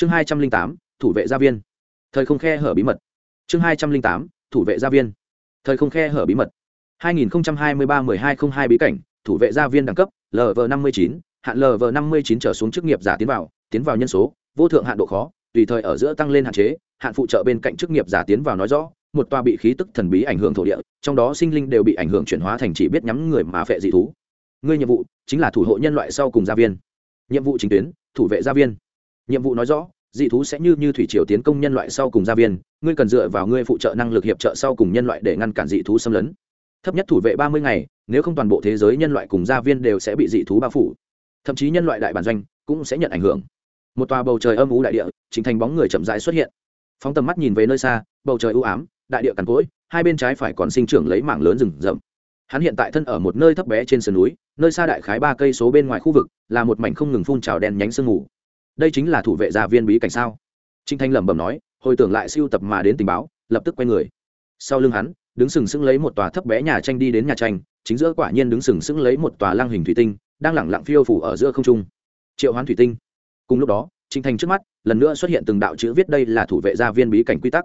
chương hai trăm linh tám, thủ vệ gia viên. Thời không khe hở bí mật. Chương hai trăm linh tám, thủ vệ gia viên. Thời không khe hở bí mật. 2023-1202 bí cảnh, thủ vệ gia viên đẳng cấp lv 59 hạn lv 59 trở xuống chức nghiệp giả tiến vào tiến vào nhân số, vô thượng hạn độ khó, tùy thời ở giữa tăng lên hạn chế, hạn phụ trợ bên cạnh chức nghiệp giả tiến vào nói rõ, một tòa bị khí tức thần bí ảnh hưởng thổ địa, trong đó sinh linh đều bị ảnh hưởng chuyển hóa thành chỉ biết nhắm người mà phệ dị thú. Ngươi nhiệm vụ chính là thủ hộ nhân loại sau cùng gia viên. Nhiệm vụ chính tuyến, thủ vệ gia viên nhiệm vụ nói rõ, dị thú sẽ như như thủy triều tiến công nhân loại sau cùng gia viên, ngươi cần dựa vào ngươi phụ trợ năng lực hiệp trợ sau cùng nhân loại để ngăn cản dị thú xâm lấn. Thấp nhất thủ vệ ba mươi ngày, nếu không toàn bộ thế giới nhân loại cùng gia viên đều sẽ bị dị thú bao phủ. Thậm chí nhân loại đại bản doanh cũng sẽ nhận ảnh hưởng. Một tòa bầu trời âm ú đại địa, chính thành bóng người chậm rãi xuất hiện. Phóng tầm mắt nhìn về nơi xa, bầu trời u ám, đại địa cằn cỗi, hai bên trái phải còn sinh trưởng lấy mảng lớn rừng rậm. Hắn hiện tại thân ở một nơi thấp bé trên sườn núi, nơi xa đại khái ba cây số bên ngoài khu vực, là một mảnh không ngừng phun trào đen nhánh sương mù đây chính là thủ vệ gia viên bí cảnh sao? Trinh thanh lẩm bẩm nói, hồi tưởng lại siêu tập mà đến tình báo, lập tức quay người. Sau lưng hắn, đứng sừng sững lấy một tòa thấp bé nhà tranh đi đến nhà tranh, chính giữa quả nhiên đứng sừng sững lấy một tòa lăng hình thủy tinh, đang lẳng lặng phiêu phủ ở giữa không trung. Triệu hoán thủy tinh. Cùng lúc đó trinh Thanh trước mắt, lần nữa xuất hiện từng đạo chữ viết đây là thủ vệ gia viên bí cảnh quy tắc.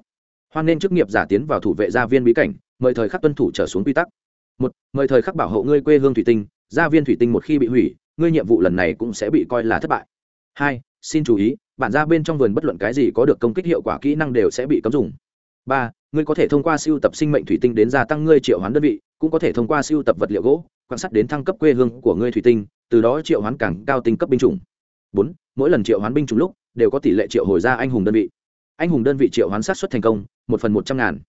Hoan nên chức nghiệp giả tiến vào thủ vệ gia viên bí cảnh, mời thời khắc tuân thủ trở xuống quy tắc. Một, mời thời khắc bảo hộ ngươi quê hương thủy tinh, gia viên thủy tinh một khi bị hủy, ngươi nhiệm vụ lần này cũng sẽ bị coi là thất bại. Hai xin chú ý, bản ra bên trong vườn bất luận cái gì có được công kích hiệu quả kỹ năng đều sẽ bị cấm dùng. Ba, ngươi có thể thông qua siêu tập sinh mệnh thủy tinh đến gia tăng ngươi triệu hoán đơn vị, cũng có thể thông qua siêu tập vật liệu gỗ, quan sát đến thăng cấp quê hương của ngươi thủy tinh, từ đó triệu hoán càng cao tinh cấp binh chủng. Bốn, mỗi lần triệu hoán binh chủng lúc, đều có tỷ lệ triệu hồi ra anh hùng đơn vị. Anh hùng đơn vị triệu hoán sát xuất thành công, một phần một trăm ngàn.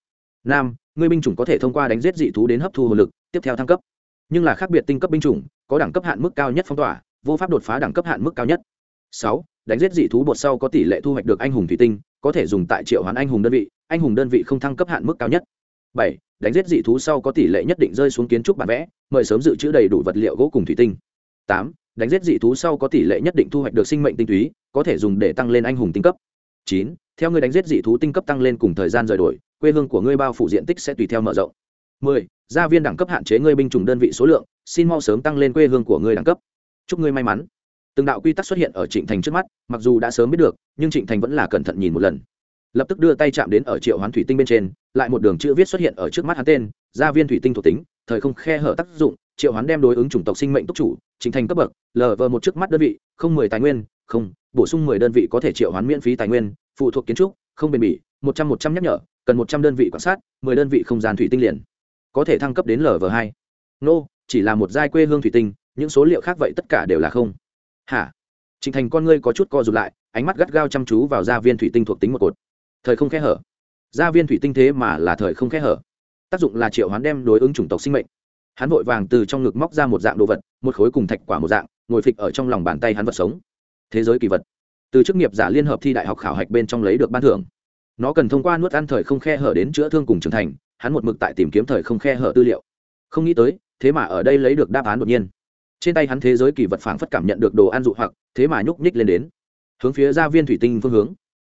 Năm, ngươi binh chủng có thể thông qua đánh giết dị thú đến hấp thu hồn lực, tiếp theo thăng cấp. Nhưng là khác biệt tinh cấp binh chủng, có đẳng cấp hạn mức cao nhất phong tỏa, vô pháp đột phá đẳng cấp hạn mức cao nhất. Sáu đánh giết dị thú bột sau có tỷ lệ thu hoạch được anh hùng thủy tinh, có thể dùng tại triệu hoán anh hùng đơn vị, anh hùng đơn vị không thăng cấp hạn mức cao nhất. Bảy, đánh giết dị thú sau có tỷ lệ nhất định rơi xuống kiến trúc bản vẽ, mời sớm dự trữ đầy đủ vật liệu gỗ cùng thủy tinh. Tám, đánh giết dị thú sau có tỷ lệ nhất định thu hoạch được sinh mệnh tinh túy, có thể dùng để tăng lên anh hùng tinh cấp. Chín, theo ngươi đánh giết dị thú tinh cấp tăng lên cùng thời gian rời đổi, quê hương của ngươi bao phủ diện tích sẽ tùy theo mở rộng. Mười, gia viên đẳng cấp hạn chế ngươi binh chủng đơn vị số lượng, xin mau sớm tăng lên quê hương của ngươi đẳng cấp. Chúc ngươi may mắn từng đạo quy tắc xuất hiện ở trịnh thành trước mắt, mặc dù đã sớm biết được, nhưng trịnh thành vẫn là cẩn thận nhìn một lần. Lập tức đưa tay chạm đến ở triệu hoán thủy tinh bên trên, lại một đường chữ viết xuất hiện ở trước mắt hắn tên, gia viên thủy tinh thuộc tính, thời không khe hở tác dụng, triệu hoán đem đối ứng chủng tộc sinh mệnh túc chủ chính thành cấp bậc lv một trước mắt đơn vị, không mười tài nguyên, không, bổ sung mười đơn vị có thể triệu hoán miễn phí tài nguyên, phụ thuộc kiến trúc, không bền bỉ, một trăm một trăm nhắc nhở, cần một trăm đơn vị quan sát, mười đơn vị không gian thủy tinh liền, có thể thăng cấp đến lv hai. Nô, chỉ là một giai quê hương thủy tinh, những số liệu khác vậy tất cả đều là không hả? Trịnh thành con ngươi có chút co rụt lại, ánh mắt gắt gao chăm chú vào gia viên thủy tinh thuộc tính một cột. Thời không khe hở. Gia viên thủy tinh thế mà là thời không khe hở. Tác dụng là triệu hoán đem đối ứng chủng tộc sinh mệnh. Hắn vội vàng từ trong ngực móc ra một dạng đồ vật, một khối cùng thạch quả một dạng, ngồi phịch ở trong lòng bàn tay hắn vật sống. Thế giới kỳ vật. Từ chức nghiệp giả liên hợp thi đại học khảo hạch bên trong lấy được ban thưởng. Nó cần thông qua nuốt ăn thời không khe hở đến chữa thương cùng trưởng thành, hắn một mực tại tìm kiếm thời không khe hở tư liệu. Không nghĩ tới, thế mà ở đây lấy được đáp án đột nhiên trên tay hắn thế giới kỳ vật phảng phất cảm nhận được đồ ăn dụ hoặc, thế mà nhúc nhích lên đến. Hướng phía gia viên thủy tinh phương hướng.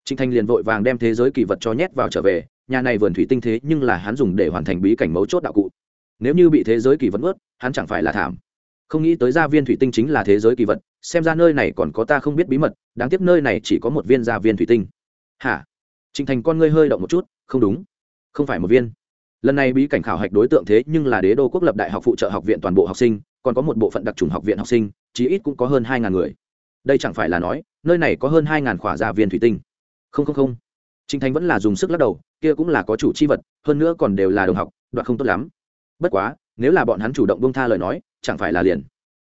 Trịnh thanh liền vội vàng đem thế giới kỳ vật cho nhét vào trở về, nhà này vườn thủy tinh thế nhưng là hắn dùng để hoàn thành bí cảnh mấu chốt đạo cụ. Nếu như bị thế giới kỳ vật ướt hắn chẳng phải là thảm. Không nghĩ tới gia viên thủy tinh chính là thế giới kỳ vật, xem ra nơi này còn có ta không biết bí mật, đáng tiếc nơi này chỉ có một viên gia viên thủy tinh. Hả? Trịnh thành con ngươi hơi động một chút, không đúng. Không phải một viên. Lần này bí cảnh khảo hạch đối tượng thế nhưng là đế đô quốc lập đại học phụ trợ học viện toàn bộ học sinh còn có một bộ phận đặc trùng học viện học sinh, chí ít cũng có hơn hai ngàn người. Đây chẳng phải là nói, nơi này có hơn hai ngàn khỏa gia viên thủy tinh. Không không không. Trinh thành vẫn là dùng sức lắc đầu, kia cũng là có chủ chi vật, hơn nữa còn đều là đồng học, đoạn không tốt lắm. Bất quá, nếu là bọn hắn chủ động bông tha lời nói, chẳng phải là liền.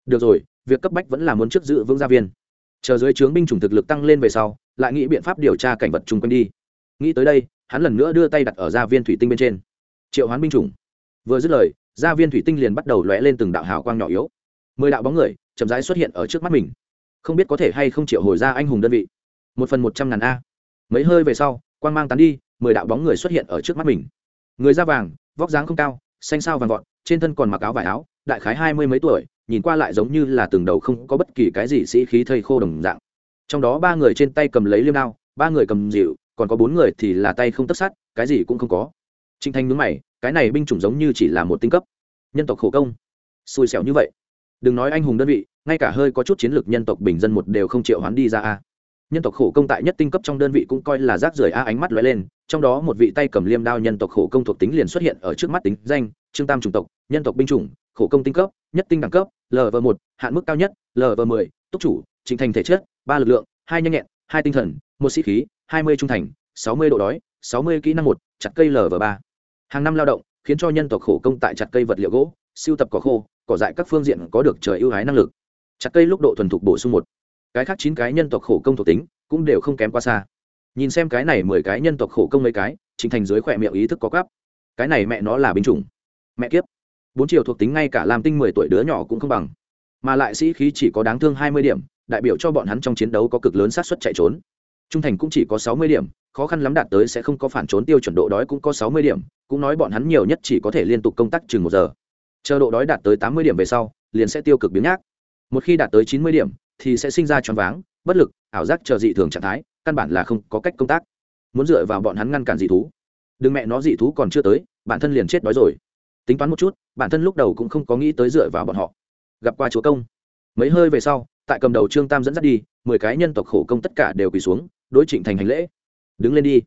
Được rồi, việc cấp bách vẫn là muốn trước giữ vững gia viên. Chờ dưới trướng binh chủng thực lực tăng lên về sau, lại nghĩ biện pháp điều tra cảnh vật chung quanh đi. Nghĩ tới đây, hắn lần nữa đưa tay đặt ở gia viên thủy tinh bên trên. Triệu hoán binh chủng. Vừa dứt lời gia viên thủy tinh liền bắt đầu lóe lên từng đạo hào quang nhỏ yếu. Mười đạo bóng người chậm rãi xuất hiện ở trước mắt mình. Không biết có thể hay không triệu hồi ra anh hùng đơn vị. Một phần một trăm ngàn a. Mấy hơi về sau, quang mang tán đi, mười đạo bóng người xuất hiện ở trước mắt mình. Người da vàng, vóc dáng không cao, xanh sao vàng vọt, trên thân còn mặc áo vải áo, đại khái hai mươi mấy tuổi, nhìn qua lại giống như là từng đầu không có bất kỳ cái gì sĩ khí thây khô đồng dạng. Trong đó ba người trên tay cầm lấy liêm đao, ba người cầm dịu còn có bốn người thì là tay không tất sát, cái gì cũng không có trinh thanh nhướng mày, cái này binh chủng giống như chỉ là một tinh cấp. Nhân tộc khổ công. Xui xẻo như vậy. Đừng nói anh hùng đơn vị, ngay cả hơi có chút chiến lược nhân tộc bình dân một đều không chịu hoán đi ra a. Nhân tộc khổ công tại nhất tinh cấp trong đơn vị cũng coi là rác rưởi a, ánh mắt lóe lên, trong đó một vị tay cầm liêm đao nhân tộc khổ công thuộc tính liền xuất hiện ở trước mắt tính danh, trương tam chủng tộc, nhân tộc binh chủng, khổ công tinh cấp, nhất tinh đẳng cấp lv một, hạn mức cao nhất lv mười, túc chủ, trình thành thể chất, ba lực lượng, hai nhanh nhẹn, hai tinh thần, một sĩ khí, hai mươi trung thành, sáu mươi độ đói, sáu mươi kỹ năng một, chặt cây lv ba hàng năm lao động, khiến cho nhân tộc khổ công tại chặt cây vật liệu gỗ, siêu tập cỏ khô, cỏ dại các phương diện có được trời ưu ái năng lực. Chặt cây lúc độ thuần thục bổ sung một. Cái khác chín cái nhân tộc khổ công thuộc tính cũng đều không kém quá xa. Nhìn xem cái này mười cái nhân tộc khổ công mấy cái, trình thành dưới khỏe miệng ý thức có gấp cái này mẹ nó là binh chủng. Mẹ kiếp. Bốn triệu thuộc tính ngay cả làm tinh mười tuổi đứa nhỏ cũng không bằng. Mà lại sĩ khí chỉ có đáng thương hai mươi điểm, đại biểu cho bọn hắn trong chiến đấu có cực lớn xác suất chạy trốn trung thành cũng chỉ có sáu mươi điểm, khó khăn lắm đạt tới sẽ không có phản trốn tiêu chuẩn độ đói cũng có sáu mươi điểm, cũng nói bọn hắn nhiều nhất chỉ có thể liên tục công tác chừng một giờ. Chờ độ đói đạt tới tám mươi điểm về sau, liền sẽ tiêu cực biến nhác. Một khi đạt tới chín mươi điểm, thì sẽ sinh ra choáng váng, bất lực, ảo giác chờ dị thường trạng thái, căn bản là không có cách công tác. Muốn dựa vào bọn hắn ngăn cản dị thú. Đừng mẹ nó dị thú còn chưa tới, bản thân liền chết đói rồi. Tính toán một chút, bản thân lúc đầu cũng không có nghĩ tới dựa vào bọn họ. Gặp qua chúa công. Mấy hơi về sau tại cầm đầu trương tam dẫn dắt đi, mười cái nhân tộc khổ công tất cả đều quỳ xuống, đối trịnh thành hành lễ. Đứng lên đi.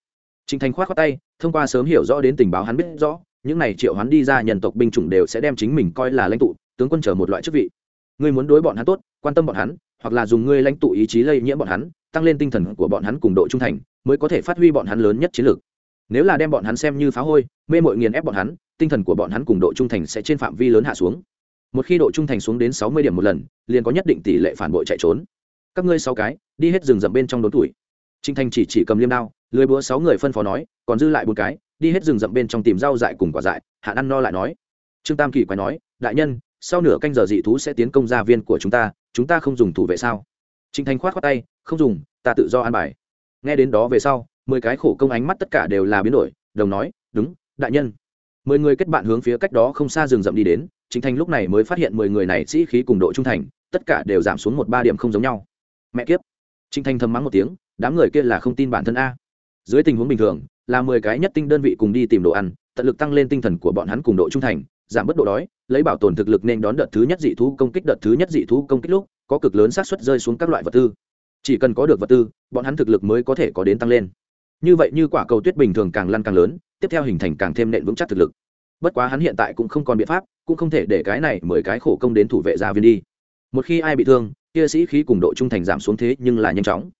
Trịnh thành khoát khoát tay, thông qua sớm hiểu rõ đến tình báo hắn biết rõ, những này triệu hắn đi ra nhân tộc binh chủng đều sẽ đem chính mình coi là lãnh tụ, tướng quân chờ một loại chức vị. Ngươi muốn đối bọn hắn tốt, quan tâm bọn hắn, hoặc là dùng ngươi lãnh tụ ý chí lây nhiễm bọn hắn, tăng lên tinh thần của bọn hắn cùng độ trung thành, mới có thể phát huy bọn hắn lớn nhất chiến lược. Nếu là đem bọn hắn xem như phá hôi, mê mội nghiền ép bọn hắn, tinh thần của bọn hắn cùng độ trung thành sẽ trên phạm vi lớn hạ xuống một khi độ trung thành xuống đến sáu mươi điểm một lần, liền có nhất định tỷ lệ phản bội chạy trốn. Các ngươi sáu cái, đi hết rừng rậm bên trong đốn tuổi. Trinh thành chỉ chỉ cầm liêm đao, lười búa sáu người phân phó nói, còn dư lại bốn cái, đi hết rừng rậm bên trong tìm rau dại cùng quả dại hạn ăn no lại nói. Trương tam kỳ quay nói, đại nhân, sau nửa canh giờ dị thú sẽ tiến công gia viên của chúng ta chúng ta không dùng thủ vệ sao? Trinh thành khoát khoát tay, không dùng, ta tự do an bài. Nghe đến đó về sau, mười cái khổ công ánh mắt tất cả đều là biến đổi, đồng nói, đúng, đại nhân. Mười người kết bạn hướng phía cách đó không xa rừng rậm đi đến chính thành lúc này mới phát hiện mười người này sĩ khí cùng độ trung thành, tất cả đều giảm xuống một ba điểm không giống nhau. Mẹ kiếp! Trinh thành thầm mắng một tiếng, đám người kia là không tin bản thân a. Dưới tình huống bình thường, là mười cái nhất tinh đơn vị cùng đi tìm đồ ăn, tận lực tăng lên tinh thần của bọn hắn cùng độ trung thành, giảm bớt độ đói, lấy bảo tồn thực lực nên đón đợt thứ nhất dị thú công kích đợt thứ nhất dị thú công kích lúc, có cực lớn xác suất rơi xuống các loại vật tư. Chỉ cần có được vật tư, bọn hắn thực lực mới có thể có đến tăng lên. Như vậy như quả cầu tuyết bình thường càng lăn càng lớn, tiếp theo hình thành càng thêm nện vững chắc thực lực. Bất quá hắn hiện tại cũng không còn biện pháp cũng không thể để cái này mười cái khổ công đến thủ vệ gia viên đi. Một khi ai bị thương, kia sĩ khí cùng độ trung thành giảm xuống thế nhưng là nhanh chóng.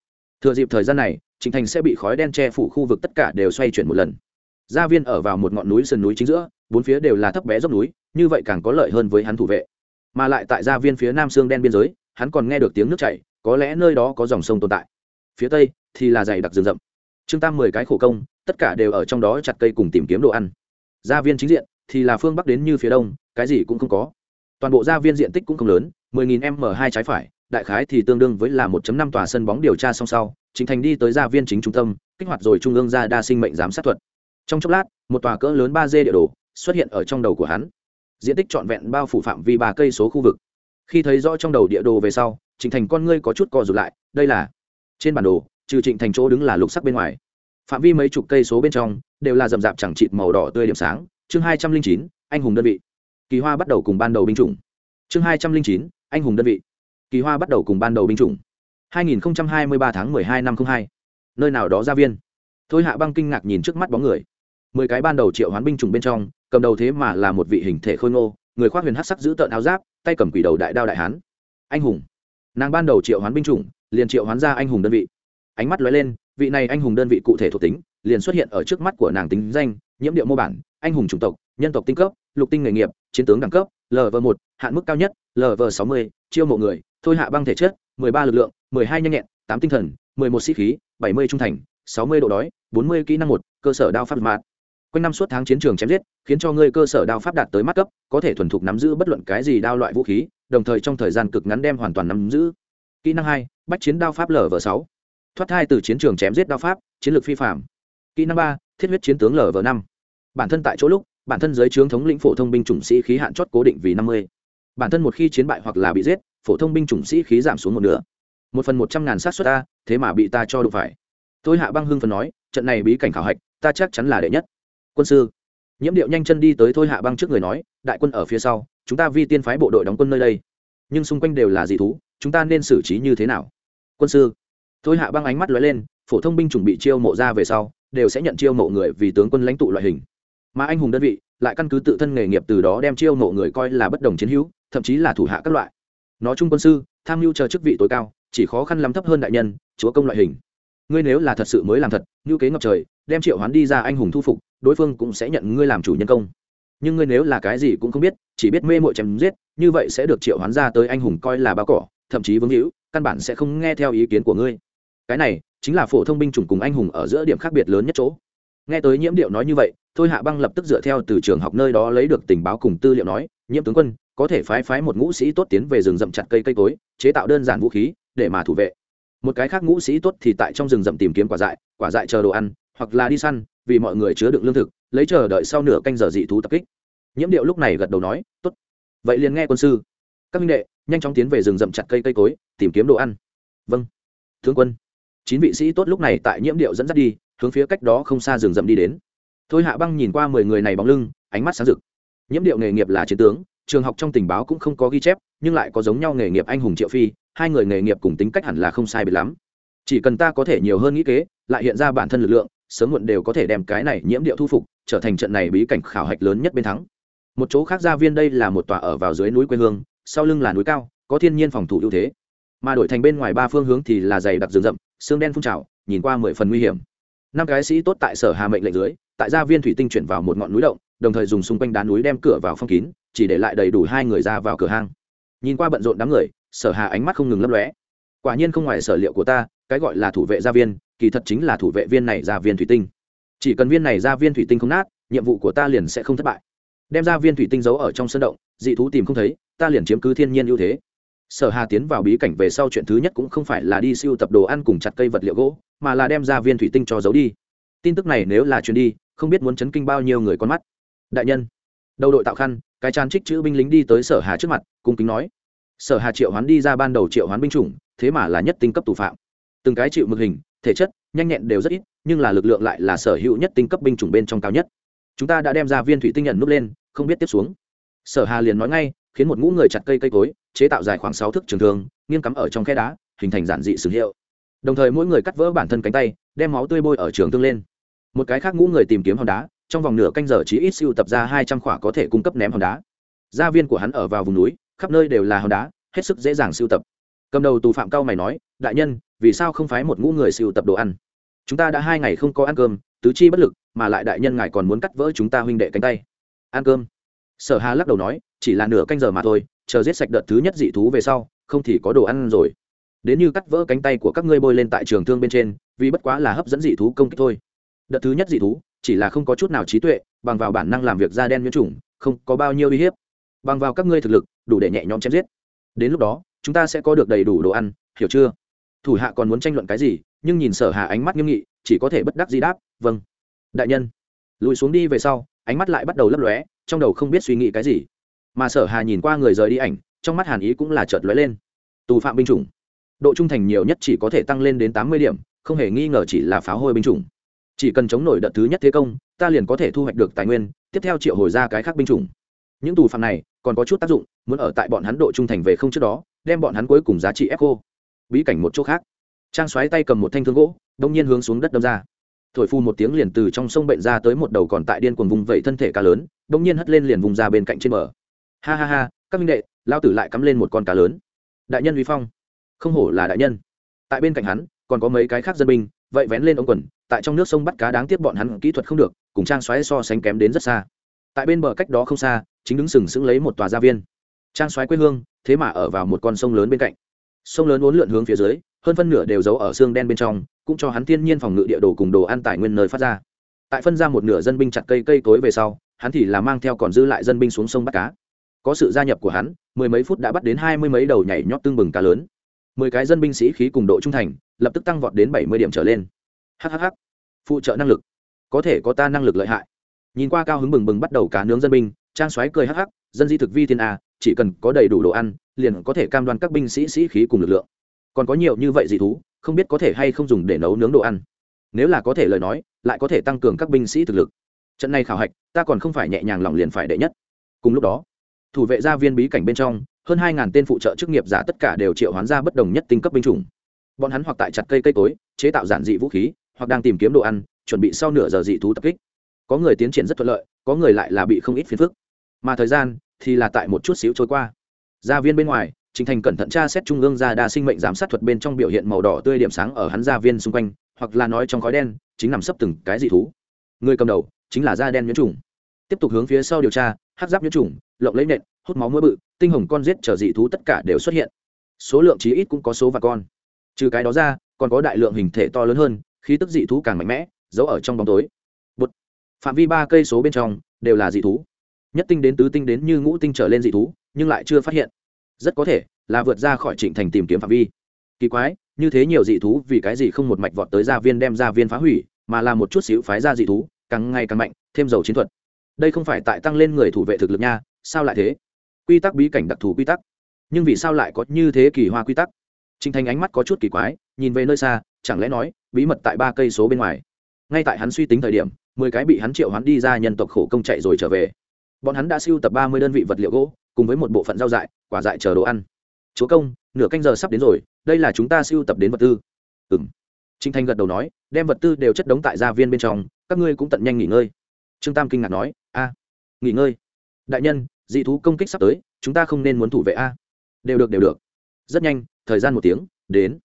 Thừa dịp thời gian này, trịnh thành sẽ bị khói đen che phủ khu vực tất cả đều xoay chuyển một lần. Gia viên ở vào một ngọn núi sườn núi chính giữa, bốn phía đều là thấp bé dốc núi, như vậy càng có lợi hơn với hắn thủ vệ. Mà lại tại gia viên phía nam xương đen biên giới, hắn còn nghe được tiếng nước chảy, có lẽ nơi đó có dòng sông tồn tại. Phía tây thì là dày đặc rừng rậm. Trương tam mười cái khổ công, tất cả đều ở trong đó chặt cây cùng tìm kiếm đồ ăn. Gia viên chính diện thì là phương bắc đến như phía đông cái gì cũng không có. Toàn bộ gia viên diện tích cũng không lớn 10.000 m hai trái phải, đại khái thì tương đương với là 1.5 tòa sân bóng điều tra song sau chính thành đi tới gia viên chính trung tâm, kích hoạt rồi trung ương ra đa sinh mệnh giám sát thuật. Trong chốc lát, một tòa cỡ lớn ba d địa đồ xuất hiện ở trong đầu của hắn. Diện tích trọn vẹn bao phủ phạm vi ba cây số khu vực. Khi thấy rõ trong đầu địa đồ về sau trịnh thành con ngươi có chút co rụt lại, đây là trên bản đồ, trừ trịnh thành chỗ đứng là lục sắc bên ngoài. Phạm vi mấy chục cây số bên trong đều là rậm rạp chẳng chịt màu đỏ tươi điểm sáng. Chương hai trăm linh chín, anh hùng đơn vị kỳ hoa bắt đầu cùng ban đầu binh chủng. Chương hai trăm linh chín, anh hùng đơn vị. Kỳ hoa bắt đầu cùng ban đầu binh chủng. hai nghìn hai mươi ba tháng mười hai năm hai. Nơi nào đó ra viên. Thôi hạ băng kinh ngạc nhìn trước mắt bóng người. Mười cái ban đầu triệu hoán binh chủng bên trong, cầm đầu thế mà là một vị hình thể khôi ngô, người khoác huyền hát sắc giữ tợn áo giáp, tay cầm quỷ đầu đại đao đại hán. Anh hùng. Nàng ban đầu triệu hoán binh chủng, liền triệu hoán ra anh hùng đơn vị. Ánh mắt lóe lên, vị này anh hùng đơn vị cụ thể thuộc tính, liền xuất hiện ở trước mắt của nàng tính danh, nhiễm điệu mô bản, anh hùng chủng tộc, nhân tộc tinh cấp, lục tinh nghề nghiệp chiến tướng đẳng cấp lv một, hạn mức cao nhất lv sáu mươi, chiêu mộ người, thôi hạ băng thể chất, mười ba lực lượng, mười hai nhanh nhẹn, tám tinh thần, mười một sĩ khí, bảy mươi trung thành, sáu mươi độ đói, bốn mươi kỹ năng một, cơ sở đao pháp mạt. Quanh năm suốt tháng chiến trường chém giết, khiến cho ngươi cơ sở đao pháp đạt tới mắt cấp, có thể thuần thục nắm giữ bất luận cái gì đao loại vũ khí, đồng thời trong thời gian cực ngắn đem hoàn toàn nắm giữ. Kỹ năng hai, bách chiến đao pháp lv sáu. Thoát thai từ chiến trường chém giết đao pháp, chiến lược phi phạm kỹ năng ba, thiết huyết chiến tướng lv năm. Bản thân tại chỗ lúc bản thân giới trướng thống lĩnh phổ thông binh chủng sĩ khí hạn chót cố định vì năm mươi. Bản thân một khi chiến bại hoặc là bị giết, phổ thông binh chủng sĩ khí giảm xuống một nửa. Một phần một trăm ngàn sát xuất ta, thế mà bị ta cho đụng phải. Tôi hạ băng hưng phần nói, trận này bí cảnh khảo hạch, ta chắc chắn là đệ nhất. Quân sư. Nhiễm điệu nhanh chân đi tới thôi hạ băng trước người nói, đại quân ở phía sau, chúng ta vi tiên phái bộ đội đóng quân nơi đây. Nhưng xung quanh đều là dị thú, chúng ta nên xử trí như thế nào? Quân sư. Thôi hạ băng ánh mắt lóe lên, phổ thông binh chủng bị chiêu mộ ra về sau, đều sẽ nhận chiêu mộ người vì tướng quân lãnh tụ loại hình mà anh hùng đơn vị lại căn cứ tự thân nghề nghiệp từ đó đem chiêu mộ người coi là bất đồng chiến hữu, thậm chí là thủ hạ các loại. Nói chung quân sư, tham mưu chờ chức vị tối cao, chỉ khó khăn lắm thấp hơn đại nhân, chúa công loại hình. Ngươi nếu là thật sự mới làm thật, như kế ngập trời, đem triệu hoán đi ra anh hùng thu phục, đối phương cũng sẽ nhận ngươi làm chủ nhân công. Nhưng ngươi nếu là cái gì cũng không biết, chỉ biết mê mội chém giết, như vậy sẽ được triệu hoán ra tới anh hùng coi là bao cỏ, thậm chí vương hữu, căn bản sẽ không nghe theo ý kiến của ngươi. Cái này chính là phổ thông binh chủng cùng anh hùng ở giữa điểm khác biệt lớn nhất chỗ. Nghe tới nhiễm điệu nói như vậy thôi hạ băng lập tức dựa theo từ trường học nơi đó lấy được tình báo cùng tư liệu nói, nhiễm tướng quân, có thể phái phái một ngũ sĩ tốt tiến về rừng rậm chặt cây cây cối, chế tạo đơn giản vũ khí, để mà thủ vệ. Một cái khác ngũ sĩ tốt thì tại trong rừng rậm tìm kiếm quả dại quả dại chờ đồ ăn, hoặc là đi săn, vì mọi người chứa đựng lương thực, lấy chờ đợi sau nửa canh giờ dị thú tập kích. Nhiễm điệu lúc này gật đầu nói, tốt. Vậy liền nghe quân sư. Các minh đệ, nhanh chóng tiến về rừng rậm chặt cây cây cối, tìm kiếm đồ ăn. Vâng. Tướng quân. Chín vị sĩ tốt lúc này tại nhiễm điệu dẫn dắt đi, hướng phía cách đó không xa rừng rậm đi đến thôi hạ băng nhìn qua mười người này bóng lưng, ánh mắt sáng rực. Nhiễm điệu nghề nghiệp là chiến tướng, trường học trong tình báo cũng không có ghi chép, nhưng lại có giống nhau nghề nghiệp anh hùng triệu phi, hai người nghề nghiệp cùng tính cách hẳn là không sai biệt lắm. Chỉ cần ta có thể nhiều hơn nghĩ kế, lại hiện ra bản thân lực lượng, sớm muộn đều có thể đem cái này nhiễm điệu thu phục, trở thành trận này bí cảnh khảo hạch lớn nhất bên thắng. Một chỗ khác gia viên đây là một tòa ở vào dưới núi quê hương, sau lưng là núi cao, có thiên nhiên phòng thủ ưu thế. Mà đổi thành bên ngoài ba phương hướng thì là dày đặc rừng rậm, xương đen phun trào, nhìn qua mười phần nguy hiểm. Năm cái sĩ tốt tại sở hà mệnh lệnh dưới tại gia viên thủy tinh chuyển vào một ngọn núi động, đồng thời dùng xung quanh đá núi đem cửa vào phong kín, chỉ để lại đầy đủ hai người ra vào cửa hang. Nhìn qua bận rộn đám người, sở hà ánh mắt không ngừng lấp lóe. Quả nhiên không ngoài sở liệu của ta, cái gọi là thủ vệ gia viên, kỳ thật chính là thủ vệ viên này gia viên thủy tinh. Chỉ cần viên này gia viên thủy tinh không nát, nhiệm vụ của ta liền sẽ không thất bại. Đem gia viên thủy tinh giấu ở trong sân động, dị thú tìm không thấy, ta liền chiếm cứ thiên nhiên ưu thế. Sở hà tiến vào bí cảnh về sau chuyện thứ nhất cũng không phải là đi siêu tập đồ ăn cùng chặt cây vật liệu gỗ, mà là đem gia viên thủy tinh cho giấu đi. Tin tức này nếu là chuyến đi không biết muốn chấn kinh bao nhiêu người con mắt. Đại nhân, đầu đội tạo khăn, cái chán trích chữ binh lính đi tới sở hà trước mặt, cung kính nói. Sở hà triệu hoán đi ra ban đầu triệu hoán binh chủng, thế mà là nhất tinh cấp tù phạm. Từng cái chịu mực hình, thể chất, nhanh nhẹn đều rất ít, nhưng là lực lượng lại là sở hữu nhất tinh cấp binh chủng bên trong cao nhất. Chúng ta đã đem ra viên thủy tinh nhận núp lên, không biết tiếp xuống. Sở hà liền nói ngay, khiến một ngũ người chặt cây cây cối, chế tạo dài khoảng sáu thước trường thương, nghiêng cắm ở trong khe đá, hình thành giản dị sử hiệu. Đồng thời mỗi người cắt vỡ bản thân cánh tay, đem máu tươi bôi ở trường thương lên một cái khác ngũ người tìm kiếm hòn đá, trong vòng nửa canh giờ chỉ ít siêu tập ra hai trăm khỏa có thể cung cấp ném hòn đá. Gia viên của hắn ở vào vùng núi, khắp nơi đều là hòn đá, hết sức dễ dàng siêu tập. Cầm đầu tù phạm cao mày nói, đại nhân, vì sao không phái một ngũ người siêu tập đồ ăn? Chúng ta đã hai ngày không có ăn cơm, tứ chi bất lực, mà lại đại nhân ngài còn muốn cắt vỡ chúng ta huynh đệ cánh tay. Ăn cơm? Sở hà lắc đầu nói, chỉ là nửa canh giờ mà thôi, chờ giết sạch đợt thứ nhất dị thú về sau, không thì có đồ ăn rồi. Đến như cắt vỡ cánh tay của các ngươi bôi lên tại trường thương bên trên, vì bất quá là hấp dẫn dị thú công kích thôi đợt thứ nhất dị thú, chỉ là không có chút nào trí tuệ, bằng vào bản năng làm việc da đen nhiễm chủng, không có bao nhiêu uy hiếp. Bằng vào các ngươi thực lực, đủ để nhẹ nhõm chém giết. Đến lúc đó, chúng ta sẽ có được đầy đủ đồ ăn, hiểu chưa? Thủ hạ còn muốn tranh luận cái gì, nhưng nhìn sở hà ánh mắt nghiêm nghị, chỉ có thể bất đắc di đáp vâng. Đại nhân. Lùi xuống đi về sau, ánh mắt lại bắt đầu lấp lóe, trong đầu không biết suy nghĩ cái gì. Mà sở hà nhìn qua người rời đi ảnh, trong mắt hàn ý cũng là chợt lóe lên. Tù phạm binh chủng. Độ trung thành nhiều nhất chỉ có thể tăng lên đến tám mươi điểm, không hề nghi ngờ chỉ là phá hôi binh chủng chỉ cần chống nổi đợt thứ nhất thế công, ta liền có thể thu hoạch được tài nguyên, tiếp theo triệu hồi ra cái khác binh chủng. Những tù phạm này còn có chút tác dụng, muốn ở tại bọn hắn độ trung thành về không trước đó, đem bọn hắn cuối cùng giá trị ép khô. Bí cảnh một chỗ khác. Trang xoáy tay cầm một thanh thương gỗ, đông nhiên hướng xuống đất đâm ra. Thổi phu một tiếng liền từ trong sông bệnh ra tới một đầu còn tại điên cuồng vùng vẫy thân thể cá lớn, đông nhiên hất lên liền vùng ra bên cạnh trên bờ. Ha ha ha, các minh đệ lao tử lại cắm lên một con cá lớn. Đại nhân vi phong. Không hổ là đại nhân. Tại bên cạnh hắn, còn có mấy cái khác dân binh, vậy vén lên ống quần tại trong nước sông bắt cá đáng tiếc bọn hắn kỹ thuật không được, cùng trang xoáy so sánh kém đến rất xa. Tại bên bờ cách đó không xa, chính đứng sừng sững lấy một tòa gia viên. Trang xoáy quê hương, thế mà ở vào một con sông lớn bên cạnh. Sông lớn uốn lượn hướng phía dưới, hơn phân nửa đều giấu ở xương đen bên trong, cũng cho hắn thiên nhiên phòng ngự địa đồ cùng đồ ăn tài nguyên nơi phát ra. Tại phân ra một nửa dân binh chặt cây cây tối về sau, hắn thì là mang theo còn dư lại dân binh xuống sông bắt cá. Có sự gia nhập của hắn, mười mấy phút đã bắt đến hai mươi mấy đầu nhảy nhót tương bừng cá lớn. Mười cái dân binh sĩ khí cùng độ trung thành, lập tức tăng vọt đến bảy mươi điểm trở lên hhh phụ trợ năng lực. Có thể có ta năng lực lợi hại. Nhìn qua cao hứng bừng bừng bắt đầu cá nướng dân binh, trang xoáy cười hắc hắc, dân di thực vi thiên a, chỉ cần có đầy đủ đồ ăn, liền có thể cam đoan các binh sĩ sĩ khí cùng lực lượng. Còn có nhiều như vậy dị thú, không biết có thể hay không dùng để nấu nướng đồ ăn. Nếu là có thể lời nói, lại có thể tăng cường các binh sĩ thực lực. Trận này khảo hạch, ta còn không phải nhẹ nhàng lòng liền phải đệ nhất. Cùng lúc đó, thủ vệ gia viên bí cảnh bên trong, hơn hai ngàn tên phụ trợ chức nghiệp giả tất cả đều triệu hoán ra bất đồng nhất tinh cấp binh chủng. Bọn hắn hoặc tại chặt cây cây cối chế tạo giản dị vũ khí hoặc đang tìm kiếm đồ ăn chuẩn bị sau nửa giờ dị thú tập kích có người tiến triển rất thuận lợi có người lại là bị không ít phiền phức mà thời gian thì là tại một chút xíu trôi qua gia viên bên ngoài Trình Thành cẩn thận tra xét trung ương gia đa sinh mệnh giám sát thuật bên trong biểu hiện màu đỏ tươi điểm sáng ở hắn gia viên xung quanh, hoặc là nói trong khói đen, chính nằm sấp từng cái dị thú. Người cầm đầu chính là da đen nhuyễn trùng. Tiếp tục hướng phía sau điều tra, hắc giáp nhuyễn trùng, lộng lấy nện, hút máu mũi bự, tinh hồng con giết trở dị thú tất cả đều xuất hiện. Số lượng chí ít cũng có số và con. Trừ cái đó ra, còn có đại lượng hình thể to lớn hơn, khí tức dị thú càng mạnh mẽ, giấu ở trong bóng tối. Bụt. Phạm vi ba cây số bên trong đều là dị thú. Nhất tinh đến tứ tinh đến như ngũ tinh trở lên dị thú, nhưng lại chưa phát hiện rất có thể là vượt ra khỏi trịnh thành tìm kiếm phạm vi kỳ quái như thế nhiều dị thú vì cái gì không một mạch vọt tới gia viên đem gia viên phá hủy mà là một chút xíu phái ra dị thú càng ngày càng mạnh thêm dầu chiến thuật đây không phải tại tăng lên người thủ vệ thực lực nha sao lại thế quy tắc bí cảnh đặc thù quy tắc nhưng vì sao lại có như thế kỳ hoa quy tắc Trình thành ánh mắt có chút kỳ quái, nhìn về nơi xa, chẳng lẽ nói, bí mật tại ba cây số bên ngoài. Ngay tại hắn suy tính thời điểm, mười cái bị hắn triệu hắn đi ra nhân tộc khổ công chạy rồi trở về. Bọn hắn đã siêu tập ba mươi đơn vị vật liệu gỗ, cùng với một bộ phận rau dại, quả dại chờ đồ ăn. Chúa công, nửa canh giờ sắp đến rồi, đây là chúng ta siêu tập đến vật tư. Ừm. Trình Thành thanh gật đầu nói, đem vật tư đều chất đống tại gia viên bên trong, các ngươi cũng tận nhanh nghỉ ngơi. Trương tam kinh ngạc nói, a, nghỉ ngơi. Đại nhân, dị thú công kích sắp tới, chúng ta không nên muốn thủ vệ a. Đều được đều được rất nhanh, thời gian một tiếng, đến.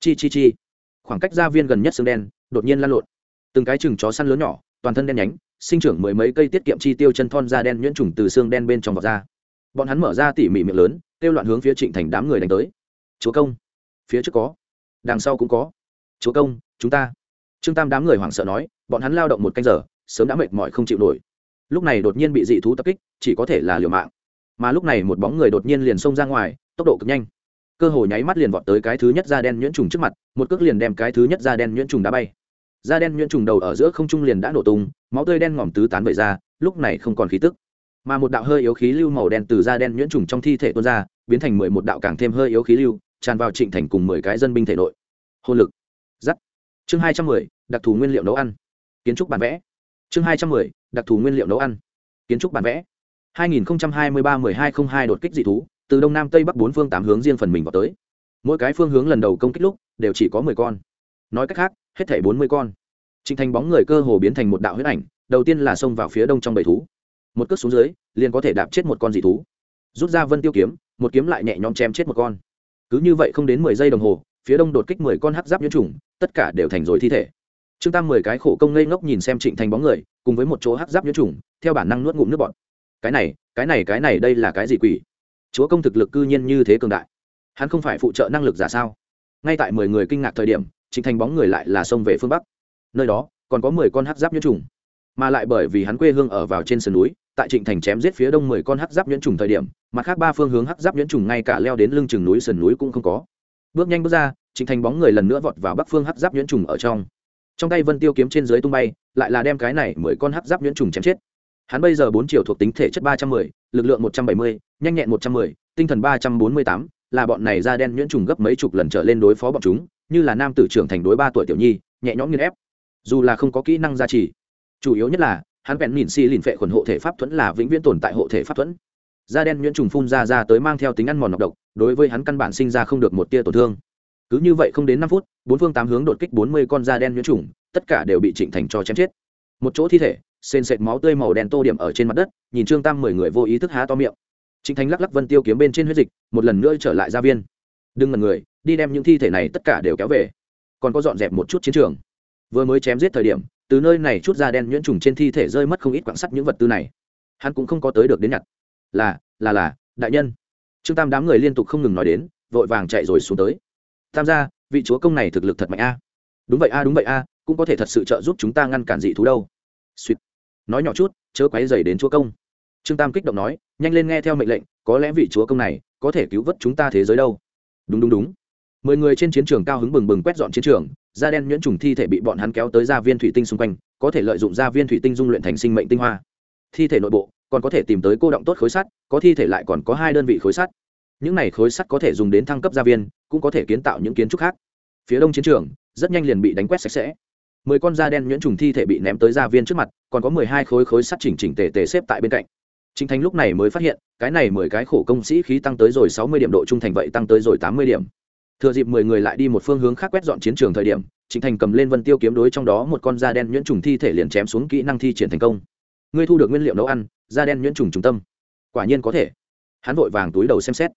Chi chi chi. Khoảng cách gia viên gần nhất xương đen, đột nhiên lan lộn. Từng cái chừng chó săn lớn nhỏ, toàn thân đen nhánh, sinh trưởng mười mấy cây tiết kiệm chi tiêu chân thon da đen nhuyễn trùng từ xương đen bên trong vọt ra. Bọn hắn mở ra tỉ mỉ miệng lớn, kêu loạn hướng phía trịnh thành đám người đánh tới. Chúa công, phía trước có, đằng sau cũng có. Chúa công, chúng ta. Trương tam đám người hoảng sợ nói, bọn hắn lao động một canh giờ, sớm đã mệt mỏi không chịu nổi. Lúc này đột nhiên bị dị thú tập kích, chỉ có thể là liều mạng. Mà lúc này một bóng người đột nhiên liền xông ra ngoài, tốc độ cực nhanh cơ hồ nháy mắt liền vọt tới cái thứ nhất da đen nhuyễn trùng trước mặt, một cước liền đem cái thứ nhất da đen nhuyễn trùng đá bay. Da đen nhuyễn trùng đầu ở giữa không trung liền đã nổ tung, máu tươi đen ngòm tứ tán vẩy ra, lúc này không còn khí tức. Mà một đạo hơi yếu khí lưu màu đen từ da đen nhuyễn trùng trong thi thể tuôn ra, biến thành mười một đạo càng thêm hơi yếu khí lưu, tràn vào trịnh thành cùng mười cái dân binh thể nội. Hôn lực. Giắt chương hai trăm mười, đặc thù nguyên liệu nấu ăn. Kiến trúc bản vẽ. Chương hai trăm mười, đặc thù nguyên liệu nấu ăn. Kiến trúc bản vẽ. Hai nghìn hai mươi ba mười hai không hai đột kích dị thú từ đông nam tây bắc bốn phương tám hướng riêng phần mình vào tới. Mỗi cái phương hướng lần đầu công kích lúc đều chỉ có mười con. Nói cách khác, hết thảy bốn mươi con. Trịnh thành bóng người cơ hồ biến thành một đạo huyết ảnh, đầu tiên là xông vào phía đông trong bầy thú. Một cước xuống dưới, liền có thể đạp chết một con dị thú. Rút ra vân tiêu kiếm, một kiếm lại nhẹ nhõm chém chết một con. Cứ như vậy không đến mười giây đồng hồ, phía đông đột kích mười con hắc giáp nhiễm trùng, tất cả đều thành rồi thi thể. Trương tam mười cái khổ công ngây ngốc nhìn xem trịnh thành bóng người, cùng với một chỗ hắc giáp nhiễm trùng, theo bản năng nuốt ngụm nước bọt. Cái này cái này cái này đây là cái gì quỷ? Chúa công thực lực cư nhiên như thế cường đại. Hắn không phải phụ trợ năng lực giả sao? Ngay tại mười người kinh ngạc thời điểm, trịnh thành bóng người lại là xông về phương bắc. Nơi đó, còn có mười con hắc giáp nhiễm trùng. Mà lại bởi vì hắn quê hương ở vào trên sườn núi, tại trịnh thành chém giết phía đông mười con hắc giáp nhuyễn trùng thời điểm, mặt khác ba phương hướng hắc giáp nhuyễn trùng ngay cả leo đến lưng chừng núi, sườn núi cũng không có. Bước nhanh bước ra, trịnh thành bóng người lần nữa vọt vào bắc phương hắc giáp nhuyễn trùng ở trong. Trong tay vân tiêu kiếm trên dưới tung bay, lại là đem cái này mười con hắc giáp nhuyễn trùng chém chết hắn bây giờ bốn triệu thuộc tính thể chất ba trăm mười, lực lượng một trăm bảy mươi, nhanh nhẹn một trăm mười, tinh thần ba trăm bốn mươi tám, là bọn này da đen nhuyễn trùng gấp mấy chục lần trở lên đối phó bọn chúng, như là nam tử trưởng thành đối ba tuổi tiểu nhi, nhẹ nhõm nghiên ép. Dù là không có kỹ năng gia trì, chủ yếu nhất là, hắn vẹn nhìn si lìn phệ khuẩn hộ thể pháp thuẫn là vĩnh viễn tồn tại hộ thể pháp thuẫn. Da đen nhuyễn trùng phun ra ra tới mang theo tính ăn mòn nọc độc, đối với hắn căn bản sinh ra không được một tia tổn thương. Cứ như vậy không đến năm phút, bốn phương tám hướng đột kích bốn mươi con da đen nhuyễn trùng, tất cả đều bị trịnh thành cho chém chết. Một chỗ thi thể sền sệt máu tươi màu đen tô điểm ở trên mặt đất, nhìn trương tam mười người vô ý thức há to miệng. Trịnh thánh lắc lắc vân tiêu kiếm bên trên huyết dịch, một lần nữa trở lại gia viên. Đừng ngần người, đi đem những thi thể này tất cả đều kéo về. Còn có dọn dẹp một chút chiến trường. Vừa mới chém giết thời điểm, từ nơi này chút da đen nhuyễn trùng trên thi thể rơi mất không ít quạng sắt những vật tư này. Hắn cũng không có tới được đến nhặt. Là là là, đại nhân. Trương tam đám người liên tục không ngừng nói đến, vội vàng chạy rồi xuống tới. Tam gia, vị chúa công này thực lực thật mạnh a. Đúng vậy a, đúng vậy a, cũng có thể thật sự trợ giúp chúng ta ngăn cản dị thú đâu. Suýt nói nhỏ chút, chớ quấy dày đến chúa công. Trương tam kích động nói, nhanh lên nghe theo mệnh lệnh, có lẽ vị chúa công này có thể cứu vớt chúng ta thế giới đâu. Đúng đúng đúng. Mười người trên chiến trường cao hứng bừng bừng quét dọn chiến trường, da đen nhuyễn trùng thi thể bị bọn hắn kéo tới gia viên thủy tinh xung quanh, có thể lợi dụng gia viên thủy tinh dung luyện thành sinh mệnh tinh hoa. Thi thể nội bộ còn có thể tìm tới cô động tốt khối sắt, có thi thể lại còn có hai đơn vị khối sắt. Những này khối sắt có thể dùng đến thăng cấp gia viên, cũng có thể kiến tạo những kiến trúc khác. Phía đông chiến trường rất nhanh liền bị đánh quét sạch sẽ mười con da đen nhuyễn trùng thi thể bị ném tới gia viên trước mặt còn có mười hai khối khối sắt chỉnh chỉnh tề tề xếp tại bên cạnh. Trình Thành lúc này mới phát hiện, cái này mười cái khổ công sĩ khí tăng tới rồi sáu mươi điểm độ trung thành vậy tăng tới rồi tám mươi điểm. Thừa dịp mười người lại đi một phương hướng khác quét dọn chiến trường thời điểm trịnh thành cầm lên vân tiêu kiếm đối trong đó một con da đen nhuyễn trùng thi thể liền chém xuống kỹ năng thi triển thành công. Ngươi thu được nguyên liệu nấu ăn da đen nhuyễn trùng trung tâm. Quả nhiên có thể. Hắn vội vàng túi đầu xem xét.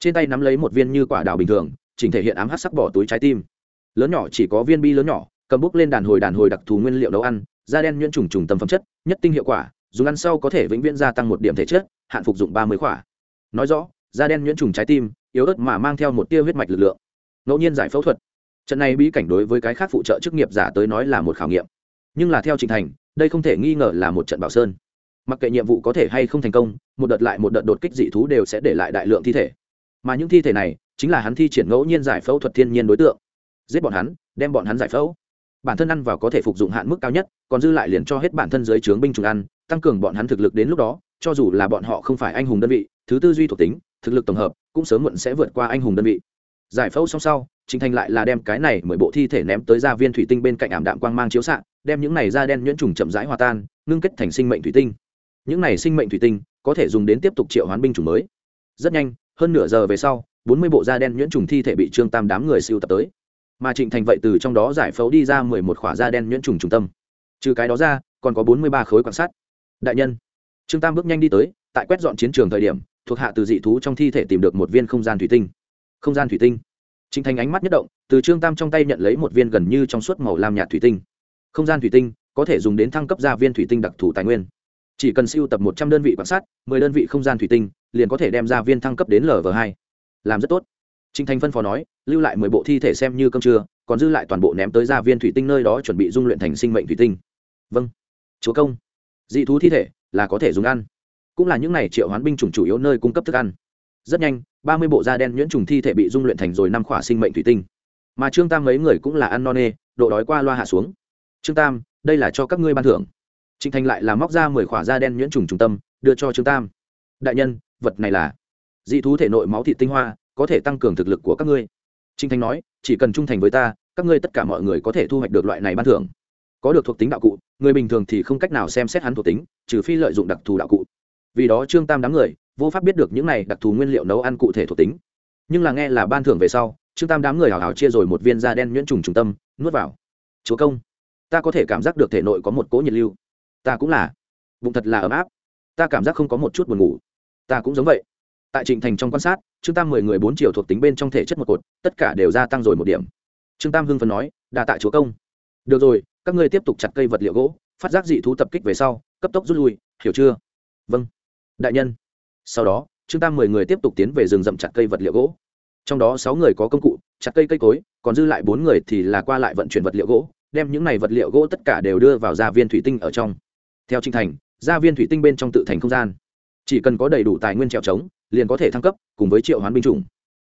Trên tay nắm lấy một viên như quả đào bình thường chỉnh thể hiện ám hát sắc bỏ túi trái tim. Lớn nhỏ chỉ có viên bi lớn nhỏ cầm bút lên đàn hồi đàn hồi đặc thù nguyên liệu nấu ăn, da đen nhuyễn trùng trùng tầm phẩm chất, nhất tinh hiệu quả, dùng ăn sau có thể vĩnh viễn gia tăng một điểm thể chất, hạn phục dụng ba mươi khỏa. Nói rõ, da đen nhuyễn trùng trái tim, yếu ớt mà mang theo một tia huyết mạch lực lượng. Ngẫu nhiên giải phẫu thuật. Trận này bí cảnh đối với cái khác phụ trợ chức nghiệp giả tới nói là một khảo nghiệm. Nhưng là theo trình thành, đây không thể nghi ngờ là một trận bảo sơn. Mặc kệ nhiệm vụ có thể hay không thành công, một đợt lại một đợt đột kích dị thú đều sẽ để lại đại lượng thi thể. Mà những thi thể này chính là hắn thi triển ngẫu nhiên giải phẫu thuật thiên nhiên đối tượng. Giết bọn hắn, đem bọn hắn giải phẫu bản thân ăn vào có thể phục dụng hạn mức cao nhất, còn dư lại liền cho hết bản thân dưới trướng binh chủng ăn, tăng cường bọn hắn thực lực đến lúc đó, cho dù là bọn họ không phải anh hùng đơn vị, thứ tư duy thuộc tính, thực lực tổng hợp, cũng sớm muộn sẽ vượt qua anh hùng đơn vị. Giải phẫu xong sau, trình thành lại là đem cái này mười bộ thi thể ném tới ra viên thủy tinh bên cạnh ảm đạm quang mang chiếu xạ, đem những này da đen nhuyễn trùng chậm rãi hòa tan, ngưng kết thành sinh mệnh thủy tinh. Những này sinh mệnh thủy tinh, có thể dùng đến tiếp tục triệu hoán binh chủng mới. Rất nhanh, hơn nửa giờ về sau, bốn mươi bộ da đen nhuyễn trùng thi thể bị trương tam đám người siêu tập tới mà trịnh thành vậy từ trong đó giải phẫu đi ra mười một khỏa da đen nhuyễn trùng trung tâm. Trừ cái đó ra, còn có bốn mươi ba khối quan sát. Đại nhân, trương tam bước nhanh đi tới, tại quét dọn chiến trường thời điểm, thuộc hạ từ dị thú trong thi thể tìm được một viên không gian thủy tinh. Không gian thủy tinh. Trịnh thành ánh mắt nhất động, từ trương tam trong tay nhận lấy một viên gần như trong suốt màu lam nhạt thủy tinh. Không gian thủy tinh có thể dùng đến thăng cấp ra viên thủy tinh đặc thù tài nguyên. Chỉ cần siêu tập một trăm đơn vị quan sát, mười đơn vị không gian thủy tinh liền có thể đem ra viên thăng cấp đến lv hai. Làm rất tốt. Trình thành phân phó nói, lưu lại mười bộ thi thể xem như cơm trưa, còn dư lại toàn bộ ném tới gia viên thủy tinh nơi đó chuẩn bị dung luyện thành sinh mệnh thủy tinh. Vâng. Chúa công. Dị thú thi thể là có thể dùng ăn. Cũng là những này triệu hoán binh chủng chủ yếu nơi cung cấp thức ăn. Rất nhanh, ba mươi bộ da đen nhuyễn trùng thi thể bị dung luyện thành rồi năm khỏa sinh mệnh thủy tinh. Mà trương tam mấy người cũng là ăn no nê, độ đói qua loa hạ xuống. Trương tam, đây là cho các ngươi ban thưởng. Trình thành lại là móc ra mười khỏa da đen nhuyễn trùng trung tâm, đưa cho trương tam. Đại nhân, vật này là dị thú thể nội máu thị tinh hoa có thể tăng cường thực lực của các ngươi. Trinh thanh nói, chỉ cần trung thành với ta, các ngươi tất cả mọi người có thể thu hoạch được loại này ban thưởng. Có được thuộc tính đạo cụ, người bình thường thì không cách nào xem xét hắn thuộc tính, trừ phi lợi dụng đặc thù đạo cụ. Vì đó trương tam đám người, vô pháp biết được những này đặc thù nguyên liệu nấu ăn cụ thể thuộc tính. Nhưng là nghe là ban thưởng về sau, trương tam đám người hào hào chia rồi một viên da đen nhuyễn trùng trung tâm, nuốt vào. Chúa công, ta có thể cảm giác được thể nội có một cỗ nhiệt lưu. Ta cũng là. Bụng thật là ấm áp. Ta cảm giác không có một chút buồn ngủ. Ta cũng giống vậy tại trịnh thành trong quan sát, trương tam mười người bốn triệu thuộc tính bên trong thể chất một cột, tất cả đều gia tăng rồi một điểm. Trương tam hưng phần nói, đà tạ chúa công. Được rồi, các ngươi tiếp tục chặt cây vật liệu gỗ, phát giác dị thú tập kích về sau, cấp tốc rút lui, hiểu chưa? Vâng. Đại nhân. Sau đó, trương tam mười người tiếp tục tiến về rừng rậm chặt cây vật liệu gỗ. Trong đó sáu người có công cụ, chặt cây cây cối, còn dư lại bốn người thì là qua lại vận chuyển vật liệu gỗ, đem những này vật liệu gỗ tất cả đều đưa vào gia viên thủy tinh ở trong. Theo trinh thành, gia viên thủy tinh bên trong tự thành không gian. Chỉ cần có đầy đủ tài nguyên trèo trống liền có thể thăng cấp, cùng với triệu hoán binh chủng.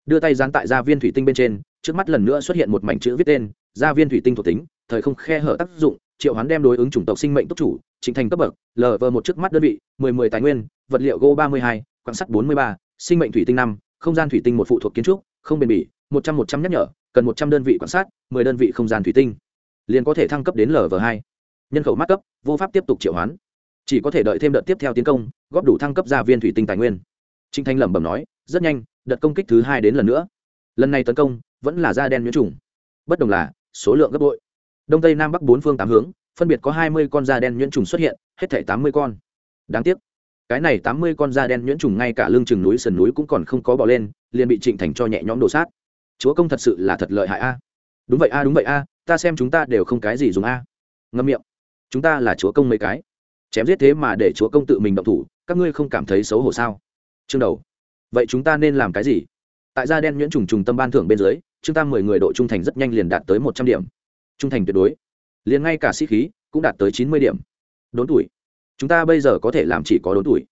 Đưa tay dán tại gia viên thủy tinh bên trên, trước mắt lần nữa xuất hiện một mảnh chữ viết tên, gia viên thủy tinh thuộc tính, thời không khe hở tác dụng, triệu hoán đem đối ứng chủng tộc sinh mệnh tốc chủ chính thành cấp bậc lv một trước mắt đơn vị, mười mười tài nguyên, vật liệu gô ba mươi hai quan sát bốn mươi ba, sinh mệnh thủy tinh năm, không gian thủy tinh một phụ thuộc kiến trúc, không bền bỉ, một trăm một trăm nhắc nhở, cần một trăm đơn vị quan sát mười đơn vị không gian thủy tinh. Liền có thể thăng cấp đến lv hai. Nhân khẩu mắc cấp, vô pháp tiếp tục triệu hoán. Chỉ có thể đợi thêm đợt tiếp theo tiến công, góp đủ thăng cấp gia viên thủy tinh tài nguyên trinh thanh lẩm bẩm nói, rất nhanh, đợt công kích thứ hai đến lần nữa. Lần này tấn công, vẫn là da đen nhiễm trùng. Bất đồng là, số lượng gấp bội. Đông tây nam bắc bốn phương tám hướng, phân biệt có hai mươi con da đen nhuyễn trùng xuất hiện, hết thảy tám mươi con. Đáng tiếc, cái này tám mươi con da đen nhuyễn trùng ngay cả lưng chừng núi, sườn núi cũng còn không có bỏ lên, liền bị trịnh thành cho nhẹ nhõm đổ sát. Chúa công thật sự là thật lợi hại a. Đúng vậy a, đúng vậy a, ta xem chúng ta đều không cái gì dùng a. Ngâm miệng. Chúng ta là chúa công mấy cái. Chém giết thế mà để chúa công tự mình động thủ, các ngươi không cảm thấy xấu hổ sao? Chương đầu. Vậy chúng ta nên làm cái gì? Tại gia đen nhuyễn trùng trùng tâm ban thưởng bên dưới chúng ta mười người độ trung thành rất nhanh liền đạt tới một trăm điểm. Trung thành tuyệt đối. Liền ngay cả sĩ khí cũng đạt tới chín mươi điểm. Đốn tuổi. Chúng ta bây giờ có thể làm chỉ có đốn tuổi.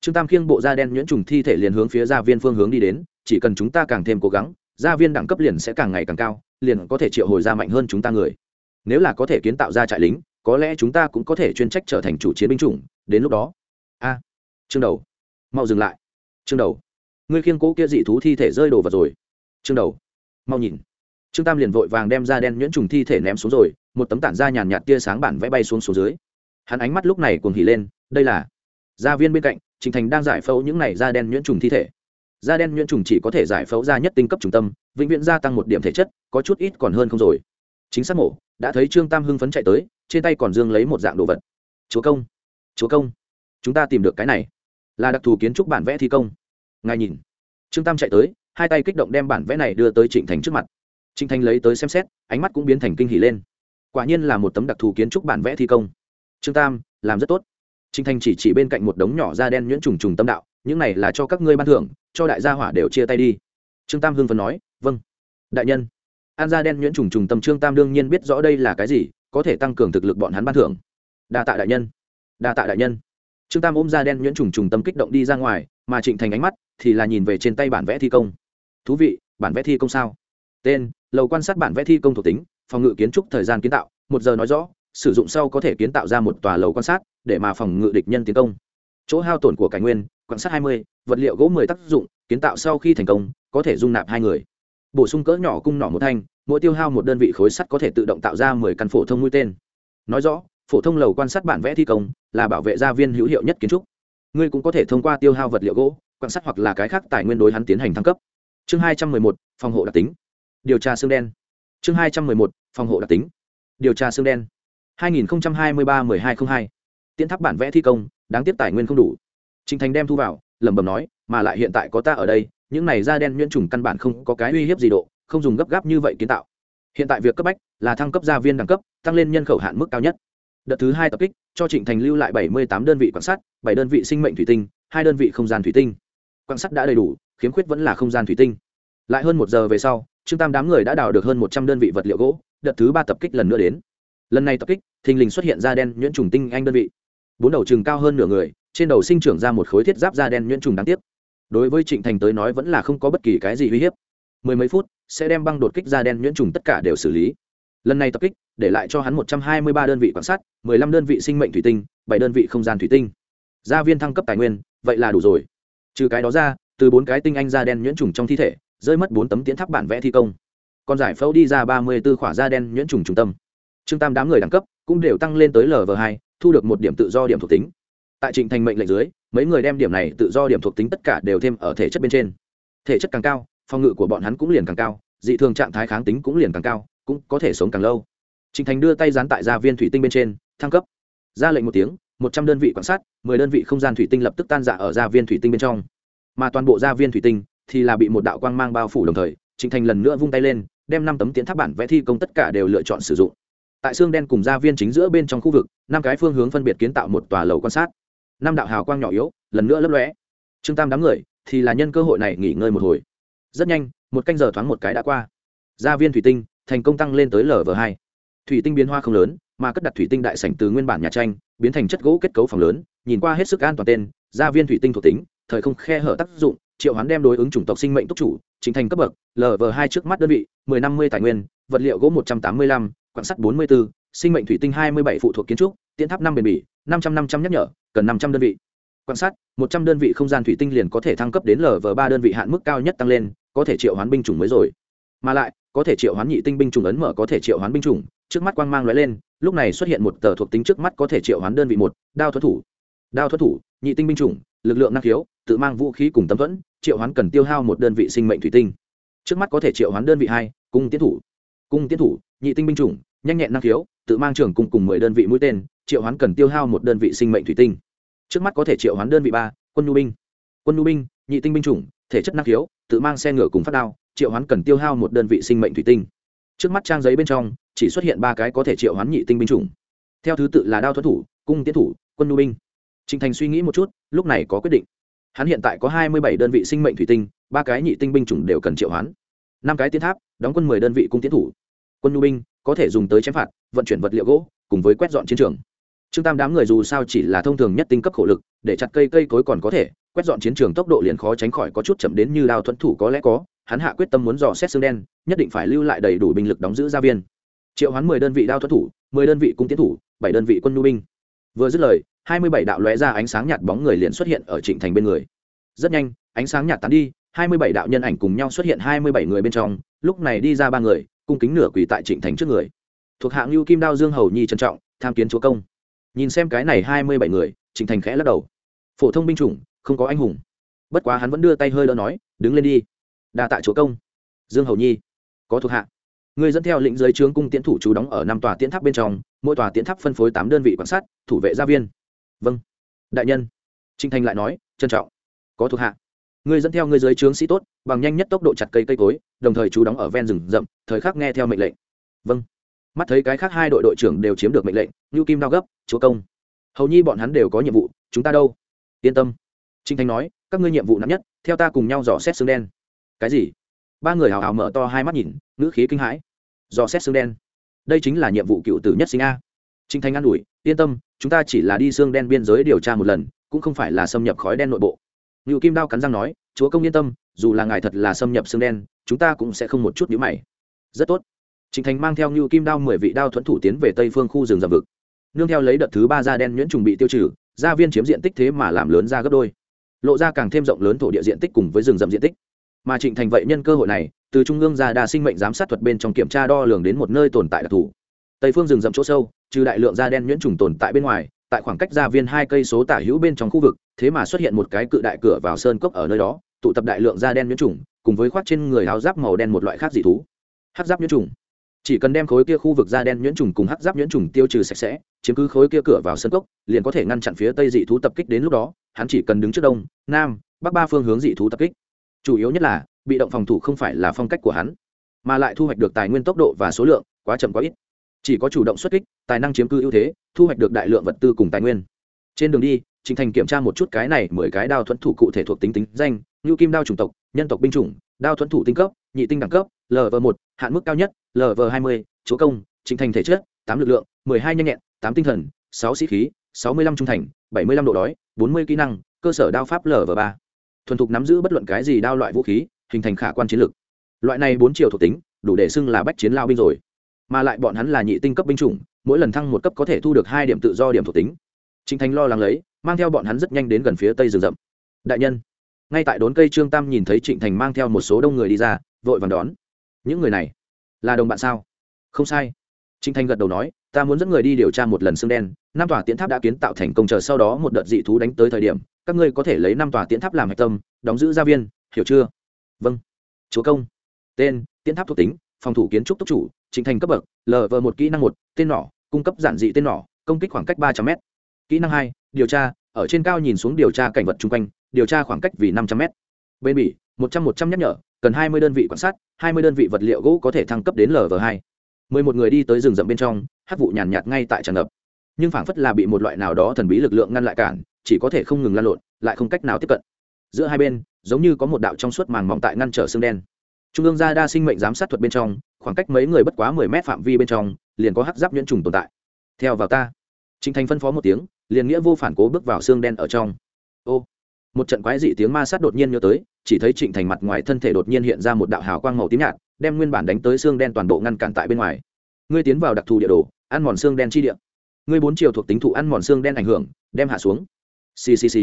Trương tam khiêng bộ da đen nhuyễn trùng thi thể liền hướng phía gia viên phương hướng đi đến chỉ cần chúng ta càng thêm cố gắng gia viên đẳng cấp liền sẽ càng ngày càng cao liền có thể triệu hồi ra mạnh hơn chúng ta người. Nếu là có thể kiến tạo ra trại lính có lẽ chúng ta cũng có thể chuyên trách trở thành chủ chiến binh chủng đến lúc đó. A à, chương đầu mau dừng lại chương đầu. Ngươi khiêng cố kia dị thú thi thể rơi đồ vật rồi. Chương đầu. Mau nhìn. Trương tam liền vội vàng đem ra đen nhuyễn trùng thi thể ném xuống rồi, một tấm tản da nhàn nhạt tia sáng bản vẽ bay xuống xuống dưới. Hắn ánh mắt lúc này cuồng hỉ lên, đây là gia viên bên cạnh, trình thành đang giải phẫu những này da đen nhuyễn trùng thi thể. Da đen nhuyễn trùng chỉ có thể giải phẫu ra nhất tinh cấp trung tâm, vĩnh viễn gia tăng một điểm thể chất, có chút ít còn hơn không rồi. Chính xác mổ, đã thấy trương tam hưng phấn chạy tới, trên tay còn dương lấy một dạng đồ vật. Chúa công chúa công, chúng ta tìm được cái này là đặc thù kiến trúc bản vẽ thi công. Ngài nhìn. Trương tam chạy tới, hai tay kích động đem bản vẽ này đưa tới trịnh thành trước mặt. Trịnh thành lấy tới xem xét, ánh mắt cũng biến thành kinh hỉ lên. Quả nhiên là một tấm đặc thù kiến trúc bản vẽ thi công. Trương tam, làm rất tốt. Trịnh thành chỉ chỉ bên cạnh một đống nhỏ da đen nhuyễn trùng trùng tâm đạo, những này là cho các ngươi ban thưởng, cho đại gia hỏa đều chia tay đi. Trương tam hưng phấn nói vâng đại nhân. An da đen nhuyễn trùng trùng tâm trương tam đương nhiên biết rõ đây là cái gì, có thể tăng cường thực lực bọn hắn ban thưởng. Đa tạ đại nhân, đa tạ đại nhân trương tam ôm ra đen nhuyễn trùng trùng tâm kích động đi ra ngoài, mà trịnh thành ánh mắt thì là nhìn về trên tay bản vẽ thi công. Thú vị, bản vẽ thi công sao? Tên, lầu quan sát bản vẽ thi công thuộc tính, phòng ngự kiến trúc thời gian kiến tạo, một giờ nói rõ, sử dụng sau có thể kiến tạo ra một tòa lầu quan sát, để mà phòng ngự địch nhân tiến công. Chỗ hao tổn của cảnh nguyên, quan sát hai mươi, vật liệu gỗ mười tác dụng, kiến tạo sau khi thành công, có thể dung nạp hai người. Bổ sung cỡ nhỏ cung nỏ một thanh, mỗi tiêu hao một đơn vị khối sắt có thể tự động tạo ra mười căn phổ thông mũi tên. Nói rõ phổ thông lầu quan sát bản vẽ thi công là bảo vệ gia viên hữu hiệu nhất kiến trúc. Ngươi cũng có thể thông qua tiêu hao vật liệu gỗ, quan sát hoặc là cái khác tài nguyên đối hắn tiến hành thăng cấp. Chương hai trăm mười một, phòng hộ đặc tính. Điều tra xương đen. Chương hai trăm mười một, phòng hộ đặc tính. Điều tra xương đen. Hai nghìn hai mươi ba mười hai t r ă n h hai. Tiến tháp bản vẽ thi công, đáng tiếc tài nguyên không đủ. Trình thành đem thu vào, lẩm bẩm nói, mà lại hiện tại có ta ở đây, những này da đen nhuyễn trùng căn bản không có cái uy hiếp gì độ, không dùng gấp gáp như vậy kiến tạo. Hiện tại việc cấp bách là thăng cấp gia viên đẳng cấp, tăng lên nhân khẩu hạn mức cao nhất đợt thứ hai tập kích, cho trịnh thành lưu lại bảy mươi tám đơn vị quan sát, bảy đơn vị sinh mệnh thủy tinh, hai đơn vị không gian thủy tinh. Quan sát đã đầy đủ, khiếm khuyết vẫn là không gian thủy tinh. Lại hơn một giờ về sau, trương tam đám người đã đào được hơn một trăm đơn vị vật liệu gỗ, đợt thứ ba tập kích lần nữa đến. Lần này tập kích, thình lình xuất hiện da đen nhuyễn trùng tinh anh đơn vị. Bốn đầu chừng cao hơn nửa người, trên đầu sinh trưởng ra một khối thiết giáp da đen nhuyễn trùng đáng tiếc. Đối với trịnh thành tới nói vẫn là không có bất kỳ cái gì uy hiếp. Mười mấy phút, sẽ đem băng đột kích da đen nhuyễn trùng tất cả đều xử lý. Lần này tập kích để lại cho hắn một trăm hai mươi ba đơn vị quan sát, mười lăm đơn vị sinh mệnh thủy tinh, bảy đơn vị không gian thủy tinh. Gia viên thăng cấp tài nguyên, vậy là đủ rồi. Trừ cái đó ra, từ bốn cái tinh anh da đen nhuyễn trùng trong thi thể, rơi mất bốn tấm tiến tháp bản vẽ thi công. Còn giải phẫu đi ra ba mươi b khỏa da đen nhuyễn trùng trung tâm. Trương tam đám người đẳng cấp cũng đều tăng lên tới lv hai, thu được một điểm tự do điểm thuộc tính. Tại trịnh thành mệnh lệnh dưới, mấy người đem điểm này tự do điểm thuộc tính tất cả đều thêm ở thể chất bên trên. Thể chất càng cao, phòng ngự của bọn hắn cũng liền càng cao, dị thường trạng thái kháng tính cũng liền càng cao, cũng có thể sống càng lâu. Trình thành đưa tay dán tại gia viên thủy tinh bên trên, thăng cấp. Ra lệnh một tiếng, một trăm đơn vị quan sát, mười đơn vị không gian thủy tinh lập tức tan dạ ở gia viên thủy tinh bên trong. Mà toàn bộ gia viên thủy tinh thì là bị một đạo quang mang bao phủ đồng thời, Trình thành lần nữa vung tay lên, đem năm tấm tiến tháp bản vẽ thi công tất cả đều lựa chọn sử dụng. Tại xương đen cùng gia viên chính giữa bên trong khu vực, năm cái phương hướng phân biệt kiến tạo một tòa lầu quan sát. Năm đạo hào quang nhỏ yếu, lần nữa lấp lóe. Trương tam đám người thì là nhân cơ hội này nghỉ ngơi một hồi. Rất nhanh, một canh giờ thoáng một cái đã qua. Gia viên thủy tinh thành công tăng lên tới lv hai thủy tinh biến hoa không lớn, mà cất đặt thủy tinh đại sảnh từ nguyên bản nhà tranh, biến thành chất gỗ kết cấu phòng lớn, nhìn qua hết sức an toàn tên, gia viên thủy tinh thuộc tính, thời không khe hở tác dụng, triệu hoán đem đối ứng chủng tộc sinh mệnh túc chủ, chính thành cấp bậc lv hai trước mắt đơn vị, mười năm mươi tài nguyên, vật liệu gỗ một trăm tám mươi lăm, quan sát bốn mươi b ố sinh mệnh thủy tinh hai mươi bảy phụ thuộc kiến trúc, tiến tháp năm bền bỉ, năm trăm năm trăm nhắc nhở, cần năm trăm đơn vị. Quan sát, một trăm đơn vị không gian thủy tinh liền có thể thăng cấp đến lv ba đơn vị hạn mức cao nhất tăng lên, có thể triệu hoán binh chủng mới rồi. Mà lại, có thể triệu hoán nhị tinh binh chủng ấn mở có thể triệu hoán binh chủng trước mắt quang mang lóe lên, lúc này xuất hiện một tờ thuộc tính trước mắt có thể triệu hoán đơn vị một, đao thuật thủ. Đao thuật thủ, nhị tinh binh chủng, lực lượng năng khiếu, tự mang vũ khí cùng tấm thuẫn, triệu hoán cần tiêu hao một đơn vị sinh mệnh thủy tinh. Trước mắt có thể triệu hoán đơn vị hai, cung tiến thủ. Cung tiến thủ, nhị tinh binh chủng, nhanh nhẹn năng khiếu, tự mang trường cùng cùng mười đơn vị mũi tên, triệu hoán cần tiêu hao một đơn vị sinh mệnh thủy tinh. Trước mắt có thể triệu hoán đơn vị ba, quân nhu binh. Quân nhu binh, nhị tinh binh chủng, thể chất năng khiếu, tự mang xe ngựa cùng phát đao, triệu hoán cần tiêu hao một đơn vị sinh mệnh thủy tinh trước mắt trang giấy bên trong chỉ xuất hiện ba cái có thể triệu hoán nhị tinh binh chủng theo thứ tự là đao thuẫn thủ cung tiến thủ quân nhu binh Trình Thành suy nghĩ một chút, lúc này có quyết định. Hắn hiện tại có hai mươi bảy đơn vị sinh mệnh thủy tinh, ba cái nhị tinh binh chủng đều cần triệu hoán. năm cái tiến tháp, đóng quân mười đơn vị cung tiến thủ. Quân nhu binh có thể dùng tới chém phạt, vận chuyển vật liệu gỗ, cùng với quét dọn chiến trường. Trương Tam đám người dù sao chỉ là thông thường nhất tinh cấp khổ lực, để chặt cây cây cối còn có thể, quét dọn chiến trường tốc độ liền khó tránh khỏi có chút chậm đến như đao thuẫn thủ có lẽ có, hắn hạ quyết tâm muốn dò xét xương đen, nhất định phải lưu lại đầy đủ binh lực đóng giữ gia viên. Triệu hoán mười đơn vị đao thoát thủ, mười đơn vị cung tiến thủ, bảy đơn vị quân nhu binh. Vừa dứt lời, hai mươi bảy đạo lóe ra ánh sáng nhạt bóng người liền xuất hiện ở trịnh thành bên người. Rất nhanh ánh sáng nhạt tán đi hai mươi bảy đạo nhân ảnh cùng nhau xuất hiện hai mươi bảy người bên trong lúc này đi ra ba người cung kính nửa quỳ tại trịnh thành trước người. Thuộc hạng lưu kim đao dương hầu nhi trân trọng tham kiến chúa công. Nhìn xem cái này hai mươi bảy người trịnh thành khẽ lắc đầu. Phổ thông binh chủng không có anh hùng. Bất quá hắn vẫn đưa tay hơi đỡ nói đứng lên đi đa tạ chúa công. Dương hầu nhi, có thuộc hạ. Người dẫn theo lĩnh giới trướng cung tiễn thủ chú đóng ở năm tòa tiễn tháp bên trong, mỗi tòa tiễn tháp phân phối tám đơn vị quan sát, thủ vệ gia viên. Vâng. Đại nhân. Trinh thanh lại nói, trân trọng. Có thuộc hạ. Người dẫn theo người giới trướng sĩ tốt, bằng nhanh nhất tốc độ chặt cây cây cối, đồng thời chú đóng ở ven rừng rậm, thời khắc nghe theo mệnh lệnh. Vâng. Mắt thấy cái khác hai đội đội trưởng đều chiếm được mệnh lệnh như kim đao gấp, chúa công. Hầu nhi bọn hắn đều có nhiệm vụ, chúng ta đâu? Yên tâm. Trinh thanh nói, các ngươi nhiệm vụ nặng nhất, theo ta cùng nhau dò xét xương đen cái gì? Ba người hào hào mở to hai mắt nhìn, ngữ khí kinh hãi. Do xét xương đen. Đây chính là nhiệm vụ cựu tử nhất sinh a. Trinh thanh an ủi, yên tâm, chúng ta chỉ là đi xương đen biên giới điều tra một lần, cũng không phải là xâm nhập khói đen nội bộ. Ngự kim đao cắn răng nói, chúa công yên tâm, dù là ngài thật là xâm nhập xương đen, chúng ta cũng sẽ không một chút nhữ mày. Rất tốt. Trịnh thành mang theo ngự kim đao mười vị đao thuẫn thủ tiến về tây phương khu rừng rậm vực. Nương theo lấy đợt thứ ba da đen nhuyễn trùng bị tiêu trừ, gia viên chiếm diện tích thế mà làm lớn ra gấp đôi. Lộ ra càng thêm rộng lớn thổ địa diện tích cùng với rừng rậm diện tích mà trịnh thành vậy nhân cơ hội này, từ trung ương ra đa sinh mệnh giám sát thuật bên trong kiểm tra đo lường đến một nơi tồn tại đặc thù. Tây phương rừng rậm chỗ sâu, trừ đại lượng da đen nhuyễn trùng tồn tại bên ngoài, tại khoảng cách gia viên hai cây số tả hữu bên trong khu vực, thế mà xuất hiện một cái cự đại cửa vào sơn cốc ở nơi đó, tụ tập đại lượng da đen nhuyễn trùng, cùng với khoác trên người áo giáp màu đen một loại khác dị thú. Hát giáp nhuyễn trùng. Chỉ cần đem khối kia khu vực da đen nhuyễn trùng cùng hắc giáp nhuyễn trùng tiêu trừ sạch sẽ, chiếm cứ khối kia cửa vào sân cốc, liền có thể ngăn chặn phía tây dị thú tập kích đến lúc đó, hắn chỉ cần đứng trước đông, nam, bắc ba phương hướng dị thú tập kích chủ yếu nhất là, bị động phòng thủ không phải là phong cách của hắn, mà lại thu hoạch được tài nguyên tốc độ và số lượng quá chậm quá ít. Chỉ có chủ động xuất kích, tài năng chiếm cư ưu thế, thu hoạch được đại lượng vật tư cùng tài nguyên. Trên đường đi, trình thành kiểm tra một chút cái này mười cái đao thuẫn thủ cụ thể thuộc tính tính danh như kim đao chủng tộc, nhân tộc binh chủng, đao thuẫn thủ tinh cấp, nhị tinh đẳng cấp lv một, hạn mức cao nhất lv hai mươi, chúa công, trình thành thể chất, tám lực lượng, mười hai nhanh nhẹn, tám tinh thần, sáu sĩ khí, sáu mươi lăm trung thành, bảy mươi lăm độ đói, bốn mươi kỹ năng, cơ sở đao pháp lv ba thuần thục nắm giữ bất luận cái gì đao loại vũ khí hình thành khả quan chiến lược loại này bốn chiều thuộc tính đủ để xưng là bách chiến lao binh rồi mà lại bọn hắn là nhị tinh cấp binh chủng mỗi lần thăng một cấp có thể thu được hai điểm tự do điểm thuộc tính Trịnh Thành lo lắng lấy, mang theo bọn hắn rất nhanh đến gần phía tây rừng rậm. Đại nhân, ngay tại đốn cây Trương Tam nhìn thấy Trịnh Thành mang theo một số đông người đi ra, vội vàng đón. Những người này là đồng bạn sao? Không sai. Trịnh Thành gật đầu nói, ta muốn dẫn người đi điều tra một lần xương đen, năm tòa tiến tháp đã kiến tạo thành công chờ sau đó một đợt dị thú đánh tới thời điểm, các ngươi có thể lấy năm tòa tiễn tháp làm hạch tâm, đóng giữ gia viên, hiểu chưa? Vâng. Chúa công. Tên, tiễn tháp thuộc tính, phòng thủ kiến trúc tốc chủ, trình Thành cấp bậc, lv một kỹ năng một, tên nỏ, cung cấp giản dị tên nỏ, công kích khoảng cách ba trăm m kỹ năng hai điều tra ở trên cao nhìn xuống điều tra cảnh vật chung quanh điều tra khoảng cách vì năm trăm m bên bỉ một trăm một trăm nhắc nhở cần hai mươi đơn vị quan sát hai mươi đơn vị vật liệu gỗ có thể thăng cấp đến lv hai mười một người đi tới rừng rậm bên trong hát vụ nhàn nhạt ngay tại tràn ngập nhưng phảng phất là bị một loại nào đó thần bí lực lượng ngăn lại cản chỉ có thể không ngừng lan lộn, lại không cách nào tiếp cận. Giữa hai bên, giống như có một đạo trong suốt màng mỏng tại ngăn trở xương đen. Trung ương gia đa sinh mệnh giám sát thuật bên trong, khoảng cách mấy người bất quá mười mét phạm vi bên trong, liền có hắc giáp nhuyễn trùng tồn tại. Theo vào ta. Trịnh thành phân phó một tiếng, liền nghĩa vô phản cố bước vào xương đen ở trong. Ô. Một trận quái dị tiếng ma sát đột nhiên nhớ tới, chỉ thấy trịnh thành mặt ngoài thân thể đột nhiên hiện ra một đạo hào quang màu tím nhạt, đem nguyên bản đánh tới xương đen toàn bộ ngăn cản tại bên ngoài. Ngươi tiến vào đặc thù địa đồ, ăn mòn xương đen chi địa. Ngươi bốn chiều thuộc tính thụ ăn mòn xương đen ảnh hưởng, đem hạ xuống ccc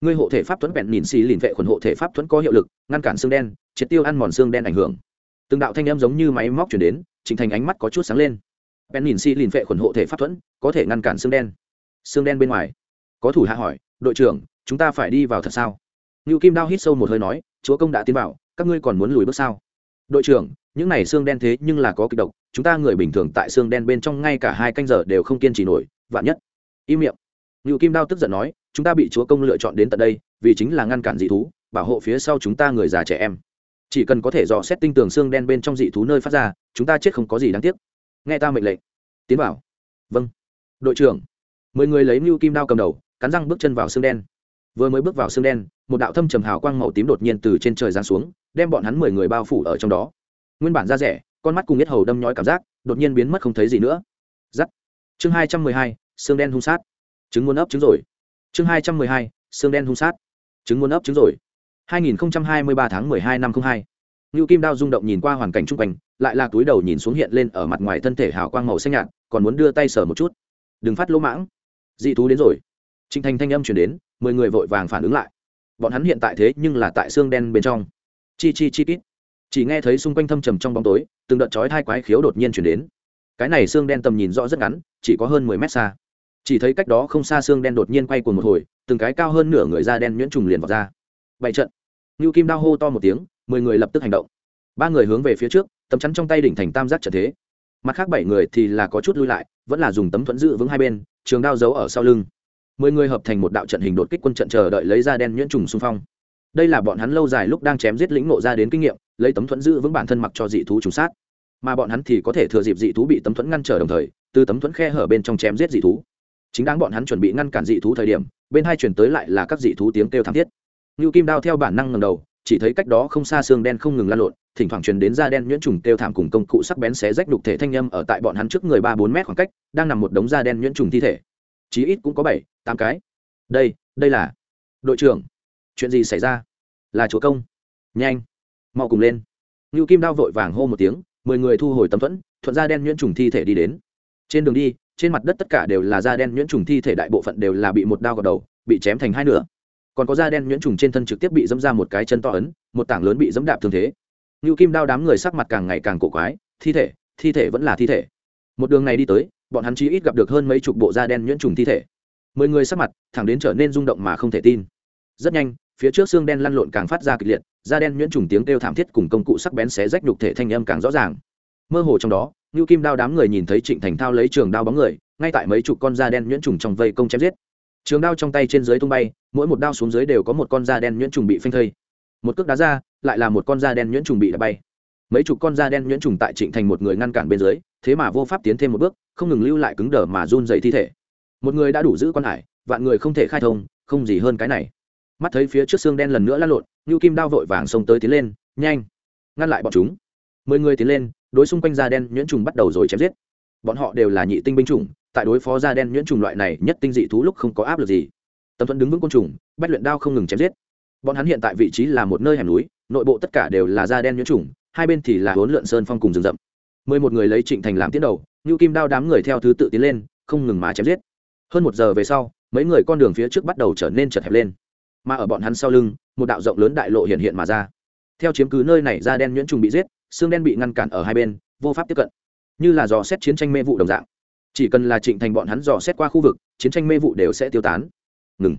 ngươi hộ thể pháp thuẫn vẹn nhìn xì lìn vệ khuẩn hộ thể pháp thuẫn có hiệu lực, ngăn cản xương đen, triệt tiêu ăn mòn xương đen ảnh hưởng. Từng đạo thanh em giống như máy móc chuyển đến trình thành ánh mắt có chút sáng lên. Vẹn nhìn xì lìn vệ khuẩn hộ thể pháp thuẫn có thể ngăn cản xương đen. Xương đen bên ngoài. Có thủ hạ hỏi, đội trưởng, chúng ta phải đi vào thật sao? Ngưu kim đao hít sâu một hơi nói, chúa công đã tiến vào, các ngươi còn muốn lùi bước sao? Đội trưởng, những này xương đen thế nhưng là có kịch độc, chúng ta người bình thường tại xương đen bên trong ngay cả hai canh giờ đều không kiên trì nổi, vạn nhất. Im miệng. Ngưu kim đao tức giận nói chúng ta bị chúa công lựa chọn đến tận đây, vì chính là ngăn cản dị thú, bảo hộ phía sau chúng ta người già trẻ em. Chỉ cần có thể dò xét tinh tường xương đen bên trong dị thú nơi phát ra, chúng ta chết không có gì đáng tiếc. Nghe ta mệnh lệnh. Tiến bảo vâng. Đội trưởng. Mười người lấy mưu kim đao cầm đầu, cắn răng bước chân vào xương đen. Vừa mới bước vào xương đen, một đạo thâm trầm hào quang màu tím đột nhiên từ trên trời giáng xuống, đem bọn hắn mười người bao phủ ở trong đó. Nguyên bản da rẻ, con mắt cùng nhất hầu đâm nhói cảm giác, đột nhiên biến mất không thấy gì nữa. Giắt. Chương hai trăm mười hai, xương đen hung sát. Trứng muốn ấp trứng rồi chương hai trăm mười hai xương đen hung sát. Trứng muốn ấp trứng rồi. hai nghìn hai mươi ba tháng mười hai năm không hai. Nưu Kim Đao rung động nhìn qua hoàn cảnh xung quanh, lại là túi đầu nhìn xuống hiện lên ở mặt ngoài thân thể hào quang màu xanh nhạt, còn muốn đưa tay sờ một chút. Đừng phát lỗ mãng. Dị thú đến rồi. Trinh thành thanh âm truyền đến mười người vội vàng phản ứng lại. Bọn hắn hiện tại thế nhưng là tại xương đen bên trong. Chi chi chi kít. Chỉ nghe thấy xung quanh thâm trầm trong bóng tối từng đợt chói tai quái khiếu đột nhiên truyền đến. Cái này xương đen tầm nhìn rõ rất ngắn chỉ có hơn mười mét xa chỉ thấy cách đó không xa xương đen đột nhiên quay cuồng một hồi, từng cái cao hơn nửa người da đen nhuyễn trùng liền vào ra. Bảy trận. Ngưu kim đao hô to một tiếng, mười người lập tức hành động. Ba người hướng về phía trước, tấm chắn trong tay đỉnh thành tam giác trận thế. Mặt khác bảy người thì là có chút lui lại, vẫn là dùng tấm thuẫn giữ vững hai bên, trường đao giấu ở sau lưng. Mười người hợp thành một đạo trận hình đột kích quân trận chờ đợi lấy ra đen nhuyễn trùng xung phong. Đây là bọn hắn lâu dài lúc đang chém giết lĩnh nộ ra đến kinh nghiệm, lấy tấm thuẫn giữ vững bản thân mặc cho dị thú trùng sát. Mà bọn hắn thì có thể thừa dịp dị thú bị tấm thuẫn ngăn trở đồng thời, từ tấm thuẫn khe hở bên trong chém giết dị thú chính đáng bọn hắn chuẩn bị ngăn cản dị thú thời điểm, bên hai chuyển tới lại là các dị thú tiếng kêu thảm thiết. Ngưu kim đao theo bản năng ngầm đầu, chỉ thấy cách đó không xa xương đen không ngừng lan lộn, thỉnh thoảng truyền đến da đen nhuyễn trùng kêu thảm cùng công cụ sắc bén xé rách đục thể thanh â m ở tại bọn hắn trước người ba bốn mét khoảng cách, đang nằm một đống da đen nhuyễn trùng thi thể. Chí ít cũng có bảy, tám cái. Đây đây là đội trưởng. Chuyện gì xảy ra? Là chúa công. Nhanh, mau cùng lên. Ngưu kim đao vội vàng hô một tiếng, mười người thu hồi tấm thuẫn, thuận da đen nhuyễn trùng thi thể đi đến. Trên đường đi trên mặt đất tất cả đều là da đen nhuyễn trùng thi thể đại bộ phận đều là bị một đao gọt đầu, bị chém thành hai nửa. Còn có da đen nhuyễn trùng trên thân trực tiếp bị dẫm ra một cái chân to ấn, một tảng lớn bị dẫm đạp thương thế. Ngưu kim đao đám người sắc mặt càng ngày càng cổ quái, thi thể thi thể vẫn là thi thể. Một đường này đi tới, bọn hắn chí ít gặp được hơn mấy chục bộ da đen nhuyễn trùng thi thể. Mười người sắc mặt, thẳng đến trở nên rung động mà không thể tin. Rất nhanh, phía trước xương đen lăn lộn càng phát ra kịch liệt, da đen nhuyễn trùng tiếng kêu thảm thiết cùng công cụ sắc bén xé rách nhục thể thanh âm càng rõ ràng mơ hồ trong đó, ngưu kim đao đám người nhìn thấy trịnh thành thao lấy trường đao bóng người, ngay tại mấy chục con da đen nhuyễn trùng trong vây công chém giết. Trường đao trong tay trên dưới tung bay, mỗi một đao xuống dưới đều có một con da đen nhuyễn trùng bị phanh thây. Một cước đá ra, lại là một con da đen nhuyễn trùng bị đập bay. Mấy chục con da đen nhuyễn trùng tại trịnh thành một người ngăn cản bên dưới, thế mà vô pháp tiến thêm một bước, không ngừng lưu lại cứng đờ mà run dày thi thể. Một người đã đủ giữ con hải, vạn người không thể khai thông, không gì hơn cái này. Mắt thấy phía trước xương đen lần nữa lăn lộn, Ngưu kim đao vội vàng xông tới tiến lên, nhanh, ngăn lại bọn chúng. Mười người tiến lên đối xung quanh da đen nhuyễn trùng bắt đầu rồi chém giết. Bọn họ đều là nhị tinh binh chủng, tại đối phó da đen nhuyễn trùng loại này nhất tinh dị thú lúc không có áp lực gì. Tấm thuận đứng vững côn trùng, bách luyện đao không ngừng chém giết. Bọn hắn hiện tại vị trí là một nơi hẻm núi, nội bộ tất cả đều là da đen nhuyễn trùng, hai bên thì là huấn lượn sơn phong cùng rừng rậm. Mười một người lấy trịnh thành làm tiến đầu như kim đao đám người theo thứ tự tiến lên, không ngừng má chém giết. Hơn một giờ về sau, mấy người con đường phía trước bắt đầu trở nên chật hẹp lên. Mà ở bọn hắn sau lưng, một đạo rộng lớn đại lộ hiện hiện mà ra. Theo chiếm cứ nơi này, da đen nhuyễn trùng bị giết xương đen bị ngăn cản ở hai bên, vô pháp tiếp cận. Như là dò xét chiến tranh mê vụ đồng dạng. Chỉ cần là trịnh thành bọn hắn dò xét qua khu vực, chiến tranh mê vụ đều sẽ tiêu tán. Ngừng.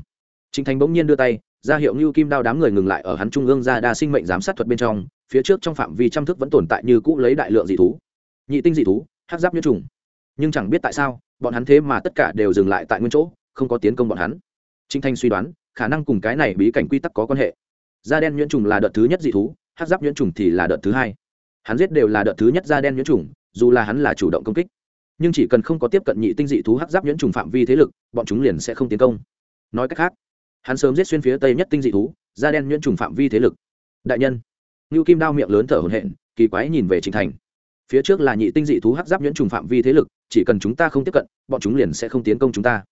Trịnh thành bỗng nhiên đưa tay, ra hiệu như kim đao đám người ngừng lại ở hắn trung ương ra đa sinh mệnh giám sát thuật bên trong, phía trước trong phạm vi trăm thức vẫn tồn tại như cũ lấy đại lượng dị thú. Nhị tinh dị thú hát giáp nhiễm trùng. Nhưng chẳng biết tại sao, bọn hắn thế mà tất cả đều dừng lại tại nguyên chỗ, không có tiến công bọn hắn. Trịnh thanh suy đoán, khả năng cùng cái này bí cảnh quy tắc có quan hệ. Da đen nhuyễn trùng là đợt thứ nhất dị thú hát giáp nhuyễn trùng thì là đợt thứ hai hắn giết đều là đợt thứ nhất da đen nhuyễn trùng, dù là hắn là chủ động công kích. Nhưng chỉ cần không có tiếp cận nhị tinh dị thú hắc giáp nhuyễn trùng phạm vi thế lực, bọn chúng liền sẽ không tiến công. Nói cách khác, hắn sớm giết xuyên phía tây nhất tinh dị thú, da đen nhuyễn trùng phạm vi thế lực. Đại nhân, ngưu kim đao miệng lớn thở hồn hện kỳ quái nhìn về trình thành. Phía trước là nhị tinh dị thú hắc giáp nhuyễn trùng phạm vi thế lực, chỉ cần chúng ta không tiếp cận, bọn chúng liền sẽ không tiến công chúng ta.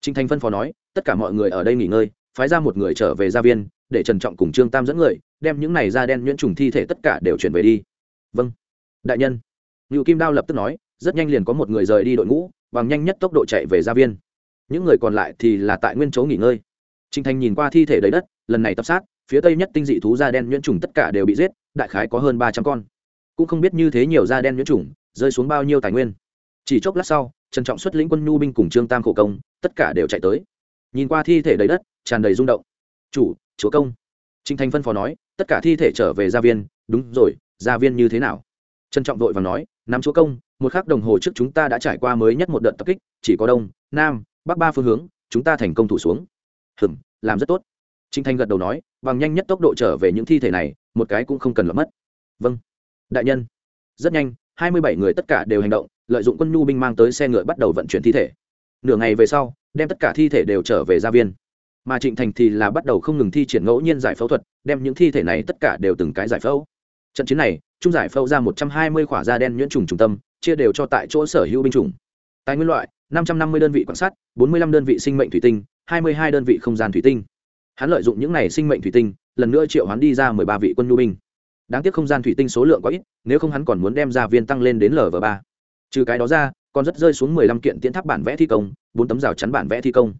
Trình thành phân phó nói, tất cả mọi người ở đây nghỉ ngơi, phái ra một người trở về gia viên, để trần trọng cùng trương tam dẫn người, đem những này da đen nhuyễn trùng thi thể tất cả đều chuyển về đi vâng. Đại nhân. Ngự kim đao lập tức nói, rất nhanh liền có một người rời đi đội ngũ, bằng nhanh nhất tốc độ chạy về gia viên. Những người còn lại thì là tại nguyên chỗ nghỉ ngơi. Trinh thành nhìn qua thi thể đầy đất, lần này tập sát, phía tây nhất tinh dị thú da đen nhuyễn trùng tất cả đều bị giết, đại khái có hơn ba trăm con. Cũng không biết như thế nhiều da đen nhuyễn trùng, rơi xuống bao nhiêu tài nguyên. Chỉ chốc lát sau, trần trọng xuất lĩnh quân nhu binh cùng trương tam khổ công, tất cả đều chạy tới. Nhìn qua thi thể đầy đất, tràn đầy rung động. Chủ, chúa công. Trinh thành phân phó nói, tất cả thi thể trở về gia viên. Đúng rồi gia viên như thế nào? Trân trọng vội và nói nắm chúa công, một khắc đồng hồ trước chúng ta đã trải qua mới nhất một đợt tập kích, chỉ có đông, nam, bắc ba phương hướng, chúng ta thành công thủ xuống. Hừm, làm rất tốt. Trinh thanh gật đầu nói, bằng nhanh nhất tốc độ trở về những thi thể này, một cái cũng không cần lập mất. Vâng. Đại nhân. Rất nhanh, hai mươi bảy người tất cả đều hành động, lợi dụng quân nhu binh mang tới xe ngựa bắt đầu vận chuyển thi thể. Nửa ngày về sau, đem tất cả thi thể đều trở về gia viên. Mà trịnh thành thì là bắt đầu không ngừng thi triển ngẫu nhiên giải phẫu thuật, đem những thi thể này tất cả đều từng cái giải phẫu trận chiến này, trung giải phâu ra một trăm hai mươi khỏa da đen nhuyễn trùng trung tâm, chia đều cho tại chỗ sở hữu binh chủng. Tài nguyên loại, năm trăm năm mươi đơn vị quan sát, bốn mươi lăm đơn vị sinh mệnh thủy tinh, hai mươi hai đơn vị không gian thủy tinh. Hắn lợi dụng những này sinh mệnh thủy tinh, lần nữa triệu hắn đi ra mười ba vị quân nhu binh. Đáng tiếc không gian thủy tinh số lượng quá ít, nếu không hắn còn muốn đem ra viên tăng lên đến lv ba. Trừ cái đó ra, còn rất rơi xuống mười lăm kiện tiến tháp bản vẽ thi công, bốn tấm rào chắn bản vẽ thi công.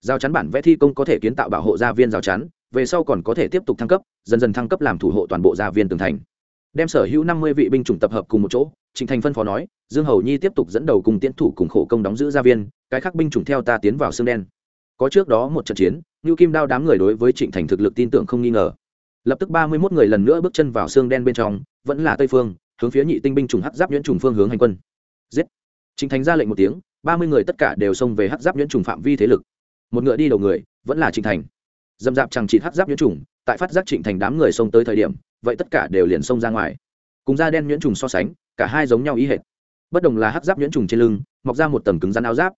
Rào chắn bản vẽ thi công có thể kiến tạo bảo hộ gia viên rào chắn, về sau còn có thể tiếp tục thăng cấp, dần dần thăng cấp làm thủ hộ toàn bộ gia viên tường thành đem sở hữu năm mươi vị binh chủng tập hợp cùng một chỗ trịnh thành phân phó nói, dương hầu nhi tiếp tục dẫn đầu cùng tiến thủ cùng khổ công đóng giữ gia viên, cái khác binh chủng theo ta tiến vào xương đen. Có trước đó một trận chiến như kim đao đám người đối với trịnh thành thực lực tin tưởng không nghi ngờ. Lập tức ba mươi mốt người lần nữa bước chân vào xương đen bên trong, vẫn là tây phương, hướng phía nhị tinh binh chủng hắc giáp nhuyễn trùng phương hướng hành quân. Giết! Trịnh thành ra lệnh một tiếng, ba mươi người tất cả đều xông về hắc giáp nhuyễn trùng phạm vi thế lực. Một ngựa đi đầu người, vẫn là trịnh thành. Dầm dạp chẳng trị hắc giáp nhuyễn trùng, tại phát giác trịnh thành đám người xông tới thời điểm vậy tất cả đều liền xông ra ngoài. Cùng da đen nhuyễn trùng so sánh, cả hai giống nhau ý hệt. Bất đồng là hắc giáp nhuyễn trùng trên lưng, mọc ra một tầng cứng rắn áo giáp.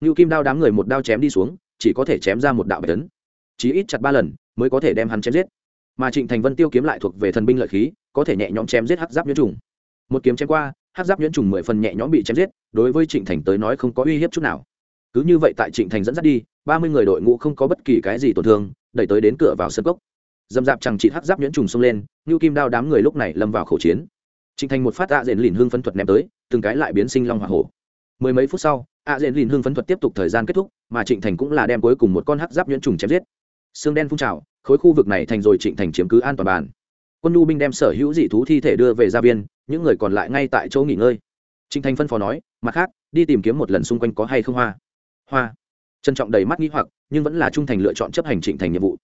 Như kim đao đám người một đao chém đi xuống, chỉ có thể chém ra một đạo bạch tấn chỉ ít chặt ba lần, mới có thể đem hắn chém giết. Mà trịnh thành vân tiêu kiếm lại thuộc về thần binh lợi khí, có thể nhẹ nhõm chém giết hắc giáp nhuyễn trùng. Một kiếm chém qua, hắc giáp nhuyễn trùng mười phần nhẹ nhõm bị chém giết, đối với trịnh thành tới nói không có uy hiếp chút nào. Cứ như vậy tại trịnh thành dẫn dắt đi, ba mươi người đội ngũ không có bất kỳ cái gì tổn thương, đẩy tới đến cửa vào sân cốc dầm dạp chẳng chị hắc giáp nhuyễn trùng xông lên như kim đao đám người lúc này lâm vào khẩu chiến. Trịnh thành một phát ạ diện lìn hương phấn thuật ném tới, từng cái lại biến sinh long hoa hổ. Mười mấy phút sau, ạ diện lìn hương phấn thuật tiếp tục thời gian kết thúc, mà trịnh thành cũng là đem cuối cùng một con hắc giáp nhuyễn trùng chém giết. Xương đen phun trào, khối khu vực này thành rồi trịnh thành chiếm cứ an toàn bàn. Quân nhu binh đem sở hữu dị thú thi thể đưa về gia viên, những người còn lại ngay tại chỗ nghỉ ngơi. Trịnh thành phân phó nói, mặt khác, đi tìm kiếm một lần xung quanh có hay không hoa? Hoa. Trân trọng đầy mắt nghĩ hoặc, nhưng vẫn là trung thành lựa chọn chấp hành trịnh thành nhiệm vụ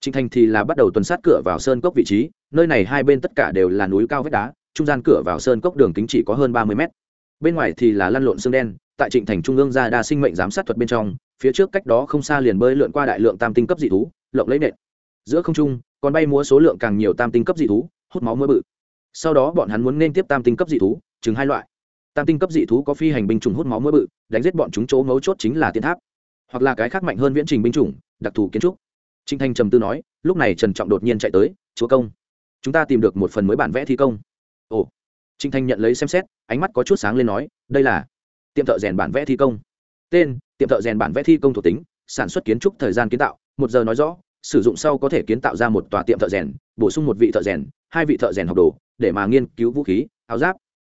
trịnh thành thì là bắt đầu tuần sát cửa vào sơn cốc vị trí, nơi này hai bên tất cả đều là núi cao vách đá, trung gian cửa vào sơn cốc đường kính chỉ có hơn ba mươi mét. Bên ngoài thì là lăn lộn xương đen, tại trịnh thành trung ương ra đa sinh mệnh giám sát thuật bên trong, phía trước cách đó không xa liền bơi lượn qua đại lượng tam tinh cấp dị thú, lộng lấy nện. Giữa không trung, còn bay múa số lượng càng nhiều tam tinh cấp dị thú, hút máu mưa bự. Sau đó bọn hắn muốn nên tiếp tam tinh cấp dị thú, chừng hai loại. Tam tinh cấp dị thú có phi hành binh chủng hút máu mưa bự, đánh giết bọn chúng chỗ ngấu chốt chính là tiên tháp, hoặc là cái khác mạnh hơn viễn trình binh chủng, đặc thù kiến trúc trinh thanh trầm tư nói, lúc này trần trọng đột nhiên chạy tới, chúa công, chúng ta tìm được một phần mới bản vẽ thi công. Ồ. Trinh thanh nhận lấy xem xét, ánh mắt có chút sáng lên nói, đây là tiệm thợ rèn bản vẽ thi công. Tên, tiệm thợ rèn bản vẽ thi công thuộc tính, sản xuất kiến trúc thời gian kiến tạo, một giờ nói rõ, sử dụng sau có thể kiến tạo ra một tòa tiệm thợ rèn, bổ sung một vị thợ rèn, hai vị thợ rèn học đồ, để mà nghiên cứu vũ khí, áo giáp.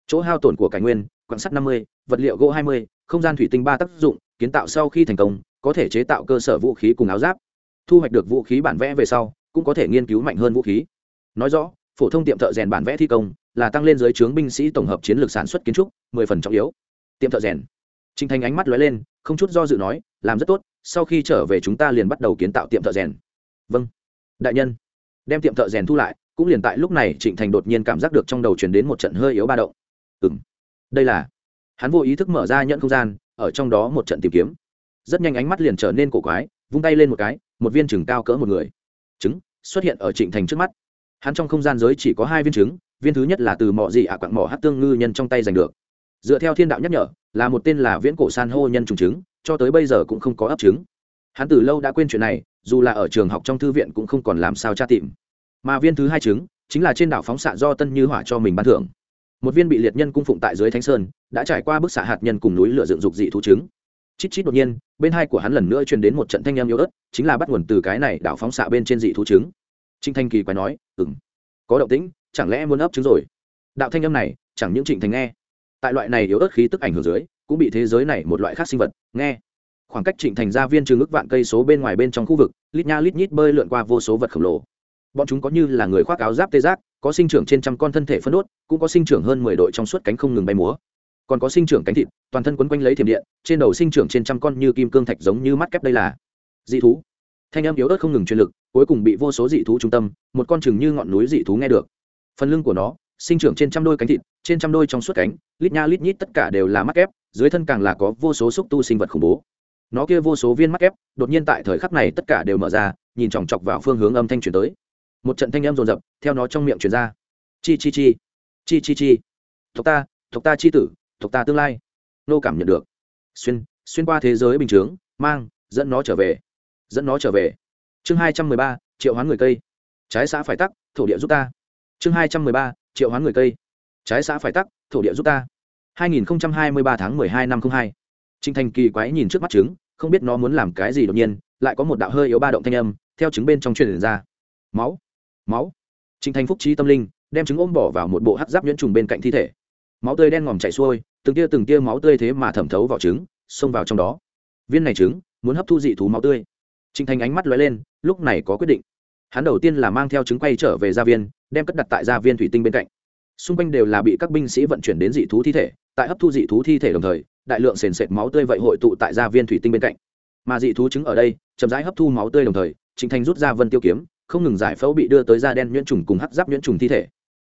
Chỗ hao tổn của cải nguyên quặng sắt năm mươi, vật liệu gỗ hai mươi, không gian thủy tinh ba tác dụng, kiến tạo sau khi thành công, có thể chế tạo cơ sở vũ khí cùng áo giáp thu hoạch được vũ khí bản vẽ về sau cũng có thể nghiên cứu mạnh hơn vũ khí nói rõ phổ thông tiệm thợ rèn bản vẽ thi công là tăng lên giới trướng binh sĩ tổng hợp chiến lược sản xuất kiến trúc mười phần trọng yếu tiệm thợ rèn trinh Thành ánh mắt lóe lên, không chút do dự nói, làm rất tốt, sau khi trở về chúng ta liền bắt đầu kiến tạo tiệm thợ rèn. Vâng. Đại nhân. Đem tiệm thợ rèn thu lại, cũng liền tại lúc này Trịnh Thành đột nhiên cảm giác được trong đầu truyền đến một trận hơi yếu ba động. Ừm. Đây là. Hắn vô ý thức mở ra nhận không gian, ở trong đó một trận tìm kiếm. Rất nhanh ánh mắt liền trở nên cổ quái, vung tay lên một cái, một viên trứng cao cỡ một người. Trứng xuất hiện ở Trịnh Thành trước mắt. Hắn trong không gian giới chỉ có hai viên trứng, viên thứ nhất là từ mỏ gì ạ à quặng mỏ hát tương ngư nhân trong tay giành được. Dựa theo thiên đạo nhắc nhở là một tên là viễn cổ san hô nhân trùng trứng cho tới bây giờ cũng không có ấp trứng. Hắn từ lâu đã quên chuyện này dù là ở trường học trong thư viện cũng không còn làm sao tra tìm. Mà viên thứ hai trứng chính là trên đảo phóng xạ do tân như hỏa cho mình ban thưởng. Một viên bị liệt nhân cung phụng tại dưới thánh sơn đã trải qua bức xạ hạt nhân cùng núi lửa dựng dục dị thú trứng chít chít đột nhiên, bên hai của hắn lần nữa truyền đến một trận thanh em yếu ớt, chính là bắt nguồn từ cái này đảo phóng xạ bên trên dị thú trứng. Trịnh thanh kỳ quay nói ừng có động tĩnh, chẳng lẽ muốn ấp trứng rồi? Đạo thanh âm này, chẳng những trịnh thành nghe, tại loại này yếu ớt khí tức ảnh hưởng dưới, cũng bị thế giới này một loại khác sinh vật nghe. Khoảng cách trịnh thành ra viên trường ước vạn cây số bên ngoài bên trong khu vực, lít nha lít nhít bơi lượn qua vô số vật khổng lồ. Bọn chúng có như là người khoác áo giáp tê giác, có sinh trưởng trên trăm con thân thể phân đốt, cũng có sinh trưởng hơn mười đội trong suốt cánh không ngừng bay múa còn có sinh trưởng cánh thịt toàn thân quấn quanh lấy thiểm điện trên đầu sinh trưởng trên trăm con như kim cương thạch giống như mắt kép đây là dị thú. Thanh âm yếu ớt không ngừng truyền lực cuối cùng bị vô số dị thú trung tâm một con chừng như ngọn núi dị thú nghe được. Phần lưng của nó sinh trưởng trên trăm đôi cánh thịt trên trăm đôi trong suốt cánh lít nha lít nhít tất cả đều là mắt kép, dưới thân càng là có vô số xúc tu sinh vật khủng bố. Nó kia vô số viên mắt kép, đột nhiên tại thời khắc này tất cả đều mở ra nhìn chòng chọc vào phương hướng âm thanh truyền tới. Một trận thanh âm rồn rập theo nó trong miệng truyền ra. Chi chi chi. Chi chi chi. Tộc ta tộc ta chi tử tộc ta tương lai. Nô cảm nhận được. Xuyên xuyên qua thế giới bình chướng mang dẫn nó trở về. Dẫn nó trở về. Chương hai trăm mười ba triệu hoán người cây. Trái xã phải tắc thổ địa giúp ta. Chương hai trăm mười ba triệu hoán người cây. Trái xã phải tắc thổ địa giúp ta. 2023 tháng 12 năm hai. Trinh Thành kỳ quái nhìn trước mắt trứng, không biết nó muốn làm cái gì đột nhiên, lại có một đạo hơi yếu ba động thanh âm, theo trứng bên trong truyền ra. Máu, máu. trinh Thành phúc trí tâm linh, đem trứng ôm bỏ vào một bộ hát giáp nhuyễn trùng bên cạnh thi thể. Máu tươi đen ngòm chảy xuôi, từng tia từng tia máu tươi thế mà thẩm thấu vào trứng, xông vào trong đó. Viên này trứng, muốn hấp thu dị thú máu tươi. Trình Thành ánh mắt lóe lên, lúc này có quyết định. Hắn đầu tiên là mang theo trứng quay trở về gia viên, đem cất đặt tại gia viên thủy tinh bên cạnh xung quanh đều là bị các binh sĩ vận chuyển đến dị thú thi thể tại hấp thu dị thú thi thể đồng thời đại lượng sền sệt máu tươi vậy hội tụ tại gia viên thủy tinh bên cạnh mà dị thú trứng ở đây chậm rãi hấp thu máu tươi đồng thời trịnh thành rút ra vân tiêu kiếm không ngừng giải phẫu bị đưa tới da đen nhuyễn trùng cùng hắc giáp nhuyễn trùng thi thể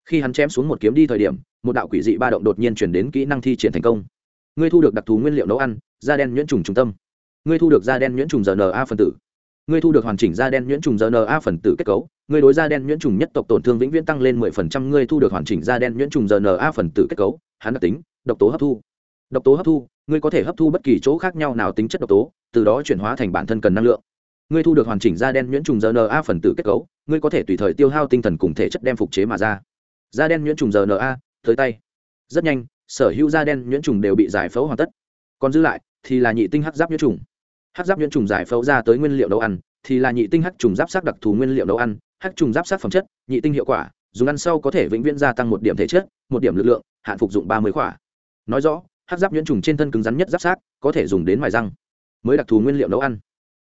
khi hắn chém xuống một kiếm đi thời điểm một đạo quỷ dị ba động đột nhiên chuyển đến kỹ năng thi triển thành công. Ngươi thu được đặc thù nguyên liệu nấu ăn da đen nhuyễn trùng trung tâm. Ngươi thu được da đen nhuyễn trùng rna phần tử. Ngươi thu được hoàn chỉnh da đen nhuyễn trùng rna phần tử kết cấu. Ngươi đối da đen nhuyễn trùng nhất tộc tổn thương vĩnh viễn tăng lên 10%, ngươi thu được hoàn chỉnh da đen nhuyễn trùng rna phần tử kết cấu. Hắn đặc tính độc tố hấp thu. Độc tố hấp thu ngươi có thể hấp thu bất kỳ chỗ khác nhau nào tính chất độc tố từ đó chuyển hóa thành bản thân cần năng lượng. Ngươi thu được hoàn chỉnh da đen nhuyễn trùng rna phần tử kết cấu ngươi có thể tùy thời tiêu hao tinh thần cùng thể chất đem phục chế mà ra da đen nhuyễn trùng rna tới tay. Rất nhanh sở hữu da đen nhuyễn trùng đều bị giải phẫu hoàn tất. Còn dư lại thì là nhị tinh hắc giáp nhuyễn trùng. Hắc giáp nhuyễn trùng giải phẫu ra tới nguyên liệu nấu ăn thì là nhị tinh hắc trùng giáp sắc đặc thù nguyên liệu nấu ăn hắc trùng giáp sắc phẩm chất nhị tinh hiệu quả dùng ăn sau có thể vĩnh viễn gia tăng một điểm thể chất một điểm lực lượng hạn phục dụng ba mươi khỏa. Nói rõ hắc giáp nhuyễn trùng trên thân cứng rắn nhất giáp sát có thể dùng đến mài răng mới đặc thù nguyên liệu nấu ăn.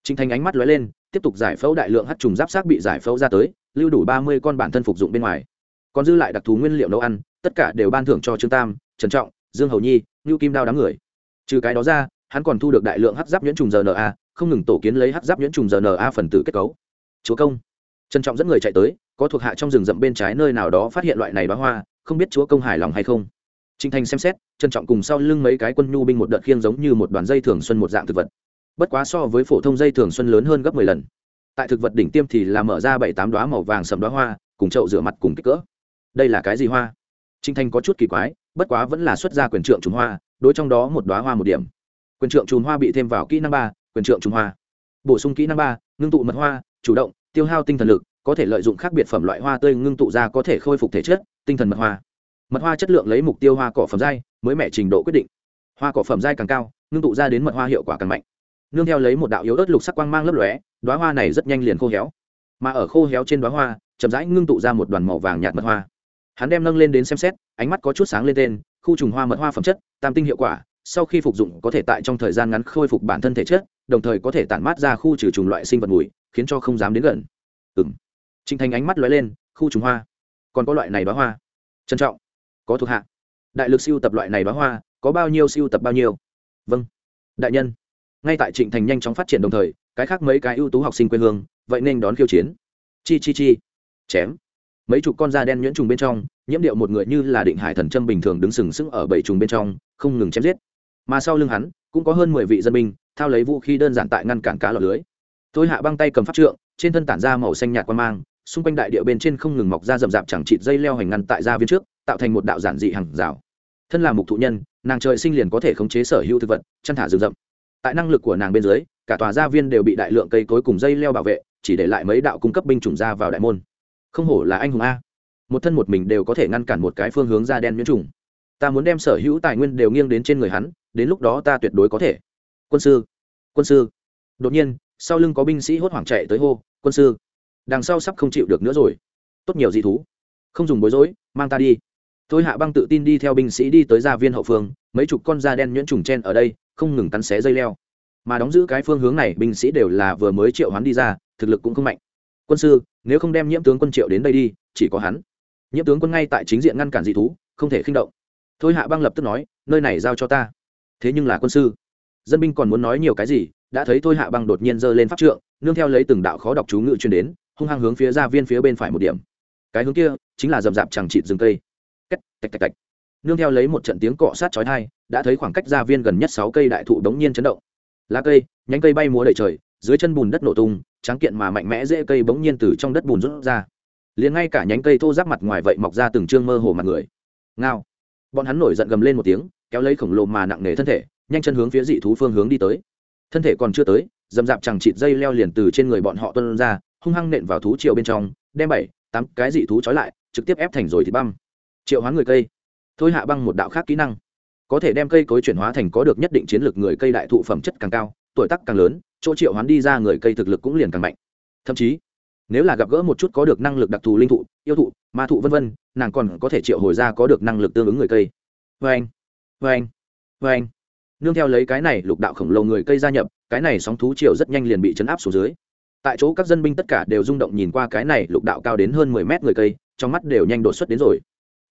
Trình Thành ánh mắt lóe lên, tiếp tục giải phẫu đại lượng hắc trùng giáp xác bị giải phẫu ra tới, lưu đủ ba mươi con bản thân phục dụng bên ngoài. Còn dư lại đặc thù nguyên liệu nấu ăn, tất cả đều ban thưởng cho Trương Tam, Trần Trọng, Dương Hầu Nhi, ngưu Kim Đao đám người. Trừ cái đó ra, hắn còn thu được đại lượng hát giáp nhuyễn trùng RNA, không ngừng tổ kiến lấy hát giáp nhuyễn trùng RNA phần tử kết cấu. Chúa công, Trần Trọng dẫn người chạy tới, có thuộc hạ trong rừng rậm bên trái nơi nào đó phát hiện loại này bá hoa, không biết chúa công hài lòng hay không. Trình Thành xem xét, Trần Trọng cùng sau lưng mấy cái quân nhu binh một đợt khiêng giống như một đoàn dây thường xuân một dạng thực vật bất quá so với phổ thông dây thường xuân lớn hơn gấp mười lần tại thực vật đỉnh tiêm thì là mở ra bảy tám đoá màu vàng sầm đoá hoa cùng chậu rửa mặt cùng kích cỡ đây là cái gì hoa? Trinh thanh có chút kỳ quái, bất quá vẫn là xuất ra quyền trượng trùng hoa, đối trong đó một đoá hoa một điểm. Quyền trượng trùng hoa bị thêm vào kỹ năng ba, quyền trượng trùng hoa. Bổ sung kỹ năng ba, ngưng tụ mật hoa, chủ động, tiêu hao tinh thần lực, có thể lợi dụng khác biệt phẩm loại hoa tươi ngưng tụ ra có thể khôi phục thể chất, tinh thần mật hoa. Mật hoa chất lượng lấy mục tiêu hoa cỏ phẩm dai mới mẻ trình độ quyết định. Hoa cỏ phẩm dai càng cao, ngưng tụ ra đến mật hoa hiệu quả càng mạnh. Nương theo lấy một đạo yếu ớt lục sắc quang mang lấp lóe đoá hoa này rất nhanh liền khô héo. Mà ở khô héo trên đoá hoa, chậm rãi ngưng tụ ra một đoàn màu vàng nhạt mật hoa hắn đem nâng lên đến xem xét, ánh mắt có chút sáng lên tên, khu trùng hoa mật hoa phẩm chất, tam tinh hiệu quả, sau khi phục dụng có thể tại trong thời gian ngắn khôi phục bản thân thể chất, đồng thời có thể tản mát ra khu trừ trùng loại sinh vật mùi, khiến cho không dám đến gần. Ừ m trinh thành ánh mắt lóe lên, khu trùng hoa. Còn có loại này bá hoa. Trân trọng. Có thuộc hạ. Đại lực siêu tập loại này bá hoa, có bao nhiêu siêu tập bao nhiêu? Vâng. Đại nhân. Ngay tại trịnh thành nhanh chóng phát triển đồng thời, cái khác mấy cái ưu tú học sinh quê hương, vậy nên đón khiêu chiến. Chi chi chi. Chém mấy chục con da đen nhuyễn trùng bên trong, nhiễm điệu một người như là định hải thần châm bình thường đứng sừng sững ở bảy trùng bên trong, không ngừng chém giết. Mà sau lưng hắn, cũng có hơn mười vị dân binh, thao lấy vũ khí đơn giản tại ngăn cản cá lọt lưới. Tôi hạ băng tay cầm pháp trượng, trên thân tản ra màu xanh nhạt quan mang, xung quanh đại địa bên trên không ngừng mọc ra rậm rạp chẳng chịt dây leo hành ngăn tại gia viên trước, tạo thành một đạo giản dị hàng rào. Thân là mục thụ nhân, nàng trời sinh liền có thể khống chế sở hữu thực vật, chăn thả rừng rậm. Tại năng lực của nàng bên dưới, cả tòa gia viên đều bị đại lượng cây cối cùng dây leo bảo vệ, chỉ để lại mấy đạo cung cấp binh chủng ra vào đại môn không hổ là anh hùng a. Một thân một mình đều có thể ngăn cản một cái phương hướng da đen nhiễm trùng. Ta muốn đem sở hữu tài nguyên đều nghiêng đến trên người hắn, đến lúc đó ta tuyệt đối có thể. Quân sư quân sư. Đột nhiên, sau lưng có binh sĩ hốt hoảng chạy tới hô, quân sư, đằng sau sắp không chịu được nữa rồi. Tốt nhiều dị thú. Không dùng bối rối, mang ta đi. Tôi hạ băng tự tin đi theo binh sĩ đi tới gia viên hậu phương, mấy chục con da đen nhuyễn trùng chen ở đây, không ngừng cắn xé dây leo. Mà đóng giữ cái phương hướng này, binh sĩ đều là vừa mới triệu hoán đi ra, thực lực cũng không mạnh quân sư, nếu không đem nhiễm tướng quân triệu đến đây đi, chỉ có hắn. Nhiễm tướng quân ngay tại chính diện ngăn cản dị thú, không thể khinh động. Thôi hạ băng lập tức nói, nơi này giao cho ta. Thế nhưng là quân sư, dân binh còn muốn nói nhiều cái gì, đã thấy thôi hạ băng đột nhiên giơ lên pháp trượng, nương theo lấy từng đạo khó đọc chú ngự truyền đến, hung hăng hướng phía ra viên phía bên phải một điểm. Cái hướng kia chính là rậm rạp chẳng chịt rừng cây. Cách tạch tạch tạch nương theo lấy một trận tiếng cọ sát chói tai, đã thấy khoảng cách gia viên gần nhất sáu cây đại thụ đống nhiên chấn động. Lá cây, nhánh cây bay múa đầy trời, dưới chân bùn đất nổ tung Tráng kiện mà mạnh mẽ dễ cây bỗng nhiên từ trong đất bùn rút ra. Liền ngay cả nhánh cây thô giáp mặt ngoài vậy mọc ra từng trương mơ hồ mặt người. Ngao. Bọn hắn nổi giận gầm lên một tiếng, kéo lấy khổng lồ mà nặng nề thân thể, nhanh chân hướng phía dị thú phương hướng đi tới. Thân thể còn chưa tới, dầm dạp chẳng chịt dây leo liền từ trên người bọn họ tuân ra, hung hăng nện vào thú triệu bên trong, đem bảy, tám cái dị thú trói lại, trực tiếp ép thành rồi thì băm. Triệu hóa người cây. Thôi hạ băng một đạo khác kỹ năng. Có thể đem cây cối chuyển hóa thành có được nhất định chiến lược người cây đại thụ phẩm chất càng cao tuổi tác càng lớn, chỗ triệu hoán đi ra người cây thực lực cũng liền càng mạnh. Thậm chí, nếu là gặp gỡ một chút có được năng lực đặc thù linh thụ, yêu thụ, ma thụ vân vân, nàng còn có thể triệu hồi ra có được năng lực tương ứng người cây. Vê anh vê anh vê anh. Nương theo lấy cái này lục đạo khổng lồ người cây gia nhập, cái này sóng thú triệu rất nhanh liền bị chấn áp xuống dưới. Tại chỗ các dân binh tất cả đều rung động nhìn qua cái này lục đạo cao đến hơn mười mét người cây, trong mắt đều nhanh đột xuất đến rồi.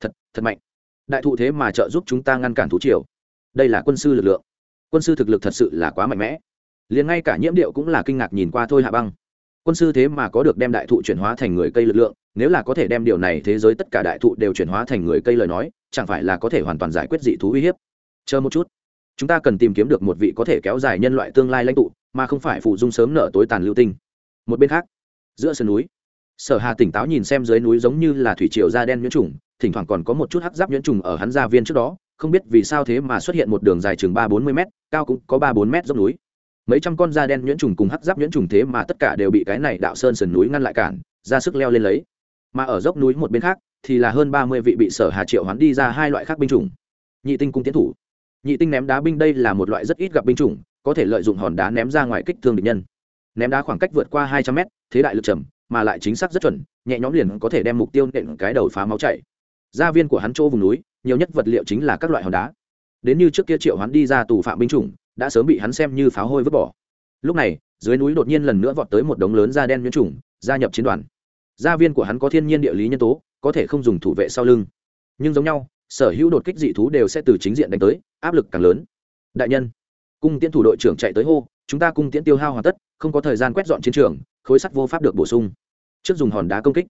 Thật thật mạnh. Đại thụ thế mà trợ giúp chúng ta ngăn cản thú triều. Đây là quân sư lực lượng. Quân sư thực lực thật sự là quá mạnh mẽ liền ngay cả nhiễm điệu cũng là kinh ngạc nhìn qua thôi hạ băng. Quân sư thế mà có được đem đại thụ chuyển hóa thành người cây lực lượng, nếu là có thể đem điều này thế giới tất cả đại thụ đều chuyển hóa thành người cây lời nói, chẳng phải là có thể hoàn toàn giải quyết dị thú uy hiếp? Chờ một chút. Chúng ta cần tìm kiếm được một vị có thể kéo dài nhân loại tương lai lãnh tụ, mà không phải phụ dung sớm nở tối tàn lưu tinh. Một bên khác, giữa sườn núi, sở hà tỉnh táo nhìn xem dưới núi giống như là thủy triều da đen nhuyễn trùng, thỉnh thoảng còn có một chút hắc giáp nhuyễn trùng ở hắn gia viên trước đó, không biết vì sao thế mà xuất hiện một đường dài chừng ba bốn mươi m cao cũng có ba bốn m dốc núi mấy trăm con da đen nhuyễn trùng cùng hắc giáp nhuyễn trùng thế mà tất cả đều bị cái này đạo sơn sườn núi ngăn lại cản, ra sức leo lên lấy. Mà ở dốc núi một bên khác, thì là hơn ba mươi vị bị sở hà triệu hoán đi ra hai loại khác binh chủng. Nhị tinh cung tiến thủ. Nhị tinh ném đá binh đây là một loại rất ít gặp binh chủng, có thể lợi dụng hòn đá ném ra ngoài kích thương địch nhân. Ném đá khoảng cách vượt qua hai trăm mét, thế đại lực trầm, mà lại chính xác rất chuẩn, nhẹ nhõm liền có thể đem mục tiêu nện cái đầu phá máu chảy. Gia viên của hắn chỗ vùng núi, nhiều nhất vật liệu chính là các loại hòn đá. Đến như trước kia triệu hắn đi ra tù phạm binh chủng đã sớm bị hắn xem như pháo hôi vứt bỏ. Lúc này, dưới núi đột nhiên lần nữa vọt tới một đống lớn da đen nhiễm trùng, gia nhập chiến đoàn. Gia viên của hắn có thiên nhiên địa lý nhân tố, có thể không dùng thủ vệ sau lưng. Nhưng giống nhau, sở hữu đột kích dị thú đều sẽ từ chính diện đánh tới, áp lực càng lớn. Đại nhân, cung tiễn thủ đội trưởng chạy tới hô, chúng ta cung tiễn tiêu hao hoàn tất, không có thời gian quét dọn chiến trường, khối sắt vô pháp được bổ sung. Trước dùng hòn đá công kích.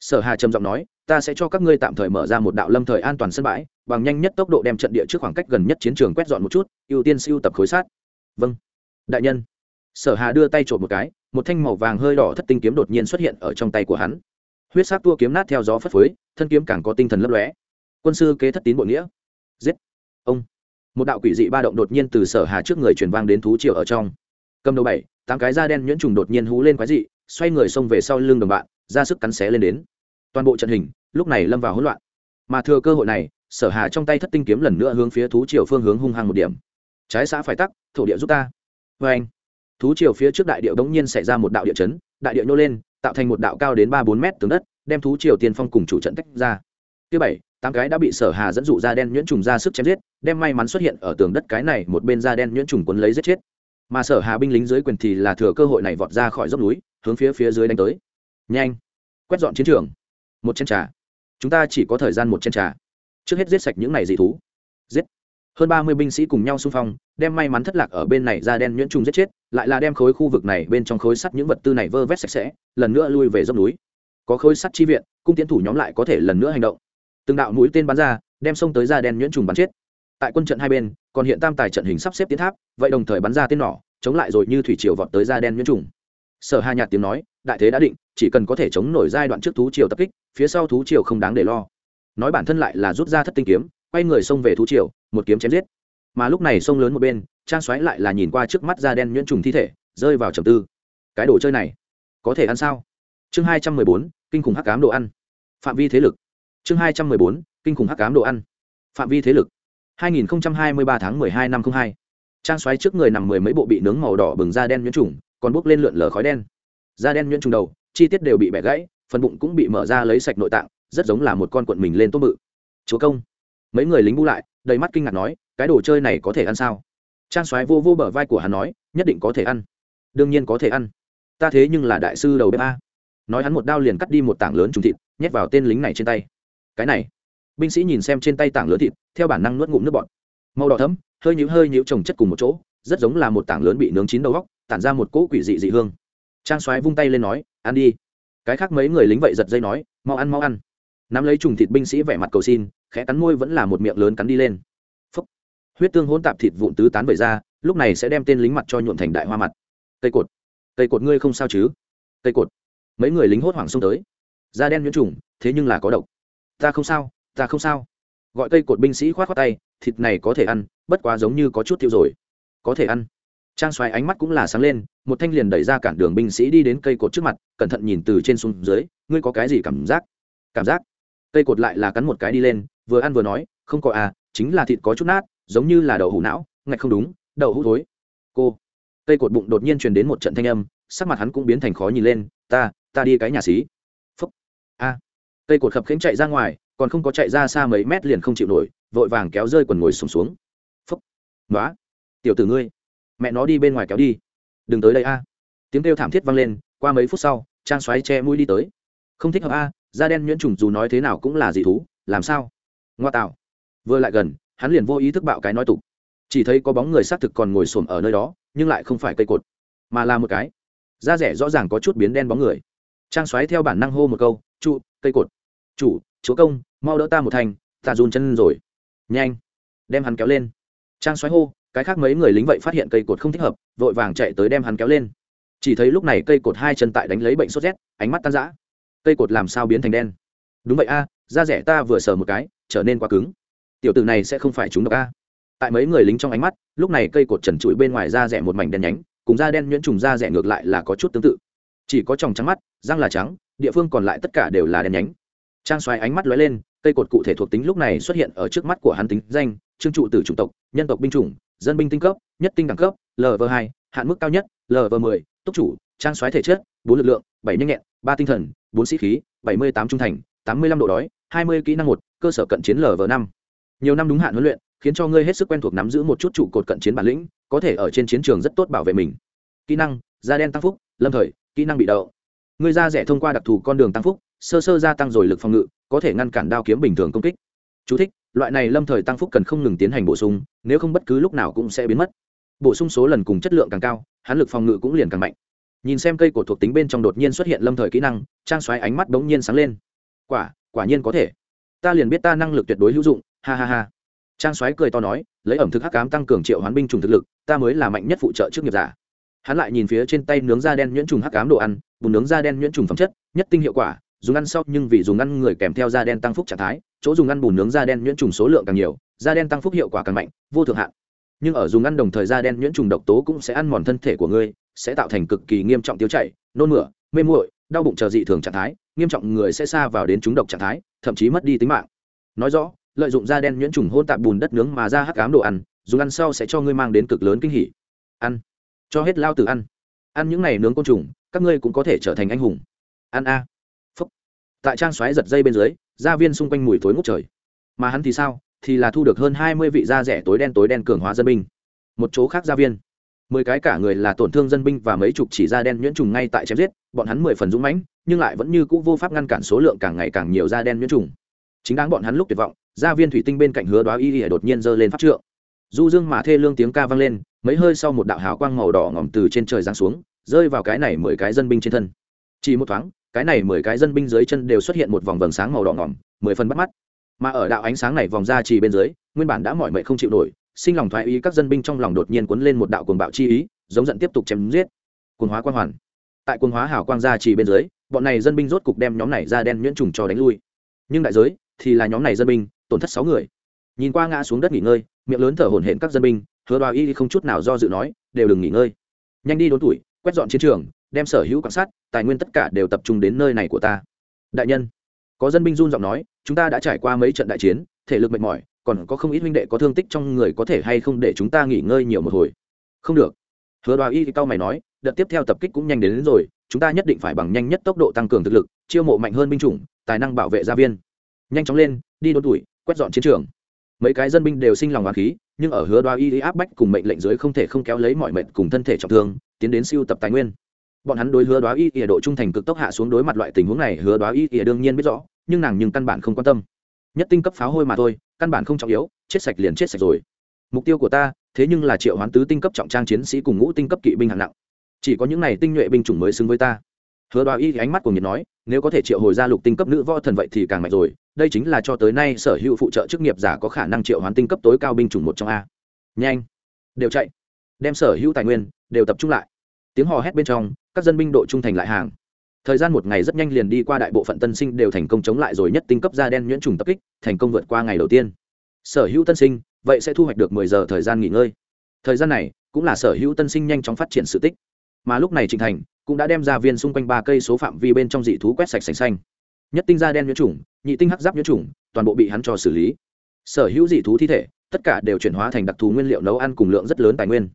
Sở hà trầm giọng nói, ta sẽ cho các ngươi tạm thời mở ra một đạo lâm thời an toàn sân bãi bằng nhanh nhất tốc độ đem trận địa trước khoảng cách gần nhất chiến trường quét dọn một chút, ưu tiên siêu tập khối sát. Vâng. Đại nhân. Sở hà đưa tay trộm một cái, một thanh màu vàng hơi đỏ thất tinh kiếm đột nhiên xuất hiện ở trong tay của hắn. Huyết sát tua kiếm nát theo gió phất phới, thân kiếm càng có tinh thần lấp lóe. Quân sư kế thất tín bội nghĩa. Giết. Ông. Một đạo quỷ dị ba động đột nhiên từ sở hà trước người truyền vang đến thú triều ở trong. Cầm đầu bảy, tám cái da đen nhuyễn trùng đột nhiên hú lên quái dị, xoay người xông về sau lưng đồng bạn, ra sức cắn xé lên đến. Toàn bộ trận hình, lúc này lâm vào hỗn loạn. Mà thừa cơ hội này sở hà trong tay thất tinh kiếm lần nữa hướng phía thú triều phương hướng hung hăng một điểm. Trái xã phải tắc, thổ địa giúp ta. Vê anh, thú triều phía trước đại điệu đống nhiên xảy ra một đạo địa chấn, đại điệu nhô lên, tạo thành một đạo cao đến ba bốn mét tường đất, đem thú triều tiên phong cùng chủ trận tách ra. Thứ bảy, tám cái đã bị sở hà dẫn dụ ra đen nhuyễn trùng ra sức chém giết, đem may mắn xuất hiện ở tường đất cái này một bên da đen nhuyễn trùng quấn lấy giết chết. Mà sở hà binh lính dưới quyền thì là thừa cơ hội này vọt ra khỏi dốc núi, hướng phía phía dưới đánh tới. Nhanh, quét dọn chiến trường. Một chén trà. Chúng ta chỉ có thời gian một chén trà trước hết giết sạch những này dị thú. Giết. Hơn ba mươi binh sĩ cùng nhau xung phong, đem may mắn thất lạc ở bên này ra đen nhuyễn trùng giết chết, lại là đem khối khu vực này bên trong khối sắt những vật tư này vơ vét sạch sẽ, lần nữa lui về dốc núi. Có khối sắt chi viện, cung tiến thủ nhóm lại có thể lần nữa hành động. Từng đạo mũi tên bắn ra, đem xông tới ra đen nhuyễn trùng bắn chết. Tại quân trận hai bên, còn hiện tam tài trận hình sắp xếp tiến tháp, vậy đồng thời bắn ra tên nỏ, chống lại rồi như thủy triều vọt tới ra đen nhuyễn trùng. Sở hà nhạt tiếng nói, đại thế đã định, chỉ cần có thể chống nổi giai đoạn trước thú triều tập kích, phía sau thú triều không đáng để lo nói bản thân lại là rút ra thất tinh kiếm quay người xông về thú triều một kiếm chém giết. Mà lúc này sông lớn một bên trang xoáy lại là nhìn qua trước mắt da đen nhuyễn trùng thi thể rơi vào trầm tư. Cái đồ chơi này có thể ăn sao? Chương hai trăm mười bốn kinh khủng hắc cám đồ ăn. Phạm vi thế lực. Chương hai trăm mười bốn kinh khủng hắc cám đồ ăn. Phạm vi thế lực. 2023 tháng 12 năm 02. Trang xoáy trước người nằm mười mấy bộ bị nướng màu đỏ bừng da đen nhuyễn trùng, còn bốc lên lượn lờ khói đen. Da đen nhuyễn trùng đầu, chi tiết đều bị bẻ gãy, phần bụng cũng bị mở ra lấy sạch nội tạng, rất giống là một con cuộn mình lên tôm bự. Chúa công. Mấy người lính bu lại, đầy mắt kinh ngạc nói, cái đồ chơi này có thể ăn sao? Trang xoáy vô vô bờ vai của hắn nói, nhất định có thể ăn. Đương nhiên có thể ăn. Ta thế nhưng là đại sư đầu bếp a. Nói hắn một đao liền cắt đi một tảng lớn trùng thịt, nhét vào tên lính này trên tay. Cái này, binh sĩ nhìn xem trên tay tảng lớn thịt theo bản năng nuốt ngụm nước bọt màu đỏ thấm hơi nhũ hơi nhũ trồng chất cùng một chỗ rất giống là một tảng lớn bị nướng chín đầu góc tản ra một cỗ quỷ dị dị hương trang xoáy vung tay lên nói ăn đi cái khác mấy người lính vậy giật dây nói mau ăn mau ăn nắm lấy trùng thịt binh sĩ vẻ mặt cầu xin, khẽ cắn môi vẫn là một miệng lớn cắn đi lên. Phúc. huyết tương hỗn tạp thịt vụn tứ tán về ra, lúc này sẽ đem tên lính mặt cho nhuộn thành đại hoa mặt. Cây cột. Cây cột ngươi không sao chứ? Cây cột. Mấy người lính hốt hoảng xông tới. Da đen nhuyễn trùng, thế nhưng là có độc. Ta không sao, ta không sao. Gọi cây cột binh sĩ khoát khoát tay, thịt này có thể ăn, bất quá giống như có chút tiêu rồi. Có thể ăn. Trang xoáy ánh mắt cũng là sáng lên, một thanh liền đẩy ra cản đường binh sĩ đi đến cây cột trước mặt, cẩn thận nhìn từ trên xuống dưới, ngươi có cái gì cảm giác? Cảm giác? Cây cột lại là cắn một cái đi lên vừa ăn vừa nói không có à chính là thịt có chút nát giống như là đậu hủ não ngạch không đúng đậu hũ thối. Cô cây cột bụng đột nhiên truyền đến một trận thanh âm sắc mặt hắn cũng biến thành khó nhìn lên ta ta đi cái nhà xí. Phúc. A. Cây cột khập khiễng chạy ra ngoài còn không có chạy ra xa mấy mét liền không chịu nổi vội vàng kéo rơi quần ngồi sùng xuống, xuống phúc. Nói tiểu tử ngươi mẹ nó đi bên ngoài kéo đi đừng tới đây a. Tiếng kêu thảm thiết vang lên qua mấy phút sau trang xoáy che mũi đi tới. Không thích hợp a da đen nhuyễn trùng dù nói thế nào cũng là dị thú, làm sao? Ngoa tạo. Vừa lại gần, hắn liền vô ý thức bạo cái nói tục. Chỉ thấy có bóng người xác thực còn ngồi xổm ở nơi đó, nhưng lại không phải cây cột, mà là một cái. Da rẻ rõ ràng có chút biến đen bóng người. Trang xoáy theo bản năng hô một câu, trụ, cây cột. Chủ chúa công, mau đỡ ta một thành, ta run chân rồi. Nhanh. Đem hắn kéo lên. Trang xoáy hô, cái khác mấy người lính vậy phát hiện cây cột không thích hợp, vội vàng chạy tới đem hắn kéo lên. Chỉ thấy lúc này cây cột hai chân tại đánh lấy bệnh sốt rét, ánh mắt tan rã cây cột làm sao biến thành đen? Đúng vậy a, da rẻ ta vừa sờ một cái, trở nên quá cứng. Tiểu tử này sẽ không phải chúng độc a. Tại mấy người lính trong ánh mắt, lúc này cây cột trần trụi bên ngoài da rẻ một mảnh đen nhánh, cùng da đen nhuyễn trùng da rẻ ngược lại là có chút tương tự. Chỉ có tròng trắng mắt, răng là trắng, địa phương còn lại tất cả đều là đen nhánh. Trang xoáy ánh mắt lóe lên, cây cột cụ thể thuộc tính lúc này xuất hiện ở trước mắt của hắn tính danh, trương trụ tử chủng tộc, nhân tộc binh chủng, dân binh tinh cấp, nhất tinh đẳng cấp lv hai, hạn mức cao nhất lv mười, túc chủ, trang xoáy thể chất, bốn lực lượng, bảy nhanh nhẹn, ba tinh thần bốn sĩ khí bảy mươi tám trung thành tám mươi lăm độ đói hai mươi kỹ năng một cơ sở cận chiến lv năm. Nhiều năm đúng hạn huấn luyện khiến cho ngươi hết sức quen thuộc nắm giữ một chút trụ cột cận chiến bản lĩnh có thể ở trên chiến trường rất tốt bảo vệ mình. Kỹ năng da đen tăng phúc lâm thời kỹ năng bị đậu. Ngươi da rẻ thông qua đặc thù con đường tăng phúc sơ sơ gia tăng rồi lực phòng ngự có thể ngăn cản đao kiếm bình thường công kích. Chú thích, loại này lâm thời tăng phúc cần không ngừng tiến hành bổ sung nếu không bất cứ lúc nào cũng sẽ biến mất. Bổ sung số lần cùng chất lượng càng cao hán lực phòng ngự cũng liền càng mạnh nhìn xem cây cổ thuộc tính bên trong đột nhiên xuất hiện lâm thời kỹ năng, trang xoáy ánh mắt bỗng nhiên sáng lên. Quả quả nhiên có thể. Ta liền biết ta năng lực tuyệt đối hữu dụng, ha ha ha. Trang xoáy cười to nói, lấy ẩm thực hắc cám tăng cường triệu hoán binh trùng thực lực, ta mới là mạnh nhất phụ trợ trước nghiệp giả. Hắn lại nhìn phía trên tay nướng da đen nhuyễn trùng hắc cám đồ ăn bùn nướng da đen nhuyễn trùng phẩm chất, nhất tinh hiệu quả, dùng ăn sau nhưng vì dùng ăn người kèm theo da đen tăng phúc trạng thái, chỗ dùng ăn bùn nướng da đen nhuyễn trùng số lượng càng nhiều, da đen tăng phúc hiệu quả càng mạnh, vô thượng hạn. Nhưng ở dùng ăn đồng thời da đen nhuyễn trùng độc tố cũng sẽ ăn mòn thân thể của ngươi sẽ tạo thành cực kỳ nghiêm trọng tiêu chảy, nôn mửa, mê muội, đau bụng chờ dị thường trạng thái, nghiêm trọng người sẽ xa vào đến chúng độc trạng thái, thậm chí mất đi tính mạng. Nói rõ, lợi dụng da đen nhuyễn trùng hôn tạp bùn đất nướng mà ra hắc cám đồ ăn, dùng ăn sau sẽ cho ngươi mang đến cực lớn kinh hỉ. Ăn. Cho hết lao từ ăn. Ăn những này nướng côn trùng, các ngươi cũng có thể trở thành anh hùng. Ăn a. Phúc. Tại trang xoáy giật dây bên dưới, gia viên xung quanh mùi thối ngút trời. Mà hắn thì sao? Thì là thu được hơn hai mươi vị da rẻ tối đen tối đen cường hóa dân binh. Một chỗ khác gia viên mười cái cả người là tổn thương dân binh và mấy chục chỉ da đen nhuyễn trùng ngay tại chém giết, bọn hắn mười phần dũng mãnh, nhưng lại vẫn như cũ vô pháp ngăn cản số lượng càng ngày càng nhiều da đen nhuyễn trùng. Chính đáng bọn hắn lúc tuyệt vọng, gia viên thủy tinh bên cạnh hứa đoá y ỉa đột nhiên giơ lên phát trượng. Du dương mà thê lương tiếng ca vang lên, mấy hơi sau một đạo hào quang màu đỏ ngỏm từ trên trời giáng xuống, rơi vào cái này mười cái dân binh trên thân. Chỉ một thoáng, cái này mười cái dân binh dưới chân đều xuất hiện một vòng vầng sáng màu đỏ ngỏm, mười phần bắt mắt. Mà ở đạo ánh sáng này vòng ra chỉ bên dưới, nguyên bản đã mỏi mệt không chịu nổi sinh lòng thoái ý các dân binh trong lòng đột nhiên cuốn lên một đạo cuồng bạo chi ý, giống giận tiếp tục chém giết. Cuồng hóa quang hoàn. Tại cuồng hóa hào quang gia chỉ bên dưới, bọn này dân binh rốt cục đem nhóm này ra đen nhuyễn trùng cho đánh lui. Nhưng đại giới thì là nhóm này dân binh, tổn thất sáu người. Nhìn qua ngã xuống đất nghỉ ngơi, miệng lớn thở hổn hển các dân binh, hứa đoà y không chút nào do dự nói, đều đừng nghỉ ngơi. Nhanh đi đốn tuổi, quét dọn chiến trường, đem sở hữu quan sát, tài nguyên tất cả đều tập trung đến nơi này của ta. Đại nhân, có dân binh run giọng nói, chúng ta đã trải qua mấy trận đại chiến, thể lực mệt mỏi còn có không ít huynh đệ có thương tích trong người có thể hay không để chúng ta nghỉ ngơi nhiều một hồi? Không được. Hứa đoá y cao mày nói đợt tiếp theo tập kích cũng nhanh đến, đến rồi chúng ta nhất định phải bằng nhanh nhất tốc độ tăng cường thực lực chiêu mộ mạnh hơn binh chủng tài năng bảo vệ gia viên. Nhanh chóng lên đi đốn tuổi quét dọn chiến trường. Mấy cái dân binh đều sinh lòng hoàng khí nhưng ở hứa đoá y áp bách cùng mệnh lệnh dưới không thể không kéo lấy mọi mệnh cùng thân thể trọng thương tiến đến siêu tập tài nguyên. Bọn hắn đối hứa đoá y ỉa độ trung thành cực tốc hạ xuống đối mặt loại tình huống này hứa đoá y ỉa đương nhiên biết rõ nhưng nàng nhưng căn bản không quan tâm. Nhất tinh cấp pháo hôi mà thôi căn bản không trọng yếu, chết sạch liền chết sạch rồi. Mục tiêu của ta, thế nhưng là triệu hoán tứ tinh cấp trọng trang chiến sĩ cùng ngũ tinh cấp kỵ binh hạng nặng. Chỉ có những này tinh nhuệ binh chủng mới xứng với ta. Hứa đoá y ánh mắt của nhiệt nói, nếu có thể triệu hồi ra lục tinh cấp nữ võ thần vậy thì càng mạnh rồi, đây chính là cho tới nay sở hữu phụ trợ chức nghiệp giả có khả năng triệu hoán tinh cấp tối cao binh chủng một trong a. Nhanh, đều chạy. Đem sở hữu tài nguyên, đều tập trung lại. Tiếng hò hét bên trong, các dân binh đội trung thành lại hàng thời gian một ngày rất nhanh liền đi qua đại bộ phận tân sinh đều thành công chống lại rồi nhất tinh cấp da đen nhuyễn trùng tập kích, thành công vượt qua ngày đầu tiên. Sở hữu tân sinh, vậy sẽ thu hoạch được mười giờ thời gian nghỉ ngơi. Thời gian này cũng là sở hữu tân sinh nhanh chóng phát triển sự tích. Mà lúc này trịnh thành cũng đã đem ra viên xung quanh ba cây số phạm vi bên trong dị thú quét sạch sành xanh. Nhất tinh da đen nhuyễn trùng, nhị tinh hắc giáp nhuyễn trùng, toàn bộ bị hắn cho xử lý. Sở hữu dị thú thi thể, tất cả đều chuyển hóa thành đặc thù nguyên liệu nấu ăn cùng lượng rất lớn tài nguyên.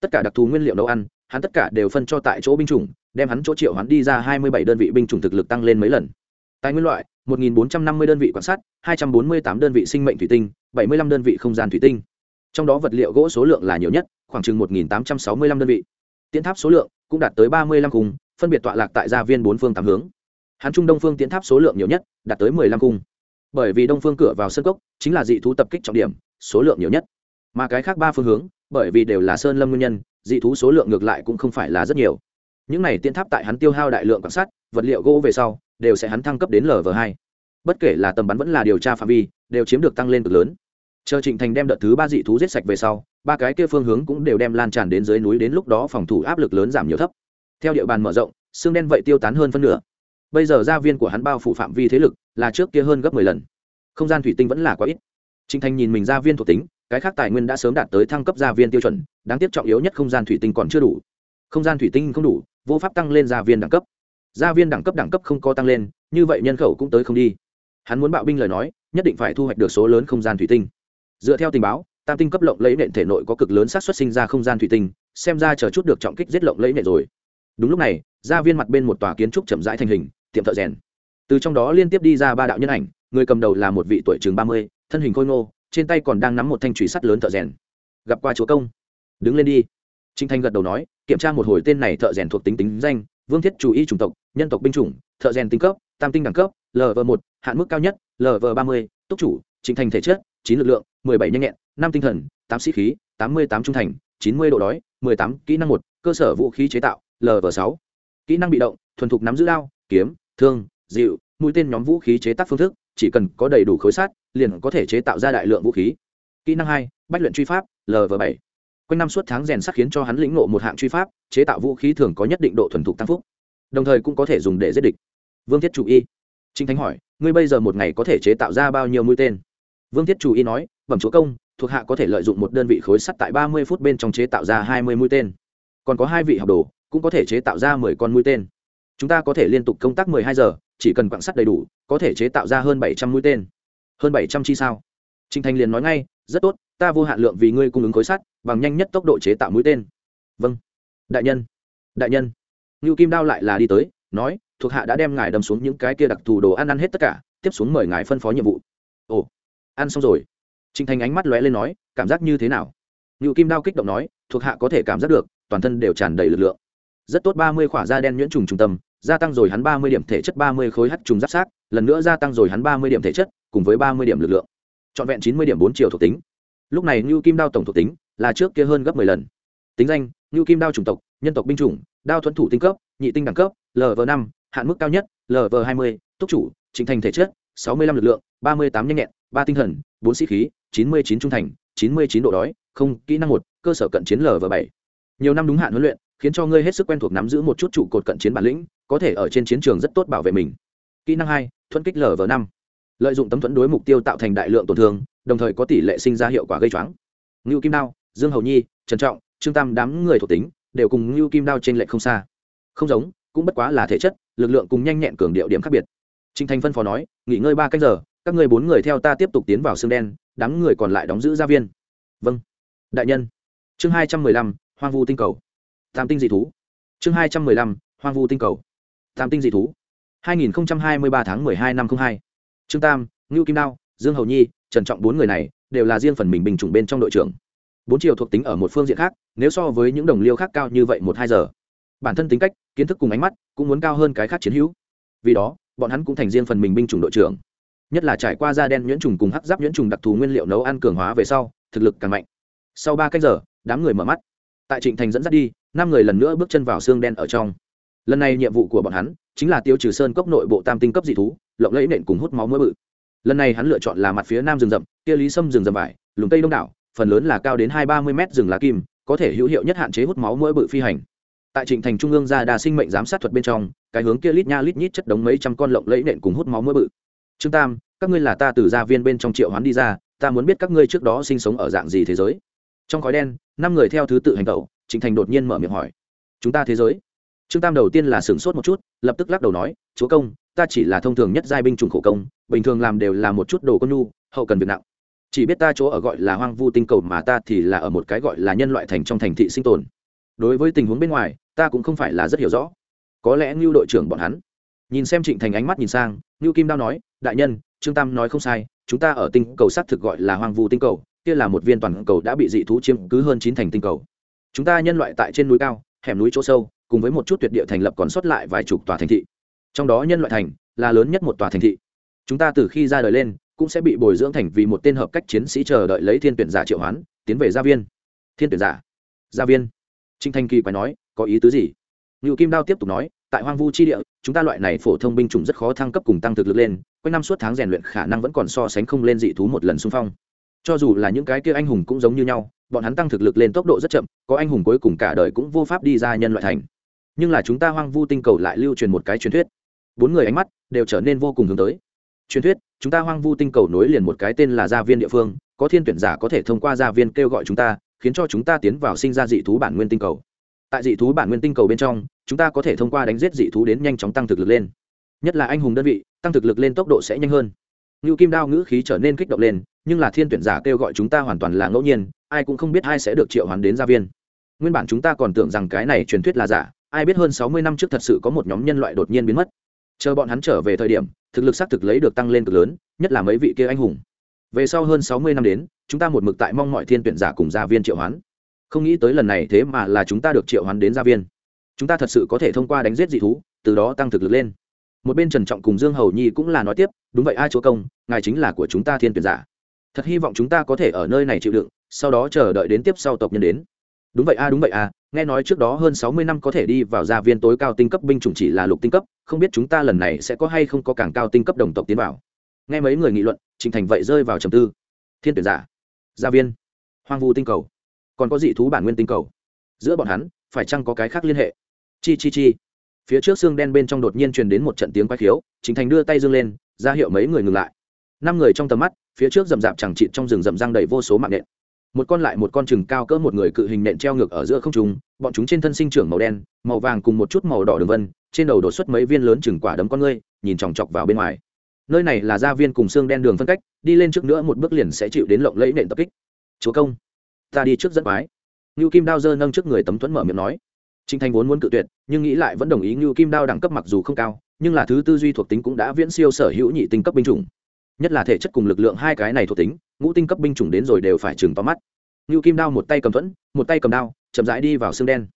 Tất cả đặc thù nguyên liệu nấu ăn, hắn tất cả đều phân cho tại chỗ binh chủng đem hắn chỗ triệu hắn đi ra hai mươi bảy đơn vị binh chủng thực lực tăng lên mấy lần. Tài nguyên loại, một nghìn bốn trăm năm mươi đơn vị quan sát, hai trăm bốn mươi tám đơn vị sinh mệnh thủy tinh, bảy mươi lăm đơn vị không gian thủy tinh. Trong đó vật liệu gỗ số lượng là nhiều nhất, khoảng chừng một nghìn tám trăm sáu mươi lăm đơn vị. Tiến tháp số lượng cũng đạt tới ba mươi lăm khung, phân biệt tọa lạc tại gia viên bốn phương tám hướng. Hắn trung đông phương tiến tháp số lượng nhiều nhất, đạt tới mười lăm cung bởi vì đông phương cửa vào sân cốc chính là dị thú tập kích trọng điểm, số lượng nhiều nhất. Mà cái khác ba phương hướng, bởi vì đều là sơn lâm nguyên nhân, dị thú số lượng ngược lại cũng không phải là rất nhiều những này tiên tháp tại hắn tiêu hao đại lượng quan sát, vật liệu gỗ về sau, đều sẽ hắn thăng cấp đến lv hai. Bất kể là tầm bắn vẫn là điều tra phạm vi, đều chiếm được tăng lên cực lớn. Chờ trịnh thành đem đợt thứ ba dị thú giết sạch về sau, ba cái kia phương hướng cũng đều đem lan tràn đến dưới núi đến lúc đó phòng thủ áp lực lớn giảm nhiều thấp. Theo địa bàn mở rộng, xương đen vậy tiêu tán hơn phân nửa. Bây giờ gia viên của hắn bao phủ phạm vi thế lực, là trước kia hơn gấp mười lần. Không gian thủy tinh vẫn là quá ít. Trịnh thành nhìn mình gia viên thuộc tính, cái khác tài nguyên đã sớm đạt tới thăng cấp gia viên tiêu chuẩn, đáng tiếc trọng yếu nhất không gian thủy tinh còn chưa đủ. Không gian thủy tinh không đủ vô pháp tăng lên gia viên đẳng cấp. Gia viên đẳng cấp đẳng cấp không có tăng lên, như vậy nhân khẩu cũng tới không đi. Hắn muốn bạo binh lời nói, nhất định phải thu hoạch được số lớn không gian thủy tinh. Dựa theo tình báo, tam tinh cấp lộng lẫy nện thể nội có cực lớn xác suất sinh ra không gian thủy tinh, xem ra chờ chút được trọng kích giết lộng lẫy nện rồi. Đúng lúc này, gia viên mặt bên một tòa kiến trúc chậm rãi thành hình, tiệm thợ rèn. Từ trong đó liên tiếp đi ra ba đạo nhân ảnh, người cầm đầu là một vị tuổi chừng ba mươi, thân hình khôi ngô, trên tay còn đang nắm một thanh trùy sắt lớn thợ rèn. Gặp qua chúa công. Đứng lên đi. Trinh thanh gật đầu nói kiểm tra một hồi tên này thợ rèn thuộc tính tính danh, vương thiết chủ y chủng tộc, nhân tộc binh chủng, thợ rèn tinh cấp, tam tinh đẳng cấp lv một, hạn mức cao nhất lv ba mươi, túc chủ trình thành thể chất, chín lực lượng, mười bảy nhanh nhẹn, năm tinh thần, tám sĩ khí, tám mươi tám trung thành, chín mươi độ đói, mười tám kỹ năng một, cơ sở vũ khí chế tạo lv sáu. Kỹ năng bị động, thuần thục nắm giữ đao, kiếm, thương dịu mũi tên nhóm vũ khí chế tác phương thức, chỉ cần có đầy đủ khối sát, liền có thể chế tạo ra đại lượng vũ khí. Kỹ năng hai, bách luyện truy pháp lv bảy quanh năm suốt tháng rèn sắc khiến cho hắn lĩnh ngộ một hạng truy pháp, chế tạo vũ khí thường có nhất định độ thuần thục tăng phúc, đồng thời cũng có thể dùng để giết địch. Vương thiết chủ y. Trinh thánh hỏi, ngươi bây giờ một ngày có thể chế tạo ra bao nhiêu mũi tên? Vương thiết chủ y nói, bẩm chúa công, thuộc hạ có thể lợi dụng một đơn vị khối sắt tại ba mươi phút bên trong chế tạo ra hai mươi mũi tên. Còn có hai vị học đồ, cũng có thể chế tạo ra mười con mũi tên. Chúng ta có thể liên tục công tác mười hai giờ, chỉ cần quặng sắt đầy đủ, có thể chế tạo ra hơn bảy trăm mũi tên. Hơn bảy trăm chi sao? Trinh Thanh liền nói ngay, rất tốt, ta vô hạn lượng vì ngươi cung ứng khối sắt bằng nhanh nhất tốc độ chế tạo mũi tên. Vâng. Đại nhân. Đại nhân. Ngưu kim đao lại là đi tới, nói, thuộc hạ đã đem ngài đâm xuống những cái kia đặc thù đồ ăn ăn hết tất cả, tiếp xuống mời ngài phân phó nhiệm vụ. Ồ, ăn xong rồi. Trinh thành ánh mắt lóe lên nói, cảm giác như thế nào? Ngưu kim đao kích động nói, thuộc hạ có thể cảm giác được, toàn thân đều tràn đầy lực lượng. Rất tốt, ba mươi khỏa da đen nhuyễn trùng trung tâm, gia tăng rồi hắn ba mươi điểm thể chất, ba mươi khối hắt trùng giáp sát, lần nữa gia tăng rồi hắn ba mươi điểm thể chất, cùng với ba mươi điểm lực lượng. Trọn vẹn chín mươi điểm bốn triệu thuộc tính. Lúc này ngưu kim đao tổng thuộc tính là trước kia hơn gấp mười lần. Tính danh, ngưu kim đao chủng tộc, nhân tộc binh chủng, đao thuẫn thủ tinh cấp, nhị tinh đẳng cấp lv năm, hạn mức cao nhất lv hai mươi, túc chủ trình thành thể chất, sáu mươi lăm lực lượng, ba mươi tám nhanh nhẹn, ba tinh thần, bốn sĩ khí, chín mươi chín trung thành, chín mươi chín độ đói, không, kỹ năng một, cơ sở cận chiến lv bảy. Nhiều năm đúng hạn huấn luyện, khiến cho ngươi hết sức quen thuộc nắm giữ một chút trụ cột cận chiến bản lĩnh, có thể ở trên chiến trường rất tốt bảo vệ mình. Kỹ năng hai, thuẫn kích lv năm. Lợi dụng tấm thuẫn đối mục tiêu tạo thành đại lượng tổn thương, đồng thời có tỷ lệ sinh ra hiệu quả gây choáng. Ngưu kim đao dương hầu nhi, trần trọng, trương tam đám người thuộc tính đều cùng ngưu kim đao trên lệ không xa. Không giống, cũng bất quá là thể chất, lực lượng cùng nhanh nhẹn cường điệu điểm khác biệt. Trinh thành phân phó nói, nghỉ ngơi ba cách giờ, các người bốn người theo ta tiếp tục tiến vào xương đen, đám người còn lại đóng giữ gia viên. Vâng. Đại nhân. Chương hai trăm mười lăm, hoang vu tinh cầu. Tam tinh dị thú. Chương hai trăm mười lăm, hoang vu tinh cầu. Tam tinh dị thú. Hai nghìn hai mươi ba tháng mười hai năm không hai. Trương tam, ngưu kim đao, dương hầu nhi, trần trọng bốn người này đều là riêng phần mình bình chủng bên trong đội trưởng bốn chiều thuộc tính ở một phương diện khác, nếu so với những đồng liêu khác cao như vậy một hai giờ. Bản thân tính cách, kiến thức cùng ánh mắt cũng muốn cao hơn cái khác chiến hữu. Vì đó, bọn hắn cũng thành riêng phần mình binh chủng đội trưởng. Nhất là trải qua da đen nhuyễn trùng cùng hắc giáp nhuyễn trùng đặc thù nguyên liệu nấu ăn cường hóa về sau, thực lực càng mạnh. Sau ba cách giờ, đám người mở mắt. Tại trịnh thành dẫn dắt đi, năm người lần nữa bước chân vào xương đen ở trong. Lần này nhiệm vụ của bọn hắn chính là tiêu trừ sơn cốc nội bộ tam tinh cấp dị thú, lộng lẫy nện cùng hút máu mỡ bự. Lần này hắn lựa chọn là mặt phía nam rừng rậm, kia lý sâm rừng rậm vải lùng tây đông đảo phần lớn là cao đến hai ba mươi mét rừng lá kim, có thể hữu hiệu nhất hạn chế hút máu mỗi bự phi hành. Tại trịnh thành trung ương ra đà sinh mệnh giám sát thuật bên trong, cái hướng kia lít nha lít nhít chất đống mấy trăm con lộng lẫy nện cùng hút máu mỗi bự. Trương tam, các ngươi là ta từ gia viên bên trong triệu hoán đi ra, ta muốn biết các ngươi trước đó sinh sống ở dạng gì thế giới. Trong khói đen, năm người theo thứ tự hành tẩu, trịnh thành đột nhiên mở miệng hỏi. Chúng ta thế giới. Trương tam đầu tiên là sửng sốt một chút, lập tức lắc đầu nói, chúa công, ta chỉ là thông thường nhất giai binh chủng khổ công, bình thường làm đều là một chút đồ con nhu, hậu cần việc nặng chỉ biết ta chỗ ở gọi là hoang vu tinh cầu mà ta thì là ở một cái gọi là nhân loại thành trong thành thị sinh tồn. Đối với tình huống bên ngoài, ta cũng không phải là rất hiểu rõ. Có lẽ ngưu đội trưởng bọn hắn. Nhìn xem trịnh thành ánh mắt nhìn sang, ngưu kim đao nói, đại nhân, trương tam nói không sai, chúng ta ở tinh cầu xác thực gọi là hoang vu tinh cầu, kia là một viên toàn cầu đã bị dị thú chiếm cứ hơn chín thành tinh cầu. Chúng ta nhân loại tại trên núi cao, hẻm núi chỗ sâu, cùng với một chút tuyệt địa thành lập còn sót lại vài chục tòa thành thị. Trong đó nhân loại thành là lớn nhất một tòa thành thị. Chúng ta từ khi ra đời lên cũng sẽ bị bồi dưỡng thành vì một tên hợp cách chiến sĩ chờ đợi lấy thiên tuyển giả triệu hoán, tiến về gia viên. Thiên tuyển giả? Gia viên. Trinh thanh kỳ quay nói, có ý tứ gì? Ngự kim đao tiếp tục nói, tại hoang vu chi địa, chúng ta loại này phổ thông binh chủng rất khó thăng cấp cùng tăng thực lực lên, quanh năm suốt tháng rèn luyện khả năng vẫn còn so sánh không lên dị thú một lần xung phong. Cho dù là những cái kia anh hùng cũng giống như nhau, bọn hắn tăng thực lực lên tốc độ rất chậm, có anh hùng cuối cùng cả đời cũng vô pháp đi ra nhân loại thành. Nhưng là chúng ta hoang vu tinh cầu lại lưu truyền một cái truyền thuyết. Bốn người ánh mắt đều trở nên vô cùng hướng tới. Truyền thuyết chúng ta hoang vu tinh cầu nối liền một cái tên là gia viên địa phương, có thiên tuyển giả có thể thông qua gia viên kêu gọi chúng ta, khiến cho chúng ta tiến vào sinh ra dị thú bản nguyên tinh cầu. Tại dị thú bản nguyên tinh cầu bên trong, chúng ta có thể thông qua đánh giết dị thú đến nhanh chóng tăng thực lực lên. Nhất là anh hùng đơn vị, tăng thực lực lên tốc độ sẽ nhanh hơn. Ngưu kim đao ngữ khí trở nên kích động lên, nhưng là thiên tuyển giả kêu gọi chúng ta hoàn toàn là ngẫu nhiên, ai cũng không biết ai sẽ được triệu hoán đến gia viên. Nguyên bản chúng ta còn tưởng rằng cái này truyền thuyết là giả, ai biết hơn sáu mươi năm trước thật sự có một nhóm nhân loại đột nhiên biến mất chờ bọn hắn trở về thời điểm, thực lực xác thực lấy được tăng lên cực lớn, nhất là mấy vị kia anh hùng. Về sau hơn sáu mươi năm đến, chúng ta một mực tại mong mọi thiên tuyển giả cùng gia viên triệu hoán. Không nghĩ tới lần này thế mà là chúng ta được triệu hoán đến gia viên. Chúng ta thật sự có thể thông qua đánh giết dị thú, từ đó tăng thực lực lên. Một bên trần trọng cùng dương hầu nhi cũng là nói tiếp, đúng vậy, ai chúa công, ngài chính là của chúng ta thiên tuyển giả. Thật hy vọng chúng ta có thể ở nơi này chịu đựng, sau đó chờ đợi đến tiếp sau tộc nhân đến. Đúng vậy, a, đúng vậy, a nghe nói trước đó hơn sáu mươi năm có thể đi vào gia viên tối cao tinh cấp binh chủng chỉ là lục tinh cấp, không biết chúng ta lần này sẽ có hay không có càng cao tinh cấp đồng tộc tiến vào. Nghe mấy người nghị luận, trình thành vậy rơi vào trầm tư. Thiên tuyển giả, gia viên, hoang vu tinh cầu. Còn có dị thú bản nguyên tinh cầu. Giữa bọn hắn, phải chăng có cái khác liên hệ? Chi chi chi. Phía trước xương đen bên trong đột nhiên truyền đến một trận tiếng quay khiếu chính thành đưa tay dương lên, ra hiệu mấy người ngừng lại. Năm người trong tầm mắt, phía trước rậm rạp chẳng chịt trong rừng rậm răng đầy vô số mạng nện một con lại một con chừng cao cỡ một người cự hình nện treo ngược ở giữa không trung, bọn chúng trên thân sinh trưởng màu đen, màu vàng cùng một chút màu đỏ đường vân, trên đầu đột xuất mấy viên lớn chừng quả đấm con ngươi, nhìn chòng chọc vào bên ngoài. Nơi này là gia viên cùng xương đen đường phân cách, đi lên trước nữa một bước liền sẽ chịu đến lộng lẫy nện tập kích. Chúa công, ta đi trước dẫn mái ngưu kim đao dơ nâng trước người tấm thuẫn mở miệng nói. Trinh thanh vốn muốn cự tuyệt, nhưng nghĩ lại vẫn đồng ý ngưu kim đao đẳng cấp mặc dù không cao, nhưng là thứ tư duy thuộc tính cũng đã viễn siêu sở hữu nhị tinh cấp binh chủng. Nhất là thể chất cùng lực lượng hai cái này thuộc tính ngũ tinh cấp binh chủng đến rồi đều phải chừng to mắt. Ngưu kim đao một tay cầm thuẫn, một tay cầm đao, chậm rãi đi vào xương đen.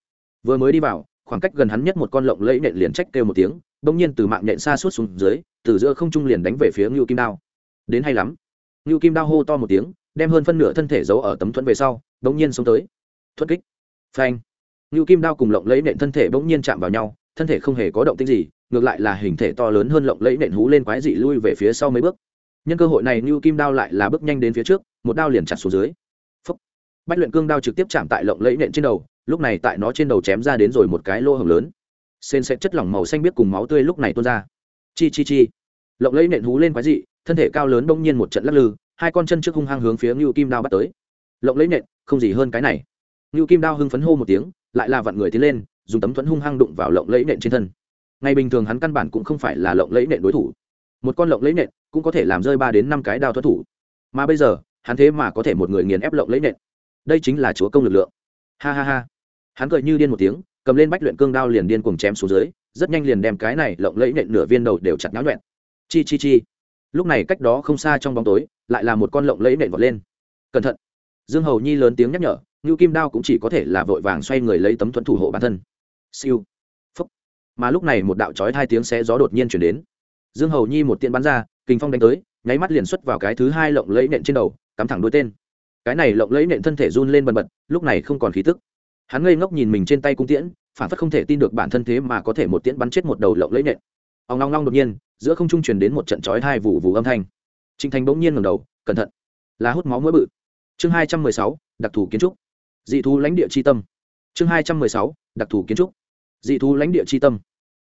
Vừa mới đi vào, khoảng cách gần hắn nhất một con lộng lẫy nện liền trách kêu một tiếng, bỗng nhiên từ mạng nện xa suốt xuống dưới, từ giữa không trung liền đánh về phía ngưu kim đao. Đến hay lắm. Ngưu kim đao hô to một tiếng, đem hơn phân nửa thân thể giấu ở tấm thuẫn về sau, bỗng nhiên xuống tới. Thuất kích. Phanh. Ngưu kim đao cùng lộng lẫy nện thân thể bỗng nhiên chạm vào nhau, thân thể không hề có động tích gì, ngược lại là hình thể to lớn hơn lộng lẫy nện hú lên quái dị lui về phía sau mấy bước nhân cơ hội này như kim đao lại là bước nhanh đến phía trước, một đao liền chặt xuống dưới. Phúc. bách luyện cương đao trực tiếp chạm tại lộng lẫy nện trên đầu, lúc này tại nó trên đầu chém ra đến rồi một cái lô hồng lớn. Sên sẽ chất lỏng màu xanh biết cùng máu tươi lúc này tuôn ra. Chi chi chi. Lộng lẫy nện hú lên quái dị, thân thể cao lớn bỗng nhiên một trận lắc lư, hai con chân trước hung hăng hướng phía ngưu kim đao bắt tới. Lộng lẫy nện, không gì hơn cái này. Ngưu kim đao hưng phấn hô một tiếng, lại là vặn người tiến lên, dùng tấm thuẫn hung hăng đụng vào lộng lẫy nện trên thân. Ngày bình thường hắn căn bản cũng không phải là lộng lẫy nện đối thủ. Một con lộng lẫy nện cũng có thể làm rơi ba đến năm cái đao thoát thủ. Mà bây giờ, hắn thế mà có thể một người nghiền ép lộng lẫy nện. Đây chính là chúa công lực lượng. Ha ha ha. Hắn cười như điên một tiếng, cầm lên bách luyện cương đao liền điên cùng chém xuống dưới, rất nhanh liền đem cái này lộng lẫy nện nửa viên đầu đều chặt nháo nhuẹn. Chi chi chi. Lúc này cách đó không xa trong bóng tối, lại là một con lộng lẫy nện vọt lên. Cẩn thận. Dương hầu nhi lớn tiếng nhắc nhở, ngưu kim đao cũng chỉ có thể là vội vàng xoay người lấy tấm thuẫn thủ hộ bản thân. Siêu. Phúc. Mà lúc này một đạo trói hai tiếng xé gió đột nhiên chuyển đến dương hầu nhi một tiện bắn ra kinh phong đánh tới, nháy mắt liền xuất vào cái thứ hai lộng lẫy nện trên đầu, cắm thẳng đôi tên. Cái này lộng lẫy nện thân thể run lên bần bật, lúc này không còn khí tức. Hắn ngây ngốc nhìn mình trên tay cung tiễn, phản phất không thể tin được bản thân thế mà có thể một tiễn bắn chết một đầu lộng lẫy nện. Ông long long đột nhiên, giữa không trung truyền đến một trận chói hai vụ vụ âm thanh. Trình thành bỗng nhiên ngẩng đầu, cẩn thận. Là hút máu mũi bự. Chương hai trăm mười sáu, đặc thù kiến trúc. Dị thú lãnh địa c h i tâm. Chương hai trăm mười sáu, đặc thù kiến trúc. Dị thú lãnh địa c h i tâm.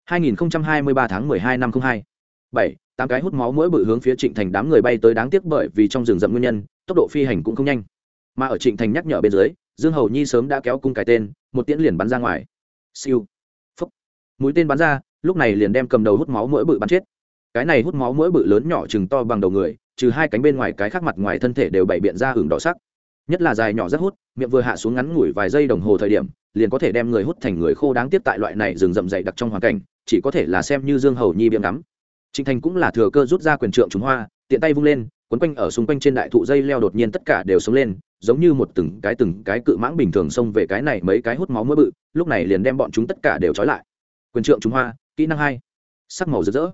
Hai nghìn hai mươi ba tháng mười hai năm không hai bảy, tám cái hút máu mỗi bự hướng phía trịnh thành đám người bay tới đáng tiếc bởi vì trong rừng rậm nguyên nhân, tốc độ phi hành cũng không nhanh. Mà ở trịnh thành nhắc nhở bên dưới, dương hầu nhi sớm đã kéo cung cái tên, một tiễn liền bắn ra ngoài. Siêu. Phúc mũi tên bắn ra, lúc này liền đem cầm đầu hút máu mỗi bự bắn chết. Cái này hút máu mỗi bự lớn nhỏ chừng to bằng đầu người, trừ hai cánh bên ngoài cái khác mặt ngoài thân thể đều bày biện ra hưởng đỏ sắc. Nhất là dài nhỏ rất hút, miệng vừa hạ xuống ngắn ngủi vài giây đồng hồ thời điểm, liền có thể đem người hút thành người khô đáng tiếc tại loại này rừng rậm dày đặc trong hoàn cảnh, chỉ có thể là xem như dương hầu nhi biếng ngắm trịnh thành cũng là thừa cơ rút ra quyền trượng chúng hoa, tiện tay vung lên, quấn quanh ở xung quanh trên đại thụ dây leo đột nhiên tất cả đều sống lên, giống như một từng cái từng cái cự mãng bình thường xông về cái này mấy cái hút máu mỡ bự, lúc này liền đem bọn chúng tất cả đều trói lại. Quyền trượng chúng hoa, kỹ năng hai, sắc màu rực rỡ.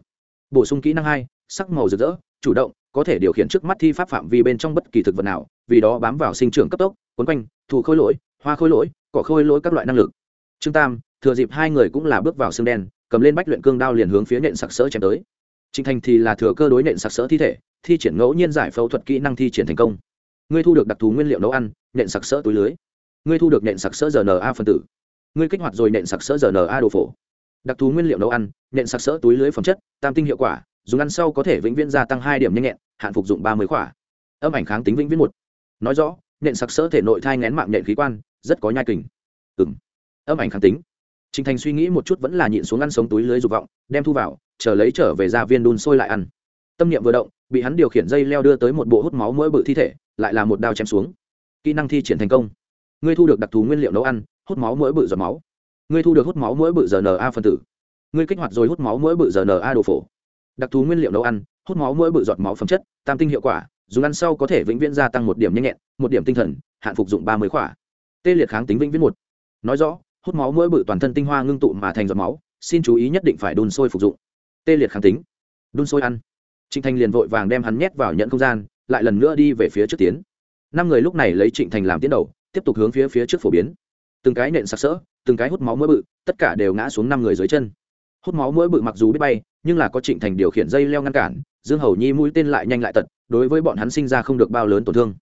Bổ sung kỹ năng hai, sắc màu rực rỡ, chủ động, có thể điều khiển trước mắt thi pháp phạm vi bên trong bất kỳ thực vật nào, vì đó bám vào sinh trưởng cấp tốc, quấn quanh, thụ khôi lỗi, hoa khôi lỗi, cỏ khôi lỗi các loại năng lực. Trương tam, thừa dịp hai người cũng là bước vào xương đen, cầm lên bách luyện cương đao liền hướng phía nện sặc sỡ chém tới trịnh thành thì là thừa cơ đối nện sặc sỡ thi thể thi triển ngẫu nhiên giải phẫu thuật kỹ năng thi triển thành công. Ngươi thu được đặc thù nguyên liệu nấu ăn nện sặc sỡ túi lưới. Ngươi thu được nện sặc sỡ rna phân tử. Ngươi kích hoạt rồi nện sặc sỡ rna đồ phổ. Đặc thù nguyên liệu nấu ăn nện sặc sỡ túi lưới phẩm chất tam tinh hiệu quả dùng ăn sau có thể vĩnh viễn gia tăng hai điểm nhanh nhẹn hạn phục dụng ba mươi khỏa. Âm ảnh kháng tính vĩnh viễn một. Nói rõ nện sặc sỡ thể nội thai ngén mạng nhện khí quan rất có nhai kình. Ừng âm ảnh kháng tính. Trình Thành suy nghĩ một chút vẫn là nhịn xuống ăn sống túi lưới dục vọng, đem thu vào, chờ lấy trở về ra viên đun sôi lại ăn. Tâm niệm vừa động, bị hắn điều khiển dây leo đưa tới một bộ hút máu mỗi bự thi thể, lại là một đao chém xuống. Kỹ năng thi triển thành công. Ngươi thu được đặc thú nguyên liệu nấu ăn, hút máu mỗi bự giọt máu. Ngươi thu được hút máu mỗi bự giờ na phân tử. Ngươi kích hoạt rồi hút máu mỗi bự giờ na đồ phổ. Đặc thú nguyên liệu nấu ăn, hút máu mỗi bự giọt máu phẩm chất, tam tinh hiệu quả, dùng ăn sau có thể vĩnh viễn gia tăng một điểm nhanh nhẹn, một điểm tinh thần, hạn phục dụng ba mươi khỏa. Tê liệt kháng tính vĩnh viễn một. Nói rõ, hút máu mỗi bự toàn thân tinh hoa ngưng tụ mà thành giọt máu xin chú ý nhất định phải đun sôi phục dụng tê liệt kháng tính. Đun sôi ăn. Trịnh thành liền vội vàng đem hắn nhét vào nhận không gian, lại lần nữa đi về phía trước tiến. Năm người lúc này lấy trịnh thành làm tiến đầu, tiếp tục hướng phía phía trước phổ biến. Từng cái nện sặc sỡ, từng cái hút máu mỗi bự, tất cả đều ngã xuống năm người dưới chân. Hút máu mỗi bự mặc dù biết bay, nhưng là có trịnh thành điều khiển dây leo ngăn cản, dương hầu nhi mũi tên lại nhanh lại tật, đối với bọn hắn sinh ra không được bao lớn tổn thương.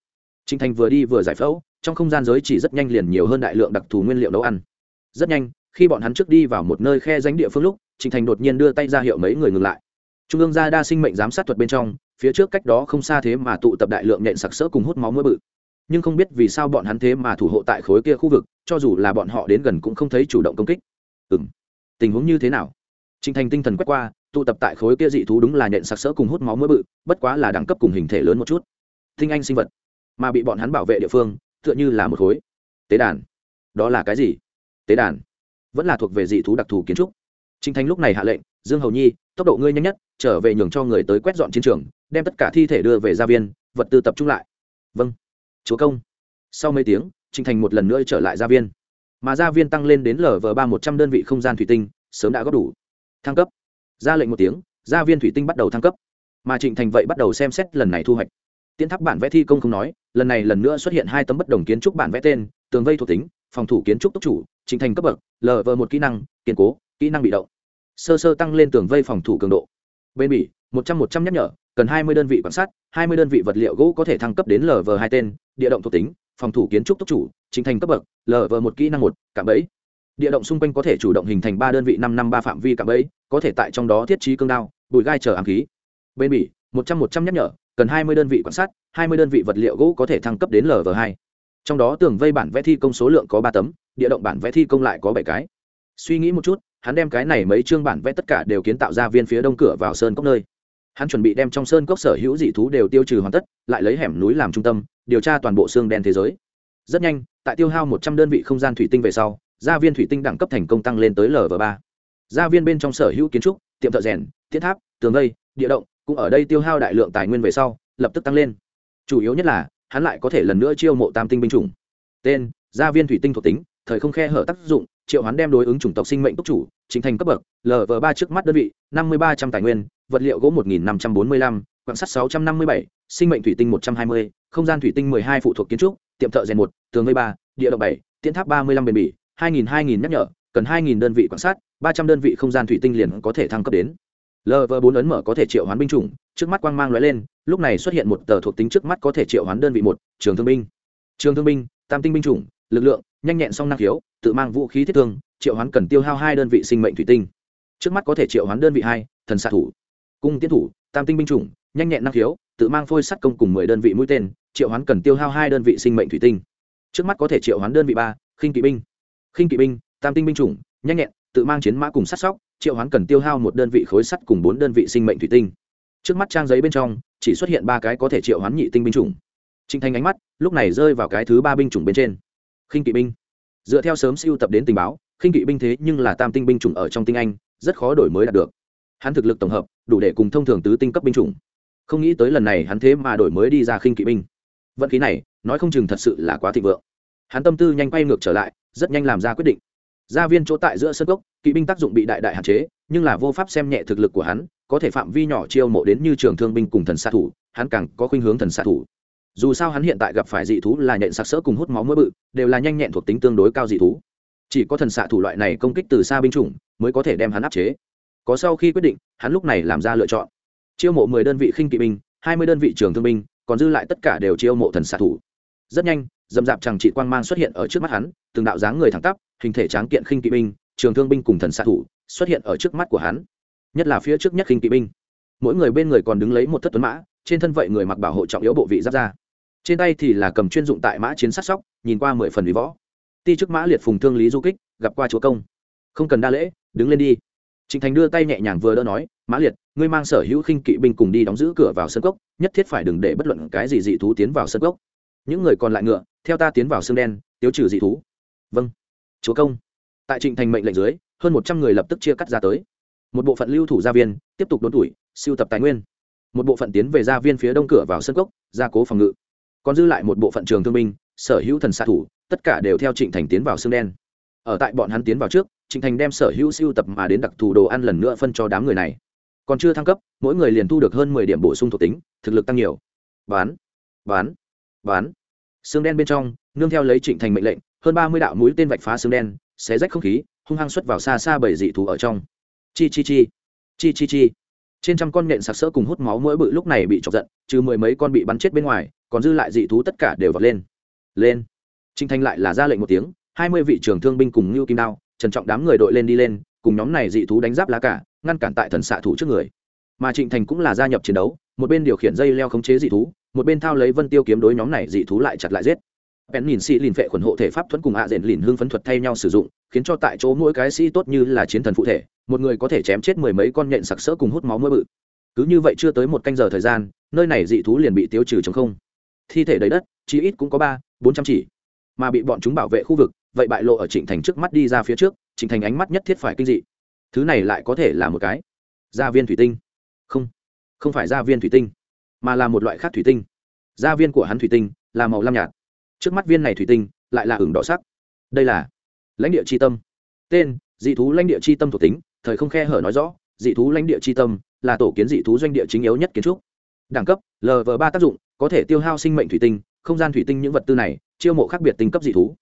Trịnh thành vừa đi vừa giải phẫu, trong không gian giới chỉ rất nhanh liền nhiều hơn đại lượng đặc thù nguyên liệu nấu ăn. Rất nhanh khi bọn hắn trước đi vào một nơi khe danh địa phương lúc trịnh thành đột nhiên đưa tay ra hiệu mấy người ngừng lại. Trung ương gia đa sinh mệnh giám sát thuật bên trong, phía trước cách đó không xa thế mà tụ tập đại lượng nhện sặc sỡ cùng hút máu mưa bự. Nhưng không biết vì sao bọn hắn thế mà thủ hộ tại khối kia khu vực, cho dù là bọn họ đến gần cũng không thấy chủ động công kích. Ừ m tình huống như thế nào? Trịnh thành tinh thần quét qua, tụ tập tại khối kia dị thú đúng là nhện sặc sỡ cùng hút máu mưa bự, bất quá là đẳng cấp cùng hình thể lớn một chút. Thinh anh sinh vật, mà bị bọn hắn bảo vệ địa phương, tựa như là một khối. Tế đàn. Đó là cái gì? Tế đàn vẫn là thuộc về dị thú đặc thù kiến trúc. Trinh thanh lúc này hạ lệnh, dương hầu nhi, tốc độ ngươi nhanh nhất, trở về nhường cho người tới quét dọn chiến trường, đem tất cả thi thể đưa về gia viên, vật tư tập trung lại. Vâng chúa công. Sau mấy tiếng trinh thành một lần nữa trở lại gia viên. Mà gia viên tăng lên đến lv ba một trăm đơn vị không gian thủy tinh, sớm đã góp đủ. Thăng cấp. Ra lệnh một tiếng, gia viên thủy tinh bắt đầu thăng cấp. Mà trịnh thành vậy bắt đầu xem xét lần này thu hoạch. Tiến tháp bản vẽ thi công không nói, lần này lần nữa xuất hiện hai tấm bất đồng kiến trúc bản vẽ tên, tường vây thuộc tính phòng thủ kiến trúc tốc chủ trình thành cấp bậc lv một kỹ năng, kiên cố, kỹ năng bị động. Sơ sơ tăng lên tường vây phòng thủ cường độ. Bên bỉ, một trăm một trăm nhắc nhở, cần hai mươi đơn vị quan sát, hai mươi đơn vị vật liệu gỗ có thể thăng cấp đến lv hai tên, địa động thuộc tính, phòng thủ kiến trúc tốc chủ trình thành cấp bậc lv một kỹ năng một, cạm bẫy. Địa động xung quanh có thể chủ động hình thành ba đơn vị năm năm ba phạm vi cạm bẫy, có thể tại trong đó thiết trí cương đao, bụi gai chờ ám khí. Bên bỉ, một trăm một trăm nhắc nhở, cần hai mươi đơn vị quan sát, hai mươi đơn vị vật liệu gỗ có thể thăng cấp đến lv hai trong đó tường vây bản vẽ thi công số lượng có ba tấm, địa động bản vẽ thi công lại có bảy cái. Suy nghĩ một chút, hắn đem cái này mấy chương bản vẽ tất cả đều kiến tạo ra viên phía đông cửa vào sơn cốc nơi. Hắn chuẩn bị đem trong sơn cốc sở hữu dị thú đều tiêu trừ hoàn tất, lại lấy hẻm núi làm trung tâm, điều tra toàn bộ xương đen thế giới. Rất nhanh, tại tiêu hao một trăm đơn vị không gian thủy tinh về sau, gia viên thủy tinh đẳng cấp thành công tăng lên tới lv ba. Gia viên bên trong sở hữu kiến trúc, tiệm thợ rèn, thiết tháp, tường vây, địa động cũng ở đây tiêu hao đại lượng tài nguyên về sau, lập tức tăng lên. Chủ yếu nhất là hắn lại có thể lần nữa chiêu mộ tam tinh binh chủng. Tên gia viên thủy tinh thuộc tính thời không khe hở tác dụng triệu hoán đem đối ứng chủng tộc sinh mệnh túc chủ chính thành cấp bậc lv ba trước mắt đơn vị năm mươi ba trăm tài nguyên vật liệu gỗ một nghìn năm trăm bốn mươi lăm quạng sắt sáu trăm năm mươi bảy sinh mệnh thủy tinh một trăm hai mươi không gian thủy tinh mười hai phụ thuộc kiến trúc tiệm thợ rèn một tường vây ba địa động bảy tiến tháp ba mươi lăm bền bỉ hai nghìn hai nghìn nhắc nhở cần hai nghìn đơn vị quặng sắt, ba trăm đơn vị không gian thủy tinh liền có thể thăng cấp đến. Lv bốn ấn mở có thể triệu hoán binh chủng trước mắt quang mang lóe lên lúc này xuất hiện một tờ thuộc tính trước mắt có thể triệu hoán đơn vị một, trường thương binh. Trường thương binh, tam tinh binh chủng, lực lượng, nhanh nhẹn song năng khiếu, tự mang vũ khí thiết thương, triệu hoán cần tiêu hao hai đơn vị sinh mệnh thủy tinh. Trước mắt có thể triệu hoán đơn vị hai, thần xạ thủ. Cung tiến thủ, tam tinh binh chủng, nhanh nhẹn năng khiếu, tự mang phôi sắt công cùng mười đơn vị mũi tên, triệu hoán cần tiêu hao hai đơn vị sinh mệnh thủy tinh. Trước mắt có thể triệu hoán đơn vị ba, khinh kỵ binh. Khinh kỵ binh, tam tinh binh chủng, nhanh nhẹn, tự mang chiến mã cùng sắt sóc, triệu hoán cần tiêu hao một đơn vị khối sắt cùng bốn đơn vị sinh mệnh thủy tinh trước mắt trang giấy bên trong, chỉ xuất hiện ba cái có thể triệu hoán nhị tinh binh chủng. Trinh thanh ánh mắt lúc này rơi vào cái thứ ba binh chủng bên trên. Khinh kỵ binh. Dựa theo sớm siêu tập đến tình báo, khinh kỵ binh thế nhưng là tam tinh binh chủng ở trong tinh anh, rất khó đổi mới đạt được. Hắn thực lực tổng hợp, đủ để cùng thông thường tứ tinh cấp binh chủng. Không nghĩ tới lần này hắn thế mà đổi mới đi ra khinh kỵ binh. Vận khí này, nói không chừng thật sự là quá thịnh vượng. Hắn tâm tư nhanh quay ngược trở lại, rất nhanh làm ra quyết định. Gia viên chỗ tại giữa sân gốc, kỵ binh tác dụng bị đại đại hạn chế, nhưng là vô pháp xem nhẹ thực lực của hắn có thể phạm vi nhỏ chiêu mộ đến như trường thương binh cùng thần xạ thủ, hắn càng có khuynh hướng thần xạ thủ. Dù sao hắn hiện tại gặp phải dị thú là nhện sặc sỡ cùng hút máu mỡ bự, đều là nhanh nhẹn thuộc tính tương đối cao dị thú. Chỉ có thần xạ thủ loại này công kích từ xa binh chủng mới có thể đem hắn áp chế. Có sau khi quyết định, hắn lúc này làm ra lựa chọn. Chiêu mộ mười đơn vị khinh kỵ binh, hai mươi đơn vị trường thương binh, còn dư lại tất cả đều chiêu mộ thần xạ thủ. Rất nhanh, dầm dạp chẳng trị quang mang xuất hiện ở trước mắt hắn, từng đạo dáng người thẳng tắp, hình thể tráng kiện khinh kỵ binh, trường thương binh cùng thần xạ thủ xuất hiện ở trước mắt của hắn nhất là phía trước nhất khinh kỵ binh. Mỗi người bên người còn đứng lấy một thất tuấn mã, trên thân vậy người mặc bảo hộ trọng yếu bộ vị giáp ra trên tay thì là cầm chuyên dụng tại mã chiến sát sóc, nhìn qua mười phần vì võ. Ti chức mã liệt phùng thương lý du kích, gặp qua chúa công. Không cần đa lễ, đứng lên đi. Trịnh thành đưa tay nhẹ nhàng vừa đỡ nói, mã liệt, ngươi mang sở hữu khinh kỵ binh cùng đi đóng giữ cửa vào sân cốc, nhất thiết phải đừng để bất luận cái gì dị thú tiến vào sân cốc. Những người còn lại ngựa, theo ta tiến vào xương đen, tiêu trừ dị thú. Vâng chúa công. Tại trịnh thành mệnh lệnh dưới, hơn một trăm người lập tức chia cắt ra tới một bộ phận lưu thủ gia viên, tiếp tục đốn tuổi, siêu tập tài nguyên. Một bộ phận tiến về gia viên phía đông cửa vào sân cốc, gia cố phòng ngự. Còn dư lại một bộ phận trường thương binh, sở hữu thần xạ thủ, tất cả đều theo trịnh thành tiến vào xương đen. Ở tại bọn hắn tiến vào trước, trịnh thành đem sở hữu siêu tập mà đến đặc thù đồ ăn lần nữa phân cho đám người này. Còn chưa thăng cấp, mỗi người liền thu được hơn mười điểm bổ sung thuộc tính, thực lực tăng nhiều. Bán bán bán xương đen bên trong, nương theo lấy trịnh thành mệnh lệnh, hơn ba mươi đạo mũi tên vạch phá xương đen, xé rách không khí, hung hăng xuất vào xa xa bảy dị thú ở trong chi chi chi. Chi chi chi. Trên trăm con nện sặc sỡ cùng hút máu mỗi bự lúc này bị chọc giận, trừ mười mấy con bị bắn chết bên ngoài, còn dư lại dị thú tất cả đều vọt lên. Lên. Trinh thanh lại là ra lệnh một tiếng, hai mươi vị trưởng thương binh cùng ngưu kim đao, trần trọng đám người đội lên đi lên, cùng nhóm này dị thú đánh giáp lá cả, ngăn cản tại thần xạ thủ trước người. Mà trịnh thành cũng là gia nhập chiến đấu, một bên điều khiển dây leo khống chế dị thú, một bên thao lấy vân tiêu kiếm đối nhóm này dị thú lại chặt lại giết bèn nhìn sĩ lìn vệ khuẩn hộ thể pháp thuẫn cùng hạ diện lìn hương phấn thuật thay nhau sử dụng, khiến cho tại chỗ mỗi cái sĩ tốt như là chiến thần phụ thể, một người có thể chém chết mười mấy con nhện sặc sỡ cùng hút máu mưa bự. Cứ như vậy chưa tới một canh giờ thời gian, nơi này dị thú liền bị tiêu trừ chống không. Thi thể đầy đất, chí ít cũng có ba, bốn trăm chỉ. Mà bị bọn chúng bảo vệ khu vực, vậy bại lộ ở trịnh thành trước mắt đi ra phía trước, trịnh thành ánh mắt nhất thiết phải kinh dị. Thứ này lại có thể là một cái. Gia viên thủy tinh. Không không phải gia viên thủy tinh, mà là một loại khác thủy tinh. Gia viên của hắn thủy tinh là màu lam nhạt trước mắt viên này thủy tinh lại là hưởng đỏ sắc. Đây là lãnh địa c h i tâm. Tên, dị thú lãnh địa c h i tâm thuộc tính, thời không khe hở nói rõ, dị thú lãnh địa c h i tâm là tổ kiến dị thú doanh địa chính yếu nhất kiến trúc. Đẳng cấp lv ba tác dụng, có thể tiêu hao sinh mệnh thủy tinh, không gian thủy tinh những vật tư này, chiêu mộ khác biệt tinh cấp dị thú.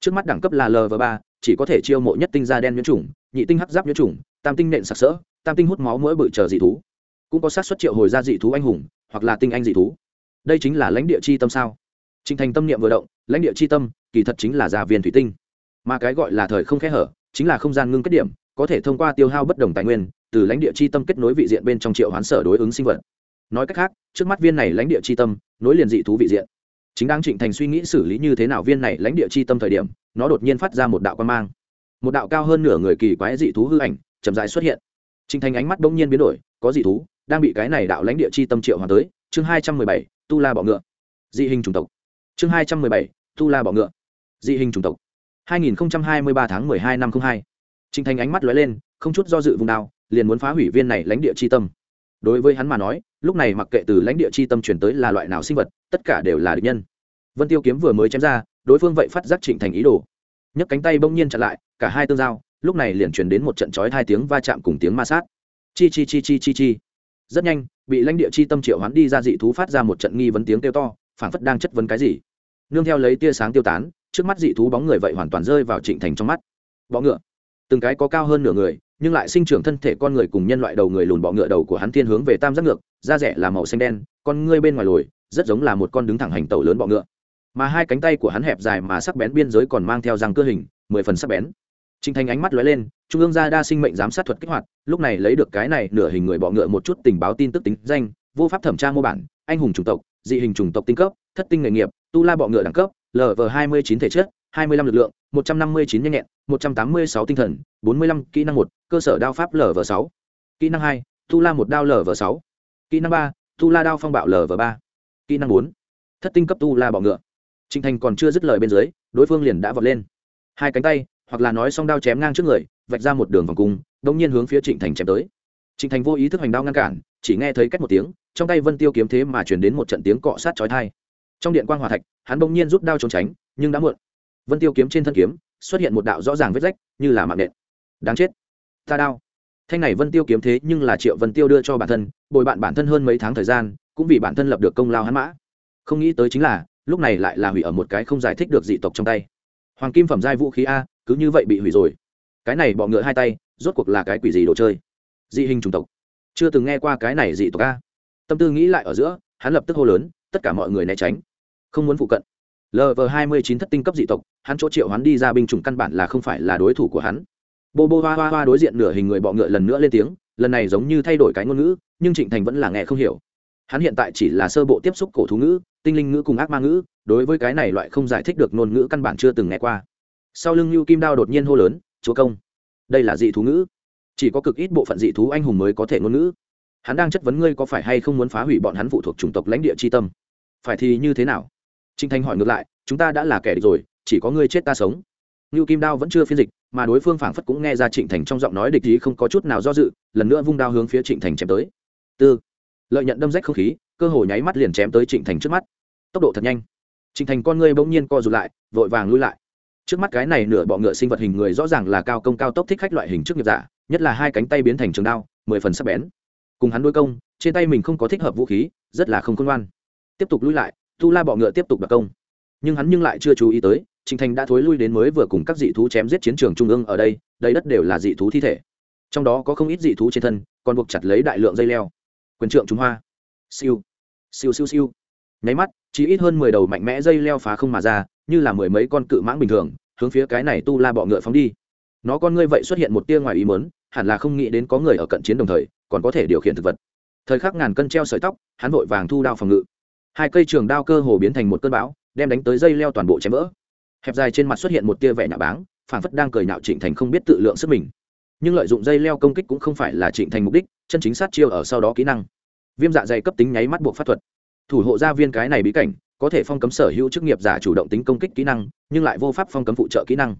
Trước mắt đẳng cấp là lv ba, chỉ có thể chiêu mộ nhất tinh da đen nhiễm trùng nhị tinh hắc giáp nhiễm trùng tam tinh nện sặc sỡ, tam tinh hút máu mỗi bự chờ dị thú. Cũng có sát xuất triệu hồi ra dị thú anh hùng, hoặc là tinh anh dị thú. Đây chính là lãnh địa chi tâm sao? Trình Thành tâm niệm vừa động, lãnh địa chi tâm, kỳ thật chính là gia viên thủy tinh. Mà cái gọi là thời không khẽ hở, chính là không gian ngưng kết điểm, có thể thông qua tiêu hao bất đồng tài nguyên, từ lãnh địa chi tâm kết nối vị diện bên trong triệu hoán sở đối ứng sinh vật. Nói cách khác, trước mắt viên này lãnh địa chi tâm, nối liền dị thú vị diện. Chính đang Trịnh Thành suy nghĩ xử lý như thế nào viên này lãnh địa chi tâm thời điểm, nó đột nhiên phát ra một đạo quang mang. Một đạo cao hơn nửa người kỳ quái dị thú hư ảnh, chậm rãi xuất hiện. Trịnh Thành ánh mắt bỗng nhiên biến đổi, có dị thú đang bị cái này đạo lãnh địa chi tâm triệu hoán tới, chương hai trăm mười bảy, Tu La bỏ ngựa. Dị hình chủng tộc chương hai trăm mười bảy tu la bọ ngựa. Dị hình chủng tộc. hai nghìn hai mươi ba tháng mười hai năm không hai. Thành ánh mắt lóe lên, không chút do dự vùng đao, liền muốn phá hủy viên này lãnh địa c h i tâm. Đối với hắn mà nói, lúc này mặc kệ từ lãnh địa c h i tâm chuyển tới là loại nào sinh vật, tất cả đều là địch nhân. Vân tiêu kiếm vừa mới chém ra, đối phương vậy phát giác trịnh thành ý đồ. Nhấc cánh tay bỗng nhiên chặn lại, cả hai tương giao, lúc này liền chuyển đến một trận trói hai tiếng va chạm cùng tiếng ma sát. Chi chi chi chi chi chi. Rất nhanh, bị lãnh địa chi tâm triệu hoán đi ra dị thú phát ra một trận nghi vấn tiếng kêu to, phảng phất đang chất vấn cái gì nương theo lấy tia sáng tiêu tán trước mắt dị thú bóng người vậy hoàn toàn rơi vào trịnh thành trong mắt. Bọ ngựa. Từng cái có cao hơn nửa người nhưng lại sinh trưởng thân thể con người cùng nhân loại đầu người lùn bọ ngựa đầu của hắn thiên hướng về tam giác ngược da rẻ là màu xanh đen con ngươi bên ngoài lồi rất giống là một con đứng thẳng hành tàu lớn bọ ngựa. Mà hai cánh tay của hắn hẹp dài mà sắc bén biên giới còn mang theo răng cơ hình mười phần sắc bén. Trịnh Thành ánh mắt lóe lên, trung ương gia đa sinh mệnh giám sát thuật kích hoạt, lúc này lấy được cái này nửa hình người bọ ngựa một chút tình báo tin tức tính danh, vô pháp thẩm tra mô bản, anh hùng chủng tộc, dị hình chủng tộc tinh cấp, thất tinh nghề nghiệp, tu la bọ ngựa đẳng cấp lv hai mươi chín thể chất hai mươi lăm lực lượng một trăm năm mươi chín nhanh nhẹn một trăm tám mươi sáu tinh thần bốn mươi lăm kỹ năng một cơ sở đao pháp lv sáu. Kỹ năng hai tu la một đao lv sáu. Kỹ năng ba tu la đao phong bạo lv ba. Kỹ năng bốn thất tinh cấp tu la bọ ngựa. Trịnh thành còn chưa dứt lời bên dưới đối phương liền đã vọt lên. Hai cánh tay hoặc là nói xong đao chém ngang trước người vạch ra một đường vòng cung đồng nhiên hướng phía trịnh thành chém tới trịnh thành vô ý thức hành đao ngăn cản, chỉ nghe thấy cách một tiếng, trong tay vân tiêu kiếm thế mà chuyển đến một trận tiếng cọ sát chói thai trong điện quan hòa thạch, hắn bỗng nhiên rút đao trốn tránh, nhưng đã muộn. Vân tiêu kiếm trên thân kiếm, xuất hiện một đạo rõ ràng vết rách, như là mạng nện. Đáng chết. Ta đao thanh này vân tiêu kiếm thế nhưng là triệu vân tiêu đưa cho bản thân, bồi bạn bản thân hơn mấy tháng thời gian, cũng vì bản thân lập được công lao hắn mã. Không nghĩ tới chính là, lúc này lại là hủy ở một cái không giải thích được dị tộc trong tay. Hoàng kim phẩm giai vũ khí a, cứ như vậy bị hủy rồi. Cái này bọ ngựa hai tay, rốt cuộc là cái quỷ gì đồ chơi? Dị hình chủng tộc. Chưa từng nghe qua cái này dị tộc a. Tâm tư nghĩ lại ở giữa, hắn lập tức hô lớn, tất cả mọi người né tránh. Không muốn phụ cận. Lv hai mươi chín thất tinh cấp dị tộc, hắn chỗ triệu hắn đi ra binh chủng căn bản là không phải là đối thủ của hắn. Bô bô hoa hoa hoa đối diện nửa hình người bọ ngựa lần nữa lên tiếng, lần này giống như thay đổi cái ngôn ngữ, nhưng trịnh thành vẫn là nghe không hiểu. Hắn hiện tại chỉ là sơ bộ tiếp xúc cổ thú ngữ, tinh linh ngữ cùng ác ma ngữ, đối với cái này loại không giải thích được ngôn ngữ căn bản chưa từng nghe qua. Sau lưng lưu kim đao đột nhiên hô lớn, chúa công, đây là dị thú ngữ chỉ có cực ít bộ phận dị thú anh hùng mới có thể ngôn ngữ. Hắn đang chất vấn ngươi có phải hay không muốn phá hủy bọn hắn phụ thuộc chủng tộc lãnh địa c tâm. Phải thì như thế nào? Trinh thanh hỏi ngược lại, chúng ta đã là kẻ địch rồi, chỉ có ngươi chết ta sống. Ngưu kim đao vẫn chưa phiên dịch, mà đối phương phảng phất cũng nghe ra trịnh thành trong giọng nói địch ý không có chút nào do dự, lần nữa vung đao hướng phía trịnh thành chém tới. Tư. Lợi nhận đâm rách không khí, cơ hồ nháy mắt liền chém tới trịnh thành trước mắt. Tốc độ thật nhanh. Trịnh thành con ngươi bỗng nhiên co rụt lại, vội vàng lui lại. Trước mắt cái này nửa bọ ngựa sinh vật hình người rõ ràng là cao công cao tốc thích khách loại hình trước nghiệp giả nhất là hai cánh tay biến thành trường đao, mười phần sắc bén. Cùng hắn đối công, trên tay mình không có thích hợp vũ khí, rất là không khôn ngoan. Tiếp tục lui lại tu la bọ ngựa tiếp tục đặc công. Nhưng hắn nhưng lại chưa chú ý tới trịnh thành đã thối lui đến mới vừa cùng các dị thú chém giết chiến trường trung ương ở đây đây đất đều là dị thú thi thể. Trong đó có không ít dị thú trên thân, còn buộc chặt lấy đại lượng dây leo. Quyền trượng trung hoa. Siêu. Siêu siêu siêu. Nháy mắt, chỉ ít hơn mười đầu mạnh mẽ dây leo phá không mà ra, như là mười mấy con cự mãng bình thường, hướng phía cái này tu la bọ ngựa phóng đi nó con ngươi vậy xuất hiện một tia ngoài ý mớn hẳn là không nghĩ đến có người ở cận chiến đồng thời, còn có thể điều khiển thực vật. Thời khắc ngàn cân treo sợi tóc, hắn vội vàng thu đao phòng ngự. Hai cây trường đao cơ hồ biến thành một cơn bão, đem đánh tới dây leo toàn bộ chém vỡ. Hẹp dài trên mặt xuất hiện một tia vẻ nhạo báng phản phất đang cười nhạo trịnh thành không biết tự lượng sức mình. Nhưng lợi dụng dây leo công kích cũng không phải là trịnh thành mục đích, chân chính sát chiêu ở sau đó kỹ năng. Viêm dạ dày cấp tính nháy mắt buộc pháp thuật. Thủ hộ gia viên cái này bí cảnh, có thể phong cấm sở hữu chức nghiệp giả chủ động tính công kích kỹ năng, nhưng lại vô pháp phong cấm phụ trợ kỹ năng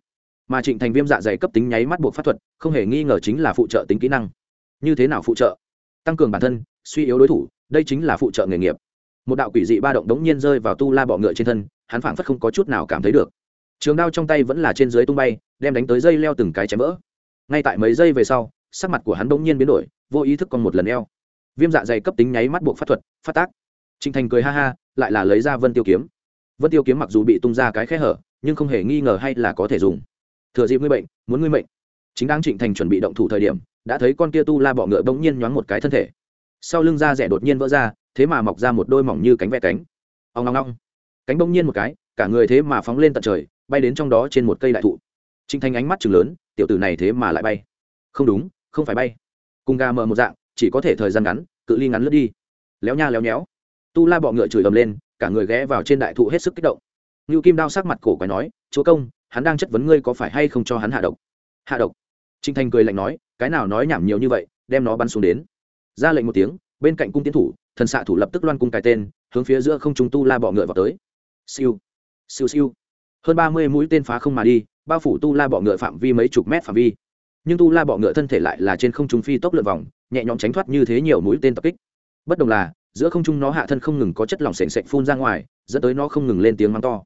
mà trịnh thành viêm dạ dày cấp tính nháy mắt buộc pháp thuật, không hề nghi ngờ chính là phụ trợ tính kỹ năng. Như thế nào phụ trợ? Tăng cường bản thân, suy yếu đối thủ, đây chính là phụ trợ nghề nghiệp. Một đạo quỷ dị ba động đống nhiên rơi vào tu la bọ ngựa trên thân, hắn phảng phất không có chút nào cảm thấy được. Trường đao trong tay vẫn là trên dưới tung bay, đem đánh tới dây leo từng cái chém vỡ. Ngay tại mấy giây về sau, sắc mặt của hắn đống nhiên biến đổi, vô ý thức còn một lần eo. Viêm dạ dày cấp tính nháy mắt buộc pháp thuật, phát tác. Trịnh thành cười ha ha, lại là lấy ra vân tiêu kiếm. Vân tiêu kiếm mặc dù bị tung ra cái khe hở, nhưng không hề nghi ngờ hay là có thể dùng thừa dịp ngươi bệnh, muốn ngươi mệnh. Chính đang trịnh thành chuẩn bị động thủ thời điểm, đã thấy con kia tu la bọ ngựa bỗng nhiên nhoáng một cái thân thể. Sau lưng da rẻ đột nhiên vỡ ra, thế mà mọc ra một đôi mỏng như cánh vẽ cánh. Ông long long cánh bỗng nhiên một cái, cả người thế mà phóng lên tận trời, bay đến trong đó trên một cây đại thụ. Trịnh Thành ánh mắt chừng lớn, tiểu tử này thế mà lại bay. Không đúng, không phải bay. Cùng gà mờ một dạng, chỉ có thể thời gian ngắn, cự ly ngắn lướt đi. Léo nha, léo nhéo. Tu la bọ ngựa chửi ầm lên, cả người ghé vào trên đại thụ hết sức kích động. Ngưu kim đao sắc mặt cổ quái nói, chúa công hắn đang chất vấn ngươi có phải hay không cho hắn hạ độc? Hạ độc? Trinh thanh cười lạnh nói, cái nào nói nhảm nhiều như vậy, đem nó bắn xuống đến. Ra lệnh một tiếng, bên cạnh cung tiến thủ, thần xạ thủ lập tức loan cung cái tên, hướng phía giữa không trung tu la bọ ngựa vào tới. Siêu siêu siêu. Hơn ba mươi mũi tên phá không mà đi, bao phủ tu la bọ ngựa phạm vi mấy chục mét phạm vi. Nhưng tu la bọ ngựa thân thể lại là trên không trung phi tốc lượn vòng, nhẹ nhõm tránh thoát như thế nhiều mũi tên tập kích. Bất đồng là, giữa không trung nó hạ thân không ngừng có chất lỏng s ề phun ra ngoài, dẫn tới nó không ngừng lên tiếng mắng to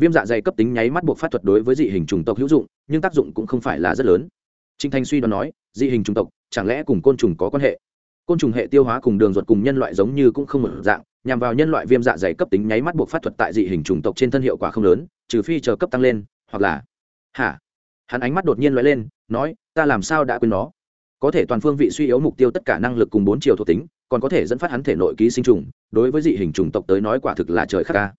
viêm dạ dày cấp tính nháy mắt buộc phát thuật đối với dị hình chủng tộc hữu dụng, nhưng tác dụng cũng không phải là rất lớn. Trinh thanh suy đoán nói, dị hình chủng tộc, chẳng lẽ cùng côn trùng có quan hệ? Côn trùng hệ tiêu hóa cùng đường ruột cùng nhân loại giống như cũng không một dạng, nhằm vào nhân loại viêm dạ dày cấp tính nháy mắt buộc phát thuật tại dị hình chủng tộc trên thân hiệu quả không lớn, trừ phi chờ cấp tăng lên, hoặc là hả? Hắn ánh mắt đột nhiên loại lên, nói, ta làm sao đã quên nó? Có thể toàn phương vị suy yếu mục tiêu tất cả năng lực cùng bốn chiều thuộc tính, còn có thể dẫn phát hắn thể nội ký sinh trùng, đối với dị hình chủng tộc tới nói quả thực là trời khắc ca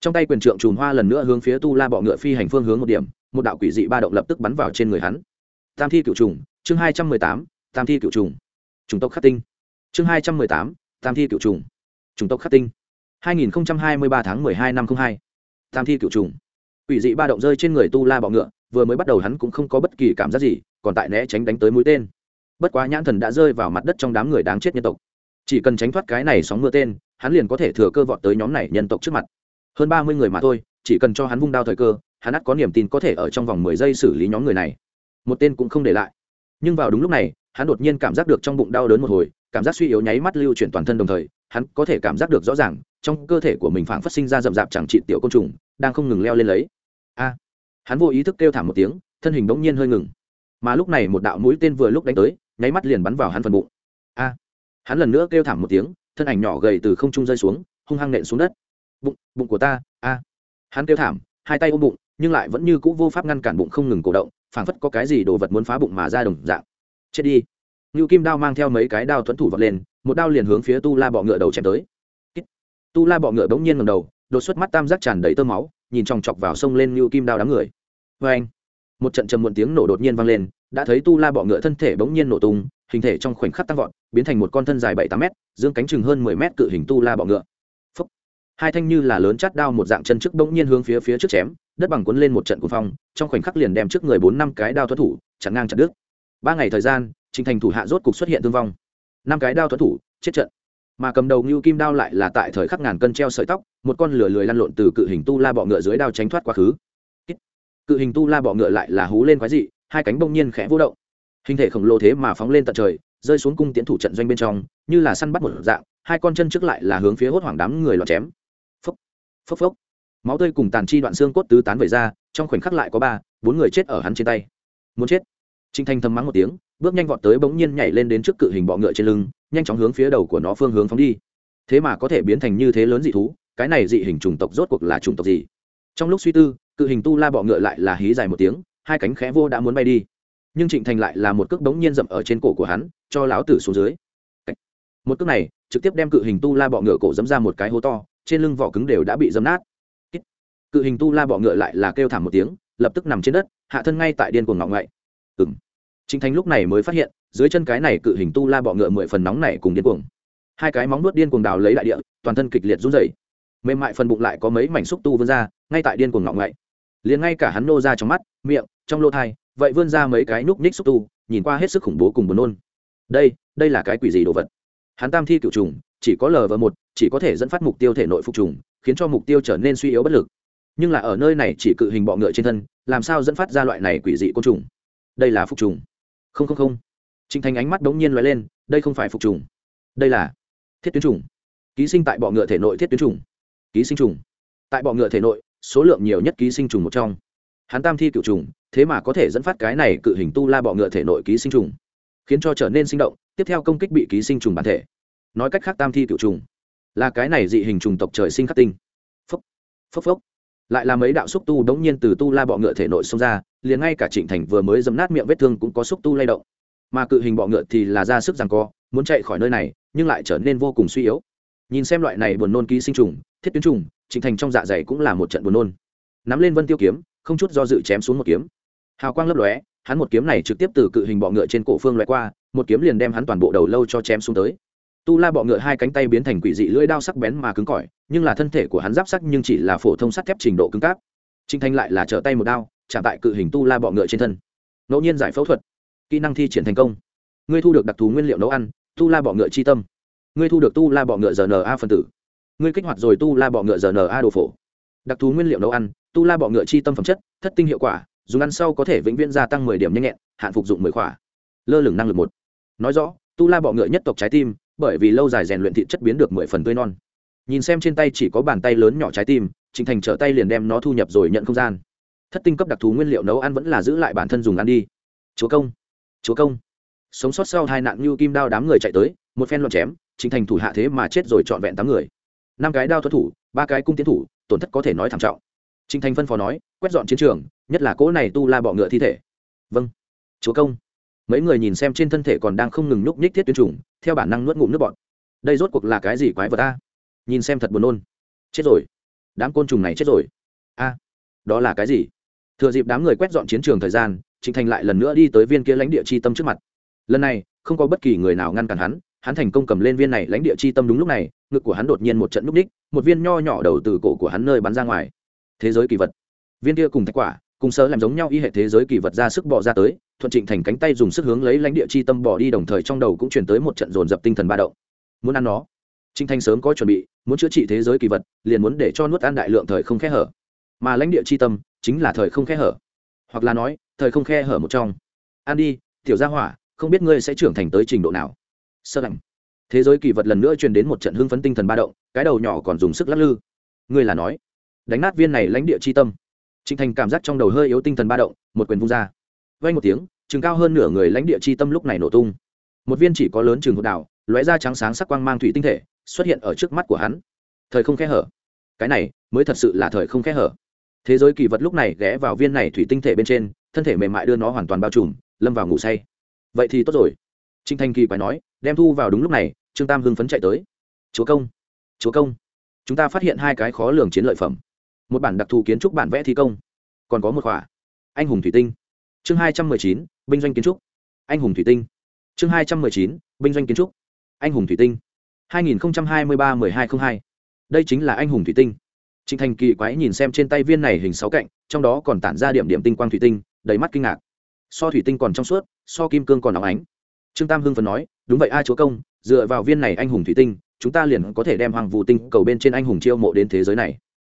trong tay quyền trượng chùm hoa lần nữa hướng phía tu la bọ ngựa phi hành phương hướng một điểm, một đạo quỷ dị ba động lập tức bắn vào trên người hắn. Tam thi cựu trùng, chương hai trăm mười tám, tam thi cựu trùng. Chủng tộc khắc tinh. Chương hai trăm mười tám, tam thi cựu trùng. Chủng tộc khắc tinh. Hai nghìn hai mươi ba tháng mười hai năm không hai. Tam thi cựu trùng. Quỷ dị ba động rơi trên người tu la bọ ngựa, vừa mới bắt đầu hắn cũng không có bất kỳ cảm giác gì, còn tại né tránh đánh tới mũi tên. Bất quá nhãn thần đã rơi vào mặt đất trong đám người đáng chết nhân tộc. Chỉ cần tránh thoát cái này sóng mưa tên, hắn liền có thể thừa cơ vọt tới nhóm này nhân tộc trước mặt hơn ba mươi người mà thôi, chỉ cần cho hắn vung đao thời cơ, hắn ắt có niềm tin có thể ở trong vòng mười giây xử lý nhóm người này. Một tên cũng không để lại. Nhưng vào đúng lúc này, hắn đột nhiên cảm giác được trong bụng đau đớn một hồi, cảm giác suy yếu nháy mắt lưu chuyển toàn thân đồng thời, hắn có thể cảm giác được rõ ràng, trong cơ thể của mình phảng phát sinh ra rậm rạp chẳng trị tiểu côn trùng, đang không ngừng leo lên lấy. A! Hắn vô ý thức kêu thảm một tiếng, thân hình bỗng nhiên hơi ngừng. Mà lúc này một đạo mũi tên vừa lúc đánh tới, nháy mắt liền bắn vào hắn phần bụng. A! Hắn lần nữa kêu thảm một tiếng, thân ảnh nhỏ gầy từ không trung rơi xuống, hung hăng nện xuống đất bụng bụng của ta, a. Hắn kêu thảm, hai tay ôm bụng, nhưng lại vẫn như cũ vô pháp ngăn cản bụng không ngừng cổ động, phảng phất có cái gì đồ vật muốn phá bụng mà ra đồng dạng. Chết đi. Ngưu kim đao mang theo mấy cái đao thuẫn thủ vật lên, một đao liền hướng phía tu la bọ ngựa đầu chém tới. Tu la bọ ngựa bỗng nhiên ngầm đầu, đột xuất mắt tam giác tràn đầy tơ máu, nhìn chòng chọc vào sông lên ngưu kim đao đám người. Vê anh, một trận trầm muộn tiếng nổ đột nhiên vang lên, đã thấy tu la bọ ngựa thân thể bỗng nhiên nổ tung, hình thể trong khoảnh khắc tăng vọt, biến thành một con thân dài bảy tám mét, dương cánh chừng hơn mười mét cự hình tu la bọ ngựa hai thanh như là lớn chát đao một dạng chân trước bỗng nhiên hướng phía phía trước chém, đất bằng cuốn lên một trận cuồng phong, trong khoảnh khắc liền đem trước người bốn năm cái đao thoát thủ, chặn ngang chặt đứt. Ba ngày thời gian, trình thành thủ hạ rốt cục xuất hiện thương vong. Năm cái đao thoát thủ, chết trận. Mà cầm đầu ngưu kim đao lại là tại thời khắc ngàn cân treo sợi tóc, một con lửa lười lăn lộn từ cự hình tu la bọ ngựa dưới đao tránh thoát quá khứ. Cự hình tu la bọ ngựa lại là hú lên quái dị, hai cánh bông nhiên khẽ vô động. Hình thể khổng lồ thế mà phóng lên tận trời, rơi xuống cung tiến thủ trận doanh bên trong, như là săn bắt một dạng, hai con chân trước lại là hướng phía hốt hoảng đám người lọt chém phốc phốc. Máu tươi cùng tàn chi đoạn xương cốt tứ tán về ra, trong khoảnh khắc lại có ba, bốn người chết ở hắn trên tay. Muốn chết. Trinh thanh thầm mắng một tiếng, bước nhanh vọt tới bỗng nhiên nhảy lên đến trước cự hình bọ ngựa trên lưng, nhanh chóng hướng phía đầu của nó phương hướng phóng đi. Thế mà có thể biến thành như thế lớn dị thú, cái này dị hình chủng tộc rốt cuộc là chủng tộc gì? Trong lúc suy tư, cự hình tu la bọ ngựa lại là hí dài một tiếng, hai cánh khẽ vô đã muốn bay đi. Nhưng trịnh thành lại là một cước bỗng nhiên dậm ở trên cổ của hắn, cho lão tử xuống dưới. Một cước này, trực tiếp đem cự hình tu la bọ ngựa cổ dẫm ra một cái hố to trên lưng vỏ cứng đều đã bị dấm nát. Cự hình tu la bọ ngựa lại là kêu thảm một tiếng, lập tức nằm trên đất, hạ thân ngay tại điên cuồng ngọng ngậy ừ m chính thành lúc này mới phát hiện, dưới chân cái này cự hình tu la bọ ngựa mười phần nóng này cùng điên cuồng. Hai cái móng nuốt điên cuồng đào lấy đại địa, toàn thân kịch liệt run rẩy. Mềm mại phần bụng lại có mấy mảnh xúc tu vươn ra, ngay tại điên cuồng ngọng ngậy liền ngay cả hắn nô ra trong mắt, miệng, trong lô thai, vậy vươn ra mấy cái núc ních xúc tu, nhìn qua hết sức khủng bố cùng buồn nôn. Đây đây là cái quỷ gì đồ vật? Hắn tam thi cựu trùng, chỉ có lv một chỉ có thể dẫn phát mục tiêu thể nội phục trùng, khiến cho mục tiêu trở nên suy yếu bất lực. Nhưng là ở nơi này chỉ cự hình bọ ngựa trên thân, làm sao dẫn phát ra loại này quỷ dị côn trùng? Đây là phục trùng. Không không không. Trinh thành ánh mắt đống nhiên loại lên, đây không phải phục trùng. Đây là thiết tuyến trùng. Ký sinh tại bọ ngựa thể nội thiết tuyến trùng. Ký sinh trùng. Tại bọ ngựa thể nội, số lượng nhiều nhất ký sinh trùng một trong. Hắn tam thi cựu trùng, thế mà có thể dẫn phát cái này cự hình tu la bọ ngựa thể nội ký sinh trùng. Khiến cho trở nên sinh động, tiếp theo công kích bị ký sinh trùng bản thể. Nói cách khác tam thi cựu trùng là cái này dị hình trùng tộc trời sinh khắc tinh. Phốc phốc phốc. Lại là mấy đạo xúc tu đống nhiên từ tu la bọ ngựa thể nội xông ra, liền ngay cả trịnh thành vừa mới dấm nát miệng vết thương cũng có xúc tu lay động. Mà cự hình bọ ngựa thì là ra sức rằng co, muốn chạy khỏi nơi này, nhưng lại trở nên vô cùng suy yếu. Nhìn xem loại này buồn nôn ký sinh trùng, thiết tuyến trùng, trịnh thành trong dạ dày cũng là một trận buồn nôn. Nắm lên vân tiêu kiếm, không chút do dự chém xuống một kiếm. Hào quang lấp lóe, hắn một kiếm này trực tiếp từ cự hình bọ ngựa trên cổ phương loại qua, một kiếm liền đem hắn toàn bộ đầu lâu cho chém xuống tới tu la bọ ngựa hai cánh tay biến thành quỷ dị lưỡi đao sắc bén mà cứng cỏi, nhưng là thân thể của hắn giáp sắc nhưng chỉ là phổ thông sắt thép trình độ cứng cáp. Trinh thanh lại là trở tay một đao trả tại cự hình tu la bọ ngựa trên thân. Ngẫu nhiên giải phẫu thuật, kỹ năng thi triển thành công. Ngươi thu được đặc thù nguyên liệu nấu ăn, tu la bọ ngựa chi tâm. Ngươi thu được tu la bọ ngựa rna phân tử. Ngươi kích hoạt rồi tu la bọ ngựa rna đồ phổ. Đặc thù nguyên liệu nấu ăn, tu la bọ ngựa chi tâm phẩm chất, thất tinh hiệu quả, dùng ăn sau có thể vĩnh viễn gia tăng mười điểm nhanh nhẹn, hạn phục dụng mười khỏa. Lơ lửng năng lực một. Nói rõ, tu la bọ ngựa nhất tộc trái tim bởi vì lâu dài rèn luyện thị chất biến được mười phần tươi non. Nhìn xem trên tay chỉ có bàn tay lớn nhỏ trái tim, trịnh thành trở tay liền đem nó thu nhập rồi nhận không gian. Thất tinh cấp đặc thù nguyên liệu nấu ăn vẫn là giữ lại bản thân dùng ăn đi. Chúa công chúa công. Sống sót sau hai nạn như kim đao đám người chạy tới, một phen loạn chém, trịnh thành thủ hạ thế mà chết rồi trọn vẹn tám người. Năm cái đao thuật thủ, ba cái cung tiến thủ, tổn thất có thể nói thảm trọng. Trịnh thành phân phó nói, quét dọn chiến trường, nhất là cỗ này tu la bọ ngựa thi thể. Vâng chúa công mấy người nhìn xem trên thân thể còn đang không ngừng nhúc nhích thiết tuyến trùng, theo bản năng nuốt ngụm nước bọt. Đây rốt cuộc là cái gì quái vật ta? Nhìn xem thật buồn nôn. Chết rồi. Đám côn trùng này chết rồi. A, đó là cái gì? Thừa dịp đám người quét dọn chiến trường thời gian, trịnh thành lại lần nữa đi tới viên kia lãnh địa chi tâm trước mặt. Lần này, không có bất kỳ người nào ngăn cản hắn hắn thành công cầm lên viên này lãnh địa chi tâm đúng lúc này, ngực của hắn đột nhiên một trận núp ních một viên nho nhỏ đầu từ cổ của hắn nơi bắn ra ngoài. Thế giới kỳ vật. Viên kia cùng thạch quả, cùng sơ làm giống nhau y hệ thế giới kỳ vật ra sức bỏ ra tới thuận trịnh thành cánh tay dùng sức hướng lấy lãnh địa chi tâm bỏ đi, đồng thời trong đầu cũng chuyển tới một trận dồn dập tinh thần ba động. Muốn ăn nó. Trịnh thành sớm có chuẩn bị, muốn chữa trị thế giới kỳ vật, liền muốn để cho nuốt ăn đại lượng thời không khe hở. Mà lãnh địa chi tâm chính là thời không khe hở. Hoặc là nói, thời không khe hở một trong. Ăn đi, tiểu gia hỏa, không biết ngươi sẽ trưởng thành tới trình độ nào. Sơ lạnh. Thế giới kỳ vật lần nữa truyền đến một trận hưng phấn tinh thần ba động, cái đầu nhỏ còn dùng sức lắc lư. Ngươi là nói. Đánh nát viên này lãnh địa chi tâm. Trịnh thành cảm giác trong đầu hơi yếu tinh thần ba động, một quyền vung ra vay một tiếng, chừng cao hơn nửa người lãnh địa chi tâm lúc này nổ tung. Một viên chỉ có lớn trường hột đảo lóe ra trắng sáng sắc quang mang thủy tinh thể, xuất hiện ở trước mắt của hắn. Thời không khe hở. Cái này mới thật sự là thời không khe hở. Thế giới kỳ vật lúc này ghé vào viên này thủy tinh thể bên trên, thân thể mềm mại đưa nó hoàn toàn bao trùm, lâm vào ngủ say. Vậy thì tốt rồi. Trinh thanh kỳ quái nói, đem thu vào đúng lúc này, trương tam hưng phấn chạy tới. Chúa công chúa công. Chúng ta phát hiện hai cái khó lường chiến lợi phẩm. Một bản đặc thù kiến trúc bản vẽ thi công. Còn có một khỏa anh hùng thủy tinh chương hai trăm mười chín, binh doanh kiến trúc. Anh hùng thủy tinh. Chương hai trăm mười chín, binh doanh kiến trúc. Anh hùng thủy tinh. Hai nghìn hai mươi ba mười hai t r ă n h hai. Đây chính là anh hùng thủy tinh. Trịnh thành kỳ quái nhìn xem trên tay viên này hình sáu cạnh, trong đó còn tản ra điểm điểm tinh quang thủy tinh, đầy mắt kinh ngạc. So thủy tinh còn trong suốt, so kim cương còn óng ánh. Trương tam hưng phần nói, đúng vậy a, chúa công, dựa vào viên này anh hùng thủy tinh, chúng ta liền có thể đem hoàng vũ tinh cầu bên trên anh hùng chiêu mộ đến thế giới này.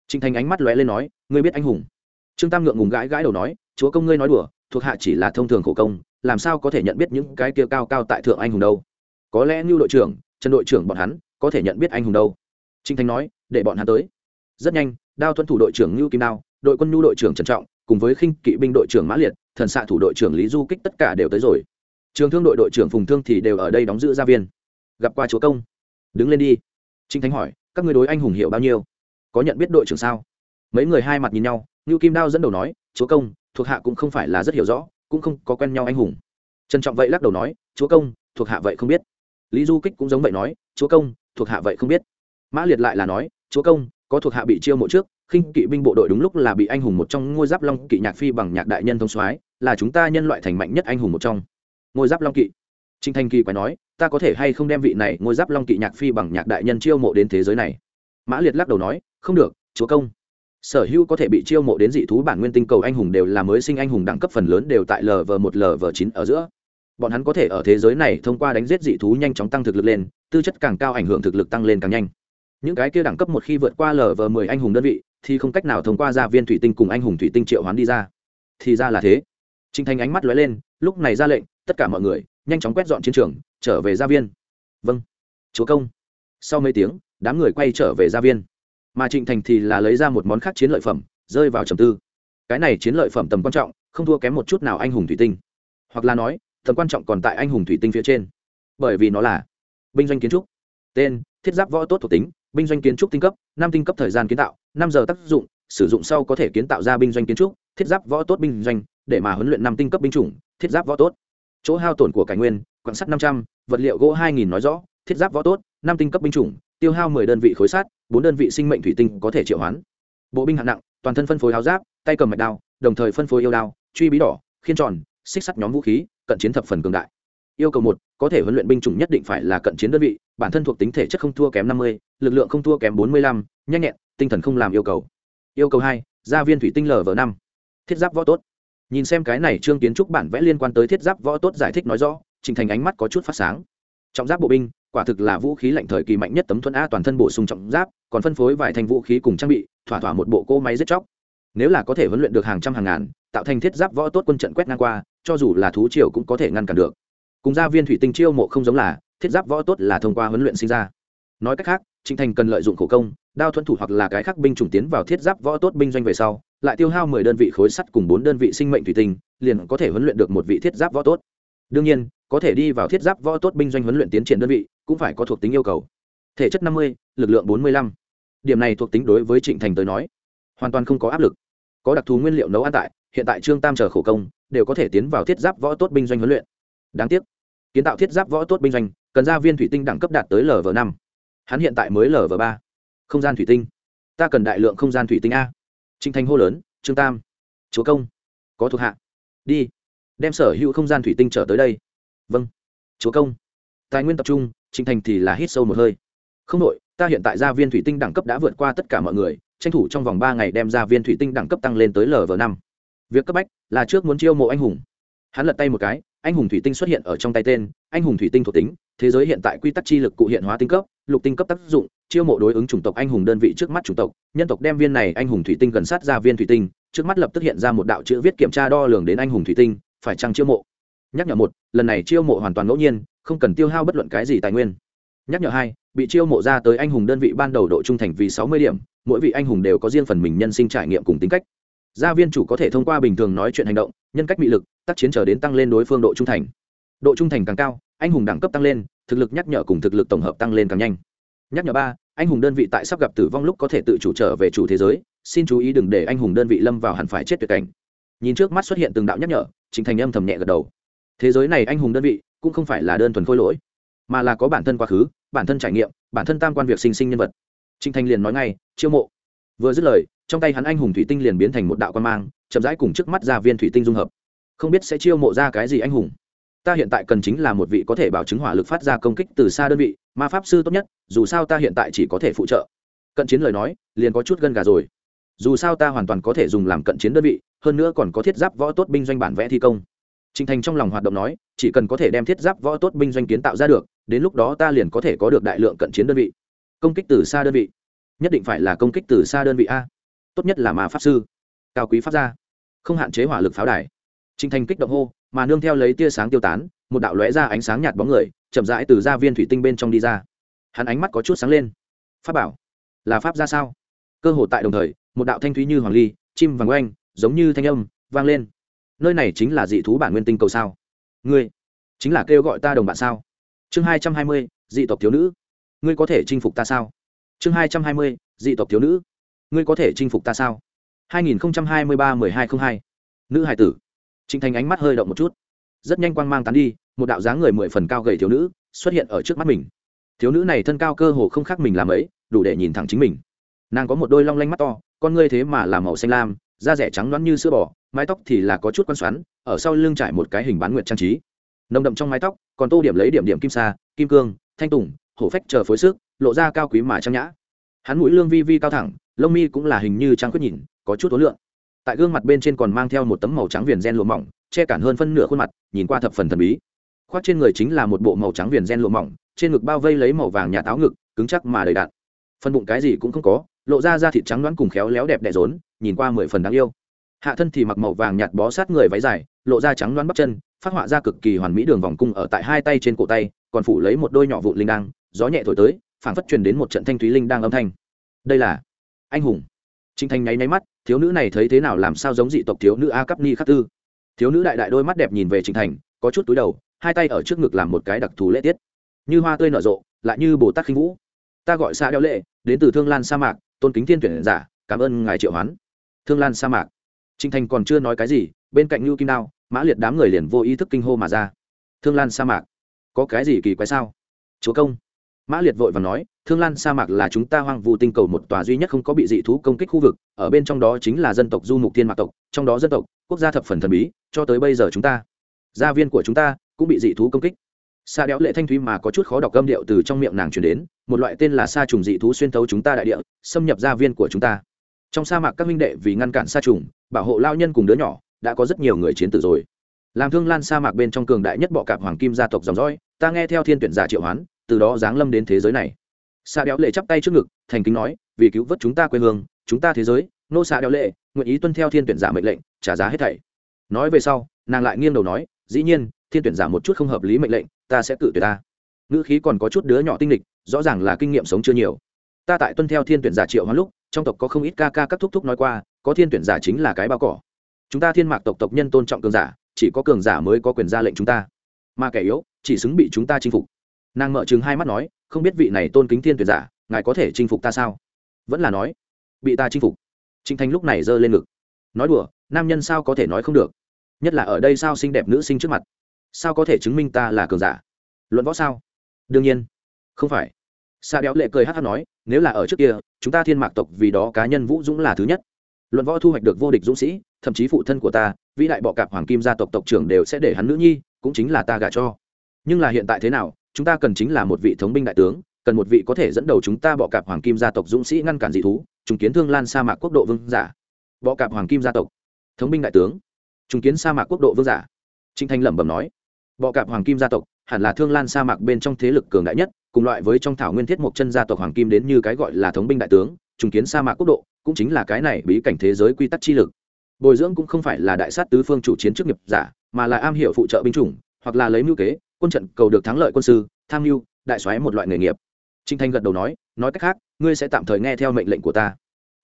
Trịnh thành ánh mắt lóe lên nói, ngươi biết anh hùng? Trương tam ngượng ngùng gãi gãi đầu nói, chúa công, ngươi nói đùa thuộc hạ chỉ là thông thường khổ công, làm sao có thể nhận biết những cái kia cao cao tại thượng anh hùng đâu? Có lẽ như đội trưởng, trần đội trưởng bọn hắn, có thể nhận biết anh hùng đâu? Trinh Thanh nói, để bọn hắn tới. Rất nhanh, đao tuân thủ đội trưởng như kim đao, đội quân nhu đội trưởng trần trọng, cùng với khinh kỵ binh đội trưởng mã liệt, thần xạ thủ đội trưởng lý du kích tất cả đều tới rồi. Trường thương đội đội trưởng phùng thương thì đều ở đây đóng giữ gia viên. Gặp qua chúa công. Đứng lên đi. Trinh thánh hỏi, các người đối anh hùng hiểu bao nhiêu? Có nhận biết đội trưởng sao? Mấy người hai mặt nhìn nhau Nưu kim đao dẫn đầu nói, chúa công, thuộc hạ cũng không phải là rất hiểu rõ, cũng không có quen nhau anh hùng. Trần trọng vậy lắc đầu nói, chúa công, thuộc hạ vậy không biết. Lý du kích cũng giống vậy nói, chúa công, thuộc hạ vậy không biết. Mã liệt lại là nói, chúa công, có thuộc hạ bị chiêu mộ trước, khinh kỵ binh bộ đội đúng lúc là bị anh hùng một trong ngôi giáp long kỵ nhạc phi bằng nhạc đại nhân thông soái, là chúng ta nhân loại thành mạnh nhất anh hùng một trong. Ngôi giáp long kỵ. Trình thanh kỳ quái nói, ta có thể hay không đem vị này ngôi giáp long kỵ nhạc phi bằng nhạc đại nhân chiêu mộ đến thế giới này? Mã liệt lắc đầu nói, không được, chúa công sở hữu có thể bị chiêu mộ đến dị thú bản nguyên tinh cầu anh hùng đều là mới sinh anh hùng đẳng cấp phần lớn đều tại lv một lv chín ở giữa. Bọn hắn có thể ở thế giới này thông qua đánh giết dị thú nhanh chóng tăng thực lực lên, tư chất càng cao ảnh hưởng thực lực tăng lên càng nhanh. Những cái kia đẳng cấp một khi vượt qua lv mười anh hùng đơn vị, thì không cách nào thông qua gia viên thủy tinh cùng anh hùng thủy tinh triệu hoán đi ra. Thì ra là thế. Trinh thanh ánh mắt lóe lên, lúc này ra lệnh, tất cả mọi người, nhanh chóng quét dọn chiến trường, trở về gia viên. Vâng. Chúa công. Sau mấy tiếng, đám người quay trở về gia viên mà trịnh thành thì là lấy ra một món khác chiến lợi phẩm, rơi vào trầm tư. Cái này chiến lợi phẩm tầm quan trọng, không thua kém một chút nào anh hùng thủy tinh. Hoặc là nói, tầm quan trọng còn tại anh hùng thủy tinh phía trên. Bởi vì nó là binh doanh kiến trúc. Tên, thiết giáp võ tốt thuộc tính, binh doanh kiến trúc tinh cấp, năm tinh cấp thời gian kiến tạo, năm giờ tác dụng, sử dụng sau có thể kiến tạo ra binh doanh kiến trúc, thiết giáp võ tốt binh doanh, để mà huấn luyện năm tinh cấp binh chủng, thiết giáp võ tốt. Chỗ hao tổn của cải nguyên quảng sắt năm trăm, vật liệu gỗ hai nghìn nói rõ, thiết giáp võ tốt, năm tinh cấp binh chủng, tiêu hao mười đơn vị khối sát bốn đơn vị sinh mệnh thủy tinh có thể triệu hoán. Bộ binh hạng nặng, toàn thân phân phối áo giáp, tay cầm mạch đao, đồng thời phân phối yêu đao, truy bí đỏ, khiên tròn, xích sắt nhóm vũ khí, cận chiến thập phần cường đại. Yêu cầu một, có thể huấn luyện binh chủng nhất định phải là cận chiến đơn vị, bản thân thuộc tính thể chất không thua kém năm mươi, lực lượng không thua kém bốn mươi lăm, nhanh nhẹn, tinh thần không làm yêu cầu. Yêu cầu hai, gia viên thủy tinh lv năm. Thiết giáp võ tốt. Nhìn xem cái này trương kiến trúc bản vẽ liên quan tới thiết giáp võ tốt giải thích nói rõ, trình thành ánh mắt có chút phát sáng. Trọng giáp bộ binh quả thực là vũ khí lạnh thời kỳ mạnh nhất tấm thuẫn a toàn thân bổ sung trọng giáp, còn phân phối vài thành vũ khí cùng trang bị, thỏa thỏa một bộ cỗ máy giết chóc. Nếu là có thể huấn luyện được hàng trăm hàng ngàn, tạo thành thiết giáp võ tốt quân trận quét ngang qua, cho dù là thú triều cũng có thể ngăn cản được. Cùng gia viên thủy tinh chiêu mộ không giống là, thiết giáp võ tốt là thông qua huấn luyện sinh ra. Nói cách khác, trịnh thành cần lợi dụng khổ công, đao thuẫn thủ hoặc là cái khác binh chủng tiến vào thiết giáp võ tốt binh doanh về sau, lại tiêu hao mười đơn vị khối sắt cùng bốn đơn vị sinh mệnh thủy tinh, liền có thể huấn luyện được một vị thiết giáp võ tốt. Đương nhiên, có thể đi vào thiết giáp võ tốt binh doanh huấn luyện tiến triển đơn vị cũng phải có thuộc tính yêu cầu. Thể chất năm mươi, lực lượng bốn mươi lăm. Điểm này thuộc tính đối với trịnh thành tới nói, hoàn toàn không có áp lực. Có đặc thù nguyên liệu nấu ăn tại, hiện tại trương tam chờ khổ công, đều có thể tiến vào thiết giáp võ tốt binh doanh huấn luyện. Đáng tiếc, kiến tạo thiết giáp võ tốt binh doanh, cần ra viên thủy tinh đẳng cấp đạt tới lv năm. Hắn hiện tại mới lv ba. Không gian thủy tinh. Ta cần đại lượng không gian thủy tinh a. Trịnh thành hô lớn, trương tam, chúa công, có thuộc hạ. Đi, đem sở hữu không gian thủy tinh trở tới đây. Vâng chúa công. Tài nguyên tập trung trinh thành thì là hít sâu một hơi. Không đội ta hiện tại gia viên thủy tinh đẳng cấp đã vượt qua tất cả mọi người, tranh thủ trong vòng ba ngày đem gia viên thủy tinh đẳng cấp tăng lên tới lv năm. Việc cấp bách là trước muốn chiêu mộ anh hùng. Hắn lật tay một cái, anh hùng thủy tinh xuất hiện ở trong tay tên, anh hùng thủy tinh thuộc tính, thế giới hiện tại quy tắc chi lực cụ hiện hóa tinh cấp, lục tinh cấp tác dụng, chiêu mộ đối ứng chủng tộc anh hùng đơn vị trước mắt chủng tộc, nhân tộc đem viên này anh hùng thủy tinh gần sát ra viên thủy tinh, trước mắt lập tức hiện ra một đạo chữ viết kiểm tra đo lường đến anh hùng thủy tinh, phải chăng chiêu mộ? Nhắc nhở một lần này chiêu mộ hoàn toàn ngẫu nhiên, không cần tiêu hao bất luận cái gì tài nguyên. Nhắc nhở hai, bị chiêu mộ ra tới anh hùng đơn vị ban đầu độ trung thành vì sáu mươi điểm, mỗi vị anh hùng đều có riêng phần mình nhân sinh trải nghiệm cùng tính cách. Gia viên chủ có thể thông qua bình thường nói chuyện hành động, nhân cách bị lực, tác chiến trở đến tăng lên đối phương độ trung thành. Độ trung thành càng cao, anh hùng đẳng cấp tăng lên, thực lực nhắc nhở cùng thực lực tổng hợp tăng lên càng nhanh. Nhắc nhở ba, anh hùng đơn vị tại sắp gặp tử vong lúc có thể tự chủ trở về chủ thế giới, xin chú ý đừng để anh hùng đơn vị lâm vào hẳn phải chết tuyệt cảnh. Nhìn trước mắt xuất hiện từng đạo nhắc nhở chính thành âm thầm nhẹ gật đầu thế giới này anh hùng đơn vị, cũng không phải là đơn thuần khôi lỗi, mà là có bản thân quá khứ, bản thân trải nghiệm, bản thân tam quan việc sinh sinh nhân vật. Trịnh thanh liền nói ngay, chiêu mộ. Vừa dứt lời, trong tay hắn anh hùng thủy tinh liền biến thành một đạo quan mang, chậm rãi cùng trước mắt ra viên thủy tinh dung hợp. Không biết sẽ chiêu mộ ra cái gì anh hùng. Ta hiện tại cần chính là một vị có thể bảo chứng hỏa lực phát ra công kích từ xa đơn vị, ma pháp sư tốt nhất, dù sao ta hiện tại chỉ có thể phụ trợ. Cận chiến lời nói, liền có chút gân gà rồi. Dù sao ta hoàn toàn có thể dùng làm cận chiến đơn vị, hơn nữa còn có thiết giáp võ tốt binh doanh bản vẽ thi công. Trình Thành trong lòng hoạt động nói, chỉ cần có thể đem thiết giáp võ tốt binh doanh kiến tạo ra được, đến lúc đó ta liền có thể có được đại lượng cận chiến đơn vị. Công kích từ xa đơn vị, nhất định phải là công kích từ xa đơn vị a. Tốt nhất là ma pháp sư, cao quý pháp gia, không hạn chế hỏa lực pháo đài. Trình Thành kích động hô, mà nương theo lấy tia sáng tiêu tán, một đạo lóe ra ánh sáng nhạt bóng người, chậm rãi từ gia viên thủy tinh bên trong đi ra. Hắn ánh mắt có chút sáng lên. Pháp bảo, là pháp gia sao? Cơ hồ tại đồng thời, một đạo thanh thúy như hoàng ly, chim vàng oanh, giống như thanh âm vang lên nơi này chính là dị thú bản nguyên tinh cầu sao? Ngươi, chính là kêu gọi ta đồng bạn sao? Chương hai trăm hai mươi, dị tộc thiếu nữ. Ngươi có thể chinh phục ta sao? Chương hai trăm hai mươi, dị tộc thiếu nữ. Ngươi có thể chinh phục ta sao? Hai nghìn hai mươi ba mười hai t r ă n h hai. Nữ hải tử. Trịnh thành ánh mắt hơi động một chút. Rất nhanh quang mang tán đi, một đạo dáng người mười phần cao gầy thiếu nữ xuất hiện ở trước mắt mình. Thiếu nữ này thân cao cơ hồ không khác mình làm ấy, đủ để nhìn thẳng chính mình. Nàng có một đôi long lanh mắt to, con ngươi thế mà làm màu xanh lam, da rẻ trắng đoán như sữa bò mái tóc thì là có chút quan xoắn, ở sau lưng trải một cái hình bán nguyệt trang trí. Nồng đậm trong mái tóc, còn tô điểm lấy điểm điểm kim sa, kim cương, thanh tùng, hổ phách chờ phối sức, lộ ra cao quý mà trang nhã. Hắn mũi lương vi vi cao thẳng, lông mi cũng là hình như trang quyết nhìn, có chút tối lượng. Tại gương mặt bên trên còn mang theo một tấm màu trắng viền gen lụa mỏng, che cản hơn phân nửa khuôn mặt, nhìn qua thập phần thần bí. Khoác trên người chính là một bộ màu trắng viền gen lụa mỏng, trên ngực bao vây lấy màu vàng nhà táo ngực, cứng chắc mà đầy đạn phân bụng cái gì cũng không có, lộ ra da thịt trắng đoán cùng khéo léo đẹp đẽ rốn, nhìn qua mười phần đáng yêu hạ thân thì mặc màu vàng nhạt bó sát người váy dài, lộ ra trắng loáng bắp chân, phát họa ra cực kỳ hoàn mỹ đường vòng cung ở tại hai tay trên cổ tay, còn phủ lấy một đôi nhỏ vụn linh đăng, gió nhẹ thổi tới, phảng phất truyền đến một trận thanh thúy linh đang âm thanh. Đây là anh hùng. Trinh thanh nháy nháy mắt, thiếu nữ này thấy thế nào làm sao giống dị tộc thiếu nữ a cấp ni khắc tư. Thiếu nữ đại đại đôi mắt đẹp nhìn về trịnh thành, có chút túi đầu, hai tay ở trước ngực làm một cái đặc thù lễ tiết. Như hoa tươi nở rộ, lại như bồ tát khinh vũ. Ta gọi xa đeo lệ, đến từ thương lan sa mạc, tôn kính thiên tuyển giả, cảm ơn ngài triệu hoán. Thương lan sa mạc. Trình thành còn chưa nói cái gì, bên cạnh ngưu kim đao, mã liệt đám người liền vô ý thức kinh hô mà ra. Thương lan sa mạc, có cái gì kỳ quái sao? Chúa công. Mã liệt vội và nói, thương lan sa mạc là chúng ta hoang vu tinh cầu một tòa duy nhất không có bị dị thú công kích khu vực, ở bên trong đó chính là dân tộc du mục thiên mạc tộc, trong đó dân tộc, quốc gia thập phần thần bí, cho tới bây giờ chúng ta, gia viên của chúng ta cũng bị dị thú công kích. Sa đéo lệ thanh thúy mà có chút khó đọc âm điệu từ trong miệng nàng chuyển đến, một loại tên là sa trùng dị thú xuyên thấu chúng ta đại địa, xâm nhập gia viên của chúng ta trong sa mạc các minh đệ vì ngăn cản sa trùng, bảo hộ lao nhân cùng đứa nhỏ, đã có rất nhiều người chiến tử rồi. Làm thương lan sa mạc bên trong cường đại nhất bọ cạp hoàng kim gia tộc dòng dõi, ta nghe theo thiên tuyển giả triệu hoán, từ đó giáng lâm đến thế giới này. Xa đéo lệ chắp tay trước ngực, thành kính nói, vì cứu vớt chúng ta quê hương, chúng ta thế giới, nô sa đéo lệ, nguyện ý tuân theo thiên tuyển giả mệnh lệnh, trả giá hết thảy. Nói về sau, nàng lại nghiêng đầu nói, dĩ nhiên, thiên tuyển giả một chút không hợp lý mệnh lệnh, ta sẽ cự tuyệt ta. Ngữ khí còn có chút đứa nhỏ tinh lịch rõ ràng là kinh nghiệm sống chưa nhiều. Ta tại tuân theo thiên tuyển giả triệu hoán lúc trong tộc có không ít ca ca các thúc thúc nói qua, có thiên tuyển giả chính là cái bao cỏ. Chúng ta thiên mạc tộc tộc nhân tôn trọng cường giả, chỉ có cường giả mới có quyền ra lệnh chúng ta. Mà kẻ yếu, chỉ xứng bị chúng ta chinh phục. Nàng mở chừng hai mắt nói, không biết vị này tôn kính thiên tuyển giả, ngài có thể chinh phục ta sao? Vẫn là nói, bị ta chinh phục. Trinh thanh lúc này giơ lên ngực. Nói đùa, nam nhân sao có thể nói không được? Nhất là ở đây sao xinh đẹp nữ sinh trước mặt? Sao có thể chứng minh ta là cường giả? Luận võ sao? Đương nhiên. Không phải xa đéo lệ cười hát hát nói, nếu là ở trước kia, chúng ta thiên mạc tộc vì đó cá nhân vũ dũng là thứ nhất. Luận võ thu hoạch được vô địch dũng sĩ, thậm chí phụ thân của ta, vĩ đại bọ cạp hoàng kim gia tộc tộc trưởng đều sẽ để hắn nữ nhi, cũng chính là ta gả cho. Nhưng là hiện tại thế nào, chúng ta cần chính là một vị thống binh đại tướng, cần một vị có thể dẫn đầu chúng ta bọ cạp hoàng kim gia tộc dũng sĩ ngăn cản dị thú chứng kiến thương lan sa mạc quốc độ vương giả. Bọ cạp hoàng kim gia tộc. Thống binh đại tướng. Chứng kiến sa mạc quốc độ vương giả. Trinh thanh lẩm bẩm nói, bọ cạp hoàng kim gia tộc hẳn là thương lan sa mạc bên trong thế lực cường đại nhất cùng loại với trong thảo nguyên thiết một chân gia tộc hoàng kim đến như cái gọi là thống binh đại tướng, trùng kiến sa mạc quốc độ, cũng chính là cái này bí cảnh thế giới quy tắc chi lực. Bồi dưỡng cũng không phải là đại sát tứ phương chủ chiến chức nghiệp giả, mà là am hiểu phụ trợ binh chủng, hoặc là lấy mưu kế, quân trận cầu được thắng lợi quân sư, tham mưu, đại xoáy một loại nghề nghiệp. Trinh thanh gật đầu nói nói cách khác, ngươi sẽ tạm thời nghe theo mệnh lệnh của ta.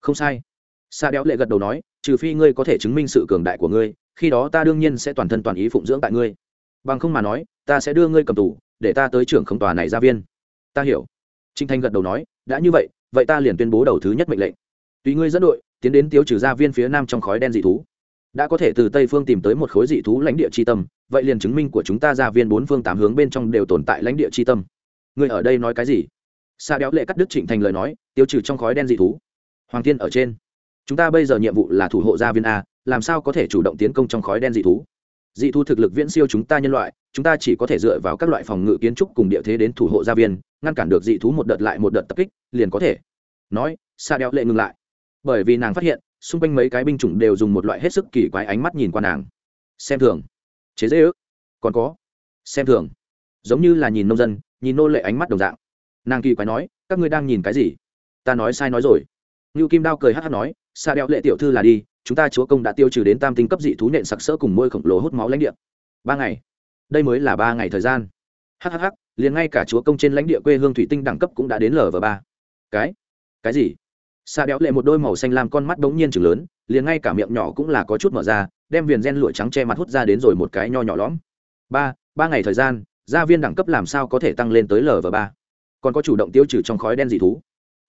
Không sai. Sa đéo lệ gật đầu nói, trừ phi ngươi có thể chứng minh sự cường đại của ngươi, khi đó ta đương nhiên sẽ toàn thân toàn ý phụng dưỡng tại ngươi. Bằng không mà nói, ta sẽ đưa ngươi cầm tù, để ta tới trưởng không tòa này ra viên ta hiểu. Trinh thanh gật đầu nói, đã như vậy vậy ta liền tuyên bố đầu thứ nhất mệnh lệnh. Tùy ngươi dẫn đội, tiến đến tiêu trừ gia viên phía nam trong khói đen dị thú. Đã có thể từ tây phương tìm tới một khối dị thú lãnh địa c tâm, vậy liền chứng minh của chúng ta gia viên bốn phương tám hướng bên trong đều tồn tại lãnh địa c tâm. Ngươi ở đây nói cái gì? Xa đéo lệ cắt đức trịnh thành lời nói, tiêu trừ trong khói đen dị thú. Hoàng thiên ở trên. Chúng ta bây giờ nhiệm vụ là thủ hộ gia viên a, làm sao có thể chủ động tiến công trong khói đen dị thú? Dị thú thực lực viễn siêu chúng ta nhân loại, chúng ta chỉ có thể dựa vào các loại phòng ngự kiến trúc cùng địa thế đến thủ hộ gia viên, ngăn cản được dị thú một đợt lại một đợt tập kích, liền có thể. Nói, Sa đeo lệ ngừng lại. Bởi vì nàng phát hiện, xung quanh mấy cái binh chủng đều dùng một loại hết sức kỳ quái ánh mắt nhìn qua nàng. Xem thường. Chế dễ ước. Còn có. Xem thường. Giống như là nhìn nông dân, nhìn nô lệ ánh mắt đồng dạng. Nàng kỳ quái nói, các ngươi đang nhìn cái gì? Ta nói sai nói rồi. Ngưu kim đao cười hát hát nói xa đeo lệ tiểu thư là đi, chúng ta chúa công đã tiêu trừ đến tam tinh cấp dị thú nện sặc sỡ cùng môi khổng lồ hút máu lãnh địa. Ba ngày. Đây mới là ba ngày thời gian. Hhh liền ngay cả chúa công trên lãnh địa quê hương thủy tinh đẳng cấp cũng đã đến lv ba. Cái? Cái gì? Xa đéo lệ một đôi màu xanh làm con mắt bỗng nhiên chừng lớn, liền ngay cả miệng nhỏ cũng là có chút mở ra, đem viền gen lụa trắng che mặt hút ra đến rồi một cái nho nhỏ lõm. Ba ba ngày thời gian, gia viên đẳng cấp làm sao có thể tăng lên tới lv ba? Còn có chủ động tiêu trừ trong khói đen dị thú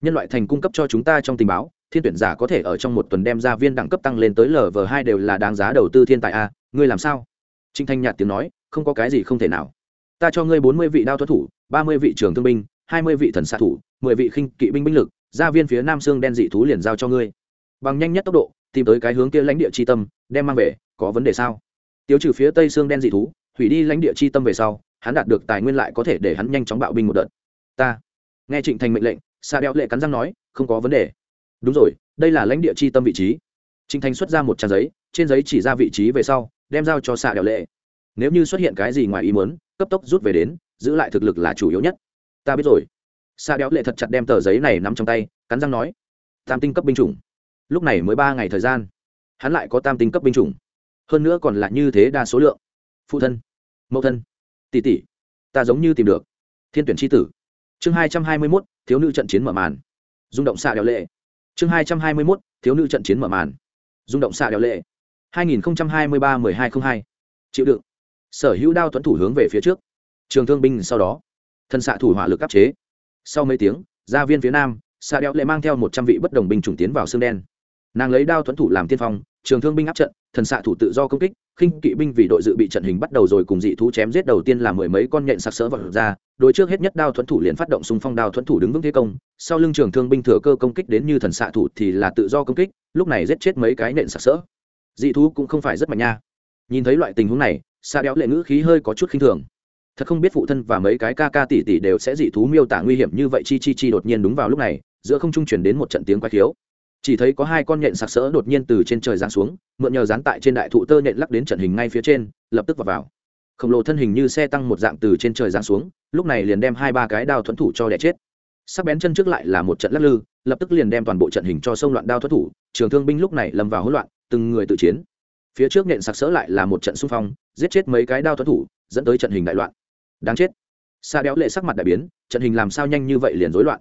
nhân loại thành cung cấp cho chúng ta trong tình báo, thiên tuyển giả có thể ở trong một tuần đem gia viên đẳng cấp tăng lên tới lv hai đều là đáng giá đầu tư thiên tài a, ngươi làm sao? Trinh thanh nhạt tiếng nói, không có cái gì không thể nào. Ta cho ngươi bốn mươi vị đao thuật thủ, ba mươi vị trường thương binh, hai mươi vị thần xạ thủ, mười vị khinh kỵ binh binh lực, gia viên phía nam xương đen dị thú liền giao cho ngươi. Bằng nhanh nhất tốc độ, tìm tới cái hướng kia lãnh địa c tâm, đem mang về, có vấn đề sao? Tiêu trừ phía tây xương đen dị thú, hủy đi lãnh địa c tâm về sau, hắn đạt được tài nguyên lại có thể để hắn nhanh chóng bạo binh một đợt. Ta nghe trịnh thành mệnh lệnh xa đeo lệ cắn răng nói, không có vấn đề. Đúng rồi, đây là lãnh địa chi tâm vị trí. Trịnh thành xuất ra một trang giấy, trên giấy chỉ ra vị trí về sau, đem giao cho xa đeo lệ. Nếu như xuất hiện cái gì ngoài ý muốn, cấp tốc rút về đến, giữ lại thực lực là chủ yếu nhất. Ta biết rồi. Xa đeo lệ thật chặt đem tờ giấy này nắm trong tay, cắn răng nói, tam tinh cấp binh chủng. Lúc này mới ba ngày thời gian, hắn lại có tam tinh cấp binh chủng. Hơn nữa còn là như thế đa số lượng. Phụ thân, mẫu thân, tỷ tỷ, ta giống như tìm được. Thiên tuyển tri tử chương hai trăm hai mươi mốt, thiếu nữ trận chiến mở màn. Rung động xạ đeo lệ. Chương hai trăm hai mươi mốt, thiếu nữ trận chiến mở màn. Rung động xạ đeo lệ. hai nghìn hai mươi ba mười hai t r ă n h hai. Chịu đựng. Sở hữu đao tuấn thủ hướng về phía trước. Trường thương binh sau đó. Thân xạ thủ hỏa lực áp chế. Sau mấy tiếng, gia viên phía nam, xạ đeo lệ mang theo một trăm vị bất đồng binh chủng tiến vào xương đen nàng lấy đao thuẫn thủ làm tiên phong, trường thương binh áp trận, thần xạ thủ tự do công kích, khinh kỵ binh vì đội dự bị trận hình bắt đầu rồi cùng dị thú chém giết đầu tiên là mười mấy con nhện sặc sỡ vật ra, đối trước hết nhất đao thuẫn thủ liền phát động xung phong đao thuẫn thủ đứng vững thế công, sau lưng trường thương binh thừa cơ công kích đến như thần xạ thủ thì là tự do công kích, lúc này giết chết mấy cái nện sặc sỡ. Dị thú cũng không phải rất mạnh nha. Nhìn thấy loại tình huống này xa đéo lệ ngữ khí hơi có chút khinh thường. Thật không biết phụ thân và mấy cái ca ca tỷ tỷ đều sẽ dị thú miêu tả nguy hiểm như vậy chi chi chi đột nhiên đúng vào lúc này, giữa không trung chuyển đến một trận tiếng quái khiếu chỉ thấy có hai con nhện sặc sỡ đột nhiên từ trên trời giáng xuống, mượn nhờ dán tại trên đại thụ tơ nhện lắc đến trận hình ngay phía trên, lập tức vào vào. Khổng lồ thân hình như xe tăng một dạng từ trên trời giáng xuống, lúc này liền đem hai ba cái đao thuẫn thủ cho đẻ chết. Sắc bén chân trước lại là một trận lắc lư, lập tức liền đem toàn bộ trận hình cho sông loạn đao thuẫn thủ, trường thương binh lúc này lâm vào hỗn loạn, từng người tự chiến. Phía trước nhện sặc sỡ lại là một trận xung phong, giết chết mấy cái đao thuẫn thủ, dẫn tới trận hình đại loạn. Đáng chết. Xa đéo lệ sắc mặt đại biến, trận hình làm sao nhanh như vậy liền rối loạn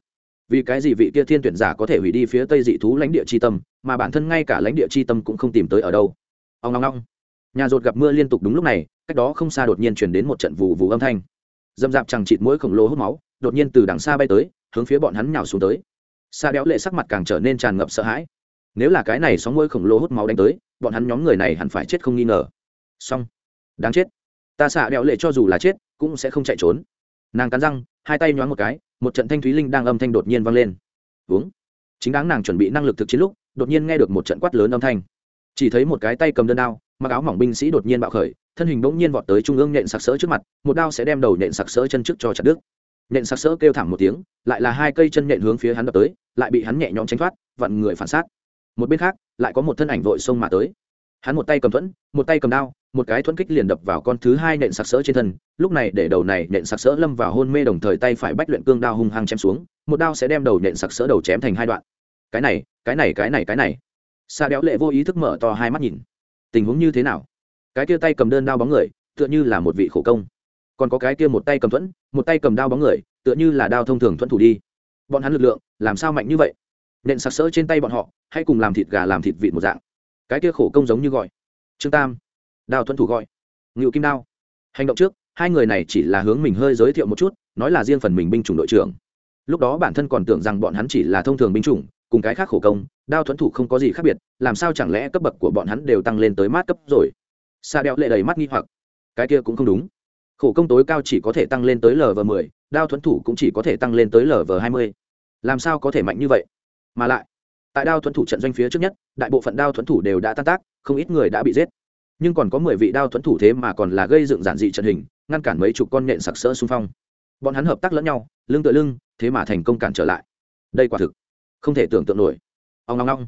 vì cái gì vị kia thiên tuyển giả có thể hủy đi phía tây dị thú lãnh địa c h i tâm, mà bản thân ngay cả lãnh địa c h i tâm cũng không tìm tới ở đâu. Ông long long nhà rột gặp mưa liên tục đúng lúc này, cách đó không xa đột nhiên chuyển đến một trận vù vù âm thanh. Dâm dạp chẳng chịt mũi khổng lồ hút máu, đột nhiên từ đằng xa bay tới, hướng phía bọn hắn nhào xuống tới. Xa đéo lệ sắc mặt càng trở nên tràn ngập sợ hãi. Nếu là cái này sóng mũi khổng lồ hút máu đánh tới, bọn hắn nhóm người này hẳn phải chết không nghi ngờ. Xong. Đáng chết. Ta xạ đéo lệ cho dù là chết, cũng sẽ không chạy trốn. Nàng cắn răng, hai tay nhoáng một cái một trận thanh thúy linh đang âm thanh đột nhiên vang lên. Uống. Chính đáng nàng chuẩn bị năng lực thực chiến lúc, đột nhiên nghe được một trận quát lớn âm thanh. Chỉ thấy một cái tay cầm đơn đao, mặc áo mỏng binh sĩ đột nhiên bạo khởi, thân hình bỗng nhiên vọt tới trung ương nện sặc sỡ trước mặt, một đao sẽ đem đầu nện sặc sỡ chân trước cho chặt đứt. Nện sặc sỡ kêu thảm một tiếng, lại là hai cây chân nện hướng phía hắn đập tới, lại bị hắn nhẹ nhõm tránh thoát, vặn người phản sát một bên khác, lại có một thân ảnh vội xông mà tới hắn một tay cầm thuẫn, một tay cầm đao, một cái thuẫn kích liền đập vào con thứ hai nện sặc sỡ trên thân, lúc này để đầu này nện sặc sỡ lâm vào hôn mê đồng thời tay phải bách luyện cương đao hung hăng chém xuống, một đao sẽ đem đầu nện sặc sỡ đầu chém thành hai đoạn. Cái này cái này cái này cái này. Xa đéo lệ vô ý thức mở to hai mắt nhìn. Tình huống như thế nào? Cái kia tay cầm đơn đao bóng người, tựa như là một vị khổ công. Còn có cái kia một tay cầm thuẫn, một tay cầm đao bóng người, tựa như là đao thông thường thuẫn thủ đi. Bọn hắn lực lượng, làm sao mạnh như vậy? Nện sặc sỡ trên tay bọn họ, hay cùng làm thịt gà làm thịt vịt một dạng? Cái kia khổ công giống như gọi. Trương tam, đào thuẫn thủ gọi. Ngự kim đao. Hành động trước, hai người này chỉ là hướng mình hơi giới thiệu một chút, nói là riêng phần mình binh chủng đội trưởng. Lúc đó bản thân còn tưởng rằng bọn hắn chỉ là thông thường binh chủng, cùng cái khác khổ công đao thuẫn thủ không có gì khác biệt, làm sao chẳng lẽ cấp bậc của bọn hắn đều tăng lên tới mát cấp rồi? Xa đeo lệ đầy mắt nghi hoặc. Cái kia cũng không đúng. Khổ công tối cao chỉ có thể tăng lên tới lv mười đao thuẫn thủ cũng chỉ có thể tăng lên tới lv hai mươi. Làm sao có thể mạnh như vậy? Mà lại tại đao thuẫn thủ trận doanh phía trước nhất, đại bộ phận đao thuẫn thủ đều đã tan tác, không ít người đã bị giết. Nhưng còn có mười vị đao thuẫn thủ thế mà còn là gây dựng giản dị trận hình, ngăn cản mấy chục con nhện sặc sỡ xung phong. Bọn hắn hợp tác lẫn nhau, lưng tựa lưng, thế mà thành công cản trở lại. Đây quả thực không thể tưởng tượng nổi. Ông ngong ngong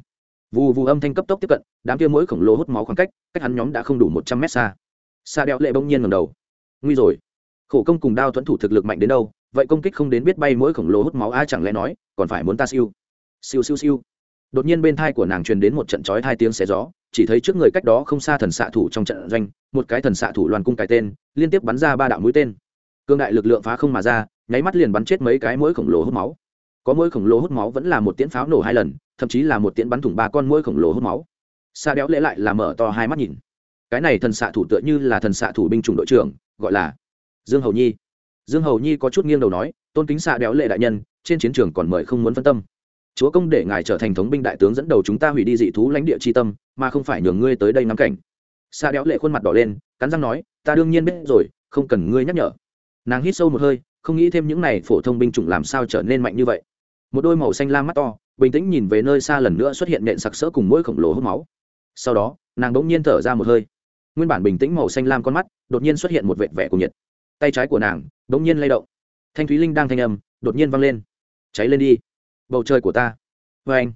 vù vù âm thanh cấp tốc tiếp cận, đám kia mũi khổng lồ hút máu khoảng cách cách hắn nhóm đã không đủ một trăm mét xa. Xa đeo lệ bỗng nhiên ngầm đầu. Nguy rồi. Khổ công cùng đao thuẫn thủ thực lực mạnh đến đâu, vậy công kích không đến biết bay mũi khổng lồ hút máu ai chẳng lẽ nói, còn phải muốn ta siêu. Siêu siêu siêu đột nhiên bên thai của nàng truyền đến một trận chói hai tiếng xé gió, chỉ thấy trước người cách đó không xa thần xạ thủ trong trận doanh, một cái thần xạ thủ loàn cung cái tên, liên tiếp bắn ra ba đạo mũi tên. Cương đại lực lượng phá không mà ra, nháy mắt liền bắn chết mấy cái mũi khổng lồ hút máu. Có mũi khổng lồ hút máu vẫn là một tiễn pháo nổ hai lần, thậm chí là một tiễn bắn thủng ba con mũi khổng lồ hút máu. Xa đéo lễ lại là mở to hai mắt nhìn. Cái này thần xạ thủ tựa như là thần xạ thủ binh chủng đội trưởng, gọi là dương hầu nhi. Dương hầu nhi có chút nghiêng đầu nói, tôn kính xạ đéo lệ đại nhân, trên chiến trường còn mời không muốn phân tâm chúa công để ngài trở thành thống binh đại tướng dẫn đầu chúng ta hủy đi dị thú lãnh địa c tâm, mà không phải nhường ngươi tới đây ngắm cảnh. Xa đéo lệ khuôn mặt đỏ lên, cắn răng nói, ta đương nhiên biết rồi, không cần ngươi nhắc nhở. Nàng hít sâu một hơi, không nghĩ thêm những này phổ thông binh chủng làm sao trở nên mạnh như vậy. Một đôi màu xanh lam mắt to, bình tĩnh nhìn về nơi xa lần nữa xuất hiện nện sặc sỡ cùng mỗi khổng lồ hốc máu. Sau đó, nàng đ ỗ n g nhiên thở ra một hơi. Nguyên bản bình tĩnh màu xanh lam con mắt, đột nhiên xuất hiện một vệt vẻ của nhiệt. Tay trái của nàng đ ỗ n g nhiên lay động. Thanh thúy linh đang thanh âm, đột nhiên văng lên. Cháy lên đi bầu trời của ta. Vê anh.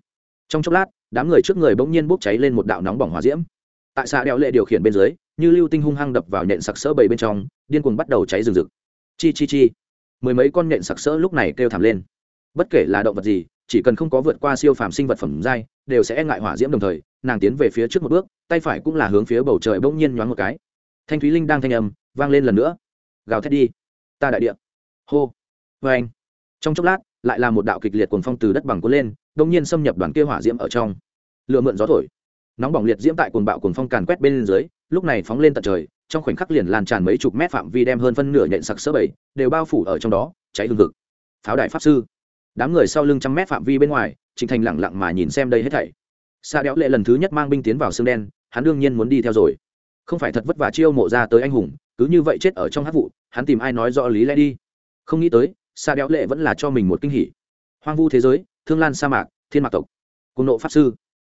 Trong chốc lát, đám người trước người bỗng nhiên bốc cháy lên một đạo nóng bỏng hòa diễm. Tại xã đeo lệ điều khiển bên dưới, như lưu tinh hung hăng đập vào nhện sặc sỡ bầy bên trong, điên cuồng bắt đầu cháy rừng rực. Chi chi chi. Mười mấy con nhện sặc sỡ lúc này kêu thảm lên. Bất kể là động vật gì, chỉ cần không có vượt qua siêu phàm sinh vật phẩm dai đều sẽ ngại hỏa diễm đồng thời, nàng tiến về phía trước một bước, tay phải cũng là hướng phía bầu trời bỗng nhiên nhoáng một cái. Thanh thúy linh đang thanh âm, vang lên lần nữa. Gào thét đi. Ta đại địa. Hô. Vê anh. Trong chốc lát lại là một đạo kịch liệt cuồng phong từ đất bằng cuốn lên đông nhiên xâm nhập đoàn kia hỏa diễm ở trong. Lửa mượn gió thổi. Nóng bỏng liệt diễm tại cuồng bạo cuồng phong càn quét bên dưới, lúc này phóng lên tận trời, trong khoảnh khắc liền lan tràn mấy chục mét phạm vi đem hơn phân nửa nhện sặc sỡ bảy đều bao phủ ở trong đó, cháy hùng hực. pháo đại pháp sư. Đám người sau lưng trăm mét phạm vi bên ngoài trịnh thành lặng lặng mà nhìn xem đây hết thảy. Sa đéo lệ lần thứ nhất mang binh tiến vào xương đen, hắn đương nhiên muốn đi theo rồi. Không phải thật vất vả chiêu mộ ra tới anh hùng, cứ như vậy chết ở trong hắc vụ, hắn tìm ai nói rõ lý lẽ đi. Không nghĩ tới xa đéo lệ vẫn là cho mình một kinh hỉ. Hoang vu thế giới, thương lan sa mạc, thiên mạc tộc. Cùng nộ pháp sư.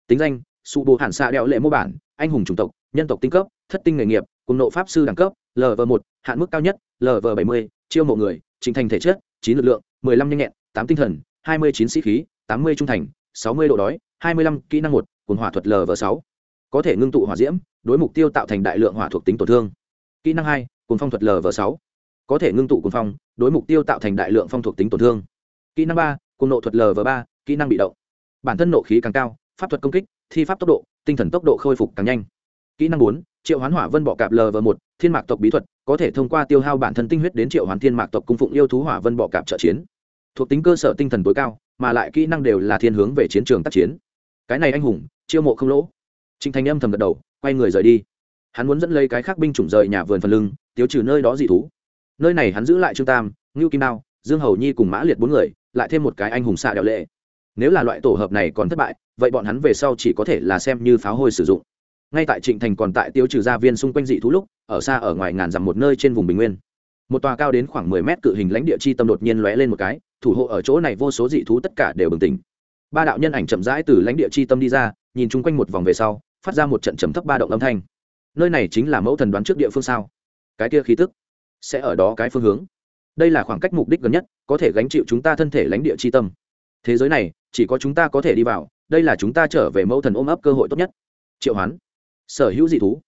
Tính danh, su bồ hẳn xa đéo lệ mô bản, anh hùng chủng tộc, nhân tộc tinh cấp, thất tinh nghề nghiệp, cùng nộ pháp sư đẳng cấp lv một, hạn mức cao nhất lv bảy mươi, chiêu mộ người, trình thành thể chất, chín lực lượng, mười lăm nhanh nhẹn, tám tinh thần, hai mươi chín sĩ khí, tám mươi trung thành, sáu mươi độ đói, hai mươi lăm kỹ năng một cùng hỏa thuật lv sáu. Có thể ngưng tụ hỏa diễm, đối mục tiêu tạo thành đại lượng hỏa thuộc tính tổn thương. Kỹ năng hai cùng phong thuật lv sáu có thể ngưng tụ cuồng phong, đối mục tiêu tạo thành đại lượng phong thuộc tính tổn thương. Kỹ năng ba cùng nộ thuật lv ba, kỹ năng bị động. Bản thân nộ khí càng cao, pháp thuật công kích, thi pháp tốc độ, tinh thần tốc độ khôi phục càng nhanh. Kỹ năng bốn, triệu hoán hỏa vân bọ cạp lv một, thiên mạc tộc bí thuật, có thể thông qua tiêu hao bản thân tinh huyết đến triệu hoán thiên mạc tộc cung phụng yêu thú hỏa vân bọ cạp trợ chiến. Thuộc tính cơ sở tinh thần tối cao, mà lại kỹ năng đều là thiên hướng về chiến trường tác chiến. Cái này anh hùng, chiêu mộ không lỗ. Trịnh thành âm thầm gật đầu, quay người rời đi. Hắn muốn dẫn lấy cái khác binh chủng rời nhà vườn phần lưng, tiêu trừ nơi đó dị thú nơi này hắn giữ lại trương tam, ngưu kim đao, dương hầu nhi cùng mã liệt bốn người, lại thêm một cái anh hùng xạ đèo lệ. Nếu là loại tổ hợp này còn thất bại, vậy bọn hắn về sau chỉ có thể là xem như pháo hôi sử dụng. Ngay tại trịnh thành còn tại tiêu trừ gia viên xung quanh dị thú lúc, ở xa ở ngoài ngàn dặm một nơi trên vùng bình nguyên, một tòa cao đến khoảng mười mét cự hình lãnh địa chi tâm đột nhiên lóe lên một cái, thủ hộ ở chỗ này vô số dị thú tất cả đều bừng tỉnh. Ba đạo nhân ảnh chậm rãi từ lãnh địa chi tâm đi ra, nhìn chung quanh một vòng về sau, phát ra một trận trầm thấp ba động âm thanh. Nơi này chính là mẫu thần đoán trước địa phương sao? Cái kia khí tức sẽ ở đó cái phương hướng. Đây là khoảng cách mục đích gần nhất, có thể gánh chịu chúng ta thân thể lãnh địa chi tâm. Thế giới này, chỉ có chúng ta có thể đi vào, đây là chúng ta trở về mẫu thần ôm ấp cơ hội tốt nhất. Triệu hoán, sở hữu dị thú,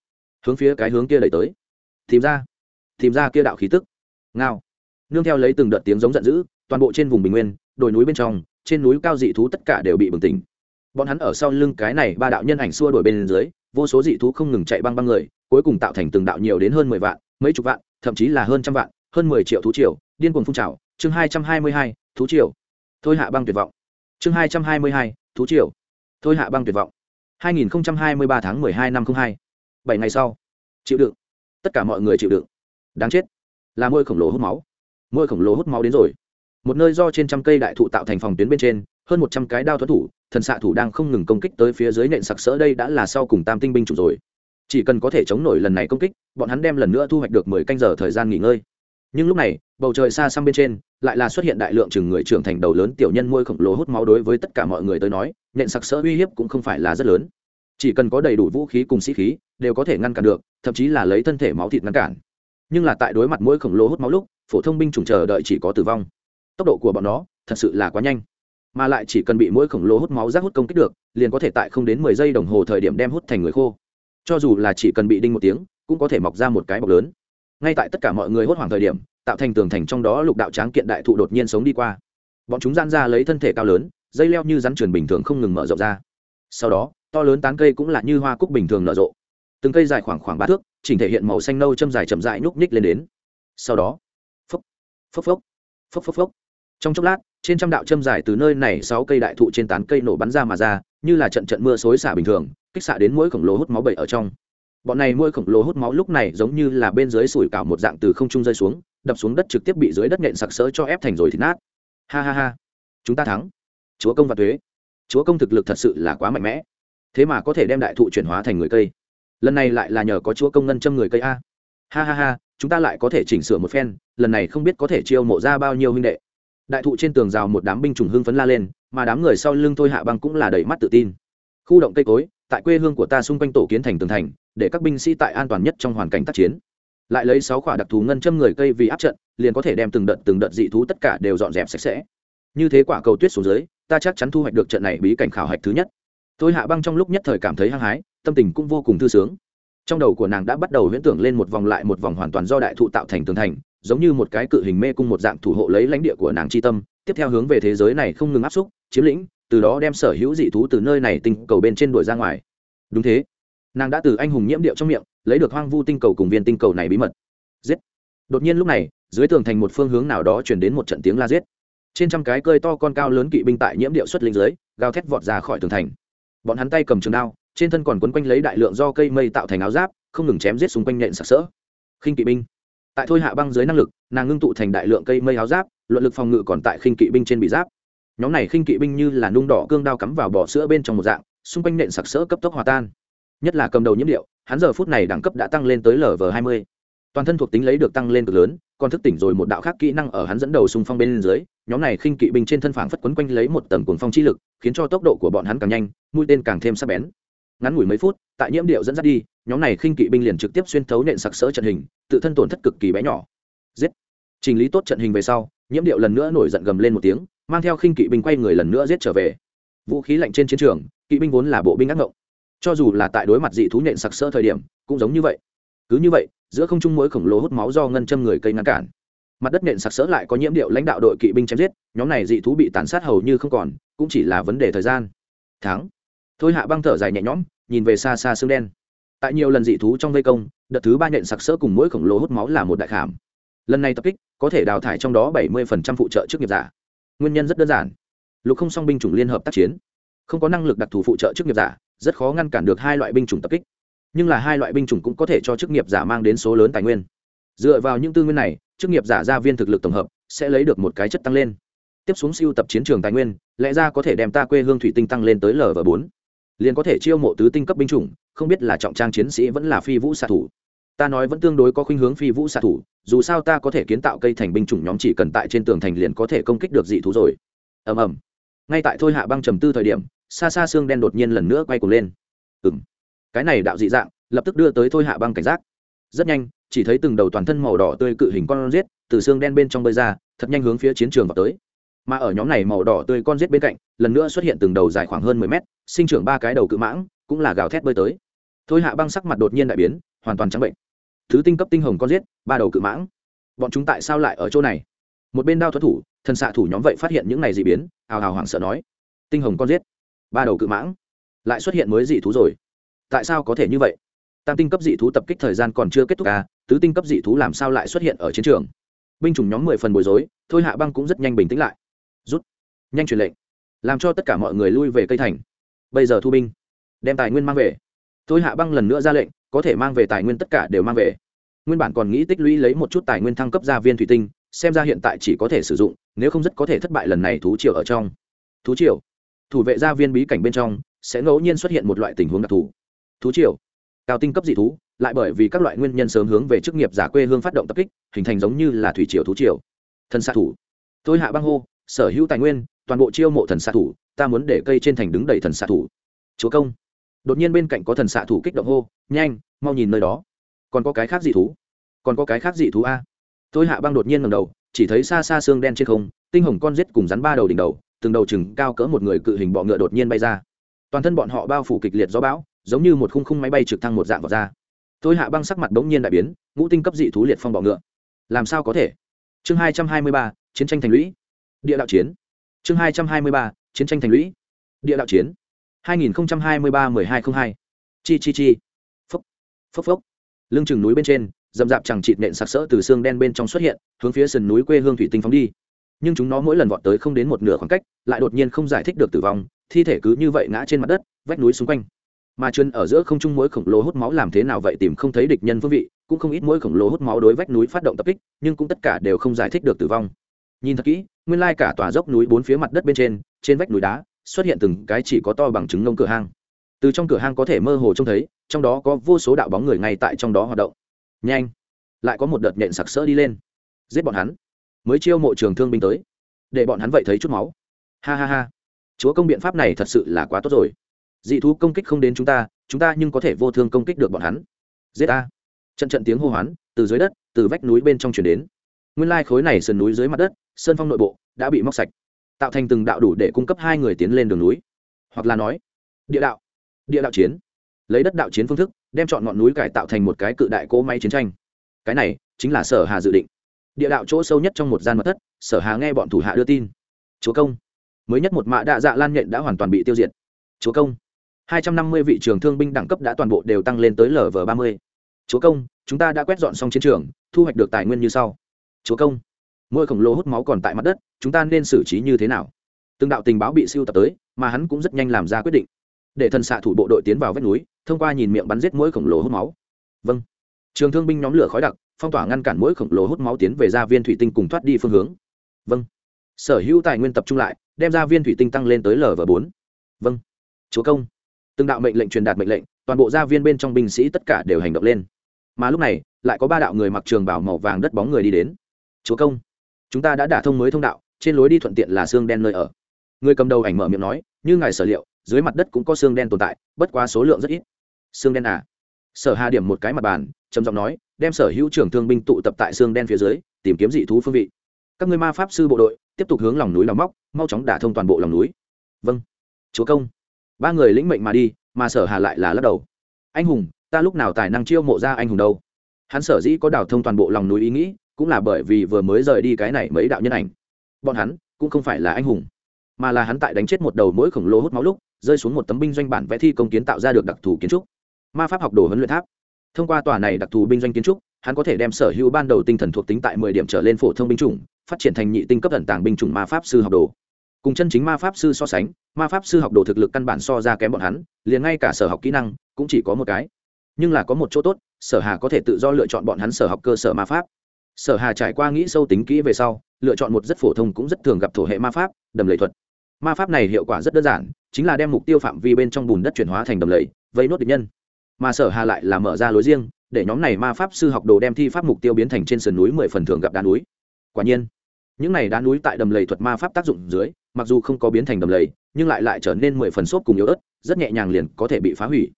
hướng phía cái hướng kia đẩy tới. Tìm ra tìm ra kia đạo khí tức. Ngao. Nương theo lấy từng đợt tiếng giống giận dữ, toàn bộ trên vùng bình nguyên, đồi núi bên trong, trên núi cao dị thú tất cả đều bị bừng tỉnh. Bọn hắn ở sau lưng cái này ba đạo nhân ảnh xua đổi bên dưới, vô số dị thú không ngừng chạy băng băng người, cuối cùng tạo thành từng đạo nhiều đến hơn mười vạn, mấy chục vạn thậm chí là hơn trăm vạn, hơn mười triệu thú triều, điên cuồng phun trào. Chương hai trăm hai mươi hai, thú triều. Thôi hạ băng tuyệt vọng. Chương hai trăm hai mươi hai, thú triều. Thôi hạ băng tuyệt vọng. Hai nghìn hai mươi ba tháng mười hai năm không hai. Bảy ngày sau. Chịu đựng. Tất cả mọi người chịu đựng. Đáng chết. Là môi khổng lồ hút máu. Môi khổng lồ hút máu đến rồi. Một nơi do trên trăm cây đại thụ tạo thành phòng tuyến bên trên, hơn một trăm cái đao thuẫn thủ, thần xạ thủ đang không ngừng công kích tới phía dưới nện sặc sỡ đây đã là sau cùng tam tinh binh chủ rồi chỉ cần có thể chống nổi lần này công kích, bọn hắn đem lần nữa thu hoạch được mười canh giờ thời gian nghỉ ngơi. Nhưng lúc này, bầu trời xa xăm bên trên, lại là xuất hiện đại lượng chừng người trưởng thành đầu lớn tiểu nhân môi khổng lồ hút máu đối với tất cả mọi người tới nói nện sặc sỡ uy hiếp cũng không phải là rất lớn. Chỉ cần có đầy đủ vũ khí cùng sĩ khí, đều có thể ngăn cản được, thậm chí là lấy thân thể máu thịt ngăn cản. Nhưng là tại đối mặt mỗi khổng lồ hút máu lúc, phổ thông binh chủng chờ đợi chỉ có tử vong. Tốc độ của bọn nó thật sự là quá nhanh. Mà lại chỉ cần bị mỗi khổng lồ hút máu rác hút công kích được, liền có thể tại không đến mười giây đồng hồ thời điểm đem hút thành người khô cho dù là chỉ cần bị đinh một tiếng, cũng có thể mọc ra một cái bọc lớn. Ngay tại tất cả mọi người hốt hoảng thời điểm, tạo thành tường thành trong đó lục đạo tráng kiện đại thụ đột nhiên sống đi qua. Bọn chúng gian ra lấy thân thể cao lớn, dây leo như rắn truyền bình thường không ngừng mở rộng ra. Sau đó, to lớn tán cây cũng là như hoa cúc bình thường nở rộ. Từng cây dài khoảng khoảng ba thước, chỉnh thể hiện màu xanh nâu châm dài chậm dại nhúc nhích lên đến. Sau đó phốc phốc phốc phốc phốc phốc. Trong chốc lát trên trăm đạo châm dài từ nơi này sáu cây đại thụ trên tán cây nổ bắn ra mà ra, như là trận trận mưa xối xả bình thường, kích xạ đến mỗi khổng lồ hút máu bậy ở trong. Bọn này mỗi khổng lồ hút máu lúc này giống như là bên dưới sủi cảo một dạng từ không trung rơi xuống, đập xuống đất trực tiếp bị dưới đất nện sặc sỡ cho ép thành rồi thì nát. Ha ha ha. Chúng ta thắng. Chúa công và thuế. Chúa công thực lực thật sự là quá mạnh mẽ. Thế mà có thể đem đại thụ chuyển hóa thành người cây. Lần này lại là nhờ có chúa công ngân châm người cây a. Ha ha ha, chúng ta lại có thể chỉnh sửa một phen, lần này không biết có thể chiêu mộ ra bao nhiêu huynh đệ đại thụ trên tường rào một đám binh chủng hưng phấn la lên, mà đám người sau lưng thôi hạ băng cũng là đầy mắt tự tin. Khu động cây cối, tại quê hương của ta xung quanh tổ kiến thành tường thành, để các binh sĩ tại an toàn nhất trong hoàn cảnh tác chiến. Lại lấy sáu quả đặc thù ngân châm người cây vì áp trận, liền có thể đem từng đợt từng đợt dị thú tất cả đều dọn dẹp sạch sẽ. Như thế quả cầu tuyết xuống dưới, ta chắc chắn thu hoạch được trận này bí cảnh khảo hạch thứ nhất. Tôi hạ băng trong lúc nhất thời cảm thấy hăng hái, tâm tình cũng vô cùng thư sướng. Trong đầu của nàng đã bắt đầu huyễn tưởng lên một vòng lại một vòng hoàn toàn do đại thụ tạo thành tường thành giống như một cái cự hình mê cung một dạng thủ hộ lấy lãnh địa của nàng c h i tâm, tiếp theo hướng về thế giới này không ngừng áp xúc, chiếm lĩnh, từ đó đem sở hữu dị thú từ nơi này tinh cầu bên trên đuổi ra ngoài. Đúng thế. Nàng đã từ anh hùng nhiễm điệu trong miệng, lấy được hoang vu tinh cầu cùng viên tinh cầu này bí mật. Giết. Đột nhiên lúc này, dưới tường thành một phương hướng nào đó chuyển đến một trận tiếng la giết. Trên trăm cái cơi to con cao lớn kỵ binh tại nhiễm điệu xuất linh dưới, gào thét vọt ra khỏi tường thành. Bọn hắn tay cầm trường đao, trên thân còn quấn quanh lấy đại lượng do cây mây tạo thành áo giáp, không ngừng chém giết xung quanh nhện sặc sỡ. Khinh kỵ binh tại thôi hạ băng dưới năng lực, nàng ngưng tụ thành đại lượng cây mây áo giáp, luận lực phòng ngự còn tại khinh kỵ binh trên bị giáp. Nhóm này khinh kỵ binh như là nung đỏ cương đao cắm vào bò sữa bên trong một dạng, xung quanh nện sặc sỡ cấp tốc hòa tan. Nhất là cầm đầu nhiễm điệu, hắn giờ phút này đẳng cấp đã tăng lên tới lv hai mươi. Toàn thân thuộc tính lấy được tăng lên cực lớn, còn thức tỉnh rồi một đạo khác kỹ năng ở hắn dẫn đầu xung phong bên dưới, nhóm này khinh kỵ binh trên thân phản phất quấn quanh lấy một tầng cuồng phong chi lực, khiến cho tốc độ của bọn hắn càng nhanh, mũi tên càng thêm sắc bén. Ngắn ngủi mấy phút, tại nhiễm điệu dẫn dắt đi nhóm này khinh kỵ binh liền trực tiếp xuyên thấu nện sặc sỡ trận hình, tự thân tổn thất cực kỳ bé nhỏ. Giết! Trình lý tốt trận hình về sau, nhiễm điệu lần nữa nổi giận gầm lên một tiếng, mang theo khinh kỵ binh quay người lần nữa giết trở về. Vũ khí lạnh trên chiến trường, kỵ binh vốn là bộ binh ác ngộng. Cho dù là tại đối mặt dị thú nện sặc sỡ thời điểm, cũng giống như vậy. Cứ như vậy, giữa không trung mỗi khổng lồ hút máu do ngân châm người cây ngăn cản. Mặt đất nện sặc sỡ lại có nhiễm điệu lãnh đạo đội kỵ binh chém giết, nhóm này dị thú bị tàn sát hầu như không còn, cũng chỉ là vấn đề thời gian. Tháng thôi hạ băng thở dài nhẹ nhõm, nhìn về xa xa xương đen tại nhiều lần dị thú trong vây công, đợt thứ ba nhện sặc sỡ cùng mỗi khổng lồ hút máu là một đại khảm. Lần này tập kích, có thể đào thải trong đó bảy mươi phụ trợ chức nghiệp giả. Nguyên nhân rất đơn giản. Lục không song binh chủng liên hợp tác chiến. Không có năng lực đặc thù phụ trợ chức nghiệp giả, rất khó ngăn cản được hai loại binh chủng tập kích. Nhưng là hai loại binh chủng cũng có thể cho chức nghiệp giả mang đến số lớn tài nguyên. Dựa vào những tư nguyên này chức nghiệp giả gia viên thực lực tổng hợp sẽ lấy được một cái chất tăng lên. Tiếp xuống siêu tập chiến trường tài nguyên, lẽ ra có thể đem ta quê hương thủy tinh tăng lên tới lv bốn. Liền có thể chiêu mộ tứ tinh cấp binh chủng không biết là trọng trang chiến sĩ vẫn là phi vũ xạ thủ. Ta nói vẫn tương đối có khuynh hướng phi vũ xạ thủ, dù sao ta có thể kiến tạo cây thành binh chủng nhóm chỉ cần tại trên tường thành liền có thể công kích được dị thú rồi. Ầm ầm. Ngay tại thôi hạ băng trầm tư thời điểm, xa xa xương đen đột nhiên lần nữa quay cuồng lên. Ừng cái này đạo dị dạng, lập tức đưa tới thôi hạ băng cảnh giác. Rất nhanh, chỉ thấy từng đầu toàn thân màu đỏ tươi cự hình con rết từ xương đen bên trong bơi ra, thật nhanh hướng phía chiến trường vào tới. Mà ở nhóm này màu đỏ tươi con rết bên cạnh, lần nữa xuất hiện từng đầu dài khoảng hơn mười mét, sinh trưởng ba cái đầu cự mãng, cũng là gào thét bơi tới thôi hạ băng sắc mặt đột nhiên đại biến, hoàn toàn trắng bệnh. Thứ tinh cấp tinh hồng con giết, ba đầu cự mãng. Bọn chúng tại sao lại ở chỗ này? Một bên đao thuật thủ, thần xạ thủ nhóm vậy phát hiện những này dị biến, ào ào hoảng sợ nói. Tinh hồng con giết, ba đầu cự mãng. Lại xuất hiện mới dị thú rồi. Tại sao có thể như vậy? Tam tinh cấp dị thú tập kích thời gian còn chưa kết thúc à tứ tinh cấp dị thú làm sao lại xuất hiện ở chiến trường? Binh chủng nhóm mười phần bối rối, thôi hạ băng cũng rất nhanh bình tĩnh lại. Rút, nhanh truyền lệnh, làm cho tất cả mọi người lui về cây thành. Bây giờ thu binh, đem tài nguyên mang về thôi hạ băng lần nữa ra lệnh, có thể mang về tài nguyên tất cả đều mang về. Nguyên bản còn nghĩ tích lũy lấy một chút tài nguyên thăng cấp gia viên thủy tinh, xem ra hiện tại chỉ có thể sử dụng, nếu không rất có thể thất bại lần này thú triều ở trong. Thú triều? Thủ vệ gia viên bí cảnh bên trong, sẽ ngẫu nhiên xuất hiện một loại tình huống đặc thù. Thú triều? Cao tinh cấp dị thú, lại bởi vì các loại nguyên nhân sớm hướng về chức nghiệp giả quê hương phát động tập kích, hình thành giống như là thủy triều thú triều. Thần xạ thủ. Tôi hạ băng hô, sở hữu tài nguyên, toàn bộ chiêu mộ thần xạ thủ, ta muốn để cây trên thành đứng đầy thần xạ thủ. Chúa công đột nhiên bên cạnh có thần xạ thủ kích động hô, nhanh, mau nhìn nơi đó. Còn có cái khác dị thú? Còn có cái khác dị thú a? Tôi hạ băng đột nhiên ngầm đầu, chỉ thấy xa xa xương đen trên không, tinh hồng con rết cùng rắn ba đầu đỉnh đầu, từng đầu chừng cao cỡ một người cự hình bọ ngựa đột nhiên bay ra. Toàn thân bọn họ bao phủ kịch liệt gió bão, giống như một khung khung máy bay trực thăng một dạng vào ra. Tôi hạ băng sắc mặt bỗng nhiên đại biến, ngũ tinh cấp dị thú liệt phong bọ ngựa. Làm sao có thể? Chương hai trăm hai mươi ba, chiến tranh thành lũy. Địa đạo chiến. Chương hai trăm hai mươi ba, chiến tranh thành lũy. Địa đạo chiến hai nghìn hai mươi ba mười hai t r ă n h hai. Chi chi chi. Phốc phốc phốc. Lưng chừng núi bên trên dầm dạp chẳng chịt nện sặc sỡ từ xương đen bên trong xuất hiện, hướng phía sườn núi quê hương thủy tinh phóng đi. Nhưng chúng nó mỗi lần vọt tới không đến một nửa khoảng cách, lại đột nhiên không giải thích được tử vong, thi thể cứ như vậy ngã trên mặt đất, vách núi xung quanh. Mà chân ở giữa không trung mỗi khổng lồ hút máu làm thế nào vậy tìm không thấy địch nhân phương vị, cũng không ít mỗi khổng lồ hút máu đối vách núi phát động tập kích, nhưng cũng tất cả đều không giải thích được tử vong. Nhìn thật kỹ, nguyên lai cả tòa dốc núi bốn phía mặt đất bên trên trên vách núi đá xuất hiện từng cái chỉ có to bằng trứng nông cửa hang. Từ trong cửa hang có thể mơ hồ trông thấy, trong đó có vô số đạo bóng người ngay tại trong đó hoạt động. Nhanh! Lại có một đợt nện sặc sỡ đi lên. Giết bọn hắn. Mới chiêu mộ trường thương binh tới. Để bọn hắn vậy thấy chút máu. Ha ha ha. Chúa công biện pháp này thật sự là quá tốt rồi. Dị thú công kích không đến chúng ta chúng ta nhưng có thể vô thương công kích được bọn hắn. Giết a trận trận tiếng hô hoán, từ dưới đất, từ vách núi bên trong chuyển đến. Nguyên lai khối này sườn núi dưới mặt đất, sơn phong nội bộ, đã bị móc sạch tạo thành từng đạo đủ để cung cấp hai người tiến lên đường núi. Hoặc là nói, địa đạo địa đạo chiến. Lấy đất đạo chiến phương thức, đem chọn ngọn núi cải tạo thành một cái cự đại cỗ máy chiến tranh. Cái này chính là sở hà dự định. Địa đạo chỗ sâu nhất trong một gian mật thất, sở hà nghe bọn thủ hạ đưa tin. Chúa công, mới nhất một mạ đạ dạ lan nhện đã hoàn toàn bị tiêu diệt. Chúa công, hai trăm năm mươi vị trường thương binh đẳng cấp đã toàn bộ đều tăng lên tới lv ba mươi. Chúa công, chúng ta đã quét dọn xong chiến trường, thu hoạch được tài nguyên như sau. Chúa công mỗi khổng lồ hút máu còn tại mặt đất, chúng ta nên xử trí như thế nào? Từng đạo tình báo bị siêu tập tới, mà hắn cũng rất nhanh làm ra quyết định. Để thần xạ thủ bộ đội tiến vào vách núi, thông qua nhìn miệng bắn giết mỗi khổng lồ hút máu. Vâng. Trường thương binh nhóm lửa khói đặc, phong tỏa ngăn cản mỗi khổng lồ hút máu tiến về ra viên thủy tinh cùng thoát đi phương hướng. Vâng. Sở hữu tài nguyên tập trung lại, đem ra viên thủy tinh tăng lên tới lv bốn. Vâng. Chúa công. Từng đạo mệnh lệnh truyền đạt mệnh lệnh, toàn bộ gia viên bên trong binh sĩ tất cả đều hành động lên. Mà lúc này, lại có ba đạo người mặc trường bảo màu vàng đất bóng người đi đến. Chúa công chúng ta đã đả thông mới thông đạo, trên lối đi thuận tiện là xương đen nơi ở. Người cầm đầu ảnh mở miệng nói, như ngài sở liệu, dưới mặt đất cũng có xương đen tồn tại, bất quá số lượng rất ít. Xương đen à? Sở hà điểm một cái mặt bàn, trầm giọng nói, đem sở hữu trưởng thương binh tụ tập tại xương đen phía dưới, tìm kiếm dị thú phương vị. Các ngươi ma pháp sư bộ đội, tiếp tục hướng lòng núi đào móc, mau chóng đả thông toàn bộ lòng núi. Vâng. Chúa công. Ba người lĩnh mệnh mà đi, mà sở hà lại là lắc đầu. Anh hùng, ta lúc nào tài năng chiêu mộ ra anh hùng đâu? Hắn sở dĩ có đào thông toàn bộ lòng núi ý nghĩ cũng là bởi vì vừa mới rời đi cái này mấy đạo nhân ảnh. Bọn hắn cũng không phải là anh hùng, mà là hắn tại đánh chết một đầu mỗi khổng lồ hút máu lúc, rơi xuống một tấm binh doanh bản vẽ thi công kiến tạo ra được đặc thù kiến trúc. Ma pháp học đồ huấn luyện tháp. Thông qua tòa này đặc thù binh doanh kiến trúc, hắn có thể đem sở hữu ban đầu tinh thần thuộc tính tại mười điểm trở lên phổ thông binh chủng, phát triển thành nhị tinh cấp thần tàng binh chủng ma pháp sư học đồ. Cùng chân chính ma pháp sư so sánh, ma pháp sư học đồ thực lực căn bản so ra kém bọn hắn, liền ngay cả sở học kỹ năng cũng chỉ có một cái. Nhưng là có một chỗ tốt, sở hà có thể tự do lựa chọn bọn hắn sở học cơ sở ma pháp sở hà trải qua nghĩ sâu tính kỹ về sau, lựa chọn một rất phổ thông cũng rất thường gặp thổ hệ ma pháp, đầm lầy thuật. Ma pháp này hiệu quả rất đơn giản, chính là đem mục tiêu phạm vi bên trong bùn đất chuyển hóa thành đầm lầy vây nốt địch nhân. Mà sở hà lại là mở ra lối riêng, để nhóm này ma pháp sư học đồ đem thi pháp mục tiêu biến thành trên sườn núi mười phần thường gặp đá núi. Quả nhiên, những này đá núi tại đầm lầy thuật ma pháp tác dụng dưới, mặc dù không có biến thành đầm lầy, nhưng lại lại trở nên mười phần xốp cùng yếu ớt, rất nhẹ nhàng liền có thể bị phá hủy.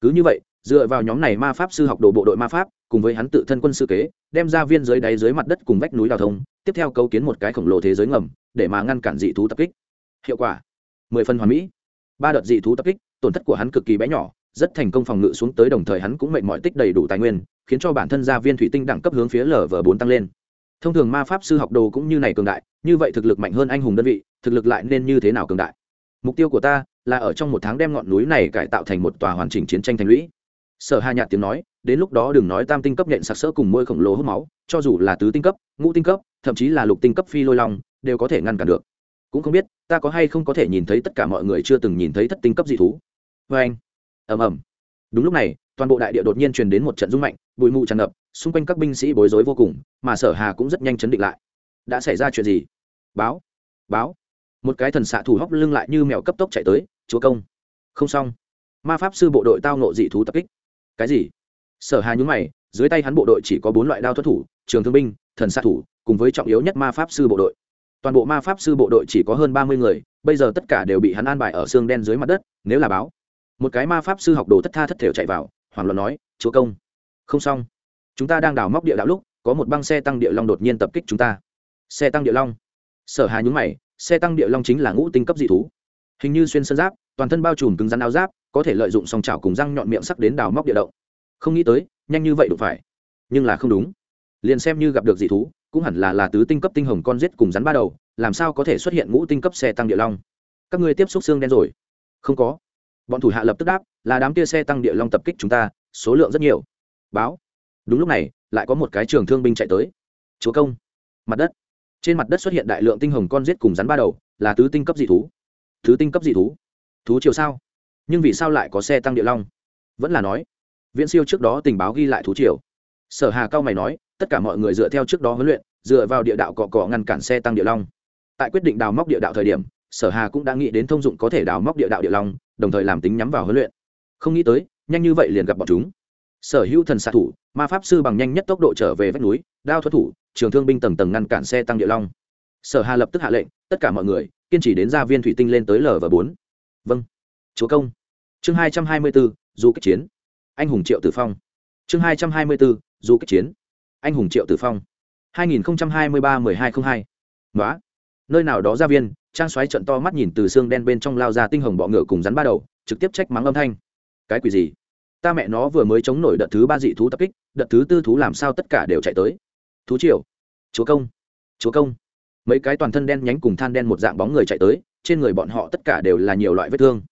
Cứ như vậy, dựa vào nhóm này ma pháp sư học đồ bộ đội ma pháp cùng với hắn tự thân quân sư kế, đem ra viên dưới đáy dưới mặt đất cùng vách núi đào thông, tiếp theo cấu kiến một cái khổng lồ thế giới ngầm, để mà ngăn cản dị thú tập kích. Hiệu quả, mười phần hoàn mỹ. Ba đợt dị thú tập kích, tổn thất của hắn cực kỳ bé nhỏ, rất thành công phòng ngự xuống tới đồng thời hắn cũng mệnh mọi tích đầy đủ tài nguyên, khiến cho bản thân gia viên thủy tinh đẳng cấp hướng phía lv bốn tăng lên. Thông thường ma pháp sư học đồ cũng như này cường đại, như vậy thực lực mạnh hơn anh hùng đơn vị, thực lực lại nên như thế nào cường đại? Mục tiêu của ta là ở trong một tháng đem ngọn núi này cải tạo thành một tòa hoàn chỉnh chiến tranh thành lũy sở hà nhạt tiếng nói, đến lúc đó đừng nói tam tinh cấp nhện sặc sỡ cùng môi khổng lồ hút máu, cho dù là tứ tinh cấp, ngũ tinh cấp, thậm chí là lục tinh cấp phi lôi long, đều có thể ngăn cản được. Cũng không biết, ta có hay không có thể nhìn thấy tất cả mọi người chưa từng nhìn thấy thất tinh cấp dị thú. Vê anh, ầm ầm. Đúng lúc này, toàn bộ đại địa đột nhiên truyền đến một trận rung mạnh, bụi mù tràn ngập, xung quanh các binh sĩ bối rối vô cùng, mà sở hà cũng rất nhanh chấn định lại. Đã xảy ra chuyện gì? Báo báo. Một cái thần xạ thủ hóc lưng lại như mèo cấp tốc chạy tới, chúa công. Không xong. Ma pháp sư bộ đội tao nộ dị thú tập kích cái gì? Sở hà nhúng mày, dưới tay hắn bộ đội chỉ có bốn loại đao thuật thủ, trường thương binh, thần xạ thủ, cùng với trọng yếu nhất ma pháp sư bộ đội. Toàn bộ ma pháp sư bộ đội chỉ có hơn ba mươi người, bây giờ tất cả đều bị hắn an bài ở xương đen dưới mặt đất, nếu là báo. Một cái ma pháp sư học đồ thất tha thất thểu chạy vào hoàng luận nói, chúa công, không xong. Chúng ta đang đào móc địa đạo lúc, có một băng xe tăng địa long đột nhiên tập kích chúng ta. Xe tăng địa long. Sở hà nhúng mày, xe tăng địa long chính là ngũ tinh cấp dị thú. Hình như xuyên sơn giáp, toàn thân bao trùm cứng rắn áo giáp có thể lợi dụng song chảo cùng răng nhọn miệng sắc đến đào móc địa động. Không nghĩ tới, nhanh như vậy đủ phải. Nhưng là không đúng. Liền xem như gặp được dị thú, cũng hẳn là là tứ tinh cấp tinh hồng con giết cùng rắn ba đầu, làm sao có thể xuất hiện ngũ tinh cấp xe tăng địa long? Các ngươi tiếp xúc xương đen rồi. Không có. Bọn thủ hạ lập tức đáp, là đám kia xe tăng địa long tập kích chúng ta, số lượng rất nhiều. Báo. Đúng lúc này, lại có một cái trường thương binh chạy tới. Chúa công. Mặt đất. Trên mặt đất xuất hiện đại lượng tinh hồng con giết cùng rắn ba đầu, là tứ tinh cấp dị thú. Thứ tinh cấp dị thú. Thú chiều sao? Nhưng vì sao lại có xe tăng địa long? Vẫn là nói, viễn siêu trước đó tình báo ghi lại thú triều. Sở hà cao mày nói, tất cả mọi người dựa theo trước đó huấn luyện, dựa vào địa đạo cọ cọ ngăn cản xe tăng địa long. Tại quyết định đào móc địa đạo thời điểm, sở hà cũng đã nghĩ đến thông dụng có thể đào móc địa đạo địa long, đồng thời làm tính nhắm vào huấn luyện. Không nghĩ tới, nhanh như vậy liền gặp bọn chúng. Sở hữu thần xạ thủ, ma pháp sư bằng nhanh nhất tốc độ trở về vách núi, đao thoát thủ, trường thương binh tầng tầng ngăn cản xe tăng địa long. Sở hà lập tức hạ lệnh, tất cả mọi người, kiên trì đến ra viên thủy tinh lên tới l và bốn. Vâng chúa công. Chương hai trăm hai mươi bốn du kích chiến. Anh hùng triệu tử phong. Chương hai trăm hai mươi bốn du kích chiến. Anh hùng triệu tử phong. hai nghìn hai mươi ba mười hai t r ă n h hai. Nói nơi nào đó ra viên, trang xoáy trận to mắt nhìn từ xương đen bên trong lao ra tinh hồng bọ ngựa cùng rắn ba đầu, trực tiếp trách mắng âm thanh. Cái quỷ gì? Ta mẹ nó vừa mới chống nổi đợt thứ ba dị thú tập kích, đợt thứ tư thú làm sao tất cả đều chạy tới? Thú triều. Chúa công. Chúa công. Mấy cái toàn thân đen nhánh cùng than đen một dạng bóng người chạy tới, trên người bọn họ tất cả đều là nhiều loại vết thương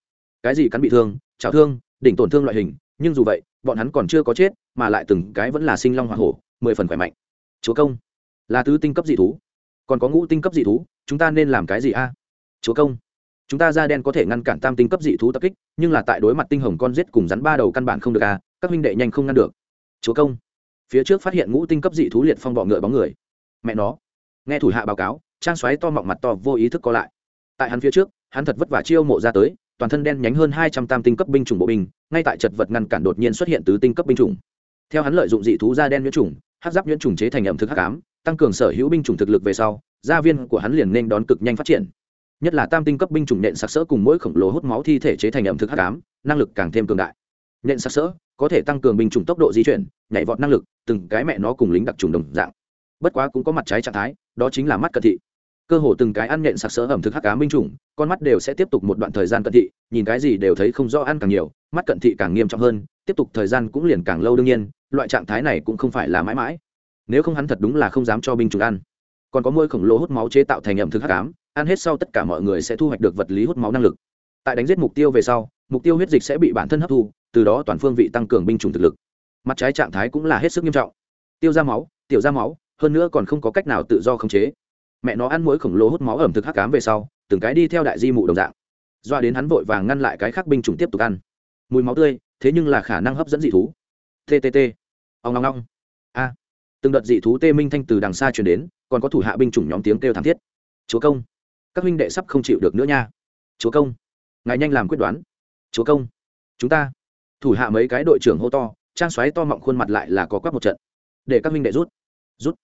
cái gì cắn bị thương trào thương, đỉnh tổn thương loại hình, nhưng dù vậy, bọn hắn còn chưa có chết, mà lại từng cái vẫn là sinh long hoa hổ, mười phần khỏe mạnh. Chúa công, là tứ tinh cấp dị thú. Còn có ngũ tinh cấp dị thú, chúng ta nên làm cái gì a? Chúa công, chúng ta da đen có thể ngăn cản tam tinh cấp dị thú tập kích, nhưng là tại đối mặt tinh hồng con giết cùng rắn ba đầu căn bản không được a, các huynh đệ nhanh không ngăn được. Chúa công, phía trước phát hiện ngũ tinh cấp dị thú liệt phong bọ ngựa bóng người. Mẹ nó, nghe thủ hạ báo cáo, trang xoáy to mọng mặt to vô ý thức co lại. Tại hắn phía trước, hắn thật vất vả chiêu mộ ra tới toàn thân đen nhánh hơn hai trăm tam tinh cấp binh chủng bộ binh, ngay tại chật vật ngăn cản đột nhiên xuất hiện tứ tinh cấp binh chủng. Theo hắn lợi dụng dị thú da đen nhuyễn trùng hát giáp nhuyễn trùng chế thành ẩm thực hắc ám, tăng cường sở hữu binh chủng thực lực về sau, gia viên của hắn liền nên đón cực nhanh phát triển. Nhất là tam tinh cấp binh chủng nện sặc sỡ cùng mỗi khổng lồ hút máu thi thể chế thành ẩm thực hắc ám, năng lực càng thêm cường đại. Nện sặc sỡ có thể tăng cường binh chủng tốc độ di chuyển, nhảy vọt năng lực, từng cái mẹ nó cùng lính đặc trùng đồng dạng. Bất quá cũng có mặt trái trạng thái, đó chính là mắt cận thị cơ hồ từng cái ăn nện sặc sỡ ẩm thực hắc ám minh chủng con mắt đều sẽ tiếp tục một đoạn thời gian cận thị, nhìn cái gì đều thấy không rõ ăn càng nhiều, mắt cận thị càng nghiêm trọng hơn, tiếp tục thời gian cũng liền càng lâu đương nhiên, loại trạng thái này cũng không phải là mãi mãi. Nếu không hắn thật đúng là không dám cho binh chủng ăn. Còn có môi khổng lồ hút máu chế tạo thành ẩm thực hắc ám, ăn hết sau tất cả mọi người sẽ thu hoạch được vật lý hút máu năng lực. Tại đánh giết mục tiêu về sau, mục tiêu huyết dịch sẽ bị bản thân hấp thu, từ đó toàn phương vị tăng cường binh chủng thực lực. Mặt trái trạng thái cũng là hết sức nghiêm trọng. Tiêu ra máu, tiểu ra máu, hơn nữa còn không có cách nào tự do khống chế mẹ nó ăn muối khổng lồ hút máu ẩm thực hắc cám về sau, từng cái đi theo đại di mụ đồng dạng. Doa đến hắn vội vàng ngăn lại cái khác binh chủng tiếp tục ăn. Mùi máu tươi, thế nhưng là khả năng hấp dẫn dị thú. Ttt ông long long a. Từng đợt dị thú tê minh thanh từ đằng xa chuyển đến, còn có thủ hạ binh chủng nhóm tiếng kêu thảm thiết. Chúa công. Các huynh đệ sắp không chịu được nữa nha. Chúa công. Ngài nhanh làm quyết đoán. Chúa công. Chúng ta. Thủ hạ mấy cái đội trưởng hô to, trang xoáy to mọng khuôn mặt lại là có quắc một trận. Để các huynh đệ rút. Rút.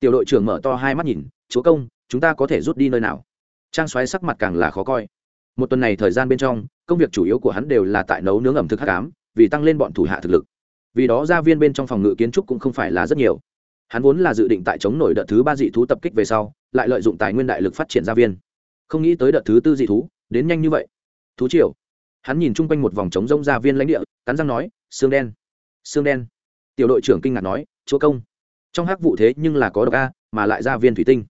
Tiểu đội trưởng mở to hai mắt nhìn chúa công, chúng ta có thể rút đi nơi nào? Trang xoáy sắc mặt càng là khó coi. Một tuần này thời gian bên trong, công việc chủ yếu của hắn đều là tại nấu nướng ẩm thực hắc ám, vì tăng lên bọn thủ hạ thực lực. Vì đó gia viên bên trong phòng ngự kiến trúc cũng không phải là rất nhiều. Hắn vốn là dự định tại chống nổi đợt thứ ba dị thú tập kích về sau, lại lợi dụng tài nguyên đại lực phát triển gia viên. Không nghĩ tới đợt thứ tư dị thú, đến nhanh như vậy. Thú triều. Hắn nhìn chung quanh một vòng trống rông gia viên lãnh địa, cắn răng nói xương đen xương đen. Tiểu đội trưởng kinh ngạc nói, chúa công, trong hắc vụ thế nhưng là có độc a, mà lại gia viên thủy tinh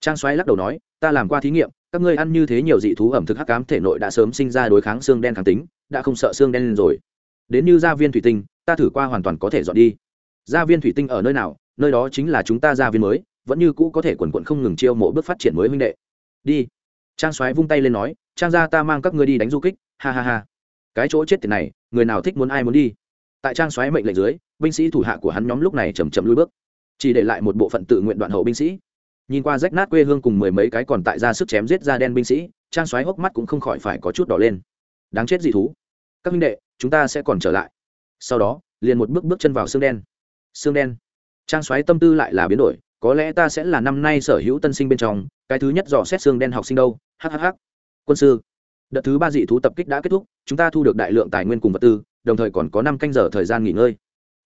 trang xoáy lắc đầu nói, ta làm qua thí nghiệm, các ngươi ăn như thế nhiều dị thú ẩm thực hắc cám thể nội đã sớm sinh ra đối kháng xương đen kháng tính, đã không sợ xương đen lên rồi. Đến như gia viên thủy tinh, ta thử qua hoàn toàn có thể dọn đi. Gia viên thủy tinh ở nơi nào? Nơi đó chính là chúng ta gia viên mới, vẫn như cũ có thể quần quận không ngừng chiêu mộ bước phát triển mới huynh đệ. Đi. Trang xoáy vung tay lên nói, trang gia ta mang các ngươi đi đánh du kích, ha ha ha. Cái chỗ chết tiền này, người nào thích muốn ai muốn đi? Tại trang xoáy mệnh lệnh dưới, binh sĩ thủ hạ của hắn nhóm lúc này chầm chậm lui bước. Chỉ để lại một bộ phận tự nguyện đoạn hậu binh sĩ nhìn qua rách nát quê hương cùng mười mấy cái còn tại ra sức chém giết ra đen binh sĩ, trang xoáy hốc mắt cũng không khỏi phải có chút đỏ lên. Đáng chết dị thú. Các minh đệ, chúng ta sẽ còn trở lại. Sau đó, liền một bước bước chân vào xương đen. Xương đen. Trang xoáy tâm tư lại là biến đổi, có lẽ ta sẽ là năm nay sở hữu tân sinh bên trong, cái thứ nhất dò xét xương đen học sinh đâu. Hhh quân sư, đợt thứ ba dị thú tập kích đã kết thúc, chúng ta thu được đại lượng tài nguyên cùng vật tư, đồng thời còn có năm canh giờ thời gian nghỉ ngơi.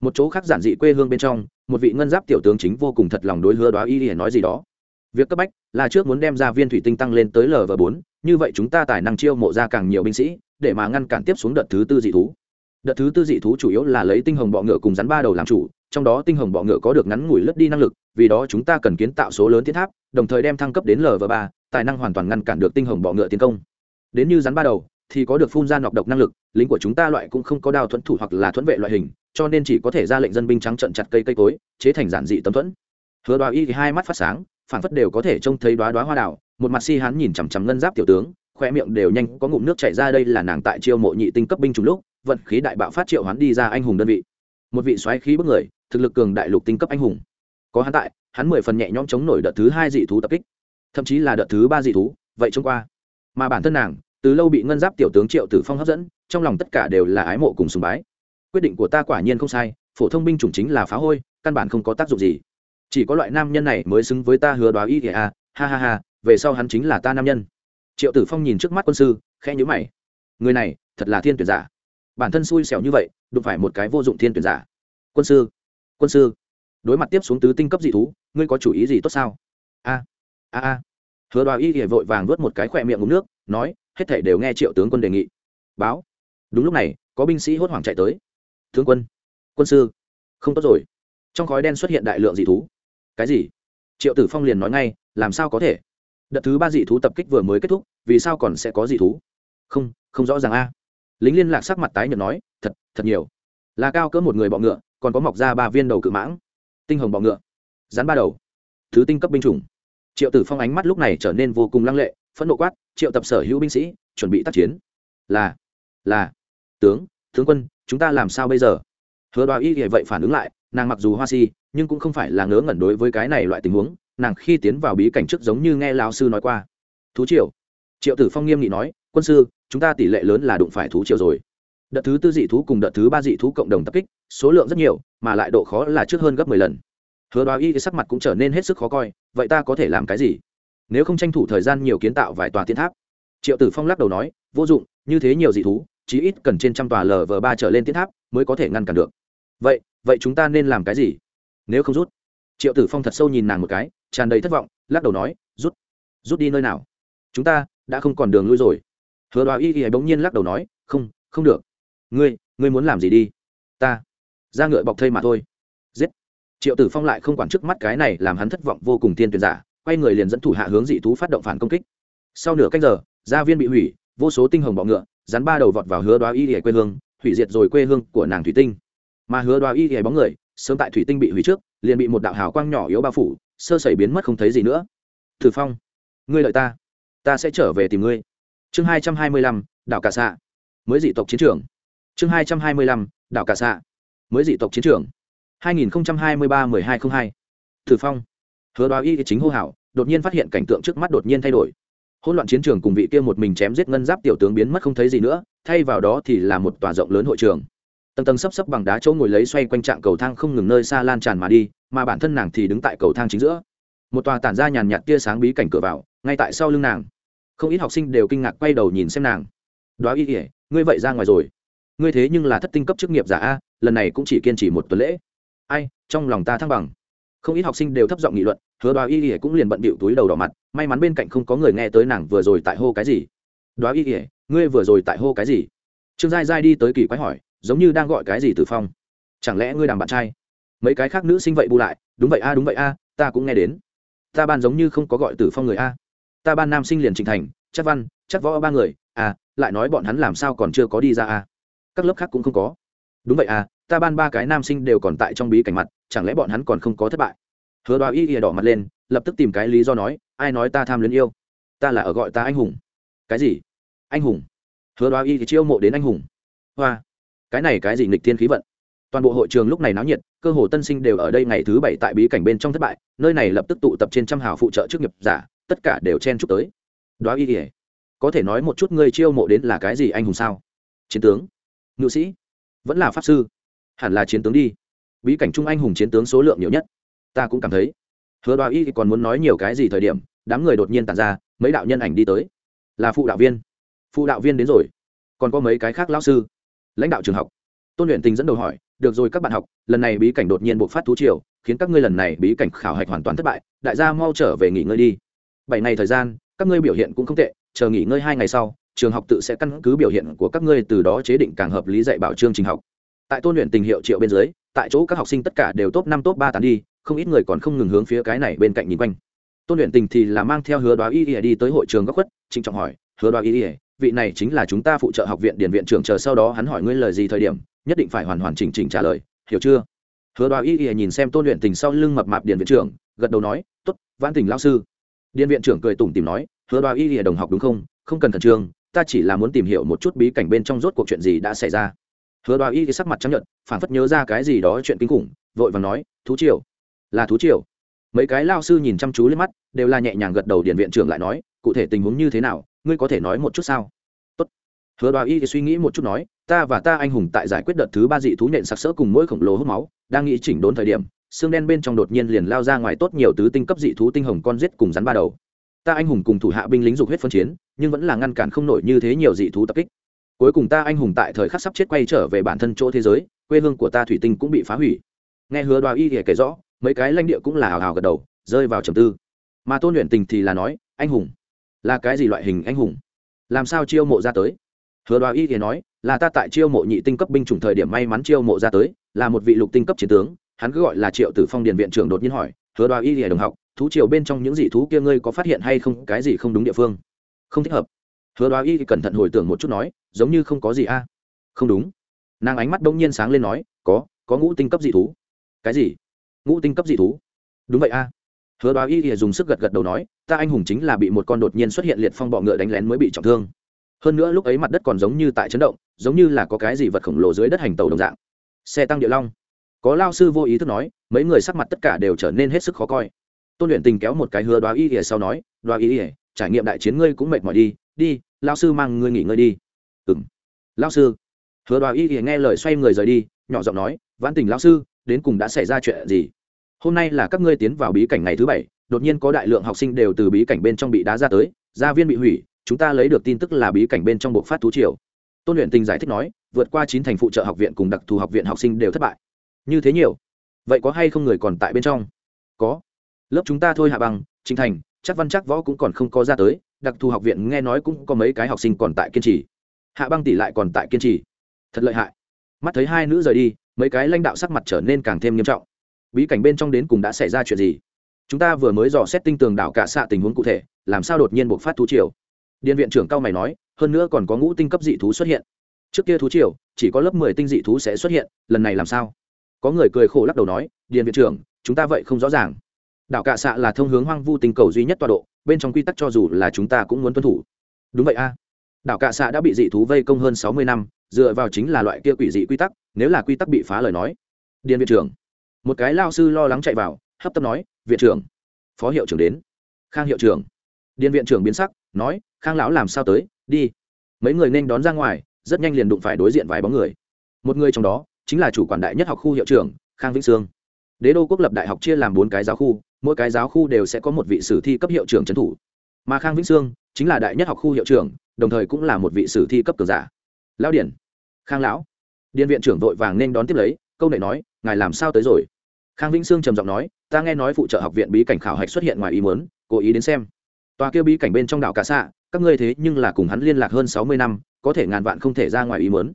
Một chỗ khác giản dị quê hương bên trong, một vị ngân giáp tiểu tướng chính vô cùng thật lòng đối hứa đoá y để nói gì đó việc cấp bách là trước muốn đem ra viên thủy tinh tăng lên tới lv bốn, như vậy chúng ta tài năng chiêu mộ ra càng nhiều binh sĩ, để mà ngăn cản tiếp xuống đợt thứ tư dị thú. Đợt thứ tư dị thú chủ yếu là lấy tinh hồng bọ ngựa cùng rắn ba đầu làm chủ, trong đó tinh hồng bọ ngựa có được ngắn ngủi lướt đi năng lực, vì đó chúng ta cần kiến tạo số lớn thiết tháp, đồng thời đem thăng cấp đến lv ba, tài năng hoàn toàn ngăn cản được tinh hồng bọ ngựa tiến công. Đến như rắn ba đầu thì có được phun ra nọc độc năng lực, lính của chúng ta loại cũng không có đao thuẫn thủ hoặc là thuẫn vệ loại hình, cho nên chỉ có thể ra lệnh dân binh trắng trận chặt cây cây cối, chế thành giản dị tấm thuẫn. Hứa đoá y thì hai mắt phát sáng phản phất đều có thể trông thấy đoá đoá hoa đào, một mặt si hán nhìn chằm chằm ngân giáp tiểu tướng khoe miệng đều nhanh có ngụm nước chảy ra đây là nàng tại chiêu mộ nhị tinh cấp binh trùng lúc, vận khí đại bạo phát triệu hoán đi ra anh hùng đơn vị. Một vị xoáy khí bức người, thực lực cường đại lục tinh cấp anh hùng. Có hắn tại, hắn mười phần nhẹ nhõm chống nổi đợt thứ hai dị thú tập kích. Thậm chí là đợt thứ ba dị thú, vậy trông qua. Mà bản thân nàng, từ lâu bị ngân giáp tiểu tướng triệu tử phong hấp dẫn, trong lòng tất cả đều là ái mộ cùng sùng bái. Quyết định của ta quả nhiên không sai, phổ thông binh chủng chính là phá hôi, căn bản không có tác dụng gì chỉ có loại nam nhân này mới xứng với ta hứa đoá y kìa à ha ha ha, về sau hắn chính là ta nam nhân. Triệu tử phong nhìn trước mắt quân sư, khẽ nhữ mày. Người này, thật là thiên tuyển giả. Bản thân xui xẻo như vậy, đụng phải một cái vô dụng thiên tuyển giả. Quân sư quân sư. Đối mặt tiếp xuống tứ tinh cấp dị thú, ngươi có chủ ý gì tốt sao? A a a. Hứa đoá y kìa vội vàng vớt một cái khỏe miệng uống nước, nói, hết thể đều nghe triệu tướng quân đề nghị. Báo. Đúng lúc này, có binh sĩ hốt hoảng chạy tới. Tướng quân quân sư, không tốt rồi. Trong khói đen xuất hiện đại lượng dị thú cái gì? Triệu tử phong liền nói ngay, làm sao có thể? Đợt thứ ba dị thú tập kích vừa mới kết thúc, vì sao còn sẽ có dị thú? Không không rõ ràng a. Lính liên lạc sắc mặt tái nhợt nói, thật thật nhiều. Là cao cỡ một người bọ ngựa, còn có mọc ra ba viên đầu cự mãng. Tinh hồng bọ ngựa. Rắn ba đầu. Thứ tinh cấp binh chủng. Triệu tử phong ánh mắt lúc này trở nên vô cùng lăng lệ, phẫn nộ quát, triệu tập sở hữu binh sĩ, chuẩn bị tác chiến. Là là, tướng tướng quân, chúng ta làm sao bây giờ? Hứa đoá y vậy phản ứng lại nàng mặc dù hoa si, nhưng cũng không phải là ngớ ngẩn đối với cái này loại tình huống, nàng khi tiến vào bí cảnh trước giống như nghe lao sư nói qua. Thú triều. Triệu tử phong nghiêm nghị nói, quân sư, chúng ta tỷ lệ lớn là đụng phải thú triều rồi. Đợt thứ tư dị thú cùng đợt thứ ba dị thú cộng đồng tập kích, số lượng rất nhiều, mà lại độ khó là trước hơn gấp mười lần. Hứa đoá y sắc mặt cũng trở nên hết sức khó coi, vậy ta có thể làm cái gì? Nếu không tranh thủ thời gian nhiều kiến tạo vài tòa tiến tháp. Triệu tử phong lắc đầu nói, vô dụng, như thế nhiều dị thú, chí ít cần trên trăm tòa lv ba trở lên tiến tháp mới có thể ngăn cản được. Vậy vậy chúng ta nên làm cái gì? Nếu không rút, triệu tử phong thật sâu nhìn nàng một cái, tràn đầy thất vọng, lắc đầu nói, rút rút đi nơi nào? Chúng ta đã không còn đường lui rồi. Hứa đoá y y bỗng nhiên lắc đầu nói, không không được. Ngươi ngươi muốn làm gì đi? Ta, ra ngựa bọc thây mà thôi. Giết. Triệu tử phong lại không quản trước mắt cái này làm hắn thất vọng vô cùng tiên tuyển giả, quay người liền dẫn thủ hạ hướng dị thú phát động phản công kích. Sau nửa canh giờ, gia viên bị hủy, vô số tinh hồng bọ ngựa, rắn ba đầu vọt vào hứa đoá y y quê hương, hủy diệt rồi quê hương của nàng thủy tinh mà hứa đoá y ghé bóng người, sớm tại thủy tinh bị hủy trước, liền bị một đạo hào quang nhỏ yếu bao phủ, sơ sẩy biến mất không thấy gì nữa. Thử phong, ngươi lợi ta ta sẽ trở về tìm ngươi. Chương hai trăm hai mươi lăm, đảo cà xạ. Mới dị tộc chiến trường. Chương hai trăm hai mươi lăm, đảo cà xạ. Mới dị tộc chiến trường. Hai nghìn hai mươi ba mười hai t r ă n h hai. Thử phong, hứa đoá y chính hô hào, đột nhiên phát hiện cảnh tượng trước mắt đột nhiên thay đổi. Hỗn loạn chiến trường cùng vị kia một mình chém giết ngân giáp tiểu tướng biến mất không thấy gì nữa, thay vào đó thì là một tòa rộng lớn hội trường tầng tầng sấp sấp bằng đá chỗ ngồi lấy xoay quanh trạng cầu thang không ngừng nơi xa lan tràn mà đi, mà bản thân nàng thì đứng tại cầu thang chính giữa. Một tòa tản ra nhàn nhạt tia sáng bí cảnh cửa vào, ngay tại sau lưng nàng. Không ít học sinh đều kinh ngạc quay đầu nhìn xem nàng. Đoá y ỉa ngươi vậy ra ngoài rồi? Ngươi thế nhưng là thất tinh cấp chức nghiệp giả a, lần này cũng chỉ kiên trì một tuần lễ. Ai, trong lòng ta thăng bằng. Không ít học sinh đều thấp giọng nghị luận, hứa đoá y ỉa cũng liền bận bịu túi đầu đỏ mặt, may mắn bên cạnh không có người nghe tới nàng vừa rồi tại hô cái gì. Đoá y ỉa ngươi vừa rồi tại hô cái gì? Trương giai giai đi tới kỳ quái hỏi giống như đang gọi cái gì từ phong. Chẳng lẽ ngươi đàm bạn trai? Mấy cái khác nữ sinh vậy bù lại, đúng vậy a, đúng vậy a, ta cũng nghe đến. Ta ban giống như không có gọi tử phong người a. Ta ban nam sinh liền trình thành, chắc văn, chắc võ ba người à lại nói bọn hắn làm sao còn chưa có đi ra a. Các lớp khác cũng không có. Đúng vậy à ta ban ba cái nam sinh đều còn tại trong bí cảnh mặt, chẳng lẽ bọn hắn còn không có thất bại? Hứa đoá y ỉa đỏ mặt lên, lập tức tìm cái lý do nói, ai nói ta tham luyến yêu? Ta là ở gọi ta anh hùng. Cái gì? Anh hùng. Hứa đoá y thì chiêu mộ đến anh hùng. Hoa cái này cái gì nghịch thiên khí vận? Toàn bộ hội trường lúc này náo nhiệt, cơ hồ tân sinh đều ở đây ngày thứ bảy tại bí cảnh bên trong thất bại, nơi này lập tức tụ tập trên trăm hào phụ trợ trước nghiệp giả, tất cả đều chen chúc tới. Đoá y ỉa có thể nói một chút ngươi chiêu mộ đến là cái gì anh hùng sao? Chiến tướng, ngự sĩ, vẫn là pháp sư, hẳn là chiến tướng đi. Bí cảnh trung anh hùng chiến tướng số lượng nhiều nhất, ta cũng cảm thấy. Hứa đoá y còn muốn nói nhiều cái gì thời điểm, đám người đột nhiên tàn ra, mấy đạo nhân ảnh đi tới. Là phụ đạo viên. Phụ đạo viên đến rồi. Còn có mấy cái khác lao sư lãnh đạo trường học. Tôn luyện tình dẫn đầu hỏi, được rồi các bạn học, lần này bí cảnh đột nhiên buộc phát thú triều, khiến các ngươi lần này bí cảnh khảo hạch hoàn toàn thất bại, đại gia mau trở về nghỉ ngơi đi. Bảy ngày thời gian, các ngươi biểu hiện cũng không tệ, chờ nghỉ ngơi hai ngày sau, trường học tự sẽ căn cứ biểu hiện của các ngươi từ đó chế định càng hợp lý dạy bảo chương trình học. Tại tôn luyện tình hiệu triệu bên dưới, tại chỗ các học sinh tất cả đều top năm, top ba tán đi, không ít người còn không ngừng hướng phía cái này bên cạnh nhìn quanh. Tôn luyện tình thì là mang theo hứa đoá y ỉa đi tới hội trường góc khuất, trịnh trọng hỏi, hứa đoá y ỉa vị này chính là chúng ta phụ trợ học viện điển viện trưởng, chờ sau đó hắn hỏi ngươi lời gì thời điểm, nhất định phải hoàn hoàn chỉnh chỉnh trả lời, hiểu chưa? Hứa đoá y Y nhìn xem tôn luyện tình sau lưng mập mạp điển viện trưởng, gật đầu nói t ố t văn tình lao sư. Điển viện trưởng cười tủm tìm nói, hứa đoá y Y đồng học đúng không? Không cần khẩn trương, ta chỉ là muốn tìm hiểu một chút bí cảnh bên trong rốt cuộc chuyện gì đã xảy ra. Hứa đoá y sắc mặt chấp nhận phản phất nhớ ra cái gì đó chuyện kinh khủng, vội và nói, thú triều. Là thú triều. Mấy cái lao sư nhìn chăm chú lên mắt, đều là nhẹ nhàng gật đầu điện viện trưởng lại nói, cụ thể tình huống như thế nào? Ngươi có thể nói một chút sao? Tốt. hứa đoá y thì suy nghĩ một chút nói, ta và ta anh hùng tại giải quyết đợt thứ ba dị thú nhện sặc sỡ cùng mỗi khổng lồ hút máu, đang nghĩ chỉnh đốn thời điểm, xương đen bên trong đột nhiên liền lao ra ngoài tốt nhiều tứ tinh cấp dị thú tinh hồng con giết cùng rắn ba đầu. Ta anh hùng cùng thủ hạ binh lính dục huyết phân chiến, nhưng vẫn là ngăn cản không nổi như thế nhiều dị thú tập kích. Cuối cùng ta anh hùng tại thời khắc sắp chết quay trở về bản thân chỗ thế giới, quê hương của ta thủy tinh cũng bị phá hủy. Nghe hứa đoá y thì kể rõ, mấy cái lãnh địa cũng là hào hào gật đầu, rơi vào trầm tư. Mà tôn luyện tình thì là nói, anh hùng là cái gì loại hình anh hùng? Làm sao chiêu mộ ra tới? Hứa đoá y thì nói, là ta tại chiêu mộ nhị tinh cấp binh chủng thời điểm may mắn chiêu mộ ra tới, là một vị lục tinh cấp chiến tướng, hắn cứ gọi là triệu tử phong điền viện trưởng đột nhiên hỏi, hứa đoá y thì đồng học, thú triều bên trong những dị thú kia ngươi có phát hiện hay không? Cái gì không đúng địa phương? Không thích hợp. Hứa đoá y thì cẩn thận hồi tưởng một chút nói, giống như không có gì a. Không đúng. Nàng ánh mắt đông nhiên sáng lên nói, có có ngũ tinh cấp dị thú. Cái gì? Ngũ tinh cấp dị thú. Đúng vậy a hứa đoá y thì dùng sức gật gật đầu nói, ta anh hùng chính là bị một con đột nhiên xuất hiện liệt phong bọ ngựa đánh lén mới bị trọng thương. Hơn nữa lúc ấy mặt đất còn giống như tại chấn động, giống như là có cái gì vật khổng lồ dưới đất hành tàu đồng dạng. Xe tăng địa long. Có lao sư vô ý thức nói, mấy người sắc mặt tất cả đều trở nên hết sức khó coi. Tôn luyện tình kéo một cái hứa đoá y ỉa sau nói, đoá y ỉa trải nghiệm đại chiến ngươi cũng mệt mỏi đi đi, lao sư mang ngươi nghỉ ngơi đi. Ừm. lao sư. Hứa đoá y ỉa nghe lời xoay người rời đi, nhỏ giọng nói, vãn tình lao sư, đến cùng đã xảy ra chuyện gì? Hôm nay là các ngươi tiến vào bí cảnh ngày thứ bảy, đột nhiên có đại lượng học sinh đều từ bí cảnh bên trong bị đá ra tới, gia viên bị hủy, chúng ta lấy được tin tức là bí cảnh bên trong buộc phát thú triều. Tôn luyện tình giải thích nói, vượt qua chín thành phụ trợ học viện cùng đặc thù học viện học sinh đều thất bại. Như thế nhiều? Vậy có hay không người còn tại bên trong? Có. Lớp chúng ta thôi hạ bằng trinh thành, chắc văn chắc võ cũng còn không có ra tới, đặc thù học viện nghe nói cũng có mấy cái học sinh còn tại kiên trì. Hạ băng tỷ lại còn tại kiên trì. Thật lợi hại. Mắt thấy hai nữ rời đi, mấy cái lãnh đạo sắc mặt trở nên càng thêm nghiêm trọng bí cảnh bên trong đến cùng đã xảy ra chuyện gì? Chúng ta vừa mới dò xét tinh tường đảo cả xạ tình huống cụ thể, làm sao đột nhiên buộc phát thú triều? Điện viện trưởng cao mày nói, hơn nữa còn có ngũ tinh cấp dị thú xuất hiện. Trước kia thú triều, chỉ có lớp mười tinh dị thú sẽ xuất hiện, lần này làm sao? Có người cười khổ lắc đầu nói điện viện trưởng, chúng ta vậy không rõ ràng. Đảo cạ xạ là thông hướng hoang vu tinh cầu duy nhất tọa độ, bên trong quy tắc cho dù là chúng ta cũng muốn tuân thủ. Đúng vậy a. Đảo cạ xạ đã bị dị thú vây công hơn sáu mươi năm, dựa vào chính là loại kia quỷ dị quy tắc, nếu là quy tắc bị phá lời nói. Điện viện trưởng một cái lao sư lo lắng chạy vào, hấp tấp nói, viện trưởng, phó hiệu trưởng đến. Khang hiệu trưởng. Điện viện trưởng biến sắc, nói, khang lão làm sao tới, đi. Mấy người nên đón ra ngoài, rất nhanh liền đụng phải đối diện vài bóng người. Một người trong đó, chính là chủ quản đại nhất học khu hiệu trưởng, khang vĩnh sương. Đế đô quốc lập đại học chia làm bốn cái giáo khu, mỗi cái giáo khu đều sẽ có một vị sử thi cấp hiệu trưởng trấn thủ. Mà khang vĩnh sương chính là đại nhất học khu hiệu trưởng, đồng thời cũng là một vị sử thi cấp cường giả. Lão điển khang lão. Điện viện trưởng vội vàng nên đón tiếp lấy, câu này nói, ngài làm sao tới rồi? Khang vĩnh sương trầm giọng nói, ta nghe nói phụ trợ học viện bí cảnh khảo hạch xuất hiện ngoài ý muốn, cố ý đến xem. Tòa kia bí cảnh bên trong đảo cả xạ các ngươi thế nhưng là cùng hắn liên lạc hơn sáu mươi năm, có thể ngàn vạn không thể ra ngoài ý muốn.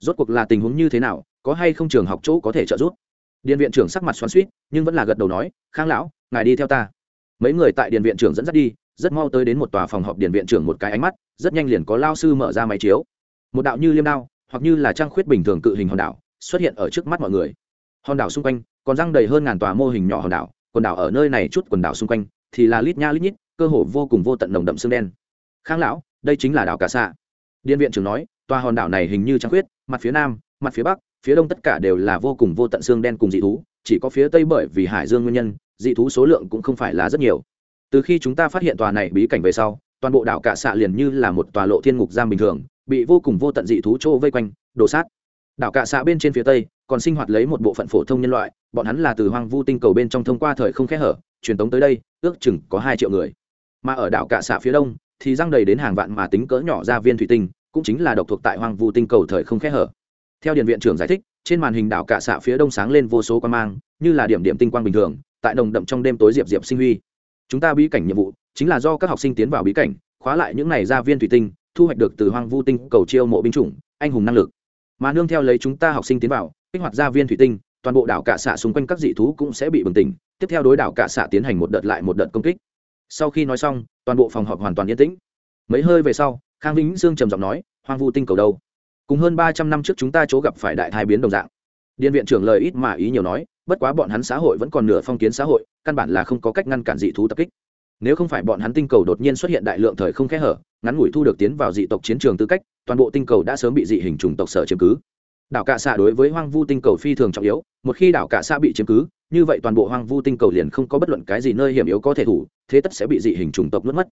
Rốt cuộc là tình huống như thế nào, có hay không trường học chỗ có thể trợ giúp? Điện viện trưởng sắc mặt xoắn suýt nhưng vẫn là gật đầu nói, khang lão, ngài đi theo ta. Mấy người tại điện viện trưởng dẫn dắt đi, rất mau tới đến một tòa phòng họp điện viện trưởng một cái ánh mắt, rất nhanh liền có lao sư mở ra máy chiếu. Một đạo như liêm đao, hoặc như là trang khuyết bình thường cự hình hòn đảo, xuất hiện ở trước mắt mọi người. Hòn đảo xung quanh còn răng đầy hơn ngàn tòa mô hình nhỏ hòn đảo, quần đảo ở nơi này chút quần đảo xung quanh, thì là lít nha lít nhít, cơ hồ vô cùng vô tận nồng đậm xương đen. Khang lão, đây chính là đảo cà xạ điện viện trưởng nói, tòa hòn đảo này hình như trăng khuyết, mặt phía nam, mặt phía bắc, phía đông tất cả đều là vô cùng vô tận xương đen cùng dị thú, chỉ có phía tây bởi vì hải dương nguyên nhân, dị thú số lượng cũng không phải là rất nhiều. Từ khi chúng ta phát hiện tòa này bí cảnh về sau, toàn bộ đảo cả xạ liền như là một tòa lộ thiên ngục giam bình thường, bị vô cùng vô tận dị thú chỗ vây quanh, đổ sát. Đảo cả xạ bên trên phía tây, còn sinh hoạt lấy một bộ phận phổ thông nhân loại bọn hắn là từ hoang vu tinh cầu bên trong thông qua thời không khẽ hở, truyền tống tới đây, ước chừng có hai triệu người. Mà ở đảo cả xạ phía đông, thì răng đầy đến hàng vạn mà tính cỡ nhỏ ra viên thủy tinh, cũng chính là độc thuộc tại hoang vu tinh cầu thời không khẽ hở. Theo điện viện trưởng giải thích, trên màn hình đảo cả xạ phía đông sáng lên vô số quan mang, như là điểm điểm tinh quang bình thường, tại đồng đậm trong đêm tối diệp diệp sinh huy. Chúng ta bí cảnh nhiệm vụ, chính là do các học sinh tiến vào bí cảnh, khóa lại những này ra viên thủy tinh, thu hoạch được từ hoang vu tinh cầu chiêu mộ binh chủng, anh hùng năng lực. Mà nương theo lấy chúng ta học sinh tiến vào, kích hoạt ra viên thủy tinh toàn bộ đảo cạ xạ xung quanh các dị thú cũng sẽ bị bừng tỉnh, tiếp theo đối đảo cạ xạ tiến hành một đợt lại một đợt công kích. Sau khi nói xong, toàn bộ phòng họp hoàn toàn yên tĩnh. Mấy hơi về sau, khang vĩnh dương trầm giọng nói, hoang vu tinh cầu đâu? Cùng hơn ba trăm năm trước chúng ta chỗ gặp phải đại thai biến đồng dạng. Điện viện trưởng lời ít mà ý nhiều nói, bất quá bọn hắn xã hội vẫn còn nửa phong kiến xã hội, căn bản là không có cách ngăn cản dị thú tập kích. Nếu không phải bọn hắn tinh cầu đột nhiên xuất hiện đại lượng thời không kẽ hở, ngắn ngủi thu được tiến vào dị tộc chiến trường tư cách, toàn bộ tinh cầu đã sớm bị dị hình chủng tộc sở chiếm cứ đảo cạ xạ đối với hoang vu tinh cầu phi thường trọng yếu, một khi đảo cạ xạ bị chiếm cứ, như vậy toàn bộ hoang vu tinh cầu liền không có bất luận cái gì nơi hiểm yếu có thể thủ, thế tất sẽ bị dị hình chủng tộc nuốt mất.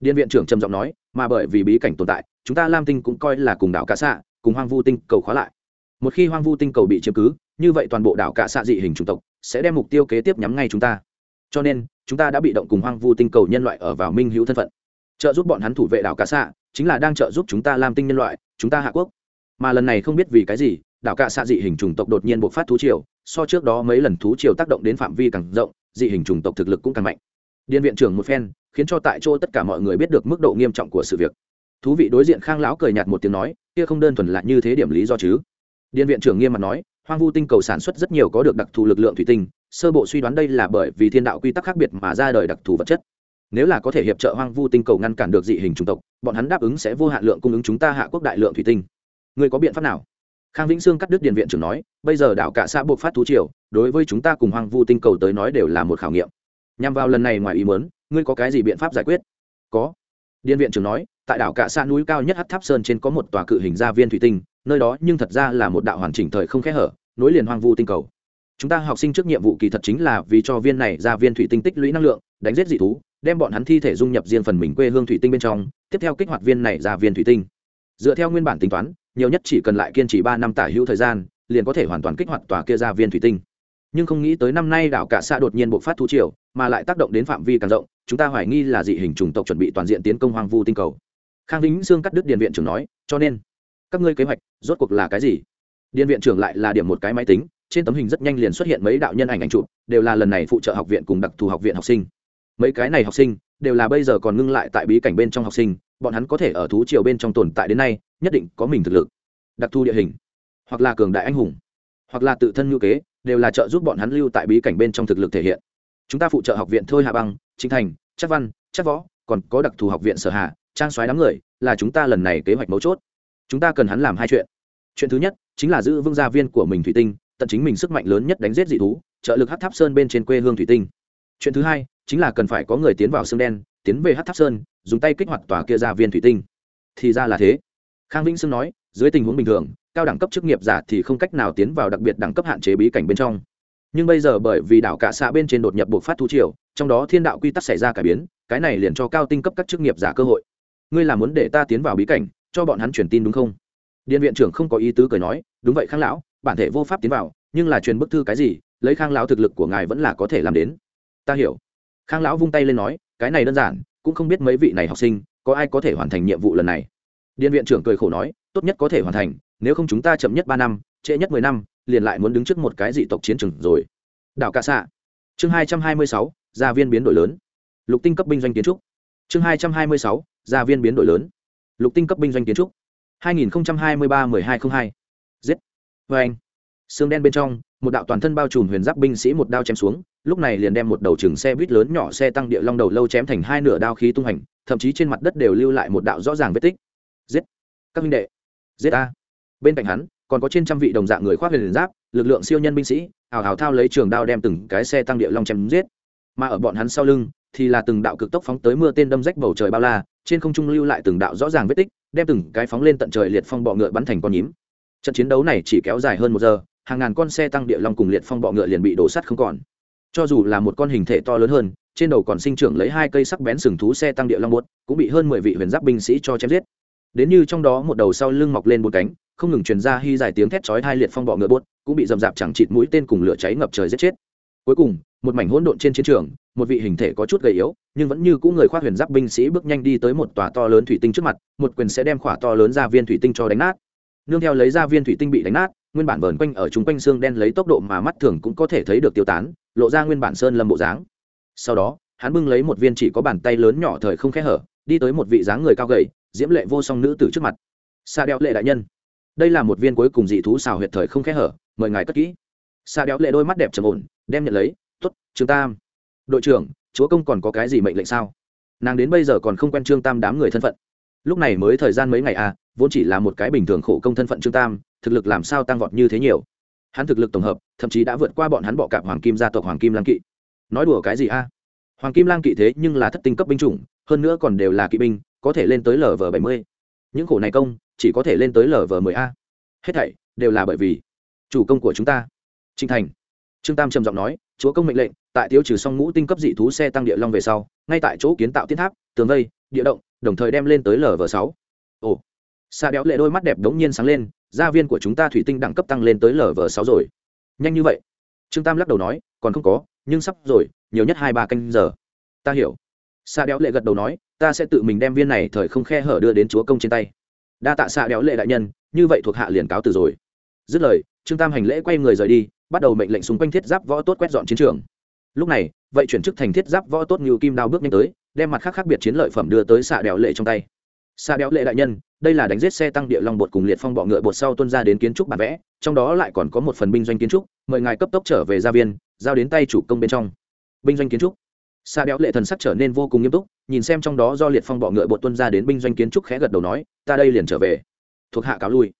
Điện viện trưởng trầm giọng nói, mà bởi vì bí cảnh tồn tại, chúng ta lam tinh cũng coi là cùng đảo cạ xạ, cùng hoang vu tinh cầu khóa lại. Một khi hoang vu tinh cầu bị chiếm cứ, như vậy toàn bộ đảo cạ xạ dị hình chủng tộc sẽ đem mục tiêu kế tiếp nhắm ngay chúng ta. Cho nên, chúng ta đã bị động cùng hoang vu tinh cầu nhân loại ở vào minh hữu thân phận. Trợ giúp bọn hắn thủ vệ đảo cạ xạ, chính là đang trợ giúp chúng ta làm tinh nhân loại, chúng ta hạ quốc mà lần này không biết vì cái gì, đảo cạ xạ dị hình chủng tộc đột nhiên bộc phát thú triều, so trước đó mấy lần thú triều tác động đến phạm vi càng rộng, dị hình chủng tộc thực lực cũng càng mạnh. Điện viện trưởng một phen, khiến cho tại chỗ tất cả mọi người biết được mức độ nghiêm trọng của sự việc. Thú vị đối diện khang lão cười nhạt một tiếng nói, kia không đơn thuần là như thế điểm lý do chứ? Điện viện trưởng nghiêm mặt nói, hoang vu tinh cầu sản xuất rất nhiều có được đặc thù lực lượng thủy tinh, sơ bộ suy đoán đây là bởi vì thiên đạo quy tắc khác biệt mà ra đời đặc thù vật chất. Nếu là có thể hiệp trợ hoang vu tinh cầu ngăn cản được dị hình chủng tộc, bọn hắn đáp ứng sẽ vô hạn lượng cung ứng chúng ta hạ quốc đại lượng thủy tinh người có biện pháp nào? Khang vĩnh sương cắt đứt điện viện trưởng nói, bây giờ đảo cả xã buộc phát thú triều, đối với chúng ta cùng hoang vu tinh cầu tới nói đều là một khảo nghiệm. Nhằm vào lần này ngoài ý muốn, ngươi có cái gì biện pháp giải quyết? Có. Điện viện trưởng nói, tại đảo cả xã núi cao nhất hát tháp sơn trên có một tòa cự hình gia viên thủy tinh, nơi đó nhưng thật ra là một đạo hoàn chỉnh thời không khẽ hở, nối liền hoang vu tinh cầu. Chúng ta học sinh trước nhiệm vụ kỳ thật chính là vì cho viên này ra viên thủy tinh tích lũy năng lượng, đánh giết dị thú, đem bọn hắn thi thể dung nhập riêng phần mình quê hương thủy tinh bên trong, tiếp theo kích hoạt viên này ra viên thủy tinh. Dựa theo nguyên bản tính toán nhiều nhất chỉ cần lại kiên trì ba năm tả hữu thời gian, liền có thể hoàn toàn kích hoạt tòa kia ra viên thủy tinh. Nhưng không nghĩ tới năm nay đảo cả xã đột nhiên bộc phát thú triều, mà lại tác động đến phạm vi càng rộng, chúng ta hoài nghi là dị hình chủng tộc chuẩn bị toàn diện tiến công hoang vu tinh cầu. Khang vĩnh sương cắt đứt điện viện trưởng nói, cho nên, các ngươi kế hoạch rốt cuộc là cái gì? Điện viện trưởng lại là điểm một cái máy tính, trên tấm hình rất nhanh liền xuất hiện mấy đạo nhân ảnh ảnh chụp, đều là lần này phụ trợ học viện cùng đặc thù học viện học sinh. Mấy cái này học sinh đều là bây giờ còn ngưng lại tại bí cảnh bên trong học sinh bọn hắn có thể ở thú triều bên trong tồn tại đến nay, nhất định có mình thực lực. Đặc thù địa hình, hoặc là cường đại anh hùng, hoặc là tự thân ngữ kế, đều là trợ giúp bọn hắn lưu tại bí cảnh bên trong thực lực thể hiện. Chúng ta phụ trợ học viện thôi hạ băng chính thành, chắc văn, chắc võ, còn có đặc thù học viện sở hạ, trang soái đám người, là chúng ta lần này kế hoạch mấu chốt. Chúng ta cần hắn làm hai chuyện. Chuyện thứ nhất, chính là giữ vương gia viên của mình thủy tinh, tận chính mình sức mạnh lớn nhất đánh giết dị thú, trợ lực hát tháp sơn bên trên quê hương thủy tinh. Chuyện thứ hai, chính là cần phải có người tiến vào xương đen, tiến về hát tháp sơn dùng tay kích hoạt tòa kia ra viên thủy tinh. Thì ra là thế. Khang vĩnh sương nói, dưới tình huống bình thường, cao đẳng cấp chức nghiệp giả thì không cách nào tiến vào đặc biệt đẳng cấp hạn chế bí cảnh bên trong. Nhưng bây giờ bởi vì đảo cả xã bên trên đột nhập buộc phát thu triều, trong đó thiên đạo quy tắc xảy ra cải biến, cái này liền cho cao tinh cấp các chức nghiệp giả cơ hội. Ngươi là muốn để ta tiến vào bí cảnh, cho bọn hắn truyền tin đúng không? Điện viện trưởng không có ý tứ cười nói, đúng vậy khang lão, bản thể vô pháp tiến vào, nhưng là truyền bức thư cái gì, lấy khang lão thực lực của ngài vẫn là có thể làm đến. Ta hiểu. Khang lão vung tay lên nói, cái này đơn giản cũng không biết mấy vị này học sinh có ai có thể hoàn thành nhiệm vụ lần này. Điện viện trưởng cười khổ nói, tốt nhất có thể hoàn thành, nếu không chúng ta chậm nhất ba năm, trễ nhất mười năm, liền lại muốn đứng trước một cái dị tộc chiến trường rồi. Đảo ca xạ chương hai trăm hai mươi sáu, gia viên biến đổi lớn. Lục tinh cấp binh doanh kiến trúc. Chương hai trăm hai mươi sáu, gia viên biến đổi lớn. Lục tinh cấp binh doanh kiến trúc. Hai nghìn hai mươi ba mười hai t r ă n h hai. Giết. Vê anh xương đen bên trong, một đạo toàn thân bao trùm huyền giáp binh sĩ một đao chém xuống lúc này liền đem một đầu chừng xe buýt lớn nhỏ xe tăng địa long đầu lâu chém thành hai nửa đao khí tung hành, thậm chí trên mặt đất đều lưu lại một đạo rõ ràng vết tích. Giết! Các minh đệ! Giết a bên cạnh hắn, còn có trên trăm vị đồng dạng người khoác huyền giáp, lực lượng siêu nhân binh sĩ, hào hào thao lấy trường đao đem từng cái xe tăng địa long chém giết. Mà ở bọn hắn sau lưng, thì là từng đạo cực tốc phóng tới mưa tên đâm rách bầu trời bao la, trên không trung lưu lại từng đạo rõ ràng vết tích, đem từng cái phóng lên tận trời liệt phong bọ ngựa bắn thành con nhím. Trận chiến đấu này chỉ kéo dài hơn một giờ, hàng ngàn con xe tăng địa long cùng liệt phong bọ ngựa liền bị đổ sắt không còn cho dù là một con hình thể to lớn hơn, trên đầu còn sinh trưởng lấy hai cây sắc bén sừng thú xe tăng địa long buốt, cũng bị hơn mười vị huyền giáp binh sĩ cho chém giết. Đến như trong đó một đầu sau lưng mọc lên bốn cánh, không ngừng truyền ra hy dài tiếng thét chói hai liệt phong bọ ngựa buốt, cũng bị dầm dạp chẳng chịt mũi tên cùng lửa cháy ngập trời giết chết. Cuối cùng, một mảnh hỗn độn trên chiến trường, một vị hình thể có chút gầy yếu, nhưng vẫn như cũ người khoác huyền giáp binh sĩ bước nhanh đi tới một tòa to lớn thủy tinh trước mặt, một quyền sẽ đem khỏa to lớn ra viên thủy tinh cho đánh nát. Nương theo lấy ra viên thủy tinh bị đánh nát, nguyên bản vờn quanh ở chúng quanh xương đen lấy tốc độ mà mắt thường cũng có thể thấy được tiêu tán lộ ra nguyên bản sơn lâm bộ dáng. Sau đó, hắn bưng lấy một viên chỉ có bàn tay lớn nhỏ thời không khẽ hở, đi tới một vị dáng người cao gầy, diễm lệ vô song nữ tử trước mặt. Sa đeo lệ đại nhân. Đây là một viên cuối cùng dị thú xào huyệt thời không khẽ hở, mời ngài cất kỹ. Sa đeo lệ đôi mắt đẹp trầm ổn, đem nhận lấy t ố t trương tam. Đội trưởng, chúa công còn có cái gì mệnh lệnh sao? Nàng đến bây giờ còn không quen trương tam đám người thân phận. Lúc này mới thời gian mấy ngày à vốn chỉ là một cái bình thường khổ công thân phận trương tam, thực lực làm sao tăng vọt như thế nhiều hắn thực lực tổng hợp, thậm chí đã vượt qua bọn hắn bọ cạp hoàng kim gia tộc hoàng kim lang kỵ. Nói đùa cái gì a? Hoàng kim lang kỵ thế nhưng là thất tinh cấp binh chủng, hơn nữa còn đều là kỵ binh, có thể lên tới lv bảy mươi. Những khổ này công, chỉ có thể lên tới lv mười a. Hết thảy đều là bởi vì chủ công của chúng ta. Trinh thành. Trương tam trầm giọng nói, chúa công mệnh lệnh, tại tiêu trừ xong ngũ tinh cấp dị thú xe tăng địa long về sau, ngay tại chỗ kiến tạo tiến tháp, tường vây, địa động, đồng thời đem lên tới lv sáu. Ồ. Xa béo lệ đôi mắt đẹp đống nhiên sáng lên gia viên của chúng ta thủy tinh đẳng cấp tăng lên tới lv sáu rồi. Nhanh như vậy. Trương tam lắc đầu nói, còn không có, nhưng sắp rồi, nhiều nhất hai ba canh giờ. Ta hiểu. Xa đéo lệ gật đầu nói, ta sẽ tự mình đem viên này thời không khe hở đưa đến chúa công trên tay. Đa tạ xa đéo lệ đại nhân, như vậy thuộc hạ liền cáo từ rồi. Dứt lời, trương tam hành lễ quay người rời đi, bắt đầu mệnh lệnh xung quanh thiết giáp võ tốt quét dọn chiến trường. Lúc này, vậy chuyển chức thành thiết giáp võ tốt như kim đao bước nhanh tới, đem mặt khác khác biệt chiến lợi phẩm đưa tới xạ đèo lệ trong tay xa đèo lệ đại nhân, đây là đánh giết xe tăng địa long bột cùng liệt phong bọ ngựa bột sau tuân ra đến kiến trúc bản vẽ, trong đó lại còn có một phần binh doanh kiến trúc, mời ngài cấp tốc trở về gia viên, giao đến tay chủ công bên trong. Binh doanh kiến trúc. Xa đéo lệ thần sắc trở nên vô cùng nghiêm túc, nhìn xem trong đó do liệt phong bọ ngựa bột tuân ra đến binh doanh kiến trúc khẽ gật đầu nói, ta đây liền trở về. Thuộc hạ cáo lui.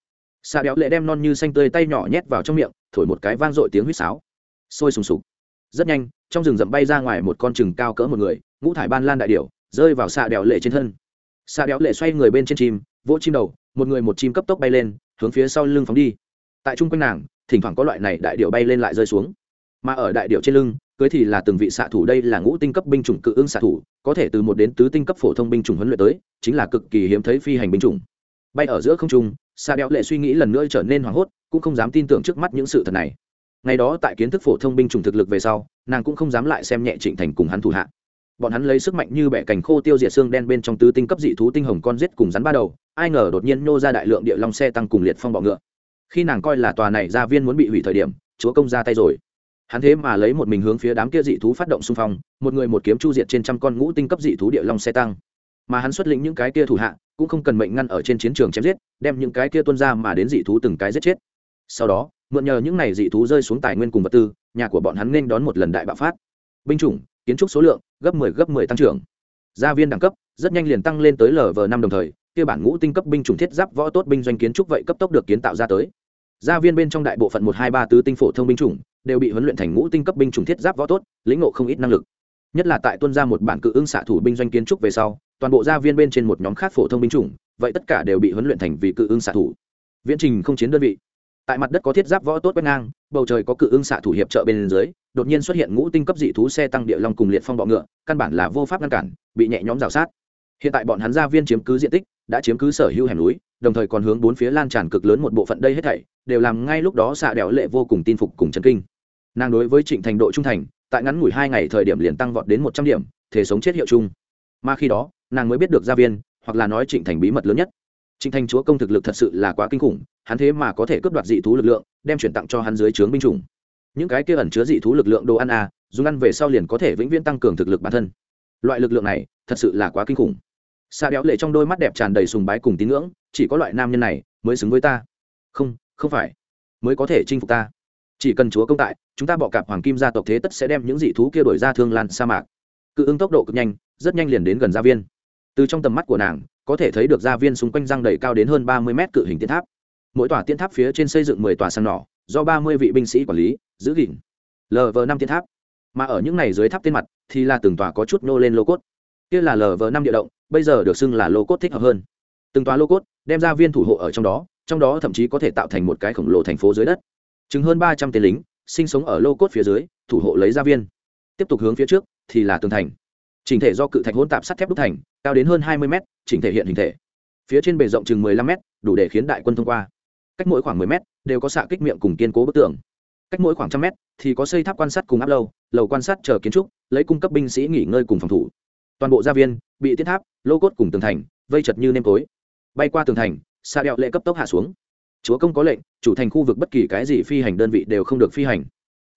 Xa đéo lệ đem non như xanh tươi tay nhỏ nhét vào trong miệng, thổi một cái vang dội tiếng huýt sáo. Sôi sùng sục. Rất nhanh, trong rừng rậm bay ra ngoài một con chừng cao cỡ một người, ngũ thải ban lan đại điểu, rơi vào xạ đèo lệ trên thân xạ đéo lệ xoay người bên trên chim, vỗ chim đầu, một người một chim cấp tốc bay lên, hướng phía sau lưng phóng đi. Tại trung quanh nàng, thỉnh thoảng có loại này đại điệu bay lên lại rơi xuống. Mà ở đại điệu trên lưng, cưới thì là từng vị xạ thủ đây là ngũ tinh cấp binh chủng cự ưng xạ thủ, có thể từ một đến tứ tinh cấp phổ thông binh chủng huấn luyện tới, chính là cực kỳ hiếm thấy phi hành binh chủng. Bay ở giữa không trung xạ đéo lệ suy nghĩ lần nữa trở nên hoảng hốt, cũng không dám tin tưởng trước mắt những sự thật này. Ngày đó tại kiến thức phổ thông binh chủng thực lực về sau, nàng cũng không dám lại xem nhẹ trịnh thành cùng hắn thủ hạ bọn hắn lấy sức mạnh như bẻ cành khô tiêu diệt xương đen bên trong tứ tinh cấp dị thú tinh hồng con giết cùng rắn ba đầu, ai ngờ đột nhiên nô ra đại lượng địa long xe tăng cùng liệt phong bọ ngựa. Khi nàng coi là tòa này gia viên muốn bị hủy thời điểm, chúa công ra tay rồi. Hắn thế mà lấy một mình hướng phía đám kia dị thú phát động xung phong, một người một kiếm chu diệt trên trăm con ngũ tinh cấp dị thú địa long xe tăng. Mà hắn xuất lĩnh những cái kia thủ hạ, cũng không cần mệnh ngăn ở trên chiến trường chém giết, đem những cái kia tuân ra mà đến dị thú từng cái giết chết. Sau đó, mượn nhờ những này dị thú rơi xuống tài nguyên cùng vật tư, nhà của bọn hắn nên đón một lần đại bạo phát. Binh chủng kiến trúc số lượng gấp 10 gấp 10 tăng trưởng. Gia viên đẳng cấp rất nhanh liền tăng lên tới lv năm đồng thời, kia bản ngũ tinh cấp binh chủng thiết giáp võ tốt binh doanh kiến trúc vậy cấp tốc được kiến tạo ra tới. Gia viên bên trong đại bộ phận một, hai, ba tứ tinh phổ thông binh chủng đều bị huấn luyện thành ngũ tinh cấp binh chủng thiết giáp võ tốt, lĩnh ngộ không ít năng lực. Nhất là tại tuân ra một bản cự ứng xạ thủ binh doanh kiến trúc về sau, toàn bộ gia viên bên trên một nhóm khác phổ thông binh chủng, vậy tất cả đều bị huấn luyện thành vì cự ứng xạ thủ. Viễn trình không chiến đơn vị tại mặt đất có thiết giáp võ tốt quét ngang, bầu trời có cự ưng xạ thủ hiệp trợ bên dưới, đột nhiên xuất hiện ngũ tinh cấp dị thú xe tăng địa long cùng liệt phong bọ ngựa, căn bản là vô pháp ngăn cản, bị nhẹ nhóm rào sát. Hiện tại bọn hắn gia viên chiếm cứ diện tích, đã chiếm cứ sở hữu hẻm núi, đồng thời còn hướng bốn phía lan tràn cực lớn một bộ phận đây hết thảy, đều làm ngay lúc đó xạ đèo lệ vô cùng tin phục cùng chân kinh. Nàng đối với trịnh thành độ trung thành, tại ngắn ngủi hai ngày thời điểm liền tăng vọt đến một trăm điểm, thể sống chết hiệu chung. Mà khi đó, nàng mới biết được gia viên, hoặc là nói trịnh thành bí mật lớn nhất trịnh thành chúa công thực lực thật sự là quá kinh khủng, hắn thế mà có thể cướp đoạt dị thú lực lượng, đem chuyển tặng cho hắn dưới trướng binh chủng. Những cái kia ẩn chứa dị thú lực lượng đồ ăn à dùng ăn về sau liền có thể vĩnh viễn tăng cường thực lực bản thân. Loại lực lượng này, thật sự là quá kinh khủng. Sa béo lệ trong đôi mắt đẹp tràn đầy sùng bái cùng tín ngưỡng, chỉ có loại nam nhân này mới xứng với ta. Không không phải. Mới có thể chinh phục ta. Chỉ cần chúa công tại, chúng ta bỏ cạp hoàng kim gia tộc thế tất sẽ đem những dị thú kia đổi ra thương lan sa mạc. Cự ứng tốc độ cực nhanh, rất nhanh liền đến gần gia viên từ trong tầm mắt của nàng, có thể thấy được gia viên xung quanh răng đầy cao đến hơn ba mươi mét cự hình tiến tháp. Mỗi tòa tiến tháp phía trên xây dựng mười tòa sàn nỏ do ba mươi vị binh sĩ quản lý, giữ gìn. Lv năm tiến tháp. Mà ở những này dưới tháp tên mặt, thì là từng tòa có chút nô lên lô cốt. Kia là lv năm địa động, bây giờ được xưng là lô cốt thích hợp hơn. Từng tòa lô cốt, đem ra viên thủ hộ ở trong đó trong đó thậm chí có thể tạo thành một cái khổng lồ thành phố dưới đất. Chứng hơn ba trăm tên lính, sinh sống ở lô cốt phía dưới, thủ hộ lấy gia viên. Tiếp tục hướng phía trước, thì là tường thành chỉnh thể do cự thạch hỗn tạp sắt thép đúc thành, cao đến hơn hai mươi mét, chỉnh thể hiện hình thể. Phía trên bề rộng chừng mười lăm mét, đủ để khiến đại quân thông qua. Cách mỗi khoảng mười mét, đều có xạ kích miệng cùng kiên cố bức tường. Cách mỗi khoảng trăm mét, thì có xây tháp quan sát cùng áp lâu, lầu quan sát chờ kiến trúc, lấy cung cấp binh sĩ nghỉ ngơi cùng phòng thủ. Toàn bộ gia viên, bị tiến tháp, lô cốt cùng tường thành, vây chật như nêm tối. Bay qua tường thành xa đẹo lệ cấp tốc hạ xuống. Chúa công có lệnh, chủ thành khu vực bất kỳ cái gì phi hành đơn vị đều không được phi hành.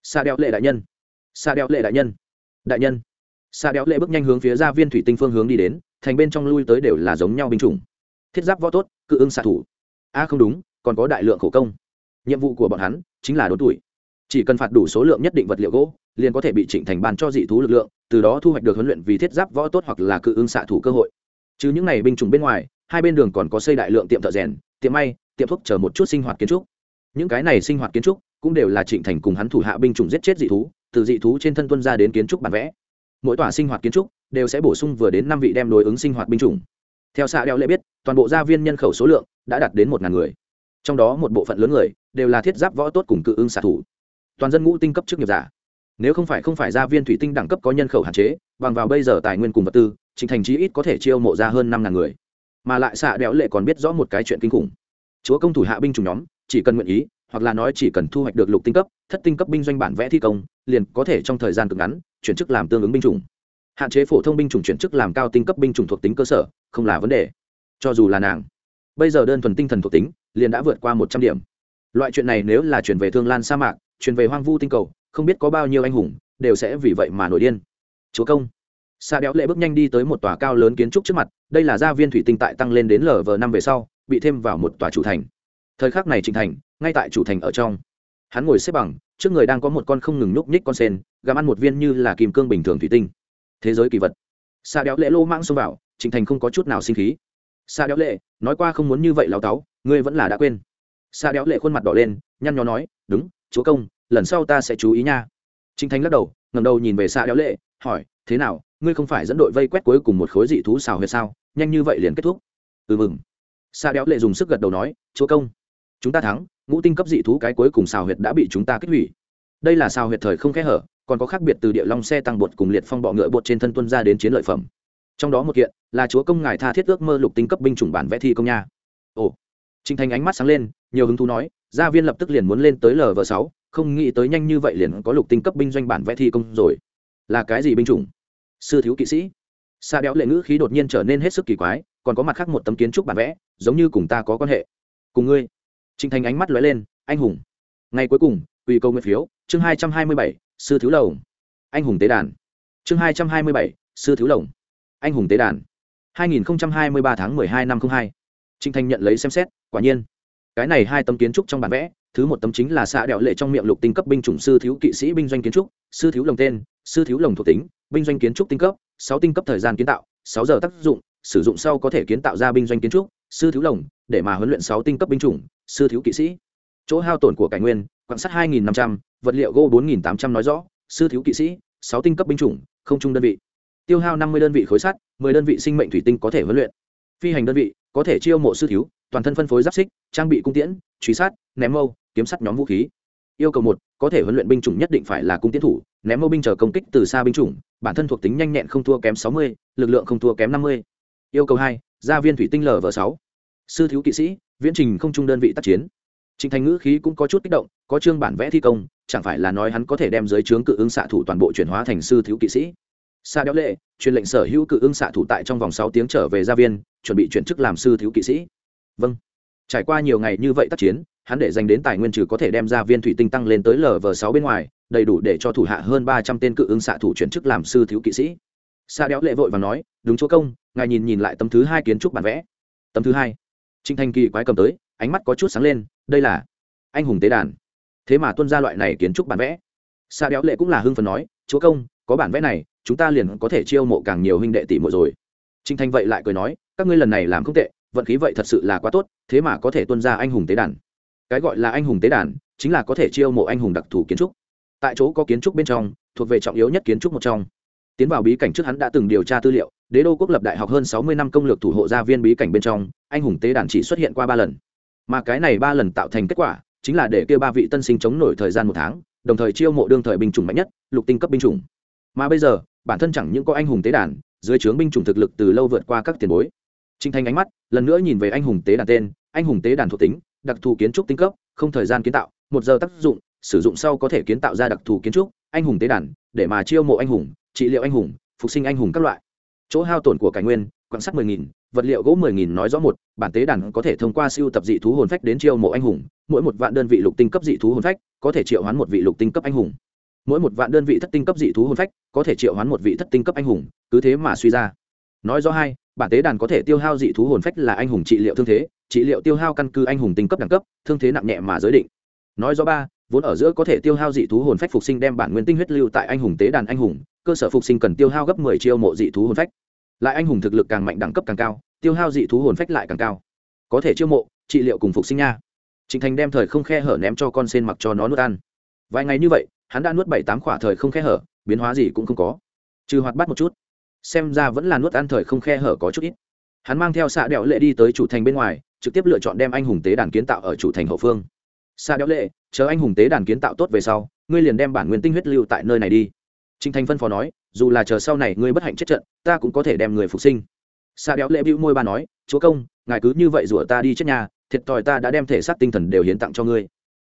Xa đẹo lệ đại nhân. Xa đẹo lệ đại nhân. Đại nhân xa đéo lệ bước nhanh hướng phía ra viên thủy tinh phương hướng đi đến, thành bên trong lui tới đều là giống nhau binh chủng. Thiết giáp võ tốt, cự ưng xạ thủ. A, không đúng, còn có đại lượng khổ công. Nhiệm vụ của bọn hắn chính là đốn tuổi. Chỉ cần phạt đủ số lượng nhất định vật liệu gỗ, liền có thể bị trịnh thành ban cho dị thú lực lượng, từ đó thu hoạch được huấn luyện vì thiết giáp võ tốt hoặc là cự ưng xạ thủ cơ hội. Chứ những này binh chủng bên ngoài, hai bên đường còn có xây đại lượng tiệm thợ rèn, tiệm may, tiệm thuốc chờ một chút sinh hoạt kiến trúc. Những cái này sinh hoạt kiến trúc cũng đều là trịnh thành cùng hắn thủ hạ binh chủng giết chết dị thú, từ dị thú trên thân tuân ra đến kiến trúc bản vẽ mỗi tòa sinh hoạt kiến trúc đều sẽ bổ sung vừa đến năm vị đem đối ứng sinh hoạt binh chủng. Theo xã đeo lệ biết, toàn bộ gia viên nhân khẩu số lượng đã đạt đến một ngàn người. Trong đó một bộ phận lớn người đều là thiết giáp võ tốt cùng cự ưng xạ thủ. Toàn dân ngũ tinh cấp chức nghiệp giả. Nếu không phải không phải gia viên thủy tinh đẳng cấp có nhân khẩu hạn chế, bằng vào bây giờ tài nguyên cùng vật tư, trình thành chí ít có thể chiêu mộ ra hơn năm ngàn người. Mà lại xạ đẽo lệ còn biết rõ một cái chuyện kinh khủng. Chúa công thủ hạ binh chủng nhóm, chỉ cần nguyện ý hoặc là nói chỉ cần thu hoạch được lục tinh cấp, thất tinh cấp binh doanh bản vẽ thi công, liền có thể trong thời gian cực ngắn, chuyển chức làm tương ứng binh chủng. Hạn chế phổ thông binh chủng chuyển chức làm cao tinh cấp binh chủng thuộc tính cơ sở, không là vấn đề. Cho dù là nàng, bây giờ đơn thuần tinh thần thuộc tính, liền đã vượt qua một trăm điểm. Loại chuyện này nếu là chuyển về thương lan sa mạc, chuyển về hoang vu tinh cầu, không biết có bao nhiêu anh hùng, đều sẽ vì vậy mà nổi điên. Chúa công. Xa đéo lệ bước nhanh đi tới một tòa cao lớn kiến trúc trước mặt, đây là gia viên thủy tinh tại tăng lên đến lv năm về sau, bị thêm vào một tòa chủ thành thời khắc này trịnh thành, ngay tại chủ thành ở trong. Hắn ngồi xếp bằng, trước người đang có một con không ngừng núp nhích con sen, gặm ăn một viên như là kìm cương bình thường thủy tinh. Thế giới kỳ vật. Xa đéo lệ lô mang xông vào, trịnh thành không có chút nào sinh khí. Xa đéo lệ, nói qua không muốn như vậy lao táo, ngươi vẫn là đã quên. Xa đéo lệ khuôn mặt đỏ lên, nhăn nhó nói, đúng, chúa công, lần sau ta sẽ chú ý nha. Trịnh thành lắc đầu ngầm đầu nhìn về xa đéo lệ, hỏi, thế nào, ngươi không phải dẫn đội vây quét cuối cùng một khối dị thú xào huyệt sao? Nhanh như vậy liền kết thúc. Ừ mừng xa đéo lệ dùng sức gật đầu nói, chúa công chúng ta thắng, ngũ tinh cấp dị thú cái cuối cùng xào huyệt đã bị chúng ta kết hủy. Đây là xào huyệt thời không kẽ hở, còn có khác biệt từ địa long xe tăng bột cùng liệt phong bọ ngựa bột trên thân tuân ra đến chiến lợi phẩm. Trong đó một kiện là chúa công ngài tha thiết ước mơ lục tinh cấp binh chủng bản vẽ thi công nha. Ồ. Trinh thành ánh mắt sáng lên, nhiều hứng thú nói, gia viên lập tức liền muốn lên tới lv sáu, không nghĩ tới nhanh như vậy liền có lục tinh cấp binh doanh bản vẽ thi công rồi. Là cái gì binh chủng? Sư thiếu kỵ sĩ. Xa đéo lệ ngữ khí đột nhiên trở nên hết sức kỳ quái, còn có mặt khác một tấm kiến trúc bản vẽ, giống như cùng ta có quan hệ. Cùng ngươi. Trình thành ánh mắt lóe lên, anh hùng, ngày cuối cùng ủy câu nguyện phiếu, chương hai trăm hai mươi bảy, sư thiếu lồng. Anh hùng tế đàn. Chương hai trăm hai mươi bảy, sư thiếu lồng. Anh hùng tế đàn. Hai nghìn hai mươi ba tháng hai năm hai. Trình thành nhận lấy xem xét, quả nhiên, cái này hai tấm kiến trúc trong bản vẽ, thứ một tấm chính là xạ đẹo lệ trong miệng lục tinh cấp binh chủng sư thiếu kỵ sĩ binh doanh kiến trúc, sư thiếu lồng tên, sư thiếu lồng thuộc tính, binh doanh kiến trúc tinh cấp, sáu tinh cấp thời gian kiến tạo, sáu giờ tác dụng, sử dụng sau có thể kiến tạo ra binh doanh kiến trúc, sư thiếu lồng, để mà huấn luyện sáu tinh cấp binh chủng sư thiếu kỵ sĩ. Chỗ hao tổn của cải nguyên quạng sắt hai nghìn năm trăm, vật liệu gỗ bốn nghìn tám trăm nói rõ, sư thiếu kỵ sĩ, sáu tinh cấp binh chủng, không chung đơn vị. Tiêu hao năm mươi đơn vị khối sắt, mười đơn vị sinh mệnh thủy tinh có thể huấn luyện. Phi hành đơn vị, có thể chiêu mộ sư thiếu, toàn thân phân phối giáp xích, trang bị cung tiễn, truy sát, ném mâu, kiếm sắt nhóm vũ khí. Yêu cầu một, có thể huấn luyện binh chủng nhất định phải là cung tiến thủ, ném mâu binh chờ công kích từ xa binh chủng, bản thân thuộc tính nhanh nhẹn không thua kém sáu mươi, lực lượng không thua kém năm mươi. Yêu cầu hai, gia viên thủy tinh lv sáu sư thiếu kỵ sĩ viễn trình không trung đơn vị tác chiến Trình Thành ngữ khí cũng có chút kích động, có chương bản vẽ thi công, chẳng phải là nói hắn có thể đem giới chướng cự ứng xạ thủ toàn bộ chuyển hóa thành sư thiếu kỵ sĩ. Sa Đéo Lệ, truyền lệnh sở hữu cự ứng xạ thủ tại trong vòng sáu tiếng trở về gia viên, chuẩn bị chuyển chức làm sư thiếu kỵ sĩ. Vâng. Trải qua nhiều ngày như vậy tác chiến, hắn để dành đến tài nguyên trừ có thể đem gia viên thủy tinh tăng lên tới lv sáu bên ngoài, đầy đủ để cho thủ hạ hơn 300 tên cự ứng xạ thủ chuyển chức làm sư thiếu kỵ sĩ. Sa Đéo Lệ vội và nói, "Đúng chúa công, ngài nhìn nhìn lại tấm thứ hai kiến trúc bản vẽ." Tấm thứ hai. Trình thành kỳ quái cầm tới, ánh mắt có chút sáng lên, đây là anh hùng tế đàn. Thế mà tuân ra loại này kiến trúc bản vẽ. Sa đéo lệ cũng là hưng Phấn nói, chúa công, có bản vẽ này, chúng ta liền có thể chiêu mộ càng nhiều huynh đệ tỷ muội rồi. Trình thành vậy lại cười nói, các ngươi lần này làm không tệ, vận khí vậy thật sự là quá tốt, thế mà có thể tuân ra anh hùng tế đàn. Cái gọi là anh hùng tế đàn, chính là có thể chiêu mộ anh hùng đặc thù kiến trúc. Tại chỗ có kiến trúc bên trong, thuộc về trọng yếu nhất kiến trúc một trong. Tiến vào bí cảnh trước hắn đã từng điều tra tư liệu đế đô quốc lập đại học hơn sáu mươi năm công lược thủ hộ gia viên bí cảnh bên trong, anh hùng tế đàn chỉ xuất hiện qua ba lần. Mà cái này ba lần tạo thành kết quả, chính là để kêu ba vị tân sinh chống nổi thời gian một tháng, đồng thời chiêu mộ đương thời binh chủng mạnh nhất, lục tinh cấp binh chủng. Mà bây giờ, bản thân chẳng những có anh hùng tế đàn, dưới trướng binh chủng thực lực từ lâu vượt qua các tiền bối. Trinh thanh ánh mắt, lần nữa nhìn về anh hùng tế đàn tên, anh hùng tế đàn thuộc tính, đặc thù kiến trúc tinh cấp, không thời gian kiến tạo, một giờ tác dụng, sử dụng sau có thể kiến tạo ra đặc thù kiến trúc, anh hùng tế đàn, để mà chiêu mộ anh hùng, trị liệu anh hùng, phục sinh anh hùng các loại chỗ hao tổn của cải nguyên, quan sát mười nghìn, vật liệu gỗ mười nghìn nói rõ một, bản tế đàn có thể thông qua siêu tập dị thú hồn phách đến chiêu mộ anh hùng. Mỗi một vạn đơn vị lục tinh cấp dị thú hồn phách có thể triệu hoán một vị lục tinh cấp anh hùng. Mỗi một vạn đơn vị thất tinh cấp dị thú hồn phách có thể triệu hoán một vị thất tinh cấp anh hùng, cứ thế mà suy ra. Nói rõ hai, bản tế đàn có thể tiêu hao dị thú hồn phách là anh hùng trị liệu thương thế, trị liệu tiêu hao căn cứ anh hùng tinh cấp đẳng cấp, thương thế nặng nhẹ mà giới định. Nói rõ ba, vốn ở giữa có thể tiêu hao dị thú hồn phách phục sinh đem bản nguyên tinh huyết lưu tại anh hùng tế đàn anh hùng cơ sở phục sinh cần tiêu hao gấp mười chiêu mộ dị thú hồn phách. Lại anh hùng thực lực càng mạnh đẳng cấp càng cao, tiêu hao dị thú hồn phách lại càng cao. Có thể chiêu mộ, trị liệu cùng phục sinh nha. Trịnh thành đem thời không khe hở ném cho con sen mặc cho nó nuốt ăn. Vài ngày như vậy, hắn đã nuốt bảy tám quả thời không khe hở, biến hóa gì cũng không có. Trừ hoạt bát một chút. Xem ra vẫn là nuốt ăn thời không khe hở có chút ít. Hắn mang theo xạ đẹo lệ đi tới chủ thành bên ngoài, trực tiếp lựa chọn đem anh hùng tế đàn kiến tạo ở chủ thành hậu phương. Xạ đẹo lệ, chờ anh hùng tế đàn kiến tạo tốt về sau, ngươi liền đem bản nguyên tinh huyết lưu tại nơi này đi. Trình thành phân phó nói, dù là chờ sau này ngươi bất hạnh chết trận, ta cũng có thể đem người phục sinh. Sa đéo lệ bĩu môi ba nói, chúa công, ngài cứ như vậy rủa ta đi chết nhà, thiệt thòi ta đã đem thể xác tinh thần đều hiến tặng cho ngươi.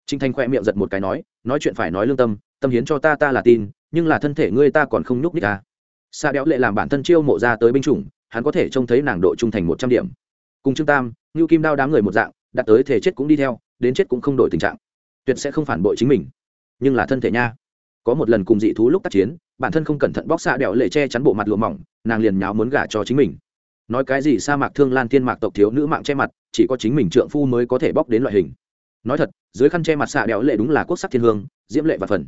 Trình thanh khoe miệng giật một cái nói nói chuyện phải nói lương tâm tâm hiến cho ta ta là tin, nhưng là thân thể ngươi ta còn không nhúc nhích ta Sa đéo lệ làm bản thân chiêu mộ ra tới binh chủng, hắn có thể trông thấy nàng độ trung thành một trăm điểm. Cùng trương tam, ngưu kim đao đám người một dạng, đặt tới thể chết cũng đi theo, đến chết cũng không đổi tình trạng. Tuyệt sẽ không phản bội chính mình. Nhưng là thân thể nha có một lần cùng dị thú lúc tác chiến, bản thân không cẩn thận bóc xạ đẹo lệ che chắn bộ mặt lụa mỏng, nàng liền nháo muốn gả cho chính mình. Nói cái gì sa mạc thương lan thiên mạc tộc thiếu nữ mạng che mặt, chỉ có chính mình trượng phu mới có thể bóc đến loại hình. Nói thật, dưới khăn che mặt xạ đẹo lệ đúng là quốc sắc thiên hương, diễm lệ và phần.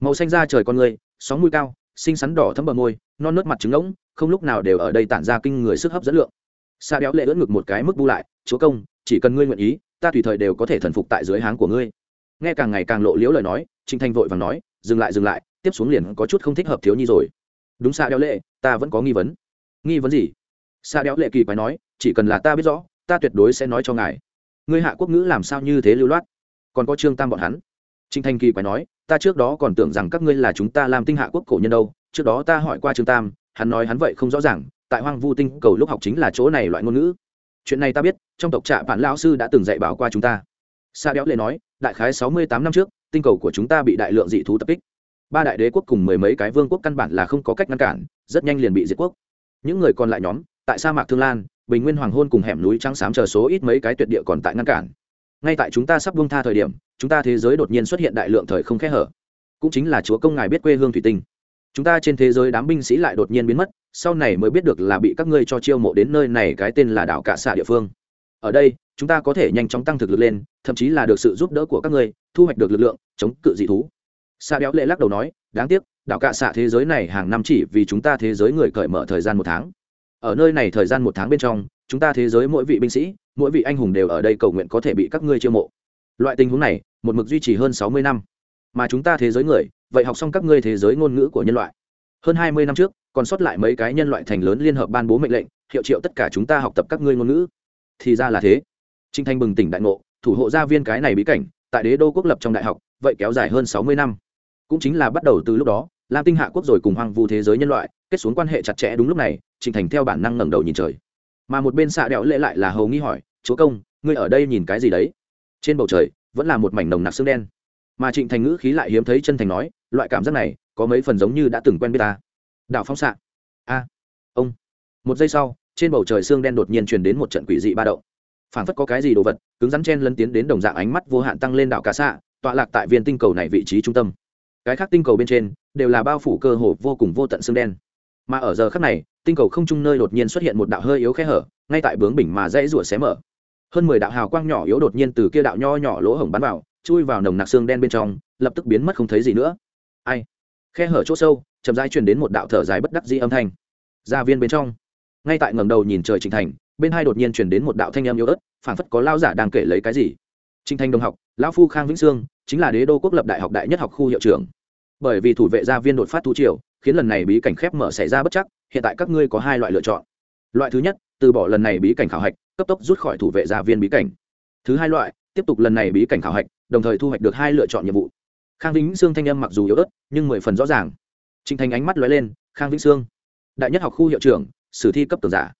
Màu xanh da trời con người, sóng mũi cao, xinh xắn đỏ thấm bờ môi, non nớt mặt trứng ngỗng, không lúc nào đều ở đây tản ra kinh người sức hấp dẫn lượng. Xạ đéo lệ ưỡn ngực một cái mức bu lại, chúa công, chỉ cần ngươi nguyện ý, ta tùy thời đều có thể thần phục tại dưới háng của ngươi. Nghe càng ngày càng lộ liễu lời nói trinh thanh vội và nói dừng lại dừng lại, tiếp xuống liền có chút không thích hợp thiếu nhi rồi. Đúng xa đéo lệ, ta vẫn có nghi vấn. Nghi vấn gì? Xa đéo lệ kỳ quái nói, chỉ cần là ta biết rõ, ta tuyệt đối sẽ nói cho ngài. Ngươi hạ quốc ngữ làm sao như thế lưu loát? Còn có trương tam bọn hắn. Trinh thanh kỳ quái nói, ta trước đó còn tưởng rằng các ngươi là chúng ta làm tinh hạ quốc cổ nhân đâu, trước đó ta hỏi qua trương tam, hắn nói hắn vậy không rõ ràng, tại hoang vu tinh cầu lúc học chính là chỗ này loại ngôn ngữ. Chuyện này ta biết, trong tộc trạ bản lão sư đã từng dạy bảo qua chúng ta. Sa đéo lệ nói, đại khái sáu mươi tám năm trước tinh cầu của chúng ta bị đại lượng dị thú tập kích. Ba đại đế quốc cùng mười mấy cái vương quốc căn bản là không có cách ngăn cản, rất nhanh liền bị diệt quốc. Những người còn lại nhóm, tại sa mạc thương lan, bình nguyên hoàng hôn cùng hẻm núi trắng xám chờ số ít mấy cái tuyệt địa còn tại ngăn cản. Ngay tại chúng ta sắp buông tha thời điểm, chúng ta thế giới đột nhiên xuất hiện đại lượng thời không khẽ hở. Cũng chính là chúa công ngài biết quê hương thủy tinh. Chúng ta trên thế giới đám binh sĩ lại đột nhiên biến mất, sau này mới biết được là bị các ngươi cho chiêu mộ đến nơi này cái tên là đảo cả xạ địa phương. Ở đây, chúng ta có thể nhanh chóng tăng thực lực lên thậm chí là được sự giúp đỡ của các ngươi, thu hoạch được lực lượng, chống cự dị thú. Xa béo lệ lắc đầu nói, đáng tiếc, đảo cạ xạ thế giới này hàng năm chỉ vì chúng ta thế giới người cởi mở thời gian một tháng. Ở nơi này thời gian một tháng bên trong, chúng ta thế giới mỗi vị binh sĩ, mỗi vị anh hùng đều ở đây cầu nguyện có thể bị các ngươi chiêu mộ. Loại tình huống này, một mực duy trì hơn sáu mươi năm. Mà chúng ta thế giới người, vậy học xong các ngươi thế giới ngôn ngữ của nhân loại. Hơn hai mươi năm trước, còn sót lại mấy cái nhân loại thành lớn liên hợp ban bố mệnh lệnh, hiệu triệu tất cả chúng ta học tập các ngươi ngôn ngữ. Thì ra là thế. Trinh thanh bừng tỉnh đại ngộ thủ hộ gia viên cái này bí cảnh, tại đế đô quốc lập trong đại học, vậy kéo dài hơn sáu mươi năm. Cũng chính là bắt đầu từ lúc đó, lam tinh hạ quốc rồi cùng hoang vu thế giới nhân loại, kết xuống quan hệ chặt chẽ đúng lúc này, trịnh thành theo bản năng ngẩng đầu nhìn trời. Mà một bên xạ đẹo lễ lại là hầu nghi hỏi, chúa công, ngươi ở đây nhìn cái gì đấy? Trên bầu trời, vẫn là một mảnh nồng nặc xương đen. Mà trịnh thành ngữ khí lại hiếm thấy chân thành nói, loại cảm giác này, có mấy phần giống như đã từng quen biết ta. Đạo phong xạ. A, ông. Một giây sau, trên bầu trời xương đen đột nhiên truyền đến một trận quỷ dị ba động phảng phất có cái gì đồ vật, cứng rắn chen lấn tiến đến đồng dạng ánh mắt vô hạn tăng lên đảo cá xạ, tọa lạc tại viên tinh cầu này vị trí trung tâm. Cái khác tinh cầu bên trên, đều là bao phủ cơ hồ vô cùng vô tận xương đen. Mà ở giờ khác này, tinh cầu không trung nơi đột nhiên xuất hiện một đạo hơi yếu khe hở, ngay tại bướng bình mà dãy rủa xé mở. Hơn mười đạo hào quang nhỏ yếu đột nhiên từ kia đạo nho nhỏ lỗ hổng bắn vào, chui vào nồng nặc xương đen bên trong, lập tức biến mất không thấy gì nữa. Ai? Khe hở chỗ sâu, chậm rãi truyền đến một đạo thở dài bất đắc dĩ âm thanh. Gia viên bên trong. Ngay tại ngầm đầu nhìn trời trình thành bên hai đột nhiên truyền đến một đạo thanh âm yếu ớt, phảng phất có lao giả đang kể lấy cái gì. Trinh thanh đồng học, lão phu khang vĩnh sương, chính là đế đô quốc lập đại học đại nhất học khu hiệu trưởng. Bởi vì thủ vệ gia viên đột phát thu triều, khiến lần này bí cảnh khép mở xảy ra bất chắc, hiện tại các ngươi có hai loại lựa chọn. Loại thứ nhất, từ bỏ lần này bí cảnh khảo hạch, cấp tốc rút khỏi thủ vệ gia viên bí cảnh. Thứ hai loại, tiếp tục lần này bí cảnh khảo hạch, đồng thời thu hoạch được hai lựa chọn nhiệm vụ. Khang vĩnh sương thanh âm mặc dù yếu ớt, nhưng mười phần rõ ràng. Trinh thành ánh mắt lóe lên, khang vĩnh sương, đại nhất học khu hiệu trưởng, sử thi cấp tường giả.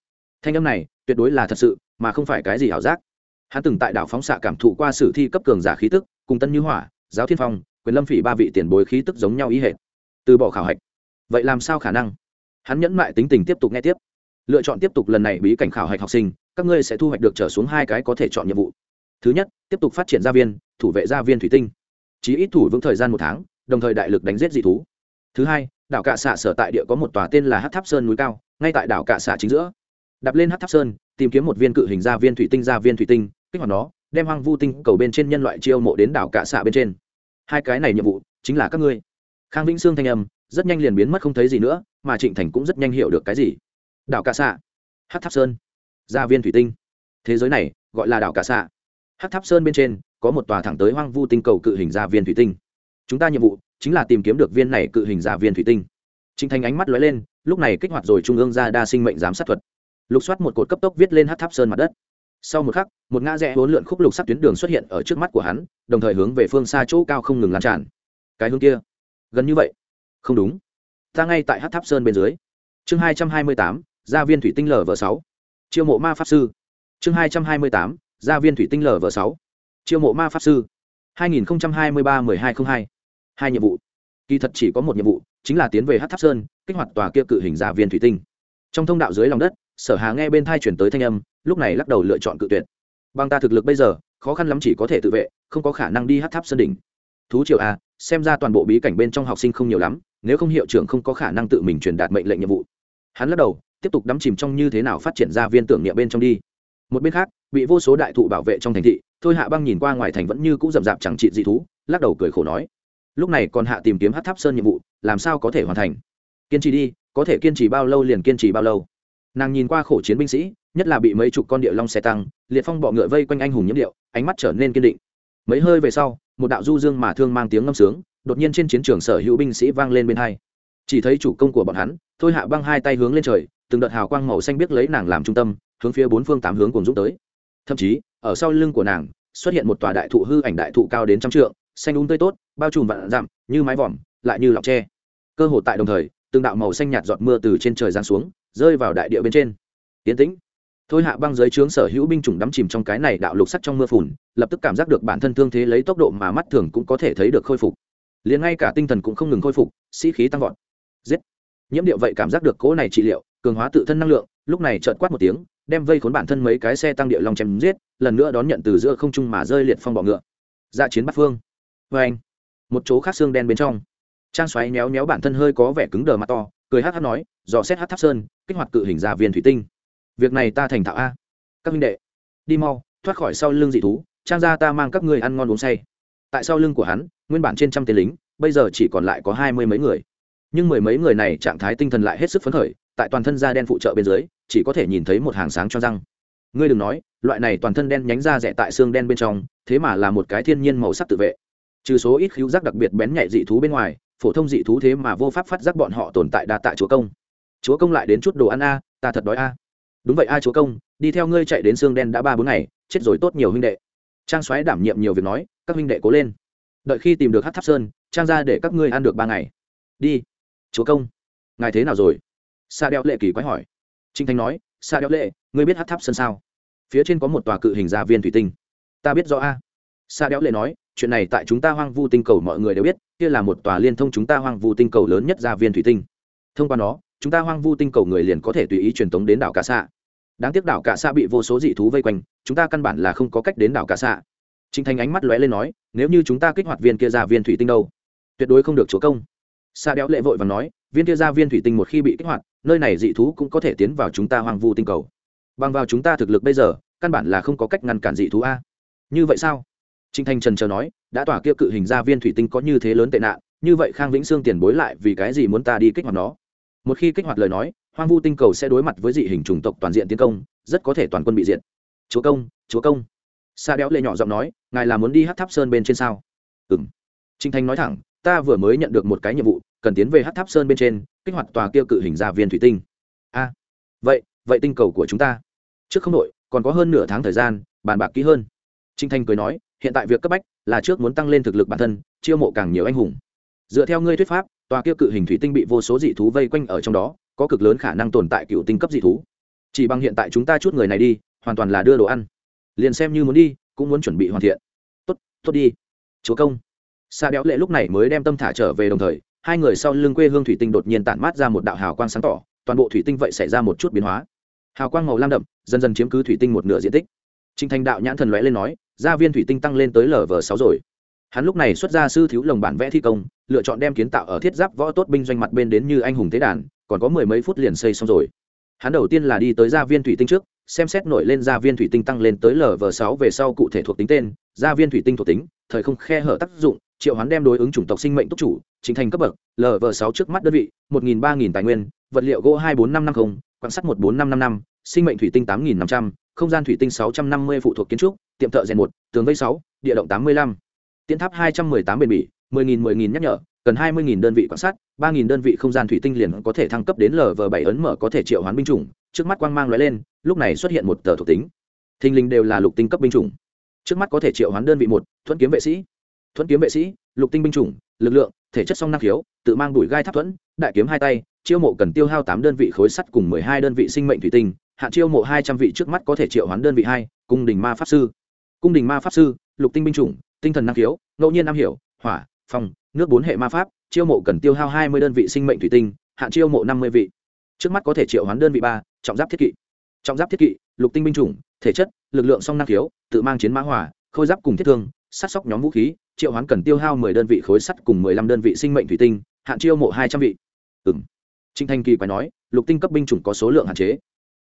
Thanh âm này tuyệt đối là thật sự, mà không phải cái gì ảo giác. Hắn từng tại đảo phóng xạ cảm thụ qua sử thi cấp cường giả khí tức, cùng tân như hỏa, giáo thiên phong, quyền lâm phỉ ba vị tiền bối khí tức giống nhau ý hệ từ bỏ khảo hạch. Vậy làm sao khả năng? Hắn nhẫn mại tính tình tiếp tục nghe tiếp. Lựa chọn tiếp tục lần này bí cảnh khảo hạch học sinh, các ngươi sẽ thu hoạch được trở xuống hai cái có thể chọn nhiệm vụ. Thứ nhất, tiếp tục phát triển gia viên, thủ vệ gia viên thủy tinh. Chí ít thủ vững thời gian một tháng, đồng thời đại lực đánh giết dị thú. Thứ hai, đảo cạ xạ sở tại địa có một tòa tên là hát tháp sơn núi cao, ngay tại đảo cạ xạ chính giữa đạp lên hát tháp sơn, tìm kiếm một viên cự hình gia viên thủy tinh, gia viên thủy tinh, kích hoạt nó, đem hoang vu tinh cầu bên trên nhân loại chiêu mộ đến đảo cạ xạ bên trên. Hai cái này nhiệm vụ, chính là các ngươi. Khang vĩnh sương thanh âm, rất nhanh liền biến mất không thấy gì nữa, mà trịnh thành cũng rất nhanh hiểu được cái gì. Đảo cạ xạ. Hát tháp sơn. Gia viên thủy tinh. Thế giới này, gọi là đảo cạ xạ. Hát tháp sơn bên trên, có một tòa thẳng tới hoang vu tinh cầu cự hình gia viên thủy tinh. Chúng ta nhiệm vụ, chính là tìm kiếm được viên này cự hình gia viên thủy tinh. Trịnh thành ánh mắt lóe lên, lúc này kích hoạt rồi trung ương ra đa sinh mệnh giám sát thuật lục soát một cột cấp tốc viết lên hát tháp sơn mặt đất. Sau một khắc, một ngã rẽ hỗn lượn khúc lục sắc tuyến đường xuất hiện ở trước mắt của hắn, đồng thời hướng về phương xa chỗ cao không ngừng lan tràn. Cái hướng kia, gần như vậy. Không đúng. Ta ngay tại hát tháp sơn bên dưới. Chương hai trăm hai mươi tám, gia viên thủy tinh lv sáu. Chiêu mộ ma pháp sư. Chương hai trăm hai mươi tám, gia viên thủy tinh lv sáu. Chiêu mộ ma pháp sư. Hai nghìn hai mươi ba mười hai t r ă n h hai. Hai nhiệm vụ. Kỳ thật chỉ có một nhiệm vụ, chính là tiến về hát tháp sơn, kích hoạt tòa kia cự hình gia viên thủy tinh. Trong thông đạo dưới lòng đất sở hà nghe bên thai chuyển tới thanh âm, lúc này lắc đầu lựa chọn cự tuyệt. Bằng ta thực lực bây giờ, khó khăn lắm chỉ có thể tự vệ, không có khả năng đi hát tháp sơn đỉnh. Thú triều a, xem ra toàn bộ bí cảnh bên trong học sinh không nhiều lắm, nếu không hiệu trưởng không có khả năng tự mình truyền đạt mệnh lệnh nhiệm vụ. Hắn lắc đầu, tiếp tục đắm chìm trong như thế nào phát triển ra viên tưởng niệm bên trong đi. Một bên khác, bị vô số đại thụ bảo vệ trong thành thị, thôi hạ băng nhìn qua ngoài thành vẫn như cũ rậm rạp chẳng trị dị thú, lắc đầu cười khổ nói, lúc này còn hạ tìm kiếm hát tháp sơn nhiệm vụ, làm sao có thể hoàn thành? Kiên trì đi, có thể kiên trì bao lâu liền kiên trì bao lâu nàng nhìn qua khổ chiến binh sĩ, nhất là bị mấy chục con địa long xe tăng, liệt phong bọ ngựa vây quanh anh hùng nhiễm điệu, ánh mắt trở nên kiên định. Mấy hơi về sau, một đạo du dương mà thương mang tiếng ngâm sướng, đột nhiên trên chiến trường sở hữu binh sĩ vang lên bên hai. Chỉ thấy chủ công của bọn hắn, thôi hạ băng hai tay hướng lên trời, từng đợt hào quang màu xanh biết lấy nàng làm trung tâm, hướng phía bốn phương tám hướng cùng dũng tới. Thậm chí, ở sau lưng của nàng, xuất hiện một tòa đại thụ hư ảnh đại thụ cao đến trăm trượng, xanh đúng tươi tốt, bao trùm vạn dặm, như mái vòm, lại như lọc tre. Cơ hồ tại đồng thời, từng đạo màu xanh nhạt giọt mưa từ trên trời giáng xuống rơi vào đại địa bên trên. Tiến tĩnh. Thôi hạ băng dưới trướng sở hữu binh chủng đắm chìm trong cái này đạo lục sắt trong mưa phùn, lập tức cảm giác được bản thân thương thế lấy tốc độ mà mắt thường cũng có thể thấy được khôi phục. Liền ngay cả tinh thần cũng không ngừng khôi phục, sĩ khí tăng vọt. Giết. Nhiễm điệu vậy cảm giác được cỗ này trị liệu, cường hóa tự thân năng lượng, lúc này trợt quát một tiếng, đem vây khốn bản thân mấy cái xe tăng địa long chém giết, lần nữa đón nhận từ giữa không trung mà rơi liệt phong bọ ngựa. Dạ chiến bắt phương. Vê anh, một chỗ khác xương đen bên trong. Trang xoáy méo méo bản thân hơi có vẻ cứng đờ mặt to, cười hát hát nói, dò xét hát tháp sơn kích hoạt cự hình gia viên thủy tinh. Việc này ta thành thạo a. Các minh đệ, đi mau, thoát khỏi sau lưng dị thú, trang gia ta mang các ngươi ăn ngon uống say. Tại sau lưng của hắn, nguyên bản trên trăm tên lính, bây giờ chỉ còn lại có hai mươi mấy người. Nhưng mười mấy người này trạng thái tinh thần lại hết sức phấn khởi, tại toàn thân da đen phụ trợ bên dưới, chỉ có thể nhìn thấy một hàng sáng cho răng. Ngươi đừng nói, loại này toàn thân đen nhánh da rẻ tại xương đen bên trong, thế mà là một cái thiên nhiên màu sắc tự vệ. Trừ số ít khíu giác đặc biệt bén nhạy dị thú bên ngoài, phổ thông dị thú thế mà vô pháp phát giác bọn họ tồn tại đa tại chúa công chúa công lại đến chút đồ ăn a, ta thật đói a. Đúng vậy a chúa công, đi theo ngươi chạy đến xương đen đã ba bốn ngày, chết rồi tốt nhiều huynh đệ. Trang xoáy đảm nhiệm nhiều việc nói, các huynh đệ cố lên. Đợi khi tìm được hát tháp sơn, trang ra để các ngươi ăn được ba ngày. Đi. Chúa công. Ngài thế nào rồi? Sa đeo lệ kỳ quái hỏi. Trinh thanh nói, sa đeo lệ, ngươi biết hát tháp sơn sao? Phía trên có một tòa cự hình gia viên thủy tinh. Ta biết rõ a. Sa đeo lệ nói, chuyện này tại chúng ta hoang vu tinh cầu mọi người đều biết, kia là một tòa liên thông chúng ta hoang vu tinh cầu lớn nhất gia viên thủy tinh. Thông qua nó chúng ta hoang vu tinh cầu người liền có thể tùy ý truyền tống đến đảo cả xạ đáng tiếc đảo cả xạ bị vô số dị thú vây quanh, chúng ta căn bản là không có cách đến đảo cả xạ trinh thanh ánh mắt lóe lên nói, nếu như chúng ta kích hoạt viên kia gia viên thủy tinh đâu? Tuyệt đối không được chúa công. Sa đéo lệ vội và nói, viên kia gia viên thủy tinh một khi bị kích hoạt, nơi này dị thú cũng có thể tiến vào chúng ta hoang vu tinh cầu. Bằng vào chúng ta thực lực bây giờ, căn bản là không có cách ngăn cản dị thú a. Như vậy sao? Trinh thanh trần chờ nói, đã tỏa kia cự hình gia viên thủy tinh có như thế lớn tệ nạn, như vậy khang vĩnh sương tiền bối lại vì cái gì muốn ta đi kích hoạt nó? Một khi kích hoạt lời nói, hoang vu tinh cầu sẽ đối mặt với dị hình chủng tộc toàn diện tiến công, rất có thể toàn quân bị diện. chúa công chúa công. Sa đéo lệ nhỏ giọng nói, ngài là muốn đi hát tháp sơn bên trên sao? Ừ m trinh thanh nói thẳng, ta vừa mới nhận được một cái nhiệm vụ, cần tiến về hát tháp sơn bên trên, kích hoạt tòa kia cự hình gia viên thủy tinh. A, vậy vậy tinh cầu của chúng ta? Trước không đội còn có hơn nửa tháng thời gian, bàn bạc kỹ hơn. Trinh thanh cười nói, hiện tại việc cấp bách là trước muốn tăng lên thực lực bản thân, chiêu mộ càng nhiều anh hùng. Dựa theo ngươi thuyết pháp tòa kia cự hình thủy tinh bị vô số dị thú vây quanh ở trong đó, có cực lớn khả năng tồn tại cựu tinh cấp dị thú. Chỉ bằng hiện tại chúng ta chút người này đi, hoàn toàn là đưa đồ ăn. Liền xem như muốn đi, cũng muốn chuẩn bị hoàn thiện. Tốt tốt đi. Chúa công. Xa đéo lệ lúc này mới đem tâm thả trở về đồng thời, hai người sau lưng quê hương thủy tinh đột nhiên tản mát ra một đạo hào quang sáng tỏ, toàn bộ thủy tinh vậy xảy ra một chút biến hóa. Hào quang màu lam đậm, dần dần chiếm cứ thủy tinh một nửa diện tích. Trinh thành đạo nhãn thần lóe lên nói, gia viên thủy tinh tăng lên tới lv sáu rồi hắn lúc này xuất ra sư thiếu lồng bản vẽ thi công, lựa chọn đem kiến tạo ở thiết giáp võ tốt binh doanh mặt bên đến như anh hùng tế đàn, còn có mười mấy phút liền xây xong rồi. Hắn đầu tiên là đi tới gia viên thủy tinh trước, xem xét nổi lên gia viên thủy tinh tăng lên tới lv sáu về sau cụ thể thuộc tính tên, gia viên thủy tinh thuộc tính, thời không khe hở tác dụng, triệu hoán đem đối ứng chủng tộc sinh mệnh túc chủ, chính thành cấp bậc lv sáu trước mắt đơn vị, một nghìn ba nghìn tài nguyên, vật liệu gỗ hai bốn năm năm mươi quan sát một bốn năm năm năm, sinh mệnh thủy tinh tám nghìn năm trăm, không gian thủy tinh sáu trăm năm mươi phụ thuộc kiến trúc, tiệm thợ rèn một, tường vây sáu, địa động tám mươi lăm tiến tháp hai trăm mười tám bền bỉ, mười nghìn mười nghìn nhắc nhở, cần hai mươi nghìn đơn vị quan sát, ba nghìn đơn vị không gian thủy tinh liền có thể thăng cấp đến lv bảy ấn mở có thể triệu hoán binh chủng, trước mắt quang mang lóe lên, lúc này xuất hiện một tờ thuộc tính. Thình linh đều là lục tinh cấp binh chủng. Trước mắt có thể triệu hoán đơn vị một, thuẫn kiếm vệ sĩ. Thuẫn kiếm vệ sĩ, lục tinh binh chủng, lực lượng, thể chất song năng khiếu, tự mang đùi gai tháp thuẫn, đại kiếm hai tay, chiêu mộ cần tiêu hao tám đơn vị khối sắt cùng mười hai đơn vị sinh mệnh thủy tinh hạn chiêu mộ hai trăm vị trước mắt có thể triệu hoán đơn vị hai, cung đình ma pháp sư. Cung đình ma pháp sư, lục tinh binh chủng tinh thần năng khiếu, ngẫu nhiên am hiểu, hỏa phòng nước bốn hệ ma pháp, chiêu mộ cần tiêu hao hai mươi đơn vị sinh mệnh thủy tinh, hạn chiêu mộ năm mươi vị. Trước mắt có thể triệu hoán đơn vị ba, trọng giáp thiết kỵ. Trọng giáp thiết kỵ, lục tinh binh chủng, thể chất, lực lượng song năng khiếu, tự mang chiến mã hỏa, khôi giáp cùng thiết thương, sát sóc nhóm vũ khí, triệu hoán cần tiêu hao mười đơn vị khối sắt cùng mười lăm đơn vị sinh mệnh thủy tinh, hạn chiêu mộ hai trăm vị. Ừng trịnh thanh kỳ quái nói, lục tinh cấp binh chủng có số lượng hạn chế.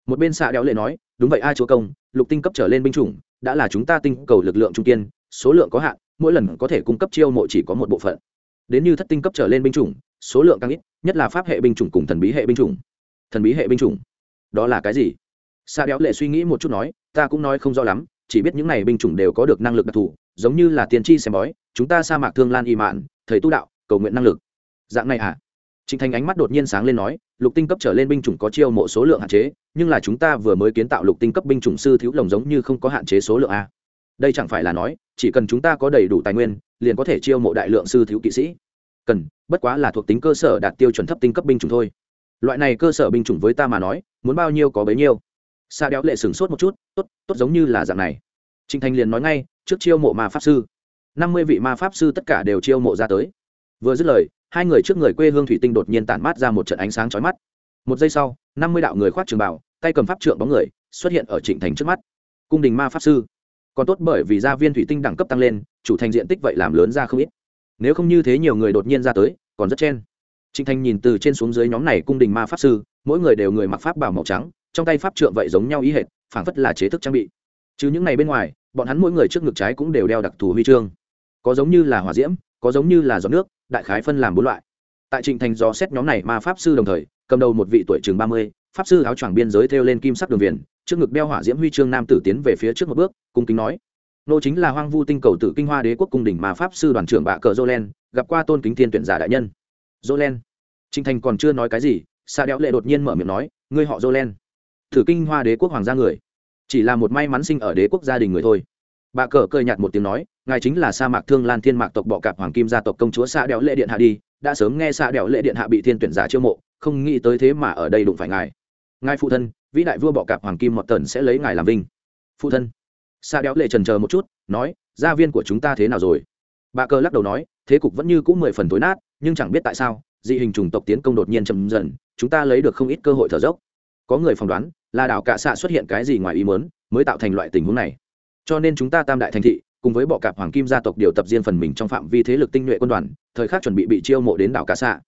Một bên xạ đéo lệ nói, đúng vậy, ai chúa công, lục tinh cấp trở lên binh chủng, đã là chúng ta tinh cầu lực lượng trung kiên số lượng có hạn mỗi lần có thể cung cấp chiêu mộ chỉ có một bộ phận. Đến như thất tinh cấp trở lên binh chủng số lượng càng ít nhất là pháp hệ binh chủng cùng thần bí hệ binh chủng. Thần bí hệ binh chủng? Đó là cái gì? Sa đéo lệ suy nghĩ một chút nói ta cũng nói không rõ lắm chỉ biết những này binh chủng đều có được năng lực đặc thù giống như là tiên tri xem bói chúng ta sa mạc thương lan y mạn thầy tu đạo cầu nguyện năng lực. Dạng này à? Trịnh Thành ánh mắt đột nhiên sáng lên nói, lục tinh cấp trở lên binh chủng có chiêu mộ số lượng hạn chế, nhưng là chúng ta vừa mới kiến tạo lục tinh cấp binh chủng sư thiếu lồng giống như không có hạn chế số lượng a. Đây chẳng phải là nói, chỉ cần chúng ta có đầy đủ tài nguyên, liền có thể chiêu mộ đại lượng sư thiếu kỵ sĩ. Cần, bất quá là thuộc tính cơ sở đạt tiêu chuẩn thấp tinh cấp binh chủng thôi. Loại này cơ sở binh chủng với ta mà nói, muốn bao nhiêu có bấy nhiêu. Sa đéo lệ sửng sốt một chút, tốt, tốt giống như là dạng này. Trịnh Thành liền nói ngay, trước chiêu mộ ma pháp sư, năm mươi vị ma pháp sư tất cả đều chiêu mộ ra tới. Vừa dứt lời, hai người trước người quê hương thủy tinh đột nhiên tản mát ra một trận ánh sáng chói mắt một giây sau năm mươi đạo người khoác trường bảo tay cầm pháp trượng bóng người xuất hiện ở trịnh thành trước mắt cung đình ma pháp sư còn tốt bởi vì gia viên thủy tinh đẳng cấp tăng lên, chủ thành diện tích vậy làm lớn ra không ít. Nếu không như thế nhiều người đột nhiên ra tới, còn rất chen. Trịnh thành nhìn từ trên xuống dưới nhóm này cung đình ma pháp sư, mỗi người đều người mặc pháp bảo màu trắng, trong tay pháp trượng vậy giống nhau ý hệt, phảng phất là chế thức trang bị. Chứ những ngày bên ngoài, bọn hắn mỗi người trước ngực trái cũng đều đeo đặc thù huy chương. Có giống như là hỏa diễm, có giống như là giọt nước, đại khái phân làm bốn loại. Tại trịnh thành do xét nhóm này ma pháp sư đồng thời, cầm đầu một vị tuổi chừng ba mươi, pháp sư áo choàng biên giới theo lên kim sắc đường viền trước ngực đeo hỏa diễm huy chương nam tử tiến về phía trước một bước, cung kính nói. Nô chính là hoang vu tinh cầu tử kinh hoa đế quốc cung đình mà pháp sư đoàn trưởng bạ cờ jolen, gặp qua tôn kính thiên tuyển giả đại nhân. Jolen. Trinh thành còn chưa nói cái gì xa đéo lệ đột nhiên mở miệng nói, ngươi họ jolen. Tử kinh hoa đế quốc hoàng gia người. Chỉ là một may mắn sinh ở đế quốc gia đình người thôi. Bà cờ cười nhạt một tiếng nói, ngài chính là sa mạc thương lan thiên mạc tộc bọ cạp hoàng kim gia tộc công chúa xa đéo lệ điện hạ đi, đã sớm nghe xa đéo lệ điện hạ bị thiên tuyển giả chiêu mộ, không nghĩ tới thế mà ở đây đụng phải ngài. Ngài phụ thân vĩ đại vua bọ cạp hoàng kim mọt tần sẽ lấy ngài làm vinh. Phụ thân. Xa đéo lệ trần chờ một chút, nói, gia viên của chúng ta thế nào rồi? Bà cơ lắc đầu nói, thế cục vẫn như c ũ mười phần tối nát, nhưng chẳng biết tại sao, dị hình trùng tộc tiến công đột nhiên chậm dần, chúng ta lấy được không ít cơ hội thở dốc. Có người phỏng đoán, là đảo cạ xạ xuất hiện cái gì ngoài ý mớn mới tạo thành loại tình huống này. Cho nên chúng ta tam đại thành thị, cùng với bọ cạp hoàng kim gia tộc điều tập riêng phần mình trong phạm vi thế lực tinh nhuệ quân đoàn, thời khắc chuẩn bị bị chiêu mộ đến đảo cạ xạ.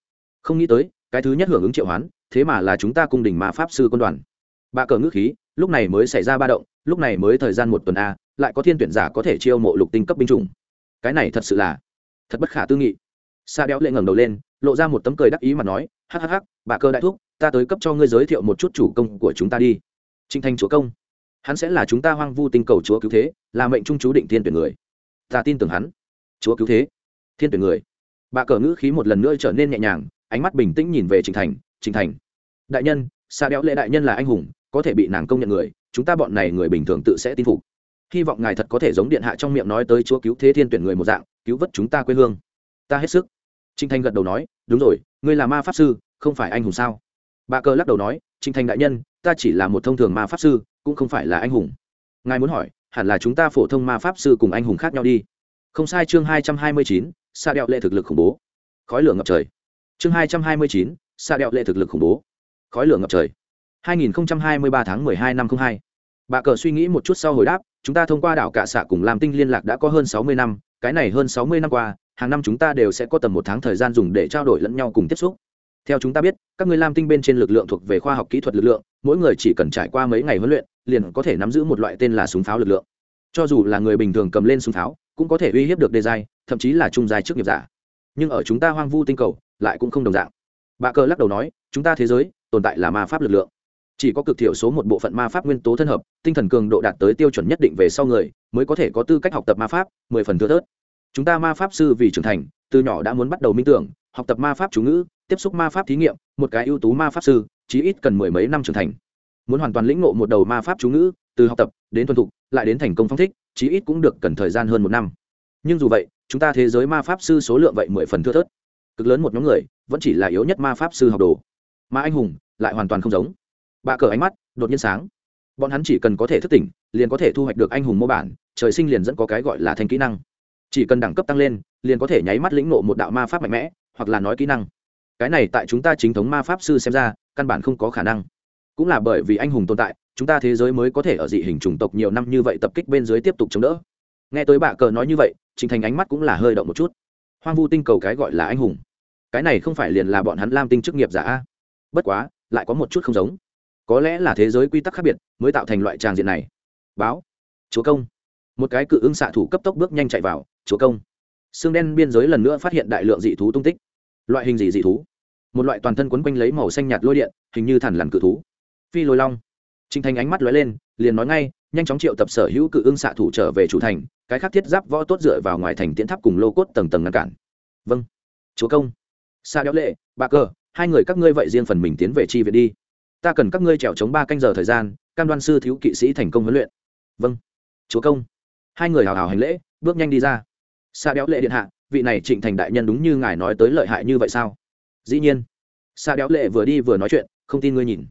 Không nghĩ tới, cái thứ nhất hưởng ứng triệu hoán, thế mà là chúng ta cung đình ma pháp sư quân đoàn. Bà cờ ngữ khí, lúc này mới xảy ra ba động, lúc này mới thời gian một tuần a, lại có thiên tuyển giả có thể chiêu mộ lục tinh cấp binh chủng. Cái này thật sự là thật bất khả tư nghị. Sa đéo lệ ngẩng đầu lên, lộ ra một tấm cười đắc ý mà nói hắc hắc hắc bà cơ đại thúc, ta tới cấp cho ngươi giới thiệu một chút chủ công của chúng ta đi. Trinh thanh chúa công, hắn sẽ là chúng ta hoang vu tinh cầu chúa cứu thế, là mệnh trung chú định thiên tuyển người. Ta tin tưởng hắn. Chúa cứu thế, thiên tuyển người. Bà cờ ngữ khí một lần nữa trở nên nhẹ nhàng, ánh mắt bình tĩnh nhìn về trịnh thành. Trịnh thành, đại nhân xa đéo lệ đại nhân là anh hùng có thể bị nàng công nhận người, chúng ta bọn này người bình thường tự sẽ tin phục. Hy vọng ngài thật có thể giống điện hạ trong miệng nói tới chúa cứu thế thiên tuyển người một dạng, cứu vớt chúng ta quê hương. Ta hết sức. Trinh thanh gật đầu nói, đúng rồi, ngươi là ma pháp sư, không phải anh hùng sao? Bà cơ lắc đầu nói trinh thanh đại nhân, ta chỉ là một thông thường ma pháp sư, cũng không phải là anh hùng. Ngài muốn hỏi, hẳn là chúng ta phổ thông ma pháp sư cùng anh hùng khác nhau đi. Không sai, chương hai trăm hai mươi chín xa đeo lệ thực lực khủng bố. Khói lửa ngập trời. Chương hai trăm hai mươi chín xa đeo lệ thực lực khủng bố. Khói lửa ngập trời. 2023 tháng 12 năm 02. Bà cờ suy nghĩ một chút sau hồi đáp, chúng ta thông qua đảo cả xạ cùng làm tinh liên lạc đã có hơn 60 năm, cái này hơn 60 năm qua, hàng năm chúng ta đều sẽ có tầm một tháng thời gian dùng để trao đổi lẫn nhau cùng tiếp xúc. Theo chúng ta biết, các người làm tinh bên trên lực lượng thuộc về khoa học kỹ thuật lực lượng, mỗi người chỉ cần trải qua mấy ngày huấn luyện, liền có thể nắm giữ một loại tên là súng pháo lực lượng. Cho dù là người bình thường cầm lên súng pháo, cũng có thể uy hiếp được đề giai, thậm chí là trung giai trước nghiệp giả. Nhưng ở chúng ta hoang vu tinh cầu, lại cũng không đồng dạng. Bà cờ lắc đầu nói, chúng ta thế giới tồn tại là ma pháp lực lượng chỉ có cực thiểu số một bộ phận ma pháp nguyên tố thân hợp, tinh thần cường độ đạt tới tiêu chuẩn nhất định về sau người, mới có thể có tư cách học tập ma pháp, mười phần thưa thớt. Chúng ta ma pháp sư vì trưởng thành, từ nhỏ đã muốn bắt đầu minh tưởng, học tập ma pháp chú ngữ, tiếp xúc ma pháp thí nghiệm, một cái ưu tú ma pháp sư, chí ít cần mười mấy năm trưởng thành. Muốn hoàn toàn lĩnh ngộ một đầu ma pháp chú ngữ, từ học tập đến thuần thục, lại đến thành công phong thích, chí ít cũng được cần thời gian hơn một năm. Nhưng dù vậy, chúng ta thế giới ma pháp sư số lượng vậy mười phần thưa thớt. Cực lớn một nhóm người, vẫn chỉ là yếu nhất ma pháp sư học đồ. Mà anh hùng lại hoàn toàn không giống bạ cờ ánh mắt đột nhiên sáng. Bọn hắn chỉ cần có thể thức tỉnh, liền có thể thu hoạch được anh hùng mô bản, trời sinh liền dẫn có cái gọi là thành kỹ năng. Chỉ cần đẳng cấp tăng lên, liền có thể nháy mắt lĩnh nộ một đạo ma pháp mạnh mẽ, hoặc là nói kỹ năng. Cái này tại chúng ta chính thống ma pháp sư xem ra, căn bản không có khả năng. Cũng là bởi vì anh hùng tồn tại, chúng ta thế giới mới có thể ở dị hình chủng tộc nhiều năm như vậy tập kích bên dưới tiếp tục chống đỡ. Nghe tới bạ cờ nói như vậy, trình thành ánh mắt cũng là hơi động một chút. Hoang vu tinh cầu cái gọi là anh hùng. Cái này không phải liền là bọn hắn lam tinh chức nghiệp giả a? Bất quá, lại có một chút không giống có lẽ là thế giới quy tắc khác biệt mới tạo thành loại tràng diện này. Báo. Chúa công. Một cái cự ứng xạ thủ cấp tốc bước nhanh chạy vào, chúa công. Xương đen biên giới lần nữa phát hiện đại lượng dị thú tung tích. Loại hình gì dị thú? Một loại toàn thân quấn quanh lấy màu xanh nhạt lôi điện, hình như thằn lằn cự thú. Phi lôi long. Trinh thành ánh mắt lóe lên, liền nói ngay, nhanh chóng triệu tập sở hữu cự ưng xạ thủ trở về chủ thành, cái khác thiết giáp võ tốt dựa vào ngoài thành tiễn tháp cùng lô cốt tầng tầng ngăn cản. Vâng. Chúa công. Xa đéo lệ, bà cờ, hai người các ngươi vậy riêng phần mình tiến về chi viện đi ta cần các ngươi trèo chống ba canh giờ thời gian, cam đoan sư thiếu kỵ sĩ thành công huấn luyện. Vâng. Chúa công. Hai người hào hào hành lễ, bước nhanh đi ra. Xa đéo lệ điện hạ, vị này trịnh thành đại nhân đúng như ngài nói tới lợi hại như vậy sao? Dĩ nhiên. Xa đéo lệ vừa đi vừa nói chuyện, không tin ngươi nhìn.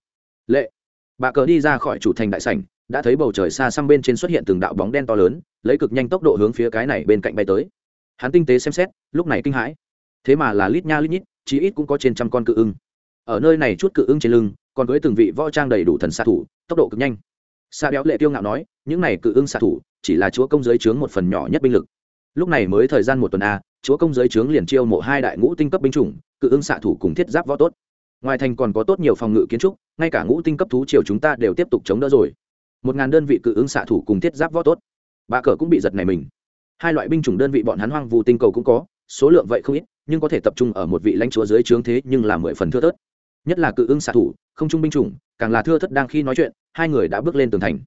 Lệ. Bà cờ đi ra khỏi chủ thành đại sảnh, đã thấy bầu trời xa xăm bên trên xuất hiện từng đạo bóng đen to lớn, lấy cực nhanh tốc độ hướng phía cái này bên cạnh bay tới. Hắn tinh tế xem xét, lúc này kinh hãi. Thế mà là lít nha lít nhít, chí ít cũng có trên trăm con cự ưng. Ở nơi này chút cự ưng trên lưng còn với từng vị võ trang đầy đủ thần xạ thủ, tốc độ cực nhanh. Xa béo lệ tiêu ngạo nói, những này cự ưng xạ thủ, chỉ là chúa công giới trướng một phần nhỏ nhất binh lực. Lúc này mới thời gian một tuần a, chúa công giới trướng liền chiêu mộ hai đại ngũ tinh cấp binh chủng, cự ưng xạ thủ cùng thiết giáp võ tốt. Ngoài thành còn có tốt nhiều phòng ngự kiến trúc, ngay cả ngũ tinh cấp thú triều chúng ta đều tiếp tục chống đỡ rồi. Một ngàn đơn vị cự ứng xạ thủ cùng thiết giáp võ tốt. Bà cờ cũng bị giật này mình. Hai loại binh chủng đơn vị bọn hắn hoang vu tinh cầu cũng có, số lượng vậy không ít, nhưng có thể tập trung ở một vị lãnh chúa dưới trướng thế nhưng là mười phần thưa thớt nhất là cự ưng xạ thủ, không trung binh chủng, càng là thưa thất đang khi nói chuyện, hai người đã bước lên tường thành.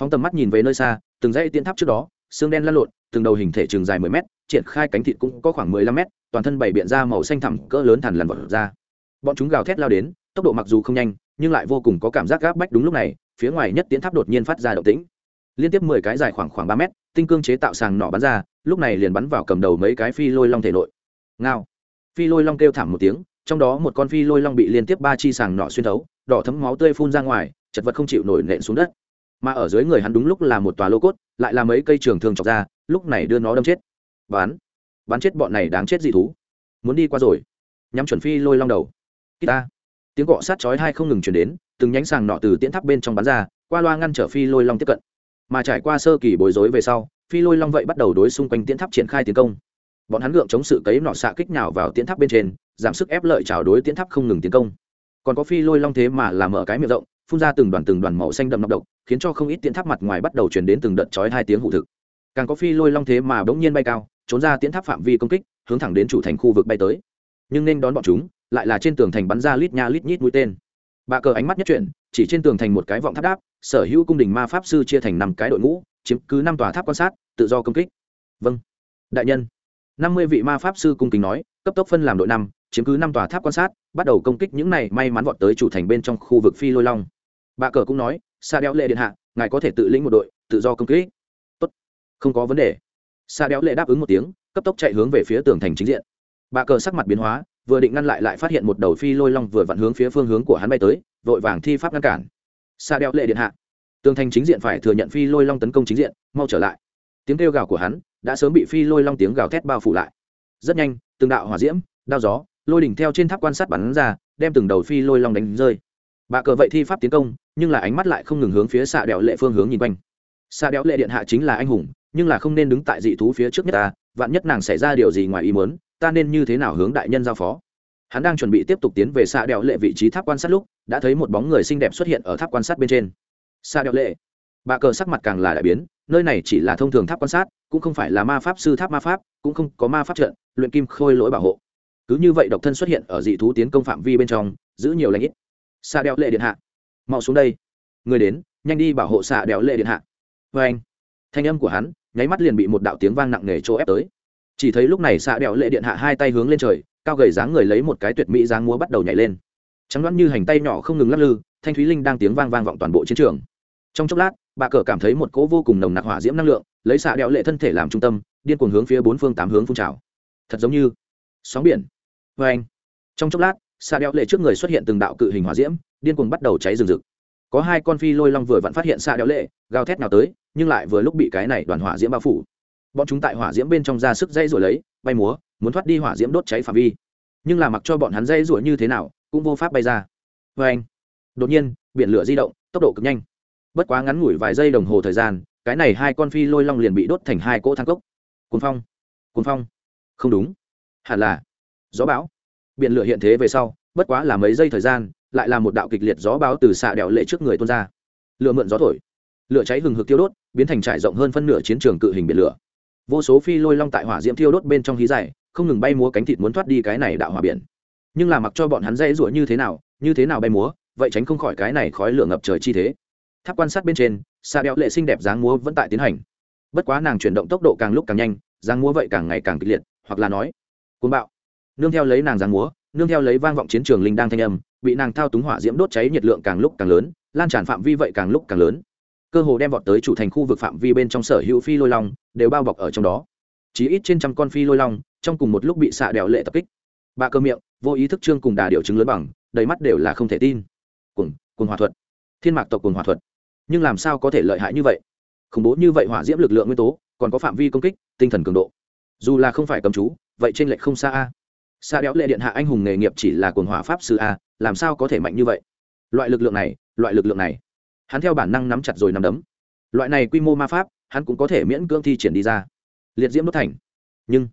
Phóng tầm mắt nhìn về nơi xa, từng dãy tiến tháp trước đó, xương đen lăn lộn, từng đầu hình thể trường dài mười mét, triển khai cánh thịt cũng có khoảng mười lăm mét, toàn thân bảy biện ra màu xanh thẳm, cỡ lớn thằn lằn vật ra. Bọn chúng gào thét lao đến, tốc độ mặc dù không nhanh, nhưng lại vô cùng có cảm giác gáp bách đúng lúc này, phía ngoài nhất tiến tháp đột nhiên phát ra động tĩnh. Liên tiếp mười cái dài khoảng khoảng ba mét, tinh cương chế tạo sàng nỏ bắn ra, lúc này liền bắn vào cầm đầu mấy cái phi lôi long thể nội. Ngao. Phi lôi long kêu thảm một tiếng trong đó một con phi lôi long bị liên tiếp ba chi sàng nọ xuyên thấu, đỏ thấm máu tươi phun ra ngoài, chật vật không chịu nổi nện xuống đất. Mà ở dưới người hắn đúng lúc là một tòa lô cốt, lại là mấy cây trường thường chọc ra, lúc này đưa nó đâm chết. Bán. Bán chết bọn này đáng chết dị thú. Muốn đi qua rồi. Nhắm chuẩn phi lôi long đầu. Ta. Tiếng cọ sát chói hai không ngừng chuyển đến, từng nhánh sàng nọ từ tiễn tháp bên trong bắn ra, qua loa ngăn trở phi lôi long tiếp cận. Mà trải qua sơ kỳ bối rối về sau, phi lôi long vậy bắt đầu đối xung quanh tiễn tháp triển khai tiến công bọn hắn gượng chống sự cấy nọ xạ kích nhào vào tiễn tháp bên trên, giảm sức ép lợi trào đối tiễn tháp không ngừng tiến công. Còn có phi lôi long thế mà làm mở cái miệng rộng, phun ra từng đoàn từng đoàn màu xanh đậm nọc độc, khiến cho không ít tiễn tháp mặt ngoài bắt đầu chuyển đến từng đợt chói hai tiếng hụ thực. Càng có phi lôi long thế mà bỗng nhiên bay cao, trốn ra tiễn tháp phạm vi công kích, hướng thẳng đến chủ thành khu vực bay tới. Nhưng nên đón bọn chúng, lại là trên tường thành bắn ra lít nha lít nhít mũi tên. Bà cờ ánh mắt nhất chuyển, chỉ trên tường thành một cái vọng tháp đáp, sở hữu cung đình ma pháp sư chia thành năm cái đội ngũ, chiếm cứ năm tòa tháp quan sát, tự do công kích. Vâng. Đại nhân năm mươi vị ma pháp sư cung kính nói, cấp tốc phân làm đội năm, chiếm cứ năm tòa tháp quan sát, bắt đầu công kích những này may mắn vọt tới chủ thành bên trong khu vực phi lôi long. Bà cờ cũng nói, sa đéo lệ điện hạ, ngài có thể tự lĩnh một đội, tự do công kích. Tốt, không có vấn đề. Sa đéo lệ đáp ứng một tiếng, cấp tốc chạy hướng về phía tường thành chính diện. Bà cờ sắc mặt biến hóa, vừa định ngăn lại lại phát hiện một đầu phi lôi long vừa vặn hướng phía phương hướng của hắn bay tới, vội vàng thi pháp ngăn cản. Xa đéo lệ điện hạ. Tường thành chính diện phải thừa nhận phi lôi long tấn công chính diện, mau trở lại tiếng kêu gào của hắn đã sớm bị phi lôi long tiếng gào thét bao phủ lại. Rất nhanh, từng đạo hỏa diễm, đao gió, lôi đỉnh theo trên tháp quan sát bắn ra, đem từng đầu phi lôi long đánh rơi. Bà cờ vậy thi pháp tiến công, nhưng là ánh mắt lại không ngừng hướng phía xạ đèo lệ phương hướng nhìn quanh. Xạ đèo lệ điện hạ chính là anh hùng, nhưng là không nên đứng tại dị thú phía trước nhất ta, vạn nhất nàng xảy ra điều gì ngoài ý muốn, ta nên như thế nào hướng đại nhân giao phó? Hắn đang chuẩn bị tiếp tục tiến về xạ đèo lệ vị trí tháp quan sát lúc, đã thấy một bóng người xinh đẹp xuất hiện ở tháp quan sát bên trên. Xạ đèo lệ, bà cờ sắc mặt càng là đại biến nơi này chỉ là thông thường tháp quan sát, cũng không phải là ma pháp sư tháp ma pháp, cũng không có ma pháp trận, luyện kim khôi lỗi bảo hộ. Cứ như vậy độc thân xuất hiện ở dị thú tiến công phạm vi bên trong, giữ nhiều lãnh ít. Xạ đeo lệ điện hạ. Mau xuống đây. Người đến, nhanh đi bảo hộ xạ đeo lệ điện hạ. Vê anh, thanh âm của hắn, nháy mắt liền bị một đạo tiếng vang nặng nề chỗ ép tới. Chỉ thấy lúc này xạ đeo lệ điện hạ hai tay hướng lên trời, cao gầy dáng người lấy một cái tuyệt mỹ dáng múa bắt đầu nhảy lên. Trắng đoán như hành tay nhỏ không ngừng lắc lư, thanh thúy linh đang tiếng vang vang vọng toàn bộ chiến trường. Trong chốc lát bà cờ cảm thấy một cỗ vô cùng nồng nặc hỏa diễm năng lượng, lấy xạ đẽo lệ thân thể làm trung tâm, điên cuồng hướng phía bốn phương tám hướng phun trào. Thật giống như sóng biển. Vê anh, trong chốc lát, xạ đẽo lệ trước người xuất hiện từng đạo cự hình hỏa diễm, điên cuồng bắt đầu cháy rừng rực. Có hai con phi lôi long vừa vặn phát hiện xạ đẽo lệ, gào thét nào tới, nhưng lại vừa lúc bị cái này đoàn hỏa diễm bao phủ. Bọn chúng tại hỏa diễm bên trong ra sức dây rồi lấy, bay múa, muốn thoát đi hỏa diễm đốt cháy phạm vi. Nhưng là mặc cho bọn hắn dây rủa như thế nào, cũng vô pháp bay ra. Vê anh, đột nhiên, biển lửa di động, tốc độ cực nhanh bất quá ngắn ngủi vài giây đồng hồ thời gian, cái này hai con phi lôi long liền bị đốt thành hai cỗ thang cốc. Cuốn phong cuốn phong. Không đúng. Hẳn là gió bão. Biển lửa hiện thế về sau, bất quá là mấy giây thời gian, lại là một đạo kịch liệt gió bão từ xạ đèo lệ trước người tuôn ra. Lửa mượn gió thổi. Lửa cháy hừng hực tiêu đốt, biến thành trải rộng hơn phân nửa chiến trường cự hình biển lửa. Vô số phi lôi long tại hỏa diễm thiêu đốt bên trong hí dài, không ngừng bay múa cánh thịt muốn thoát đi cái này đạo hỏa biển. Nhưng là mặc cho bọn hắn dễ rủa như thế nào, như thế nào bay múa, vậy tránh không khỏi cái này khói lửa ngập trời chi thế tháp quan sát bên trên xa đeo lệ xinh đẹp dáng múa vẫn tại tiến hành. Bất quá nàng chuyển động tốc độ càng lúc càng nhanh, dáng múa vậy càng ngày càng kịch liệt, hoặc là nói côn bạo. Nương theo lấy nàng dáng múa, nương theo lấy vang vọng chiến trường linh đang thanh âm, bị nàng thao túng hỏa diễm đốt cháy nhiệt lượng càng lúc càng lớn, lan tràn phạm vi vậy càng lúc càng lớn. Cơ hồ đem vọt tới chủ thành khu vực phạm vi bên trong sở hữu phi lôi long đều bao bọc ở trong đó. Chỉ ít trên trăm con phi lôi long, trong cùng một lúc bị xạ đèo lệ tập kích. Bà cơ miệng, vô ý thức trương cùng đà điều chứng lớn bằng, đầy mắt đều là không thể tin. Cùng cùng hòa thuật. Thiên mạc tộc cùng hòa thuật nhưng làm sao có thể lợi hại như vậy? Khủng bố như vậy hỏa diễm lực lượng nguyên tố, còn có phạm vi công kích, tinh thần cường độ. Dù là không phải cầm chú, vậy trên lệch không xa a. Xa đéo lệ điện hạ anh hùng nghề nghiệp chỉ là cồn hỏa pháp sư a, làm sao có thể mạnh như vậy? Loại lực lượng này, loại lực lượng này. Hắn theo bản năng nắm chặt rồi nắm đấm. Loại này quy mô ma pháp, hắn cũng có thể miễn cưỡng thi triển đi ra. Liệt diễm đốt thành. Nhưng,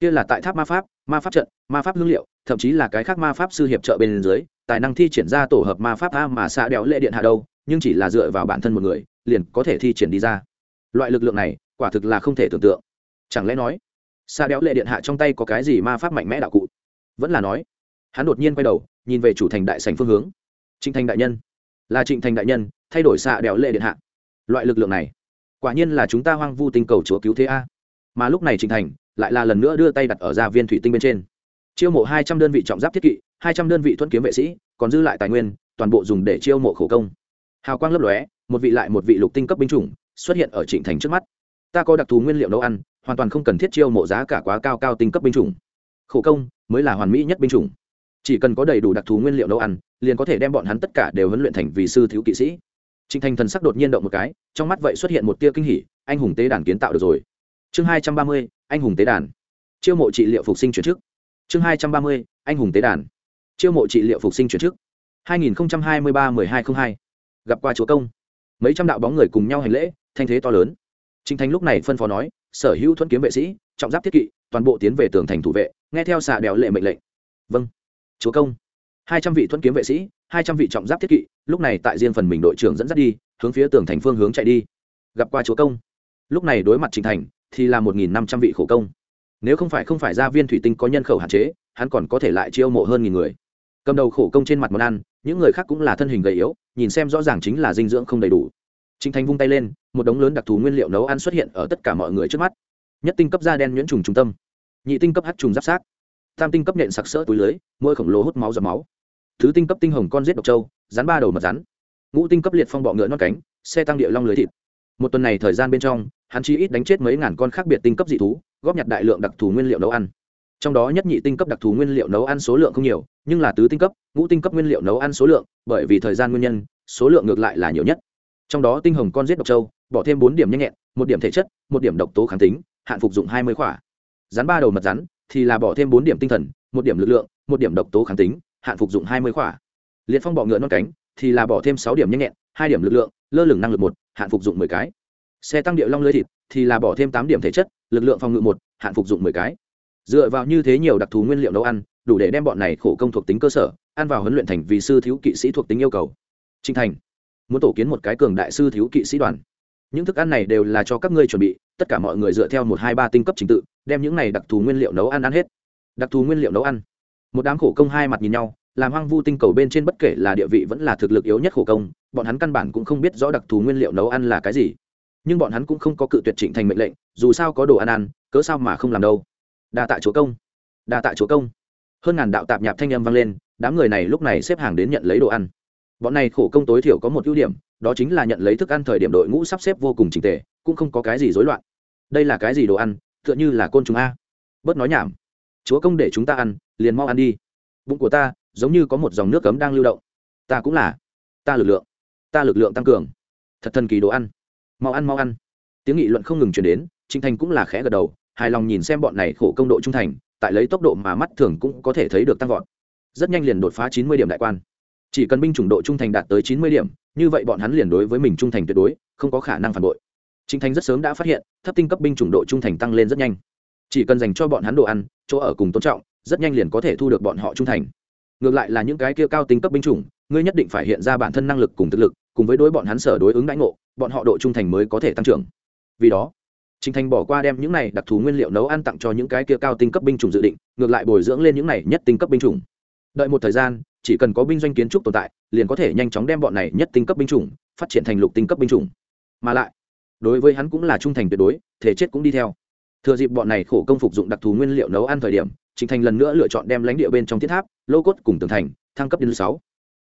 kia là tại tháp ma pháp ma pháp trận, ma pháp hương liệu, thậm chí là cái khác ma pháp sư hiệp trợ bên dưới, tài năng thi triển ra tổ hợp ma pháp a mà xa đéo lệ điện hạ đâu? Nhưng chỉ là dựa vào bản thân một người, liền có thể thi triển đi ra. Loại lực lượng này, quả thực là không thể tưởng tượng. Chẳng lẽ nói xa đéo lệ điện hạ trong tay có cái gì ma pháp mạnh mẽ đạo cụ? Vẫn là nói, hắn đột nhiên quay đầu, nhìn về chủ thành đại sành phương hướng. Trịnh thành đại nhân. Là trịnh thành đại nhân, thay đổi xạ đèo lệ điện hạ. Loại lực lượng này, quả nhiên là chúng ta hoang vu tinh cầu chúa cứu thế a. Mà lúc này trịnh thành lại là lần nữa đưa tay đặt ở gia viên thủy tinh bên trên. Chiêu mộ hai trăm đơn vị trọng giáp thiết kỵ, hai trăm đơn vị thuẫn kiếm vệ sĩ, còn dư lại tài nguyên, toàn bộ dùng để chiêu mộ khổ công hào quang lấp lóe, một vị lại một vị lục tinh cấp binh chủng xuất hiện ở trịnh thành trước mắt. Ta có đặc thù nguyên liệu nấu ăn, hoàn toàn không cần thiết chiêu mộ giá cả quá cao cao tinh cấp binh chủng. Khổ công mới là hoàn mỹ nhất binh chủng. Chỉ cần có đầy đủ đặc thù nguyên liệu nấu ăn, liền có thể đem bọn hắn tất cả đều huấn luyện thành vì sư thiếu kỵ sĩ. Trịnh thành thần sắc đột nhiên động một cái, trong mắt vậy xuất hiện một tia kinh hỉ, anh hùng tế đàn kiến tạo được rồi. Chương hai trăm ba mươi, anh hùng tế đàn. Chiêu mộ trị liệu phục sinh chuyển chức. Chương hai trăm ba mươi, anh hùng tế đàn. Chiêu mộ trị liệu phục sinh chuyển chức. hai nghìn hai mươi ba mười hai t r ă n h hai gặp qua chúa công. Mấy trăm đạo bóng người cùng nhau hành lễ, thanh thế to lớn. Trinh thanh lúc này phân phó nói, sở hữu thuẫn kiếm vệ sĩ, trọng giáp thiết kỵ, toàn bộ tiến về tường thành thủ vệ, nghe theo xà đèo lệ mệnh lệnh. Vâng chúa công. Hai trăm vị thuẫn kiếm vệ sĩ, hai trăm vị trọng giáp thiết kỵ, lúc này tại riêng phần mình đội trưởng dẫn dắt đi, hướng phía tường thành phương hướng chạy đi. Gặp qua chúa công. Lúc này đối mặt trình thành, thì là một nghìn năm trăm vị khổ công. Nếu không phải không phải gia viên thủy tinh có nhân khẩu hạn chế, hắn còn có thể lại chiêu mộ hơn nghìn người. Cầm đầu khổ công trên mặt món ăn, những người khác cũng là thân hình gầy yếu nhìn xem rõ ràng chính là dinh dưỡng không đầy đủ Trình Thành vung tay lên, một đống lớn đặc thù nguyên liệu nấu ăn xuất hiện ở tất cả mọi người trước mắt. Nhất tinh cấp da đen nhuyễn trùng trung tâm, nhị tinh cấp hắc trùng giáp xác, tam tinh cấp nện sặc sỡ túi lưới, môi khổng lồ hút máu giọt máu. Thứ tinh cấp tinh hồng con giết độc châu, rắn ba đầu mật rắn. Ngũ tinh cấp liệt phong bọ ngựa non cánh, xe tăng địa long lưới thịt. Một tuần này thời gian bên trong, hắn chỉ ít đánh chết mấy ngàn con khác biệt tinh cấp dị thú, góp nhặt đại lượng đặc thù nguyên liệu nấu ăn trong đó nhất nhị tinh cấp đặc thù nguyên liệu nấu ăn số lượng không nhiều, nhưng là tứ tinh cấp, ngũ tinh cấp nguyên liệu nấu ăn số lượng, bởi vì thời gian nguyên nhân, số lượng ngược lại là nhiều nhất. Trong đó tinh hồng con giết độc châu, bỏ thêm bốn điểm nhanh nhẹn, một điểm thể chất, một điểm độc tố kháng tính, hạn phục dụng hai mươi khỏa rắn ba đầu mật rắn, thì là bỏ thêm bốn điểm tinh thần, một điểm lực lượng, một điểm độc tố kháng tính, hạn phục dụng hai mươi khỏa liệt phong bọ ngựa non cánh, thì là bỏ thêm sáu điểm nhanh nhẹn, hai điểm lực lượng, lơ lửng năng lực một, hạn phục dụng mười cái. Xe tăng điệu long lưới thịt, thì là bỏ thêm tám điểm thể chất, lực lượng phòng ngự một, hạn phục dụng mười cái dựa vào như thế nhiều đặc thù nguyên liệu nấu ăn, đủ để đem bọn này khổ công thuộc tính cơ sở, ăn vào huấn luyện thành vì sư thiếu kỵ sĩ thuộc tính yêu cầu. Trinh thành, muốn tổ kiến một cái cường đại sư thiếu kỵ sĩ đoàn. Những thức ăn này đều là cho các ngươi chuẩn bị, tất cả mọi người dựa theo một, hai, ba tinh cấp trình tự, đem những này đặc thù nguyên liệu nấu ăn ăn hết. Đặc thù nguyên liệu nấu ăn. Một đám khổ công hai mặt nhìn nhau, làm hoang vu tinh cầu bên trên bất kể là địa vị vẫn là thực lực yếu nhất khổ công, bọn hắn căn bản cũng không biết rõ đặc thù nguyên liệu nấu ăn là cái gì. Nhưng bọn hắn cũng không có cự tuyệt trịnh thành mệnh lệnh, dù sao có đồ ăn ăn, cớ sao mà không làm đâu đa tạ chúa công, đa tạ chúa công. Hơn ngàn đạo tạp nhạp thanh âm vang lên, đám người này lúc này xếp hàng đến nhận lấy đồ ăn. Bọn này khổ công tối thiểu có một ưu điểm, đó chính là nhận lấy thức ăn thời điểm đội ngũ sắp xếp vô cùng trình tề, cũng không có cái gì rối loạn. Đây là cái gì đồ ăn? Tựa như là côn trùng a. Bớt nói nhảm. Chúa công để chúng ta ăn, liền mau ăn đi. Bụng của ta, giống như có một dòng nước cấm đang lưu động. Ta cũng là. Ta lực lượng. Ta lực lượng tăng cường. Thật thần kỳ đồ ăn. Mau ăn mau ăn. Tiếng nghị luận không ngừng chuyển đến, trịnh thành cũng là khẽ gật đầu hài lòng nhìn xem bọn này khổ công độ trung thành, tại lấy tốc độ mà mắt thường cũng có thể thấy được tăng vọt. Rất nhanh liền đột phá chín mươi điểm đại quan. Chỉ cần binh chủng độ trung thành đạt tới chín mươi điểm, như vậy bọn hắn liền đối với mình trung thành tuyệt đối, không có khả năng phản bội. Trinh thành rất sớm đã phát hiện, thấp tinh cấp binh chủng độ trung thành tăng lên rất nhanh. Chỉ cần dành cho bọn hắn đồ ăn, chỗ ở cùng tôn trọng, rất nhanh liền có thể thu được bọn họ trung thành. Ngược lại là những cái kia cao tinh cấp binh chủng, ngươi nhất định phải hiện ra bản thân năng lực cùng thực lực, cùng với đối bọn hắn sở đối ứng đãi ngộ, bọn họ độ trung thành mới có thể tăng trưởng. Vì đó Trình Thành bỏ qua đem những này đặc thù nguyên liệu nấu ăn tặng cho những cái kia cao tinh cấp binh chủng dự định, ngược lại bồi dưỡng lên những này nhất tinh cấp binh chủng. Đợi một thời gian, chỉ cần có binh doanh kiến trúc tồn tại, liền có thể nhanh chóng đem bọn này nhất tinh cấp binh chủng phát triển thành lục tinh cấp binh chủng. Mà lại, đối với hắn cũng là trung thành tuyệt đối, thể chết cũng đi theo. Thừa dịp bọn này khổ công phục dụng đặc thù nguyên liệu nấu ăn thời điểm, Trình Thành lần nữa lựa chọn đem lãnh địa bên trong thiết tháp, lô cốt cùng tường thành thăng cấp đến sáu.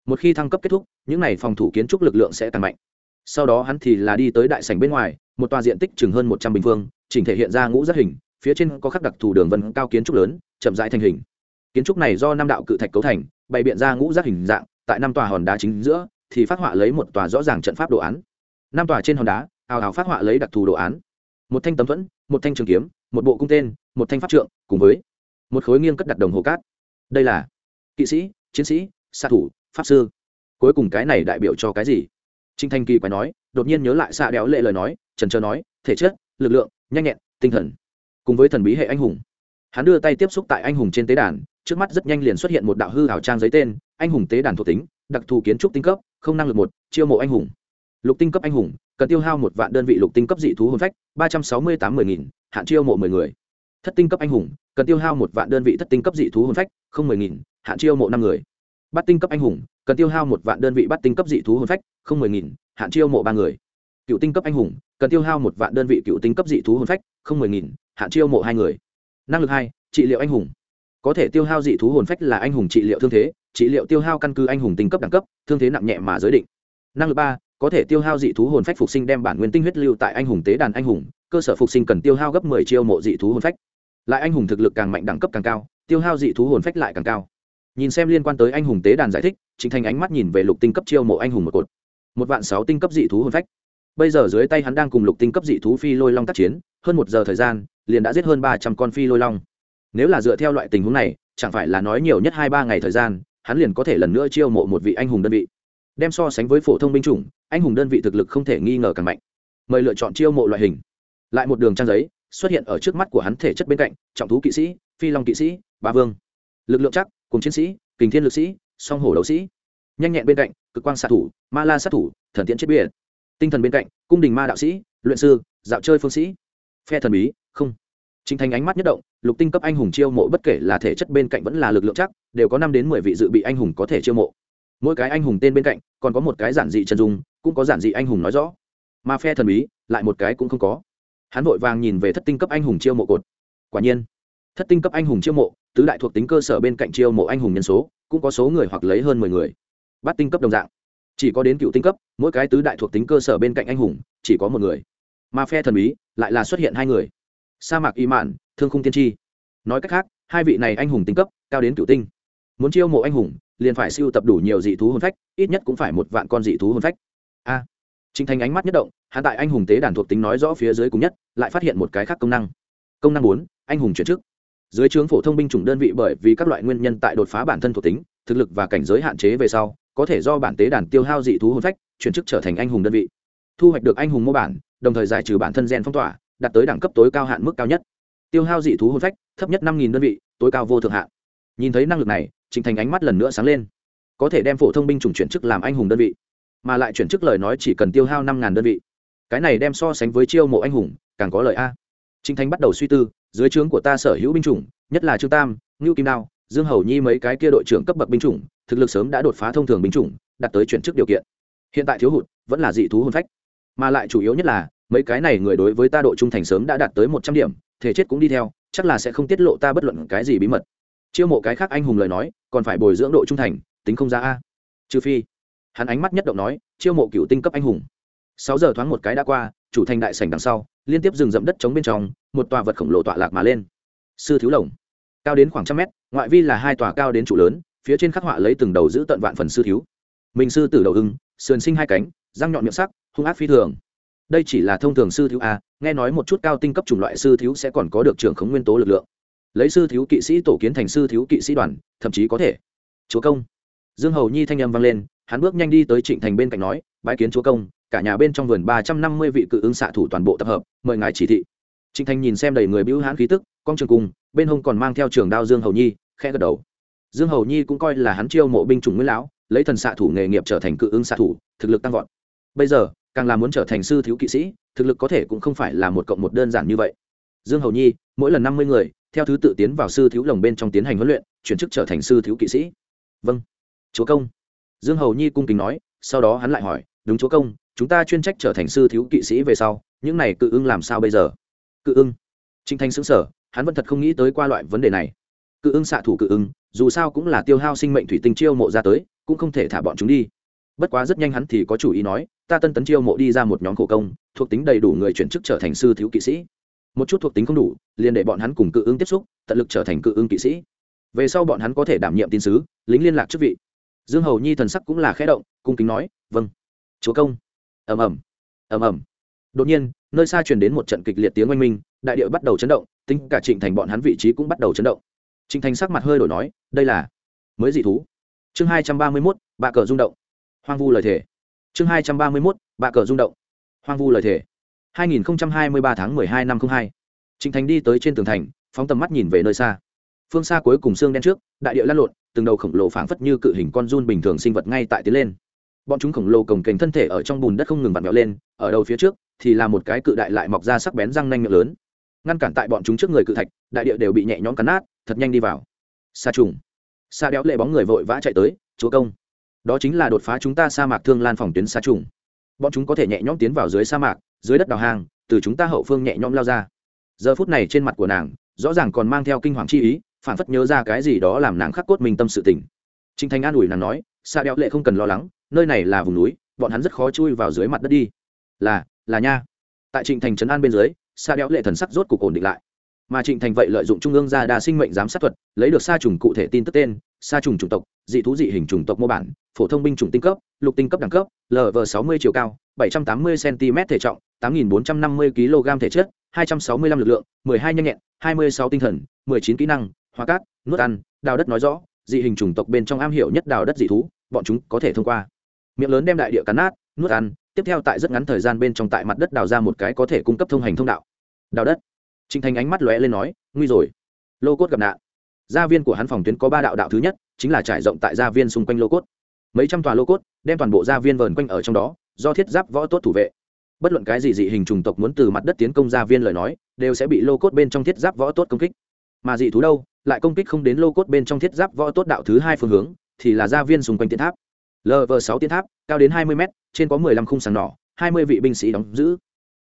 Một khi thăng cấp kết thúc, những này phòng thủ kiến trúc lực lượng sẽ tăng mạnh. Sau đó hắn thì là đi tới đại sảnh bên ngoài, một tòa diện tích chừng hơn một trăm bình phương, chỉnh thể hiện ra ngũ giác hình, phía trên có khắc đặc thù đường vân cao kiến trúc lớn, chậm rãi thành hình. Kiến trúc này do năm đạo cự thạch cấu thành, bày biện ra ngũ giác hình dạng, tại năm tòa hòn đá chính giữa, thì phát họa lấy một tòa rõ ràng trận pháp đồ án. Năm tòa trên hòn đá, ào ào phát họa lấy đặc thù đồ án. Một thanh tấm thuẫn, một thanh trường kiếm, một bộ cung tên, một thanh pháp trượng, cùng với một khối nghiêng cất đặt đồng hồ cát. Đây là kỵ sĩ, chiến sĩ, xạ thủ, pháp sư. Cuối cùng cái này đại biểu cho cái gì? Trinh thanh kỳ quái nói, đột nhiên nhớ lại xạ đéo lệ lời nói trần trờ nói, thể chất, lực lượng, nhanh nhẹn, tinh thần. Cùng với thần bí hệ anh hùng, hắn đưa tay tiếp xúc tại anh hùng trên tế đàn, trước mắt rất nhanh liền xuất hiện một đạo hư hảo trang giấy tên, anh hùng tế đàn thuộc tính, đặc thù kiến trúc tinh cấp, không năng lực một, chiêu mộ anh hùng. Lục tinh cấp anh hùng, cần tiêu hao một vạn đơn vị lục tinh cấp dị thú hồn phách, ba trăm sáu mươi tám mươi nghìn, hạn chiêu mộ mười người. Thất tinh cấp anh hùng, cần tiêu hao một vạn đơn vị thất tinh cấp dị thú hồn phách, không mười nghìn, hạn chiêu mộ năm người. Bắt tinh cấp anh hùng, cần tiêu hao một vạn đơn vị bắt tinh cấp dị thú hồn phách, không mười nghìn, hạn chiêu mộ ba người cựu tinh cấp anh hùng, cần tiêu hao một vạn đơn vị cựu tinh cấp dị thú hồn phách, không mười nghìn, hạn chiêu mộ hai người. Năng lực hai, trị liệu anh hùng. Có thể tiêu hao dị thú hồn phách là anh hùng trị liệu thương thế, trị liệu tiêu hao căn cứ anh hùng tinh cấp đẳng cấp, thương thế nặng nhẹ mà giới định. Năng lực ba, có thể tiêu hao dị thú hồn phách phục sinh đem bản nguyên tinh huyết lưu tại anh hùng tế đàn anh hùng, cơ sở phục sinh cần tiêu hao gấp mười chiêu mộ dị thú hồn phách. Lại anh hùng thực lực càng mạnh đẳng cấp càng cao, tiêu hao dị thú hồn phách lại càng cao. Nhìn xem liên quan tới anh hùng tế đàn giải thích chính thành ánh mắt nhìn về lục tinh cấp chiêu mộ anh hùng một cột. Một vạn sáu tinh cấp dị thú hồn phách bây giờ dưới tay hắn đang cùng lục tinh cấp dị thú phi lôi long tác chiến, hơn một giờ thời gian, liền đã giết hơn ba trăm con phi lôi long. Nếu là dựa theo loại tình huống này, chẳng phải là nói nhiều nhất hai ba ngày thời gian, hắn liền có thể lần nữa chiêu mộ một vị anh hùng đơn vị. Đem so sánh với phổ thông binh chủng, anh hùng đơn vị thực lực không thể nghi ngờ càng mạnh. Mời lựa chọn chiêu mộ loại hình. Lại một đường trang giấy, xuất hiện ở trước mắt của hắn thể chất bên cạnh, trọng thú kỵ sĩ, phi long kỵ sĩ, ba vương. Lực lượng chắc, cùng chiến sĩ, kình thiên lực sĩ, song hổ đấu sĩ. Nhanh nhẹn bên cạnh, cực quang xạ thủ, ma la sát thủ, thần tiễn chết biệt tinh thần bên cạnh cung đình ma đạo sĩ luyện sư dạo chơi phương sĩ phe thần bí không Trình Thành ánh mắt nhất động, lục tinh cấp anh hùng chiêu mộ bất kể là thể chất bên cạnh vẫn là lực lượng chắc, đều có năm đến mười vị dự bị anh hùng có thể chiêu mộ. Mỗi cái anh hùng tên bên cạnh, còn có một cái giản dị chân dung, cũng có giản dị anh hùng nói rõ. Mà phe thần bí, lại một cái cũng không có. Hắn vội vàng nhìn về thất tinh cấp anh hùng chiêu mộ cột. Quả nhiên, thất tinh cấp anh hùng chiêu mộ, tứ đại thuộc tính cơ sở bên cạnh chiêu mộ anh hùng nhân số, cũng có số người hoặc lấy hơn mười người. Bát tinh cấp đồng dạng chỉ có đến cựu tinh cấp mỗi cái tứ đại thuộc tính cơ sở bên cạnh anh hùng chỉ có một người. Mà phe thần bí lại là xuất hiện hai người. Sa mạc y mạn thương khung tiên tri. Nói cách khác hai vị này anh hùng tinh cấp cao đến cựu tinh. Muốn chiêu mộ anh hùng liền phải siêu tập đủ nhiều dị thú hồn phách ít nhất cũng phải một vạn con dị thú hồn phách. A. À, trinh thành ánh mắt nhất động hạ tại anh hùng tế đàn thuộc tính nói rõ phía dưới cùng nhất lại phát hiện một cái khác công năng. Công năng bốn anh hùng chuyển chức. Dưới trướng phổ thông binh chủng đơn vị bởi vì các loại nguyên nhân tại đột phá bản thân thuộc tính thực lực và cảnh giới hạn chế về sau có thể do bản tế đàn tiêu hao dị thú hồn phách, chuyển chức trở thành anh hùng đơn vị. Thu hoạch được anh hùng mô bản, đồng thời giải trừ bản thân gen phong tỏa, đạt tới đẳng cấp tối cao hạn mức cao nhất. Tiêu hao dị thú hồn phách, thấp nhất năm đơn vị, tối cao vô thượng hạn. Nhìn thấy năng lực này, trình thành ánh mắt lần nữa sáng lên. Có thể đem phổ thông binh chủng chuyển chức làm anh hùng đơn vị, mà lại chuyển chức lời nói chỉ cần tiêu hao năm đơn vị. Cái này đem so sánh với chiêu mộ anh hùng, càng có lợi a. Trình thành bắt đầu suy tư, dưới trướng của ta sở hữu binh chủng, nhất là trương tam, ngưu kim đao, dương hầu nhi mấy cái kia đội trưởng cấp bậc binh chủng thực lực sớm đã đột phá thông thường binh chủng, đạt tới chuyển chức điều kiện. Hiện tại thiếu hụt, vẫn là dị thú hồn phách. Mà lại chủ yếu nhất là, mấy cái này người đối với ta độ trung thành sớm đã đạt tới một trăm điểm, thể chết cũng đi theo, chắc là sẽ không tiết lộ ta bất luận cái gì bí mật. Chiêu mộ cái khác anh hùng lời nói, còn phải bồi dưỡng độ trung thành, tính không ra a. Trừ phi, hắn ánh mắt nhất động nói, chiêu mộ cựu tinh cấp anh hùng. Sáu giờ thoáng một cái đã qua, chủ thành đại sảnh đằng sau, liên tiếp rừng rậm đất chống bên trong, một tòa vật khổng lồ tọa lạc mà lên. Sư thiếu lồng, cao đến khoảng trăm mét, ngoại vi là hai tòa cao đến trụ lớn phía trên khắc họa lấy từng đầu giữ tận vạn phần sư thiếu. Mình sư tử đầu ưng sườn sinh hai cánh, răng nhọn miệng sắc, hung ác phi thường. Đây chỉ là thông thường sư thiếu a nghe nói một chút cao tinh cấp chủng loại sư thiếu sẽ còn có được trưởng khống nguyên tố lực lượng. Lấy sư thiếu kỵ sĩ tổ kiến thành sư thiếu kỵ sĩ đoàn, thậm chí có thể. Chúa công. Dương hầu nhi thanh âm vang lên, hắn bước nhanh đi tới trịnh thành bên cạnh nói bãi kiến chúa công, cả nhà bên trong vườn ba trăm năm mươi vị cự ứng xạ thủ toàn bộ tập hợp, mời ngài chỉ thị. Trịnh thành nhìn xem đầy người bưu hãn khí tức con trường cung, bên hông còn mang theo trường đao dương hầu nhi khe gật đầu dương hầu nhi cũng coi là hắn chiêu mộ binh chủng nguyên lão, lấy thần xạ thủ nghề nghiệp trở thành cự ứng xạ thủ, thực lực tăng vọt. Bây giờ, càng là muốn trở thành sư thiếu kỵ sĩ, thực lực có thể cũng không phải là một cộng một đơn giản như vậy. Dương hầu nhi, mỗi lần năm mươi người, theo thứ tự tiến vào sư thiếu lồng bên trong tiến hành huấn luyện, chuyển chức trở thành sư thiếu kỵ sĩ. Vâng. Chúa công. Dương hầu nhi cung kính nói, sau đó hắn lại hỏi, đúng chúa công, chúng ta chuyên trách trở thành sư thiếu kỵ sĩ về sau, những này cự ưng làm sao bây giờ? Cự ưng trinh thanh xứng sở hắn vẫn thật không nghĩ tới qua loại vấn đề này. Cự ưng xạ thủ cự ưng dù sao cũng là tiêu hao sinh mệnh thủy tinh chiêu mộ ra tới, cũng không thể thả bọn chúng đi. Bất quá rất nhanh hắn thì có chủ ý nói, ta tân tấn chiêu mộ đi ra một nhóm khổ công, thuộc tính đầy đủ người chuyển chức trở thành sư thiếu kỵ sĩ. Một chút thuộc tính không đủ, liền để bọn hắn cùng cự ứng tiếp xúc, tận lực trở thành cự ứng kỵ sĩ. Về sau bọn hắn có thể đảm nhiệm tin sứ, lính liên lạc chức vị. Dương hầu nhi thần sắc cũng là khẽ động, cung kính nói vâng. Chúa công. Ầm ầm. Ầm ầm. Đột nhiên, nơi xa truyền đến một trận kịch liệt tiếng oanh minh, đại địa bắt đầu chấn động, tính cả trịnh thành bọn hắn vị trí cũng bắt đầu chấn động. Trình thành sắc mặt hơi đổi nói đây là mới dị thú chương hai trăm ba mươi mốt bạ cờ rung động hoang vu lời thề chương hai trăm ba mươi mốt bạ cờ rung động hoang vu lời thề 2023 tháng 12 năm 02. Trình Thành đi tới trên tường thành, phóng tầm mắt nhìn về nơi xa. Phương xa cuối cùng xương đen trước, đại địa lăn lộn, từng đầu khổng lồ phảng phất như cự hình con giun bình thường sinh vật ngay tại tiến lên. Bọn chúng khổng lồ cồng kềnh thân thể ở trong bùn đất không ngừng vặn vẹo lên, ở đầu phía trước thì là một cái cự đại lại mọc ra sắc bén răng nanh miệng lớn. Ngăn cản tại bọn chúng trước người cự thạch, đại địa đều bị nhẹ nhõm cắn nát, thật nhanh đi vào. Sa trùng. Sa đéo lệ bóng người vội vã chạy tới, "Chúa công." Đó chính là đột phá chúng ta sa mạc thương lan phòng tuyến sa trùng. Bọn chúng có thể nhẹ nhõm tiến vào dưới sa mạc, dưới đất đào hang từ chúng ta hậu phương nhẹ nhõm lao ra giờ phút này trên mặt của nàng rõ ràng còn mang theo kinh hoàng chi ý phản phất nhớ ra cái gì đó làm nàng khắc cốt mình tâm sự tình trinh thanh an ủi nàng nói xa đéo lệ không cần lo lắng nơi này là vùng núi bọn hắn rất khó chui vào dưới mặt đất đi là là nha tại trịnh thành trấn an bên dưới xa đéo lệ thần sắc rốt cục ổn định lại. Mà trịnh thành vậy lợi dụng trung ương gia đa sinh mệnh giám sát thuật, lấy được sa trùng cụ thể tin tức tên, sa trùng chủng tộc, dị thú dị hình chủng tộc mô bản, phổ thông binh chủng tinh cấp, lục tinh cấp đẳng cấp lv sáu mươi chiều cao, bảy trăm tám mươi cm thể trọng, tám nghìn bốn trăm năm mươi kg thể chất, hai trăm sáu mươi lăm lực lượng, mười hai nhanh nhẹn, hai mươi sáu tinh thần, mười chín kỹ năng hóa cát, nuốt ăn, đào đất nói rõ, dị hình chủng tộc bên trong am hiểu nhất đào đất dị thú, bọn chúng có thể thông qua. Miệng lớn đem đại địa cắn nát, nuốt ăn tiếp theo tại rất ngắn thời gian bên trong tại mặt đất đào ra một cái có thể cung cấp thông hành thông đạo đào đất Trình Thành ánh mắt lóe lên nói, nguy rồi. Lô cốt gặp nạn. Gia viên của hắn phòng tuyến có ba đạo đạo thứ nhất, chính là trải rộng tại gia viên xung quanh lô cốt. Mấy trăm tòa lô cốt, đem toàn bộ gia viên vờn quanh ở trong đó, do thiết giáp võ tốt thủ vệ. Bất luận cái gì dị hình trùng tộc muốn từ mặt đất tiến công gia viên lời nói, đều sẽ bị lô cốt bên trong thiết giáp võ tốt công kích. Mà dị thú đâu, lại công kích không đến lô cốt bên trong thiết giáp võ tốt đạo thứ hai phương hướng, thì là gia viên xung quanh tiến tháp. lv sáu tiến tháp, cao đến hai mươi mét, trên có mười lăm khung sàng nỏ, hai mươi vị binh sĩ đóng giữ.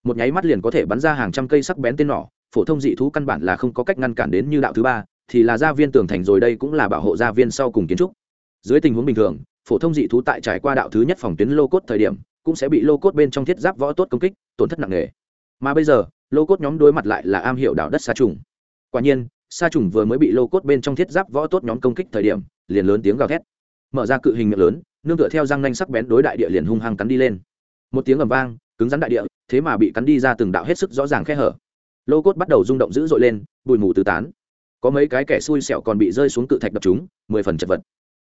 Một nháy mắt liền có thể bắn ra hàng trăm cây sắc bén tên nỏ, phổ thông dị thú căn bản là không có cách ngăn cản đến như đạo thứ ba thì là gia viên tường thành rồi đây cũng là bảo hộ gia viên sau cùng kiến trúc. Dưới tình huống bình thường phổ thông dị thú tại trải qua đạo thứ nhất phòng tuyến lô cốt thời điểm cũng sẽ bị lô cốt bên trong thiết giáp võ tốt công kích tổn thất nặng nề. Mà bây giờ lô cốt nhóm đối mặt lại là am hiệu đạo đất xa trùng. Quả nhiên sa trùng vừa mới bị lô cốt bên trong thiết giáp võ tốt nhóm công kích thời điểm liền lớn tiếng gào thét. Mở ra cự hình miệng lớn nương tựa theo răng nanh sắc bén đối đại địa liền hung hăng cắn đi lên. Một tiếng ầm vang, cứng rắn đại địa, thế mà bị cắn đi ra từng đạo hết sức rõ ràng khe hở. Lô cốt bắt đầu rung động dữ dội lên, bụi mù tứ tán. Có mấy cái kẻ xui xẹo còn bị rơi xuống cự thạch đập chúng, mười phần chật vật.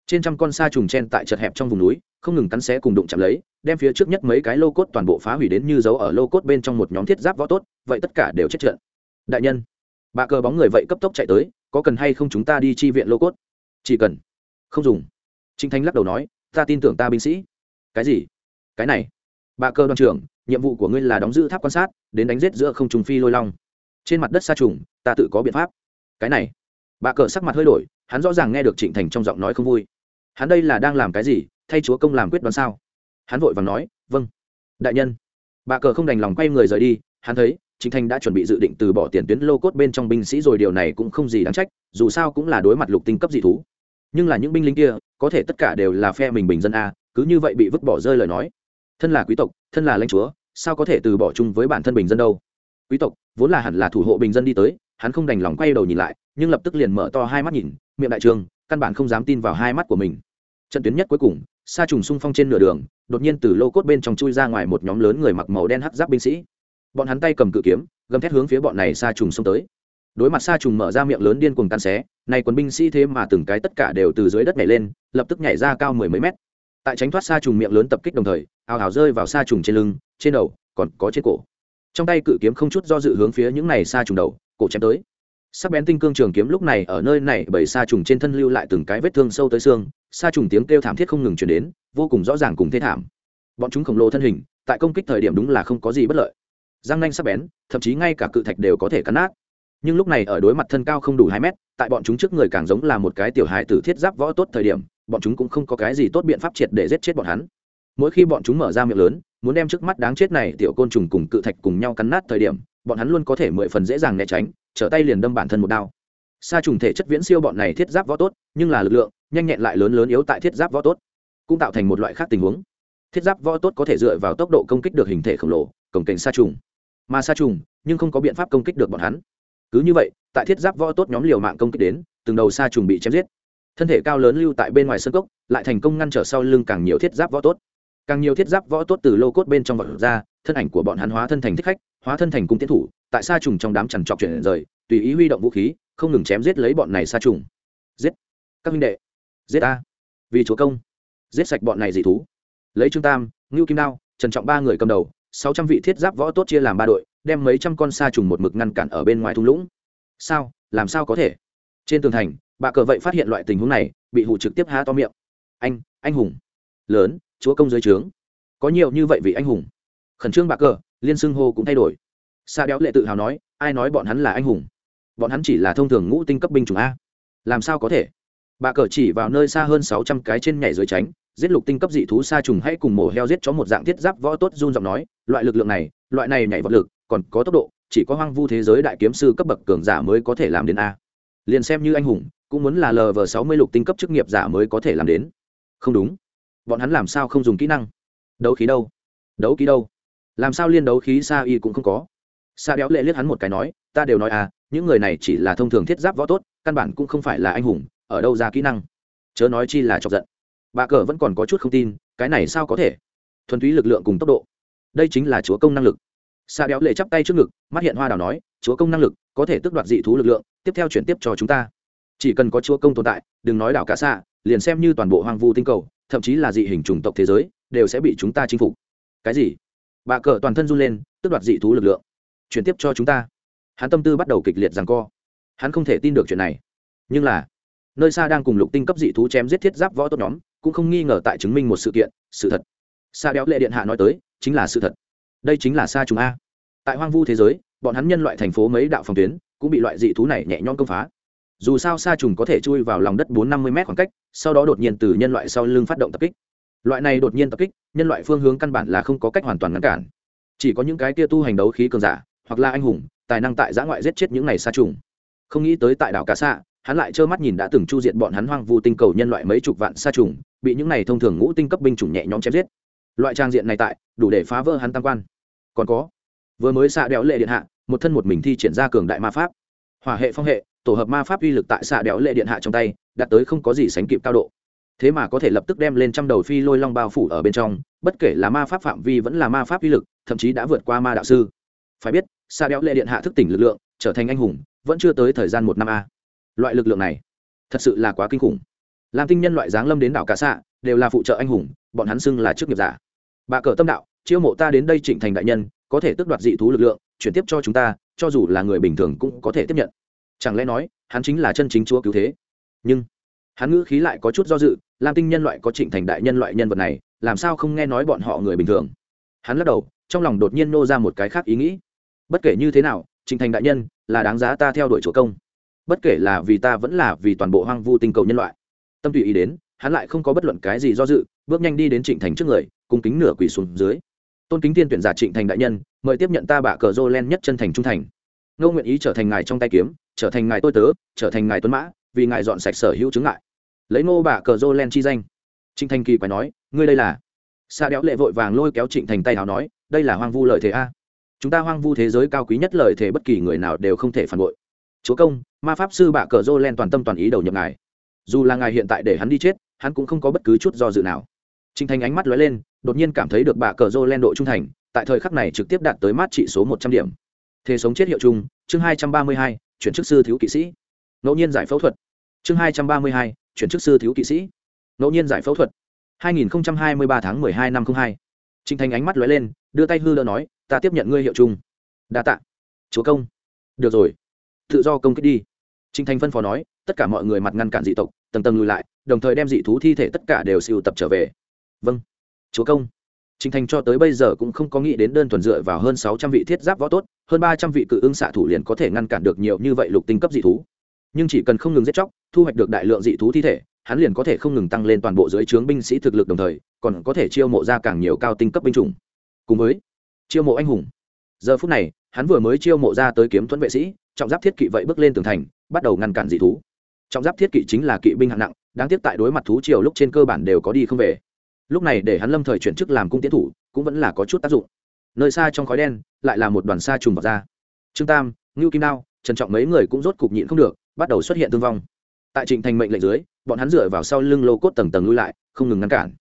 Trên trăm con sa trùng chen tại chật hẹp trong vùng núi, không ngừng cắn xé cùng đụng chạm lấy, đem phía trước nhất mấy cái lô cốt toàn bộ phá hủy đến như dấu ở lô cốt bên trong một nhóm thiết giáp võ tốt, vậy tất cả đều chết trận đại nhân, bà cờ bóng người vậy cấp tốc chạy tới, có cần hay không chúng ta đi chi viện lô cốt? Chỉ cần. Không dùng. Trinh thanh lắc đầu nói ta tin tưởng ta binh sĩ. Cái gì? Cái này? Bà cơ đoàn trưởng, nhiệm vụ của ngươi là đóng giữ tháp quan sát, đến đánh giết giữa không trùng phi lôi long. Trên mặt đất sa trùng, ta tự có biện pháp. Cái này? Bà cờ sắc mặt hơi đổi, hắn rõ ràng nghe được trịnh thành trong giọng nói không vui. Hắn đây là đang làm cái gì? Thay chúa công làm quyết đoán sao? Hắn vội và nói vâng. Đại nhân. Bà cờ không đành lòng quay người rời đi, hắn thấy, trịnh thành đã chuẩn bị dự định từ bỏ tiền tuyến lô cốt bên trong binh sĩ rồi, điều này cũng không gì đáng trách, dù sao cũng là đối mặt lục tinh cấp dị thú nhưng là những binh lính kia, có thể tất cả đều là phe mình bình dân a, cứ như vậy bị vứt bỏ rơi lời nói. Thân là quý tộc, thân là lãnh chúa, sao có thể từ bỏ chung với bản thân bình dân đâu? Quý tộc, vốn là hẳn là thủ hộ bình dân đi tới, hắn không đành lòng quay đầu nhìn lại, nhưng lập tức liền mở to hai mắt nhìn, miệng đại trường, căn bản không dám tin vào hai mắt của mình. Trận tuyến nhất cuối cùng, sa trùng xung phong trên nửa đường, đột nhiên từ lô cốt bên trong chui ra ngoài một nhóm lớn người mặc màu đen hắc giáp binh sĩ. Bọn hắn tay cầm cự kiếm, gầm thét hướng phía bọn này sa trùng xông tới đối mặt sa trùng mở ra miệng lớn điên cuồng tan xé này quân binh sĩ thế mà từng cái tất cả đều từ dưới đất nhảy lên, lập tức nhảy ra cao mười mấy mét. Tại tránh thoát sa trùng miệng lớn tập kích đồng thời, ào ào rơi vào sa trùng trên lưng, trên đầu, còn có trên cổ. Trong tay cự kiếm không chút do dự hướng phía những này sa trùng đầu, cổ chém tới. Sắc bén tinh cương trường kiếm lúc này ở nơi này bởi sa trùng trên thân lưu lại từng cái vết thương sâu tới xương, sa trùng tiếng kêu thảm thiết không ngừng chuyển đến, vô cùng rõ ràng cùng thê thảm. Bọn chúng khổng lồ thân hình, tại công kích thời điểm đúng là không có gì bất lợi. Răng nanh sắc bén, thậm chí ngay cả cự thạch đều có thể cắn nát nhưng lúc này ở đối mặt thân cao không đủ hai mét, tại bọn chúng trước người càng giống là một cái tiểu hài tử thiết giáp võ tốt thời điểm, bọn chúng cũng không có cái gì tốt biện pháp triệt để giết chết bọn hắn. Mỗi khi bọn chúng mở ra miệng lớn, muốn đem trước mắt đáng chết này tiểu côn trùng cùng cự thạch cùng nhau cắn nát thời điểm, bọn hắn luôn có thể mười phần dễ dàng né tránh, trở tay liền đâm bản thân một đao. Sa trùng thể chất viễn siêu bọn này thiết giáp võ tốt, nhưng là lực lượng, nhanh nhẹn lại lớn lớn yếu tại thiết giáp võ tốt, cũng tạo thành một loại khác tình huống. Thiết giáp võ tốt có thể dựa vào tốc độ công kích được hình thể khổng lồ cổng cảnh sa trùng. Mà sa trùng, nhưng không có biện pháp công kích được bọn hắn cứ như vậy, tại thiết giáp võ tốt nhóm liều mạng công kích đến, từng đầu sa trùng bị chém giết. Thân thể cao lớn lưu tại bên ngoài sân cốc, lại thành công ngăn trở sau lưng càng nhiều thiết giáp võ tốt. Càng nhiều thiết giáp võ tốt từ lô cốt bên trong vật ra, thân ảnh của bọn hắn hóa thân thành thích khách, hóa thân thành cung tiến thủ, tại sa trùng trong đám chằn trọc chuyển rời, tùy ý huy động vũ khí, không ngừng chém giết lấy bọn này sa trùng. Giết! Các minh đệ! Giết ta! Vì chúa công! Giết sạch bọn này dị thú! Lấy trương tam, ngưu kim đao, trần trọng ba người cầm đầu, sáu trăm vị thiết giáp võ tốt chia làm ba đội đem mấy trăm con sa trùng một mực ngăn cản ở bên ngoài thung lũng. Sao? Làm sao có thể? Trên tường thành, bà cờ vậy phát hiện loại tình huống này, bị hụ trực tiếp há to miệng. Anh anh hùng. Lớn, chúa công dưới trướng. Có nhiều như vậy vị anh hùng. Khẩn trương bà cờ, liên xưng hô cũng thay đổi. Sa đéo lệ tự hào nói, ai nói bọn hắn là anh hùng? Bọn hắn chỉ là thông thường ngũ tinh cấp binh chủng a. Làm sao có thể? Bà cờ chỉ vào nơi xa hơn sáu trăm cái trên nhảy dưới tránh, giết lục tinh cấp dị thú sa trùng hãy cùng mổ heo giết chó một dạng thiết giáp võ tốt run giọng nói, loại lực lượng này, loại này nhảy vật lực còn có tốc độ, chỉ có hoang vu thế giới đại kiếm sư cấp bậc cường giả mới có thể làm đến a. Liền xem như anh hùng, cũng muốn là lv sáu mươi lục tinh cấp chức nghiệp giả mới có thể làm đến. Không đúng. Bọn hắn làm sao không dùng kỹ năng? Đấu khí đâu? Đấu khí đâu? Làm sao liên đấu khí sa y cũng không có? Sa béo lệ liếc hắn một cái nói, ta đều nói à những người này chỉ là thông thường thiết giáp võ tốt, căn bản cũng không phải là anh hùng, ở đâu ra kỹ năng? Chớ nói chi là chọc giận. Bà cờ vẫn còn có chút không tin, cái này sao có thể? Thuần túy lực lượng cùng tốc độ. Đây chính là chúa công năng lực xa béo lệ chắp tay trước ngực, mắt hiện hoa đào nói, chúa công năng lực, có thể tước đoạt dị thú lực lượng, tiếp theo chuyển tiếp cho chúng ta. Chỉ cần có chúa công tồn tại, đừng nói đảo cả xa liền xem như toàn bộ hoang vu tinh cầu, thậm chí là dị hình chủng tộc thế giới, đều sẽ bị chúng ta chinh phục. Cái gì? Bà cờ toàn thân run lên, tước đoạt dị thú lực lượng. Chuyển tiếp cho chúng ta. Hắn tâm tư bắt đầu kịch liệt rằng co. Hắn không thể tin được chuyện này. Nhưng là, nơi xa đang cùng lục tinh cấp dị thú chém giết thiết giáp võ tốt nhóm, cũng không nghi ngờ tại chứng minh một sự kiện, sự thật. Xa đéo lệ điện hạ nói tới, chính là sự thật đây chính là xa trùng a. Tại hoang vu thế giới, bọn hắn nhân loại thành phố mấy đạo phòng tuyến, cũng bị loại dị thú này nhẹ nhõm công phá. Dù sao sa trùng có thể chui vào lòng đất bốn năm mươi m khoảng cách, sau đó đột nhiên từ nhân loại sau lưng phát động tập kích. Loại này đột nhiên tập kích, nhân loại phương hướng căn bản là không có cách hoàn toàn ngăn cản. Chỉ có những cái kia tu hành đấu khí cường giả, hoặc là anh hùng, tài năng tại giã ngoại giết chết những này sa trùng. Không nghĩ tới tại đảo cà sa, hắn lại trơ mắt nhìn đã từng chu diện bọn hắn hoang vu tinh cầu nhân loại mấy chục vạn sa trùng, bị những này thông thường ngũ tinh cấp binh chủng nhẹ nhõm chém giết. Loại trang diện này tại, đủ để phá vỡ hắn tam quan còn có. Vừa mới xạ đéo lệ điện hạ, một thân một mình thi triển ra cường đại ma pháp. Hỏa hệ phong hệ, tổ hợp ma pháp uy lực tại xạ đéo lệ điện hạ trong tay, đạt tới không có gì sánh kịp cao độ. Thế mà có thể lập tức đem lên trăm đầu phi lôi long bao phủ ở bên trong, bất kể là ma pháp phạm vi vẫn là ma pháp uy lực, thậm chí đã vượt qua ma đạo sư. Phải biết, xạ đéo lệ điện hạ thức tỉnh lực lượng, trở thành anh hùng, vẫn chưa tới thời gian một năm a. Loại lực lượng này, thật sự là quá kinh khủng. Làm tinh nhân loại giáng lâm đến đảo cả xạ đều là phụ trợ anh hùng, bọn hắn xưng là chức nghiệp giả. Bà cờ tâm đạo chiêu mộ ta đến đây trịnh thành đại nhân, có thể tước đoạt dị thú lực lượng, chuyển tiếp cho chúng ta, cho dù là người bình thường cũng có thể tiếp nhận. Chẳng lẽ nói, hắn chính là chân chính chúa cứu thế? Nhưng, hắn ngữ khí lại có chút do dự, lam tinh nhân loại có trịnh thành đại nhân loại nhân vật này, làm sao không nghe nói bọn họ người bình thường? Hắn lắc đầu, trong lòng đột nhiên nô ra một cái khác ý nghĩ. Bất kể như thế nào, trịnh thành đại nhân là đáng giá ta theo đuổi chúa công. Bất kể là vì ta vẫn là vì toàn bộ hoang vu tinh cầu nhân loại. Tâm tùy ý đến, hắn lại không có bất luận cái gì do dự, bước nhanh đi đến trịnh thành trước người, cung kính nửa quỳ xuống dưới tôn kính tiên tuyển giả trịnh thành đại nhân mời tiếp nhận ta bạ cờ rô len nhất chân thành trung thành. Ngô nguyện ý trở thành ngài trong tay kiếm trở thành ngài tôi tớ trở thành ngài tuấn mã vì ngài dọn sạch sở hữu chứng ngại. Lấy ngô bạ cờ rô len chi danh. Trịnh thành kỳ phải nói ngươi đây là? Xa đéo lệ vội vàng lôi kéo trịnh thành tay hào nói đây là hoang vu lợi thế a. Chúng ta hoang vu thế giới cao quý nhất lợi thế bất kỳ người nào đều không thể phản bội. Chúa công ma pháp sư bạ cờ rô len toàn tâm toàn ý đầu nhập ngài. Dù là ngài hiện tại để hắn đi chết hắn cũng không có bất cứ chút do dự nào. Trình Thành ánh mắt lóe lên, đột nhiên cảm thấy được bà cờ Jolen độ trung thành, tại thời khắc này trực tiếp đạt tới mát trị số một trăm điểm. Thế sống chết hiệu chung, chương hai trăm ba mươi hai, chuyển chức sư thiếu kỵ sĩ. Ngẫu nhiên giải phẫu thuật. Chương hai trăm ba mươi hai, chuyển chức sư thiếu kỵ sĩ. Ngẫu nhiên giải phẫu thuật. Hai nghìn hai mươi ba tháng hai năm hai. Trình Thành ánh mắt lóe lên, đưa tay hư lơ nói, "Ta tiếp nhận ngươi hiệu chung." "Đa tạ." "Chúa công." "Được rồi, tự do công kích đi." Trình Thành phân phó nói, tất cả mọi người mặt ngăn cản dị tộc, tầng tầng lùi lại, đồng thời đem dị thú thi thể tất cả đều siêu tập trở về vâng chúa công Trình Thành cho tới bây giờ cũng không có nghĩ đến đơn thuần dựa vào hơn sáu trăm vị thiết giáp võ tốt, hơn ba trăm vị cự ưng xạ thủ liền có thể ngăn cản được nhiều như vậy lục tinh cấp dị thú. Nhưng chỉ cần không ngừng giết chóc, thu hoạch được đại lượng dị thú thi thể, hắn liền có thể không ngừng tăng lên toàn bộ dưới trướng binh sĩ thực lực đồng thời, còn có thể chiêu mộ ra càng nhiều cao tinh cấp binh chủng. Cùng với chiêu mộ anh hùng. Giờ phút này, hắn vừa mới chiêu mộ ra tới kiếm tuấn vệ sĩ, trọng giáp thiết kỵ vậy bước lên tường thành, bắt đầu ngăn cản dị thú. Trọng giáp thiết kỵ chính là kỵ binh hạng nặng, đáng tiếc tại đối mặt thú triều lúc trên cơ bản đều có đi không về lúc này để hắn lâm thời chuyển chức làm cung tiến thủ, cũng vẫn là có chút tác dụng. Nơi xa trong khói đen, lại là một đoàn xa trùng vào ra. Trương tam, ngưu kim đao, trần trọng mấy người cũng rốt cục nhịn không được, bắt đầu xuất hiện thương vong. Tại trịnh thành mệnh lệnh dưới, bọn hắn dựa vào sau lưng lô cốt tầng tầng lui lại, không ngừng ngăn cản.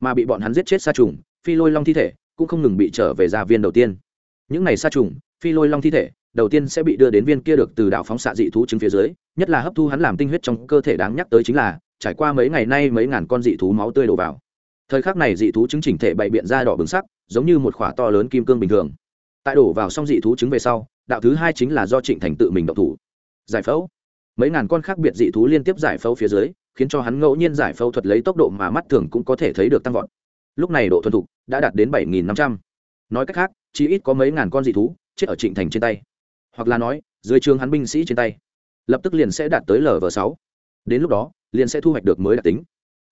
Mà bị bọn hắn giết chết xa trùng, phi lôi long thi thể cũng không ngừng bị trở về ra viên đầu tiên. Những ngày xa trùng, phi lôi long thi thể, đầu tiên sẽ bị đưa đến viên kia được từ đảo phóng xạ dị thú trứng phía dưới, nhất là hấp thu hắn làm tinh huyết trong cơ thể đáng nhắc tới chính là, trải qua mấy ngày nay mấy ngàn con dị thú máu tươi đổ vào thời khắc này dị thú chứng chỉnh thể bày biện ra đỏ bừng sắc, giống như một khỏa to lớn kim cương bình thường. Tại đổ vào xong dị thú chứng về sau, đạo thứ hai chính là do trịnh thành tự mình động thủ. Giải phẫu. Mấy ngàn con khác biệt dị thú liên tiếp giải phẫu phía dưới, khiến cho hắn ngẫu nhiên giải phẫu thuật lấy tốc độ mà mắt thường cũng có thể thấy được tăng vọt. Lúc này độ thuần thục đã đạt đến bảy nghìn năm trăm. Nói cách khác, chỉ ít có mấy ngàn con dị thú chết ở trịnh thành trên tay. Hoặc là nói, dưới trường hắn binh sĩ trên tay. Lập tức liền sẽ đạt tới lv sáu. Đến lúc đó, liền sẽ thu hoạch được mới đặc tính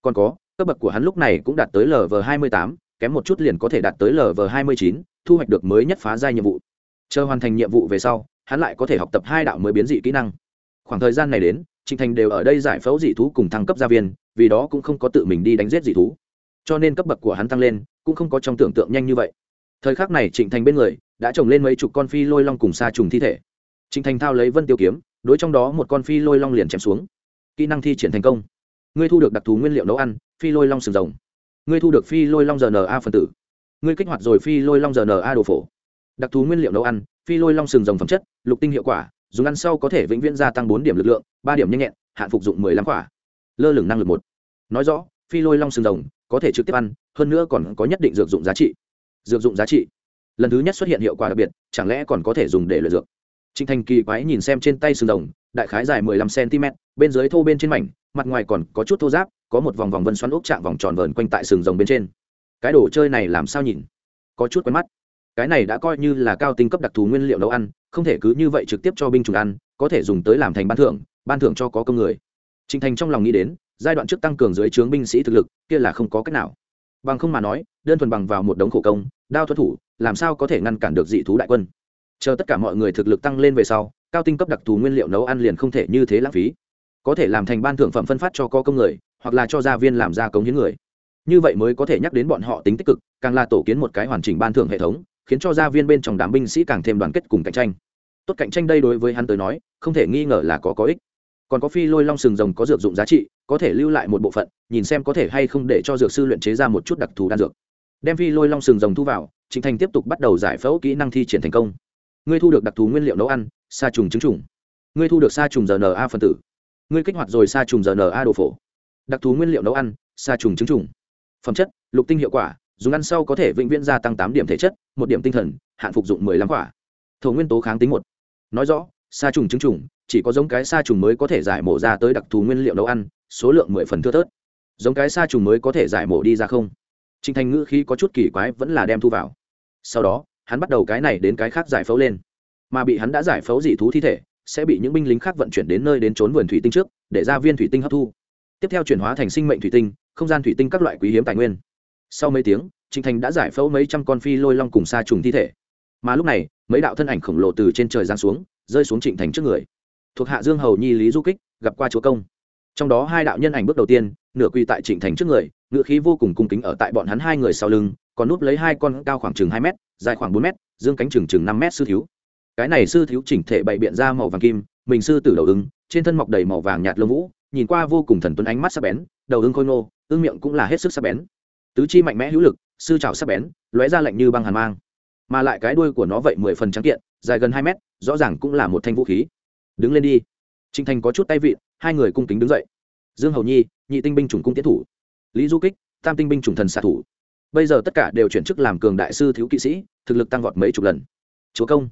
còn có, cấp bậc của hắn lúc này cũng đạt tới lv hai mươi tám, kém một chút liền có thể đạt tới lv hai mươi chín, thu hoạch được mới nhất phá giai nhiệm vụ. Chờ hoàn thành nhiệm vụ về sau, hắn lại có thể học tập hai đạo mới biến dị kỹ năng. Khoảng thời gian này đến, trịnh thành đều ở đây giải phẫu dị thú cùng thăng cấp gia viên, vì đó cũng không có tự mình đi đánh giết dị thú. Cho nên cấp bậc của hắn tăng lên, cũng không có trong tưởng tượng nhanh như vậy. Thời khắc này trịnh thành bên người, đã trồng lên mấy chục con phi lôi long cùng xa trùng thi thể. Trịnh thành thao lấy vân tiêu kiếm, đối trong đó một con phi lôi long liền chém xuống. Kỹ năng thi triển thành công ngươi thu được đặc thù nguyên liệu nấu ăn, phi lôi long sừng rồng. Ngươi thu được phi lôi long rna phân tử. Ngươi kích hoạt rồi phi lôi long rna đồ phổ. Đặc thù nguyên liệu nấu ăn, phi lôi long sừng rồng phẩm chất, lục tinh hiệu quả, dùng ăn sau có thể vĩnh viễn gia tăng bốn điểm lực lượng, ba điểm nhanh nhẹn, hạn phục dụng mười lăm quả. Lơ lửng năng lực một. Nói rõ, phi lôi long sừng rồng có thể trực tiếp ăn, hơn nữa còn có nhất định dược dụng giá trị. Dược dụng giá trị. Lần thứ nhất xuất hiện hiệu quả đặc biệt, chẳng lẽ còn có thể dùng để luyện dược? Trịnh thành kỳ quái nhìn xem trên tay sừng rồng đại khái dài mười lăm cm bên dưới thô bên trên mảnh mặt ngoài còn có chút thô ráp, có một vòng vòng vân xoắn ốc chạm vòng tròn vờn quanh tại sừng rồng bên trên. Cái đồ chơi này làm sao nhìn? Có chút quen mắt. Cái này đã coi như là cao tinh cấp đặc thù nguyên liệu nấu ăn không thể cứ như vậy trực tiếp cho binh chủng ăn có thể dùng tới làm thành ban thưởng ban thưởng cho có công người. Trình thành trong lòng nghĩ đến giai đoạn trước tăng cường dưới trướng binh sĩ thực lực kia là không có cách nào. Bằng không mà nói đơn thuần bằng vào một đống khổ công đao thuật thủ làm sao có thể ngăn cản được dị thú đại quân? Chờ tất cả mọi người thực lực tăng lên về sau cao tinh cấp đặc thù nguyên liệu nấu ăn liền không thể như thế lãng phí. Có thể làm thành ban thưởng phẩm phân phát cho có công người, hoặc là cho gia viên làm gia công những người. Như vậy mới có thể nhắc đến bọn họ tính tích cực, càng là tổ kiến một cái hoàn chỉnh ban thưởng hệ thống, khiến cho gia viên bên trong đám binh sĩ càng thêm đoàn kết cùng cạnh tranh. Tốt cạnh tranh đây đối với hắn tới nói, không thể nghi ngờ là có có ích. Còn có phi lôi long sừng rồng có dược dụng giá trị, có thể lưu lại một bộ phận, nhìn xem có thể hay không để cho dược sư luyện chế ra một chút đặc thù đan dược. Đem phi lôi long sừng rồng thu vào, trịnh thành tiếp tục bắt đầu giải phẫu kỹ năng thi triển thành công. Ngươi thu được đặc thù nguyên liệu nấu ăn sa trùng trứng trùng. Ngươi thu được sa trùng rna phân tử. Ngươi kích hoạt rồi sa trùng rna đồ phổ. Đặc thù nguyên liệu nấu ăn, sa trùng trứng trùng. Phẩm chất, lục tinh hiệu quả, dùng ăn sau có thể vĩnh viễn gia tăng tám điểm thể chất, một điểm tinh thần, hạn phục dụng mười lăm quả. Thổ nguyên tố kháng tính một. Nói rõ, sa trùng trứng trùng, chỉ có giống cái sa trùng mới có thể giải mổ ra tới đặc thù nguyên liệu nấu ăn, số lượng mười phần thưa thớt. Giống cái sa trùng mới có thể giải mổ đi ra không. Trinh thành ngữ khí có chút kỳ quái vẫn là đem thu vào. Sau đó, hắn bắt đầu cái này đến cái khác giải phẫu lên mà bị hắn đã giải phẫu dị thú thi thể, sẽ bị những binh lính khác vận chuyển đến nơi đến trốn vườn thủy tinh trước, để ra viên thủy tinh hấp thu. Tiếp theo chuyển hóa thành sinh mệnh thủy tinh, không gian thủy tinh các loại quý hiếm tài nguyên. Sau mấy tiếng trịnh thành đã giải phẫu mấy trăm con phi lôi long cùng sa trùng thi thể. Mà lúc này, mấy đạo thân ảnh khổng lồ từ trên trời giáng xuống, rơi xuống trịnh thành trước người. Thuộc hạ dương hầu nhi lý du kích, gặp qua chúa công. Trong đó hai đạo nhân ảnh bước đầu tiên, nửa quy tại trịnh thành trước người, ngựa khí vô cùng cung kính ở tại bọn hắn hai người sau lưng, còn núp lấy hai con cao khoảng chừng hai m dài khoảng bốn m dương cánh chừng chừng năm m sư thiếu cái này sư thiếu chỉnh thể bày biện ra màu vàng kim, mình sư tử đầu ứng trên thân mọc đầy màu vàng nhạt lông vũ, nhìn qua vô cùng thần tuấn ánh mắt sắc bén, đầu ứng khôi nô ương miệng cũng là hết sức sắc bén. Tứ chi mạnh mẽ hữu lực, sư trào sắc bén, lóe ra lạnh như băng hàn mang. Mà lại cái đuôi của nó vậy mười phần trắng kiện, dài gần hai mét, rõ ràng cũng là một thanh vũ khí. Đứng lên đi. Trinh thành có chút tay vị hai người cung kính đứng dậy. Dương hầu nhi, nhị tinh binh chủng cung tiến thủ. Lý du kích, tam tinh binh chủng thần xạ thủ. Bây giờ tất cả đều chuyển chức làm cường đại sư thiếu kỵ sĩ, thực lực tăng vọt mấy chục lần. Chúa công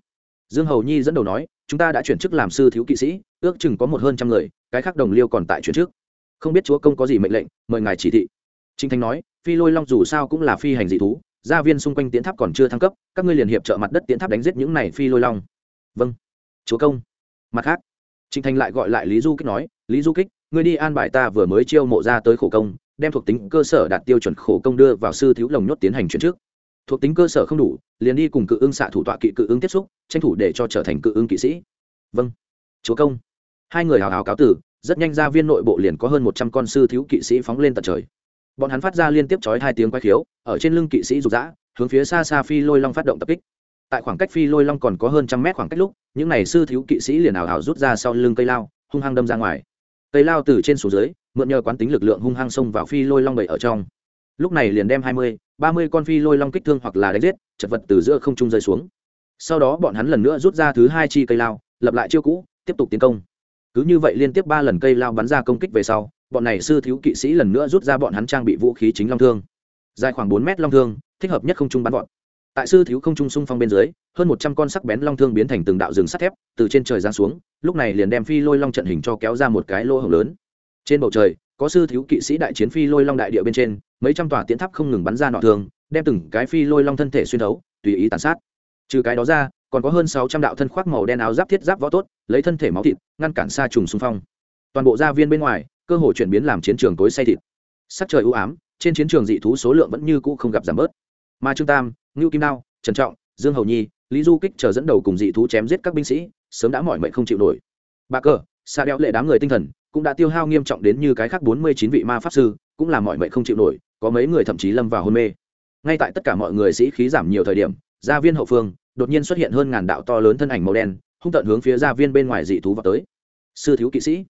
dương hầu nhi dẫn đầu nói, chúng ta đã chuyển chức làm sư thiếu kỵ sĩ, ước chừng có một hơn trăm người, cái khác đồng liêu còn tại chuyển trước không biết chúa công có gì mệnh lệnh, mời ngài chỉ thị. Trinh thanh nói, phi lôi long dù sao cũng là phi hành dị thú, gia viên xung quanh tiến tháp còn chưa thăng cấp, các ngươi liền hiệp trợ mặt đất tiến tháp đánh giết những này phi lôi long. Vâng chúa công. Mặt khác trinh thanh lại gọi lại lý du kích nói, lý du kích, ngươi đi an bài ta vừa mới chiêu mộ ra tới khổ công, đem thuộc tính cơ sở đạt tiêu chuẩn khổ công đưa vào sư thiếu lồng nhốt tiến hành chuyển trước thuộc tính cơ sở không đủ, liền đi cùng cự ưng xạ thủ tọa kỵ cự ưng tiếp xúc, tranh thủ để cho trở thành cự ưng kỵ sĩ. Vâng. Chúa công. Hai người hào hào cáo tử, rất nhanh ra viên nội bộ liền có hơn một trăm con sư thiếu kỵ sĩ phóng lên tận trời. Bọn hắn phát ra liên tiếp chói hai tiếng quay khiếu, ở trên lưng kỵ sĩ rục rã, hướng phía xa xa phi lôi long phát động tập kích. Tại khoảng cách phi lôi long còn có hơn trăm mét khoảng cách lúc, những n à y sư thiếu kỵ sĩ liền ảo ảo rút ra sau lưng cây lao, hung hăng đâm ra ngoài. Cây lao từ trên xuống dưới, mượn nhờ quán tính lực lượng hung hăng xông vào phi lôi long bậy ở trong lúc này liền đem hai mươi, ba mươi con phi lôi long kích thương hoặc là đánh giết, chật vật từ giữa không trung rơi xuống. Sau đó bọn hắn lần nữa rút ra thứ hai chi cây lao, lập lại chiêu cũ, tiếp tục tiến công. Cứ như vậy liên tiếp ba lần cây lao bắn ra công kích về sau, bọn này sư thiếu kỵ sĩ lần nữa rút ra bọn hắn trang bị vũ khí chính long thương. Dài khoảng bốn mét long thương, thích hợp nhất không trung bắn vọt. tại sư thiếu không trung xung phong bên dưới, hơn một trăm con sắc bén long thương biến thành từng đạo rừng sắt thép, từ trên trời giáng xuống, lúc này liền đem phi lôi long trận hình cho kéo ra một cái lỗ hổng lớn. Trên bầu trời, có sư thiếu kỵ sĩ đại chiến phi lôi long đại địa bên trên mấy trăm tòa tiễn tháp không ngừng bắn ra nọ thường, đem từng cái phi lôi long thân thể xuyên thấu, tùy ý tàn sát. Trừ cái đó ra, còn có hơn sáu trăm đạo thân khoác màu đen áo giáp thiết giáp võ tốt, lấy thân thể máu thịt, ngăn cản xa trùng xung phong. Toàn bộ gia viên bên ngoài, cơ hội chuyển biến làm chiến trường tối say thịt. Sắc trời ưu ám, trên chiến trường dị thú số lượng vẫn như cũ không gặp giảm bớt. Mà trương tam, ngưu kim đao, trần trọng, dương hầu nhi, lý du kích chờ dẫn đầu cùng dị thú chém giết các binh sĩ, sớm đã mỏi mệt không chịu nổi. Bà cờ xa đeo lệ đám người tinh thần, cũng đã tiêu hao nghiêm trọng đến như cái khác bốn mươi chín vị ma pháp sư, cũng là mỏi mệt không chịu nổi có mấy người thậm chí lâm vào hôn mê. Ngay tại tất cả mọi người sĩ khí giảm nhiều thời điểm, gia viên hậu phương đột nhiên xuất hiện hơn ngàn đạo to lớn thân ảnh màu đen, hung tận hướng phía gia viên bên ngoài dị thú vào tới. Sư thiếu kỵ sĩ.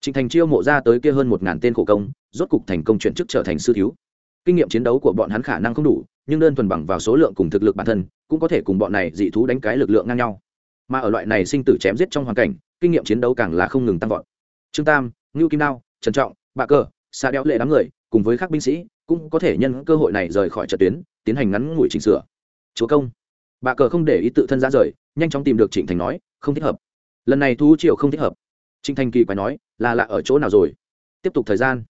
Trịnh thành chiêu mộ ra tới kia hơn một ngàn tên khổ công, rốt cục thành công chuyển chức trở thành sư thiếu. Kinh nghiệm chiến đấu của bọn hắn khả năng không đủ, nhưng đơn thuần bằng vào số lượng cùng thực lực bản thân, cũng có thể cùng bọn này dị thú đánh cái lực lượng ngang nhau. Mà ở loại này sinh tử chém giết trong hoàn cảnh, kinh nghiệm chiến đấu càng là không ngừng tăng vọt. Trương tam, ngưu kim đao, trần trọng, bạ cờ xa đéo lệ đám người, cùng với các binh sĩ cũng có thể nhân cơ hội này rời khỏi trận tuyến, tiến hành ngắn ngủi chỉnh sửa. Chúa công. Bà cờ không để ý tự thân ra rời, nhanh chóng tìm được trịnh thành nói, không thích hợp. Lần này thu triệu không thích hợp. Trịnh thành kỳ quái nói, là lạ ở chỗ nào rồi? Tiếp tục thời gian.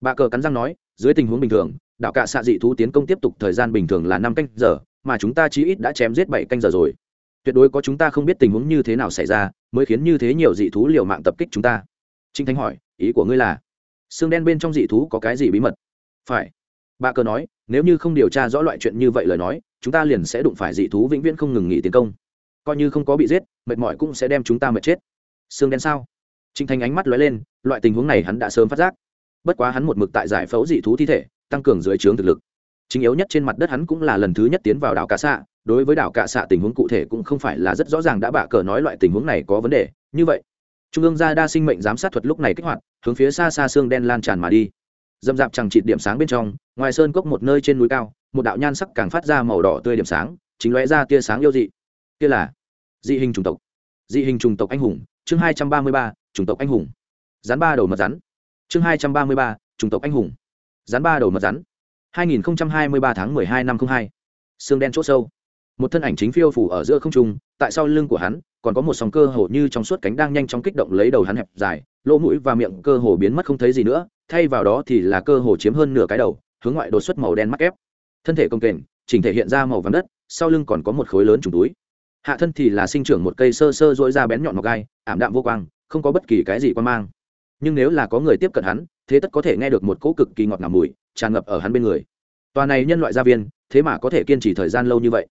Bà cờ cắn răng nói, dưới tình huống bình thường, đảo cạ xạ dị thú tiến công tiếp tục thời gian bình thường là năm canh giờ, mà chúng ta chí ít đã chém giết bảy canh giờ rồi. Tuyệt đối có chúng ta không biết tình huống như thế nào xảy ra, mới khiến như thế nhiều dị thú liều mạng tập kích chúng ta. Trinh thánh hỏi, ý của ngươi là, xương đen bên trong dị thú có cái gì bí mật? Phải bà cờ nói, nếu như không điều tra rõ loại chuyện như vậy lời nói, chúng ta liền sẽ đụng phải dị thú vĩnh viễn không ngừng nghỉ tiến công. Coi như không có bị giết, mệt mỏi cũng sẽ đem chúng ta mệt chết. Xương đen sao? Trinh thanh ánh mắt lóe lên, loại tình huống này hắn đã sớm phát giác. Bất quá hắn một mực tại giải phẫu dị thú thi thể, tăng cường dưới trướng thực lực. Chính yếu nhất trên mặt đất hắn cũng là lần thứ nhất tiến vào đảo cạ xạ đối với đảo cạ xạ tình huống cụ thể cũng không phải là rất rõ ràng đã bạ cờ nói loại tình huống này có vấn đề. Như vậy, trung ương gia đa sinh mệnh giám sát thuật lúc này kích hoạt, hướng phía xa xa xương đen lan tràn mà đi dầm dạp chẳng chịt điểm sáng bên trong, ngoài sơn cốc một nơi trên núi cao, một đạo nhan sắc càng phát ra màu đỏ tươi điểm sáng, chính lóe ra tia sáng yêu dị. Kia là dị hình chủng tộc. Dị hình chủng tộc anh hùng, chương hai trăm ba mươi ba, chủng tộc anh hùng. Rắn ba đầu mật rắn. Chương hai trăm ba mươi ba, chủng tộc anh hùng. Rắn ba đầu mật rắn. Hai nghìn hai mươi ba tháng mười hai năm không hai. Xương đen c h ỗ sâu. Một thân ảnh chính phiêu phủ ở giữa không trung, tại sau lưng của hắn, còn có một sòng cơ hồ như trong suốt cánh đang nhanh chóng kích động lấy đầu hắn hẹp dài, lỗ mũi và miệng cơ hồ biến mất không thấy gì nữa thay vào đó thì là cơ hồ chiếm hơn nửa cái đầu, hướng ngoại đột xuất màu đen mắc ép thân thể công kềnh, chỉnh thể hiện ra màu vàng đất, sau lưng còn có một khối lớn trùng túi. Hạ thân thì là sinh trưởng một cây sơ sơ dỗi ra bén nhọn ngọc gai, ảm đạm vô quang, không có bất kỳ cái gì quan mang. Nhưng nếu là có người tiếp cận hắn, thế tất có thể nghe được một cỗ cực kỳ ngọt ngào mùi, tràn ngập ở hắn bên người. Tòa này nhân loại gia viên, thế mà có thể kiên trì thời gian lâu như vậy.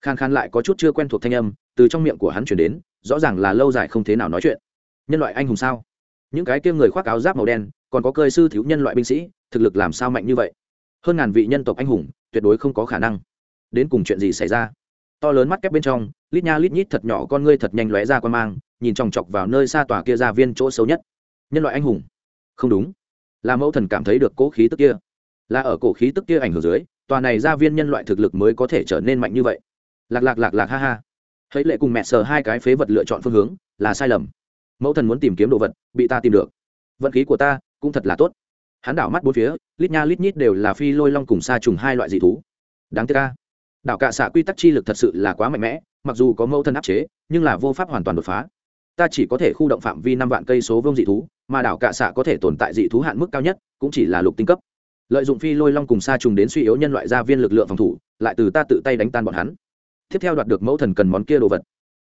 Khan khan lại có chút chưa quen thuộc thanh âm, từ trong miệng của hắn chuyển đến, rõ ràng là lâu dài không thế nào nói chuyện. Nhân loại anh hùng sao? Những cái kia người khoác áo giáp màu đen còn có cơ sư thiếu nhân loại binh sĩ, thực lực làm sao mạnh như vậy? Hơn ngàn vị nhân tộc anh hùng, tuyệt đối không có khả năng. Đến cùng chuyện gì xảy ra? To lớn mắt kép bên trong, lít nha lít nhít thật nhỏ con ngươi thật nhanh lóe ra quan mang, nhìn chòng chọc vào nơi xa tòa kia ra viên chỗ xấu nhất. Nhân loại anh hùng. Không đúng. Là mẫu thần cảm thấy được cố khí tức kia. Là ở cổ khí tức kia ảnh hưởng dưới, tòa này ra viên nhân loại thực lực mới có thể trở nên mạnh như vậy. Lạc lạc lạc lạc ha ha. Hãy lệ cùng mẹ sờ hai cái phế vật lựa chọn phương hướng, là sai lầm. Mẫu thần muốn tìm kiếm đồ vật, bị ta tìm được. Vận khí của ta cũng thật là tốt. Hắn đảo mắt bốn phía, lít nha lít nhít đều là phi lôi long cùng sa trùng hai loại dị thú. Đáng tiếc ca đảo cạ xạ quy tắc chi lực thật sự là quá mạnh mẽ, mặc dù có mẫu thân áp chế, nhưng là vô pháp hoàn toàn đột phá. Ta chỉ có thể khu động phạm vi năm vạn cây số vương dị thú, mà đảo cạ xạ có thể tồn tại dị thú hạn mức cao nhất, cũng chỉ là lục tinh cấp. Lợi dụng phi lôi long cùng sa trùng đến suy yếu nhân loại gia viên lực lượng phòng thủ, lại từ ta tự tay đánh tan bọn hắn. Tiếp theo đoạt được mẫu thần cần món kia đồ vật.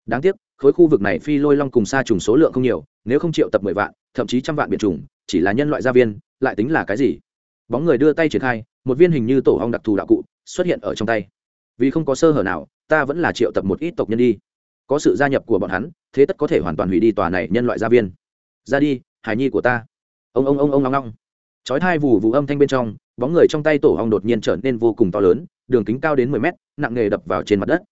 Đáng tiếc, khối khu vực này phi lôi long cùng sa trùng số lượng không nhiều, nếu không triệu tập mười vạn, thậm chí trăm vạn biệt trùng chỉ là nhân loại gia viên, lại tính là cái gì? Bóng người đưa tay triển khai, một viên hình như tổ hong đặc thù đạo cụ xuất hiện ở trong tay. Vì không có sơ hở nào, ta vẫn là triệu tập một ít tộc nhân đi. Có sự gia nhập của bọn hắn, thế tất có thể hoàn toàn hủy đi tòa này nhân loại gia viên. Ra đi hải nhi của ta. Ông ông ông ông long long chói thai vù vù âm thanh bên trong, bóng người trong tay tổ hong đột nhiên trở nên vô cùng to lớn, đường kính cao đến mười mét, nặng nghề đập vào trên mặt đất.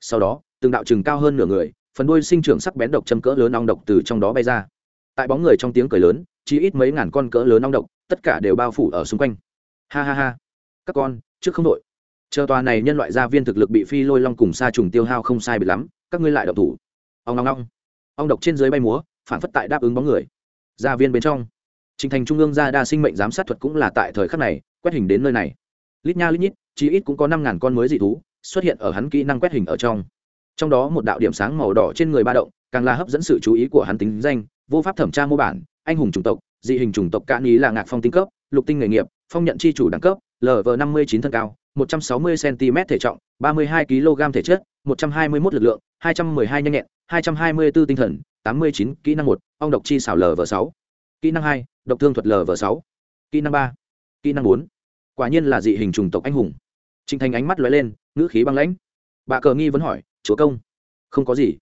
Sau đó, từng đạo chừng cao hơn nửa người, phần đuôi sinh trưởng sắc bén độc châm cỡ lớn ong độc từ trong đó bay ra. Tại bóng người trong tiếng cười lớn chỉ ít mấy ngàn con cỡ lớn ong độc, tất cả đều bao phủ ở xung quanh. Ha ha ha. Các con, trước không đội chờ tòa này nhân loại gia viên thực lực bị phi lôi long cùng sa trùng tiêu hao không sai biệt lắm, các ngươi lại độc thủ. Ong ong ong. Ong độc trên dưới bay múa, phản phất tại đáp ứng bóng người. Gia viên bên trong. Trình thành trung ương gia đa sinh mệnh giám sát thuật cũng là tại thời khắc này, quét hình đến nơi này. Lít nha lít nhít chỉ ít cũng có năm ngàn con mới dị thú, xuất hiện ở hắn kỹ năng quét hình ở trong. Trong đó một đạo điểm sáng màu đỏ trên người ba động, càng là hấp dẫn sự chú ý của hắn tính danh, vô pháp thẩm tra mô bản anh hùng chủng tộc, dị hình chủng tộc cạn ý là ngạc phong tinh cấp, lục tinh nghề nghiệp, phong nhận chi chủ đẳng cấp lv năm mươi chín thân cao, một trăm sáu mươi cm thể trọng, ba mươi hai kg thể chất, một trăm hai mươi một lực lượng, hai trăm mười hai nhanh nhẹn, hai trăm hai mươi bốn tinh thần, tám mươi chín kỹ năng một, ong độc chi xảo lv sáu. Kỹ năng hai, độc thương thuật lv sáu. Kỹ năng ba, kỹ năng bốn. Quả nhiên là dị hình chủng tộc anh hùng. Trình thành ánh mắt lóe lên, ngữ khí băng lãnh. Bà cờ nghi vẫn hỏi, chúa công, không có gì?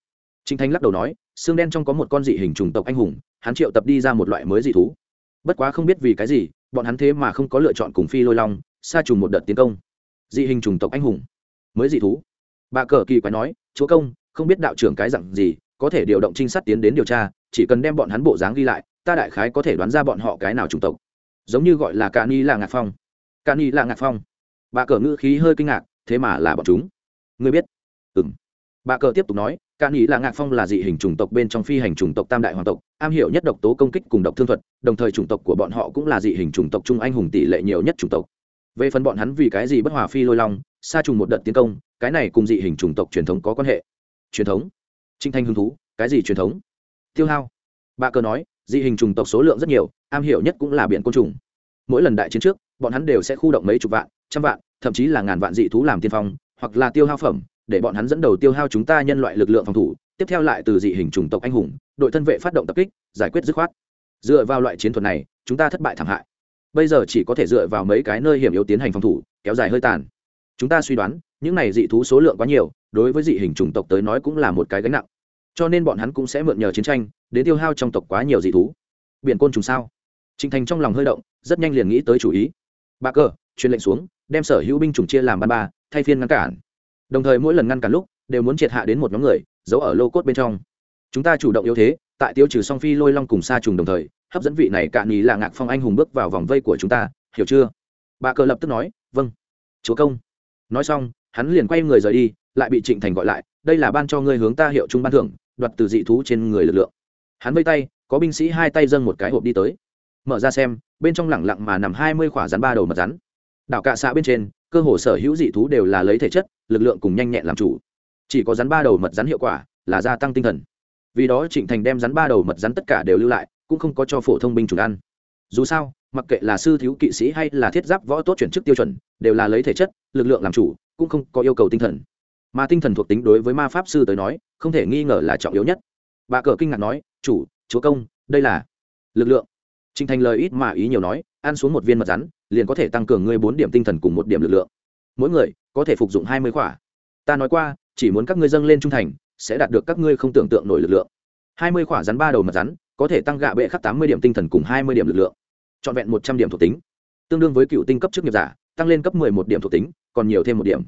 Trình thanh lắc đầu nói xương đen trong có một con dị hình trùng tộc anh hùng, hắn triệu tập đi ra một loại mới dị thú. Bất quá không biết vì cái gì, bọn hắn thế mà không có lựa chọn cùng phi lôi long xa trùng một đợt tiến công. Dị hình trùng tộc anh hùng. Mới dị thú. Bà cờ kỳ quái nói, chúa công, không biết đạo trưởng cái dặn gì, có thể điều động trinh sát tiến đến điều tra, chỉ cần đem bọn hắn bộ dáng ghi lại, ta đại khái có thể đoán ra bọn họ cái nào chủng tộc. Giống như gọi là ca ni là ngạc phong. Ca ni là ngạc phong. Bà cờ ngữ khí hơi kinh ngạc, thế mà là bọn chúng. Ngươi biết? Ừ m bà cờ tiếp tục nói ca ý là ngạc phong là dị hình chủng tộc bên trong phi hành chủng tộc tam đại hoàng tộc, am hiểu nhất độc tố công kích cùng độc thương thuật, đồng thời chủng tộc của bọn họ cũng là dị hình chủng tộc trung anh hùng tỷ lệ nhiều nhất chủng tộc. Về phần bọn hắn vì cái gì bất hòa phi lôi long xa trùng một đợt tiến công, cái này cùng dị hình chủng tộc truyền thống có quan hệ. Truyền thống? Trinh thanh hứng thú, cái gì truyền thống? Tiêu hao. Bà cơ nói, dị hình chủng tộc số lượng rất nhiều, am hiểu nhất cũng là biển côn trùng. Mỗi lần đại chiến trước, bọn hắn đều sẽ khu động mấy chục vạn, trăm vạn, thậm chí là ngàn vạn dị thú làm tiên phong, hoặc là tiêu hao phẩm để bọn hắn dẫn đầu tiêu hao chúng ta nhân loại lực lượng phòng thủ, tiếp theo lại từ dị hình chủng tộc anh hùng, đội thân vệ phát động tập kích, giải quyết dứt khoát. Dựa vào loại chiến thuật này, chúng ta thất bại thảm hại. Bây giờ chỉ có thể dựa vào mấy cái nơi hiểm yếu tiến hành phòng thủ, kéo dài hơi tàn. Chúng ta suy đoán, những này dị thú số lượng quá nhiều, đối với dị hình chủng tộc tới nói cũng là một cái gánh nặng. Cho nên bọn hắn cũng sẽ mượn nhờ chiến tranh, đến tiêu hao trong tộc quá nhiều dị thú. Biển côn trùng sao? Trịnh thành trong lòng hơi động, rất nhanh liền nghĩ tới chủ ý. Bà cơ truyền lệnh xuống, đem sở hữu binh chủng chia làm ba ba, thay phiên ngăn cản đồng thời mỗi lần ngăn cản lúc đều muốn triệt hạ đến một nhóm người, giấu ở lô cốt bên trong. Chúng ta chủ động yếu thế, tại tiêu trừ song phi lôi long cùng sa trùng đồng thời, hấp dẫn vị này cạn nhì là ngạc phong anh hùng bước vào vòng vây của chúng ta, hiểu chưa? Bà cờ lập tức nói vâng chúa công. Nói xong, hắn liền quay người rời đi, lại bị trịnh thành gọi lại, đây là ban cho ngươi hướng ta hiệu trung ban thưởng, đoạt từ dị thú trên người lực lượng. Hắn vây tay, có binh sĩ hai tay dâng một cái hộp đi tới. Mở ra xem, bên trong lẳng lặng mà nằm hai mươi khỏa rắn ba đầu mật rắn. Đảo cạ xạ bên trên, cơ hồ sở hữu dị thú đều là lấy thể chất lực lượng cùng nhanh nhẹn làm chủ. Chỉ có rắn ba đầu mật rắn hiệu quả là gia tăng tinh thần. Vì đó trịnh thành đem rắn ba đầu mật rắn tất cả đều lưu lại, cũng không có cho phổ thông binh chủ ăn. Dù sao, mặc kệ là sư thiếu kỵ sĩ hay là thiết giáp võ tốt chuyển chức tiêu chuẩn, đều là lấy thể chất, lực lượng làm chủ, cũng không có yêu cầu tinh thần. Mà tinh thần thuộc tính đối với ma pháp sư tới nói, không thể nghi ngờ là trọng yếu nhất. Bà cờ kinh ngạc nói, chủ, chúa công, đây là lực lượng. Trịnh thành lời ít mà ý nhiều nói, ăn xuống một viên mật rắn, liền có thể tăng cường ngươi bốn điểm tinh thần cùng một điểm lực lượng. Mỗi người có thể phục dụng hai mươi khỏa. Ta nói qua, chỉ muốn các ngươi dâng lên trung thành, sẽ đạt được các ngươi không tưởng tượng nổi lực lượng. hai mươi khỏa rắn ba đầu mật rắn, có thể tăng gạ bệ khắc tám mươi điểm tinh thần cùng hai mươi điểm lực lượng. Trọn vẹn một trăm điểm thuộc tính. Tương đương với cựu tinh cấp chức nghiệp giả, tăng lên cấp mười một điểm thuộc tính, còn nhiều thêm một điểm.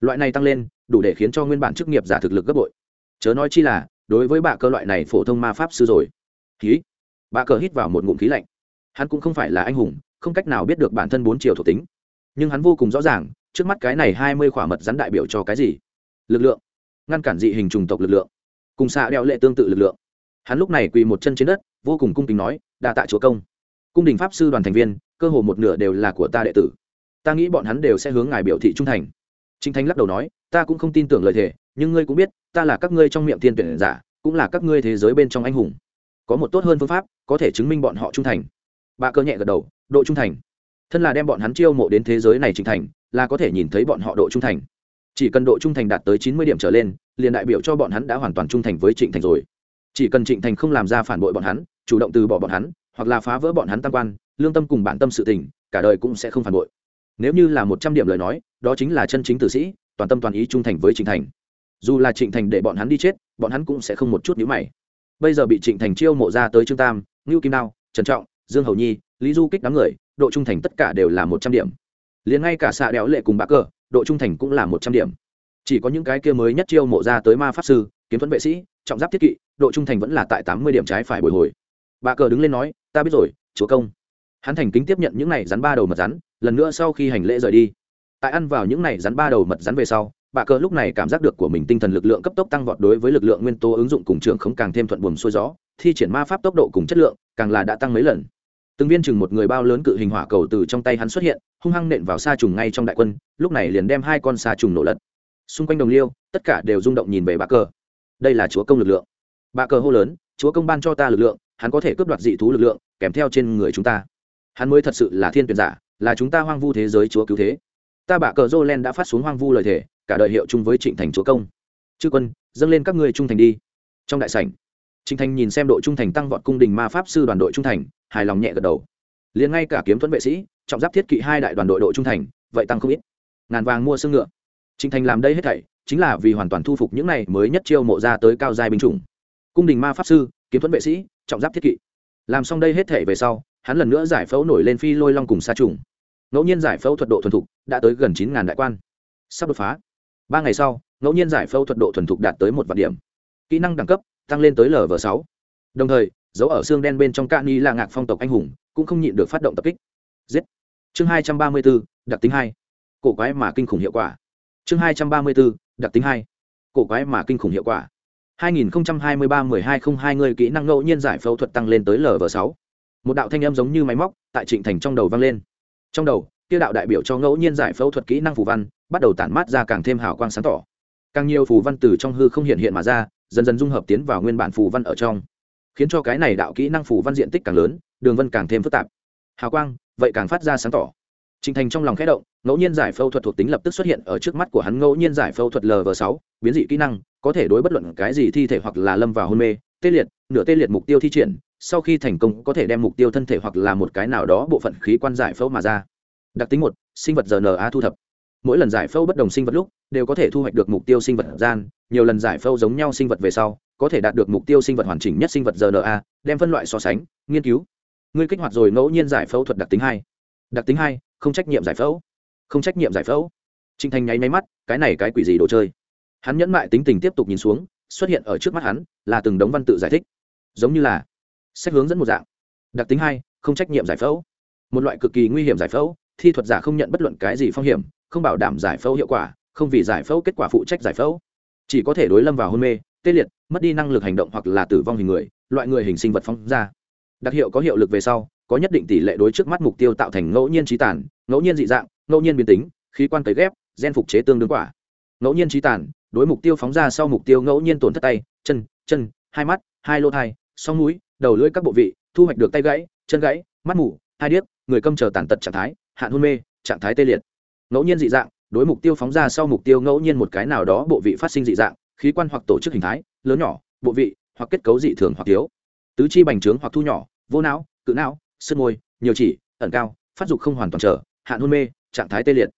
Loại này tăng lên, đủ để khiến cho nguyên bản chức nghiệp giả thực lực gấp bội. Chớ nói chi là, đối với bạ cơ loại này phổ thông ma pháp sư rồi. Khí bạ cờ hít vào một ngụm khí lạnh. Hắn cũng không phải là anh hùng, không cách nào biết được bản thân bốn chiều thuộc tính. Nhưng hắn vô cùng rõ ràng trước mắt cái này hai mươi khỏa mật rắn đại biểu cho cái gì? Lực lượng. Ngăn cản dị hình trùng tộc lực lượng. Cùng xạ đeo lệ tương tự lực lượng. Hắn lúc này quỳ một chân trên đất, vô cùng cung kính nói, đa tạ chúa công. Cung đình pháp sư đoàn thành viên, cơ hồ một nửa đều là của ta đệ tử. Ta nghĩ bọn hắn đều sẽ hướng ngài biểu thị trung thành. Trinh thanh lắc đầu nói, ta cũng không tin tưởng lời thề, nhưng ngươi cũng biết, ta là các ngươi trong miệng thiên tuyển giả, cũng là các ngươi thế giới bên trong anh hùng. Có một tốt hơn phương pháp, có thể chứng minh bọn họ trung thành. Bà cơ nhẹ gật đầu, độ trung thành. Thân là đem bọn hắn chiêu mộ đến thế giới này trình thành là có thể nhìn thấy bọn họ độ trung thành. Chỉ cần độ trung thành đạt tới chín mươi điểm trở lên, liền đại biểu cho bọn hắn đã hoàn toàn trung thành với trịnh thành rồi. Chỉ cần trịnh thành không làm ra phản bội bọn hắn, chủ động từ bỏ bọn hắn, hoặc là phá vỡ bọn hắn tam quan, lương tâm cùng bản tâm sự tình, cả đời cũng sẽ không phản bội. Nếu như là một trăm điểm lời nói, đó chính là chân chính tử sĩ, toàn tâm toàn ý trung thành với trịnh thành. Dù là trịnh thành để bọn hắn đi chết, bọn hắn cũng sẽ không một chút nhữ mày. Bây giờ bị trịnh thành chiêu mộ ra tới trương tam, ngưu kim đao, trần trọng, dương hầu nhi, lý du kích đám người, độ trung thành tất cả đều là một trăm điểm liền ngay cả xạ đéo lệ cùng bạc cờ, độ trung thành cũng là một trăm điểm. Chỉ có những cái kia mới nhất chiêu mộ ra tới ma pháp sư, kiếm thuẫn vệ sĩ, trọng giáp thiết kỵ, độ trung thành vẫn là tại tám mươi điểm trái phải bồi hồi. Bà cờ đứng lên nói, ta biết rồi, chúa công. Hắn thành kính tiếp nhận những này rắn ba đầu mật rắn, lần nữa sau khi hành lễ rời đi. Tại ăn vào những này rắn ba đầu mật rắn về sau bà cờ lúc này cảm giác được của mình tinh thần lực lượng cấp tốc tăng vọt đối với lực lượng nguyên tố ứng dụng cùng trường không càng thêm thuận buồm xuôi gió, thi triển ma pháp tốc độ cùng chất lượng, càng là đã tăng mấy lần từng viên chừng một người bao lớn cự hình hỏa cầu từ trong tay hắn xuất hiện, hung hăng nện vào xa trùng ngay trong đại quân, lúc này liền đem hai con xa trùng nổ lật. Xung quanh đồng liêu, tất cả đều rung động nhìn về bà cờ. Đây là chúa công lực lượng. Bà cờ hô lớn, chúa công ban cho ta lực lượng, hắn có thể cướp đoạt dị thú lực lượng, kèm theo trên người chúng ta. Hắn mới thật sự là thiên tuyển giả, là chúng ta hoang vu thế giới chúa cứu thế. Ta bà cờ jolen đã phát xuống hoang vu lời thề, cả đời hiệu chung với trịnh thành chúa công. Chư quân, dâng lên các ngươi trung thành đi. Trong đại sảnh, trịnh thành nhìn xem đội trung thành tăng vọt cung đình ma pháp sư đoàn đội trung thành hài lòng nhẹ gật đầu. Liền ngay cả kiếm thuẫn vệ sĩ, trọng giáp thiết kỵ hai đại đoàn đội đội trung thành, vậy tăng không ít. Ngàn vàng mua xương ngựa. Trịnh thành làm đây hết thảy, chính là vì hoàn toàn thu phục những này mới nhất chiêu mộ ra tới cao giai binh chủng. Cung đình ma pháp sư, kiếm thuẫn vệ sĩ, trọng giáp thiết kỵ. Làm xong đây hết thảy về sau, hắn lần nữa giải phẫu nổi lên phi lôi long cùng sa trùng. Ngẫu nhiên giải phẫu thuật độ thuần thục đã tới gần chín ngàn đại quan. Sắp đột phá. Ba ngày sau, ngẫu nhiên giải phẫu thuật độ thuần thục đạt tới một vạn điểm. Kỹ năng đẳng cấp, tăng lên tới lv sáu. Đồng thời dấu ở xương đen bên trong cạn ni là ngạc phong tộc anh hùng cũng không nhịn được phát động tập kích. Giết. Chương hai trăm ba mươi bốn đặc tính hai. Cổ quái mà kinh khủng hiệu quả. Chương hai trăm ba mươi bốn đặc tính hai. Cổ quái mà kinh khủng hiệu quả. 2023-1202 người kỹ năng ngẫu nhiên giải phẫu thuật tăng lên tới LV6. Một đạo thanh âm giống như máy móc tại Trịnh Thành trong đầu vang lên. Trong đầu, kia đạo đại biểu cho ngẫu nhiên giải phẫu thuật kỹ năng phù văn, bắt đầu tản mát ra càng thêm hào quang sáng tỏ. Càng nhiều phù văn từ trong hư không hiện hiện mà ra, dần dần dung hợp tiến vào nguyên bản phù văn ở trong, khiến cho cái này đạo kỹ năng phủ văn diện tích càng lớn, đường vân càng thêm phức tạp. Hào quang, vậy càng phát ra sáng tỏ. Trình Thành trong lòng khẽ động, ngẫu nhiên giải phẫu thuật thuộc tính lập tức xuất hiện ở trước mắt của hắn ngẫu nhiên giải phẫu thuật LV6, biến dị kỹ năng, có thể đối bất luận cái gì thi thể hoặc là lâm vào hôn mê, tê liệt, nửa tê liệt mục tiêu thi triển, sau khi thành công có thể đem mục tiêu thân thể hoặc là một cái nào đó bộ phận khí quan giải phẫu mà ra. Đặc tính một, sinh vật RNA thu thập. Mỗi lần giải phẫu bất đồng sinh vật lúc, đều có thể thu hoạch được mục tiêu sinh vật gian, nhiều lần giải phẫu giống nhau sinh vật về sau, có thể đạt được mục tiêu sinh vật hoàn chỉnh nhất sinh vật RNA, đem phân loại so sánh, nghiên cứu. Ngươi kích hoạt rồi ngẫu nhiên giải phẫu thuật đặc tính hai. Đặc tính hai, không trách nhiệm giải phẫu. Không trách nhiệm giải phẫu. Trinh Thành nháy máy mắt cái này cái quỷ gì đồ chơi? Hắn nhẫn mại tính tình tiếp tục nhìn xuống xuất hiện ở trước mắt hắn là từng đống văn tự giải thích. Giống như là sách hướng dẫn một dạng. Đặc tính hai không trách nhiệm giải phẫu. Một loại cực kỳ nguy hiểm giải phẫu thi thuật giả không nhận bất luận cái gì phong hiểm, không bảo đảm giải phẫu hiệu quả, không vì giải phẫu kết quả phụ trách giải phẫu. Chỉ có thể đối lâm vào hôn mê, tê liệt, mất đi năng lực hành động hoặc là tử vong hình người, loại người hình sinh vật phóng ra. Đặc hiệu có hiệu lực về sau, có nhất định tỷ lệ đối trước mắt mục tiêu tạo thành ngẫu nhiên trí tàn, ngẫu nhiên dị dạng, ngẫu nhiên biến tính, khí quan cấy ghép, gen phục chế tương đương quả. Ngẫu nhiên trí tàn, đối mục tiêu phóng ra sau mục tiêu ngẫu nhiên tổn thất tay, chân chân, hai mắt, hai lô thai, song mũi, đầu lưỡi các bộ vị, thu hoạch được tay gãy, chân gãy, mắt mủ, hai điếc, người câm chờ tàn tật trạng thái hạn hôn mê, trạng thái tê liệt. Ngẫu nhiên dị dạng, đối mục tiêu phóng ra sau mục tiêu ngẫu nhiên một cái nào đó bộ vị phát sinh dị dạng, khí quan hoặc tổ chức hình thái, lớn nhỏ, bộ vị, hoặc kết cấu dị thường hoặc thiếu. Tứ chi bành trướng hoặc thu nhỏ, vô não, cự não sưng môi, nhiều chỉ, ẩn cao, phát dục không hoàn toàn trở, hạn hôn mê, trạng thái tê liệt.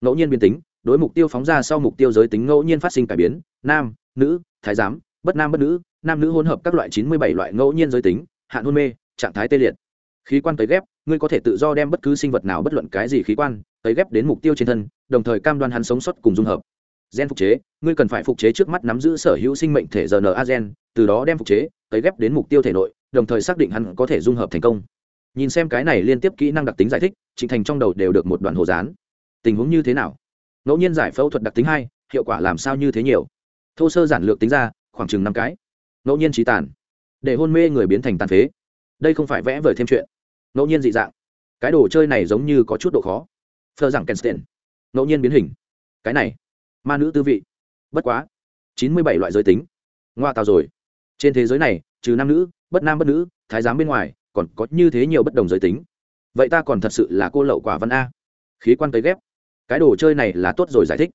Ngẫu nhiên biến tính, đối mục tiêu phóng ra sau mục tiêu giới tính ngẫu nhiên phát sinh cải biến, nam, nữ, thái giám, bất nam bất nữ, nam nữ hỗn hợp các loại chín mươi bảy loại ngẫu nhiên giới tính, hạn hôn mê, trạng thái tê liệt. Khí quan tấy ghép ngươi có thể tự do đem bất cứ sinh vật nào bất luận cái gì khí quan, tấy ghép đến mục tiêu trên thân, đồng thời cam đoan hắn sống sót cùng dung hợp. Gen phục chế, ngươi cần phải phục chế trước mắt nắm giữ sở hữu sinh mệnh thể rna gen, từ đó đem phục chế, tấy ghép đến mục tiêu thể nội, đồng thời xác định hắn có thể dung hợp thành công. Nhìn xem cái này liên tiếp kỹ năng đặc tính giải thích, trịnh thành trong đầu đều được một đoạn hồ dán tình huống như thế nào? Ngẫu nhiên giải phẫu thuật đặc tính hai, hiệu quả làm sao như thế nhiều? Thô sơ giản lược tính ra, khoảng chừng năm cái. Ngẫu nhiên trí tàn. Để hôn mê người biến thành tàn phế. Đây không phải vẽ vời thêm chuyện ngẫu nhiên dị dạng. Cái đồ chơi này giống như có chút độ khó. Thơ rằng kensten ngẫu nhiên biến hình. Cái này. Ma nữ tư vị. Bất quá. Chín mươi bảy loại giới tính. Ngoa tào rồi. Trên thế giới này, trừ nam nữ, bất nam bất nữ, thái giám bên ngoài, còn có như thế nhiều bất đồng giới tính. Vậy ta còn thật sự là cô lậu quả văn a. Khí quan tới ghép. Cái đồ chơi này là tốt rồi giải thích.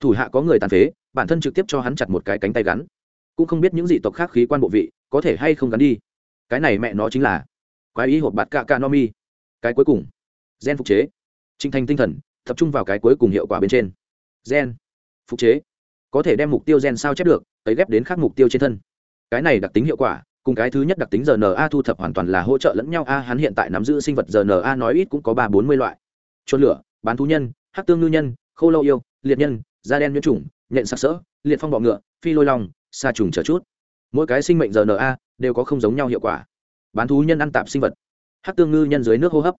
Thủ hạ có người tàn phế, bản thân trực tiếp cho hắn chặt một cái cánh tay gắn. Cũng không biết những dị tộc khác khí quan bộ vị, có thể hay không gắn đi. Cái này mẹ nó chính là quái ý hộp bạt cạ cạ no mi. Cái cuối cùng. Gen phục chế. Trinh thành tinh thần, tập trung vào cái cuối cùng hiệu quả bên trên. Gen phục chế. Có thể đem mục tiêu gen sao chép được tới ghép đến khác mục tiêu trên thân. Cái này đặc tính hiệu quả, cùng cái thứ nhất đặc tính rna thu thập hoàn toàn là hỗ trợ lẫn nhau. A, hắn hiện tại nắm giữ sinh vật rna nói ít cũng có ba bốn mươi loại. Chôn lửa, bán thú nhân hát tương ngư nhân, khô lâu yêu, liệt nhân, da đen nhuyễn trùng, nhện sặc sỡ, liệt phong bọ ngựa, phi lôi lòng xa trùng chờ chút. Mỗi cái sinh mệnh rna đều có không giống nhau hiệu quả bán thú nhân ăn tạp sinh vật. Hát tương ngư nhân dưới nước hô hấp.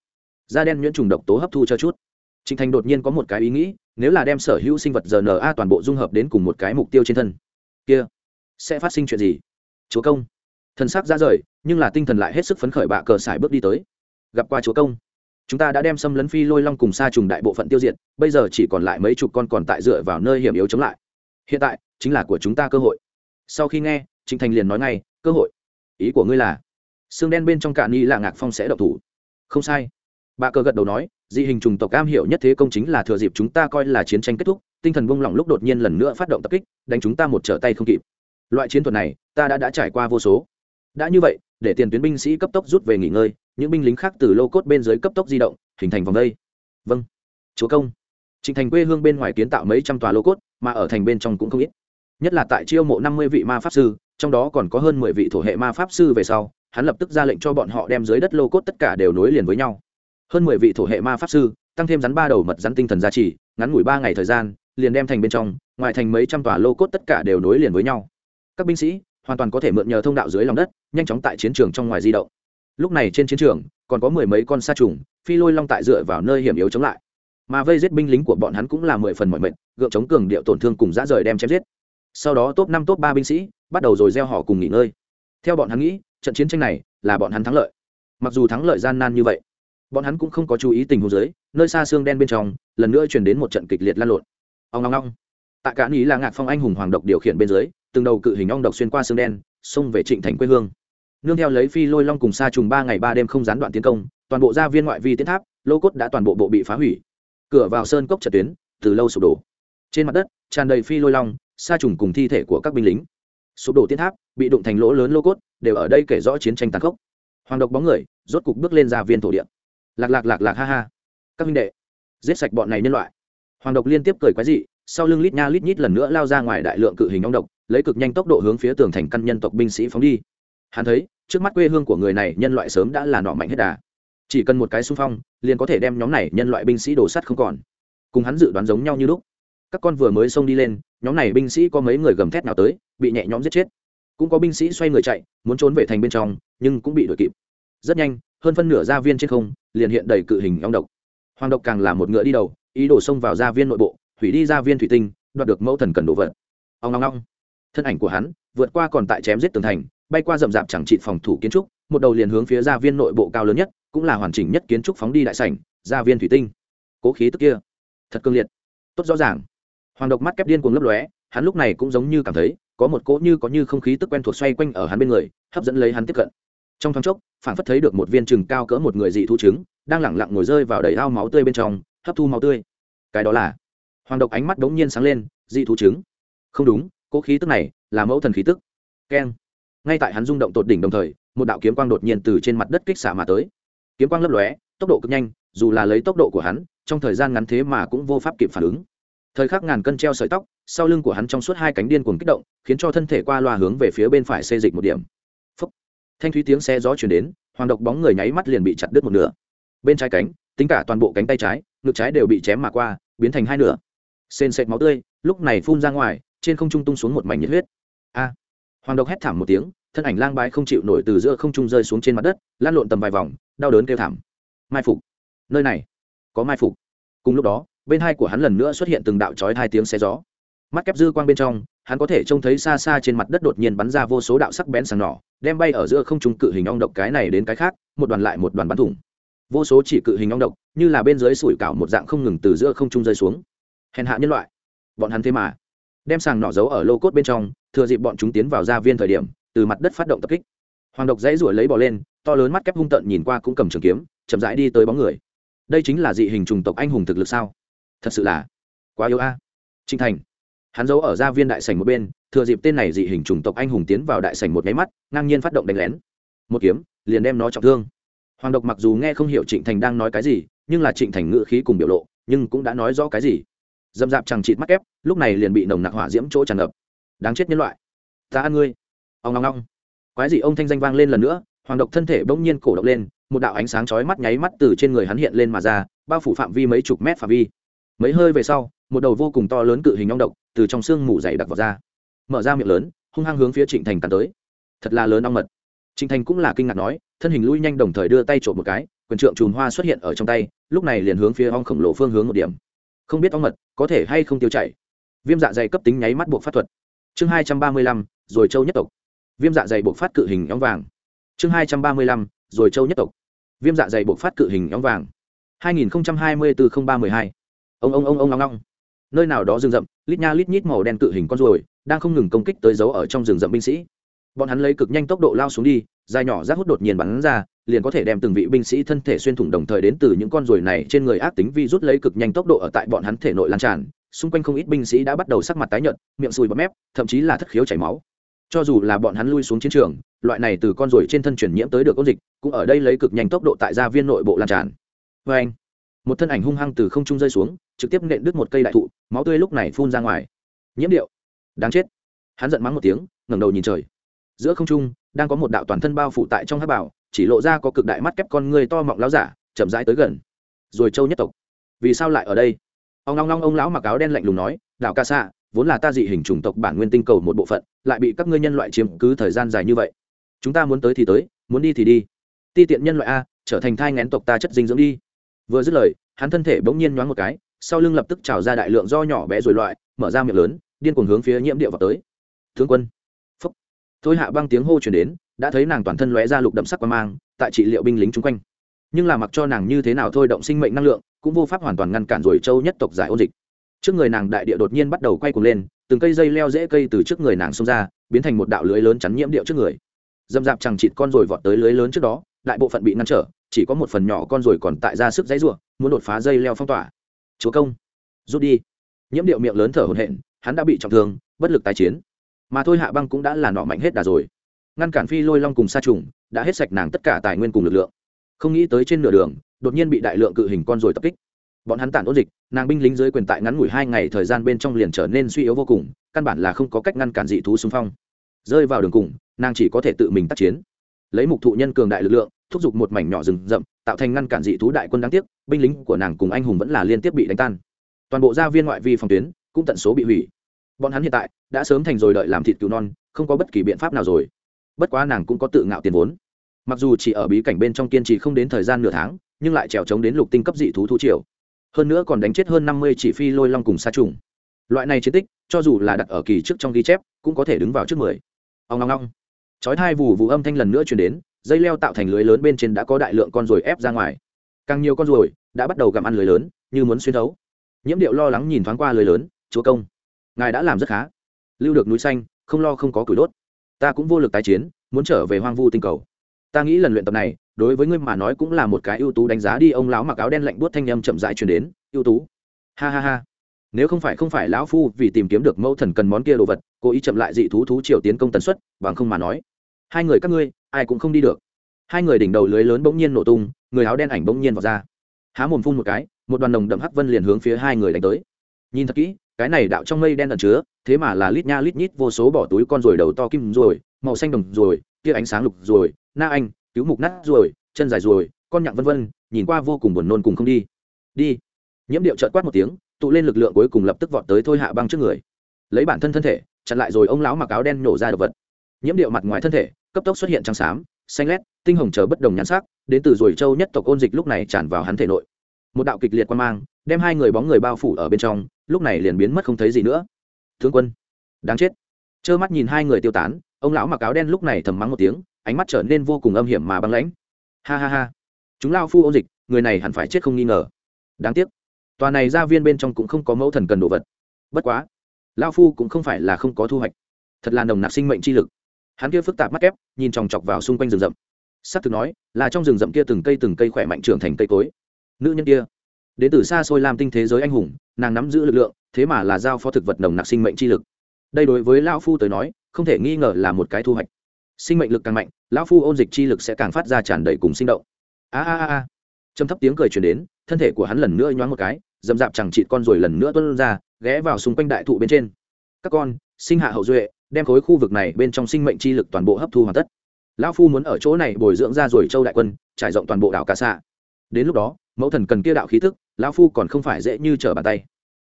Da đen nhuyễn trùng độc tố hấp thu cho chút. Trịnh thành đột nhiên có một cái ý nghĩ, nếu là đem sở hữu sinh vật rna toàn bộ dung hợp đến cùng một cái mục tiêu trên thân, kia sẽ phát sinh chuyện gì? Chúa công. Thần sắc ra rời, nhưng là tinh thần lại hết sức phấn khởi bạ cờ sải bước đi tới. Gặp qua chúa công. Chúng ta đã đem xâm lấn phi lôi long cùng sa trùng đại bộ phận tiêu diệt, bây giờ chỉ còn lại mấy chục con còn tại dựa vào nơi hiểm yếu chống lại. Hiện tại, chính là của chúng ta cơ hội. Sau khi nghe trịnh thành liền nói ngay, cơ hội. Ý của ngươi là xương đen bên trong cạn ni là ngạc phong sẽ độc thủ. Không sai. Bà cờ gật đầu nói, dị hình trùng tộc cam hiểu nhất thế công chính là thừa dịp chúng ta coi là chiến tranh kết thúc, tinh thần bung lỏng lúc đột nhiên lần nữa phát động tập kích, đánh chúng ta một trở tay không kịp. Loại chiến thuật này, ta đã đã trải qua vô số. Đã như vậy, để tiền tuyến binh sĩ cấp tốc rút về nghỉ ngơi, những binh lính khác từ lô cốt bên dưới cấp tốc di động, hình thành vòng đây. Vâng. Chúa công. Trịnh thành quê hương bên ngoài kiến tạo mấy trăm tòa lô cốt, mà ở thành bên trong cũng không ít. Nhất là tại chiêu mộ năm mươi vị ma pháp sư, trong đó còn có hơn mười vị thổ hệ ma pháp sư về sau hắn lập tức ra lệnh cho bọn họ đem dưới đất lô cốt tất cả đều nối liền với nhau. Hơn mười vị thổ hệ ma pháp sư, tăng thêm rắn ba đầu mật rắn tinh thần gia trì, ngắn ngủi ba ngày thời gian, liền đem thành bên trong, ngoài thành mấy trăm tòa lô cốt tất cả đều nối liền với nhau. Các binh sĩ hoàn toàn có thể mượn nhờ thông đạo dưới lòng đất, nhanh chóng tại chiến trường trong ngoài di động. Lúc này trên chiến trường, còn có mười mấy con sa trùng, phi lôi long tại dựa vào nơi hiểm yếu chống lại. Mà vây giết binh lính của bọn hắn cũng là mười phần mọi mệnh gượng chống cường điệu tổn thương cùng dã rời đem chém giết. Sau đó top năm top ba binh sĩ bắt đầu rồi gieo họ cùng nghỉ ngơi. Theo bọn hắn nghĩ trận chiến tranh này là bọn hắn thắng lợi. Mặc dù thắng lợi gian nan như vậy, bọn hắn cũng không có chú ý tình huống dưới, nơi xa xương đen bên trong, lần nữa truyền đến một trận kịch liệt lan lộn. Ông long long tại cả ý là ngạc phong anh hùng hoàng độc điều khiển bên dưới, từng đầu cự hình ong độc xuyên qua xương đen, xông về trịnh thành quê hương. Nương theo lấy phi lôi long cùng sa trùng ba ngày ba đêm không gián đoạn tiến công, toàn bộ gia viên ngoại vi tiến tháp, lô cốt đã toàn bộ bộ bị phá hủy. Cửa vào sơn cốc trật tuyến, từ lâu sụp đổ. Trên mặt đất, tràn đầy phi lôi long, sa trùng cùng thi thể của các binh lính. Sụp đổ tiến tháp, bị đụng thành lỗ lớn lô cốt đều ở đây kể rõ chiến tranh tàn khốc. Hoàng độc bóng người, rốt cục bước lên ra viên thổ địa. Lạc lạc lạc lạc ha ha. Các minh đệ, giết sạch bọn này nhân loại. Hoàng độc liên tiếp cười quái dị, sau lưng lít nha lít nhít lần nữa lao ra ngoài đại lượng cự hình ong độc, lấy cực nhanh tốc độ hướng phía tường thành căn nhân tộc binh sĩ phóng đi. Hắn thấy, trước mắt quê hương của người này nhân loại sớm đã là nọ mạnh hết đà. Chỉ cần một cái xung phong, liền có thể đem nhóm này nhân loại binh sĩ đổ sắt không còn. Cùng hắn dự đoán giống nhau như lúc. Các con vừa mới xông đi lên, nhóm này binh sĩ có mấy người gầm thét nào tới, bị nhẹ nhõm giết chết cũng có binh sĩ xoay người chạy muốn trốn về thành bên trong nhưng cũng bị đuổi kịp. Rất nhanh hơn phân nửa gia viên trên không liền hiện đầy cự hình ong độc. Hoàng độc càng là một ngựa đi đầu ý đồ xông vào gia viên nội bộ hủy đi gia viên thủy tinh đoạt được mẫu thần cần đồ vật. Ong ong ong, thân ảnh của hắn vượt qua còn tại chém giết tường thành bay qua rậm rạp chẳng trị phòng thủ kiến trúc một đầu liền hướng phía gia viên nội bộ cao lớn nhất cũng là hoàn chỉnh nhất kiến trúc phóng đi đại sảnh gia viên thủy tinh. Cố khí tức kia thật cương liệt tốt rõ ràng. Hoàng độc mắt kép điên cuồng lấp lóe hắn lúc này cũng giống như cảm thấy có một cỗ như có như không khí tức quen thuộc xoay quanh ở hắn bên người, hấp dẫn lấy hắn tiếp cận. Trong thoáng chốc, phản phất thấy được một viên chừng cao cỡ một người dị thu trứng, đang lẳng lặng ngồi rơi vào đầy ao máu tươi bên trong, hấp thu máu tươi. Cái đó là hoàng độc ánh mắt đống nhiên sáng lên, dị thú trứng. Không đúng, cỗ khí tức này là mẫu thần khí tức. Keng. Ngay tại hắn rung động tột đỉnh đồng thời, một đạo kiếm quang đột nhiên từ trên mặt đất kích xả mà tới. Kiếm quang lấp lóe, tốc độ cực nhanh, dù là lấy tốc độ của hắn, trong thời gian ngắn thế mà cũng vô pháp kịp phản ứng thời khắc ngàn cân treo sợi tóc, sau lưng của hắn trong suốt hai cánh điên cuồng kích động, khiến cho thân thể qua loa hướng về phía bên phải xê dịch một điểm. Phúc. thanh thúy tiếng xe gió chuyển đến, hoàng độc bóng người nháy mắt liền bị chặt đứt một nửa. Bên trái cánh, tính cả toàn bộ cánh tay trái, ngực trái đều bị chém mà qua, biến thành hai nửa. Sền sệt máu tươi, lúc này phun ra ngoài, trên không trung tung xuống một mảnh nhiệt huyết. A. Hoàng độc hét thảm một tiếng, thân ảnh lang bái không chịu nổi từ giữa không trung rơi xuống trên mặt đất lan lộn tầm vài vòng, đau đớn kêu thảm. Mai phục. Nơi này. Có mai phục. Cùng lúc đó bên hai của hắn lần nữa xuất hiện từng đạo chói hai tiếng xe gió. Mắt kép dư quang bên trong, hắn có thể trông thấy xa xa trên mặt đất đột nhiên bắn ra vô số đạo sắc bén sàng nỏ, đem bay ở giữa không trung cự hình ong độc cái này đến cái khác, một đoàn lại một đoàn bắn thủng. Vô số chỉ cự hình ong độc, như là bên dưới sủi cảo một dạng không ngừng từ giữa không trung rơi xuống. Hèn hạ nhân loại. Bọn hắn thế mà. Đem sàng nỏ giấu ở lô cốt bên trong, thừa dịp bọn chúng tiến vào gia viên thời điểm, từ mặt đất phát động tập kích. Hoàng độc dãy ruổi lấy bỏ lên, to lớn mắt kép hung tận nhìn qua cũng cầm trường kiếm, chậm rãi đi tới bóng người. Đây chính là dị hình trùng tộc anh hùng thực lực sao? Thật sự là quá yếu a. À. trinh thành, hắn giấu ở gia viên đại sảnh một bên, thừa dịp tên này dị hình trùng tộc anh hùng tiến vào đại sảnh một nháy mắt, ngang nhiên phát động đánh lén. Một kiếm, liền đem nó trọng thương. Hoàng độc mặc dù nghe không hiểu trịnh thành đang nói cái gì, nhưng là trịnh thành ngự khí cùng biểu lộ, nhưng cũng đã nói rõ cái gì. Dâm dạp chẳng chịt mắt ép, lúc này liền bị nồng nặc hỏa diễm chỗ tràn ngập. Đáng chết nhân loại. Ta ăn ngươi. Ông long long quái gì ông thanh danh vang lên lần nữa, hoàng độc thân thể bỗng nhiên cổ động lên, một đạo ánh sáng chói mắt nháy mắt từ trên người hắn hiện lên mà ra, bao phủ phạm vi mấy chục mét phạm vi mấy hơi về sau, một đầu vô cùng to lớn cự hình ong độc từ trong xương mủ dày đặc vào ra, mở ra miệng lớn, hung hăng hướng phía trịnh thành tàn tới. Thật là lớn ong mật. Trịnh thành cũng là kinh ngạc nói, thân hình lui nhanh đồng thời đưa tay trộm một cái, quyền trượng chùm hoa xuất hiện ở trong tay, lúc này liền hướng phía ong khổng lồ phương hướng một điểm. Không biết ong mật có thể hay không tiêu chảy. Viêm dạ dày cấp tính nháy mắt buộc phát thuật. Chương hai trăm ba mươi lăm, rồi châu nhất tộc. Viêm dạ dày buộc phát cự hình ong vàng. Chương hai trăm ba mươi lăm, rồi châu nhất tộc. Viêm dạ dày buộc phát cự hình ong vàng. 2024-0312 ông ông ông ông long long nơi nào đó rừng rậm, lít nha lít nhít màu đen cự hình con ruồi, đang không ngừng công kích tới dấu ở trong rừng rậm binh sĩ. Bọn hắn lấy cực nhanh tốc độ lao xuống đi, dài nhỏ rác hút đột nhiên bắn ra, liền có thể đem từng vị binh sĩ thân thể xuyên thủng đồng thời đến từ những con ruồi này trên người ác tính vi rút lấy cực nhanh tốc độ ở tại bọn hắn thể nội lan tràn. Xung quanh không ít binh sĩ đã bắt đầu sắc mặt tái nhợt, miệng sùi bọt mép, thậm chí là thất khiếu chảy máu. Cho dù là bọn hắn lui xuống chiến trường, loại này từ con ruồi trên thân chuyển nhiễm tới được ôn dịch, cũng ở đây lấy cực nhanh tốc độ tại gia viên nội bộ lan tràn. Vê anh một thân ảnh hung hăng từ không trung rơi xuống, trực tiếp nện đứt một cây đại thụ, máu tươi lúc này phun ra ngoài. Nhiễm điệu. Đáng chết. Hắn giận mắng một tiếng, ngẩng đầu nhìn trời. Giữa không trung, đang có một đạo toàn thân bao phủ tại trong hát bảo, chỉ lộ ra có cực đại mắt kép con người to mọng láo giả, chậm rãi tới gần. Rồi châu nhất tộc. Vì sao lại ở đây? Ông long long ông lão mặc áo đen lạnh lùng nói đạo ca xạ vốn là ta dị hình chủng tộc bản nguyên tinh cầu một bộ phận, lại bị các ngươi nhân loại chiếm cứ thời gian dài như vậy. Chúng ta muốn tới thì tới, muốn đi thì đi. Ti tiện nhân loại a, trở thành thai ngén tộc ta chất dinh dưỡng đi vừa dứt lời, hắn thân thể bỗng nhiên nhoáng một cái, sau lưng lập tức trào ra đại lượng do nhỏ bé rồi loại, mở ra miệng lớn, điên cuồng hướng phía nhiễm địa vào tới. Thương quân. Phúc. Thôi hạ băng tiếng hô chuyển đến, đã thấy nàng toàn thân lóe ra lục đậm sắc qua mang, tại trị liệu binh lính chung quanh. Nhưng là mặc cho nàng như thế nào thôi động sinh mệnh năng lượng, cũng vô pháp hoàn toàn ngăn cản rồi châu nhất tộc giải ôn dịch. Trước người nàng đại địa đột nhiên bắt đầu quay cuồng lên, từng cây dây leo dễ cây từ trước người nàng xông ra, biến thành một đạo lưới lớn chắn nhiễm điệu trước người. Dâm dạp chẳng chịt con rồi vọt tới lưới lớn trước đó, đại bộ phận bị ngăn trở chỉ có một phần nhỏ con rồi còn tại ra sức dãy ruộng muốn đột phá dây leo phong tỏa. Chúa công, rút đi. Nhiễm điệu miệng lớn thở hổn hển, hắn đã bị trọng thương, bất lực tái chiến. Mà thôi hạ băng cũng đã là nọ mạnh hết đà rồi. Ngăn cản phi lôi long cùng sa trùng, đã hết sạch nàng tất cả tài nguyên cùng lực lượng. Không nghĩ tới trên nửa đường, đột nhiên bị đại lượng cự hình con rồi tập kích. Bọn hắn tản ôn dịch, nàng binh lính dưới quyền tại ngắn ngủi hai ngày thời gian bên trong liền trở nên suy yếu vô cùng, căn bản là không có cách ngăn cản dị thú xung phong. Rơi vào đường cùng, nàng chỉ có thể tự mình tác chiến. Lấy mục thụ nhân cường đại lực lượng thúc giục một mảnh nhỏ rừng rậm, tạo thành ngăn cản dị thú đại quân đáng tiếc, binh lính của nàng cùng anh hùng vẫn là liên tiếp bị đánh tan. Toàn bộ gia viên ngoại vi phòng tuyến cũng tận số bị hủy. Bọn hắn hiện tại đã sớm thành rồi đợi làm thịt cứu non, không có bất kỳ biện pháp nào rồi. Bất quá nàng cũng có tự ngạo tiền vốn. Mặc dù chỉ ở bí cảnh bên trong kiên trì không đến thời gian nửa tháng, nhưng lại trèo trống đến lục tinh cấp dị thú thú triều. Hơn nữa còn đánh chết hơn năm mươi chỉ phi lôi long cùng sa trùng. Loại này chiến tích, cho dù là đặt ở kỳ trước trong ghi chép, cũng có thể đứng vào trước mười. Ông ngong ngong chói thai vù vù âm thanh lần nữa chuyển đến dây leo tạo thành lưới lớn bên trên đã có đại lượng con ruồi ép ra ngoài. Càng nhiều con ruồi đã bắt đầu gặm ăn lưới lớn, như muốn xuyên thấu. Nhiễm điệu lo lắng nhìn thoáng qua lưới lớn, chúa công, ngài đã làm rất khá. Lưu được núi xanh, không lo không có củi đốt. Ta cũng vô lực tái chiến, muốn trở về hoang vu tinh cầu. Ta nghĩ lần luyện tập này, đối với ngươi mà nói cũng là một cái ưu tú đánh giá đi. Ông lão mặc áo đen lạnh buốt thanh â m chậm dại chuyển đến, ưu tú. Ha ha ha. Nếu không phải không phải lão phu vì tìm kiếm được mẫu thần cần món kia đồ vật, cố ý chậm lại dị thú thú triều tiến công tần suất, bằng không mà nói. Hai người các ngươi ai cũng không đi được. Hai người đỉnh đầu lưới lớn bỗng nhiên nổ tung, người áo đen ảnh bỗng nhiên vào ra. Há mồm phun một cái, một đoàn nồng đậm hắc vân liền hướng phía hai người đánh tới. Nhìn thật kỹ, cái này đạo trong mây đen ẩn chứa, thế mà là lít nha lít nhít vô số bỏ túi con ruồi đầu to kim ruồi, màu xanh đồng ruồi kia ánh sáng lục ruồi, na anh, cứu mục nát ruồi, chân dài ruồi, con nhặng vân vân, nhìn qua vô cùng buồn nôn cùng không đi. Đi. Nhiễm điệu trợt quát một tiếng, tụ lên lực lượng cuối cùng lập tức vọt tới thôi hạ băng trước người. Lấy bản thân thân thể, chặn lại rồi ông lão mặc áo đen nổ ra đ ộ vật. Nhiễm điệu mặt ngoài thân thể cấp tốc xuất hiện trắng xám, xanh lét, tinh hồng chờ bất đồng nhãn sắc, đến từ rồi châu nhất tộc ôn dịch lúc này tràn vào hắn thể nội. Một đạo kịch liệt quan mang, đem hai người bóng người bao phủ ở bên trong, lúc này liền biến mất không thấy gì nữa. Thương quân, đáng chết. Trơ mắt nhìn hai người tiêu tán, ông lão mặc áo đen lúc này thầm mắng một tiếng, ánh mắt trở nên vô cùng âm hiểm mà băng lãnh. Ha ha ha. Chúng lao phu ôn dịch, người này hẳn phải chết không nghi ngờ. Đáng tiếc. Tòa này ra viên bên trong cũng không có mẫu thần cần đồ vật. Bất quá lao phu cũng không phải là không có thu hoạch. Thật là nồng nặc sinh mệnh chi lực hắn kia phức tạp mắt kép, nhìn chòng chọc vào xung quanh rừng rậm. S ắ c thực nói, là trong rừng rậm kia từng cây từng cây khỏe mạnh trưởng thành cây cối. Nữ nhân kia, đến từ xa xôi làm tinh thế giới anh hùng, nàng nắm giữ lực lượng, thế mà là giao phó thực vật nồng nặc sinh mệnh chi lực. Đây đối với lão phu tới nói, không thể nghi ngờ là một cái thu hoạch. Sinh mệnh lực càng mạnh, lão phu ôn dịch chi lực sẽ càng phát ra tràn đầy cùng sinh động. A a a a. Trầm thấp tiếng cười truyền đến, thân thể của hắn lần nữa nhoáng một cái dầm dạp chẳng chịt con rồi lần nữa tuân ra, ghé vào xung quanh đại thụ bên trên. Các con, sinh hạ hậu duệ đem khối khu vực này bên trong sinh mệnh chi lực toàn bộ hấp thu hoàn tất. Lão phu muốn ở chỗ này bồi dưỡng ra rồi châu đại quân, trải rộng toàn bộ đảo cả xạ đến lúc đó, mẫu thần cần kia đạo khí thức lão phu còn không phải dễ như trở bàn tay.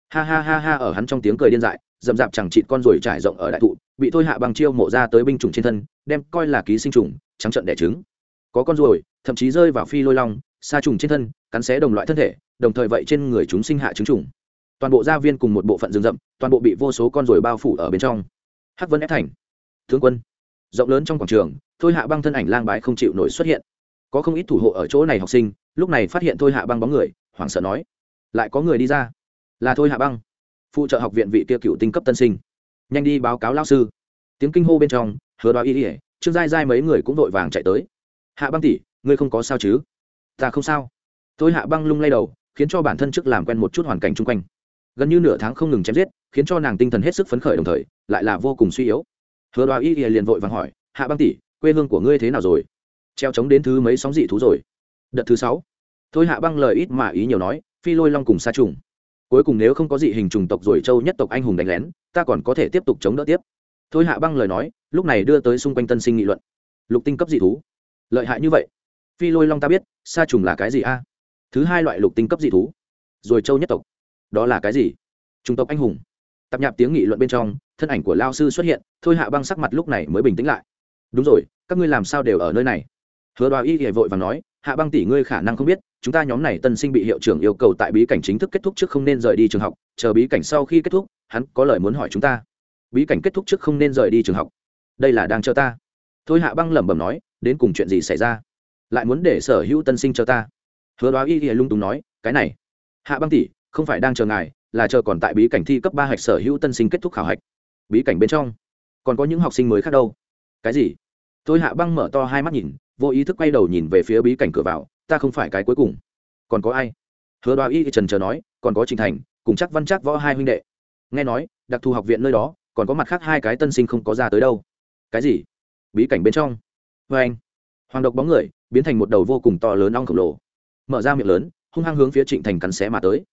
Ha ha ha ha, ở hắn trong tiếng cười điên dại dầm dạp chẳng chịt con rồi trải rộng ở đại thụ, bị thôi hạ bằng chiêu mộ ra tới binh chủng trên thân, đem coi là ký sinh trùng, trắng trận đẻ trứng. Có con ruồi thậm chí rơi vào phi lôi long, sa trùng trên thân, cắn xé đồng loại thân thể, đồng thời vậy trên người chúng sinh hạ trứng trùng. Toàn bộ gia viên cùng một bộ phận rừng rậm, toàn bộ bị vô số con ruồi bao phủ ở bên trong hắc vân ép thành. Tướng quân, rộng lớn trong quảng trường, thôi hạ băng thân ảnh lang bái không chịu nổi xuất hiện. Có không ít thủ hộ ở chỗ này học sinh, lúc này phát hiện thôi hạ băng bóng người, hoảng sợ nói, lại có người đi ra. Là thôi hạ băng, phụ trợ học viện vị tiêu cựu tinh cấp tân sinh. Nhanh đi báo cáo lao sư. Tiếng kinh hô bên trong, hứa đoá y ỉa trương dai dai mấy người cũng vội vàng chạy tới. Hạ băng tỷ, ngươi không có sao chứ? Ta không sao. Thôi hạ băng lung lay đầu, khiến cho bản thân trước làm quen một chút hoàn cảnh chung quanh gần như nửa tháng không ngừng chém giết, khiến cho nàng tinh thần hết sức phấn khởi đồng thời, lại là vô cùng suy yếu. Hứa đoá y liền vội vàng hỏi, hạ băng tỷ, quê hương của ngươi thế nào rồi? Treo chống đến thứ mấy sóng dị thú rồi? Đợt thứ sáu. Thôi hạ băng lời ít mà ý nhiều nói, phi lôi long cùng sa trùng. Cuối cùng nếu không có dị hình trùng tộc rồi châu nhất tộc anh hùng đánh lén, ta còn có thể tiếp tục chống đỡ tiếp. Thôi hạ băng lời nói, lúc này đưa tới xung quanh tân sinh nghị luận. Lục tinh cấp dị thú. Lợi hại như vậy? Phi lôi long ta biết, sa trùng là cái gì a? Thứ hai loại lục tinh cấp dị thú. Rồi châu nhất tộc đó là cái gì? Trung tộc anh hùng. Tập nhạp tiếng nghị luận bên trong, thân ảnh của lao sư xuất hiện, thôi hạ băng sắc mặt lúc này mới bình tĩnh lại. Đúng rồi, các ngươi làm sao đều ở nơi này? Hứa đoá y hệ vội và nói, hạ băng tỷ ngươi khả năng không biết, chúng ta nhóm này tân sinh bị hiệu trưởng yêu cầu tại bí cảnh chính thức kết thúc trước không nên rời đi trường học, chờ bí cảnh sau khi kết thúc, hắn có lời muốn hỏi chúng ta. Bí cảnh kết thúc trước không nên rời đi trường học? Đây là đang chờ ta. Thôi hạ băng lẩm bẩm nói, đến cùng chuyện gì xảy ra? Lại muốn để sở hữu tân sinh chờ ta? Hứa đoá y hề lung túng nói, cái này. Hạ băng tỷ không phải đang chờ ngài, là chờ còn tại bí cảnh thi cấp ba hạch sở hữu tân sinh kết thúc khảo hạch. Bí cảnh bên trong, còn có những học sinh mới khác đâu. Cái gì? Tôi hạ băng mở to hai mắt nhìn, vô ý thức quay đầu nhìn về phía bí cảnh cửa vào, ta không phải cái cuối cùng. Còn có ai? Hứa đoá y trần chờ nói, còn có trình thành, cùng chắc văn chắc võ hai huynh đệ. Nghe nói, đặc thù học viện nơi đó, còn có mặt khác hai cái tân sinh không có ra tới đâu. Cái gì? Bí cảnh bên trong. Vê anh, hoàng độc bóng người, biến thành một đầu vô cùng to lớn ong khổng lồ. Mở ra miệng lớn, hung hăng hướng phía trịnh thành cắn xé mà tới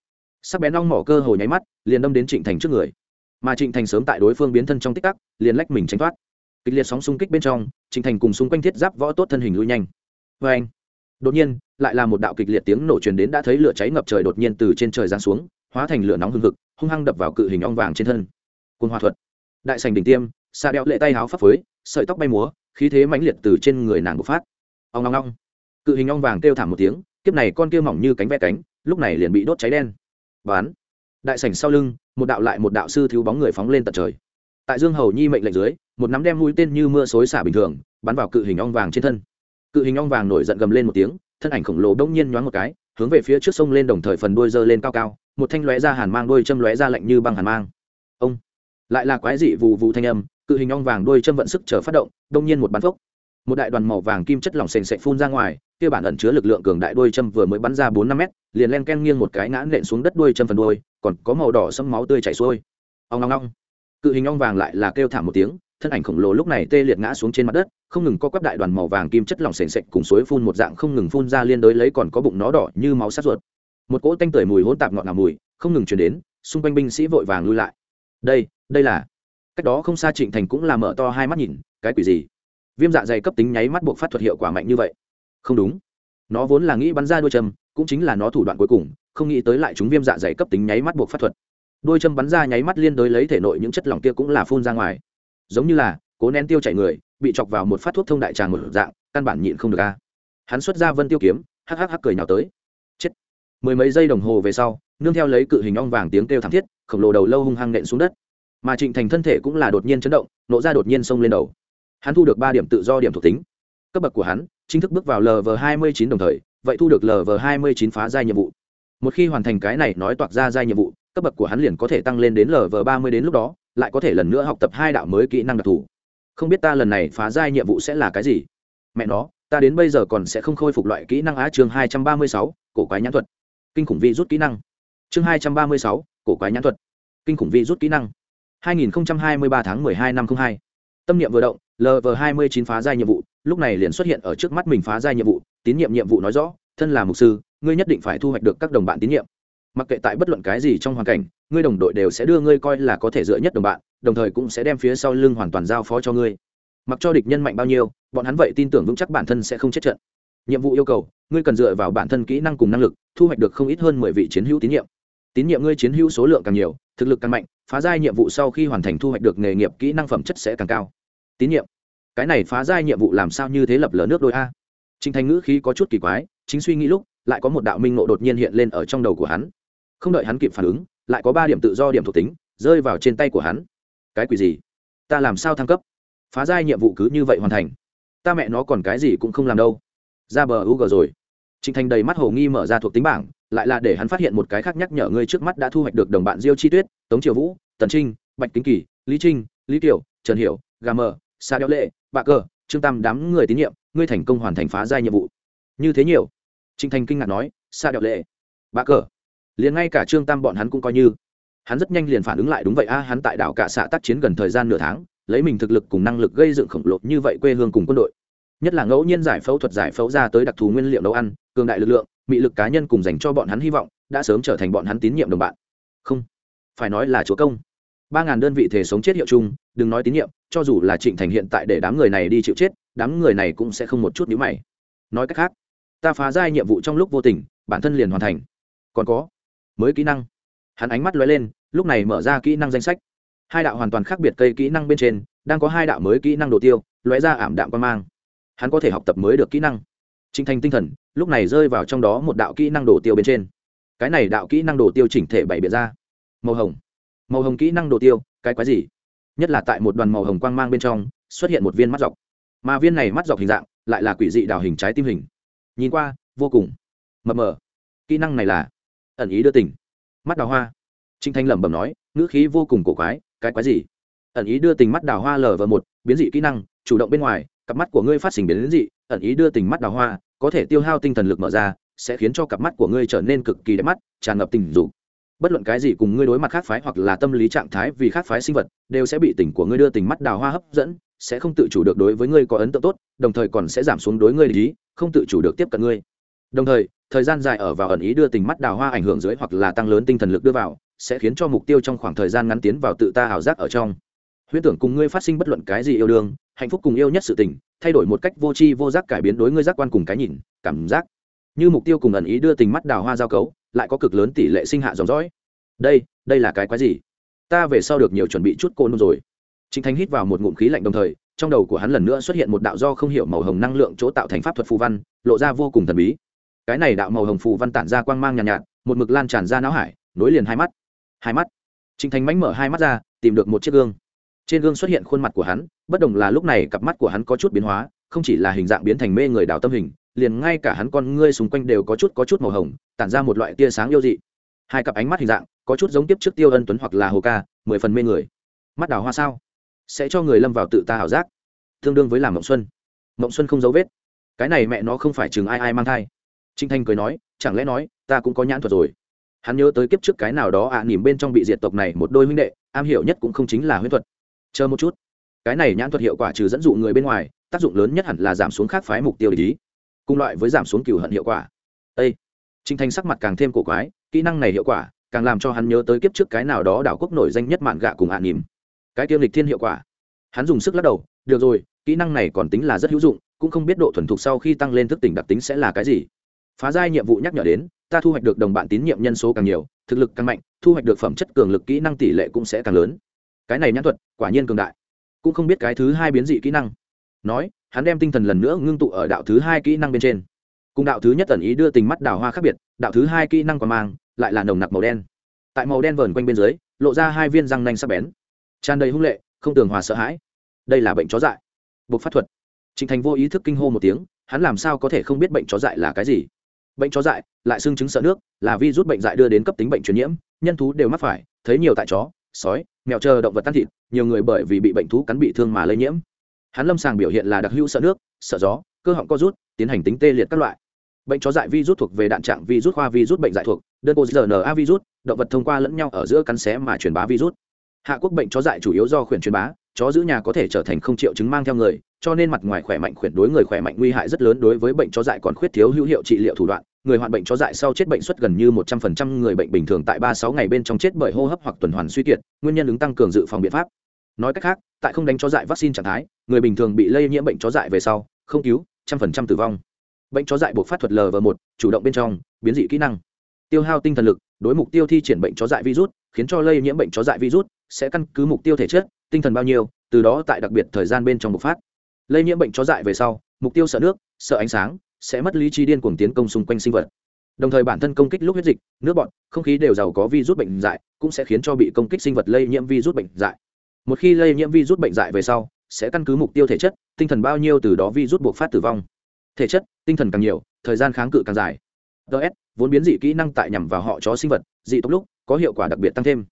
sắc bén ong mỏ cơ hồ nháy mắt, liền đâm đến trịnh thành trước người. Mà trịnh thành sớm tại đối phương biến thân trong tích tắc, liền lách mình tránh thoát. Kịch liệt sóng xung kích bên trong, trịnh thành cùng xung quanh thiết giáp võ tốt thân hình lui nhanh. Vê anh, đột nhiên, lại là một đạo kịch liệt tiếng nổ truyền đến đã thấy lửa cháy ngập trời đột nhiên từ trên trời giáng xuống, hóa thành lửa nóng hừng hực, hung hăng đập vào cự hình ong vàng trên thân. Quân hòa thuật. Đại sành đỉnh tiêm, xa đeo lệ tay háo phấp phới, sợi tóc bay múa, khí thế mãnh liệt từ trên người nàng bộc phát. Ong ong ong. Cự hình ong vàng kêu thảm một tiếng, kiếp này con kia mỏng như cánh ve cánh, lúc này liền bị đốt cháy đen bán đại sảnh sau lưng, một đạo lại một đạo sư thiếu bóng người phóng lên tận trời. Tại dương hầu nhi mệnh lệnh dưới, một nắm đem mũi tên như mưa xối xả bình thường, bắn vào cự hình ong vàng trên thân. Cự hình ong vàng nổi giận gầm lên một tiếng, thân ảnh khổng lồ đông nhiên nhoáng một cái, hướng về phía trước sông lên đồng thời phần đuôi dơ lên cao cao, một thanh lóe ra hàn mang đuôi châm lóe ra lạnh như băng hàn mang. Ông. Lại là quái dị vụ vụ thanh âm, cự hình ong vàng đuôi châm vận sức chờ phát động, đông nhiên một bắn phốc. Một đại đoàn màu vàng kim chất lỏng sền sệt phun ra ngoài kia bản ẩn chứa lực lượng cường đại đuôi châm vừa mới bắn ra bốn năm mét, liền len ken nghiêng một cái ngã nện xuống đất đuôi châm phần đuôi, còn có màu đỏ sẫm máu tươi chảy xuôi. Ong ong ong. Cự hình ong vàng lại là kêu thảm một tiếng, thân ảnh khổng lồ lúc này tê liệt ngã xuống trên mặt đất, không ngừng co quắp đại đoàn màu vàng kim chất lỏng sền sệt cùng suối phun một dạng không ngừng phun ra liên đối lấy còn có bụng nó đỏ như máu sát ruột. Một cỗ tanh tưởi mùi hỗn tạp ngọt ngào mùi, không ngừng chuyển đến, xung quanh binh sĩ vội vàng lui lại. Đây đây là cách đó không xa trịnh thành cũng là mở to hai mắt nhìn, cái quỷ gì? Viêm dạ dày cấp tính nháy mắt buộc phát thuật hiệu quả mạnh như vậy không đúng. Nó vốn là nghĩ bắn ra đôi châm, cũng chính là nó thủ đoạn cuối cùng, không nghĩ tới lại chúng viêm dạ dày cấp tính nháy mắt buộc phát thuật. Đôi châm bắn ra nháy mắt liên đối lấy thể nội những chất lỏng kia cũng là phun ra ngoài. Giống như là, cố nén tiêu chảy người, bị chọc vào một phát thuốc thông đại tràng một dạng, căn bản nhịn không được a. Hắn xuất ra vân tiêu kiếm, hắc hắc hắc cười nhào tới. Chết. Mười mấy giây đồng hồ về sau, nương theo lấy cự hình ong vàng tiếng kêu thảm thiết, khổng lồ đầu lâu hung hăng nện xuống đất. Mà trịnh thành thân thể cũng là đột nhiên chấn động, nộ ra đột nhiên xông lên đầu. Hắn thu được ba điểm tự do điểm thuộc tính. Cấp bậc của hắn chính thức bước vào lv hai mươi chín đồng thời vậy thu được lv hai mươi chín phá giai nhiệm vụ. Một khi hoàn thành cái này nói toạc ra giai nhiệm vụ cấp bậc của hắn liền có thể tăng lên đến lv ba mươi đến lúc đó lại có thể lần nữa học tập hai đạo mới kỹ năng đặc thù. Không biết ta lần này phá giai nhiệm vụ sẽ là cái gì? Mẹ nó ta đến bây giờ còn sẽ không khôi phục loại kỹ năng á chương hai trăm ba mươi sáu cổ quái nhãn thuật. Kinh khủng vi rút kỹ năng. Chương hai trăm ba mươi sáu cổ quái nhãn thuật. Kinh khủng vi rút kỹ năng. 2023 tháng 12 năm 02. Tâm niệm vừa động, LV29 phá giai nhiệm vụ, lúc này liền xuất hiện ở trước mắt mình phá giai nhiệm vụ, tín nhiệm nhiệm vụ nói rõ, thân là mục sư, ngươi nhất định phải thu hoạch được các đồng bạn tín nhiệm. Mặc kệ tại bất luận cái gì trong hoàn cảnh, ngươi đồng đội đều sẽ đưa ngươi coi là có thể dựa nhất đồng bạn, đồng thời cũng sẽ đem phía sau lưng hoàn toàn giao phó cho ngươi. Mặc cho địch nhân mạnh bao nhiêu, bọn hắn vậy tin tưởng vững chắc bản thân sẽ không chết trận. Nhiệm vụ yêu cầu, ngươi cần dựa vào bản thân kỹ năng cùng năng lực, thu hoạch được không ít hơn 10 vị chiến hữu tín nhiệm. Tín nhiệm ngươi chiến hữu số lượng càng nhiều, thực lực càng mạnh, phá giai nhiệm vụ sau khi hoàn thành thu hoạch được nghề nghiệp kỹ năng phẩm chất sẽ càng cao tín nhiệm cái này phá giai nhiệm vụ làm sao như thế lập lờ nước đôi a? Trinh thành ngữ khí có chút kỳ quái, chính suy nghĩ lúc, lại có một đạo minh ngộ đột nhiên hiện lên ở trong đầu của hắn. Không đợi hắn kịp phản ứng, lại có ba điểm tự do điểm thuộc tính, rơi vào trên tay của hắn. Cái quỷ gì? Ta làm sao thăng cấp? Phá giai nhiệm vụ cứ như vậy hoàn thành. Ta mẹ nó còn cái gì cũng không làm đâu. Ra bờ u g rồi. Trịnh thành đầy mắt hồ nghi mở ra thuộc tính bảng, lại là để hắn phát hiện một cái khác nhắc nhở ngươi trước mắt đã thu hoạch được đồng bạn diêu chi tuyết, tống triều vũ, tần trinh, bạch kính kỳ, lý trinh, lý tiểu, trần hiểu, gà mờ xa đeo lệ, bạ cơ trương tam đám người tín nhiệm, ngươi thành công hoàn thành phá giai nhiệm vụ. Như thế nhiều. Trinh thành kinh ngạc nói xa đeo lệ, bạ cơ liền ngay cả trương tam bọn hắn cũng coi như. Hắn rất nhanh liền phản ứng lại đúng vậy, a, hắn tại đảo cả xạ tác chiến gần thời gian nửa tháng, lấy mình thực lực cùng năng lực gây dựng khổng lồ như vậy quê hương cùng quân đội. Nhất là ngẫu nhiên giải phẫu thuật giải phẫu ra tới đặc thù nguyên liệu nấu ăn, cường đại lực lượng, mị lực cá nhân cùng dành cho bọn hắn hy vọng, đã sớm trở thành bọn hắn tín nhiệm đồng bạn. Không, phải nói là chúa công. Ba ngàn đơn vị thể sống chết hiệu chung, đừng nói tín nhiệm cho dù là trịnh thành hiện tại để đám người này đi chịu chết, đám người này cũng sẽ không một chút nhữ mày. Nói cách khác, ta phá giai nhiệm vụ trong lúc vô tình, bản thân liền hoàn thành. Còn có, mới kỹ năng. Hắn ánh mắt lóe lên, lúc này mở ra kỹ năng danh sách. Hai đạo hoàn toàn khác biệt cây kỹ năng bên trên, đang có hai đạo mới kỹ năng đồ tiêu, lóe ra ảm đạm quan mang. Hắn có thể học tập mới được kỹ năng. Trịnh thành tinh thần, lúc này rơi vào trong đó một đạo kỹ năng đồ tiêu bên trên. Cái này đạo kỹ năng đồ tiêu chỉnh thể bảy biệt ra. Màu hồng. Màu hồng kỹ năng đồ tiêu, cái quái gì? Nhất là tại một đoàn màu hồng quang mang bên trong, xuất hiện một viên mắt dọc. Mà viên này mắt dọc hình dạng lại là quỷ dị đào hình trái tim hình. Nhìn qua, vô cùng mập mờ. Kỹ năng này là ẩn ý đưa tình. Mắt đào hoa. Trinh thanh lẩm bẩm nói, ngữ khí vô cùng cổ quái, cái quái gì? Ẩn ý đưa tình mắt đào hoa lờ vờ một, biến dị kỹ năng, chủ động bên ngoài, cặp mắt của ngươi phát sinh biến dị, ẩn ý đưa tình mắt đào hoa, có thể tiêu hao tinh thần lực mở ra, sẽ khiến cho cặp mắt của ngươi trở nên cực kỳ đẹp mắt, tràn ngập tình dục bất luận cái gì cùng ngươi đối mặt khác phái hoặc là tâm lý trạng thái vì khác phái sinh vật, đều sẽ bị tình của ngươi đưa tình mắt đào hoa hấp dẫn, sẽ không tự chủ được đối với ngươi có ấn tượng tốt, đồng thời còn sẽ giảm xuống đối ngươi lý, không tự chủ được tiếp cận ngươi. Đồng thời thời gian dài ở vào ẩn ý đưa tình mắt đào hoa ảnh hưởng dưới hoặc là tăng lớn tinh thần lực đưa vào, sẽ khiến cho mục tiêu trong khoảng thời gian ngắn tiến vào tự ta ảo giác ở trong. Huyễn tưởng cùng ngươi phát sinh bất luận cái gì yêu đương, hạnh phúc cùng yêu nhất sự tình, thay đổi một cách vô tri vô giác cải biến đối ngươi giác quan cùng cái nhìn, cảm giác như mục tiêu cùng ẩn ý đưa tình mắt đào hoa giao cấu lại có cực lớn tỷ lệ sinh hạ dòng dõi đây đây là cái quái gì ta về sau được nhiều chuẩn bị chút cô nôn rồi Trịnh Thành hít vào một ngụm khí lạnh đồng thời, trong đầu của hắn lần nữa xuất hiện một đạo do không hiểu màu hồng năng lượng chỗ tạo thành pháp thuật phù văn, lộ ra vô cùng thần bí. Cái này đạo màu hồng phù văn tản ra quang mang nhàn nhạt, nhạt, một mực lan tràn ra não hải, nối liền hai mắt. Hai mắt. Trịnh Thành mánh mở hai mắt ra, tìm được một chiếc gương. Trên gương xuất hiện khuôn mặt của hắn, bất đồng là lúc này cặp mắt của hắn có chút biến hóa, không chỉ là hình dạng biến thành mê người đào tâm hình, liền ngay cả hắn con ngươi xung quanh đều có chút có chút màu hồng, tản ra một loại tia sáng yêu dị. Hai cặp ánh mắt hình dạng, có chút giống tiếp trước Tiêu Ân Tuấn hoặc là Hồ Ca, mười phần mê người. Mắt đào hoa sao? sẽ cho người lâm vào tự ta ảo giác. Tương đương với làm mộng xuân. Mộng xuân không dấu vết. Cái này mẹ nó không phải chừng ai ai mang thai. Trinh thanh cười nói chẳng lẽ nói ta cũng có nhãn thuật rồi. Hắn nhớ tới kiếp trước cái nào đó ạ à, nỉm bên trong bị diệt tộc này một đôi huynh đệ am hiểu nhất cũng không chính là huyết thuật. Chờ một chút. Cái này nhãn thuật hiệu quả trừ dẫn dụ người bên ngoài tác dụng lớn nhất hẳn là giảm xuống khác phái mục tiêu lý cùng loại với giảm xuống cửu hận hiệu quả. Â trinh thanh sắc mặt càng thêm cổ quái, kỹ năng này hiệu quả, càng làm cho hắn nhớ tới kiếp trước cái nào đó đảo quốc nổi danh nhất mạn gạ cùng ạ à nỉm cái tiêm lịch thiên hiệu quả. Hắn dùng sức lắc đầu, được rồi, kỹ năng này còn tính là rất hữu dụng, cũng không biết độ thuần thục sau khi tăng lên thức tỉnh đặc tính sẽ là cái gì. Phá giai nhiệm vụ nhắc nhở đến, ta thu hoạch được đồng bạn tín nhiệm nhân số càng nhiều, thực lực càng mạnh, thu hoạch được phẩm chất cường lực kỹ năng tỷ lệ cũng sẽ càng lớn. Cái này nhãn thuật, quả nhiên cường đại. Cũng không biết cái thứ hai biến dị kỹ năng. Nói hắn đem tinh thần lần nữa ngưng tụ ở đạo thứ hai kỹ năng bên trên. Cùng đạo thứ nhất tần ý đưa tình mắt đào hoa khác biệt, đạo thứ hai kỹ năng còn mang lại là nồng nặc màu đen. Tại màu đen vờn quanh bên dưới, lộ ra hai viên răng nanh sắc bén. Tràn đầy hung lệ, không tường hòa sợ hãi. Đây là bệnh chó dại. Buộc phát thuật. Trịnh thành vô ý thức kinh hô một tiếng, hắn làm sao có thể không biết bệnh chó dại là cái gì? Bệnh chó dại lại xương chứng sợ nước, là vi rút bệnh dại đưa đến cấp tính bệnh truyền nhiễm, nhân thú đều mắc phải, thấy nhiều tại chó, sói, mèo chờ động vật tan thịt, nhiều người bởi vì bị bệnh thú cắn bị thương mà lây nhiễm hắn lâm sàng biểu hiện là đặc hữu sợ nước, sợ gió, cơ họng co rút, tiến hành tính tê liệt các loại. Bệnh chó dại virus thuộc về đạn trạng virus khoa virus bệnh dại thuộc, đơn cô rna virus, động vật thông qua lẫn nhau ở giữa cắn xé mà truyền bá virus. Hạ quốc bệnh chó dại chủ yếu do khuyển truyền bá, chó giữ nhà có thể trở thành không triệu chứng mang theo người, cho nên mặt ngoài khỏe mạnh khuyển đối người khỏe mạnh nguy hại rất lớn đối với bệnh chó dại còn khuyết thiếu hữu hiệu trị liệu thủ đoạn. Người hoạn bệnh chó dại sau chết bệnh suất gần như một trăm phần trăm, người bệnh bình thường tại ba sáu ngày bên trong chết bởi hô hấp hoặc tuần hoàn suy kiệt, nguyên nhân ứng tăng cường dự phòng biện pháp. Nói cách khác, tại không đánh chó dại vaccine trạng thái người bình thường bị lây nhiễm bệnh chó dại về sau, không cứu, trăm phần trăm tử vong. Bệnh chó dại buộc phát thuật lv một, chủ động bên trong, biến dị kỹ năng. Tiêu hao tinh thần lực, đối mục tiêu thi triển bệnh chó dại virus, khiến cho lây nhiễm bệnh chó dại virus sẽ căn cứ mục tiêu thể chất, tinh thần bao nhiêu, từ đó tại đặc biệt thời gian bên trong bộc phát. Lây nhiễm bệnh chó dại về sau, mục tiêu sợ nước, sợ ánh sáng, sẽ mất lý trí điên cuồng tiến công xung quanh sinh vật. Đồng thời bản thân công kích lúc huyết dịch, nước bọt, không khí đều giàu có virus bệnh dại, cũng sẽ khiến cho bị công kích sinh vật lây nhiễm virus bệnh dại. Một khi lây nhiễm virus bệnh dại về sau sẽ căn cứ mục tiêu thể chất tinh thần bao nhiêu từ đó vi rút buộc phát tử vong thể chất tinh thần càng nhiều thời gian kháng cự càng dài ts vốn biến dị kỹ năng tại nhằm vào họ chó sinh vật dị tốc lúc có hiệu quả đặc biệt tăng thêm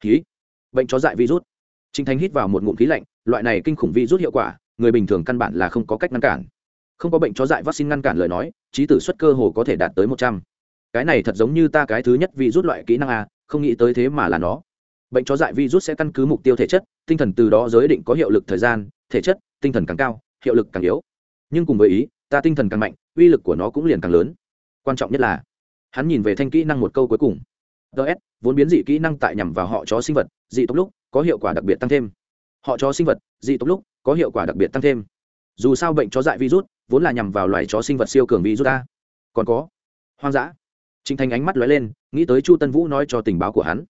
khí bệnh chó dại virus Trình thánh hít vào một ngụm khí lạnh, loại này kinh khủng virus hiệu quả, người bình thường căn bản là không có cách ngăn cản. Không có bệnh chó dại vaccine ngăn cản lời nói, trí tử suất cơ hồ có thể đạt tới một trăm. Cái này thật giống như ta cái thứ nhất virus loại kỹ năng a, không nghĩ tới thế mà là nó. Bệnh chó dại virus sẽ căn cứ mục tiêu thể chất, tinh thần từ đó giới định có hiệu lực thời gian, thể chất, tinh thần càng cao, hiệu lực càng yếu. Nhưng cùng với ý, ta tinh thần càng mạnh, uy lực của nó cũng liền càng lớn. Quan trọng nhất là, hắn nhìn về thanh kỹ năng một câu cuối cùng. DS, vốn biến dị kỹ năng tại nhằm vào họ chó sinh vật, dị tốc lúc, có hiệu quả đặc biệt tăng thêm họ chó sinh vật dị tốc lúc có hiệu quả đặc biệt tăng thêm dù sao bệnh chó dại virus vốn là nhằm vào loài chó sinh vật siêu cường virus a còn có hoang dã trinh thành ánh mắt lóe lên nghĩ tới chu tân vũ nói cho tình báo của hắn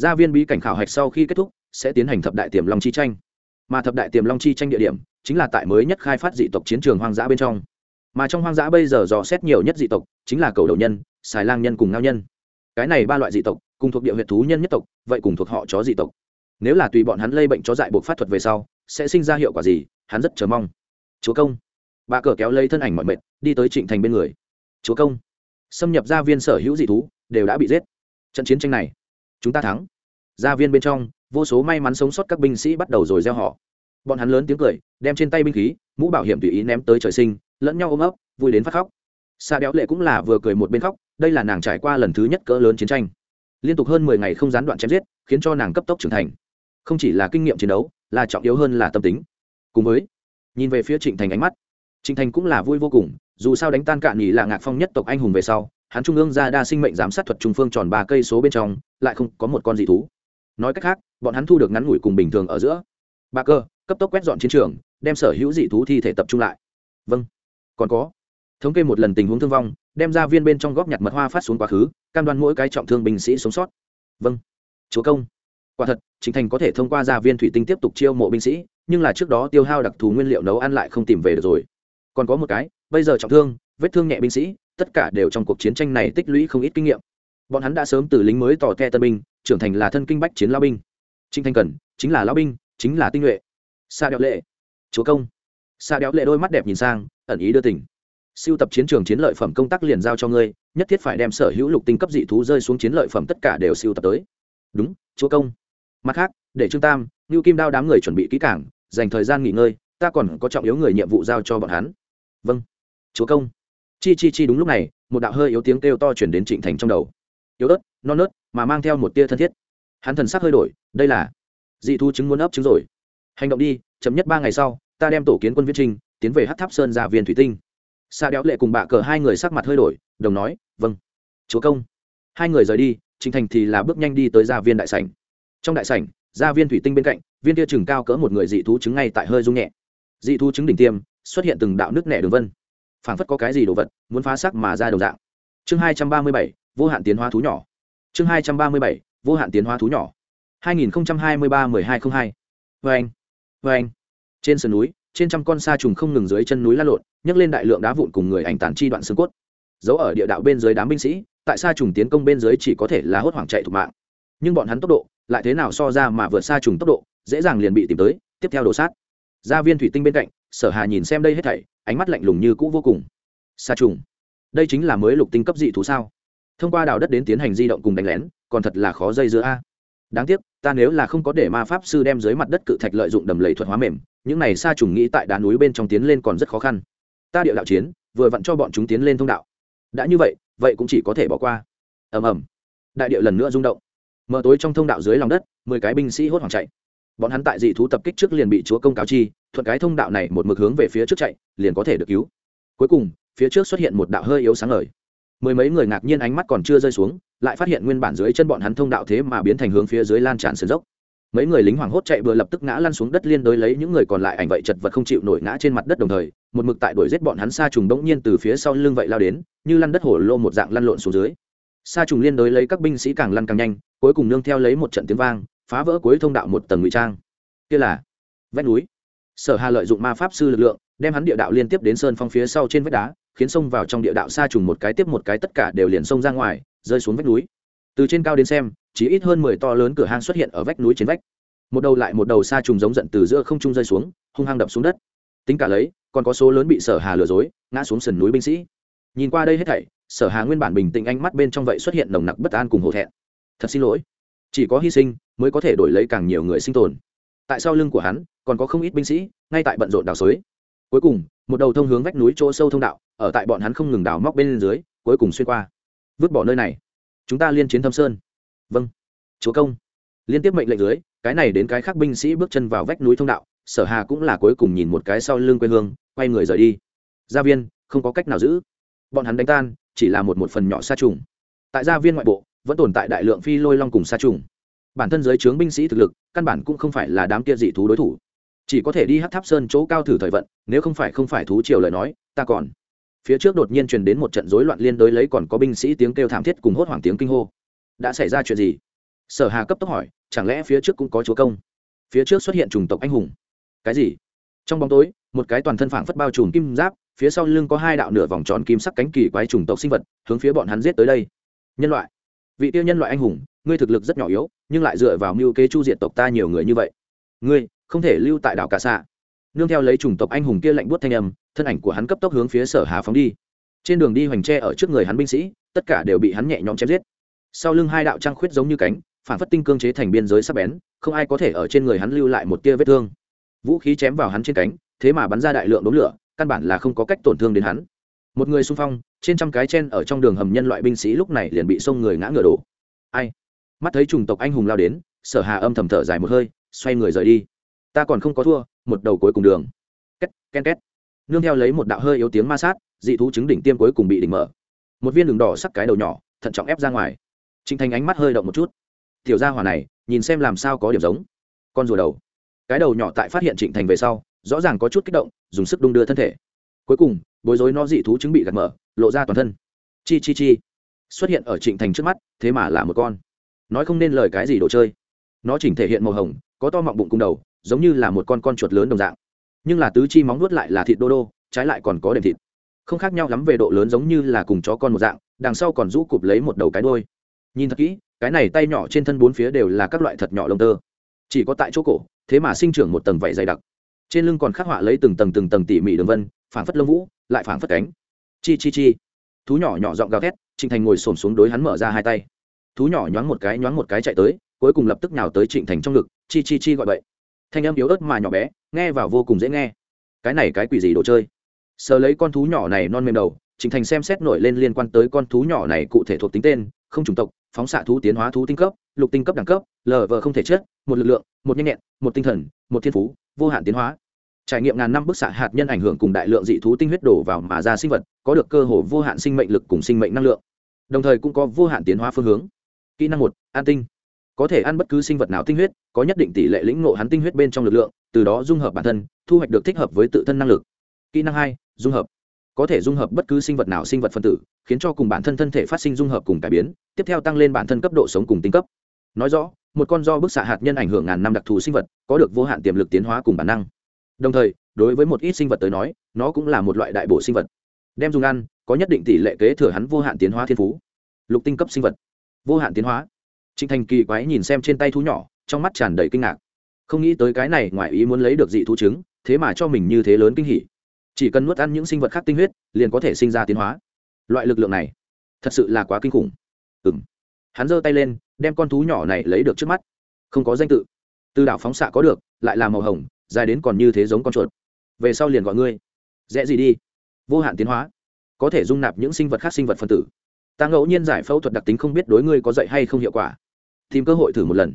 gia viên bí cảnh khảo hạch sau khi kết thúc, sẽ tiến hành thập đại tiềm long chi tranh. Mà thập đại tiềm long chi tranh địa điểm chính là tại mới nhất khai phát dị tộc chiến trường hoang dã bên trong. Mà trong hoang dã bây giờ dò xét nhiều nhất dị tộc chính là cầu đầu nhân, xài lang nhân cùng ngao nhân. Cái này ba loại dị tộc cùng thuộc địa huyện thú nhân nhất tộc, vậy cùng thuộc họ chó dị tộc. Nếu là tùy bọn hắn lây bệnh chó dại buộc phát thuật về sau, sẽ sinh ra hiệu quả gì, hắn rất chờ mong. Chúa công. Bà cờ kéo lấy thân ảnh mọi mệt, đi tới trịnh thành bên người. Chúa công. Xâm nhập gia viên sở hữu dị thú, đều đã bị giết. Trận chiến tranh này chúng ta thắng. Gia viên bên trong, vô số may mắn sống sót các binh sĩ bắt đầu rồi gieo họ. Bọn hắn lớn tiếng cười, đem trên tay binh khí, mũ bảo hiểm tùy ý ném tới trời sinh, lẫn nhau ôm ấp, vui đến phát khóc. Xa béo lệ cũng là vừa cười một bên khóc, đây là nàng trải qua lần thứ nhất cỡ lớn chiến tranh. Liên tục hơn mười ngày không gián đoạn chém giết, khiến cho nàng cấp tốc trưởng thành. Không chỉ là kinh nghiệm chiến đấu, là trọng yếu hơn là tâm tính. Cùng với, nhìn về phía trịnh thành ánh mắt, trịnh thành cũng là vui vô cùng, dù sao đánh tan cạn nghỉ là ngạc phong nhất tộc anh hùng về sau hắn trung ương ra đa sinh mệnh giám sát thuật trung phương tròn ba cây số bên trong, lại không có một con dị thú. Nói cách khác, bọn hắn thu được ngắn ngủi cùng bình thường ở giữa. Ba cơ, cấp tốc quét dọn chiến trường, đem sở hữu dị thú thi thể tập trung lại. Vâng. Còn có. Thống kê một lần tình huống thương vong, đem ra viên bên trong góc nhặt mật hoa phát xuống quá khứ, cam đoan mỗi cái trọng thương binh sĩ sống sót. Vâng. Chúa công. Quả thật, chính thành có thể thông qua gia viên thủy tinh tiếp tục chiêu mộ binh sĩ, nhưng là trước đó tiêu hao đặc thù nguyên liệu nấu ăn lại không tìm về được rồi. Còn có một cái, bây giờ trọng thương, vết thương nhẹ binh sĩ tất cả đều trong cuộc chiến tranh này tích lũy không ít kinh nghiệm. Bọn hắn đã sớm từ lính mới tỏ the tân binh, trưởng thành là thân kinh bách chiến lao binh. Trinh thanh cần, chính là lao binh, chính là tinh nhuệ. Sa đéo lệ, chúa công. Sa đéo lệ đôi mắt đẹp nhìn sang, ẩn ý đưa tỉnh. Siêu tập chiến trường chiến lợi phẩm công tác liền giao cho ngươi, nhất thiết phải đem sở hữu lục tinh cấp dị thú rơi xuống chiến lợi phẩm tất cả đều siêu tập tới. Đúng, chúa công. Mặt khác, để trương tam như kim đao đám người chuẩn bị kỹ cảng dành thời gian nghỉ ngơi, ta còn có trọng yếu người nhiệm vụ giao cho bọn hắn. Vâng chúa công chi chi chi đúng lúc này, một đạo hơi yếu tiếng kêu to chuyển đến trịnh thành trong đầu. Yếu ớt, non nớt, mà mang theo một tia thân thiết. Hắn thần sắc hơi đổi, đây là dị thu chứng muốn ấp chứng rồi. Hành động đi, chậm nhất ba ngày sau, ta đem tổ kiến quân viết trinh tiến về hát tháp sơn ra viên thủy tinh. Xa đéo lệ cùng bạ cờ hai người sắc mặt hơi đổi, đồng nói vâng chúa công. Hai người rời đi, trịnh thành thì là bước nhanh đi tới gia viên đại sảnh. Trong đại sảnh, gia viên thủy tinh bên cạnh, viên tia chừng cao cỡ một người dị thú chứng ngay tại hơi rung nhẹ. Dị thú chứng đỉnh tiêm, xuất hiện từng đạo nước nẻ đường vân phảng phất có cái gì đồ vật, muốn phá sắc mà ra đầu dạng. Chương hai trăm ba mươi bảy, vô hạn tiến hóa thú nhỏ. Chương hai trăm ba mươi bảy, vô hạn tiến hóa thú nhỏ. hai nghìn hai mươi ba mười hai t r ă n h hai. Vê anh vê anh. Trên sườn núi, trên trăm con sa trùng không ngừng dưới chân núi la lộn, nhấc lên đại lượng đá vụn cùng người ảnh tàn chi đoạn xương cốt. Giấu ở địa đạo bên dưới đám binh sĩ, tại sa trùng tiến công bên dưới chỉ có thể là hốt hoảng chạy thục mạng. Nhưng bọn hắn tốc độ, lại thế nào so ra mà vượt sa trùng tốc độ, dễ dàng liền bị tìm tới, tiếp theo đổ sát. Gia viên thủy tinh bên cạnh sở hà nhìn xem đây hết thảy, ánh mắt lạnh lùng như cũ vô cùng. Sa trùng, đây chính là mới lục tinh cấp dị thú sao? Thông qua đào đất đến tiến hành di động cùng đánh lén, còn thật là khó dây giữa a. Đáng tiếc, ta nếu là không có để ma pháp sư đem dưới mặt đất cự thạch lợi dụng đầm lầy thuật hóa mềm, những này sa trùng nghĩ tại đá núi bên trong tiến lên còn rất khó khăn. Ta địa đạo chiến, vừa vặn cho bọn chúng tiến lên thông đạo. Đã như vậy vậy cũng chỉ có thể bỏ qua. Ầm ầm. Đại địa lần nữa rung động. Mở tối trong thông đạo dưới lòng đất, mười cái binh sĩ hốt hoảng chạy bọn hắn tại dị thú tập kích trước liền bị chúa công cáo chi, thuận cái thông đạo này một mực hướng về phía trước chạy, liền có thể được cứu. Cuối cùng, phía trước xuất hiện một đạo hơi yếu sáng ngời. Mười mấy người ngạc nhiên ánh mắt còn chưa rơi xuống, lại phát hiện nguyên bản dưới chân bọn hắn thông đạo thế mà biến thành hướng phía dưới lan tràn sườn dốc. Mấy người lính hoảng hốt chạy vừa lập tức ngã lăn xuống đất liên đối lấy những người còn lại ảnh vậy chật vật không chịu nổi ngã trên mặt đất đồng thời, một mực tại đuổi giết bọn hắn xa trùng đống nhiên từ phía sau lưng vậy lao đến, như lăn đất hổ lô một dạng lăn lộn xuống dưới. Xa trùng liên đối lấy các binh sĩ càng lăn càng nhanh, cuối cùng nương theo lấy một trận tiếng vang phá vỡ cuối thông đạo một tầng ngụy trang. Kia là vách núi. Sở hà lợi dụng ma pháp sư lực lượng, đem hắn địa đạo liên tiếp đến sơn phong phía sau trên vách đá, khiến xông vào trong địa đạo xa trùng một cái tiếp một cái tất cả đều liền xông ra ngoài, rơi xuống vách núi. Từ trên cao đến xem, chỉ ít hơn mười to lớn cửa hang xuất hiện ở vách núi trên vách. Một đầu lại một đầu xa trùng giống giận từ giữa không trung rơi xuống, hung hăng đập xuống đất. Tính cả lấy, còn có số lớn bị sở hà lừa dối, ngã xuống sườn núi binh sĩ. Nhìn qua đây hết thảy, sở hà nguyên bản bình tĩnh ánh mắt bên trong vậy xuất hiện nồng nặc bất an cùng hổ thẹn. Thật xin lỗi chỉ có hy sinh mới có thể đổi lấy càng nhiều người sinh tồn. Tại sau lưng của hắn, còn có không ít binh sĩ, ngay tại bận rộn đào xới cuối cùng, một đầu thông hướng vách núi chỗ sâu thông đạo, ở tại bọn hắn không ngừng đào móc bên dưới, cuối cùng xuyên qua. Vứt bỏ nơi này. Chúng ta liên chiến thâm sơn. Vâng. Chúa công. Liên tiếp mệnh lệnh dưới, cái này đến cái khác binh sĩ bước chân vào vách núi thông đạo, sở hà cũng là cuối cùng nhìn một cái sau lưng quê hương, quay người rời đi. Gia viên, không có cách nào giữ. Bọn hắn đánh tan, chỉ là một một phần nhỏ xa trùng. Tại gia viên ngoại bộ vẫn tồn tại đại lượng phi lôi long cùng sa trùng. Bản thân giới trướng binh sĩ thực lực, căn bản cũng không phải là đám kia dị thú đối thủ. Chỉ có thể đi hát tháp sơn chỗ cao thử thời vận, nếu không phải không phải thú triều lời nói, ta còn. Phía trước đột nhiên truyền đến một trận rối loạn liên đối lấy còn có binh sĩ tiếng kêu thảm thiết cùng hốt hoảng tiếng kinh hô. Đã xảy ra chuyện gì? Sở hà cấp tốc hỏi, chẳng lẽ phía trước cũng có chúa công? Phía trước xuất hiện chủng tộc anh hùng. Cái gì? Trong bóng tối, một cái toàn thân phảng phất bao trùm kim giáp, phía sau lưng có hai đạo nửa vòng tròn kim sắc cánh kỳ quái chủng tộc sinh vật, hướng phía bọn hắn giết tới đây. Nhân loại vị tiêu nhân loại anh hùng, ngươi thực lực rất nhỏ yếu, nhưng lại dựa vào mưu kế chu diện tộc ta nhiều người như vậy. Ngươi, không thể lưu tại đảo cả xạ nương theo lấy chủng tộc anh hùng kia lạnh buốt thanh âm, thân ảnh của hắn cấp tốc hướng phía sở hà phóng đi. Trên đường đi hoành tre ở trước người hắn binh sĩ, tất cả đều bị hắn nhẹ nhõm chém giết. Sau lưng hai đạo trang khuyết giống như cánh, phản phất tinh cương chế thành biên giới sắc bén, không ai có thể ở trên người hắn lưu lại một tia vết thương. Vũ khí chém vào hắn trên cánh, thế mà bắn ra đại lượng đốm lửa, căn bản là không có cách tổn thương đến hắn một người xung phong, trên trăm cái chen ở trong đường hầm nhân loại binh sĩ lúc này liền bị xông người ngã ngựa đổ. Ai? Mắt thấy chủng tộc anh hùng lao đến, sở hà âm thầm thở dài một hơi, xoay người rời đi. Ta còn không có thua, một đầu cuối cùng đường. Két ken két. Nương theo lấy một đạo hơi yếu tiếng ma sát, dị thú chứng đỉnh tiêm cuối cùng bị đỉnh mở. Một viên đường đỏ sắc cái đầu nhỏ, thận trọng ép ra ngoài. Trinh thành ánh mắt hơi động một chút. Tiểu gia hỏa này, nhìn xem làm sao có điểm giống. Con rùa đầu. Cái đầu nhỏ tại phát hiện trịnh thành về sau, rõ ràng có chút kích động, dùng sức đung đưa thân thể. Cuối cùng bối rối nó dị thú chứng bị gạt mở, lộ ra toàn thân. Chi chi chi. Xuất hiện ở trịnh thành trước mắt, thế mà là một con. Nói không nên lời cái gì đồ chơi. Nó chỉnh thể hiện màu hồng, có to mọng bụng cung đầu, giống như là một con con chuột lớn đồng dạng. Nhưng là tứ chi móng nuốt lại là thịt đô đô, trái lại còn có đệm thịt. Không khác nhau lắm về độ lớn giống như là cùng chó con một dạng, đằng sau còn rũ cụp lấy một đầu cái đôi nhìn thật kỹ, cái này tay nhỏ trên thân bốn phía đều là các loại thật nhỏ lông tơ. Chỉ có tại chỗ cổ, thế mà sinh trưởng một tầng vảy dày đặc. Trên lưng còn khắc họa lấy từng tầng từng tầng tỉ mỉ đường vân, phảng phất lông vũ lại phảng phất cánh. Chi chi chi. Thú nhỏ nhỏ giọng gào thét, trịnh thành ngồi xổm xuống đối hắn mở ra hai tay. Thú nhỏ nhoáng một cái, nhoáng một cái chạy tới, cuối cùng lập tức nhào tới trịnh thành trong ngực, chi chi chi gọi vậy thanh âm yếu ớt mà nhỏ bé, nghe vào vô cùng dễ nghe. Cái này cái quỷ gì đồ chơi? Sờ lấy con thú nhỏ này non mềm đầu, trịnh thành xem xét nổi lên liên quan tới con thú nhỏ này cụ thể thuộc tính tên, không chủng tộc, phóng xạ thú tiến hóa thú tinh cấp, lục tinh cấp đẳng cấp lờ vờ không thể chết, một lực lượng, một nhanh nhẹn, một tinh thần, một thiên phú, vô hạn tiến hóa trải nghiệm ngàn năm bức xạ hạt nhân ảnh hưởng cùng đại lượng dị thú tinh huyết đổ vào mà ra sinh vật, có được cơ hồ vô hạn sinh mệnh lực cùng sinh mệnh năng lượng. Đồng thời cũng có vô hạn tiến hóa phương hướng. Kỹ năng một an tinh. Có thể ăn bất cứ sinh vật nào tinh huyết, có nhất định tỷ lệ lĩnh ngộ hắn tinh huyết bên trong lực lượng, từ đó dung hợp bản thân, thu hoạch được thích hợp với tự thân năng lực. Kỹ năng hai, dung hợp. Có thể dung hợp bất cứ sinh vật nào sinh vật phân tử, khiến cho cùng bản thân thân thể phát sinh dung hợp cùng cải biến, tiếp theo tăng lên bản thân cấp độ sống cùng tinh cấp. Nói rõ, một con do bức xạ hạt nhân ảnh hưởng ngàn năm đặc thù sinh vật, có được vô hạn tiềm lực tiến hóa cùng bản năng đồng thời, đối với một ít sinh vật tới nói, nó cũng là một loại đại bổ sinh vật. Đem dùng ăn, có nhất định tỷ lệ kế thừa hắn vô hạn tiến hóa thiên phú. Lục tinh cấp sinh vật. Vô hạn tiến hóa. Trịnh thành kỳ quái nhìn xem trên tay thú nhỏ, trong mắt tràn đầy kinh ngạc. Không nghĩ tới cái này, ngoài ý muốn lấy được dị thú trứng, thế mà cho mình như thế lớn kinh hỉ. Chỉ cần nuốt ăn những sinh vật khác tinh huyết, liền có thể sinh ra tiến hóa. Loại lực lượng này, thật sự là quá kinh khủng. Ừ m hắn giơ tay lên, đem con thú nhỏ này lấy được trước mắt. Không có danh tự. Từ đảo phóng xạ có được, lại là màu hồng dài đến còn như thế giống con chuột. Về sau liền gọi ngươi. Dễ gì đi. Vô hạn tiến hóa. Có thể dung nạp những sinh vật khác sinh vật phân tử. Ta ngẫu nhiên giải phẫu thuật đặc tính không biết đối ngươi có dạy hay không hiệu quả. Tìm cơ hội thử một lần.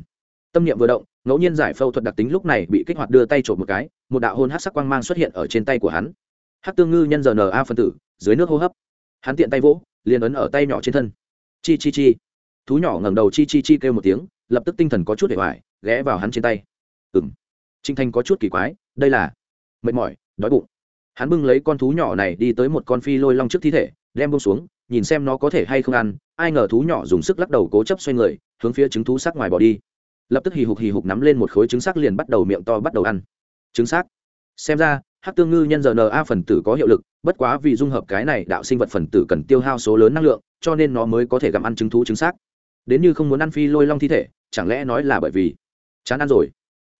Tâm niệm vừa động, ngẫu nhiên giải phẫu thuật đặc tính lúc này bị kích hoạt đưa tay trộm một cái, một đạo hôn hát sắc quang mang xuất hiện ở trên tay của hắn. Hát tương ngư nhân giờ na phân tử, dưới nước hô hấp. Hắn tiện tay vỗ, liền ấn ở tay nhỏ trên thân. Chi chi chi. Thú nhỏ ngẩng đầu chi chi chi kêu một tiếng, lập tức tinh thần có chút để hoài ghé vào hắn trên tay. Ừng trinh thanh có chút kỳ quái, đây là mệt mỏi, đói bụng. Hắn bưng lấy con thú nhỏ này đi tới một con phi lôi long trước thi thể, đem bông xuống, nhìn xem nó có thể hay không ăn. Ai ngờ thú nhỏ dùng sức lắc đầu cố chấp xoay người, hướng phía trứng thú sắc ngoài bỏ đi. Lập tức hì hục hì hục nắm lên một khối trứng sắc liền bắt đầu miệng to bắt đầu ăn. Trứng sắc. Xem ra hát tương ngư nhân giờ na phần tử có hiệu lực, bất quá vì dung hợp cái này đạo sinh vật phần tử cần tiêu hao số lớn năng lượng, cho nên nó mới có thể gặm ăn trứng thú trứng xác đến như không muốn ăn phi lôi long thi thể, chẳng lẽ nói là bởi vì chán ăn rồi?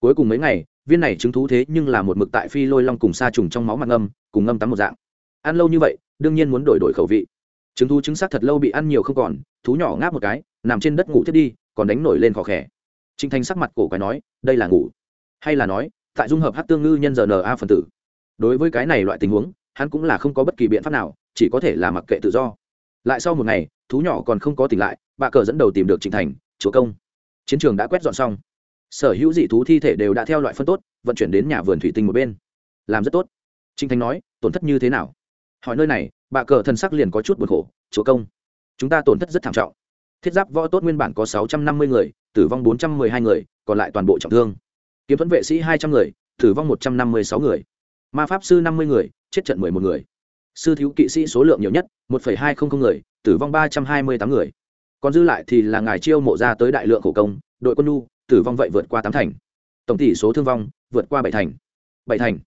Cuối cùng mấy ngày viên này trứng thú thế nhưng là một mực tại phi lôi long cùng sa trùng trong máu mặt ngâm, cùng ngâm tắm một dạng. Ăn lâu như vậy, đương nhiên muốn đổi đổi khẩu vị. Trứng thú trứng xác thật lâu bị ăn nhiều không còn, thú nhỏ ngáp một cái, nằm trên đất ngủ thiết đi, còn đánh nổi lên khó khẽ trinh thanh sắc mặt cổ quái nói, đây là ngủ. Hay là nói, tại dung hợp hát tương ngư nhân giờ na phần tử. Đối với cái này loại tình huống, hắn cũng là không có bất kỳ biện pháp nào, chỉ có thể là mặc kệ tự do. Lại sau một ngày, thú nhỏ còn không có tỉnh lại, bà cờ dẫn đầu tìm được trịnh thành, chúa công. Chiến trường đã quét dọn xong sở hữu dị thú thi thể đều đã theo loại phân tốt, vận chuyển đến nhà vườn thủy tinh một bên. Làm rất tốt. Trinh thanh nói, tổn thất như thế nào? Hỏi nơi này, bà cờ thần sắc liền có chút bực khổ, chúa công, chúng ta tổn thất rất thảm trọng. Thiết giáp võ tốt nguyên bản có sáu trăm năm mươi người, tử vong bốn trăm m ư ơ i hai người, còn lại toàn bộ trọng thương. Kiếm thuẫn vệ sĩ hai trăm người, tử vong một trăm năm mươi sáu người. Ma pháp sư năm mươi người, chết trận mười một người. Sư thiếu kỵ sĩ số lượng nhiều nhất, một hai trăm linh người, tử vong ba trăm hai mươi tám người. Còn dư lại thì là ngài chiêu mộ ra tới đại lượng khổ công, đội quân nu tử vong vậy vượt qua tám thành. Tổng tỷ số thương vong vượt qua bảy thành. Bảy thành.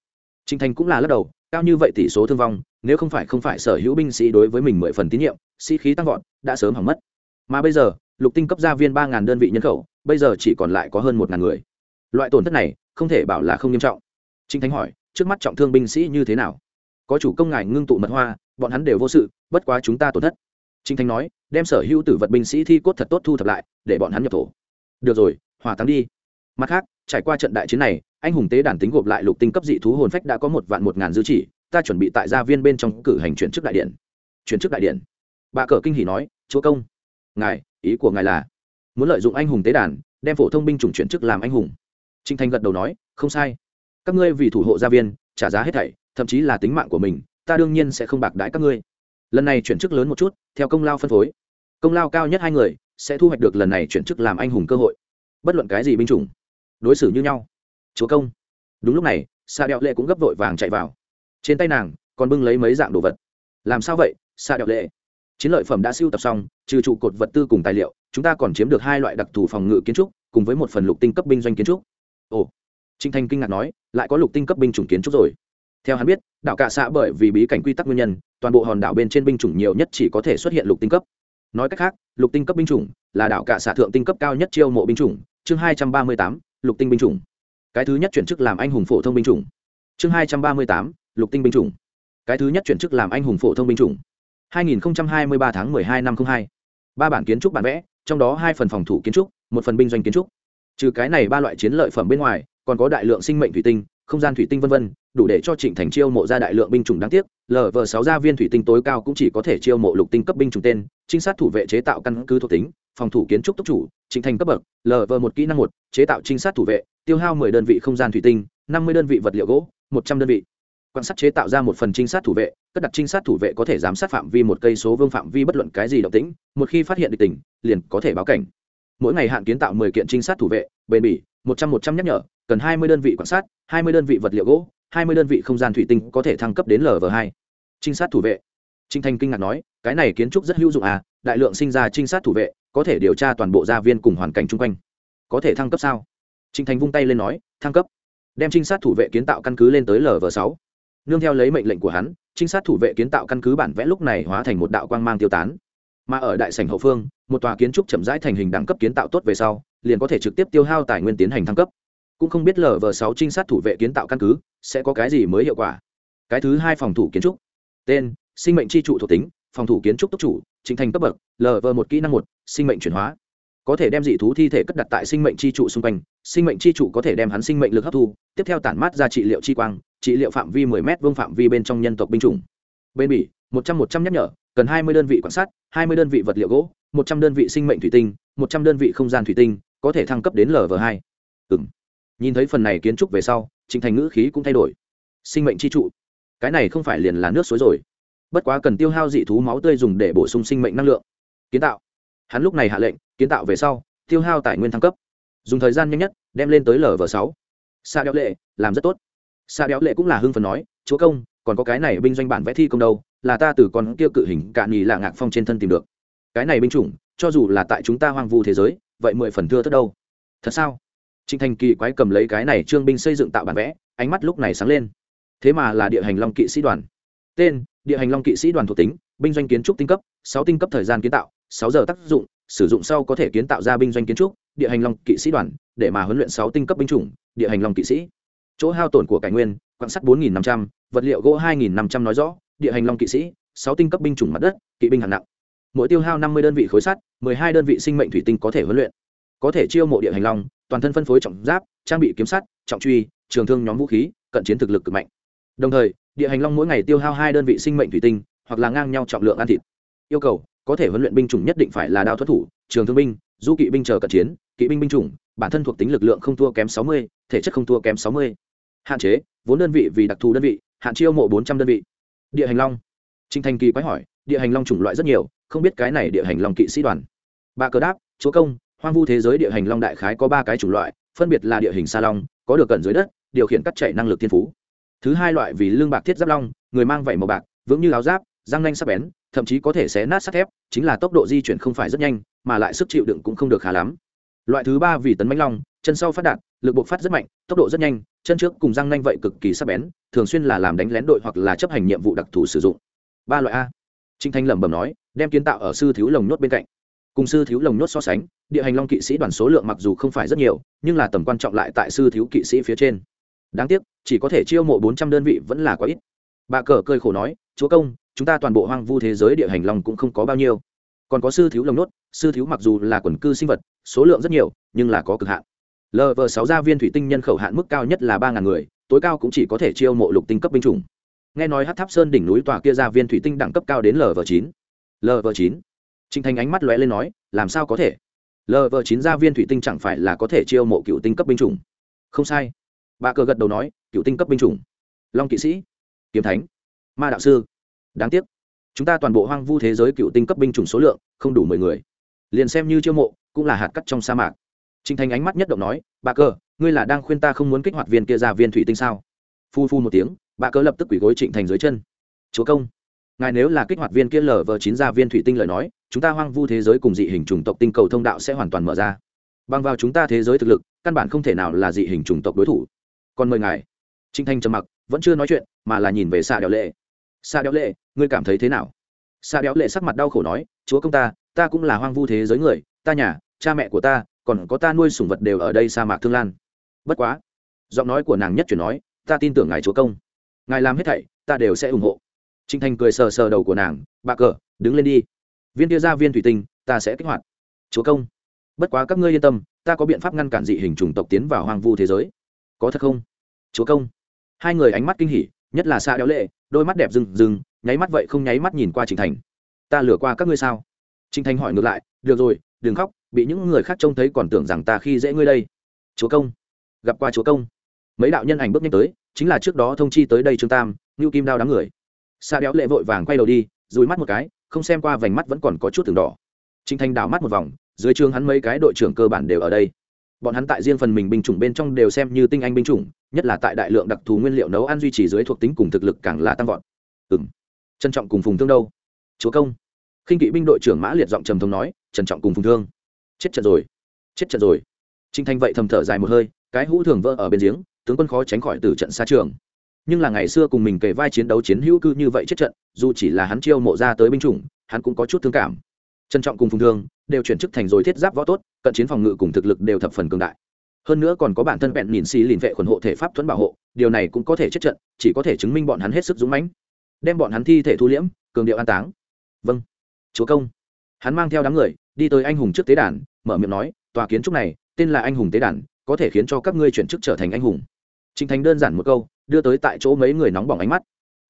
Trinh thành cũng là lắc đầu, cao như vậy tỷ số thương vong, nếu không phải không phải sở hữu binh sĩ đối với mình mười phần tín nhiệm, sĩ khí tăng vọt, đã sớm hỏng mất. Mà bây giờ, lục tinh cấp gia viên ba ngàn đơn vị nhân khẩu, bây giờ chỉ còn lại có hơn một ngàn người. Loại tổn thất này, không thể bảo là không nghiêm trọng. Trinh thánh hỏi, trước mắt trọng thương binh sĩ như thế nào? Có chủ công ngài ngưng tụ mật hoa, bọn hắn đều vô sự, bất quá chúng ta tổn thất. Trinh thánh nói, đem sở hữu tử vật binh sĩ thi cốt thật tốt thu thập lại, để bọn hắn nhập thổ. Được rồi Hòa táng đi. Mặt khác, trải qua trận đại chiến này, anh hùng tế đàn tính gộp lại lục tinh cấp dị thú hồn phách đã có một vạn một ngàn dư chỉ, ta chuẩn bị tại gia viên bên trong cử hành chuyển chức đại điện. Chuyển chức đại điện. Bà cờ kinh hỉ nói, chúa công, ngài, ý của ngài là muốn lợi dụng anh hùng tế đàn, đem phổ thông binh chủng chuyển chức làm anh hùng. Trinh thanh gật đầu nói, không sai. Các ngươi vì thủ hộ gia viên, trả giá hết thảy, thậm chí là tính mạng của mình, ta đương nhiên sẽ không bạc đãi các ngươi. Lần này chuyển chức lớn một chút, theo công lao phân phối. Công lao cao nhất hai người sẽ thu hoạch được lần này chuyển chức làm anh hùng cơ hội bất luận cái gì binh chủng, đối xử như nhau. Chúa công. Đúng lúc này xạ đẹo lệ cũng gấp vội vàng chạy vào. Trên tay nàng còn bưng lấy mấy dạng đồ vật. Làm sao vậy xạ đẹo lệ? Chiến lợi phẩm đã siêu tập xong, trừ trụ cột vật tư cùng tài liệu, chúng ta còn chiếm được hai loại đặc thù phòng ngự kiến trúc, cùng với một phần lục tinh cấp binh doanh kiến trúc. Ồ. Trinh thanh kinh ngạc nói, lại có lục tinh cấp binh chủng kiến trúc rồi. Theo hắn biết, đảo cạ xạ bởi vì bí cảnh quy tắc nguyên nhân, toàn bộ hòn đảo bên trên binh chủng nhiều nhất chỉ có thể xuất hiện lục tinh cấp nói cách khác, lục tinh cấp binh chủng là đảo cả xạ thượng tinh cấp cao nhất chiêu mộ binh chủng. Chương hai trăm ba mươi tám, lục tinh binh chủng. Cái thứ nhất chuyển chức làm anh hùng phổ thông binh chủng. Chương hai trăm ba mươi tám, lục tinh binh chủng. Cái thứ nhất chuyển chức làm anh hùng phổ thông binh chủng. 2023 tháng 12 năm 02. ba bản kiến trúc bản vẽ, trong đó hai phần phòng thủ kiến trúc, một phần binh doanh kiến trúc. Trừ cái này ba loại chiến lợi phẩm bên ngoài, còn có đại lượng sinh mệnh thủy tinh, không gian thủy tinh vân vân, đủ để cho trịnh thành chiêu mộ ra đại lượng binh chủng đáng tiếc. Lv sáu gia viên thủy tinh tối cao cũng chỉ có thể chiêu mộ lục tinh cấp binh chủng tên trinh sát thủ vệ chế tạo căn cứ thuộc tính, phòng thủ kiến trúc tốc chủ, trình thành cấp bậc lv một kỹ năng một, chế tạo trinh sát thủ vệ, tiêu hao mười đơn vị không gian thủy tinh, năm mươi đơn vị vật liệu gỗ, một trăm đơn vị. Quan sát chế tạo ra một phần trinh sát thủ vệ, cất đặt trinh sát thủ vệ có thể giám sát phạm vi một cây số vương phạm vi bất luận cái gì động tĩnh, một khi phát hiện địch tình, liền có thể báo cảnh. Mỗi ngày hạn kiến tạo mười kiện trinh sát thủ vệ, bền bỉ, một trăm một trăm nhắc nhở, cần hai mươi đơn vị quan sát, hai mươi đơn vị vật liệu gỗ, hai mươi đơn vị không gian thủy tinh có thể thăng cấp đến lv hai. Trinh sát thủ vệ trinh thanh kinh ngạc nói, cái này kiến trúc rất hữu dụng à đại lượng sinh ra trinh sát thủ vệ, có thể điều tra toàn bộ gia viên cùng hoàn cảnh chung quanh. Có thể thăng cấp sao? Trinh thanh vung tay lên nói, thăng cấp. Đem trinh sát thủ vệ kiến tạo căn cứ lên tới lv sáu. Nương theo lấy mệnh lệnh của hắn, trinh sát thủ vệ kiến tạo căn cứ bản vẽ lúc này hóa thành một đạo quang mang tiêu tán. Mà ở đại sảnh hậu phương, một tòa kiến trúc chậm rãi thành hình đẳng cấp kiến tạo tốt về sau, liền có thể trực tiếp tiêu hao tài nguyên tiến hành thăng cấp. Cũng không biết lv sáu trinh sát thủ vệ kiến tạo căn cứ sẽ có cái gì mới hiệu quả. Cái thứ hai phòng thủ kiến trúc, tên sinh mệnh chi trụ thuộc tính, phòng thủ kiến trúc tốc chủ, chính thành cấp bậc lv một kỹ năng một, sinh mệnh chuyển hóa. Có thể đem dị thú thi thể cất đặt tại sinh mệnh chi trụ xung quanh, sinh mệnh chi trụ có thể đem hắn sinh mệnh lực hấp thu, tiếp theo tản mát ra trị liệu chi quang, trị liệu phạm vi 10 m vương phạm vi bên trong nhân tộc binh chủng. Bên bỉ, một trăm một trăm nhắc nhở, cần hai mươi đơn vị quan sát, hai mươi đơn vị vật liệu gỗ, một trăm đơn vị sinh mệnh thủy tinh, một trăm đơn vị không gian thủy tinh, có thể thăng cấp đến lv hai. Ừng nhìn thấy phần này kiến trúc về sau trịnh thành ngữ khí cũng thay đổi. Sinh mệnh chi trụ. Cái này không phải liền là nước suối rồi bất quá cần tiêu hao dị thú máu tươi dùng để bổ sung sinh mệnh năng lượng. Kiến tạo. Hắn lúc này hạ lệnh, kiến tạo về sau, tiêu hao tài nguyên thăng cấp. Dùng thời gian nhanh nhất, đem lên tới lv sáu. Xa đéo lệ, làm rất tốt. Xa đéo lệ cũng là hưng phần nói, chúa công, còn có cái này binh doanh bản vẽ thi công đâu, là ta từ con kia cự hình cạn nhì là ngạc phong trên thân tìm được. Cái này binh chủng, cho dù là tại chúng ta hoang vu thế giới, vậy mười phần thưa thất đâu. Thật sao? Trịnh thành kỳ quái cầm lấy cái này trương binh xây dựng tạo bản vẽ, ánh mắt lúc này sáng lên. Thế mà là địa hành long kỵ sĩ đoàn. Tên địa hành long kỵ sĩ đoàn thuộc tính, binh doanh kiến trúc tinh cấp, sáu tinh cấp thời gian kiến tạo, sáu giờ tác dụng, sử dụng sau có thể kiến tạo ra binh doanh kiến trúc, địa hành long kỵ sĩ đoàn, để mà huấn luyện sáu tinh cấp binh chủng, địa hành long kỵ sĩ. Chỗ hao tổn của cải nguyên quạng sắt bốn nghìn năm trăm, vật liệu gỗ hai nghìn năm trăm nói rõ, địa hành long kỵ sĩ, sáu tinh cấp binh chủng mặt đất, kỵ binh hạng nặng. Mỗi tiêu hao năm mươi đơn vị khối sắt, mười hai đơn vị sinh mệnh thủy tinh có thể huấn luyện. Có thể chiêu mộ địa hành long, toàn thân phân phối trọng giáp, trang bị kiếm sắt, trọng truy, trường thương nhóm vũ khí, cận chiến thực lực cực mạnh đồng thời, địa hành long mỗi ngày tiêu hao hai đơn vị sinh mệnh thủy tinh, hoặc là ngang nhau trọng lượng ăn thịt. Yêu cầu, có thể huấn luyện binh chủng nhất định phải là đao thoát thủ, trường thương binh, du kỵ binh chờ cận chiến, kỵ binh binh chủng, bản thân thuộc tính lực lượng không thua kém sáu mươi, thể chất không thua kém sáu mươi. Hạn chế, vốn đơn vị vì đặc thù đơn vị, hạn chiêu mộ bốn trăm đơn vị. Địa hành long. Trinh thành kỳ quái hỏi, địa hành long chủng loại rất nhiều, không biết cái này địa hành long kỵ sĩ đoàn. Ba cờ đáp, chúa công, hoang vu thế giới địa hành long đại khái có ba cái chủng loại, phân biệt là địa hình sa long, có được cẩn dưới đất, điều khiển cắt chạy năng lực thiên phú thứ hai loại vì lương bạc thiết giáp long, người mang vảy màu bạc, vững như áo giáp, răng nanh sắc bén, thậm chí có thể xé nát sắt thép, chính là tốc độ di chuyển không phải rất nhanh, mà lại sức chịu đựng cũng không được khá lắm. Loại thứ ba vì tấn mãnh long, chân sau phát đạt, lực bộc phát rất mạnh, tốc độ rất nhanh, chân trước cùng răng nanh vậy cực kỳ sắc bén, thường xuyên là làm đánh lén đội hoặc là chấp hành nhiệm vụ đặc thù sử dụng. Ba loại a. Trinh thanh lẩm bẩm nói, đem kiến tạo ở sư thiếu lồng nhốt bên cạnh. Cùng sư thiếu lồng nhốt so sánh, địa hành long kỵ sĩ đoàn số lượng mặc dù không phải rất nhiều, nhưng là tầm quan trọng lại tại sư thiếu kỵ sĩ phía trên đáng tiếc, chỉ có thể chiêu mộ bốn trăm đơn vị vẫn là quá ít. Bà cờ cười khổ nói, chúa công, chúng ta toàn bộ hoang vu thế giới địa hành long cũng không có bao nhiêu. Còn có sư thiếu lồng nốt, sư thiếu mặc dù là quần cư sinh vật, số lượng rất nhiều, nhưng là có cực hạn. Lv sáu gia viên thủy tinh nhân khẩu hạn mức cao nhất là ba ngàn người, tối cao cũng chỉ có thể chiêu mộ lục tinh cấp binh chủng. Nghe nói hát tháp sơn đỉnh núi tòa kia gia viên thủy tinh đẳng cấp cao đến lv chín. Lv chín. Trinh thành ánh mắt lóe lên nói, làm sao có thể? Lv chín gia viên thủy tinh chẳng phải là có thể chiêu mộ cựu tinh cấp binh chủng? Không sai bà cờ gật đầu nói cựu tinh cấp binh chủng long kỵ sĩ kiếm thánh ma đạo sư đáng tiếc chúng ta toàn bộ hoang vu thế giới cựu tinh cấp binh chủng số lượng không đủ mười người liền xem như chiêu mộ cũng là hạt cắt trong sa mạc Trình Thành ánh mắt nhất động nói, "Bà cờ, ngươi là đang khuyên ta không muốn kích hoạt viên kia ra viên thủy tinh sao?" Phu phu một tiếng, bà cờ lập tức quỳ gối Trịnh Thành dưới chân. "Chúa công." ngài nếu là kích hoạt viên kia lở vờ chín ra viên thủy tinh lời nói chúng ta hoang vu thế giới cùng dị hình chủng tộc tinh cầu thông đạo sẽ hoàn toàn mở ra bằng vào chúng ta thế giới thực lực căn bản không thể nào là dị hình chủng tộc đối thủ còn mời ngài. Trinh thanh trầm mặc, vẫn chưa nói chuyện, mà là nhìn về xa đéo lệ. Xa đéo lệ, ngươi cảm thấy thế nào? Xa đéo lệ sắc mặt đau khổ nói, chúa công ta ta cũng là hoang vu thế giới người, ta nhà, cha mẹ của ta, còn có ta nuôi sủng vật đều ở đây sa mạc thương lan. Bất quá. Giọng nói của nàng nhất chuyển nói, ta tin tưởng ngài chúa công. Ngài làm hết thảy, ta đều sẽ ủng hộ. Trinh thanh cười sờ sờ đầu của nàng, bà cờ, đứng lên đi. Viên tia ra viên thủy tinh, ta sẽ kích hoạt. Chúa công. Bất quá các ngươi yên tâm, ta có biện pháp ngăn cản dị hình chủng tộc tiến vào hoang vu thế giới có thật không? Chúa công. Hai người ánh mắt kinh hỉ, nhất là xa đéo lệ, đôi mắt đẹp rừng rừng, nháy mắt vậy không nháy mắt nhìn qua trịnh thành. Ta lừa qua các ngươi sao? Trịnh thành hỏi ngược lại, được rồi, đừng khóc, bị những người khác trông thấy còn tưởng rằng ta khi dễ ngươi đây. Chúa công. Gặp qua chúa công. Mấy đạo nhân ảnh bước nhanh tới, chính là trước đó thông chi tới đây trương tam, ngưu kim đao đám người. Xa đéo lệ vội vàng quay đầu đi, dùi mắt một cái, không xem qua vành mắt vẫn còn có chút từng đỏ. Trịnh thành đảo mắt một vòng, dưới trường hắn mấy cái đội trưởng cơ bản đều ở đây bọn hắn tại riêng phần mình binh chủng bên trong đều xem như tinh anh binh chủng, nhất là tại đại lượng đặc thù nguyên liệu nấu ăn duy trì dưới thuộc tính cùng thực lực càng là tăng vọt. Ừng trân trọng cùng phùng thương đâu? Chúa công. Khinh kỵ binh đội trưởng mã liệt giọng trầm thống nói, trân trọng cùng phùng thương. Chết trận rồi. Chết trận rồi. Trinh thanh vậy thầm thở dài một hơi, cái hũ thường vỡ ở bên giếng, tướng quân khó tránh khỏi từ trận xa trường. Nhưng là ngày xưa cùng mình kể vai chiến đấu chiến hữu cư như vậy chết trận, dù chỉ là hắn chiêu mộ ra tới binh chủng, hắn cũng có chút thương cảm trân trọng cùng phùng thương đều chuyển chức thành rồi thiết giáp võ tốt cận chiến phòng ngự cùng thực lực đều thập phần cường đại. Hơn nữa còn có bản thân vẹn nhìn xì lìn vệ khuẩn hộ thể pháp thuẫn bảo hộ điều này cũng có thể chết trận chỉ có thể chứng minh bọn hắn hết sức dũng mãnh. Đem bọn hắn thi thể thu liễm cường điệu an táng. Vâng. Chúa công. Hắn mang theo đám người đi tới anh hùng trước tế đàn mở miệng nói tòa kiến trúc này tên là anh hùng tế đàn có thể khiến cho các ngươi chuyển chức trở thành anh hùng. Trình Thành đơn giản một câu, đưa tới tại chỗ mấy người nóng bỏng ánh mắt.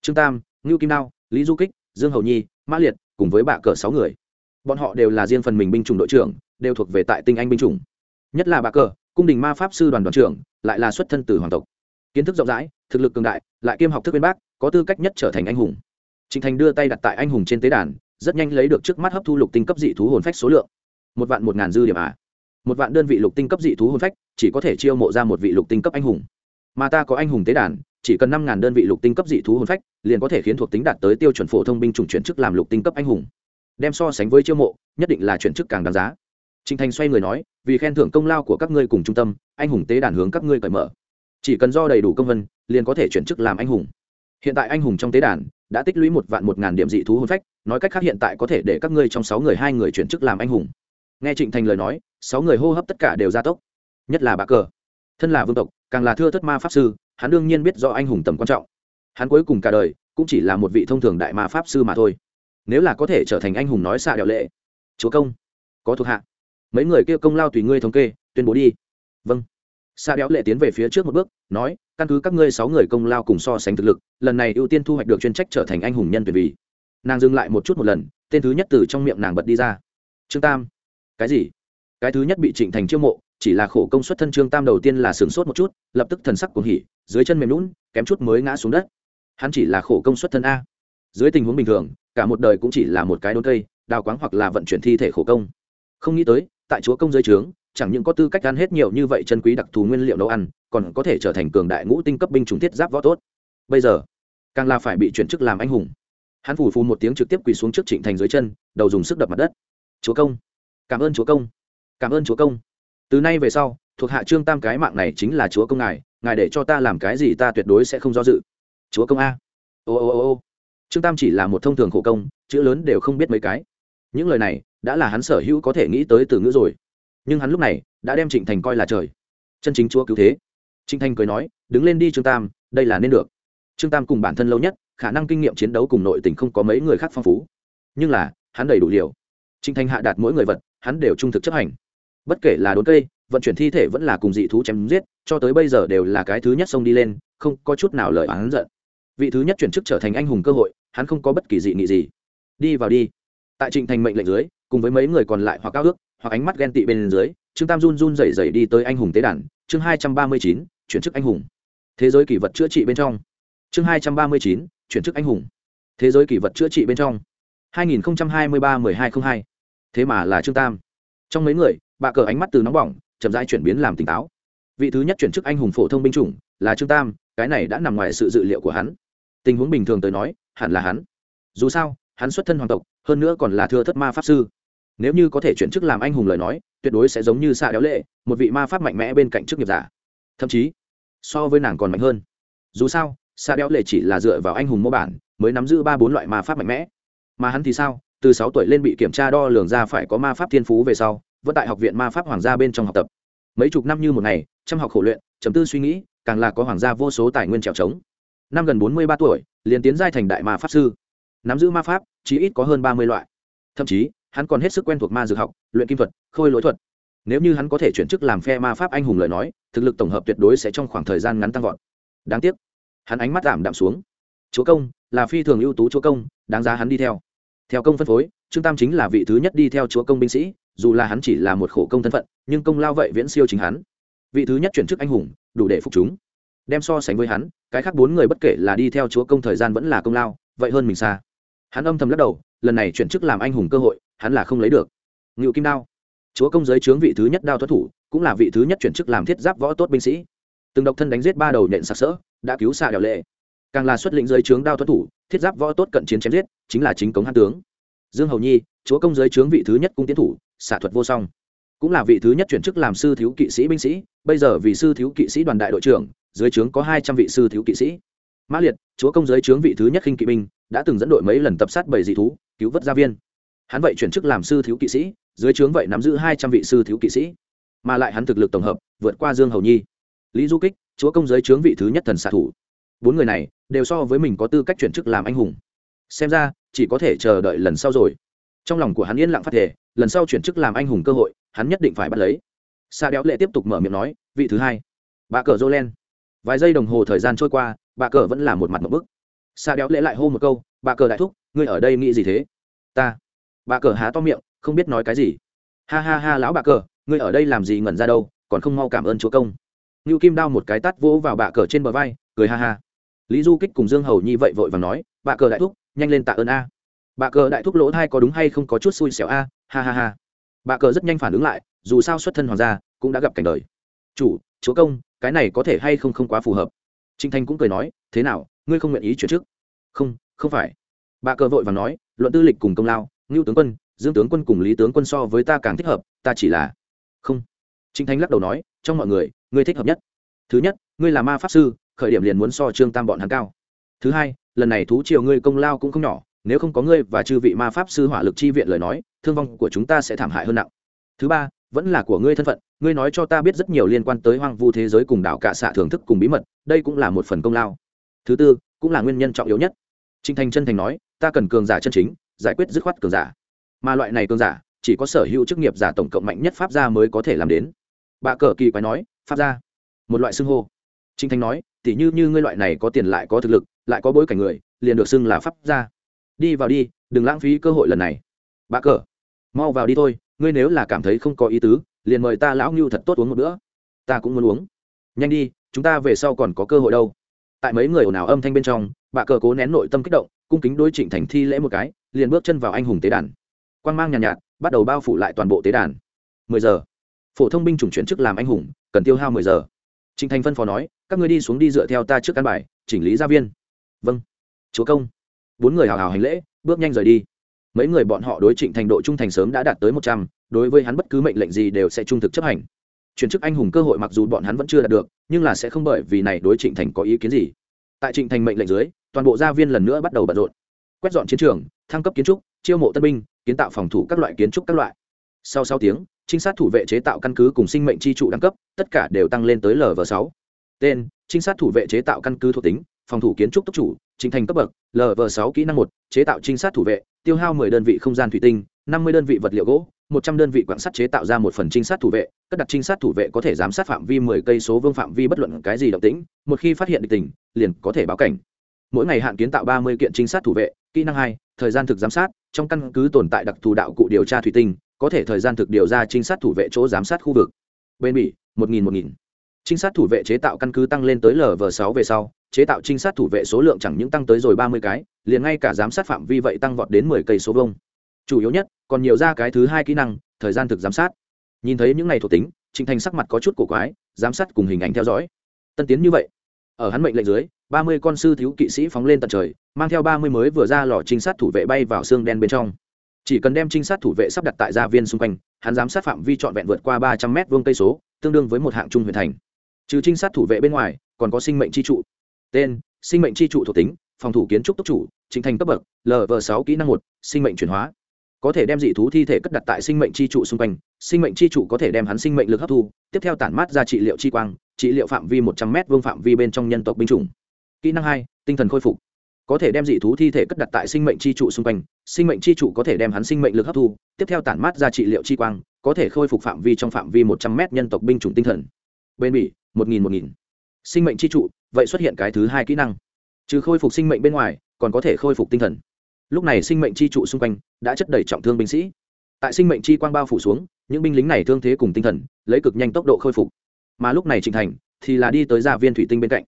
Trương Tam, Ngưu Kim Nao, Lý Du Kích, Dương Hầu Nhi, Mã Liệt, cùng với bạ cờ sáu người. Bọn họ đều là riêng phần mình binh chủng đội trưởng, đều thuộc về tại tinh anh binh chủng. Nhất là bà cờ, cung đình ma pháp sư đoàn đoàn trưởng, lại là xuất thân từ hoàng tộc. Kiến thức rộng rãi, thực lực cường đại, lại kiêm học thức bên bác, có tư cách nhất trở thành anh hùng. Trình Thành đưa tay đặt tại anh hùng trên tế đàn, rất nhanh lấy được trước mắt hấp thu lục tinh cấp dị thú hồn phách số lượng. Một vạn một ngàn dư điểm à? Một vạn đơn vị lục tinh cấp dị thú hồn phách, chỉ có thể chiêu mộ ra một vị lục tinh cấp anh hùng mà ta có anh hùng tế đàn chỉ cần năm ngàn đơn vị lục tinh cấp dị thú hồn phách liền có thể khiến thuộc tính đạt tới tiêu chuẩn phổ thông binh chủng chuyển chức làm lục tinh cấp anh hùng đem so sánh với chiêu mộ, nhất định là chuyển chức càng đáng giá. Trịnh thành xoay người nói, vì khen thưởng công lao của các ngươi cùng trung tâm, anh hùng tế đàn hướng các ngươi cởi mở. Chỉ cần do đầy đủ công vân, liền có thể chuyển chức làm anh hùng. Hiện tại anh hùng trong tế đàn đã tích lũy một vạn một ngàn điểm dị thú hồn phách, nói cách khác hiện tại có thể để các ngươi trong sáu người, hai người chuyển chức làm anh hùng. Nghe trịnh thành lời nói, sáu người hô hấp tất cả đều gia tốc. Nhất là bà cờ. Thân là vương tộc, càng là thưa thất ma pháp sư, hắn đương nhiên biết do anh hùng tầm quan trọng. Hắn cuối cùng cả đời cũng chỉ là một vị thông thường đại ma pháp sư mà thôi nếu là có thể trở thành anh hùng nói xạ đẹo lệ. Chúa công, có thuộc hạ. Mấy người kia công lao tùy ngươi thống kê, tuyên bố đi. Vâng. Xạ đéo lệ tiến về phía trước một bước, nói, căn cứ các ngươi sáu người công lao cùng so sánh thực lực, lần này ưu tiên thu hoạch được chuyên trách trở thành anh hùng nhân tuyển vì. Nàng dừng lại một chút một lần, tên thứ nhất từ trong miệng nàng bật đi ra. Trương tam. Cái gì? Cái thứ nhất bị trịnh thành chiêu mộ, chỉ là khổ công suất thân trương tam đầu tiên là sửng sốt một chút, lập tức thần sắc cuồng hỉ, dưới chân mềm lún kém chút mới ngã xuống đất. Hắn chỉ là khổ công suất thân a. Dưới tình huống bình thường cả một đời cũng chỉ là một cái đốn cây, đào quáng hoặc là vận chuyển thi thể khổ công. Không nghĩ tới, tại chúa công dưới trướng, chẳng những có tư cách ăn hết nhiều như vậy chân quý đặc thù nguyên liệu nấu ăn, còn có thể trở thành cường đại ngũ tinh cấp binh chủng thiết giáp võ tốt. Bây giờ, càng là phải bị chuyển chức làm anh hùng. Hắn phủ phù một tiếng trực tiếp quỳ xuống trước trịnh thành dưới chân, đầu dùng sức đập mặt đất. Chúa công, cảm ơn chúa công, cảm ơn chúa công. Từ nay về sau, thuộc hạ trương tam cái mạng này chính là chúa công ngài ngài để cho ta làm cái gì ta tuyệt đối sẽ không do dự. Chúa công a. Ô ô ô ô trương tam chỉ là một thông thường khổ công, chữ lớn đều không biết mấy cái. Những lời này, đã là hắn sở hữu có thể nghĩ tới từ ngữ rồi. Nhưng hắn lúc này, đã đem trịnh thành coi là trời. Chân chính chúa cứu thế. Trịnh thành cười nói, đứng lên đi, trương tam, đây là nên được. Trương tam cùng bản thân lâu nhất, khả năng kinh nghiệm chiến đấu cùng nội tình không có mấy người khác phong phú. Nhưng là, hắn đầy đủ liều. Trịnh thành hạ đạt mỗi người vật, hắn đều trung thực chấp hành. Bất kể là đốn cây, vận chuyển thi thể vẫn là cùng dị thú chém giết, cho tới bây giờ đều là cái thứ nhất xông đi lên, không có chút nào lời oán giận vị thứ nhất chuyển chức trở thành anh hùng cơ hội, hắn không có bất kỳ dị nghị gì. Đi vào đi. Tại trịnh thành mệnh lệnh dưới, cùng với mấy người còn lại hoặc cao ước, hoặc ánh mắt ghen tị bên dưới, trương tam run run rẩy rẩy đi tới anh hùng tế đàn, chương hai trăm ba mươi chín, chuyển chức anh hùng. Thế giới kỷ vật chữa trị bên trong. Chương hai trăm ba mươi chín, chuyển chức anh hùng. Thế giới kỷ vật chữa trị bên trong. hai nghìn hai mươi ba mười hai t r ă n h hai. Thế mà là trương tam. Trong mấy người, bà cờ ánh mắt từ nóng bỏng, chậm rãi chuyển biến làm tỉnh táo. Vị thứ nhất chuyển chức anh hùng phổ thông binh chủng là trương tam, cái này đã nằm ngoài sự dự liệu của hắn tình huống bình thường tới nói, hẳn là hắn. Dù sao, hắn xuất thân hoàng tộc, hơn nữa còn là thưa thất ma pháp sư. Nếu như có thể chuyển chức làm anh hùng lời nói, tuyệt đối sẽ giống như xạ đéo lệ, một vị ma pháp mạnh mẽ bên cạnh chức nghiệp giả. Thậm chí, so với nàng còn mạnh hơn. Dù sao xạ đéo lệ chỉ là dựa vào anh hùng mô bản, mới nắm giữ ba bốn loại ma pháp mạnh mẽ. Mà hắn thì sao? Từ sáu tuổi lên bị kiểm tra đo lường ra phải có ma pháp thiên phú về sau, vẫn tại học viện ma pháp hoàng gia bên trong học tập. Mấy chục năm như một ngày chăm học khổ luyện, chấm tư suy nghĩ, càng là có hoàng gia vô số tài nguyên trèo trống năm gần bốn mươi ba tuổi, liền tiến giai thành đại ma pháp sư. Nắm giữ ma pháp, chỉ ít có hơn ba mươi loại. Thậm chí, hắn còn hết sức quen thuộc ma dược học, luyện kim thuật, khôi lỗi thuật. Nếu như hắn có thể chuyển chức làm phe ma pháp anh hùng lời nói, thực lực tổng hợp tuyệt đối sẽ trong khoảng thời gian ngắn tăng vọt. Đáng tiếc, hắn ánh mắt giảm đạm xuống. Chúa công, là phi thường ưu tú chúa công, đáng giá hắn đi theo. Theo công phân phối, trương tam chính là vị thứ nhất đi theo chúa công binh sĩ, dù là hắn chỉ là một khổ công thân phận, nhưng công lao vậy viễn siêu chính hắn. Vị thứ nhất chuyển chức anh hùng, đủ để phục chúng đem so sánh với hắn, cái khác bốn người bất kể là đi theo chúa công thời gian vẫn là công lao, vậy hơn mình xa. Hắn âm thầm lắc đầu, lần này chuyển chức làm anh hùng cơ hội, hắn là không lấy được. Ngự kim đao. Chúa công giới trướng vị thứ nhất đao thoát thủ, cũng là vị thứ nhất chuyển chức làm thiết giáp võ tốt binh sĩ. Từng độc thân đánh giết ba đầu nện sặc sỡ, đã cứu xạ đèo lệ. Càng là xuất lĩnh giới trướng đao thoát thủ, thiết giáp võ tốt cận chiến chém giết, chính là chính cống hán tướng. Dương hầu nhi, chúa công giới trướng vị thứ nhất cung tiến thủ, xạ thuật vô song. Cũng là vị thứ nhất chuyển chức làm sư thiếu kỵ sĩ binh sĩ, bây giờ vì sư thiếu kỵ sĩ đoàn đại đội trưởng dưới trướng có hai trăm vị sư thiếu kỵ sĩ. Mã liệt, chúa công dưới trướng vị thứ nhất khinh kỵ binh, đã từng dẫn đội mấy lần tập sát bảy dị thú, cứu vớt gia viên. Hắn vậy chuyển chức làm sư thiếu kỵ sĩ, dưới trướng vậy nắm giữ hai trăm vị sư thiếu kỵ sĩ. Mà lại hắn thực lực tổng hợp, vượt qua dương hầu nhi. Lý du kích, chúa công giới trướng vị thứ nhất thần xạ thủ. Bốn người này đều so với mình có tư cách chuyển chức làm anh hùng. Xem ra, chỉ có thể chờ đợi lần sau rồi. Trong lòng của hắn yên lặng phát thể lần sau chuyển chức làm anh hùng cơ hội, hắn nhất định phải bắt lấy. Sa đéo lệ tiếp tục mở miệng nói, vị thứ hai bà cờ dô vài giây đồng hồ thời gian trôi qua, bà cờ vẫn là một mặt một bức. Sa đéo lễ lại hô một câu, bà cờ đại thúc, ngươi ở đây nghĩ gì thế? Ta. Bà cờ há to miệng, không biết nói cái gì. Ha ha ha, lão bà cờ, ngươi ở đây làm gì ngẩn ra đâu, còn không mau cảm ơn chúa công. Ngưu kim đao một cái tắt vỗ vào bà cờ trên bờ vai, cười ha ha. Lý du kích cùng dương hầu nhi vậy vội và nói, bà cờ đại thúc, nhanh lên tạ ơn a. Bà cờ đại thúc lỗ thai có đúng hay không có chút xui xẻo a, ha ha ha. Bà cờ rất nhanh phản ứng lại, dù sao xuất thân hoàng gia, cũng đã gặp cảnh đời. Chủ, chúa công cái này có thể hay không không quá phù hợp. Trinh thanh cũng cười nói, thế nào, ngươi không nguyện ý chuyển chức? không không phải. Bà cờ vội và nói, luận tư lịch cùng công lao, ngưu tướng quân, dương tướng quân cùng lý tướng quân so với ta càng thích hợp, ta chỉ là không. Trinh thanh lắc đầu nói, trong mọi người, ngươi thích hợp nhất. Thứ nhất, ngươi là ma pháp sư, khởi điểm liền muốn so trương tam bọn hắn cao. Thứ hai, lần này thú triều ngươi công lao cũng không nhỏ, nếu không có ngươi và chư vị ma pháp sư hỏa lực chi viện lời nói, thương vong của chúng ta sẽ thảm hại hơn nặng. Thứ ba vẫn là của ngươi thân phận, ngươi nói cho ta biết rất nhiều liên quan tới hoang vu thế giới cùng đảo cả xạ thưởng thức cùng bí mật, đây cũng là một phần công lao. Thứ tư, cũng là nguyên nhân trọng yếu nhất. Trinh thành chân thành nói, ta cần cường giả chân chính, giải quyết dứt khoát cường giả. Mà loại này cường giả, chỉ có sở hữu chức nghiệp giả tổng cộng mạnh nhất pháp gia mới có thể làm đến. Bà cờ kỳ quái nói, pháp gia? Một loại xưng hô. Trinh thanh nói, tỉ như như ngươi loại này có tiền lại có thực lực, lại có bối cảnh người, liền được xưng là pháp gia. Đi vào đi, đừng lãng phí cơ hội lần này. Bà cờ. Mau vào đi thôi ngươi nếu là cảm thấy không có ý tứ liền mời ta lão ngưu thật tốt uống một bữa. Ta cũng muốn uống. Nhanh đi chúng ta về sau còn có cơ hội đâu. Tại mấy người ồn ào âm thanh bên trong bà cờ cố nén nội tâm kích động cung kính đối trịnh thành thi lễ một cái liền bước chân vào anh hùng tế đàn. Quan g mang nhàn nhạt, nhạt bắt đầu bao phủ lại toàn bộ tế đàn. Mười giờ. Phổ thông binh chủng chuyển chức làm anh hùng cần tiêu hao mười giờ. Trịnh thành phân phó nói các ngươi đi xuống đi dựa theo ta trước căn bài chỉnh lý gia viên. Vâng. Chúa công. Bốn người hào hào hành lễ bước nhanh rời đi mấy người bọn họ đối trịnh thành độ trung thành sớm đã đạt tới một trăm, đối với hắn bất cứ mệnh lệnh gì đều sẽ trung thực chấp hành. Chuyển chức anh hùng cơ hội mặc dù bọn hắn vẫn chưa đạt được, nhưng là sẽ không bởi vì này đối trịnh thành có ý kiến gì. Tại trịnh thành mệnh lệnh dưới, toàn bộ gia viên lần nữa bắt đầu bận rộn. Quét dọn chiến trường, thăng cấp kiến trúc, chiêu mộ tân binh, kiến tạo phòng thủ các loại kiến trúc các loại. Sau sáu tiếng, trinh sát thủ vệ chế tạo căn cứ cùng sinh mệnh chi trụ đẳng cấp, tất cả đều tăng lên tới lv sáu. Tên, trinh sát thủ vệ chế tạo căn cứ thuộc tính, phòng thủ kiến trúc tốc chủ, trịnh thành cấp bậc lv sáu kỹ năng một, chế tạo trinh sát thủ vệ tiêu hao mười đơn vị không gian thủy tinh, năm mươi đơn vị vật liệu gỗ, một trăm đơn vị quảng sắt chế tạo ra một phần trinh sát thủ vệ. Các đặc trinh sát thủ vệ có thể giám sát phạm vi mười cây số vương phạm vi bất luận cái gì động tĩnh, một khi phát hiện địch tình, liền có thể báo cảnh. Mỗi ngày hạn kiến tạo ba mươi kiện trinh sát thủ vệ, kỹ năng hai, thời gian thực giám sát, trong căn cứ tồn tại đặc thù đạo cụ điều tra thủy tinh, có thể thời gian thực điều ra trinh sát thủ vệ chỗ giám sát khu vực. Bên bỉ, một nghìn một nghìn trinh sát thủ vệ chế tạo căn cứ tăng lên tới lv sáu về sau, chế tạo trinh sát thủ vệ số lượng chẳng những tăng tới rồi ba mươi cái, liền ngay cả giám sát phạm vi vậy tăng vọt đến mười cây số vông chủ yếu nhất, còn nhiều ra cái thứ hai kỹ năng, thời gian thực giám sát. Nhìn thấy những ngày thuộc tính, trịnh thành sắc mặt có chút cổ quái, giám sát cùng hình ảnh theo dõi. Tân tiến như vậy, ở hắn mệnh lệnh dưới, ba mươi con sư thiếu kỵ sĩ phóng lên tận trời, mang theo ba mươi mới vừa ra lò trinh sát thủ vệ bay vào xương đen bên trong. Chỉ cần đem trinh sát thủ vệ sắp đặt tại gia viên xung quanh, hắn giám sát phạm vi trọn vẹn vượt qua ba trăm mét vuông cây số, tương đương với một hạng trung huyền thành trừ trinh sát thủ vệ bên ngoài, còn có sinh mệnh chi trụ. Tên, sinh mệnh chi trụ thuộc tính, phòng thủ kiến trúc tốc chủ chính thành cấp bậc lv sáu kỹ năng một, sinh mệnh chuyển hóa. Có thể đem dị thú thi thể cất đặt tại sinh mệnh chi trụ xung quanh, sinh mệnh chi trụ có thể đem hắn sinh mệnh lực hấp thu, tiếp theo tản mát ra trị liệu chi quang, trị liệu phạm vi một trăm m vương phạm vi bên trong nhân tộc binh chủng. Kỹ năng hai, tinh thần khôi phục. Có thể đem dị thú thi thể cất đặt tại sinh mệnh chi trụ xung quanh, sinh mệnh chi trụ có thể đem hắn sinh mệnh lực hấp thu, tiếp theo tản mát ra trị liệu chi quang, có thể khôi phục phạm vi trong phạm vi một trăm m nhân tộc binh chủng tinh thần. Bên bỉ một nghìn một nghìn. Sinh mệnh chi trụ, vậy xuất hiện cái thứ hai kỹ năng. Trừ khôi phục sinh mệnh bên ngoài, còn có thể khôi phục tinh thần. Lúc này sinh mệnh chi trụ xung quanh đã chất đầy trọng thương binh sĩ. Tại sinh mệnh chi quang bao phủ xuống, những binh lính này thương thế cùng tinh thần, lấy cực nhanh tốc độ khôi phục. Mà lúc này trịnh thành thì là đi tới gia viên thủy tinh bên cạnh.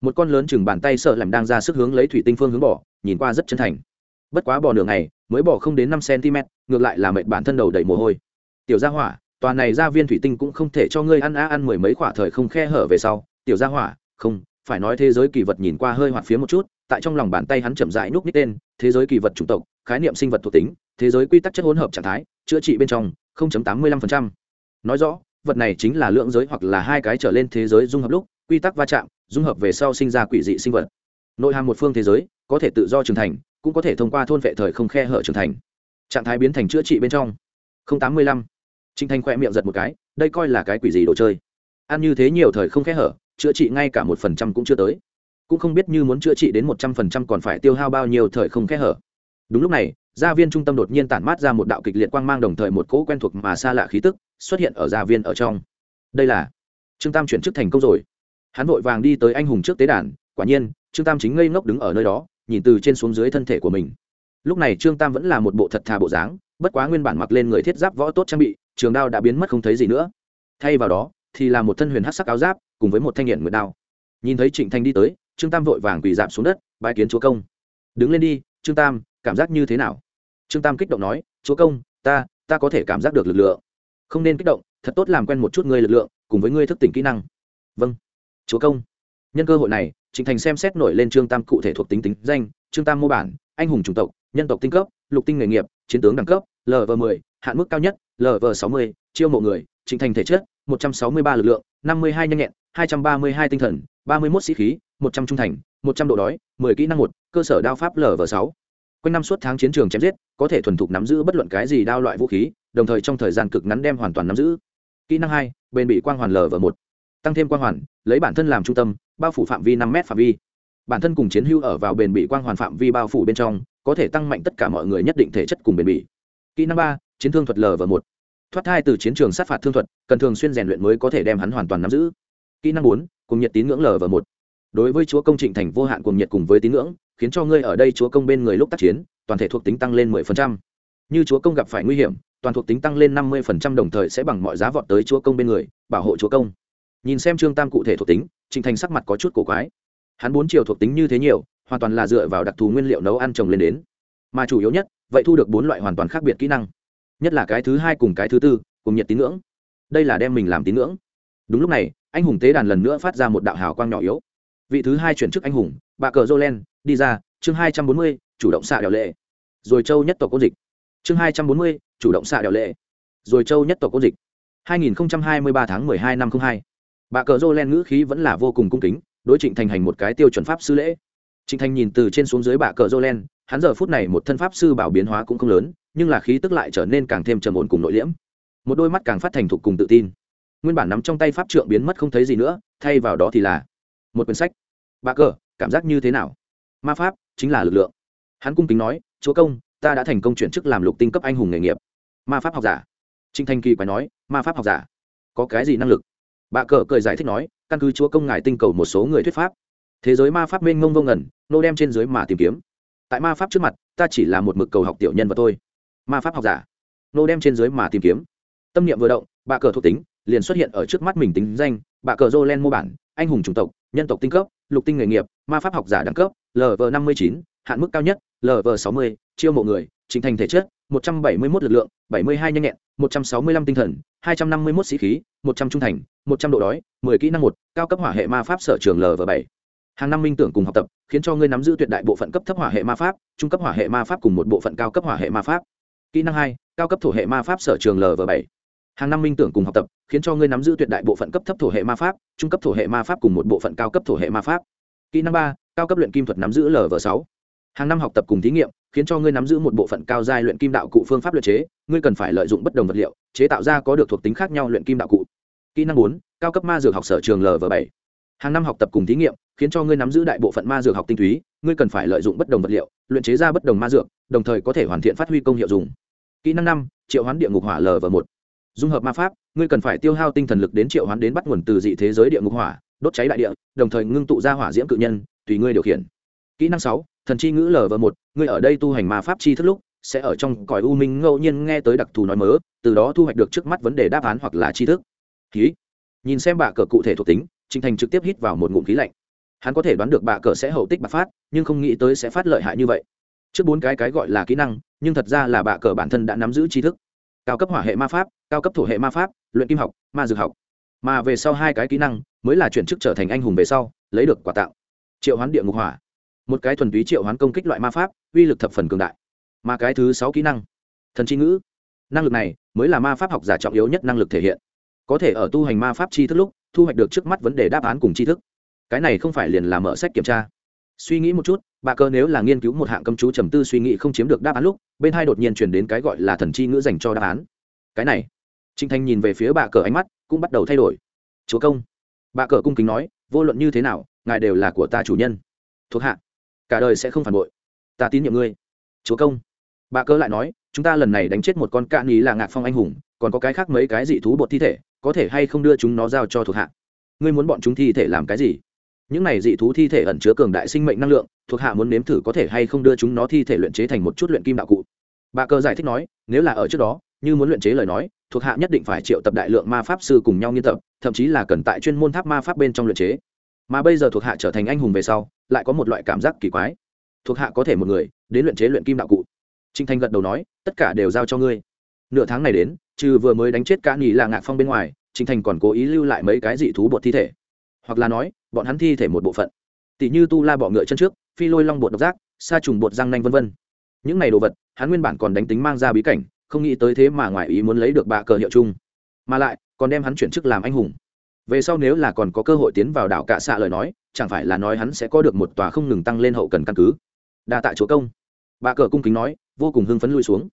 Một con lớn chừng bàn tay sợ làm đang ra sức hướng lấy thủy tinh phương hướng bỏ nhìn qua rất chân thành. Bất quá bỏ nửa ngày, mới bỏ không đến năm cm ngược lại là mệnh bản thân đầu đầy mồ hôi. Tiểu gia hỏa tòa này gia viên thủy tinh cũng không thể cho ngươi ăn á ăn mười mấy khỏa thời không khe hở về sau tiểu gia hỏa, không, phải nói thế giới kỳ vật nhìn qua hơi hoạt phía một chút, tại trong lòng bàn tay hắn chậm rãi núp nít tên, thế giới kỳ vật chủng tộc, khái niệm sinh vật thuộc tính, thế giới quy tắc chất hỗn hợp trạng thái, chữa trị bên trong 0.85%. nói rõ, vật này chính là lượng giới hoặc là hai cái trở lên thế giới dung hợp lúc, quy tắc va chạm, dung hợp về sau sinh ra quỷ dị sinh vật nội hàm một phương thế giới, có thể tự do trưởng thành, cũng có thể thông qua thôn vệ thời không khe hở trưởng thành trạng thái biến thành chữa trị bên trong 085. Trinh Thanh khỏe miệng giật một cái, đây coi là cái quỷ gì đồ chơi. Ăn như thế nhiều thời không khe hở, chữa trị ngay cả một phần trăm cũng chưa tới. Cũng không biết như muốn chữa trị đến một trăm phần trăm còn phải tiêu hao bao nhiêu thời không khe hở. Đúng lúc này gia viên trung tâm đột nhiên tản mát ra một đạo kịch liệt quang mang đồng thời một cỗ quen thuộc mà xa lạ khí tức xuất hiện ở gia viên ở trong. Đây là trương tam chuyển chức thành công rồi. Hắn vội vàng đi tới anh hùng trước tế đàn quả nhiên trương tam chính ngây ngốc đứng ở nơi đó nhìn từ trên xuống dưới thân thể của mình. Lúc này trương tam vẫn là một bộ thật thà bộ dáng bất quá nguyên bản mặc lên người thiết giáp võ tốt trang bị trường đao đã biến mất không thấy gì nữa. Thay vào đó, thì là một thân huyền hát sắc áo giáp, cùng với một thanh nghiện nguyệt đao. Nhìn thấy trịnh thanh đi tới, trương tam vội vàng quỳ dạp xuống đất bãi kiến chúa công. Đứng lên đi, trương tam, cảm giác như thế nào? Trương tam kích động nói, chúa công, ta ta có thể cảm giác được lực lượng. Không nên kích động, thật tốt làm quen một chút ngươi lực lượng, cùng với ngươi thức tỉnh kỹ năng. Vâng chúa công. Nhân cơ hội này, trịnh thành xem xét nổi lên trương tam cụ thể thuộc tính tính danh, trương tam mô bản, anh hùng chủng tộc, nhân tộc tinh cấp, lục tinh nghề nghiệp, chiến tướng đẳng cấp lv 10 hạn mức cao nhất lv 60 chiêu mộ người trình thành thể chất 163 lực lượng 52 nhanh nhẹn 232 tinh thần 31 sĩ khí 100 trung thành 100 độ đói 10 kỹ năng một, cơ sở đao pháp lv Sáu. quanh năm suốt tháng chiến trường chém giết, có thể thuần thục nắm giữ bất luận cái gì đao loại vũ khí, đồng thời trong thời gian cực ngắn đem hoàn toàn nắm giữ. Kỹ năng hai, bền bị quang hoàn lv một. Tăng thêm quang hoàn, lấy bản thân làm trung tâm, bao phủ phạm vi năm m phạm vi. Bản thân cùng chiến hưu ở vào bền bị quang hoàn phạm vi bao phủ bên trong, có thể tăng mạnh tất cả mọi người nhất định thể chất cùng bền bỉ. Kỹ năng ba chiến thương thuật lv một. Thoát thai từ chiến trường sát phạt thương thuật, cần thường xuyên rèn luyện mới có thể đem hắn hoàn toàn nắm giữ. Kỹ năng bốn, cùng nhiệt tín ngưỡng lv một. Đối với chúa công trịnh thành vô hạn cùng nhiệt cùng với tín ngưỡng, khiến cho ngươi ở đây chúa công bên người lúc tác chiến, toàn thể thuộc tính tăng lên mười phần trăm. Như chúa công gặp phải nguy hiểm, toàn thuộc tính tăng lên năm mươi phần trăm đồng thời sẽ bằng mọi giá vọt tới chúa công bên người, bảo hộ chúa công. Nhìn xem trương tam cụ thể thuộc tính, trịnh thành sắc mặt có chút cổ quái. Hắn bốn chiều thuộc tính như thế nhiều, hoàn toàn là dựa vào đặc thù nguyên liệu nấu ăn trồng lên đến. Mà chủ yếu nhất, vậy thu được bốn loại hoàn toàn khác biệt kỹ năng nhất là cái thứ hai cùng cái thứ tư, cùng nhiệt tín ngưỡng. Đây là đem mình làm tín ngưỡng. Đúng lúc này, anh hùng tế đàn lần nữa phát ra một đạo hào quang nhỏ yếu. Vị thứ hai chuyển chức anh hùng, bà cờ jolen, đi ra, chương hai trăm bốn mươi, chủ động xạ đèo lệ. Rồi châu nhất tộc ôn dịch. Chương hai trăm bốn mươi, chủ động xạ đèo lệ. Rồi châu nhất tộc ôn dịch. Hai nghìn hai mươi ba tháng hai năm hai. Bà cờ jolen ngữ khí vẫn là vô cùng cung kính, đối trịnh thành hành một cái tiêu chuẩn pháp sư lễ. Trịnh thành nhìn từ trên xuống dưới bà cờ jolen, hắn giờ phút này một thân pháp sư bảo biến hóa cũng không lớn nhưng là khí tức lại trở nên càng thêm trầm ổn cùng nội liễm. Một đôi mắt càng phát thành thục cùng tự tin. Nguyên bản nắm trong tay pháp trượng biến mất không thấy gì nữa, thay vào đó thì là một quyển sách. Bà cờ, cảm giác như thế nào? Ma pháp chính là lực lượng. Hắn cung kính nói, chúa công, ta đã thành công chuyển chức làm lục tinh cấp anh hùng nghề nghiệp. Ma pháp học giả. Trinh thanh kỳ quái nói, ma pháp học giả, có cái gì năng lực? Bà cờ cười giải thích nói, căn cứ chúa công ngài tinh cầu một số người thuyết pháp, thế giới ma pháp mênh mông vô ngẩn nô đem trên dưới mà tìm kiếm. Tại ma pháp trước mặt, ta chỉ là một mực cầu học tiểu nhân và thôi ma pháp học giả. Nô đem trên dưới mà tìm kiếm. Tâm niệm vừa động, bà cờ thuộc tính liền xuất hiện ở trước mắt mình tính danh, bà cờ jolen mô bản, anh hùng chủng tộc, nhân tộc tinh cấp, lục tinh nghề nghiệp, ma pháp học giả đẳng cấp lv năm mươi chín, hạn mức cao nhất lv sáu mươi, chiêu mộ người, trình thành thể chất, một trăm bảy mươi một lực lượng, bảy mươi hai nhanh nhẹn, một trăm sáu mươi lăm tinh thần, hai trăm năm mươi một sĩ khí, một trăm trung thành, một trăm độ đói, mười kỹ năng một, cao cấp hỏa hệ ma pháp sở trường lv bảy. Hàng năm minh tưởng cùng học tập, khiến cho ngươi nắm giữ tuyệt đại bộ phận cấp thấp hỏa hệ ma pháp, trung cấp hỏa hệ ma pháp cùng một bộ phận cao cấp hỏa hệ ma pháp kỹ năng hai, cao cấp thổ hệ ma pháp sở trường lv bảy. Hàng năm minh tưởng cùng học tập, khiến cho ngươi nắm giữ tuyệt đại bộ phận cấp thấp thổ hệ ma pháp, trung cấp thổ hệ ma pháp cùng một bộ phận cao cấp thổ hệ ma pháp. Kỹ năng ba, cao cấp luyện kim thuật nắm giữ lv sáu. Hàng năm học tập cùng thí nghiệm, khiến cho ngươi nắm giữ một bộ phận cao giai luyện kim đạo cụ phương pháp luyện chế, ngươi cần phải lợi dụng bất đồng vật liệu, chế tạo ra có được thuộc tính khác nhau luyện kim đạo cụ. Kỹ năng bốn, cao cấp ma dược học sở trường lv bảy. Hàng năm học tập cùng thí nghiệm khiến cho ngươi nắm giữ đại bộ phận ma dược học tinh túy, ngươi cần phải lợi dụng bất đồng vật liệu, luyện chế ra bất đồng ma dược, đồng thời có thể hoàn thiện phát huy công hiệu dùng. Kỹ năng năm, triệu hoán địa ngục hỏa lv một. Dung hợp ma pháp, ngươi cần phải tiêu hao tinh thần lực đến triệu hoán đến bắt nguồn từ dị thế giới địa ngục hỏa, đốt cháy đại địa, đồng thời ngưng tụ ra hỏa diễm cự nhân, tùy ngươi điều khiển. Kỹ năng sáu, thần chi ngữ lv một, ngươi ở đây tu hành ma pháp chi thức lúc, sẽ ở trong cõi u minh ngẫu nhiên nghe tới đặc thù nói mớ, từ đó thu hoạch được trước mắt vấn đề đáp án hoặc là tri thức. Khí. Nhìn xem bạ cờ cụ thể thuộc tính trinh thành trực tiếp hít vào một ngụm khí lạnh hắn có thể đoán được bạ cờ sẽ hậu tích bạc phát, nhưng không nghĩ tới sẽ phát lợi hại như vậy. Trước bốn cái cái gọi là kỹ năng, nhưng thật ra là bạ cờ bản thân đã nắm giữ tri thức. Cao cấp hỏa hệ ma pháp, cao cấp thổ hệ ma pháp, luyện kim học, ma dược học. Mà về sau hai cái kỹ năng, mới là chuyển chức trở thành anh hùng về sau, lấy được quả tạo. Triệu hoán địa ngục hỏa. Một cái thuần túy triệu hoán công kích loại ma pháp, uy lực thập phần cường đại. Mà cái thứ sáu kỹ năng, thần chi ngữ. Năng lực này, mới là ma pháp học giả trọng yếu nhất năng lực thể hiện. Có thể ở tu hành ma pháp tri thức lúc, thu hoạch được trước mắt vấn đề đáp án cùng tri thức cái này không phải liền là mở sách kiểm tra. Suy nghĩ một chút, bà cơ nếu là nghiên cứu một hạng cầm chú trầm tư suy nghĩ không chiếm được đáp án lúc, bên hai đột nhiên chuyển đến cái gọi là thần chi ngữ dành cho đáp án. Cái này trinh thanh nhìn về phía bà cờ ánh mắt cũng bắt đầu thay đổi. Chúa công, bà cờ cung kính nói, vô luận như thế nào, ngài đều là của ta chủ nhân. Thuộc hạ, cả đời sẽ không phản bội. Ta tín nhiệm ngươi. Chúa công, bà cơ lại nói, chúng ta lần này đánh chết một con cạn ý là ngạc phong anh hùng, còn có cái khác mấy cái dị thú bột thi thể, có thể hay không đưa chúng nó giao cho thuộc hạ? Ngươi muốn bọn chúng thi thể làm cái gì? Những này dị thú thi thể ẩn chứa cường đại sinh mệnh năng lượng, thuộc hạ muốn nếm thử có thể hay không đưa chúng nó thi thể luyện chế thành một chút luyện kim đạo cụ. Bà cơ giải thích nói, nếu là ở trước đó, như muốn luyện chế lời nói, thuộc hạ nhất định phải triệu tập đại lượng ma pháp sư cùng nhau nghiên tập, thậm chí là cần tại chuyên môn tháp ma pháp bên trong luyện chế. Mà bây giờ thuộc hạ trở thành anh hùng về sau, lại có một loại cảm giác kỳ quái. Thuộc hạ có thể một người, đến luyện chế luyện kim đạo cụ. Trinh thanh gật đầu nói, tất cả đều giao cho ngươi. Nửa tháng này đến, trừ vừa mới đánh chết cả nghỉ là ngạc phong bên ngoài trinh thành còn cố ý lưu lại mấy cái dị thú bột thi thể hoặc là nói, bọn hắn thi thể một bộ phận. Tỷ như tu la bọ ngựa chân trước, phi lôi long bột độc giác, sa trùng bột răng nanh vân vân. Những này đồ vật, hắn nguyên bản còn đánh tính mang ra bí cảnh, không nghĩ tới thế mà ngoài ý muốn lấy được bạ cờ hiệu chung. Mà lại, còn đem hắn chuyển chức làm anh hùng. Về sau nếu là còn có cơ hội tiến vào đảo cạ xạ lời nói, chẳng phải là nói hắn sẽ có được một tòa không ngừng tăng lên hậu cần căn cứ. Đa tạ chúa công. Bà cờ cung kính nói, vô cùng hưng phấn lui xuống.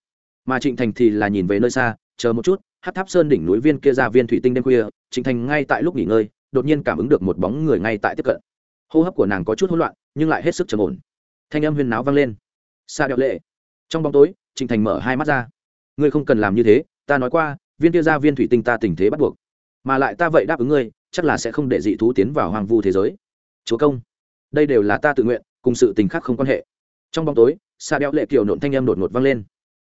Mà trịnh thành thì là nhìn về nơi xa, chờ một chút hát tháp sơn đỉnh núi viên kia ra viên thủy tinh đêm khuya, trịnh thành ngay tại lúc nghỉ ngơi đột nhiên cảm ứng được một bóng người ngay tại tiếp cận. Hô hấp của nàng có chút hỗn loạn, nhưng lại hết sức trầm ổn. Thanh âm huyên náo vang lên. Xa đẹo lệ. Trong bóng tối trịnh thành mở hai mắt ra. Ngươi không cần làm như thế, ta nói qua, viên kia ra viên thủy tinh ta tình thế bắt buộc. Mà lại ta vậy đáp ứng ngươi, chắc là sẽ không để dị thú tiến vào hoàng vu thế giới. Chúa công, đây đều là ta tự nguyện, cùng sự tình khác không quan hệ. Trong bóng tối xa đeo lệ kiểu nộn thanh em đột ngột vang lên.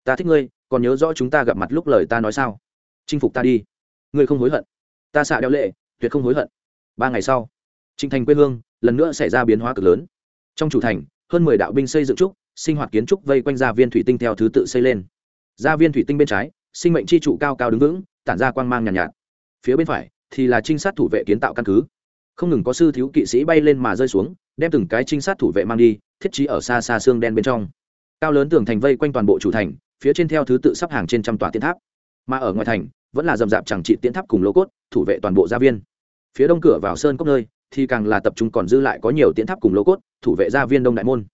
Ta thích ngươi, còn nhớ rõ chúng ta gặp mặt lúc lời ta nói sao? Chinh phục ta đi. Ngươi không hối hận. Ta xạ đeo lệ tuyệt không hối hận. Ba ngày sau trịnh thành quê hương lần nữa xảy ra biến hóa cực lớn. Trong chủ thành hơn mười đạo binh xây dựng trúc sinh hoạt kiến trúc vây quanh gia viên thủy tinh theo thứ tự xây lên. Gia viên thủy tinh bên trái sinh mệnh chi trụ cao cao đứng vững tản ra quang mang nhàn nhạt, nhạt. Phía bên phải thì là trinh sát thủ vệ kiến tạo căn cứ. Không ngừng có sư thiếu kỵ sĩ bay lên mà rơi xuống đem từng cái trinh sát thủ vệ mang đi thiết trí ở xa xa xương đen bên trong. Cao lớn tường thành vây quanh toàn bộ chủ thành phía trên theo thứ tự sắp hàng trên trăm tòa tiến tháp. Mà ở ngoài thành vẫn là dầm dạp chẳng trị tiến tháp cùng lô cốt thủ vệ toàn bộ gia viên phía đông cửa vào sơn cốc nơi, thì càng là tập trung còn dư lại có nhiều tiến tháp cùng lô cốt, thủ vệ gia viên đông đại môn.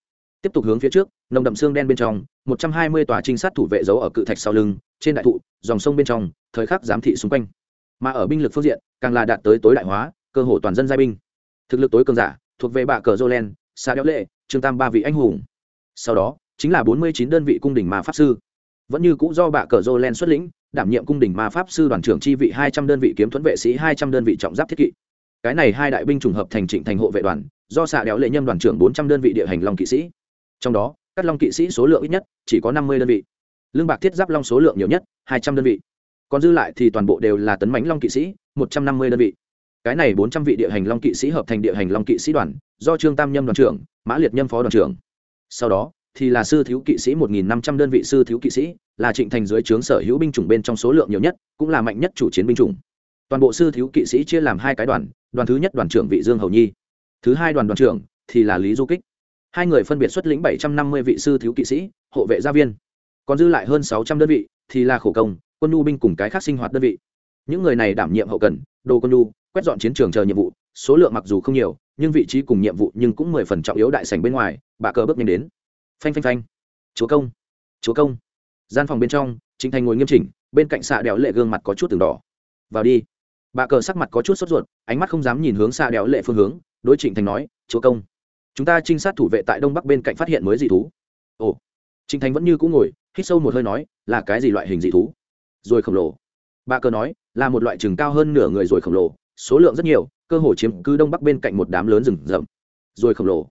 Tiếp tục hướng phía trước, nồng đậm xương đen bên trong, một trăm hai mươi tòa trinh sát thủ vệ giấu ở cự thạch sau lưng, trên đại thụ, dòng sông bên trong, thời khắc giám thị xung quanh. Mà ở binh lực phương diện, càng là đạt tới tối đại hóa, cơ hồ toàn dân giai binh. Thực lực tối cường giả, thuộc về bạ cờ jolen xa đéo lệ, trương tam ba vị anh hùng. Sau đó, chính là bốn mươi chín đơn vị cung đình mà pháp sư. Vẫn như cũ do bạ cờ jolen xuất lĩnh đảm nhiệm cung đình ma pháp sư đoàn trưởng chi vị hai trăm đơn vị kiếm thuẫn vệ sĩ hai trăm đơn vị trọng giáp thiết kỵ. Cái này hai đại binh trùng hợp thành trịnh thành hộ vệ đoàn, do xạ đéo lệ nhâm đoàn trưởng bốn trăm đơn vị địa hành long kỵ sĩ. Trong đó, các long kỵ sĩ số lượng ít nhất chỉ có năm mươi đơn vị. Lương bạc thiết giáp long số lượng nhiều nhất, hai trăm đơn vị. Còn dư lại thì toàn bộ đều là tấn mãnh long kỵ sĩ, một trăm năm mươi đơn vị. Cái này bốn trăm vị địa hành long kỵ sĩ hợp thành địa hành long kỵ sĩ đoàn, do trương tam nhâm đoàn trưởng, mã liệt nhâm phó đoàn trưởng. Sau đó thì là sư thiếu kỵ sĩ một nghìn năm trăm đơn vị sư thiếu kỵ sĩ, là trịnh thành dưới trướng sở hữu binh chủng bên trong số lượng nhiều nhất, cũng là mạnh nhất chủ chiến binh chủng. Toàn bộ sư thiếu kỵ sĩ chia làm hai cái đoàn đoàn thứ nhất đoàn trưởng vị dương hầu nhi, thứ hai đoàn đoàn trưởng thì là lý du kích. Hai người phân biệt xuất lĩnh bảy trăm năm mươi vị sư thiếu kỵ sĩ, hộ vệ gia viên. Còn dư lại hơn sáu trăm đơn vị thì là khổ công, quân nhu binh cùng cái khác sinh hoạt đơn vị. Những người này đảm nhiệm hậu cần, đồ quân nhu, quét dọn chiến trường chờ nhiệm vụ, số lượng mặc dù không nhiều, nhưng vị trí cùng nhiệm vụ nhưng cũng mười phần trọng yếu đại sảnh bên ngoài, bà cờ bước nhanh đến phanh phanh phanh. Chúa công chúa công. Gian phòng bên trong chính thành ngồi nghiêm chỉnh, bên cạnh xạ đèo lệ gương mặt có chút từng đỏ. Vào đi. Bà cờ sắc mặt có chút sốt ruột, ánh mắt không dám nhìn hướng xạ đèo lệ phương hướng, đối trịnh thành nói, chúa công, chúng ta trinh sát thủ vệ tại đông bắc bên cạnh phát hiện mới dị thú. Ồ. Trịnh thành vẫn như cũng ngồi, hít sâu một hơi nói, là cái gì loại hình dị thú? Rồi khổng lồ. Bà cờ nói, là một loại chừng cao hơn nửa người rồi khổng lồ, số lượng rất nhiều, cơ hồ chiếm cứ đông bắc bên cạnh một đám lớn rừng rậm. Rồi khổng lồ.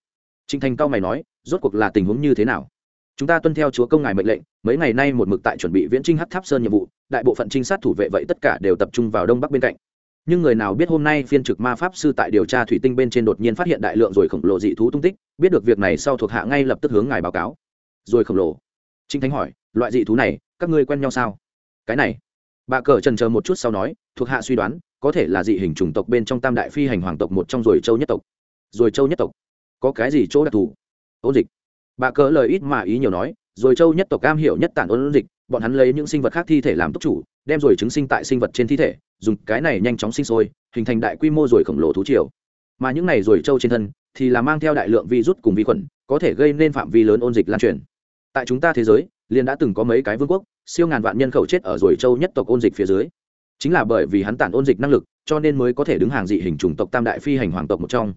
Trịnh thành cao mày nói rốt cuộc là tình huống như thế nào? Chúng ta tuân theo chúa công ngài mệnh lệnh, mấy ngày nay một mực tại chuẩn bị viễn trinh hát tháp sơn nhiệm vụ, đại bộ phận trinh sát thủ vệ vậy tất cả đều tập trung vào đông bắc bên cạnh. Nhưng người nào biết hôm nay phiên trực ma pháp sư tại điều tra thủy tinh bên trên đột nhiên phát hiện đại lượng rồi khổng lồ dị thú tung tích, biết được việc này sau thuộc hạ ngay lập tức hướng ngài báo cáo. Rồi khổng lồ. Trinh thánh hỏi, loại dị thú này, các ngươi quen nhau sao? Cái này. Bà cờ trần chờ một chút sau nói, thuộc hạ suy đoán, có thể là dị hình chủng tộc bên trong tam đại phi hành hoàng tộc một trong rồi châu nhất tộc. Rồi châu nhất tộc? Có cái gì chỗ đặc thù? Ôn dịch. Bà cờ lời ít mà ý nhiều nói, rồi châu nhất tộc cam hiểu nhất tản ôn dịch, bọn hắn lấy những sinh vật khác thi thể làm tốc chủ, đem rồi chứng sinh tại sinh vật trên thi thể, dùng cái này nhanh chóng sinh sôi, hình thành đại quy mô rồi khổng lồ thú triều. Mà những này rồi châu trên thân, thì là mang theo đại lượng virus cùng vi khuẩn, có thể gây nên phạm vi lớn ôn dịch lan truyền. Tại chúng ta thế giới, liền đã từng có mấy cái vương quốc, siêu ngàn vạn nhân khẩu chết ở rồi châu nhất tộc ôn dịch phía dưới. Chính là bởi vì hắn tản ôn dịch năng lực, cho nên mới có thể đứng hàng dị hình chủng tộc tam đại phi hành hoàng tộc một trong.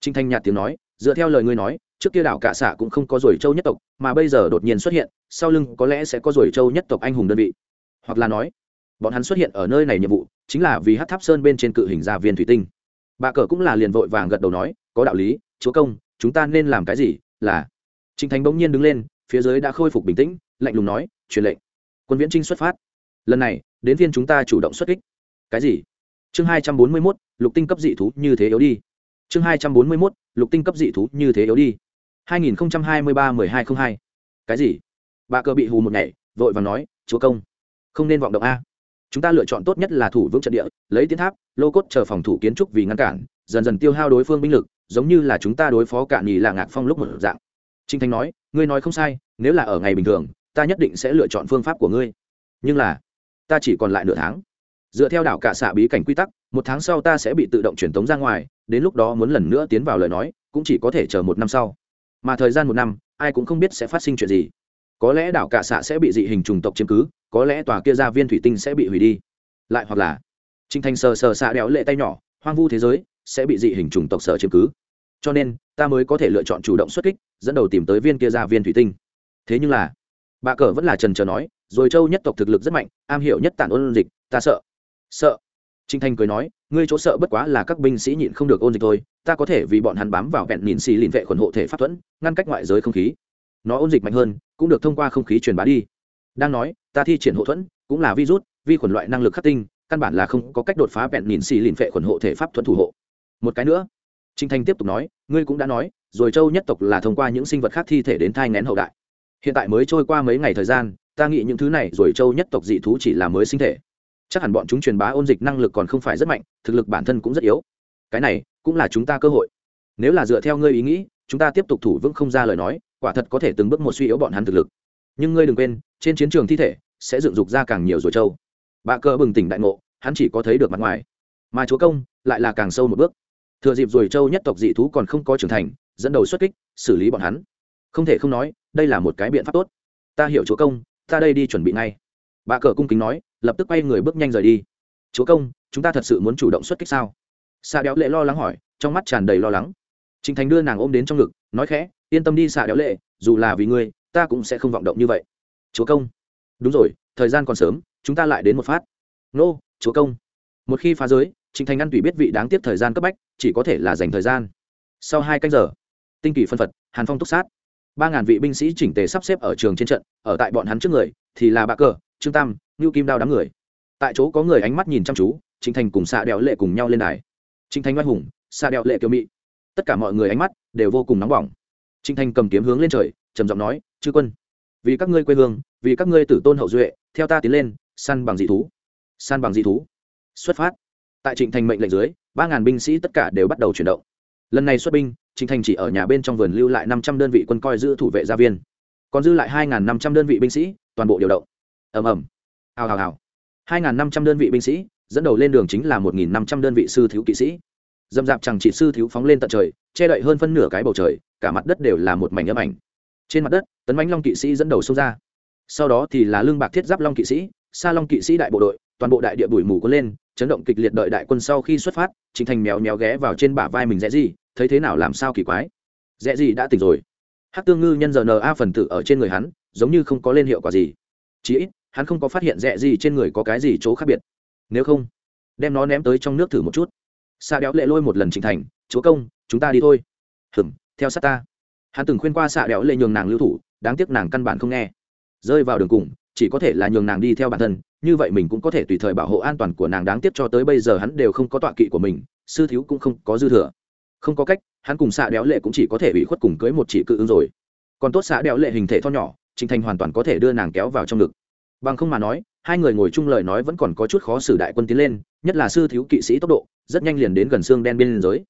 Trinh thanh nhạt tiếng nói, dựa theo lời ngươi nói trước kia đảo cạ xạ cũng không có rồi châu nhất tộc, mà bây giờ đột nhiên xuất hiện, sau lưng có lẽ sẽ có rồi châu nhất tộc anh hùng đơn vị. Hoặc là nói, bọn hắn xuất hiện ở nơi này nhiệm vụ, chính là vì hát tháp sơn bên trên cự hình gia viên thủy tinh. Bà cờ cũng là liền vội vàng gật đầu nói, có đạo lý, chúa công, chúng ta nên làm cái gì? Là trinh thành bỗng nhiên đứng lên, phía dưới đã khôi phục bình tĩnh, lạnh lùng nói, truyền lệnh, quân viễn trinh xuất phát. Lần này, đến viên chúng ta chủ động xuất kích. Cái gì? Chương hai trăm bốn mươi mốt, lục tinh cấp dị thú như thế yếu đi. Chương hai trăm bốn mươi mốt, lục tinh cấp dị thú như thế yếu đi hai nghìn hai mươi ba mười hai không hai. Cái gì? Bà cờ bị hù một ngày, vội vàng nói, chúa công, không nên vọng động a. Chúng ta lựa chọn tốt nhất là thủ vững trận địa, lấy tiến tháp, lô cốt chờ phòng thủ kiến trúc vì ngăn cản, dần dần tiêu hao đối phương binh lực, giống như là chúng ta đối phó cạn nhì là ngạc phong lúc một dạng. Trinh thanh nói, ngươi nói không sai, nếu là ở ngày bình thường, ta nhất định sẽ lựa chọn phương pháp của ngươi. Nhưng là, ta chỉ còn lại nửa tháng. Dựa theo đảo cả xạ bí cảnh quy tắc, một tháng sau ta sẽ bị tự động chuyển tống ra ngoài, đến lúc đó muốn lần nữa tiến vào lời nói, cũng chỉ có thể chờ một năm sau mà thời gian một năm, ai cũng không biết sẽ phát sinh chuyện gì. Có lẽ đảo cả xạ sẽ bị dị hình trùng tộc chiếm cứ, có lẽ tòa kia ra viên thủy tinh sẽ bị hủy đi. Lại hoặc là trinh thành sờ sờ xạ đéo lệ tay nhỏ, hoang vu thế giới sẽ bị dị hình trùng tộc sở chiếm cứ. Cho nên, ta mới có thể lựa chọn chủ động xuất kích, dẫn đầu tìm tới viên kia ra viên thủy tinh. Thế nhưng là, bà cờ vẫn là trần trờ nói, rồi châu nhất tộc thực lực rất mạnh, am hiểu nhất tản ôn dịch, ta sợ. Sợ? Trinh thanh cười nói ngươi chỗ sợ bất quá là các binh sĩ nhịn không được ôn dịch thôi, ta có thể vì bọn hắn bám vào vẹn nhìn xì lìn vệ khuẩn hộ thể pháp thuẫn, ngăn cách ngoại giới không khí. Nó ôn dịch mạnh hơn, cũng được thông qua không khí truyền bá đi. Đang nói, ta thi triển hộ thuẫn, cũng là virus, vi khuẩn loại năng lực khắc tinh, căn bản là không có cách đột phá vẹn nhìn xì lìn vệ khuẩn hộ thể pháp thuẫn thủ hộ. Một cái nữa trinh thanh tiếp tục nói, ngươi cũng đã nói, rồi châu nhất tộc là thông qua những sinh vật khác thi thể đến thai ngén hậu đại. Hiện tại mới trôi qua mấy ngày thời gian, ta nghĩ những thứ này rồi châu nhất tộc dị thú chỉ là mới sinh thể chắc hẳn bọn chúng truyền bá ôn dịch năng lực còn không phải rất mạnh, thực lực bản thân cũng rất yếu. Cái này cũng là chúng ta cơ hội. Nếu là dựa theo ngươi ý nghĩ, chúng ta tiếp tục thủ vững không ra lời nói, quả thật có thể từng bước một suy yếu bọn hắn thực lực. Nhưng ngươi đừng quên, trên chiến trường thi thể sẽ dựng dục ra càng nhiều rồi trâu. bà cơ bừng tỉnh đại ngộ, hắn chỉ có thấy được mặt ngoài. Mà chúa công lại là càng sâu một bước. Thừa dịp rồi châu nhất tộc dị thú còn không có trưởng thành, dẫn đầu xuất kích, xử lý bọn hắn. Không thể không nói, đây là một cái biện pháp tốt. Ta hiểu chúa công, ta đây đi chuẩn bị ngay. Bà cờ cung kính nói lập tức quay người bước nhanh rời đi. Chúa công, chúng ta thật sự muốn chủ động xuất kích sao? Xạ đéo lệ lo lắng hỏi, trong mắt tràn đầy lo lắng. Trịnh thành đưa nàng ôm đến trong ngực, nói khẽ, yên tâm đi xạ đéo lệ, dù là vì ngươi, ta cũng sẽ không vọng động như vậy. Chúa công. Đúng rồi, thời gian còn sớm, chúng ta lại đến một phát. Nô, chúa công. Một khi phá giới trịnh thành ăn tùy biết vị đáng tiếc thời gian cấp bách, chỉ có thể là dành thời gian. Sau hai canh giờ, tinh kỳ phân phật, hàn phong túc sát. Ba ngàn vị binh sĩ chỉnh tề sắp xếp ở trường trên trận, ở tại bọn hắn trước người, thì là bạ cờ, trương tam như kim đao đám người. Tại chỗ có người ánh mắt nhìn chăm chú, trịnh thành cùng xạ đẹo lệ cùng nhau lên đài. Trịnh thành oai hùng xạ đẹo lệ kiều mị. Tất cả mọi người ánh mắt đều vô cùng nóng bỏng. Trịnh thành cầm kiếm hướng lên trời, trầm giọng nói, chư quân, vì các ngươi quê hương, vì các ngươi tử tôn hậu duệ, theo ta tiến lên săn bằng dị thú. Săn bằng dị thú. Xuất phát. Tại trịnh thành mệnh lệnh dưới, ba ngàn binh sĩ tất cả đều bắt đầu chuyển động. Lần này xuất binh, trịnh thành chỉ ở nhà bên trong vườn lưu lại năm trăm đơn vị quân coi giữ thủ vệ gia viên. Còn dư lại hai năm trăm đơn vị binh sĩ, toàn bộ điều động. Ầm ầm hào hào hào. Hai năm trăm đơn vị binh sĩ, dẫn đầu lên đường chính là một năm trăm đơn vị sư thiếu kỵ sĩ. Dầm dạp chẳng chỉ sư thiếu phóng lên tận trời, che đậy hơn phân nửa cái bầu trời, cả mặt đất đều là một mảnh âm ảnh. Trên mặt đất, tấn bánh long kỵ sĩ dẫn đầu xông ra. Sau đó thì là lương bạc thiết giáp long kỵ sĩ, sa long kỵ sĩ đại bộ đội, toàn bộ đại địa bụi mù có lên, chấn động kịch liệt đợi đại quân sau khi xuất phát chính thành mèo mèo ghé vào trên bả vai mình dễ gì, thấy thế nào làm sao kỳ quái. Dễ gì đã tỉnh rồi. Hát tương ngư nhân giờ na phần tử ở trên người hắn, giống như không có lên hiệu quả gì. Chí ít hắn không có phát hiện rẽ gì trên người có cái gì chỗ khác biệt. Nếu không, đem nó ném tới trong nước thử một chút. Xa đéo lệ lôi một lần trình thành, chúa công, chúng ta đi thôi. Hừm, theo sát ta. Hắn từng khuyên qua xạ đéo lệ nhường nàng lưu thủ, đáng tiếc nàng căn bản không nghe. Rơi vào đường cùng, chỉ có thể là nhường nàng đi theo bản thân, như vậy mình cũng có thể tùy thời bảo hộ an toàn của nàng, đáng tiếc cho tới bây giờ hắn đều không có tọa kỵ của mình, sư thiếu cũng không có dư thừa. Không có cách, hắn cùng xạ đéo lệ cũng chỉ có thể bị khuất cùng cưới một chị cự ứng rồi. Còn tốt xạ đéo lệ hình thể tho nhỏ trình thành hoàn toàn có thể đưa nàng kéo vào trong ngực bằng không mà nói, hai người ngồi chung lời nói vẫn còn có chút khó xử đại quân tiến lên, nhất là sư thiếu kỵ sĩ tốc độ, rất nhanh liền đến gần xương đen bên liên giới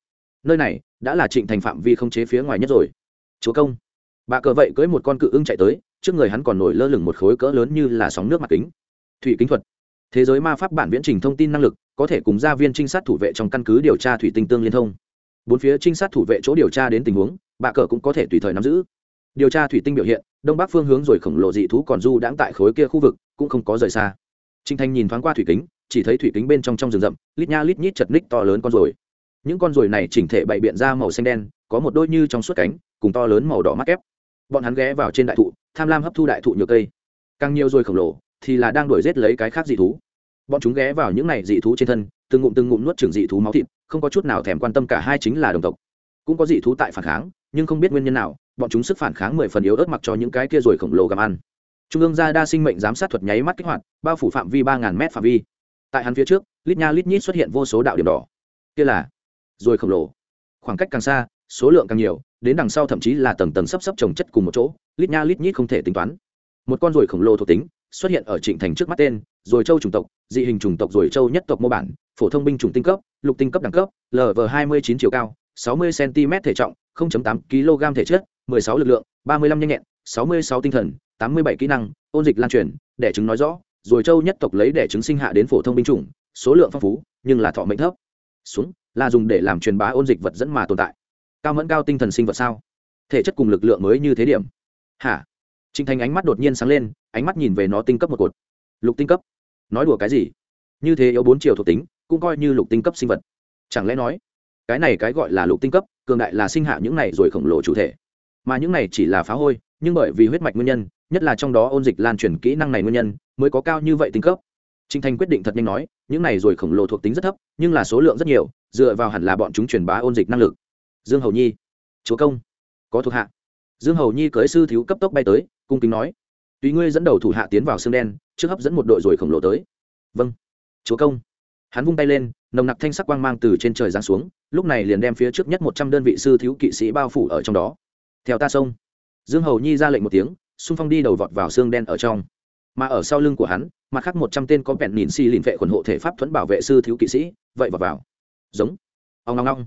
nơi này đã là trịnh thành phạm vi không chế phía ngoài nhất rồi. Chúa công. Bà cờ vậy cưới một con cự ưng chạy tới, trước người hắn còn nổi lơ lửng một khối cỡ lớn như là sóng nước mặt kính. Thủy kính thuật. Thế giới ma pháp bản viễn trình thông tin năng lực, có thể cùng gia viên trinh sát thủ vệ trong căn cứ điều tra thủy tinh tương liên thông. Bốn phía trinh sát thủ vệ chỗ điều tra đến tình huống, bà cờ cũng có thể tùy thời nắm giữ. Điều tra thủy tinh biểu hiện đông bắc phương hướng rồi khổng lồ dị thú còn du đãng tại khối kia khu vực, cũng không có rời xa. Trinh thanh nhìn thoáng qua thủy kính, chỉ thấy thủy kính bên trong trong rừng rậm, lít nha lít nhít chật ních to lớn con ruồi. Những con ruồi này chỉnh thể bày biện ra màu xanh đen, có một đôi như trong suốt cánh, cùng to lớn màu đỏ mắt ép bọn hắn ghé vào trên đại thụ, tham lam hấp thu đại thụ nhiều cây. Càng nhiều ruồi khổng lồ, thì là đang đuổi giết lấy cái khác dị thú. Bọn chúng ghé vào những này dị thú trên thân, từng ngụm từng ngụm nuốt trường dị thú máu thịt, không có chút nào thèm quan tâm cả hai chính là đồng tộc. Cũng có dị thú tại phản kháng, nhưng không biết nguyên nhân nào bọn chúng sức phản kháng mười phần yếu ớt mặc cho những cái kia rồi khổng lồ gặm ăn. Trung ương gia đa sinh mệnh giám sát thuật nháy mắt kích hoạt, bao phủ phạm vi ba ngàn m phạm vi. Tại hắn phía trước, lít nha lít nhít xuất hiện vô số đạo điểm đỏ. Kia là rồi khổng lồ. Khoảng cách càng xa, số lượng càng nhiều, đến đằng sau thậm chí là tầng tầng sấp sấp trồng chất cùng một chỗ, lít nha lít nhít không thể tính toán. Một con ruồi khổng lồ thuộc tính xuất hiện ở trịnh thành trước mắt tên, rồi châu chủng tộc, dị hình chủng tộc rồi châu nhất tộc mô bản, phổ thông binh chủng tinh cấp, lục tinh cấp đẳng cấp lv hai mươi chín chiều cao, sáu mươi cm thể trọng 0.8 kg thể chất 16 lực lượng 35 nhanh nhẹn 66 tinh thần 87 kỹ năng, ôn dịch lan truyền, đẻ trứng nói rõ. Rồi châu nhất tộc lấy đẻ trứng sinh hạ đến phổ thông binh chủng, số lượng phong phú, nhưng là thọ mệnh thấp. Xuống, là dùng để làm truyền bá ôn dịch vật dẫn mà tồn tại. Cao mẫn cao tinh thần sinh vật sao? Thể chất cùng lực lượng mới như thế điểm. Hả? Trình thành ánh mắt đột nhiên sáng lên, ánh mắt nhìn về nó tinh cấp một cột. Lục tinh cấp. Nói đùa cái gì? Như thế yếu bốn chiều thuộc tính, cũng coi như lục tinh cấp sinh vật. Chẳng lẽ nói, cái này cái gọi là lục tinh cấp, cường đại là sinh hạ những này rồi khổng lồ chủ thể mà những này chỉ là phá hôi nhưng bởi vì huyết mạch nguyên nhân nhất là trong đó ôn dịch lan truyền kỹ năng này nguyên nhân mới có cao như vậy tính cấp Trinh Thanh quyết định thật nhanh nói, những này rồi khổng lồ thuộc tính rất thấp, nhưng là số lượng rất nhiều, dựa vào hẳn là bọn chúng truyền bá ôn dịch năng lực. Dương Hầu Nhi, chúa công, có thuộc hạ. Dương Hầu Nhi cưỡi sư thiếu cấp tốc bay tới, cung kính nói: "Tùy ngươi dẫn đầu thủ hạ tiến vào xương đen, trước hấp dẫn một đội rồi khổng lồ tới." "Vâng." "Chúa công." Hắn vung tay lên, nồng nặc thanh sắc quang mang từ trên trời giáng xuống, lúc này liền đem phía trước nhất một trăm đơn vị sư thiếu kỵ sĩ bao phủ ở trong đó. Theo ta xông. Dương Hầu Nhi ra lệnh một tiếng, xung phong đi đầu vọt vào xương đen ở trong. Mà ở sau lưng của hắn, mặt khác một trăm tên có vẹn nhìn xì lìn vệ quần hộ thể pháp thuẫn bảo vệ sư thiếu kỵ sĩ, vậy vào vào. Giống. Ong ong ong.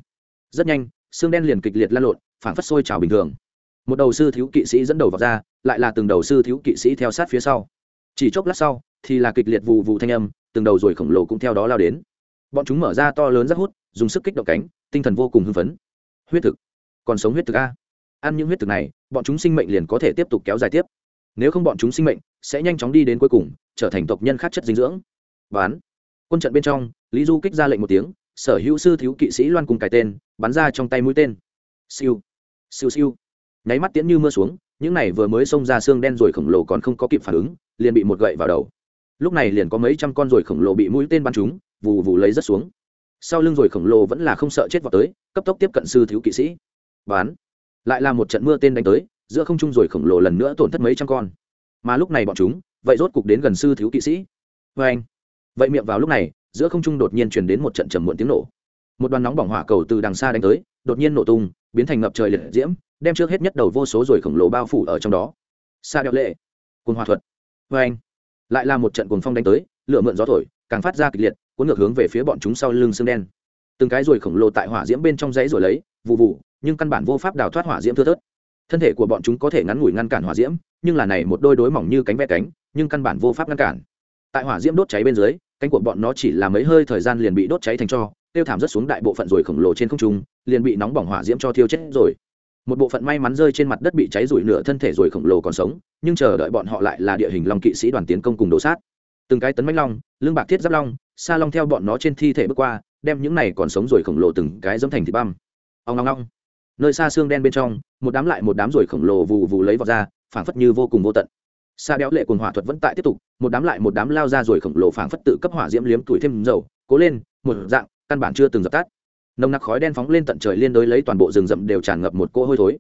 Rất nhanh, xương đen liền kịch liệt lan lộn, phảng phất sôi trào bình thường. Một đầu sư thiếu kỵ sĩ dẫn đầu vào ra, lại là từng đầu sư thiếu kỵ sĩ theo sát phía sau. Chỉ chốc lát sau, thì là kịch liệt vụ vụ thanh âm, từng đầu rồi khổng lồ cũng theo đó lao đến bọn chúng mở ra to lớn rất hút dùng sức kích động cánh tinh thần vô cùng hưng phấn huyết thực còn sống huyết thực a ăn những huyết thực này, bọn chúng sinh mệnh liền có thể tiếp tục kéo dài tiếp. Nếu không bọn chúng sinh mệnh sẽ nhanh chóng đi đến cuối cùng, trở thành tộc nhân khát chất dinh dưỡng. Bán. Quân trận bên trong, lý du kích ra lệnh một tiếng, sở hữu sư thiếu kỵ sĩ loan cùng cài tên, bắn ra trong tay mũi tên. Siêu. Siêu siêu. Nháy mắt tiễn như mưa xuống, những này vừa mới xông ra xương đen rồi khổng lồ còn không có kịp phản ứng, liền bị một gậy vào đầu. Lúc này liền có mấy trăm con rồi khổng lồ bị mũi tên bắn chúng vù vù lấy rất xuống. Sau lưng rồi khổng lồ vẫn là không sợ chết vào tới, cấp tốc tiếp cận sư thiếu kỵ sĩ. Bán lại là một trận mưa tên đánh tới, giữa không trung rồi khổng lồ lần nữa tổn thất mấy trăm con. Mà lúc này bọn chúng, vậy rốt cục đến gần sư thiếu kỵ sĩ. Vê anh. Vậy miệng vào lúc này, giữa không trung đột nhiên truyền đến một trận trầm muộn tiếng nổ. Một đoàn nóng bỏng hỏa cầu từ đằng xa đánh tới, đột nhiên nổ tung, biến thành ngập trời liệt diễm, đem trước hết nhất đầu vô số rồi khổng lồ bao phủ ở trong đó. Xa đeo lệ. Cồn hòa thuật. Vê anh. Lại là một trận cồn phong đánh tới, lửa mượn gió thổi, càng phát ra kịch liệt, cuốn ngược hướng về phía bọn chúng sau lưng xương đen. Từng cái ruồi khổng lồ tại hỏa diễm bên trong dãy rồi lấy vụ vụ nhưng căn bản vô pháp đào thoát hỏa diễm thưa thớt. Thân thể của bọn chúng có thể ngắn ngủi ngăn cản hỏa diễm, nhưng là này một đôi đối mỏng như cánh ve cánh, nhưng căn bản vô pháp ngăn cản. Tại hỏa diễm đốt cháy bên dưới, cánh của bọn nó chỉ là mấy hơi thời gian liền bị đốt cháy thành cho, tiêu thảm rất xuống đại bộ phận rồi khổng lồ trên không trung, liền bị nóng bỏng hỏa diễm cho thiêu chết rồi. Một bộ phận may mắn rơi trên mặt đất bị cháy rủi nửa thân thể rồi khổng lồ còn sống, nhưng chờ đợi bọn họ lại là địa hình long kỵ sĩ đoàn tiến công cùng đổ sát. Từng cái tấn mãnh long, lưng bạc thiết giáp long sa long theo bọn nó trên thi thể bước qua, đem những này còn sống rồi khổng lồ từng cái dẫm thành thịt băm. Ông long long nơi xa xương đen bên trong, một đám lại một đám ruồi khổng lồ vù vù lấy vào ra, phảng phất như vô cùng vô tận. Xa béo lệ cùng hỏa thuật vẫn tại tiếp tục, một đám lại một đám lao ra ruồi khổng lồ phảng phất tự cấp hỏa diễm liếm tuổi thêm dầu, cố lên, một dạng, căn bản chưa từng dập tắt. Nồng nặc khói đen phóng lên tận trời liên đối lấy toàn bộ rừng rậm đều tràn ngập một cỗ hôi thối.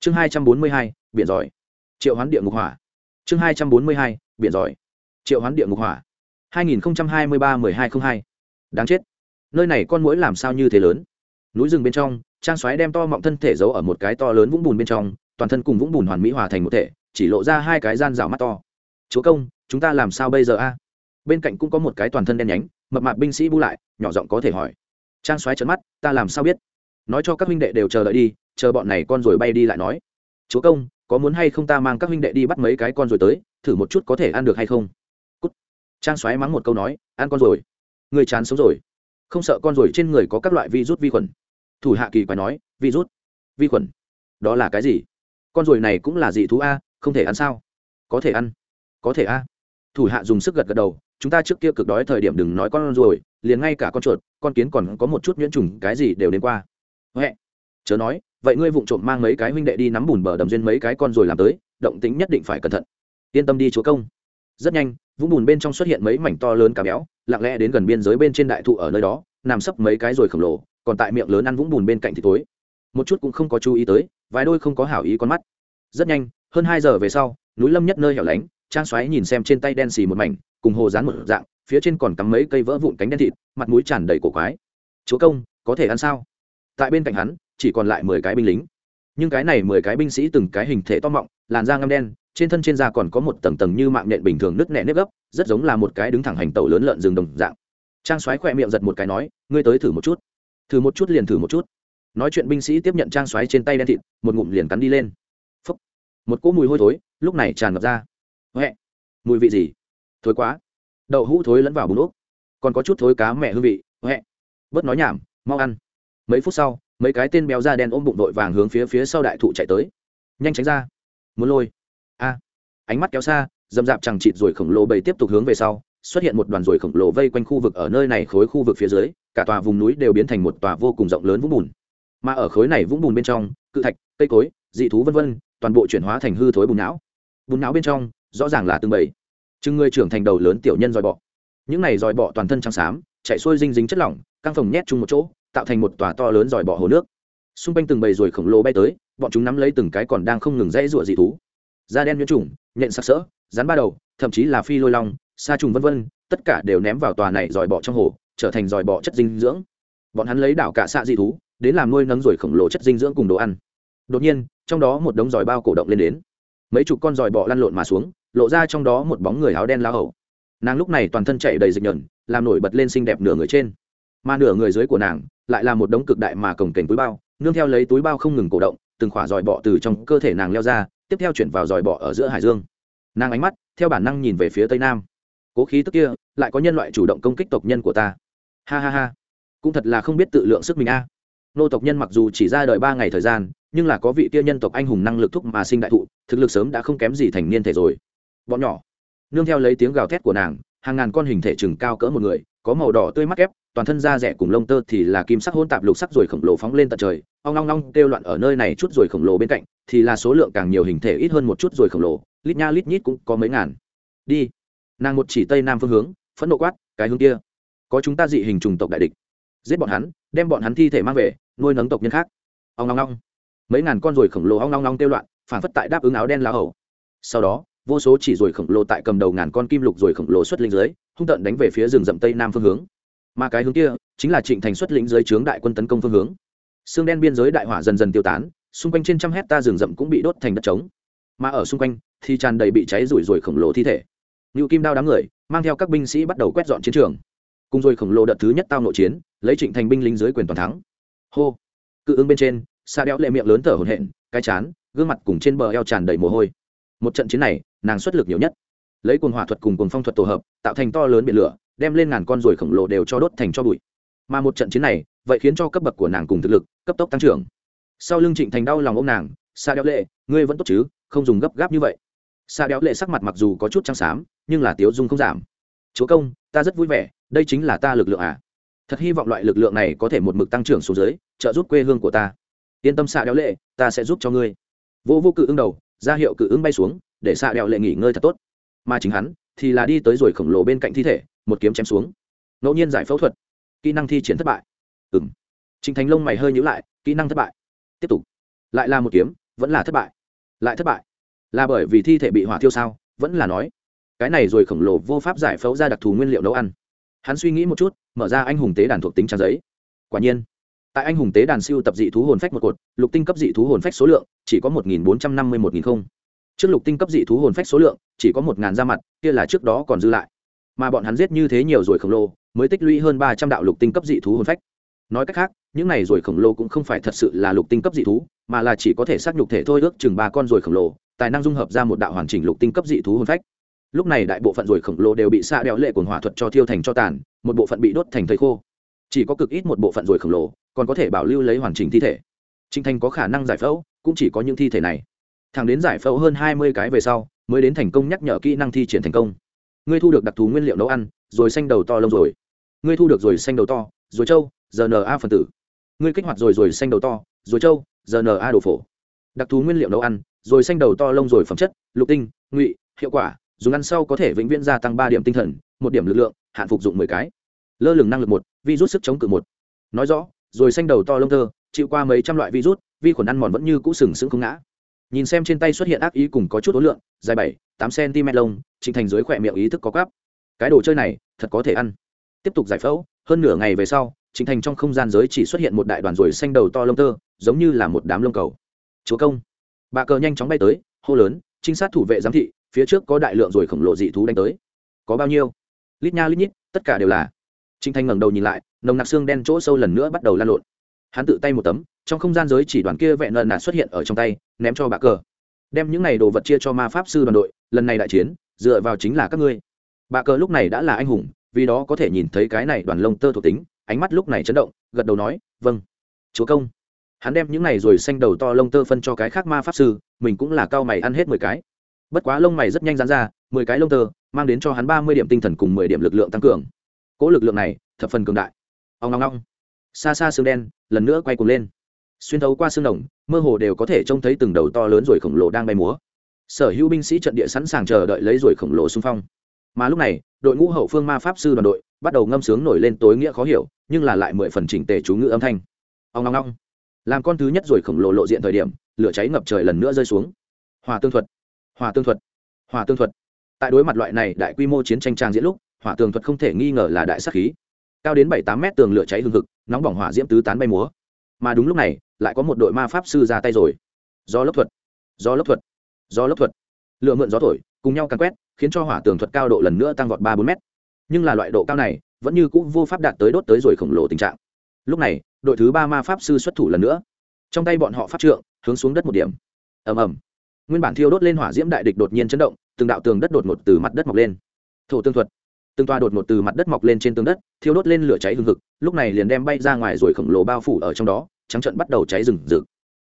Chương hai trăm bốn mươi hai, biển giỏi. Triệu hoán địa ngục hỏa. Chương hai trăm bốn mươi hai, biển giỏi. Triệu hoán địa ngục hỏa. hai nghìn hai mươi ba mười hai t r ă n h hai. Đáng chết. Nơi này con mũi làm sao như thế lớn? Núi rừng bên trong, trang xoáy đem to mọng thân thể giấu ở một cái to lớn vũng bùn bên trong, toàn thân cùng vũng bùn hoàn mỹ hòa thành một thể, chỉ lộ ra hai cái gian rào mắt to. Chúa công, chúng ta làm sao bây giờ a? Bên cạnh cũng có một cái toàn thân đen nhánh, mập mạp binh sĩ bu lại, nhỏ giọng có thể hỏi. Trang xoáy trấn mắt, ta làm sao biết? Nói cho các huynh đệ đều chờ đợi đi, chờ bọn này con rồi bay đi lại nói. Chúa công, có muốn hay không ta mang các huynh đệ đi bắt mấy cái con rồi tới, thử một chút có thể ăn được hay không? Cút. trang xoáy mắng một câu nói, ăn con rồi. Người chán sống rồi. Không sợ con rồi trên người có các loại vi rút vi khuẩn thủ hạ kỳ quái nói virus vi khuẩn đó là cái gì? Con ruồi này cũng là dị thú a không thể ăn sao? Có thể ăn có thể a. Thủ hạ dùng sức gật gật đầu chúng ta trước kia cực đói thời điểm đừng nói con ruồi, liền ngay cả con chuột con kiến còn có một chút nhuyễn trùng cái gì đều đến qua. Huệ chớ nói vậy ngươi vụng trộm mang mấy cái huynh đệ đi nắm bùn bờ đầm duyên mấy cái con ruồi làm tới động tính nhất định phải cẩn thận. Yên tâm đi chúa công. Rất nhanh vũng bùn bên trong xuất hiện mấy mảnh to lớn cá béo lặng lẽ đến gần biên giới bên trên đại thụ ở nơi đó nằm sấp mấy cái rồi khổng lồ còn tại miệng lớn ăn vũng bùn bên cạnh thì tối. Một chút cũng không có chú ý tới, vài đôi không có hảo ý con mắt. Rất nhanh, hơn hai giờ về sau, núi lâm nhất nơi hẻo lánh, trang xoáy nhìn xem trên tay đen xì một mảnh, cùng hồ dán một dạng, phía trên còn cắm mấy cây vỡ vụn cánh đen thịt, mặt mũi tràn đầy cổ quái. Chúa công, có thể ăn sao? Tại bên cạnh hắn, chỉ còn lại mười cái binh lính. Nhưng cái này mười cái binh sĩ từng cái hình thể to mọng, làn da ngâm đen, trên thân trên da còn có một tầng tầng như mạng nhện bình thường nứt nẹ nếp gấp, rất giống là một cái đứng thẳng hành tàu lớn lợn rừng đồng dạng. Trang xoáy khỏe miệng giật một cái nói, ngươi tới thử một chút thử một chút liền thử một chút. Nói chuyện binh sĩ tiếp nhận trang xoáy trên tay đen thịt, một ngụm liền cắn đi lên. Phúc. một cỗ mùi hôi thối, lúc này tràn ngập ra. Huệ. Mùi vị gì? Thối quá. Đậu hũ thối lẫn vào bùn úp. Còn có chút thối cá mẹ hương vị, huệ. Bớt nói nhảm, mau ăn. Mấy phút sau, mấy cái tên béo da đen ôm bụng vội vàng hướng phía phía sau đại thụ chạy tới. Nhanh tránh ra. Muốn lôi. A. Ánh mắt kéo xa dầm dạp chẳng chịt rồi khổng lồ bầy tiếp tục hướng về sau xuất hiện một đoàn rồi khổng lồ vây quanh khu vực ở nơi này khối khu vực phía dưới, cả tòa vùng núi đều biến thành một tòa vô cùng rộng lớn vũng bùn. Mà ở khối này vũng bùn bên trong, cự thạch, cây cối, dị thú vân vân, toàn bộ chuyển hóa thành hư thối bùn não. Bùn não bên trong, rõ ràng là từng bầy. Chừng người trưởng thành đầu lớn tiểu nhân dòi bọ. Những này dòi bọ toàn thân trắng xám, chạy xuôi dinh dính chất lỏng, căng phồng nhét chung một chỗ, tạo thành một tòa to lớn dòi bọ hồ nước. Xung quanh từng bầy ruồi khổng lồ bay tới, bọn chúng nắm lấy từng cái còn đang không ngừng dãy rụa dị thú. Da đen nhuyễn trùng, nhện sặc sỡ, rắn ba đầu, thậm chí là phi lôi long sa trùng vân vân, tất cả đều ném vào tòa này dòi bọ trong hồ, trở thành dòi bọ chất dinh dưỡng. Bọn hắn lấy đảo cả xạ dị thú, đến làm nuôi nấng ruồi khổng lồ chất dinh dưỡng cùng đồ ăn. Đột nhiên, trong đó một đống dòi bao cổ động lên đến. Mấy chục con dòi bọ lăn lộn mà xuống, lộ ra trong đó một bóng người áo đen lao hầu. Nàng lúc này toàn thân chạy đầy dịch nhờn, làm nổi bật lên xinh đẹp nửa người trên. Mà nửa người dưới của nàng, lại là một đống cực đại mà cồng kềnh túi bao, nương theo lấy túi bao không ngừng cổ động, từng khỏa dòi bọ từ trong cơ thể nàng leo ra, tiếp theo chuyển vào dòi bọ ở giữa hải dương. Nàng ánh mắt, theo bản năng nhìn về phía tây nam cố khí tức kia, lại có nhân loại chủ động công kích tộc nhân của ta. Ha ha ha. Cũng thật là không biết tự lượng sức mình a. Nô tộc nhân mặc dù chỉ ra đời ba ngày thời gian, nhưng là có vị kia nhân tộc anh hùng năng lực thúc mà sinh đại thụ, thực lực sớm đã không kém gì thành niên thể rồi. Bọn nhỏ, nương theo lấy tiếng gào thét của nàng, hàng ngàn con hình thể chừng cao cỡ một người, có màu đỏ tươi mắt ép toàn thân da rẻ cùng lông tơ thì là kim sắc hôn tạp lục sắc rồi khổng lồ phóng lên tận trời, ong long long kêu loạn ở nơi này chút rồi khổng lồ bên cạnh, thì là số lượng càng nhiều hình thể ít hơn một chút rồi khổng lồ, lít nha lít nhít cũng có mấy ngàn. Đi nàng một chỉ tây nam phương hướng, phẫn nộ quát, cái hướng kia, có chúng ta dị hình trùng tộc đại địch. Giết bọn hắn, đem bọn hắn thi thể mang về, nuôi nấng tộc nhân khác. Ong long long mấy ngàn con ruồi khổng lồ ong long long kêu loạn, phản phất tại đáp ứng áo đen lá hầu. Sau đó, vô số chỉ ruồi khổng lồ tại cầm đầu ngàn con kim lục ruồi khổng lồ xuất linh dưới, hung tận đánh về phía rừng rậm tây nam phương hướng. Mà cái hướng kia, chính là trịnh thành xuất lĩnh dưới trướng đại quân tấn công phương hướng. Xương đen biên giới đại hỏa dần dần tiêu tán, xung quanh trên trăm hecta rừng rậm cũng bị đốt thành đất trống. Mà ở xung quanh, thì tràn đầy bị cháy rủi ruồi khổng lồ thi thể. Ngưu kim đao đám người, mang theo các binh sĩ bắt đầu quét dọn chiến trường. Cùng rồi khổng lồ đợt thứ nhất tao nội chiến, lấy trịnh thành binh lính dưới quyền toàn thắng. Hô! Cự ứng bên trên xa đéo lệ miệng lớn thở hổn hển, cái chán, gương mặt cùng trên bờ eo tràn đầy mồ hôi. Một trận chiến này, nàng xuất lực nhiều nhất. Lấy cuồng hỏa thuật cùng cuồng phong thuật tổ hợp, tạo thành to lớn biển lửa, đem lên ngàn con ruồi khổng lồ đều cho đốt thành cho bụi. Mà một trận chiến này, vậy khiến cho cấp bậc của nàng cùng thực lực, cấp tốc tăng trưởng. Sau lưng trịnh thành đau lòng ô m nàng xa đéo lệ, ngươi vẫn tốt chứ? Không dùng gấp gáp như vậy xa đéo lệ sắc mặt mặc dù có chút trắng xám, nhưng là tiếu dung không giảm. Chúa công, ta rất vui vẻ, đây chính là ta lực lượng à? Thật hy vọng loại lực lượng này có thể một mực tăng trưởng xuống dưới, trợ giúp quê hương của ta. Yên tâm xạ đéo lệ, ta sẽ giúp cho ngươi. Vô vô cự ứng đầu, ra hiệu cự ứng bay xuống, để xạ đéo lệ nghỉ ngơi thật tốt. Mà chính hắn thì là đi tới rồi khổng lồ bên cạnh thi thể, một kiếm chém xuống. Ngẫu nhiên giải phẫu thuật. Kỹ năng thi triển thất bại. Ừ m trịnh thành lông mày hơi nhữ lại, kỹ năng thất bại. Tiếp tục. Lại là một kiếm, vẫn là thất bại. Lại thất bại là bởi vì thi thể bị hỏa thiêu sao? Vẫn là nói, cái này rồi khổng lồ vô pháp giải phẫu ra đặc thù nguyên liệu nấu ăn. Hắn suy nghĩ một chút, mở ra anh hùng tế đàn thuộc tính trang giấy. Quả nhiên, tại anh hùng tế đàn siêu tập dị thú hồn phách một cột, lục tinh cấp dị thú hồn phách số lượng chỉ có một nghìn bốn trăm năm mươi một nghìn không. Trước lục tinh cấp dị thú hồn phách số lượng chỉ có một ngàn ra mặt, kia là trước đó còn dư lại. Mà bọn hắn giết như thế nhiều rồi khổng lồ, mới tích lũy hơn ba trăm đạo lục tinh cấp dị thú hồn phách nói cách khác, những này rồi khổng lồ cũng không phải thật sự là lục tinh cấp dị thú, mà là chỉ có thể xác nhục thể thôi ước chừng ba con rồi khổng lồ, tài năng dung hợp ra một đạo hoàn chỉnh lục tinh cấp dị thú hồn phách. Lúc này đại bộ phận rồi khổng lồ đều bị xạ đeo lệ cồn hỏa thuật cho thiêu thành cho tàn, một bộ phận bị đốt thành thây khô. Chỉ có cực ít một bộ phận rồi khổng lồ, còn có thể bảo lưu lấy hoàn chỉnh thi thể. Trinh thành có khả năng giải phẫu, cũng chỉ có những thi thể này. Thẳng đến giải phẫu hơn hai mươi cái về sau, mới đến thành công nhắc nhở kỹ năng thi triển thành công. Ngươi thu được đặc thù nguyên liệu nấu ăn, rồi xanh đầu to lông rồi. Ngươi thu được rồi xanh đầu to, rồi trâu rna phần tử. Ngươi kích hoạt rồi rồi xanh đầu to rồi trâu rna đồ phổ. Đặc thù nguyên liệu nấu ăn rồi xanh đầu to lông rồi phẩm chất lục tinh ngụy hiệu quả dùng ăn sau có thể vĩnh viễn gia tăng ba điểm tinh thần một điểm lực lượng hạn phục dụng mười cái. Lơ lửng năng lực một virus sức chống cự một. Nói rõ rồi xanh đầu to lông thơ, chịu qua mấy trăm loại virus vi khuẩn ăn mòn vẫn như cũ sừng sững không ngã. Nhìn xem trên tay xuất hiện ác ý cùng có chút ối lượng dài bảy tám cm lông trình thành dưới khỏe miệng ý thức có cắp cái đồ chơi này thật có thể ăn. Tiếp tục giải phẫu hơn nửa ngày về sau chính thành trong không gian giới chỉ xuất hiện một đại đoàn ruồi xanh đầu to lông tơ, giống như là một đám lông cầu. Chúa công. Bà cờ nhanh chóng bay tới, hô lớn, trinh sát thủ vệ giám thị, phía trước có đại lượng ruồi khổng lồ dị thú đánh tới. Có bao nhiêu? Lít nha lít nhít, tất cả đều là. Trinh thành ngẩng đầu nhìn lại, nồng nặc xương đen chỗ sâu lần nữa bắt đầu lan lộn. Hắn tự tay một tấm, trong không gian giới chỉ đoàn kia vẹn lợn nạt xuất hiện ở trong tay, ném cho bà cờ. Đem những này đồ vật chia cho ma pháp sư đoàn đội, lần này đại chiến, dựa vào chính là các ngươi. Bà cờ lúc này đã là anh hùng, vì đó có thể nhìn thấy cái này đoàn lông tơ thuộc tính ánh mắt lúc này chấn động, gật đầu nói vâng chúa công. Hắn đem những này rồi xanh đầu to lông tơ phân cho cái khác ma pháp sư, mình cũng là cao mày ăn hết mười cái. Bất quá lông mày rất nhanh dán ra, mười cái lông tơ, mang đến cho hắn ba mươi điểm tinh thần cùng mười điểm lực lượng tăng cường. Cỗ lực lượng này, thập phần cường đại. Ông ngong ngong xa xa xương đen, lần nữa quay cuồng lên. Xuyên thấu qua xương đồng, mơ hồ đều có thể trông thấy từng đầu to lớn rồi khổng lồ đang bay múa. Sở hữu binh sĩ trận địa sẵn sàng chờ đợi lấy rồi khổng lồ xung phong. Mà lúc này, đội ngũ hậu phương ma pháp sư đoàn đội bắt đầu ngâm sướng nổi lên tối nghĩa khó hiểu, nhưng là lại mười phần chỉnh tề chú ngữ âm thanh. Ông ngong ngong làm con thứ nhất rồi khổng lồ lộ diện thời điểm, lửa cháy ngập trời lần nữa rơi xuống. Hòa tương thuật. Hòa tương thuật. Hòa tương thuật. Tại đối mặt loại này đại quy mô chiến tranh trang diễn lúc hỏa tường thuật không thể nghi ngờ là đại sắc khí. Cao đến bảy tám mét tường lửa cháy hừng hực, nóng bỏng hỏa diễm tứ tán bay múa. Mà đúng lúc này, lại có một đội ma pháp sư ra tay rồi. Do lốc thuật. Do lốc thuật. Do lốc thuật. Lựa mượn gió thổi, cùng nhau càn quét, khiến cho hỏa tường thuật cao độ lần nữa tăng vọt ba bốn mét nhưng là loại độ cao này vẫn như cũ vô pháp đạt tới đốt tới rồi khổng lồ tình trạng. Lúc này, đội thứ ba ma pháp sư xuất thủ lần nữa. Trong tay bọn họ pháp trượng, hướng xuống đất một điểm. Ầm ầm. Nguyên bản thiêu đốt lên hỏa diễm đại địch đột nhiên chấn động, từng đạo tường đất đột ngột từ mặt đất mọc lên. Thổ tương thuật. Từng toa đột ngột từ mặt đất mọc lên trên tường đất, thiêu đốt lên lửa cháy hừng hực, lúc này liền đem bay ra ngoài rồi khổng lồ bao phủ ở trong đó, trắng trận bắt đầu cháy rừng rực.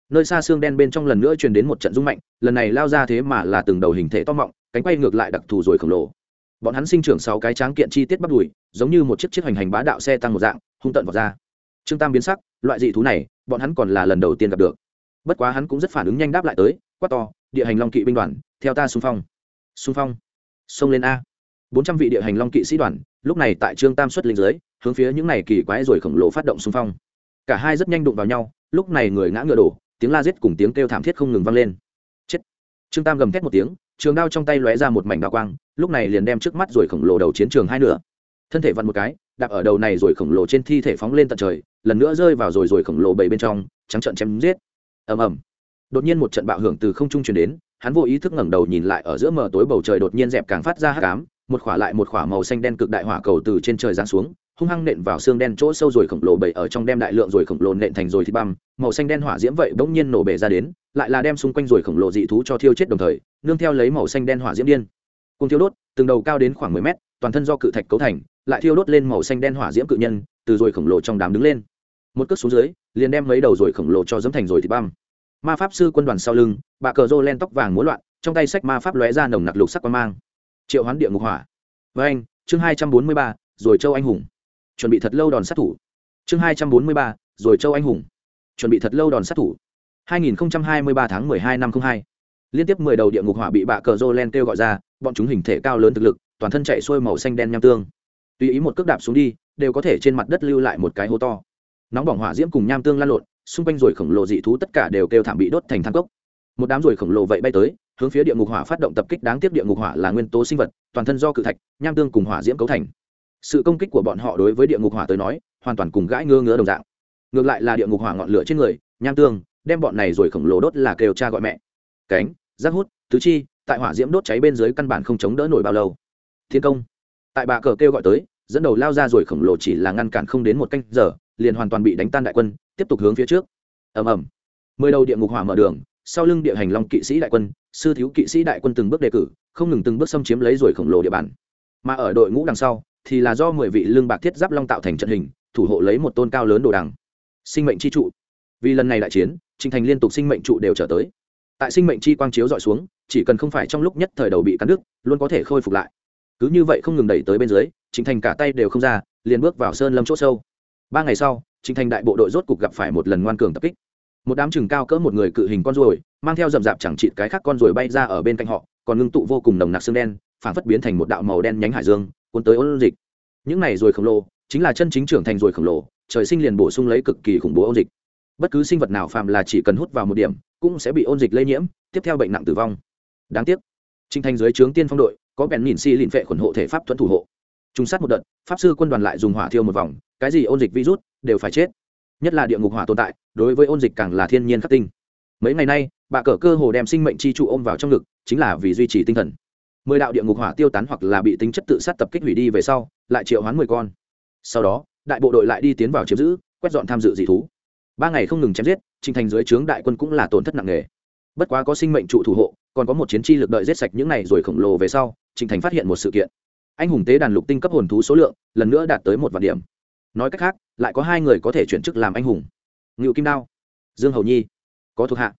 Nơi xa xương đen bên trong lần nữa truyền đến một trận rung mạnh, lần này lao ra thế mà là từng đầu hình thể to mọng, cánh quay ngược lại đặc thù rồi khổng lồ bọn hắn sinh trưởng sáu cái tráng kiện chi tiết bắt đùi, giống như một chiếc chiếc hoành hành bá đạo xe tăng một dạng, hung tận vào ra. Trương tam biến sắc, loại dị thú này, bọn hắn còn là lần đầu tiên gặp được. Bất quá hắn cũng rất phản ứng nhanh đáp lại tới, quát to, địa hành long kỵ binh đoàn, theo ta xung phong. Xung phong? Xông lên a. Bốn trăm vị địa hành long kỵ sĩ đoàn, lúc này tại trương tam xuất linh dưới, hướng phía những này kỳ quái rồi khổng lồ phát động xung phong. Cả hai rất nhanh đụng vào nhau, lúc này người ngã ngựa đổ, tiếng la giết cùng tiếng kêu thảm thiết không ngừng vang lên. Chết. Trương tam gầm thét một tiếng trường đao trong tay lóe ra một mảnh Đao quang, lúc này liền đem trước mắt rồi khổng lồ đầu chiến trường hai nửa. Thân thể vặn một cái, đạp ở đầu này rồi khổng lồ trên thi thể phóng lên tận trời, lần nữa rơi vào rồi rồi khổng lồ bầy bên trong, trắng trận chém giết. Ầm ầm. Đột nhiên một trận bạo hưởng từ không trung truyền đến, hắn vô ý thức ngẩng đầu nhìn lại ở giữa mờ tối bầu trời đột nhiên dẹp càng phát ra hắc ám, một khỏa lại một khỏa màu xanh đen cực đại hỏa cầu từ trên trời giáng xuống, hung hăng nện vào xương đen chỗ sâu rồi khổng lồ bầy ở trong đem đại lượng rồi khổng lồ nện thành rồi thịt băm màu xanh đen hỏa diễm vậy bỗng nhiên nổ bể ra đến, lại là đem xung quanh rồi khổng lồ dị thú cho thiêu chết đồng thời, nương theo lấy màu xanh đen hỏa diễm điên. Cùng thiêu đốt, từng đầu cao đến khoảng mười mét, toàn thân do cự thạch cấu thành, lại thiêu đốt lên màu xanh đen hỏa diễm cự nhân, từ rồi khổng lồ trong đám đứng lên. Một cước xuống dưới, liền đem mấy đầu rồi khổng lồ cho dẫm thành rồi thì băm. Ma pháp sư quân đoàn sau lưng, bà cờ rô len tóc vàng múa loạn, trong tay sách ma pháp lóe ra nồng nặc lục sắc quan mang. Triệu hoán địa ngục hỏa. Với anh, chương hai trăm bốn mươi ba, rồi châu anh hùng. Chuẩn bị thật lâu đòn sát thủ. Chương hai trăm bốn mươi ba, rồi châu anh hùng chuẩn bị thật lâu đòn sát thủ. 2023 tháng 12 năm 02 liên tiếp 10 đầu địa ngục hỏa bị bạ cờ Jolen kêu gọi ra, bọn chúng hình thể cao lớn thực lực, toàn thân chạy xuôi màu xanh đen nham tương. Tùy ý một cước đạp xuống đi, đều có thể trên mặt đất lưu lại một cái hố to. Nóng bỏng hỏa diễm cùng nham tương lan lộn, xung quanh rồi khổng lồ dị thú tất cả đều kêu thảm bị đốt thành than cốc. Một đám rồi khổng lồ vậy bay tới, hướng phía địa ngục hỏa phát động tập kích đáng tiếc địa ngục hỏa là nguyên tố sinh vật, toàn thân do cự thạch, nham tương cùng hỏa diễm cấu thành. Sự công kích của bọn họ đối với địa ngục hỏa tới nói, hoàn toàn cùng gãi ngơ ngứa đồng dạng ngược lại là địa ngục hỏa ngọn lửa trên người, nham tương, đem bọn này rồi khổng lồ đốt là kêu cha gọi mẹ. Cánh, rác hút, tứ chi, tại hỏa diễm đốt cháy bên dưới căn bản không chống đỡ nổi bao lâu. Thiên công. Tại bà cờ kêu gọi tới, dẫn đầu lao ra rồi khổng lồ chỉ là ngăn cản không đến một canh giờ, liền hoàn toàn bị đánh tan đại quân, tiếp tục hướng phía trước. Ầm ầm. Mười đầu địa ngục hỏa mở đường, sau lưng địa hành long kỵ sĩ đại quân, sư thiếu kỵ sĩ đại quân từng bước đề cử, không ngừng từng bước xâm chiếm lấy rồi khổng lồ địa bàn. Mà ở đội ngũ đằng sau, thì là do mười vị lương bạc thiết giáp long tạo thành trận hình, thủ hộ lấy một tôn cao lớn đồ đằng sinh mệnh chi trụ. Vì lần này đại chiến, trình thành liên tục sinh mệnh trụ đều trở tới. Tại sinh mệnh chi quang chiếu dọi xuống, chỉ cần không phải trong lúc nhất thời đầu bị cắn đứt, luôn có thể khôi phục lại. Cứ như vậy không ngừng đẩy tới bên dưới, trình thành cả tay đều không ra, liền bước vào sơn lâm chỗ sâu. Ba ngày sau, trình thành đại bộ đội rốt cục gặp phải một lần ngoan cường tập kích. Một đám chừng cao cỡ một người cự hình con ruồi, mang theo rậm rạp chẳng chịt cái khác con ruồi bay ra ở bên cạnh họ, còn ngưng tụ vô cùng nồng nặc xương đen, phản phất biến thành một đạo màu đen nhánh hải dương, cuốn tới ôn dịch. Những này ruồi khổng lồ, chính là chân chính trưởng thành ruồi khổng lồ trời sinh liền bổ sung lấy cực kỳ khủng bố ôn dịch. Bất cứ sinh vật nào phạm là chỉ cần hút vào một điểm, cũng sẽ bị ôn dịch lây nhiễm, tiếp theo bệnh nặng tử vong. Đáng tiếc trinh thành dưới trướng tiên phong đội, có bèn nhìn si lịn vệ khuẩn hộ thể pháp thuẫn thủ hộ. Trung sát một đợt, pháp sư quân đoàn lại dùng hỏa thiêu một vòng, cái gì ôn dịch virus đều phải chết. Nhất là địa ngục hỏa tồn tại, đối với ôn dịch càng là thiên nhiên khắc tinh. Mấy ngày nay, bà cờ cơ hồ đem sinh mệnh chi trụ ôm vào trong ngực, chính là vì duy trì tinh thần. Mười đạo địa ngục hỏa tiêu tán hoặc là bị tính chất tự sát tập kích hủy đi về sau, lại triệu hoán mười con. Sau đó đại bộ đội lại đi tiến vào chiếm giữ, quét dọn tham dự dị thú. Ba ngày không ngừng chém giết, trình thành dưới trướng đại quân cũng là tổn thất nặng nề. Bất quá có sinh mệnh trụ thủ hộ, còn có một chiến chi lực đợi giết sạch những này rồi khổng lồ về sau, trình thành phát hiện một sự kiện. Anh hùng tế đàn lục tinh cấp hồn thú số lượng, lần nữa đạt tới một vạn điểm. Nói cách khác, lại có hai người có thể chuyển chức làm anh hùng. Ngự kim đao, dương hầu nhi, có thuộc hạ.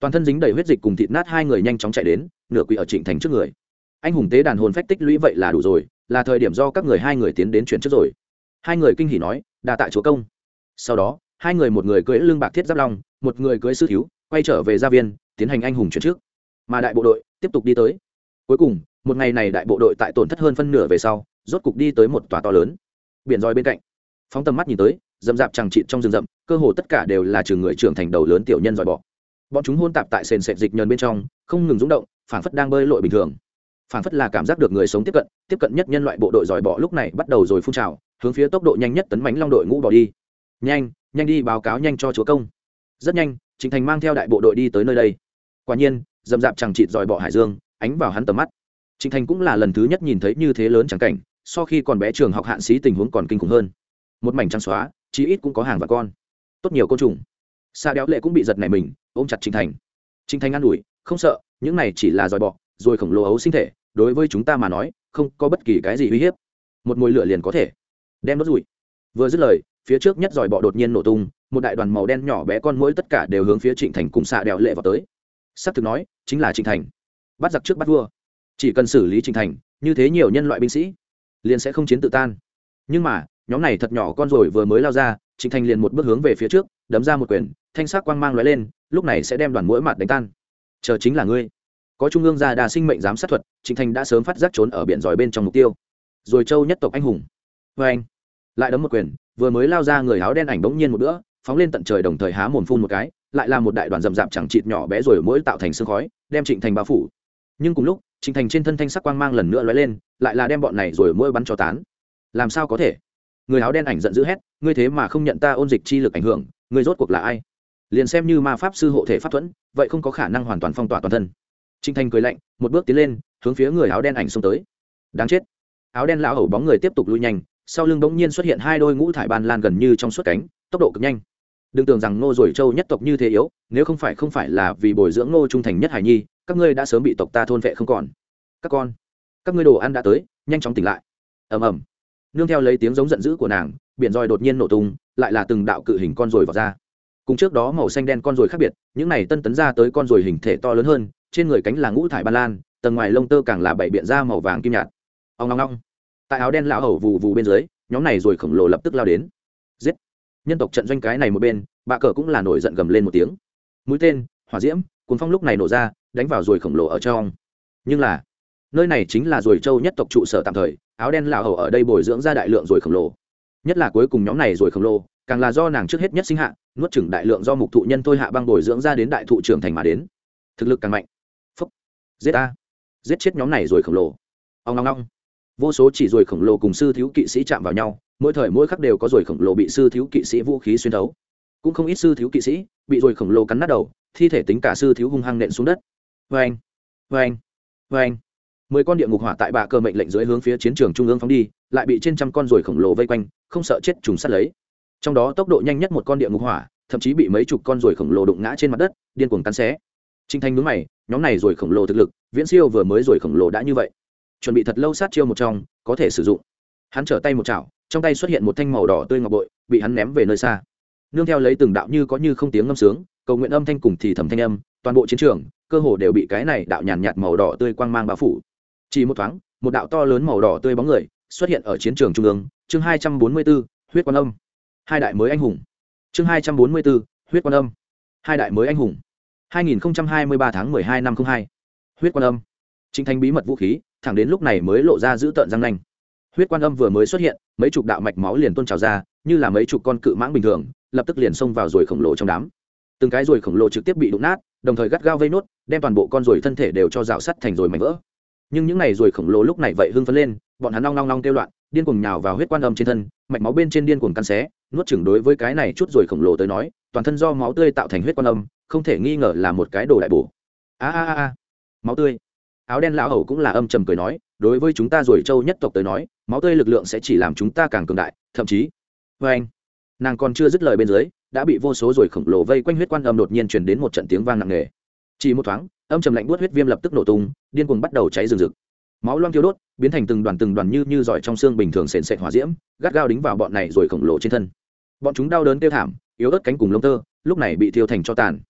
Toàn thân dính đầy huyết dịch cùng thịt nát hai người nhanh chóng chạy đến, nửa quỷ ở trịnh thành trước người. Anh hùng tế đàn hồn phách tích lũy vậy là đủ rồi, là thời điểm do các người hai người tiến đến chuyển trước rồi hai người kinh hỉ nói, đa tạ chúa công. Sau đó, hai người một người cưỡi lưng bạc thiết giáp long, một người cưỡi sư thiếu, quay trở về gia viên, tiến hành anh hùng chuyển trước. Mà đại bộ đội tiếp tục đi tới. Cuối cùng, một ngày này đại bộ đội tại tổn thất hơn phân nửa về sau, rốt cục đi tới một tòa to lớn. Biển roi bên cạnh. Phóng tầm mắt nhìn tới dầm dạp chẳng trịn trong rừng rậm, cơ hồ tất cả đều là trường người trưởng thành đầu lớn tiểu nhân dòi bọ bọn chúng hôn tạp tại sền sệt dịch nhờn bên trong, không ngừng rúng động, phảng phất đang bơi lội bình thường. Phảng phất là cảm giác được người sống tiếp cận tiếp cận nhất nhân loại bộ đội dòi bọ lúc này bắt đầu rồi phun trào hướng phía tốc độ nhanh nhất tấn bánh long đội ngũ bỏ đi. Nhanh nhanh đi báo cáo nhanh cho chúa công. Rất nhanh, trịnh thành mang theo đại bộ đội đi tới nơi đây. Quả nhiên, dầm dạp chẳng chịt dòi bỏ hải dương, ánh vào hắn tầm mắt. Trịnh thành cũng là lần thứ nhất nhìn thấy như thế lớn trắng cảnh, so khi còn bé trường học hạn sĩ tình huống còn kinh khủng hơn. Một mảnh trắng xóa, chí ít cũng có hàng và con. Tốt nhiều côn trùng. Xa đéo lệ cũng bị giật này mình, ôm chặt trịnh thành. Trịnh thành an ủi, không sợ, những này chỉ là dòi bọ, rồi khổng lồ ấu sinh thể, đối với chúng ta mà nói, không có bất kỳ cái gì uy hiếp. Một mồi lửa liền có thể đem đốt rụi vừa dứt lời, phía trước nhất dòi bọ đột nhiên nổ tung, một đại đoàn màu đen nhỏ bé con mũi tất cả đều hướng phía trịnh thành cùng xạ đèo lệ vào tới. Sắp thực nói, chính là trịnh thành. Bắt giặc trước bắt vua. Chỉ cần xử lý trịnh thành, như thế nhiều nhân loại binh sĩ, liền sẽ không chiến tự tan. Nhưng mà, nhóm này thật nhỏ con rồi vừa mới lao ra, trịnh thành liền một bước hướng về phía trước, đấm ra một quyền, thanh sắc quang mang lóe lên, lúc này sẽ đem đoàn mũi mặt đánh tan. Chờ chính là ngươi. Có trung ương gia đà sinh mệnh giám sát thuật, trịnh thành đã sớm phát giác trốn ở biển giỏi bên trong mục tiêu. Rồi châu nhất tộc anh hùng vê anh. Lại đấm một quyền, vừa mới lao ra người áo đen ảnh bỗng nhiên một bữa, phóng lên tận trời đồng thời há mồm phun một cái, lại là một đại đoàn rậm rạp chẳng chịt nhỏ bé rồi mỗi tạo thành sương khói, đem trịnh thành bao phủ. Nhưng cùng lúc, trịnh thành trên thân thanh sắc quang mang lần nữa lóe lên, lại là đem bọn này rồi mỗi bắn cho tán. Làm sao có thể? Người áo đen ảnh giận dữ hét, ngươi thế mà không nhận ta ôn dịch chi lực ảnh hưởng, ngươi rốt cuộc là ai? Liền xem như ma pháp sư hộ thể pháp thuẫn, vậy không có khả năng hoàn toàn phong tỏa toàn thân. Trịnh thành cười lạnh, một bước tiến lên, hướng phía người áo đen ảnh xông tới. Đáng chết. Áo đen lão hầu bóng người tiếp tục lui nhanh sau lưng bỗng nhiên xuất hiện hai đôi ngũ thải ban lan gần như trong suốt cánh, tốc độ cực nhanh. Đừng tưởng rằng ngô rồi châu nhất tộc như thế yếu, nếu không phải không phải là vì bồi dưỡng ngô trung thành nhất hải nhi, các ngươi đã sớm bị tộc ta thôn vệ không còn. Các con, các ngươi đồ ăn đã tới, nhanh chóng tỉnh lại. Ầm ầm. Nương theo lấy tiếng giống giận dữ của nàng, biển roi đột nhiên nổ tung, lại là từng đạo cự hình con ruồi vào ra. Cùng trước đó màu xanh đen con ruồi khác biệt, những này tân tấn ra tới con ruồi hình thể to lớn hơn, trên người cánh là ngũ thải ba lan, tầng ngoài lông tơ càng là bảy biện da màu vàng kim nhạt. Ông long long tại áo đen lão hầu vù vù bên dưới, nhóm này rồi khổng lồ lập tức lao đến. Giết! Nhân tộc trận doanh cái này một bên bạ cờ cũng là nổi giận gầm lên một tiếng. Mũi tên, hỏa diễm cuốn phong lúc này nổ ra, đánh vào rồi khổng lồ ở trong. Nhưng là, nơi này chính là rồi châu nhất tộc trụ sở tạm thời, áo đen lão hầu ở đây bồi dưỡng ra đại lượng rồi khổng lồ. Nhất là cuối cùng nhóm này rồi khổng lồ, càng là do nàng trước hết nhất sinh hạ, nuốt chửng đại lượng do mục thụ nhân thôi hạ băng bồi dưỡng ra đến đại thụ trưởng thành mà đến. Thực lực càng mạnh. Phúc! Giết a giết chết nhóm này rồi khổng lồ. Ông ngong ngong vô số chỉ ruồi khổng lồ cùng sư thiếu kỵ sĩ chạm vào nhau, mỗi thời mỗi khắc đều có ruồi khổng lồ bị sư thiếu kỵ sĩ vũ khí xuyên thấu. Cũng không ít sư thiếu kỵ sĩ bị ruồi khổng lồ cắn nát đầu, thi thể tính cả sư thiếu hung hăng nện xuống đất. Vê anh vê anh vê anh mười con địa ngục hỏa tại bạ cơ mệnh lệnh dưới hướng phía chiến trường trung ương phóng đi, lại bị trên trăm con ruồi khổng lồ vây quanh, không sợ chết trùng sát lấy. Trong đó tốc độ nhanh nhất một con địa ngục hỏa, thậm chí bị mấy chục con ruồi khổng lồ đụng ngã trên mặt đất, điên cuồng cắn xé. Trinh thanh mướn mày, nhóm này ruồi khổng lồ thực lực, viễn siêu vừa mới ruồi khổng lồ đã như vậy chuẩn bị thật lâu sát chiêu một trong có thể sử dụng. Hắn trở tay một chảo trong tay xuất hiện một thanh màu đỏ tươi ngọc bội bị hắn ném về nơi xa. Nương theo lấy từng đạo như có như không tiếng ngâm sướng cầu nguyện âm thanh cùng thì thầm thanh âm toàn bộ chiến trường cơ hồ đều bị cái này đạo nhàn nhạt màu đỏ tươi quang mang bao phủ. Chỉ một thoáng một đạo to lớn màu đỏ tươi bóng người xuất hiện ở chiến trường trung ương chương hai trăm bốn mươi 244, huyết quan âm. Hai đại mới anh hùng. Chương hai trăm bốn mươi 244, huyết quan âm. Hai đại mới anh hùng. 2023 tháng 12 năm 02. huyết quan âm. Chính thành bí mật vũ khí thẳng đến lúc này mới lộ ra giữ tợn răng nanh. Huyết quan âm vừa mới xuất hiện, mấy chục đạo mạch máu liền tuôn trào ra, như là mấy chục con cự mãng bình thường, lập tức liền xông vào rồi khổng lồ trong đám. Từng cái rồi khổng lồ trực tiếp bị đụng nát, đồng thời gắt gao vây nốt, đem toàn bộ con rồi thân thể đều cho rào sắt thành rồi mảnh vỡ. Nhưng những này rồi khổng lồ lúc này vậy hưng phấn lên, bọn hắn long long long kêu loạn, điên cuồng nhào vào huyết quan âm trên thân, mạch máu bên trên điên cuồng căn xé, nuốt chừng đối với cái này chút rồi khổng lồ tới nói, toàn thân do máu tươi tạo thành huyết quan âm, không thể nghi ngờ là một cái đồ đại bổ. A a a. Máu tươi áo đen lão hầu cũng là âm trầm cười nói, đối với chúng ta rồi châu nhất tộc tới nói, máu tươi lực lượng sẽ chỉ làm chúng ta càng cường đại, thậm chí vê anh. Nàng còn chưa dứt lời bên dưới, đã bị vô số rồi khổng lồ vây quanh huyết quan âm đột nhiên truyền đến một trận tiếng vang nặng nề. Chỉ một thoáng, âm trầm lạnh buốt huyết viêm lập tức nổ tung, điên cuồng bắt đầu cháy rừng rực. Máu loang thiêu đốt, biến thành từng đoàn từng đoàn như như giỏi trong xương bình thường sền sệt hỏa diễm, gắt gao đính vào bọn này rồi khổng lồ trên thân. Bọn chúng đau đớn tiêu thảm, yếu ớt cánh cùng lông tơ, lúc này bị thiêu thành cho tàn.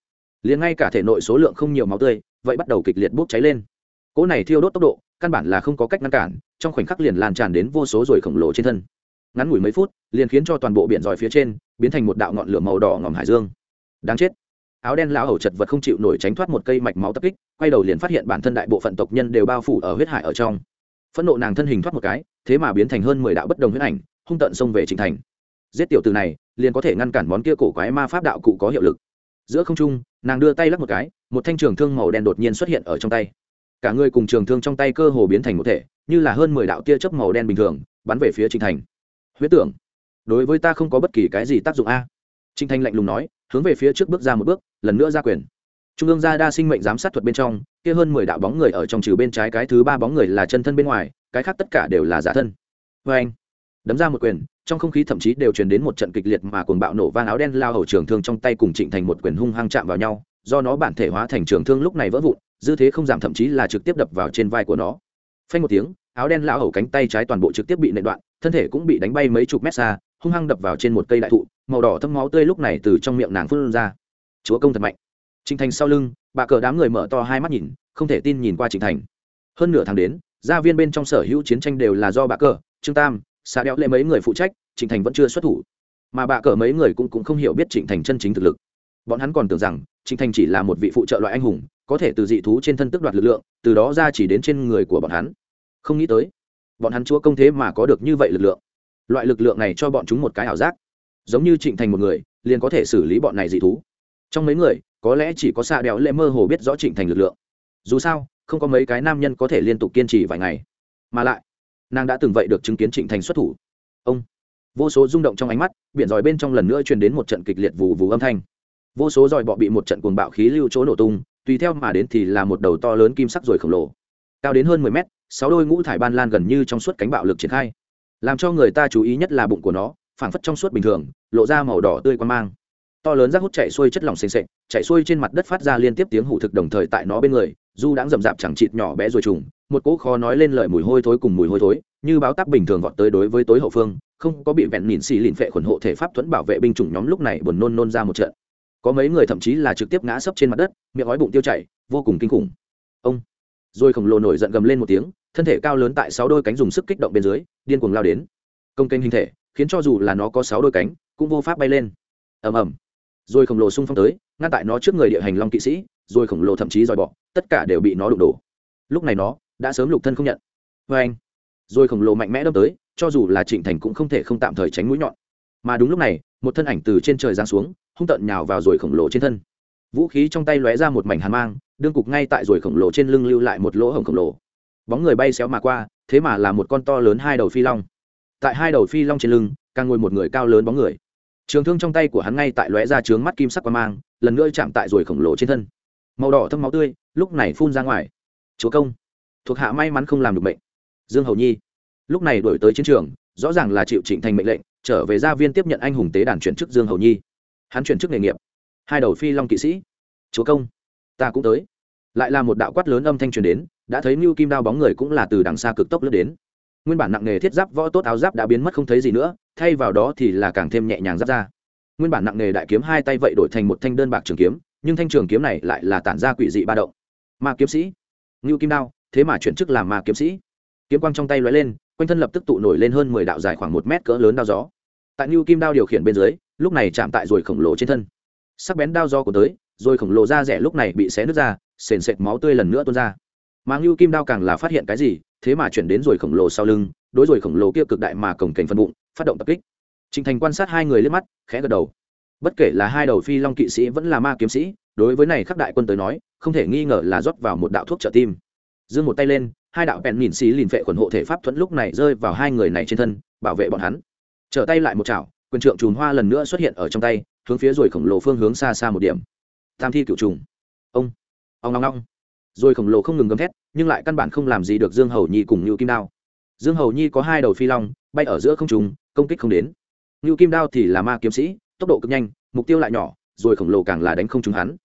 Liền ngay cả thể nội số lượng không nhiều máu tươi, vậy bắt đầu kịch liệt bốc cháy lên cỗ này thiêu đốt tốc độ, căn bản là không có cách ngăn cản, trong khoảnh khắc liền lan tràn đến vô số rồi khổng lồ trên thân. Ngắn ngủi mấy phút, liền khiến cho toàn bộ biển giỏi phía trên, biến thành một đạo ngọn lửa màu đỏ ngòm hải dương. Đáng chết. Áo đen lão hầu chật vật không chịu nổi tránh thoát một cây mạch máu tập kích, quay đầu liền phát hiện bản thân đại bộ phận tộc nhân đều bao phủ ở huyết hải ở trong. Phẫn nộ nàng thân hình thoát một cái, thế mà biến thành hơn mười đạo bất đồng huyết ảnh, hung tận xông về trịnh thành. Giết tiểu từ này, liền có thể ngăn cản món kia cổ quái ma pháp đạo cụ có hiệu lực. Giữa không trung, nàng đưa tay lắc một cái, một thanh trường thương màu đen đột nhiên xuất hiện ở trong tay cả người cùng trường thương trong tay cơ hồ biến thành một thể, như là hơn mười đạo tia chớp màu đen bình thường, bắn về phía trịnh thành. Huyết tưởng, đối với ta không có bất kỳ cái gì tác dụng a. Trịnh thành lạnh lùng nói, hướng về phía trước bước ra một bước, lần nữa ra quyền. Trung ương gia đa sinh mệnh giám sát thuật bên trong, kia hơn mười đạo bóng người ở trong trừ bên trái cái thứ ba bóng người là chân thân bên ngoài, cái khác tất cả đều là giả thân. Vê anh, đấm ra một quyền, trong không khí thậm chí đều truyền đến một trận kịch liệt mà cuồng bạo nổ vang áo đen lao hầu trường thương trong tay cùng trịnh thành một quyền hung hăng chạm vào nhau, do nó bản thể hóa thành trường thương lúc này vỡ vụn dư thế không giảm thậm chí là trực tiếp đập vào trên vai của nó. Phanh một tiếng áo đen lão hầu cánh tay trái toàn bộ trực tiếp bị nệ đoạn thân thể cũng bị đánh bay mấy chục mét xa hung hăng đập vào trên một cây đại thụ màu đỏ thâm máu tươi lúc này từ trong miệng nàng phun ra. Chúa công thật mạnh. Trịnh thành sau lưng bà cờ đám người mở to hai mắt nhìn không thể tin nhìn qua trịnh thành. Hơn nửa tháng đến gia viên bên trong sở hữu chiến tranh đều là do bà cờ trương tam xa đeo lệ mấy người phụ trách trịnh thành vẫn chưa xuất thủ. Mà bà cờ mấy người cũng, cũng không hiểu biết trịnh thành chân chính thực lực bọn hắn còn tưởng rằng, trịnh thành chỉ là một vị phụ trợ loại anh hùng, có thể từ dị thú trên thân tức đoạt lực lượng, từ đó ra chỉ đến trên người của bọn hắn. Không nghĩ tới, bọn hắn chúa công thế mà có được như vậy lực lượng. Loại lực lượng này cho bọn chúng một cái ảo giác. Giống như trịnh thành một người, liền có thể xử lý bọn này dị thú. Trong mấy người, có lẽ chỉ có xạ đèo lệ mơ hồ biết rõ trịnh thành lực lượng. Dù sao, không có mấy cái nam nhân có thể liên tục kiên trì vài ngày. Mà lại, nàng đã từng vậy được chứng kiến trịnh thành xuất thủ. Ông, vô số rung động trong ánh mắt, biển giỏi bên trong lần nữa truyền đến một trận kịch liệt vù vù âm thanh vô số dòi bọ bị một trận cuồng bạo khí lưu chỗ nổ tung, tùy theo mà đến thì là một đầu to lớn kim sắc rồi khổng lồ. Cao đến hơn mười mét, sáu đôi ngũ thải ban lan gần như trong suốt cánh bạo lực triển khai. Làm cho người ta chú ý nhất là bụng của nó, phảng phất trong suốt bình thường, lộ ra màu đỏ tươi quan mang. To lớn rác hút chạy xuôi chất lỏng xềnh xệch chạy xuôi trên mặt đất phát ra liên tiếp tiếng hủ thực đồng thời tại nó bên người du đãng rậm rạp chẳng chịt nhỏ bé rồi trùng, một cỗ khó nói lên lời mùi hôi thối cùng mùi hôi thối, như báo tắc bình thường vọt tới đối với tối hậu phương, không có bị vẹn nhìn xì lìn phệ khuẩn hộ thể pháp thuẫn bảo vệ binh chủng nhóm lúc này buồn nôn nôn ra một trận có mấy người thậm chí là trực tiếp ngã sấp trên mặt đất, miệng ói bụng tiêu chảy, vô cùng kinh khủng. Ông. Rồi khổng lồ nổi giận gầm lên một tiếng, thân thể cao lớn tại sáu đôi cánh dùng sức kích động bên dưới, điên cuồng lao đến. Công kênh hình thể, khiến cho dù là nó có sáu đôi cánh, cũng vô pháp bay lên. Ầm ầm. Rồi khổng lồ xung phong tới, ngăn tại nó trước người địa hành long kỵ sĩ, rồi khổng lồ thậm chí dòi bỏ tất cả đều bị nó đụng đổ. Lúc này nó đã sớm lục thân không nhận. Vê anh. Rồi khổng lồ mạnh mẽ đâm tới, cho dù là trịnh thành cũng không thể không tạm thời tránh mũi nhọn. Mà đúng lúc này, một thân ảnh từ trên trời giáng xuống hung tận nhào vào rồi khổng lồ trên thân. Vũ khí trong tay lóe ra một mảnh hàn mang, đương cục ngay tại rồi khổng lồ trên lưng lưu lại một lỗ hổng khổng lồ. Bóng người bay xéo mà qua, thế mà là một con to lớn hai đầu phi long. Tại hai đầu phi long trên lưng, càng ngồi một người cao lớn bóng người. Trường thương trong tay của hắn ngay tại lóe ra trướng mắt kim sắc qua mang, lần nữa chạm tại rồi khổng lồ trên thân. Màu đỏ thâm máu tươi, lúc này phun ra ngoài. Chúa công, thuộc hạ may mắn không làm được bệnh dương hầu nhi, lúc này đổi tới chiến trường, rõ ràng là chịu trịnh thành mệnh lệnh, trở về gia viên tiếp nhận anh hùng tế đàn chuyển chức dương hầu nhi hắn chuyển chức nghề nghiệp. Hai đầu phi long kỵ sĩ. Chúa công, ta cũng tới. Lại là một đạo quát lớn âm thanh truyền đến, đã thấy mưu kim đao bóng người cũng là từ đằng xa cực tốc lướt đến. Nguyên bản nặng nghề thiết giáp, võ tốt áo giáp đã biến mất không thấy gì nữa, thay vào đó thì là càng thêm nhẹ nhàng giáp ra. Nguyên bản nặng nghề đại kiếm hai tay vậy đổi thành một thanh đơn bạc trường kiếm, nhưng thanh trường kiếm này lại là tản ra quỷ dị ba động. Ma kiếm sĩ. Ngưu kim đao, thế mà chuyển chức làm ma kiếm sĩ. Kiếm quang trong tay lóe lên, quanh thân lập tức tụ nổi lên hơn mười đạo dài khoảng một mét cỡ lớn đao gió tại như kim đao điều khiển bên dưới lúc này chạm tại rồi khổng lồ trên thân sắc bén đao Do của tới rồi khổng lồ da rẻ lúc này bị xé nứt ra sền sệt máu tươi lần nữa tuôn ra mà như kim đao càng là phát hiện cái gì thế mà chuyển đến rồi khổng lồ sau lưng đối rồi khổng lồ kia cực đại mà cổng cảnh phân bụng phát động tập kích Trình Thành quan sát hai người liếc mắt, khẽ gật đầu. Bất kể là hai đầu phi long kỵ sĩ vẫn là ma kiếm sĩ, đối với này khắc đại quân tới nói, không thể nghi ngờ là rót vào một đạo thuốc trợ tim. Giương một tay lên, hai đạo bèn nhìn xí lìn vệ quần hộ thể pháp thuẫn lúc này rơi vào hai người này trên thân, bảo vệ bọn hắn. Trở tay lại một chảo, quyền trượng trùm hoa lần nữa xuất hiện ở trong tay, hướng phía rồi khổng lồ phương hướng xa xa một điểm. Tam thi cựu trùng. Ông. Ông long long. Rồi khổng lồ không ngừng gầm thét, nhưng lại căn bản không làm gì được Dương Hầu Nhi cùng Nưu Kim Đao. Dương Hầu Nhi có hai đầu phi long, bay ở giữa không trung, công kích không đến Nưu Kim Đao thì là ma kiếm sĩ, tốc độ cực nhanh, mục tiêu lại nhỏ, rồi khổng lồ càng là đánh không trúng hắn.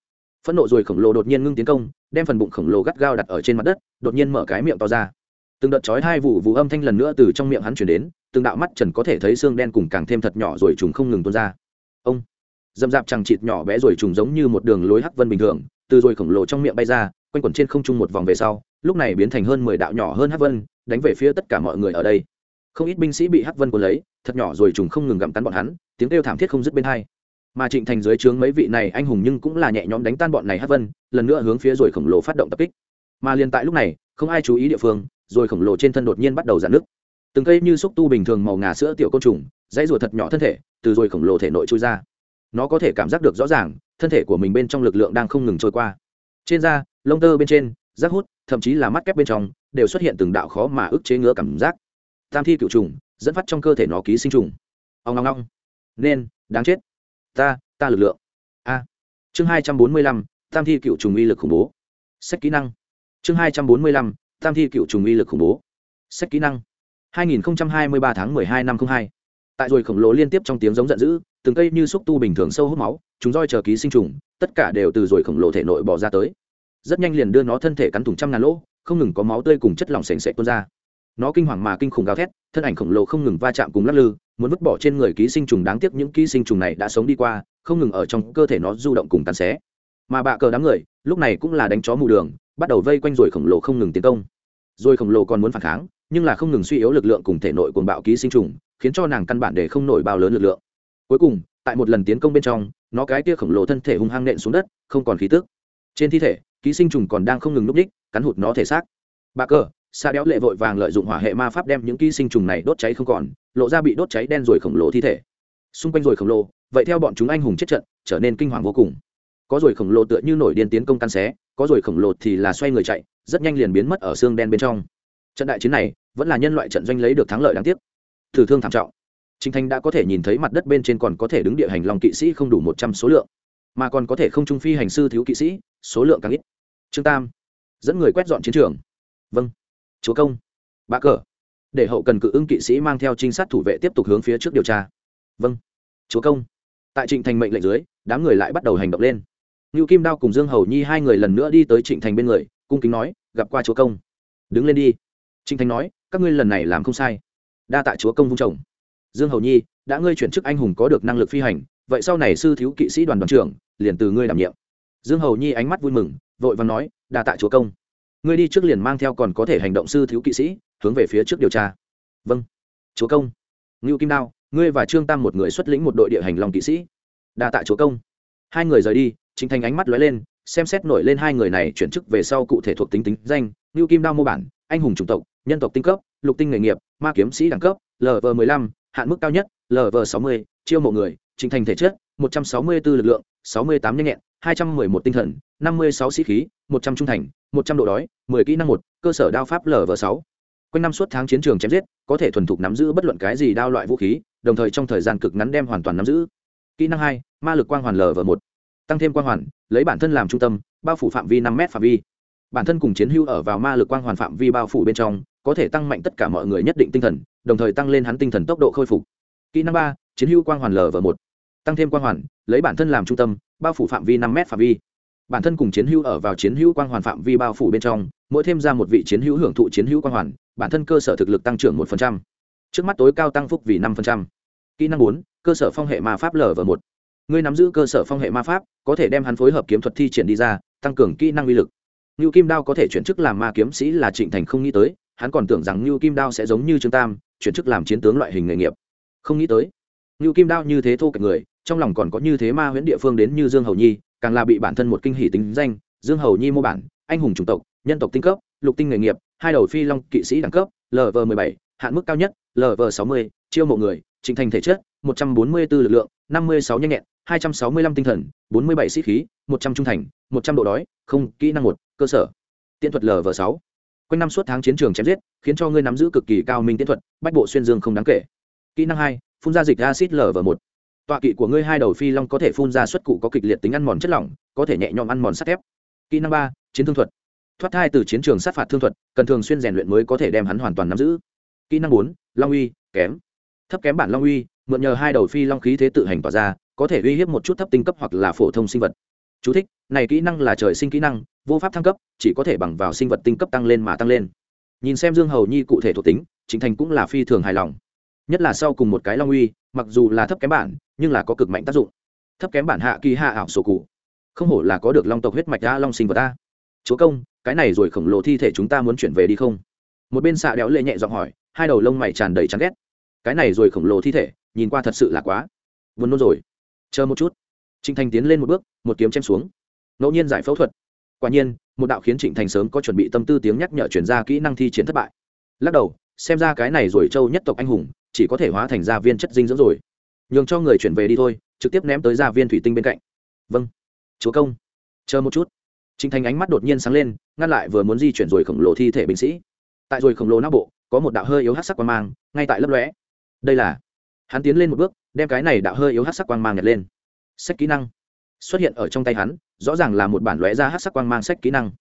Phẫn nộ rồi khổng lồ đột nhiên ngưng tiến công, đem phần bụng khổng lồ gắt gao đặt ở trên mặt đất, đột nhiên mở cái miệng to ra. Từng đợt chói hai vụ vụ âm thanh lần nữa từ trong miệng hắn truyền đến, từng đạo mắt trần có thể thấy xương đen cùng càng thêm thật nhỏ rồi trùng không ngừng tuôn ra. Ông dầm dạp chẳng chịt nhỏ bé rồi trùng giống như một đường lối hắc vân bình thường, từ rồi khổng lồ trong miệng bay ra, quanh quẩn trên không trung một vòng về sau, lúc này biến thành hơn mười đạo nhỏ hơn hắc vân, đánh về phía tất cả mọi người ở đây. Không ít binh sĩ bị hắc vân cuốn lấy thật nhỏ rồi trùng không ngừng gặm cắn bọn hắn tiếng kêu thảm thiết không dứt bên hai. Mà trịnh thành dưới trướng mấy vị này anh hùng nhưng cũng là nhẹ nhõm đánh tan bọn này hắc vân lần nữa hướng phía rồi khổng lồ phát động tập kích. Mà liền tại lúc này không ai chú ý địa phương rồi khổng lồ trên thân đột nhiên bắt đầu giãn nước từng cây như xúc tu bình thường màu ngà sữa tiểu côn trùng, dãy ruột thật nhỏ thân thể, từ rồi khổng lồ thể nội trôi ra. Nó có thể cảm giác được rõ ràng, thân thể của mình bên trong lực lượng đang không ngừng trôi qua. Trên da, lông tơ bên trên, rác hút, thậm chí là mắt kép bên trong, đều xuất hiện từng đạo khó mà ức chế ngứa cảm giác. Tam thi cựu trùng, dẫn phát trong cơ thể nó ký sinh trùng. Ông long long nên, đáng chết. Ta ta lực lượng. A. Chương hai trăm bốn mươi lăm, tam thi cựu trùng uy lực khủng bố. Sách kỹ năng. Chương hai trăm bốn mươi lăm, tam thi cựu trùng uy lực khủng bố. Sách kỹ năng hai nghìn hai mươi ba tháng mười hai năm 02. tại rồi khổng lồ liên tiếp trong tiếng giống giận dữ, từng cây như xúc tu bình thường sâu hút máu, chúng roi chờ ký sinh trùng, tất cả đều từ rồi khổng lồ thể nội bò ra tới. Rất nhanh liền đưa nó thân thể cắn thủng trăm ngàn lỗ, không ngừng có máu tươi cùng chất lỏng sền sệt tuôn ra. Nó kinh hoàng mà kinh khủng gào thét, thân ảnh khổng lồ không ngừng va chạm cùng lắc lư, muốn vứt bỏ trên người ký sinh trùng đáng tiếc những ký sinh trùng này đã sống đi qua, không ngừng ở trong cơ thể nó du động cùng tàn xé. Mà bạ cờ đám người, lúc này cũng là đánh chó mù đường, bắt đầu vây quanh rồi khổng lồ không ngừng tiến công. Rồi khổng lồ còn muốn phản kháng nhưng là không ngừng suy yếu lực lượng cùng thể nội cuồng bạo ký sinh trùng, khiến cho nàng căn bản để không nổi bao lớn lực lượng. Cuối cùng, tại một lần tiến công bên trong, nó cái kia khổng lồ thân thể hung hăng nện xuống đất, không còn khí tức. Trên thi thể, ký sinh trùng còn đang không ngừng núp đích cắn hụt nó thể xác. Bà cờ xa đéo lệ vội vàng lợi dụng hỏa hệ ma pháp đem những ký sinh trùng này đốt cháy không còn, lộ ra bị đốt cháy đen rồi khổng lồ thi thể. Xung quanh rồi khổng lồ, vậy theo bọn chúng anh hùng chết trận, trở nên kinh hoàng vô cùng. Có rồi khổng lồ tựa như nổi điên tiến công căn xé, có rồi khổng lồ thì là xoay người chạy, rất nhanh liền biến mất ở xương đen bên trong trận đại chiến này vẫn là nhân loại trận doanh lấy được thắng lợi đáng tiếc. Thử thương thảm trọng. Chính Thanh đã có thể nhìn thấy mặt đất bên trên còn có thể đứng địa hành lòng kỵ sĩ không đủ một trăm số lượng, mà còn có thể không trung phi hành sư thiếu kỵ sĩ, số lượng càng ít. Trương Tam dẫn người quét dọn chiến trường. Vâng. Chúa công. Bạ cờ. Để hậu cần cự ứng kỵ sĩ mang theo trinh sát thủ vệ tiếp tục hướng phía trước điều tra. Vâng. Chúa công. Tại trịnh thành mệnh lệnh dưới đám người lại bắt đầu hành động lên. Ngưu kim đao cùng dương hầu nhi hai người lần nữa đi tới trịnh thành bên người cung kính nói gặp qua chúa công. Đứng lên đi. Trình thành nói, các ngươi lần này làm không sai. Đa tạ chúa công vung chồng. Dương hầu nhi, đã ngươi chuyển chức anh hùng có được năng lực phi hành, vậy sau này sư thiếu kỵ sĩ đoàn đoàn trưởng, liền từ ngươi đảm nhiệm. Dương hầu nhi ánh mắt vui mừng, vội và nói, đa tạ chúa công. Ngươi đi trước liền mang theo còn có thể hành động sư thiếu kỵ sĩ, hướng về phía trước điều tra. Vâng chúa công. Ngưu kim đao, ngươi và trương tam một người xuất lĩnh một đội địa hành lòng kỵ sĩ. Đa tạ chúa công. Hai người rời đi chính thành ánh mắt lóe lên, xem xét nổi lên hai người này chuyển chức về sau cụ thể thuộc tính tính danh, ngưu kim đao mô bản, anh hùng chủng tộc nhân tộc tinh cấp, lục tinh nghề nghiệp, ma kiếm sĩ đẳng cấp lv 15 hạn mức cao nhất lv 60 chiêu mộ người, trình thành thể chất 164 lực lượng 68 nhanh nhẹn 211 tinh thần 56 sĩ khí 100 trung thành 100 độ đói 10 kỹ năng một, cơ sở đao pháp lv 6 quanh năm suốt tháng chiến trường chém giết, có thể thuần thục nắm giữ bất luận cái gì đao loại vũ khí, đồng thời trong thời gian cực ngắn đem hoàn toàn nắm giữ. Kỹ năng hai, ma lực quang hoàn lv một. Tăng thêm quang hoàn, lấy bản thân làm trung tâm, bao phủ phạm vi năm m phạm vi bản thân cùng chiến hữu ở vào ma lực quang hoàn phạm vi bao phủ bên trong, có thể tăng mạnh tất cả mọi người nhất định tinh thần, đồng thời tăng lên hắn tinh thần tốc độ khôi phục. Kỹ năng ba, chiến hữu quang hoàn lv một. Tăng thêm quang hoàn, lấy bản thân làm trung tâm, bao phủ phạm vi năm m phạm vi. Bản thân cùng chiến hữu ở vào chiến hữu quang hoàn phạm vi bao phủ bên trong, mỗi thêm ra một vị chiến hữu hưởng thụ chiến hữu quang hoàn, bản thân cơ sở thực lực tăng trưởng một trước mắt tối cao tăng phúc vì năm kỹ năng bốn, cơ sở phong hệ ma pháp lv một. Ngươi nắm giữ cơ sở phong hệ ma pháp, có thể đem hắn phối hợp kiếm thuật thi triển đi ra, tăng cường kỹ năng uy lực. Nưu Kim Đao có thể chuyển chức làm ma kiếm sĩ là Trịnh Thành không nghĩ tới, hắn còn tưởng rằng Nưu Kim Đao sẽ giống như Trương Tam, chuyển chức làm chiến tướng loại hình nghề nghiệp. Không nghĩ tới, Nưu Kim Đao như thế thô kệch người, trong lòng còn có như thế ma huyễn địa phương đến như Dương Hầu Nhi, càng là bị bản thân một kinh hỉ tính danh, Dương Hầu Nhi mô bản, anh hùng chủng tộc, nhân tộc tinh cấp, lục tinh nghề nghiệp, hai đầu phi long kỵ sĩ đẳng cấp, LV17, hạn mức cao nhất, LV60, chiêu mộ người, Trịnh Thành thể chất, 144 lực lượng, 56 nhanh nhẹn, 265 tinh thần, 47 sĩ khí, 100 trung thành, 100 độ đói, không, kỹ năng một cơ sở. Tiễn thuật lv sáu. Quanh năm suốt tháng chiến trường chém giết khiến cho ngươi nắm giữ cực kỳ cao minh tiễn thuật bách bộ xuyên dương không đáng kể. Kỹ năng hai phun ra dịch acid lv một. Tọa kỵ của ngươi hai đầu phi long có thể phun ra xuất cụ có kịch liệt tính ăn mòn chất lỏng có thể nhẹ nhõm ăn mòn sắt thép. Kỹ năng ba chiến thương thuật. Thoát thai từ chiến trường sát phạt thương thuật cần thường xuyên rèn luyện mới có thể đem hắn hoàn toàn nắm giữ. Kỹ năng bốn long uy kém. Thấp kém bản long uy mượn nhờ hai đầu phi long khí thế tự hành tỏa ra có thể uy hiếp một chút thấp tinh cấp hoặc là phổ thông sinh vật. Chú thích, này kỹ năng là trời sinh kỹ năng, vô pháp thăng cấp, chỉ có thể bằng vào sinh vật tinh cấp tăng lên mà tăng lên. Nhìn xem Dương Hầu Nhi cụ thể thuộc tính, Trịnh Thành cũng là phi thường hài lòng. Nhất là sau cùng một cái Long Uy, mặc dù là thấp kém bản, nhưng là có cực mạnh tác dụng. Thấp kém bản hạ kỳ hạ ảo sổ cụ. Không hổ là có được long tộc huyết mạch ra long sinh vật ta. Chúa công, cái này rồi khổng lồ thi thể chúng ta muốn chuyển về đi không? Một bên xạ đéo lệ nhẹ giọng hỏi, hai đầu lông mày tràn đầy chán ghét. Cái này rồi khổng lồ thi thể, nhìn qua thật sự là quá. Buồn nôn rồi. Chờ một chút trịnh thành tiến lên một bước, một kiếm chém xuống. Ngẫu nhiên giải phẫu thuật. Quả nhiên, một đạo khiến trịnh thành sớm có chuẩn bị tâm tư tiếng nhắc nhở chuyển ra kỹ năng thi triển thất bại. Lắc đầu, xem ra cái này rồi châu nhất tộc anh hùng, chỉ có thể hóa thành gia viên chất dinh dưỡng rồi. Nhường cho người chuyển về đi thôi, trực tiếp ném tới gia viên thủy tinh bên cạnh. Vâng. Chúa công. Chờ một chút. Trịnh thành ánh mắt đột nhiên sáng lên, ngăn lại vừa muốn di chuyển rồi khổng lồ thi thể binh sĩ. Tại rồi khổng lồ não bộ, có một đạo hơi yếu hát sắc quang mang, ngay tại lấp lóe. Đây là. Hắn tiến lên một bước, đem cái này đạo hơi yếu hát sắc quang mang nhặt lên sách kỹ năng. Xuất hiện ở trong tay hắn rõ ràng là một bản lóe ra hát sắc quang mang sách kỹ năng.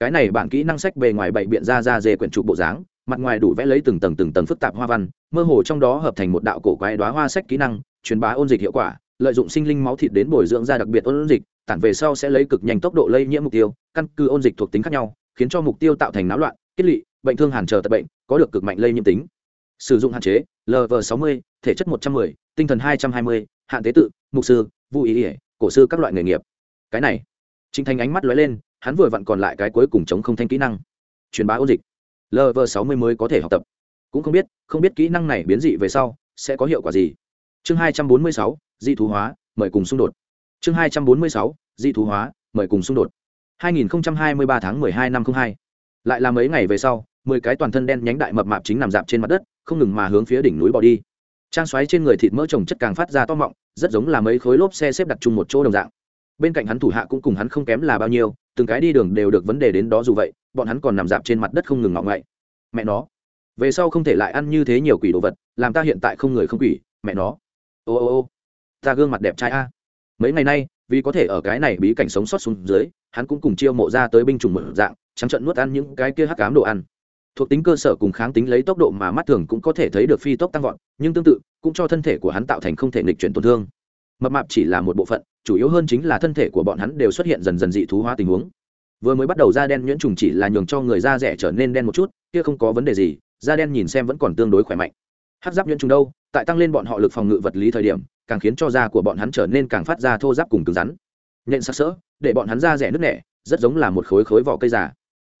Cái này bản kỹ năng sách bề ngoài bậy biện ra ra dề quyển trục bộ dáng mặt ngoài đủ vẽ lấy từng tầng từng tầng phức tạp hoa văn mơ hồ trong đó hợp thành một đạo cổ quái đoá hoa sách kỹ năng truyền bá ôn dịch hiệu quả lợi dụng sinh linh máu thịt đến bồi dưỡng ra đặc biệt ôn dịch tản về sau sẽ lấy cực nhanh tốc độ lây nhiễm mục tiêu căn cứ ôn dịch thuộc tính khác nhau khiến cho mục tiêu tạo thành náo loạn kết lị bệnh thương hàn chờ tật bệnh có được cực mạnh lây nhiễm tính. Sử dụng hạn chế lv 60, thể chất 110, tinh thần 220, hạn tế tự, mục sư vũ ý ỉa cổ sư các loại nghề nghiệp. Cái này trinh thành ánh mắt lóe lên, hắn vừa vặn còn lại cái cuối cùng chống không thanh kỹ năng. Truyền bá ôn dịch. Lv sáu mươi mới có thể học tập. Cũng không biết không biết kỹ năng này biến dị về sau, sẽ có hiệu quả gì. Chương hai trăm bốn mươi sáu di thú hóa, mời cùng xung đột. Chương hai trăm bốn mươi sáu di thú hóa, mời cùng xung đột. hai nghìn hai mươi ba tháng hai năm hai. Lại là mấy ngày về sau, mười cái toàn thân đen nhánh đại mập mạp chính nằm dạp trên mặt đất, không ngừng mà hướng phía đỉnh núi bỏ đi. Trang xoáy trên người thịt mỡ trồng chất càng phát ra to mọng rất giống là mấy khối lốp xe xếp đặt chung một chỗ đồng dạng. Bên cạnh hắn thủ hạ cũng cùng hắn không kém là bao nhiêu, từng cái đi đường đều được vấn đề đến đó dù vậy, bọn hắn còn nằm dạp trên mặt đất không ngừng ngọng ngậy mẹ nó, về sau không thể lại ăn như thế nhiều quỷ đồ vật, làm ta hiện tại không người không quỷ, mẹ nó. Ô ô ô, ta gương mặt đẹp trai a. Mấy ngày nay, vì có thể ở cái này bí cảnh sống sót xuống dưới, hắn cũng cùng chiêu mộ ra tới binh chủng mở dạng, trắng trận nuốt ăn những cái kia hắc cám đồ ăn thuộc tính cơ sở cùng kháng tính lấy tốc độ mà mắt thường cũng có thể thấy được phi tốc tăng vọt, nhưng tương tự, cũng cho thân thể của hắn tạo thành không thể nghịch chuyển tổn thương. Mập mạp chỉ là một bộ phận, chủ yếu hơn chính là thân thể của bọn hắn đều xuất hiện dần dần dị thú hóa tình huống. Vừa mới bắt đầu da đen nhuyễn trùng chỉ là nhường cho người da rẻ trở nên đen một chút, kia không có vấn đề gì, da đen nhìn xem vẫn còn tương đối khỏe mạnh. Hát giáp nhuyễn trùng đâu? Tại tăng lên bọn họ lực phòng ngự vật lý thời điểm, càng khiến cho da của bọn hắn trở nên càng phát ra thô giáp cùng cứng rắn. Nhện sắc sỡ, để bọn hắn da rẻ nứt nẻ, rất giống là một khối khối vỏ cây già.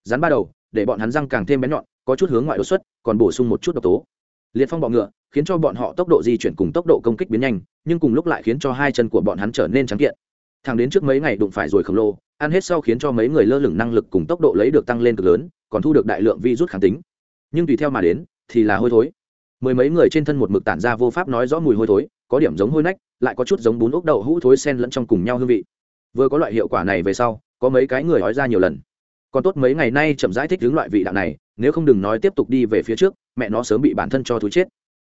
Rắn ba đầu để bọn hắn răng càng thêm bén nhọn, có chút hướng ngoại đột xuất, còn bổ sung một chút độc tố. Liệt phong bọ ngựa, khiến cho bọn họ tốc độ di chuyển cùng tốc độ công kích biến nhanh, nhưng cùng lúc lại khiến cho hai chân của bọn hắn trở nên trắng kiện. Thằng đến trước mấy ngày đụng phải rồi khổng lồ, ăn hết sau khiến cho mấy người lơ lửng năng lực cùng tốc độ lấy được tăng lên cực lớn, còn thu được đại lượng vi rút kháng tính. Nhưng tùy theo mà đến, thì là hôi thối. Mười mấy người trên thân một mực tản ra vô pháp nói rõ mùi hôi thối, có điểm giống hôi nách, lại có chút giống bún ốc đậu hũ thối sen lẫn trong cùng nhau hương vị. Vừa có loại hiệu quả này về sau, có mấy cái người nói ra nhiều lần còn tốt mấy ngày nay chậm giải thích hướng loại vị đạo này, nếu không đừng nói tiếp tục đi về phía trước, mẹ nó sớm bị bản thân cho thú chết.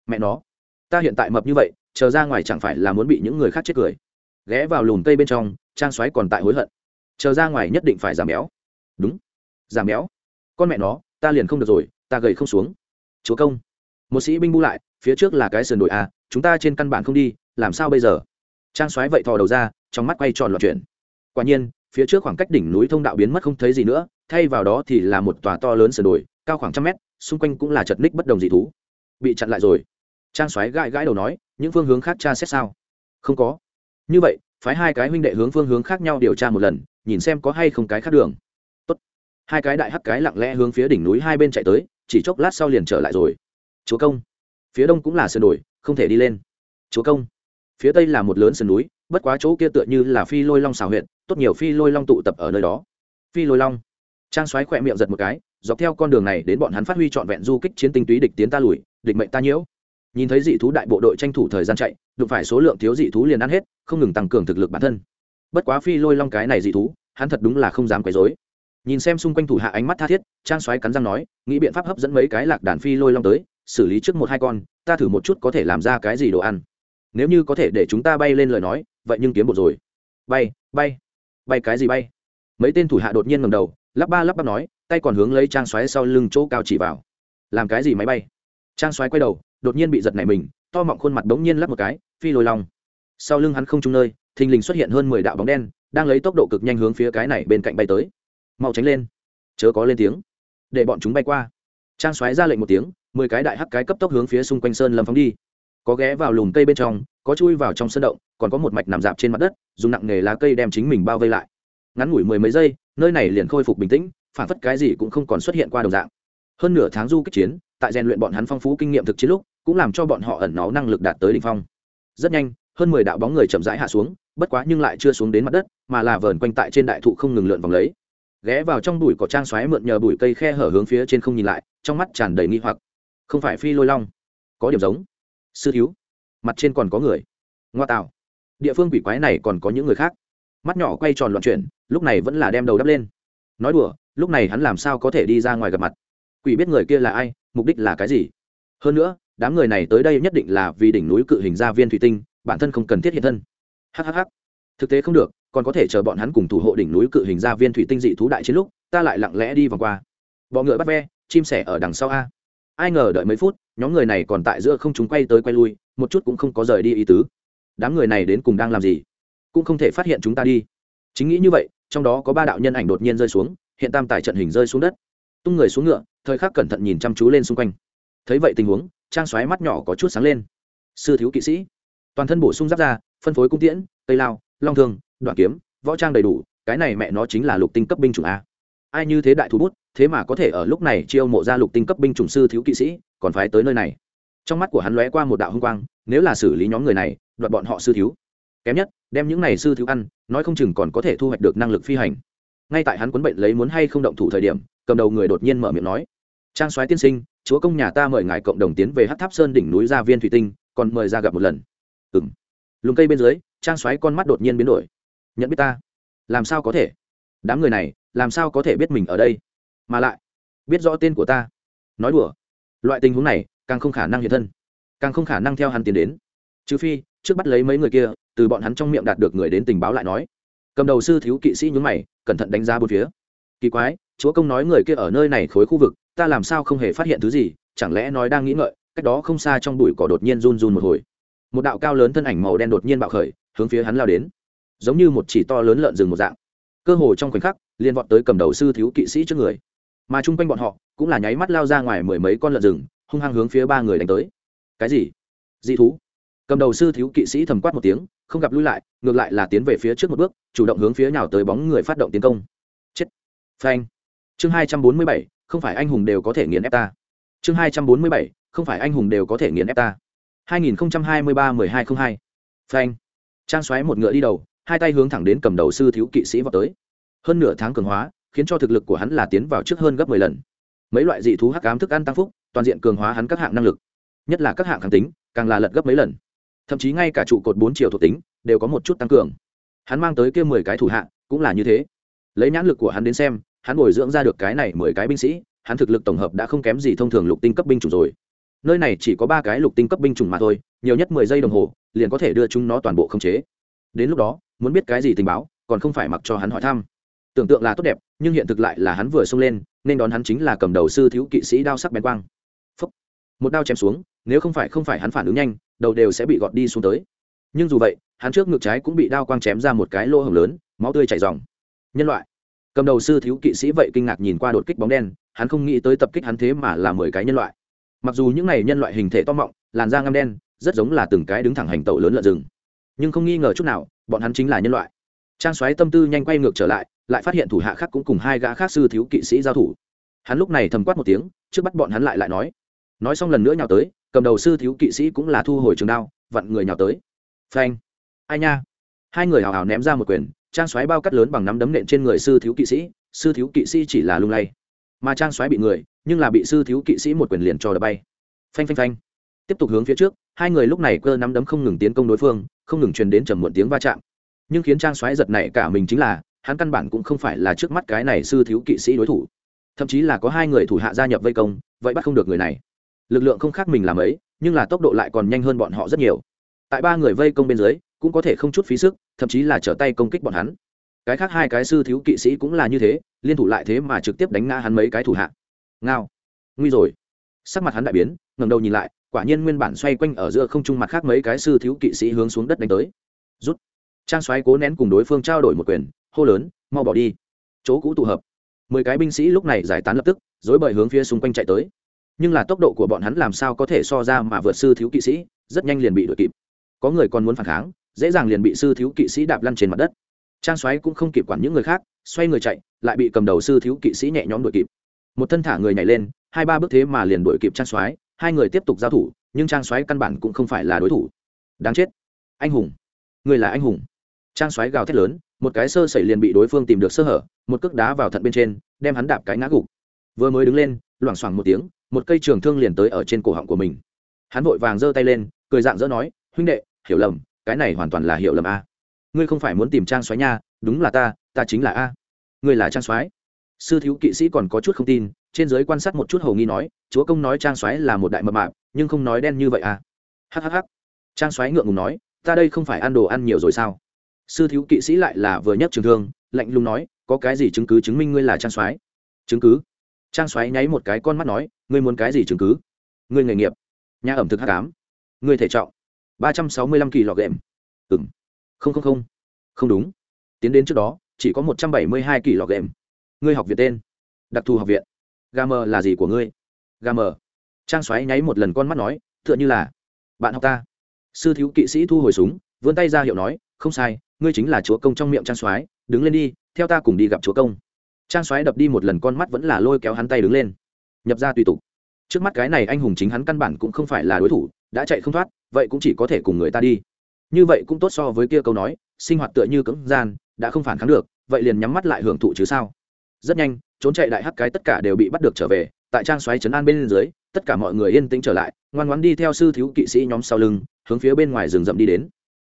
Mẹ nó, ta hiện tại mập như vậy, chờ ra ngoài chẳng phải là muốn bị những người khác chết cười. Ghé vào lùm cây bên trong, trang xoáy còn tại hối hận. Chờ ra ngoài nhất định phải giảm béo. Đúng, giảm béo. Con mẹ nó, ta liền không được rồi, ta gầy không xuống. Chúa công. Một sĩ binh bu lại, phía trước là cái sườn đồi à chúng ta trên căn bản không đi, làm sao bây giờ? Trang xoáy vậy thò đầu ra, trong mắt quay tròn loạt chuyển. Quả nhiên phía trước khoảng cách đỉnh núi thông đạo biến mất không thấy gì nữa, thay vào đó thì là một tòa to lớn sườn đồi, cao khoảng trăm mét, xung quanh cũng là chật ních bất đồng dị thú. Bị chặn lại rồi. Trang xoáy gãi gãi đầu nói, những phương hướng khác tra xét sao? Không có. Như vậy, phái hai cái huynh đệ hướng phương hướng khác nhau điều tra một lần, nhìn xem có hay không cái khác đường. Tốt. hai cái đại hắc cái lặng lẽ hướng phía đỉnh núi hai bên chạy tới, chỉ chốc lát sau liền trở lại rồi. Chúa công. Phía đông cũng là sườn đồi, không thể đi lên. Chúa công. Phía tây là một lớn sườn núi bất quá chỗ kia tựa như là phi lôi long xào huyện tốt nhiều phi lôi long tụ tập ở nơi đó. Phi lôi long. Trang xoáy khỏe miệng giật một cái, dọc theo con đường này đến bọn hắn phát huy trọn vẹn du kích chiến tinh túy địch tiến ta lùi, địch mệnh ta nhiễu. Nhìn thấy dị thú đại bộ đội tranh thủ thời gian chạy, đụng phải số lượng thiếu dị thú liền ăn hết, không ngừng tăng cường thực lực bản thân. Bất quá phi lôi long cái này dị thú, hắn thật đúng là không dám quấy dối nhìn xem xung quanh thủ hạ ánh mắt tha thiết, trang xoáy cắn răng nói, nghĩ biện pháp hấp dẫn mấy cái lạc đàn phi lôi long tới, xử lý trước một hai con, ta thử một chút có thể làm ra cái gì đồ ăn nếu như có thể để chúng ta bay lên lời nói, vậy nhưng kiếm một rồi. Bay bay. Bay cái gì bay? Mấy tên thủ hạ đột nhiên ngầm đầu, lắp ba lắp bắp nói, tay còn hướng lấy trang xoáy sau lưng chỗ cao chỉ vào. Làm cái gì máy bay? Trang xoáy quay đầu, đột nhiên bị giật nảy mình, to mọng khuôn mặt đống nhiên lắp một cái, phi lôi long. Sau lưng hắn không chung nơi, thình lình xuất hiện hơn mười đạo bóng đen, đang lấy tốc độ cực nhanh hướng phía cái này bên cạnh bay tới. Mau tránh lên. Chớ có lên tiếng. Để bọn chúng bay qua. Trang xoáy ra lệnh một tiếng, mười cái đại hắc cái cấp tốc hướng phía xung quanh sơn lâm phóng đi có ghé vào lùm cây bên trong, có chui vào trong sân động, còn có một mạch nằm dạp trên mặt đất, dùng nặng nghề lá cây đem chính mình bao vây lại. Ngắn ngủi mười mấy giây, nơi này liền khôi phục bình tĩnh, phản phất cái gì cũng không còn xuất hiện qua đồng dạng. Hơn nửa tháng du kích chiến, tại rèn luyện bọn hắn phong phú kinh nghiệm thực chiến lúc, cũng làm cho bọn họ ẩn náu năng lực đạt tới đỉnh phong. Rất nhanh, hơn mười đạo bóng người chậm rãi hạ xuống, bất quá nhưng lại chưa xuống đến mặt đất, mà là vờn quanh tại trên đại thụ không ngừng lượn vòng lấy. Ghé vào trong bụi cỏ trang xoáy mượn nhờ bụi cây khe hở hướng phía trên không nhìn lại, trong mắt tràn đầy nghi hoặc. Không phải phi lôi long, có điểm giống sư thiếu, mặt trên còn có người. Ngoa tạo. Địa phương quỷ quái này còn có những người khác. Mắt nhỏ quay tròn loạn chuyển, lúc này vẫn là đem đầu đắp lên. Nói đùa, lúc này hắn làm sao có thể đi ra ngoài gặp mặt? Quỷ biết người kia là ai, mục đích là cái gì? Hơn nữa, đám người này tới đây nhất định là vì đỉnh núi cự hình gia viên thủy tinh, bản thân không cần thiết hiện thân. Hhh thực tế không được, còn có thể chờ bọn hắn cùng thủ hộ đỉnh núi cự hình gia viên thủy tinh dị thú đại chiến lúc, ta lại lặng lẽ đi vòng qua. Bọ ngựa bắt ve, chim sẻ ở đằng sau a. Ai ngờ đợi mấy phút nhóm người này còn tại giữa không chúng quay tới quay lui, một chút cũng không có rời đi ý tứ. Đám người này đến cùng đang làm gì? Cũng không thể phát hiện chúng ta đi. Chính nghĩ như vậy, trong đó có ba đạo nhân ảnh đột nhiên rơi xuống, hiện tam tài trận hình rơi xuống đất. Tung người xuống ngựa, thời khắc cẩn thận nhìn chăm chú lên xung quanh. Thấy vậy tình huống, trang xoáy mắt nhỏ có chút sáng lên. Sư thiếu kỵ sĩ. Toàn thân bổ sung giáp ra phân phối cung tiễn tây lao, long thương, đoạn kiếm, võ trang đầy đủ, cái này mẹ nó chính là lục tinh cấp binh chủng a. Ai như thế đại thú bút, thế mà có thể ở lúc này chiêu mộ ra lục tinh cấp binh chủng sư thiếu kỵ sĩ? Còn phái tới nơi này. Trong mắt của hắn lóe qua một đạo hung quang, nếu là xử lý nhóm người này, đoạt bọn họ sư thiếu. Kém nhất, đem những này sư thiếu ăn, nói không chừng còn có thể thu hoạch được năng lực phi hành. Ngay tại hắn quấn bệnh lấy muốn hay không động thủ thời điểm, cầm đầu người đột nhiên mở miệng nói, trang soái tiên sinh, chúa công nhà ta mời ngài cộng đồng tiến về hát tháp sơn đỉnh núi gia viên thủy tinh, còn mời ra gặp một lần. Ừ m lùng cây bên dưới, trang soái con mắt đột nhiên biến đổi. Nhận biết ta? Làm sao có thể? Đám người này, làm sao có thể biết mình ở đây? Mà lại, biết rõ tên của ta? Nói đùa loại tình huống này, càng không khả năng hiện thân. Càng không khả năng theo hắn tiến đến. Trừ phi, trước bắt lấy mấy người kia, từ bọn hắn trong miệng đạt được người đến tình báo lại nói. Cầm đầu sư thiếu kỵ sĩ nhúng mày, cẩn thận đánh giá bốn phía. Kỳ quái, chúa công nói người kia ở nơi này khối khu vực, ta làm sao không hề phát hiện thứ gì, chẳng lẽ nói đang nghĩ ngợi, cách đó không xa trong bụi cỏ đột nhiên run run một hồi. Một đạo cao lớn thân ảnh màu đen đột nhiên bạo khởi, hướng phía hắn lao đến. Giống như một chỉ to lớn lợn rừng một dạng. Cơ hồ trong khoảnh khắc, liền vọt tới cầm đầu sư thiếu kỵ sĩ trước người mà chung quanh bọn họ cũng là nháy mắt lao ra ngoài mười mấy con lợn rừng, hung hăng hướng phía ba người đánh tới. Cái gì? Dị thú? Cầm đầu sư thiếu kỵ sĩ thầm quát một tiếng, không gặp lui lại, ngược lại là tiến về phía trước một bước, chủ động hướng phía nào tới bóng người phát động tiến công. Chết! Phanh! Chương hai trăm bốn mươi bảy, không phải anh hùng đều có thể nghiền ép ta. Chương hai trăm bốn mươi bảy, không phải anh hùng đều có thể nghiền ép ta. Hai nghìn hai mươi ba mười hai không hai. Phanh! Trang xoáy một ngựa đi đầu, hai tay hướng thẳng đến cầm đầu sư thiếu kỵ sĩ vào tới. Hơn nửa tháng cường hóa khiến cho thực lực của hắn là tiến vào trước hơn gấp mười lần. Mấy loại dị thú hắc ám thức ăn tăng phúc, toàn diện cường hóa hắn các hạng năng lực. Nhất là các hạng kháng tính, càng là lật gấp mấy lần. Thậm chí ngay cả trụ cột bốn chiều thuộc tính đều có một chút tăng cường. Hắn mang tới kia mười cái thủ hạ, cũng là như thế. Lấy nhãn lực của hắn đến xem, hắn bồi dưỡng ra được cái này mười cái binh sĩ, hắn thực lực tổng hợp đã không kém gì thông thường lục tinh cấp binh chủng rồi. Nơi này chỉ có ba cái lục tinh cấp binh chủng mà thôi, nhiều nhất mười giây đồng hồ, liền có thể đưa chúng nó toàn bộ khống chế. Đến lúc đó, muốn biết cái gì tình báo, còn không phải mặc cho hắn hỏi thăm tưởng tượng là tốt đẹp, nhưng hiện thực lại là hắn vừa xông lên, nên đón hắn chính là cầm đầu sư thiếu kỵ sĩ đao sắc bén quang. Phúc. một đao chém xuống, nếu không phải không phải hắn phản ứng nhanh, đầu đều sẽ bị gọt đi xuống tới. Nhưng dù vậy, hắn trước ngực trái cũng bị đao quang chém ra một cái lỗ hồng lớn, máu tươi chảy dòng nhân loại. Cầm đầu sư thiếu kỵ sĩ vậy kinh ngạc nhìn qua đột kích bóng đen, hắn không nghĩ tới tập kích hắn thế mà là mười cái nhân loại. Mặc dù những này nhân loại hình thể to mọng, làn da ngăm đen, rất giống là từng cái đứng thẳng hành tẩu lớn lợn rừng. Nhưng không nghi ngờ chút nào, bọn hắn chính là nhân loại. Trang xoáy tâm tư nhanh quay ngược trở lại lại phát hiện thủ hạ khác cũng cùng hai gã khác sư thiếu kỵ sĩ giao thủ. Hắn lúc này thầm quát một tiếng, trước bắt bọn hắn lại lại nói. Nói xong lần nữa nhào tới, cầm đầu sư thiếu kỵ sĩ cũng là thu hồi trường đao, vặn người nhào tới. Phanh. Ai nha? Hai người hào hào ném ra một quyền, trang xoáy bao cắt lớn bằng nắm đấm nện trên người sư thiếu kỵ sĩ, sư thiếu kỵ sĩ chỉ là lung lay. Mà trang xoáy bị người, nhưng là bị sư thiếu kỵ sĩ một quyền liền cho đập bay. Phanh phanh phanh. Tiếp tục hướng phía trước, hai người lúc này cơ nắm đấm không ngừng tiến công đối phương, không ngừng truyền đến trầm muộn tiếng va chạm. Nhưng khiến trang xoáy giật này cả mình chính là hắn căn bản cũng không phải là trước mắt cái này sư thiếu kỵ sĩ đối thủ. Thậm chí là có hai người thủ hạ gia nhập vây công, vậy bắt không được người này. Lực lượng không khác mình làm ấy, nhưng là tốc độ lại còn nhanh hơn bọn họ rất nhiều. Tại ba người vây công bên dưới, cũng có thể không chút phí sức, thậm chí là trở tay công kích bọn hắn. Cái khác hai cái sư thiếu kỵ sĩ cũng là như thế, liên thủ lại thế mà trực tiếp đánh ngã hắn mấy cái thủ hạ. Ngao. Nguy rồi. Sắc mặt hắn đại biến, ngẩng đầu nhìn lại, quả nhiên nguyên bản xoay quanh ở giữa không trung mặt khác mấy cái sư thiếu kỵ sĩ hướng xuống đất đánh tới. Rút. Trang xoáy cố nén cùng đối phương trao đổi một quyền hô lớn, mau bỏ đi. Chỗ cũ tụ hợp. Mười cái binh sĩ lúc này giải tán lập tức dối bời hướng phía xung quanh chạy tới. Nhưng là tốc độ của bọn hắn làm sao có thể so ra mà vượt sư thiếu kỵ sĩ, rất nhanh liền bị đuổi kịp. Có người còn muốn phản kháng, dễ dàng liền bị sư thiếu kỵ sĩ đạp lăn trên mặt đất. Trang xoáy cũng không kịp quản những người khác, xoay người chạy, lại bị cầm đầu sư thiếu kỵ sĩ nhẹ nhõm đuổi kịp. Một thân thả người nhảy lên, hai ba bước thế mà liền đuổi kịp trang xoáy hai người tiếp tục giao thủ, nhưng trang xoáy căn bản cũng không phải là đối thủ. Đáng chết. Anh hùng. Người là anh hùng. Trang xoáy gào thét lớn một cái sơ sẩy liền bị đối phương tìm được sơ hở, một cước đá vào thận bên trên, đem hắn đạp cái ngã gục. Vừa mới đứng lên, loảng xoảng một tiếng, một cây trường thương liền tới ở trên cổ họng của mình. Hắn vội vàng giơ tay lên, cười dạng dỡ nói, huynh đệ, hiểu lầm, cái này hoàn toàn là hiểu lầm a. Ngươi không phải muốn tìm trang xoáy nha, đúng là ta ta chính là a. Ngươi là trang xoáy sư thiếu kỵ sĩ còn có chút không tin, trên giới quan sát một chút hầu nghi nói, chúa công nói trang xoáy là một đại mập mạp, nhưng không nói đen như vậy à hhh trang xoáy ngượng ngùng nói, ta đây không phải ăn đồ ăn nhiều rồi sao? Sư thiếu kỵ sĩ lại là vừa nhất trường thương, lạnh lùng nói, có cái gì chứng cứ chứng minh ngươi là trang soái? Chứng cứ? Trang soái nháy một cái con mắt nói, ngươi muốn cái gì chứng cứ? Ngươi nghề nghiệp. Nhà ẩm thực h tám ngươi thể trọng. Ba trăm sáu mươi lăm kỳ lọ ghệm ừng không không không. Không đúng. Tiến đến trước đó, chỉ có một trăm bảy mươi hai kỳ lọ ghệm ngươi học viện tên. Đặc thù học viện. Gà mờ là gì của ngươi? Gà mờ trang xoáy nháy một lần con mắt nói, tựa như là bạn học ta. Sư thiếu kỵ sĩ thu hồi súng, vươn tay ra hiệu nói không sai, ngươi chính là chúa công trong miệng trang soái, đứng lên đi, theo ta cùng đi gặp chúa công. Trang soái đập đi một lần con mắt vẫn là lôi kéo hắn tay đứng lên. Nhập ra tùy tục. Trước mắt cái này anh hùng chính hắn căn bản cũng không phải là đối thủ, đã chạy không thoát, vậy cũng chỉ có thể cùng người ta đi. Như vậy cũng tốt so với kia câu nói, sinh hoạt tựa như cưỡng gian, đã không phản kháng được, vậy liền nhắm mắt lại hưởng thụ chứ sao? Rất nhanh, trốn chạy đại hắc cái tất cả đều bị bắt được trở về, tại trang xoáy trấn an bên dưới, tất cả mọi người yên tĩnh trở lại, ngoan ngoãn đi theo sư thiếu kỵ sĩ nhóm sau lưng, hướng phía bên ngoài rừng rậm đi đến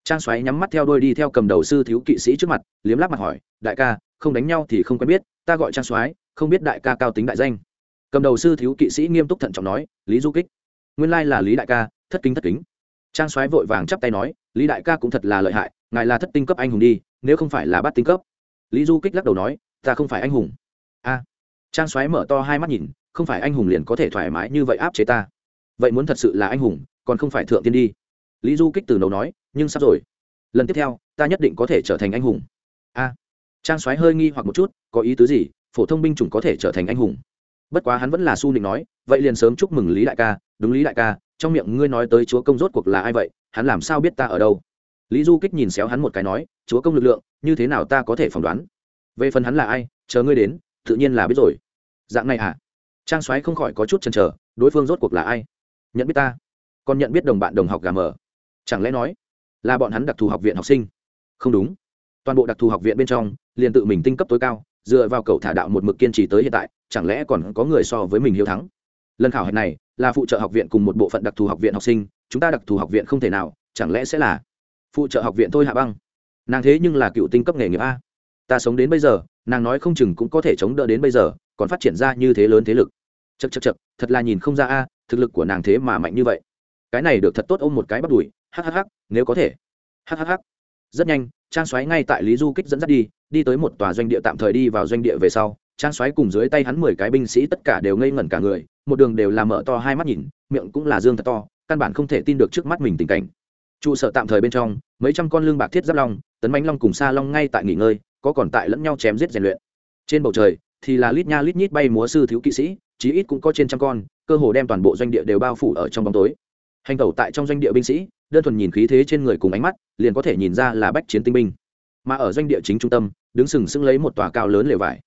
trang xoáy nhắm mắt theo đôi đi theo cầm đầu sư thiếu kỵ sĩ trước mặt, liếm lắp mặt hỏi, đại ca, không đánh nhau thì không quen biết, ta gọi trang xoáy không biết đại ca cao tính đại danh. Cầm đầu sư thiếu kỵ sĩ nghiêm túc thận trọng nói, lý du kích. Nguyên lai là lý đại ca, thất kính thất kính. Trang xoáy vội vàng chắp tay nói, lý đại ca cũng thật là lợi hại, ngài là thất tinh cấp anh hùng đi, nếu không phải là bắt tinh cấp. Lý du kích lắc đầu nói, ta không phải anh hùng. A. Trang xoáy mở to hai mắt nhìn, không phải anh hùng liền có thể thoải mái như vậy áp chế ta. Vậy muốn thật sự là anh hùng, còn không phải thượng tiên đi. Lý du kích từ đầu nói nhưng sắp rồi. Lần tiếp theo, ta nhất định có thể trở thành anh hùng. A. Trang soái hơi nghi hoặc một chút, có ý tứ gì? Phổ thông binh chủng có thể trở thành anh hùng. Bất quá hắn vẫn là su định nói, vậy liền sớm chúc mừng lý đại ca. Đúng lý đại ca, trong miệng ngươi nói tới chúa công rốt cuộc là ai vậy? Hắn làm sao biết ta ở đâu? Lý du kích nhìn xéo hắn một cái nói, chúa công lực lượng, như thế nào ta có thể phỏng đoán? Về phần hắn là ai, chờ ngươi đến, tự nhiên là biết rồi. Dạng này à? Trang soái không khỏi có chút chần chờ, đối phương rốt cuộc là ai? Nhận biết ta? Còn nhận biết đồng bạn đồng học gà mờ. Chẳng lẽ nói là bọn hắn đặc thù học viện học sinh. Không đúng. Toàn bộ đặc thù học viện bên trong, liền tự mình tinh cấp tối cao, dựa vào cầu thả đạo một mực kiên trì tới hiện tại, chẳng lẽ còn có người so với mình hiếu thắng? Lần khảo hạch này, là phụ trợ học viện cùng một bộ phận đặc thù học viện học sinh, chúng ta đặc thù học viện không thể nào, chẳng lẽ sẽ là phụ trợ học viện tôi hạ băng? Nàng thế nhưng là cựu tinh cấp nghề nghiệp a. Ta sống đến bây giờ, nàng nói không chừng cũng có thể chống đỡ đến bây giờ, còn phát triển ra như thế lớn thế lực. Chật chật chật thật là nhìn không ra a, thực lực của nàng thế mà mạnh như vậy. Cái này được thật tốt ôm một cái bắt đùi hhh nếu có thể. Hhh rất nhanh, trang xoáy ngay tại lý du kích dẫn dắt đi đi tới một tòa doanh địa tạm thời đi vào doanh địa về sau. Trang xoáy cùng dưới tay hắn mười cái binh sĩ tất cả đều ngây ngẩn cả người, một đường đều làm mở to hai mắt nhìn, miệng cũng là dương thật to, căn bản không thể tin được trước mắt mình tình cảnh. Trụ sở tạm thời bên trong, mấy trăm con lương bạc thiết giáp long, tấn bánh long cùng sa long ngay tại nghỉ ngơi, có còn tại lẫn nhau chém giết rèn luyện. Trên bầu trời, thì là lít nha lít nhít bay múa sư thiếu kỵ sĩ, chí ít cũng có trên trăm con, cơ hồ đem toàn bộ doanh địa đều bao phủ ở trong bóng tối. Hành tẩu tại trong doanh địa binh sĩ đơn thuần nhìn khí thế trên người cùng ánh mắt, liền có thể nhìn ra là bách chiến tinh binh. Mà ở doanh địa chính trung tâm, đứng sừng sững lấy một tòa cao lớn lều vải.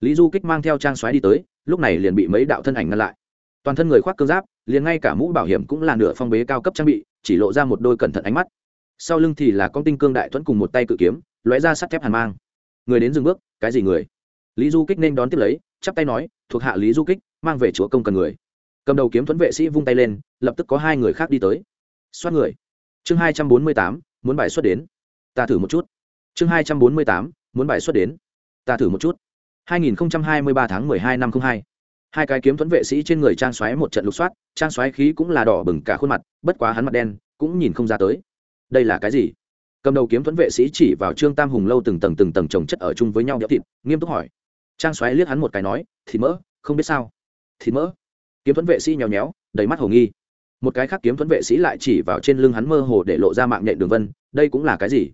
Lý du kích mang theo trang xoáy đi tới, lúc này liền bị mấy đạo thân ảnh ngăn lại. Toàn thân người khoác cơ giáp, liền ngay cả mũ bảo hiểm cũng là nửa phong bế cao cấp trang bị, chỉ lộ ra một đôi cẩn thận ánh mắt. Sau lưng thì là con tinh cương đại thuẫn cùng một tay cự kiếm, lóe ra sắt thép hàn mang. Người đến dừng bước, cái gì người? Lý du kích nên đón tiếp lấy, chắp tay nói, thuộc hạ lý du kích, mang về chúa công cần người. Cầm đầu kiếm thuẫn vệ sĩ vung tay lên, lập tức có hai người khác đi tới. Xoát người chương hai trăm bốn mươi tám, muốn bài xuất đến. Ta thử một chút. Chương hai trăm bốn mươi tám, muốn bài xuất đến. Ta thử một chút. hai nghìn hai mươi ba tháng mười hai năm không hai. Hai cái kiếm thuẫn vệ sĩ trên người trang xoáy một trận lục soát, trang xoáy khí cũng là đỏ bừng cả khuôn mặt, bất quá hắn mặt đen, cũng nhìn không ra tới. Đây là cái gì? Cầm đầu kiếm thuẫn vệ sĩ chỉ vào trương tam hùng lâu từng tầng từng tầng chồng chất ở chung với nhau đẽo thịt, nghiêm túc hỏi. Trang xoáy liếc hắn một cái nói, thịt mỡ, không biết sao. Thịt mỡ? Kiếm thuẫn vệ sĩ nhéo nhéo, đầy mắt hồ nghi một cái khác kiếm thuẫn vệ sĩ lại chỉ vào trên lưng hắn mơ hồ để lộ ra mạng nhện đường vân, đây cũng là cái gì?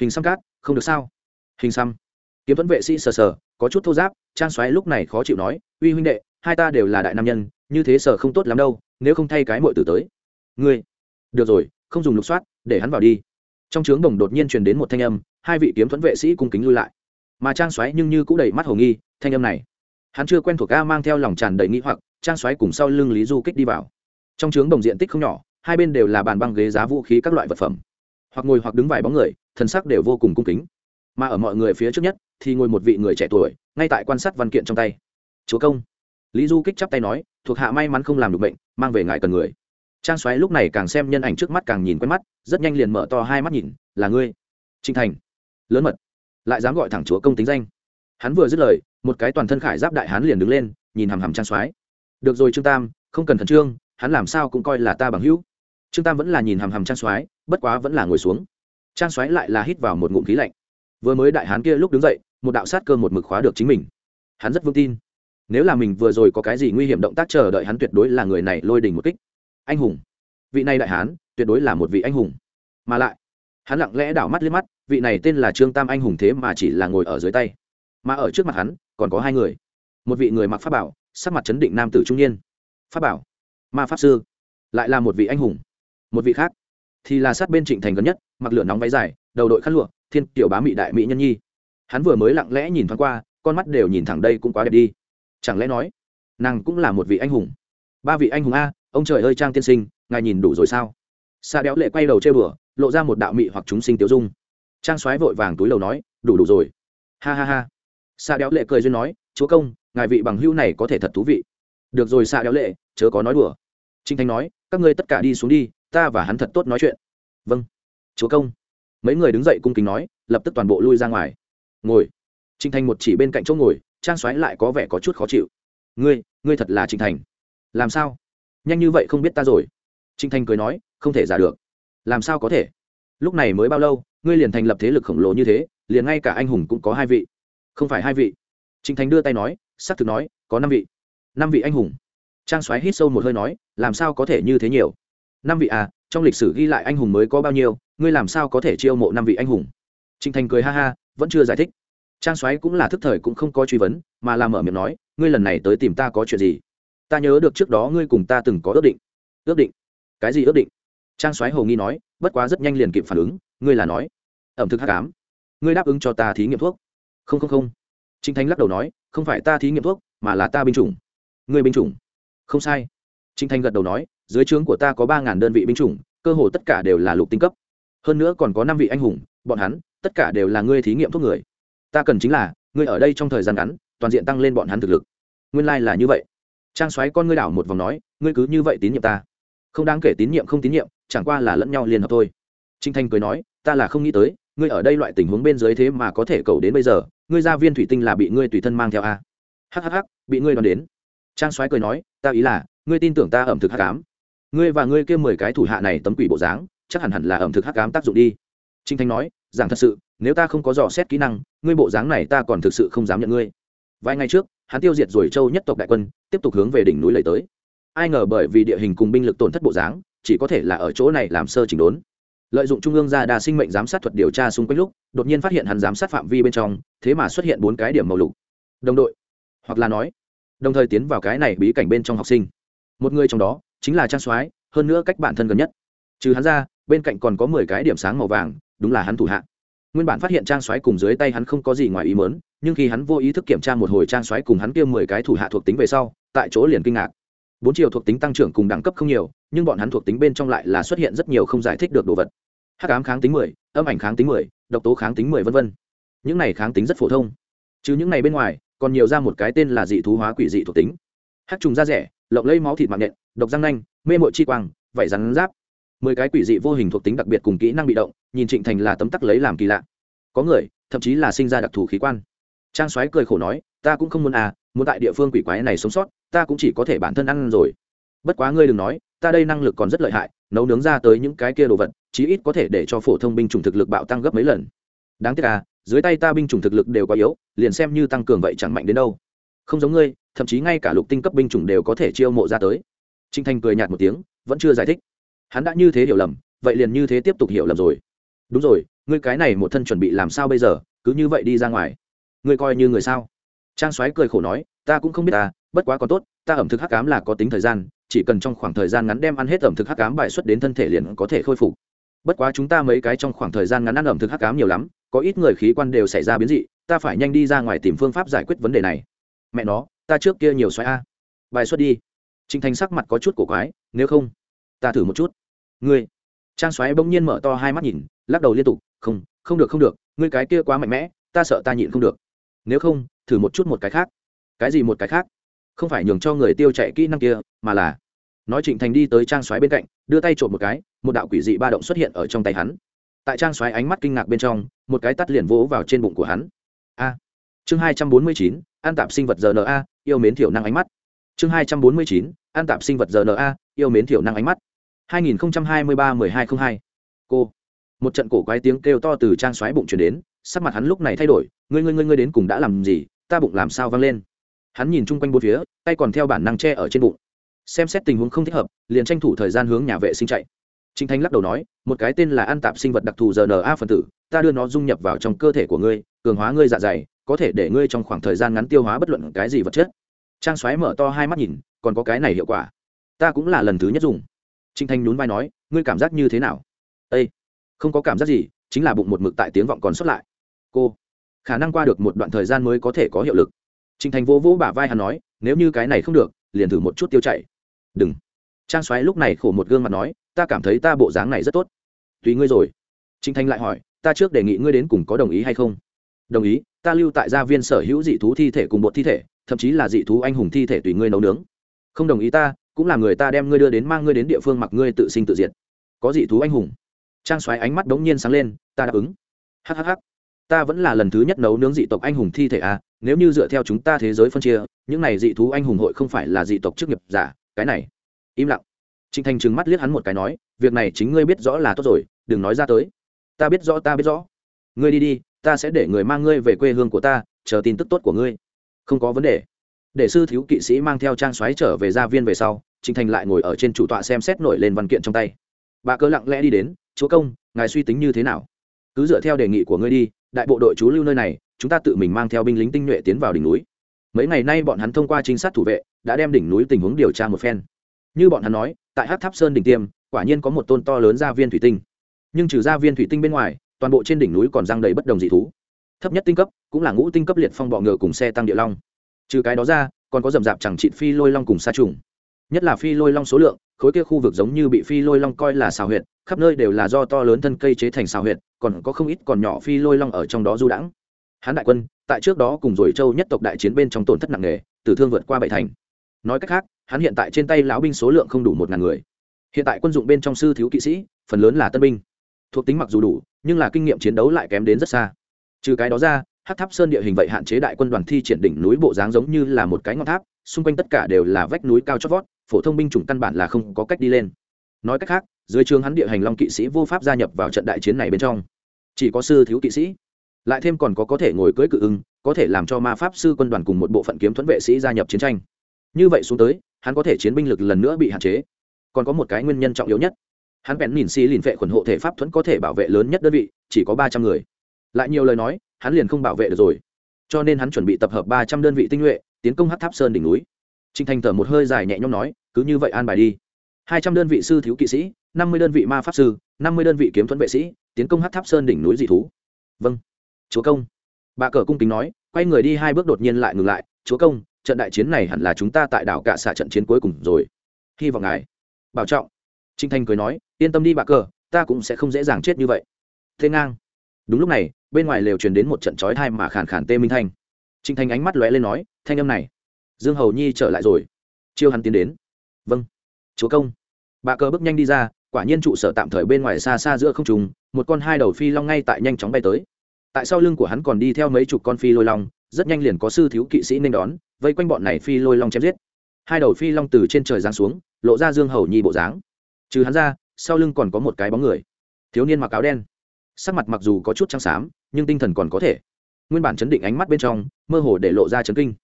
Hình xăm cát, không được sao? Hình xăm. Kiếm thuẫn vệ sĩ sờ sờ, có chút thô giáp, trang xoáy lúc này khó chịu nói, uy huynh đệ, hai ta đều là đại nam nhân, như thế sờ không tốt lắm đâu, nếu không thay cái mội tử tới. Ngươi. Được rồi, không dùng lục soát, để hắn vào đi. Trong trướng đồng đột nhiên truyền đến một thanh âm, hai vị kiếm thuẫn vệ sĩ cung kính lui lại. Mà trang xoáy nhưng như cũng đầy mắt hồ nghi, thanh âm này. Hắn chưa quen thuộc a mang theo lòng tràn đầy nghĩ hoặc, trang xoáy cùng sau lưng lý du kích đi vào trong trướng đồng diện tích không nhỏ, hai bên đều là bàn băng ghế giá vũ khí các loại vật phẩm. Hoặc ngồi hoặc đứng vài bóng người thân sắc đều vô cùng cung kính. Mà ở mọi người phía trước nhất, thì ngồi một vị người trẻ tuổi, ngay tại quan sát văn kiện trong tay. Chúa công. Lý du kích chắp tay nói, thuộc hạ may mắn không làm được bệnh, mang về ngại cần người. Trang xoáy lúc này càng xem nhân ảnh trước mắt càng nhìn quen mắt, rất nhanh liền mở to hai mắt nhìn, là ngươi. Trinh thành. Lớn mật. Lại dám gọi thẳng chúa công tính danh. Hắn vừa dứt lời, một cái toàn thân khải giáp đại hán liền đứng lên, nhìn hằm hằm trang xoáy. được rồi trương tam, không cần thần trương hắn làm sao cũng coi là ta bằng hữu. Trương tam vẫn là nhìn hằm hằm trang soái, bất quá vẫn là ngồi xuống. Trang soái lại là hít vào một ngụm khí lạnh. Vừa mới đại hán kia lúc đứng dậy, một đạo sát cơ một mực khóa được chính mình. Hắn rất vững tin. Nếu là mình vừa rồi có cái gì nguy hiểm động tác chờ đợi hắn tuyệt đối là người này lôi đình một kích. Anh hùng. Vị này đại hán, tuyệt đối là một vị anh hùng. Mà lại, hắn lặng lẽ đảo mắt liếc mắt, vị này tên là trương tam anh hùng thế mà chỉ là ngồi ở dưới tay. Mà ở trước mặt hắn, còn có hai người. Một vị người mặc pháp bảo, sắc mặt chấn định nam tử trung niên. Pháp bảo? Ma pháp sư, lại là một vị anh hùng. Một vị khác thì là sát bên trịnh thành gần nhất, mặc lửa nóng váy dài, đầu đội khăn lụa, thiên tiểu bá mỹ đại mỹ nhân nhi. Hắn vừa mới lặng lẽ nhìn thoáng qua, con mắt đều nhìn thẳng đây cũng quá đẹp đi. Chẳng lẽ nói, nàng cũng là một vị anh hùng? Ba vị anh hùng a, ông trời ơi trang tiên sinh, ngài nhìn đủ rồi sao? Xa đéo lệ quay đầu chơi bừa lộ ra một đạo mị hoặc chúng sinh tiêu dung. Trang soái vội vàng túi lầu nói, đủ đủ rồi. Ha ha ha. Xa đéo lệ cười duyên nói, chúa công, ngài vị bằng hưu này có thể thật thú vị được rồi xa đéo lệ, chớ có nói đùa. Trinh thanh nói, các ngươi tất cả đi xuống đi, ta và hắn thật tốt nói chuyện. Vâng. Chúa công. Mấy người đứng dậy cung kính nói, lập tức toàn bộ lui ra ngoài. Ngồi. Trinh thanh một chỉ bên cạnh chỗ ngồi, trang xoáy lại có vẻ có chút khó chịu. Ngươi ngươi thật là trinh thành. Làm sao? Nhanh như vậy không biết ta rồi. Trinh thanh cười nói, không thể giả được. Làm sao có thể? Lúc này mới bao lâu, ngươi liền thành lập thế lực khổng lồ như thế, liền ngay cả anh hùng cũng có hai vị. Không phải hai vị. Trinh Thanh đưa tay nói s ắ c thực nói, có năm vị năm vị anh hùng. Trang soái hít sâu một hơi nói, làm sao có thể như thế nhiều? Năm vị à trong lịch sử ghi lại anh hùng mới có bao nhiêu, ngươi làm sao có thể chiêu mộ năm vị anh hùng? Trịnh thành cười ha ha, vẫn chưa giải thích. Trang soái cũng là thức thời cũng không có truy vấn, mà làm mở miệng nói, ngươi lần này tới tìm ta có chuyện gì? Ta nhớ được trước đó ngươi cùng ta từng có ước định. Ước định? Cái gì ước định? Trang soái hầu nghi nói, bất quá rất nhanh liền kịp phản ứng, ngươi là nói, ẩm thực hát cám ngươi đáp ứng cho ta thí nghiệm thuốc. Không không không. Trinh thanh lắc đầu nói, không phải ta thí nghiệm thuốc, mà là ta binh chủng ngươi binh chủng. Không sai. Trịnh thanh gật đầu nói, dưới trướng của ta có ba ngàn đơn vị binh chủng, cơ hồ tất cả đều là lục tinh cấp. Hơn nữa còn có năm vị anh hùng, bọn hắn, tất cả đều là ngươi thí nghiệm thuốc người. Ta cần chính là, ngươi ở đây trong thời gian ngắn, toàn diện tăng lên bọn hắn thực lực. Nguyên lai、like、là như vậy. Trang xoáy con ngươi đảo một vòng nói, ngươi cứ như vậy tín nhiệm ta. Không đáng kể tín nhiệm không tín nhiệm, chẳng qua là lẫn nhau liên hợp thôi. Trinh thanh cười nói, ta là không nghĩ tới, ngươi ở đây loại tình huống bên dưới thế mà có thể cầu đến bây giờ, ngươi ra viên thủy tinh là bị ngươi tùy thân mang theo a. Hhh bị ngươi đón đến trang soái cười nói, ta ý là, ngươi tin tưởng ta ẩm thực hắc cám ngươi và ngươi kêu mười cái thủ hạ này tấm quỷ bộ dáng, chắc hẳn hẳn là ẩm thực hắc cám tác dụng đi. Trinh thanh nói, giảng thật sự, nếu ta không có dò xét kỹ năng, ngươi bộ dáng này ta còn thực sự không dám nhận ngươi. Vài ngày trước, hắn tiêu diệt rồi châu nhất tộc đại quân, tiếp tục hướng về đỉnh núi lầy tới. Ai ngờ bởi vì địa hình cùng binh lực tổn thất bộ dáng, chỉ có thể là ở chỗ này làm sơ chỉnh đốn. Lợi dụng trung ương gia đa sinh mệnh giám sát thuật điều tra xung quanh lúc, đột nhiên phát hiện hắn giám sát phạm vi bên trong, thế mà xuất hiện bốn cái điểm màu lục. Đồng đội, hoặc là nói đồng thời tiến vào cái này bí cảnh bên trong học sinh. Một người trong đó chính là trang soái, hơn nữa cách bản thân gần nhất. Trừ hắn ra, bên cạnh còn có mười cái điểm sáng màu vàng, đúng là hắn thủ hạ. Nguyên bản phát hiện trang xoáy cùng dưới tay hắn không có gì ngoài ý mớn nhưng khi hắn vô ý thức kiểm tra một hồi trang xoáy cùng hắn kia mười cái thủ hạ thuộc tính về sau, tại chỗ liền kinh ngạc. Bốn chiều thuộc tính tăng trưởng cùng đẳng cấp không nhiều, nhưng bọn hắn thuộc tính bên trong lại là xuất hiện rất nhiều không giải thích được đồ vật. Hắc ám kháng tính mười, âm ảnh kháng tính mười, độc tố kháng tính mười v v những này kháng tính rất phổ thông. Chứ những này bên ngoài còn nhiều ra một cái tên là dị thú hóa quỷ dị thuộc tính. Hát trùng da rẻ, lộng lây máu thịt mạng nhện, độc răng nanh, mê mội chi quang, vảy rắn giáp. Mười cái quỷ dị vô hình thuộc tính đặc biệt cùng kỹ năng bị động, nhìn trịnh thành là tấm tắc lấy làm kỳ lạ. Có người, thậm chí là sinh ra đặc thù khí quan. Trang soái cười khổ nói, ta cũng không muốn à muốn tại địa phương quỷ quái này sống sót, ta cũng chỉ có thể bản thân ăn rồi. Bất quá ngươi đừng nói, ta đây năng lực còn rất lợi hại, nấu nướng ra tới những cái kia đồ vật, chí ít có thể để cho phổ thông binh chủng thực lực bạo tăng gấp mấy lần. Đáng tiếc à dưới tay ta binh chủng thực lực đều quá yếu, liền xem như tăng cường vậy chẳng mạnh đến đâu. Không giống ngươi, thậm chí ngay cả lục tinh cấp binh chủng đều có thể chiêu mộ ra tới. Trinh thanh cười nhạt một tiếng, vẫn chưa giải thích. Hắn đã như thế hiểu lầm, vậy liền như thế tiếp tục hiểu lầm rồi. Đúng rồi, ngươi cái này một thân chuẩn bị làm sao bây giờ, cứ như vậy đi ra ngoài. Ngươi coi như người sao? Trang soái cười khổ nói, ta cũng không biết ta, bất quá còn tốt, ta ẩm thực hắc cám là có tính thời gian, chỉ cần trong khoảng thời gian ngắn đem ăn hết ẩm thực hắc cám bài xuất đến thân thể liền có thể khôi phục. Bất quá chúng ta mấy cái trong khoảng thời gian ngắn ăn ẩm thực hắc cám nhiều lắm có ít người khí quan đều xảy ra biến dị, ta phải nhanh đi ra ngoài tìm phương pháp giải quyết vấn đề này. Mẹ nó, ta trước kia nhiều xoáy a. Bài xuất đi. Trinh thành sắc mặt có chút cổ quái, nếu không, ta thử một chút. Ngươi. Trang xoáy bỗng nhiên mở to hai mắt nhìn, lắc đầu liên tục, không không được không được, ngươi cái kia quá mạnh mẽ, ta sợ ta nhịn không được. Nếu không, thử một chút một cái khác. Cái gì một cái khác? Không phải nhường cho người tiêu chạy kỹ năng kia, mà là. Nói trịnh thành đi tới trang xoáy bên cạnh, đưa tay trộm một cái, một đạo quỷ dị ba động xuất hiện ở trong tay hắn tại trang xoáy ánh mắt kinh ngạc bên trong một cái tắt liền vỗ vào trên bụng của hắn a chương hai trăm bốn mươi chín an tạp sinh vật rna yêu mến thiểu năng ánh mắt chương hai trăm bốn mươi chín an tạp sinh vật rna yêu mến thiểu năng ánh mắt 2023-1202. Cô. Một trận cổ quái tiếng kêu to từ trang xoáy bụng truyền đến, sắc mặt hắn lúc này thay đổi, ngươi ngươi ngươi ngươi đến cùng đã làm gì, ta bụng làm sao vang lên. Hắn nhìn chung quanh bốn phía, tay còn theo bản năng tre ở trên bụng. Xem xét tình huống không thích hợp, liền tranh thủ thời gian hướng nhà vệ sinh chạy. Trình Thanh lắc đầu nói, một cái tên là an tạp sinh vật đặc thù RNA phân tử, ta đưa nó dung nhập vào trong cơ thể của ngươi, cường hóa ngươi dạ dày, có thể để ngươi trong khoảng thời gian ngắn tiêu hóa bất luận cái gì vật chất. Trang Soái mở to hai mắt nhìn, còn có cái này hiệu quả. Ta cũng là lần thứ nhất dùng. Trình thanh nhún vai nói ngươi cảm giác như thế nào? Ê, không có cảm giác gì chính là bụng một mực tại tiếng vọng còn xuất lại. Cô khả năng qua được một đoạn thời gian mới có thể có hiệu lực. Trình thanh vô vỗ bả vai hắn nói nếu như cái này không được liền thử một chút tiêu chảy. Đừng. Trang Soái lúc này khổ một gương mặt nói ta cảm thấy ta bộ dáng này rất tốt. Tùy ngươi rồi. Trinh thanh lại hỏi, ta trước đề nghị ngươi đến cùng có đồng ý hay không? Đồng ý, ta lưu tại gia viên sở hữu dị thú thi thể cùng một thi thể, thậm chí là dị thú anh hùng thi thể tùy ngươi nấu nướng. Không đồng ý ta, cũng là người ta đem ngươi đưa đến mang ngươi đến địa phương mặc ngươi tự sinh tự diệt. Có dị thú anh hùng. Trang xoáy ánh mắt đống nhiên sáng lên, ta đáp ứng. Hhh ta vẫn là lần thứ nhất nấu nướng dị tộc anh hùng thi thể à nếu như dựa theo chúng ta thế giới phân chia, những này dị thú anh hùng hội không phải là dị tộc chức nghiệp giả, cái này. Im lặng trịnh thành trừng mắt liếc hắn một cái nói, việc này chính ngươi biết rõ là tốt rồi, đừng nói ra tới. Ta biết rõ, ta biết rõ. Ngươi đi đi, ta sẽ để người mang ngươi về quê hương của ta, chờ tin tức tốt của ngươi. Không có vấn đề. Để sư thiếu kỵ sĩ mang theo trang xoáy trở về gia viên về sau trịnh thành lại ngồi ở trên chủ tọa xem xét nổi lên văn kiện trong tay. Bà cớ lặng lẽ đi đến, chúa công, ngài suy tính như thế nào? Cứ dựa theo đề nghị của ngươi đi, đại bộ đội chú lưu nơi này, chúng ta tự mình mang theo binh lính tinh nhuệ tiến vào đỉnh núi. Mấy ngày nay bọn hắn thông qua trinh sát thủ vệ, đã đem đỉnh núi tình huống điều tra một phen như bọn hắn nói, tại hát tháp sơn đỉnh tiêm, quả nhiên có một tôn to lớn gia viên thủy tinh. Nhưng trừ gia viên thủy tinh bên ngoài, toàn bộ trên đỉnh núi còn răng đầy bất đồng dị thú. Thấp nhất tinh cấp, cũng là ngũ tinh cấp liệt phong bọ ngựa cùng xe tăng địa long. Trừ cái đó ra, còn có rầm rạp chẳng trị phi lôi long cùng sa trùng. Nhất là phi lôi long số lượng, khối kia khu vực giống như bị phi lôi long coi là xào huyệt, khắp nơi đều là do to lớn thân cây chế thành xào huyệt, còn có không ít còn nhỏ phi lôi long ở trong đó du đãng. Hán đại quân, tại trước đó cùng rồi châu nhất tộc đại chiến bên trong tổn thất nặng nề, tử thương vượt qua bảy thành. Nói cách khác hắn hiện tại trên tay lão binh số lượng không đủ một ngàn người. Hiện tại quân dụng bên trong sư thiếu kỵ sĩ, phần lớn là tân binh. Thuộc tính mặc dù đủ, nhưng là kinh nghiệm chiến đấu lại kém đến rất xa. Trừ cái đó ra hát tháp sơn địa hình vậy hạn chế đại quân đoàn thi triển đỉnh núi bộ dáng giống như là một cái ngọn tháp, xung quanh tất cả đều là vách núi cao chót vót, phổ thông binh chủng căn bản là không có cách đi lên. Nói cách khác, dưới trường hắn địa hành long kỵ sĩ vô pháp gia nhập vào trận đại chiến này bên trong. Chỉ có sư thiếu kỵ sĩ. Lại thêm còn có có thể ngồi cưới cự ưng, có thể làm cho ma pháp sư quân đoàn cùng một bộ phận kiếm thuẫn vệ sĩ gia nhập chiến tranh. Như vậy xuống tới hắn có thể chiến binh lực lần nữa bị hạn chế. Còn có một cái nguyên nhân trọng yếu nhất. Hắn bèn nhìn xì lìn vệ khuẩn hộ thể pháp thuẫn có thể bảo vệ lớn nhất đơn vị, chỉ có ba trăm người. Lại nhiều lời nói, hắn liền không bảo vệ được rồi. Cho nên hắn chuẩn bị tập hợp ba trăm đơn vị tinh nhuệ, tiến công hát tháp sơn đỉnh núi. Trinh thành thở một hơi dài nhẹ nhõm nói, cứ như vậy an bài đi. Hai trăm đơn vị sư thiếu kỵ sĩ, năm mươi đơn vị ma pháp sư, năm mươi đơn vị kiếm thuẫn vệ sĩ, tiến công hát tháp sơn đỉnh núi dị thú. Vâng. Chúa công. Bà cờ cung kính nói, quay người đi hai bước đột nhiên lại ngừng lại. Chúa công trận đại chiến này hẳn là chúng ta tại đảo cả xạ trận chiến cuối cùng rồi. Hy vọng ngài. Bảo trọng. Trinh thanh cười nói, yên tâm đi bà cờ, ta cũng sẽ không dễ dàng chết như vậy. Thế ngang. Đúng lúc này, bên ngoài lều truyền đến một trận chói thai mà khàn khàn tê minh thanh. Trinh thanh ánh mắt lóe lên nói, thanh âm này. Dương hầu nhi trở lại rồi. Chiêu hắn tiến đến. Vâng. Chúa công. Bà cờ bước nhanh đi ra, quả nhiên trụ sở tạm thời bên ngoài xa xa giữa không trùng một con hai đầu phi long ngay tại nhanh chóng bay tới. Tại sau lưng của hắn còn đi theo mấy chục con phi lôi long, rất nhanh liền có sư thiếu kỵ sĩ nên đón vây quanh bọn này phi lôi long chém giết. Hai đầu phi long từ trên trời giáng xuống, lộ ra dương hầu nhi bộ dáng. Trừ hắn ra, sau lưng còn có một cái bóng người. Thiếu niên mặc áo đen. Sắc mặt mặc dù có chút trắng xám, nhưng tinh thần còn có thể. Nguyên bản chấn định ánh mắt bên trong, mơ hồ để lộ ra chấn kinh.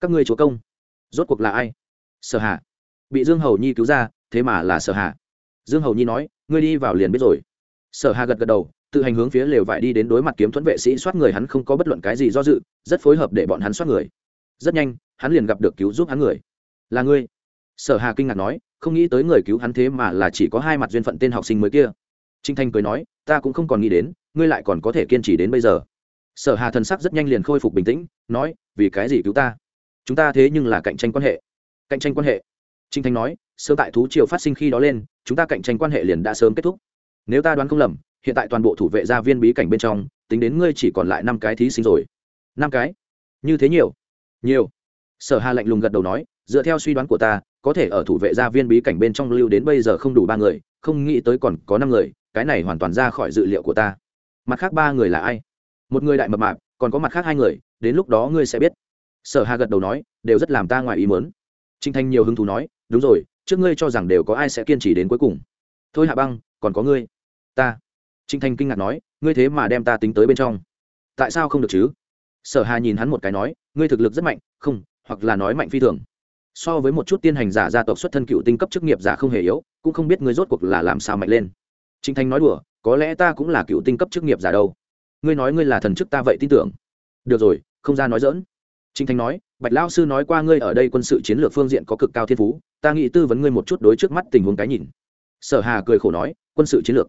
Các ngươi chúa công, rốt cuộc là ai? Sở hạ bị dương hầu nhi cứu ra, thế mà là sở hạ dương hầu nhi nói, ngươi đi vào liền biết rồi. Sở hà gật gật đầu, tự hành hướng phía lều vải đi đến đối mặt kiếm thuẫn vệ sĩ, soát người hắn không có bất luận cái gì do dự, rất phối hợp để bọn hắn soát người. Rất nhanh hắn liền gặp được cứu giúp hắn người. Là ngươi? Sở hà kinh ngạc nói, không nghĩ tới người cứu hắn thế mà là chỉ có hai mặt duyên phận tên học sinh mới kia. Trinh thanh cười nói, ta cũng không còn nghĩ đến, ngươi lại còn có thể kiên trì đến bây giờ. Sở hà thần sắc rất nhanh liền khôi phục bình tĩnh, nói, vì cái gì cứu ta? Chúng ta thế nhưng là cạnh tranh quan hệ. Cạnh tranh quan hệ. Trinh thanh nói sơ tại thú triều phát sinh khi đó lên, chúng ta cạnh tranh quan hệ liền đã sớm kết thúc. Nếu ta đoán không lầm, hiện tại toàn bộ thủ vệ gia viên bí cảnh bên trong, tính đến ngươi chỉ còn lại năm cái thí sinh rồi. Năm cái? Như thế nhiều? Nhiều sở hà lạnh lùng gật đầu nói, dựa theo suy đoán của ta, có thể ở thủ vệ gia viên bí cảnh bên trong lưu đến bây giờ không đủ ba người, không nghĩ tới còn có năm người, cái này hoàn toàn ra khỏi dự liệu của ta. Mặt khác ba người là ai? Một người đại mập mạp, còn có mặt khác hai người, đến lúc đó ngươi sẽ biết. Sở hà gật đầu nói, đều rất làm ta ngoài ý mớn trinh thanh nhiều hứng thú nói, đúng rồi, trước ngươi cho rằng đều có ai sẽ kiên trì đến cuối cùng. Thôi hạ băng, còn có ngươi. Ta. Trinh thanh kinh ngạc nói, ngươi thế mà đem ta tính tới bên trong. Tại sao không được chứ? Sở hà nhìn hắn một cái nói, ngươi thực lực rất mạnh, không hoặc là nói mạnh phi thường. So với một chút tiên hành giả gia tộc xuất thân cựu tinh cấp chức nghiệp giả không hề yếu, cũng không biết ngươi rốt cuộc là làm sao mạnh lên. Trinh thanh nói đùa, có lẽ ta cũng là cựu tinh cấp chức nghiệp giả đâu. Ngươi nói ngươi là thần chức ta vậy tin tưởng. Được rồi, không ra nói dỡn trinh thanh nói, bạch lao sư nói qua ngươi ở đây quân sự chiến lược phương diện có cực cao thiên phú, ta nghĩ tư vấn ngươi một chút đối trước mắt tình huống cái nhìn. Sở hà cười khổ nói, quân sự chiến lược?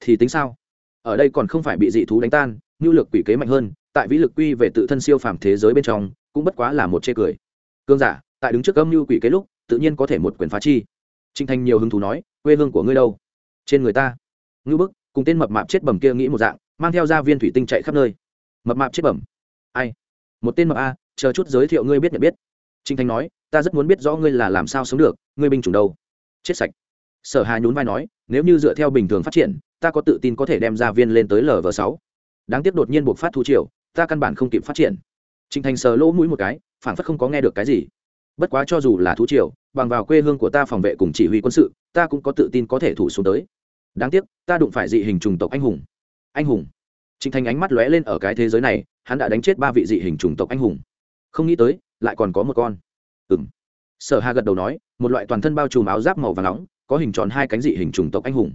Thì tính sao? Ở đây còn không phải bị dị thú đánh tan, nhu lực quỷ kế mạnh hơn, tại vĩ lực quy về tự thân siêu phàm thế giới bên trong cũng bất quá là một chê cười. Cương giả, tại đứng trước âm nhu quỷ kế lúc, tự nhiên có thể một quyền phá chi. Trinh thanh nhiều hứng thú nói, quê hương của ngươi đâu? Trên người ta. Ngưu bức, cùng tên mập mạp chết bẩm kia nghĩ một dạng, mang theo gia viên thủy tinh chạy khắp nơi. Mập mạp chết bẩm. ai? Một tên mập a, chờ chút giới thiệu ngươi biết nhận biết. Trinh thanh nói, ta rất muốn biết rõ ngươi là làm sao sống được, ngươi binh chủng đâu? Chết sạch. Sở hà nhún vai nói, nếu như dựa theo bình thường phát triển, ta có tự tin có thể đem gia viên lên tới lv sáu. Đáng tiếc đột nhiên buộc phát thu triều, ta căn bản không kịp phát triển trịnh thành sờ lỗ mũi một cái phản phất không có nghe được cái gì. Bất quá cho dù là thú triều, bằng vào quê hương của ta phòng vệ cùng chỉ huy quân sự, ta cũng có tự tin có thể thủ xuống tới. Đáng tiếc, ta đụng phải dị hình trùng tộc anh hùng. Anh hùng. Trịnh thành ánh mắt lóe lên ở cái thế giới này, hắn đã đánh chết ba vị dị hình trùng tộc anh hùng. Không nghĩ tới, lại còn có một con. Ừng sở hà gật đầu nói, một loại toàn thân bao trùm áo giáp màu và nóng, có hình tròn hai cánh dị hình trùng tộc anh hùng.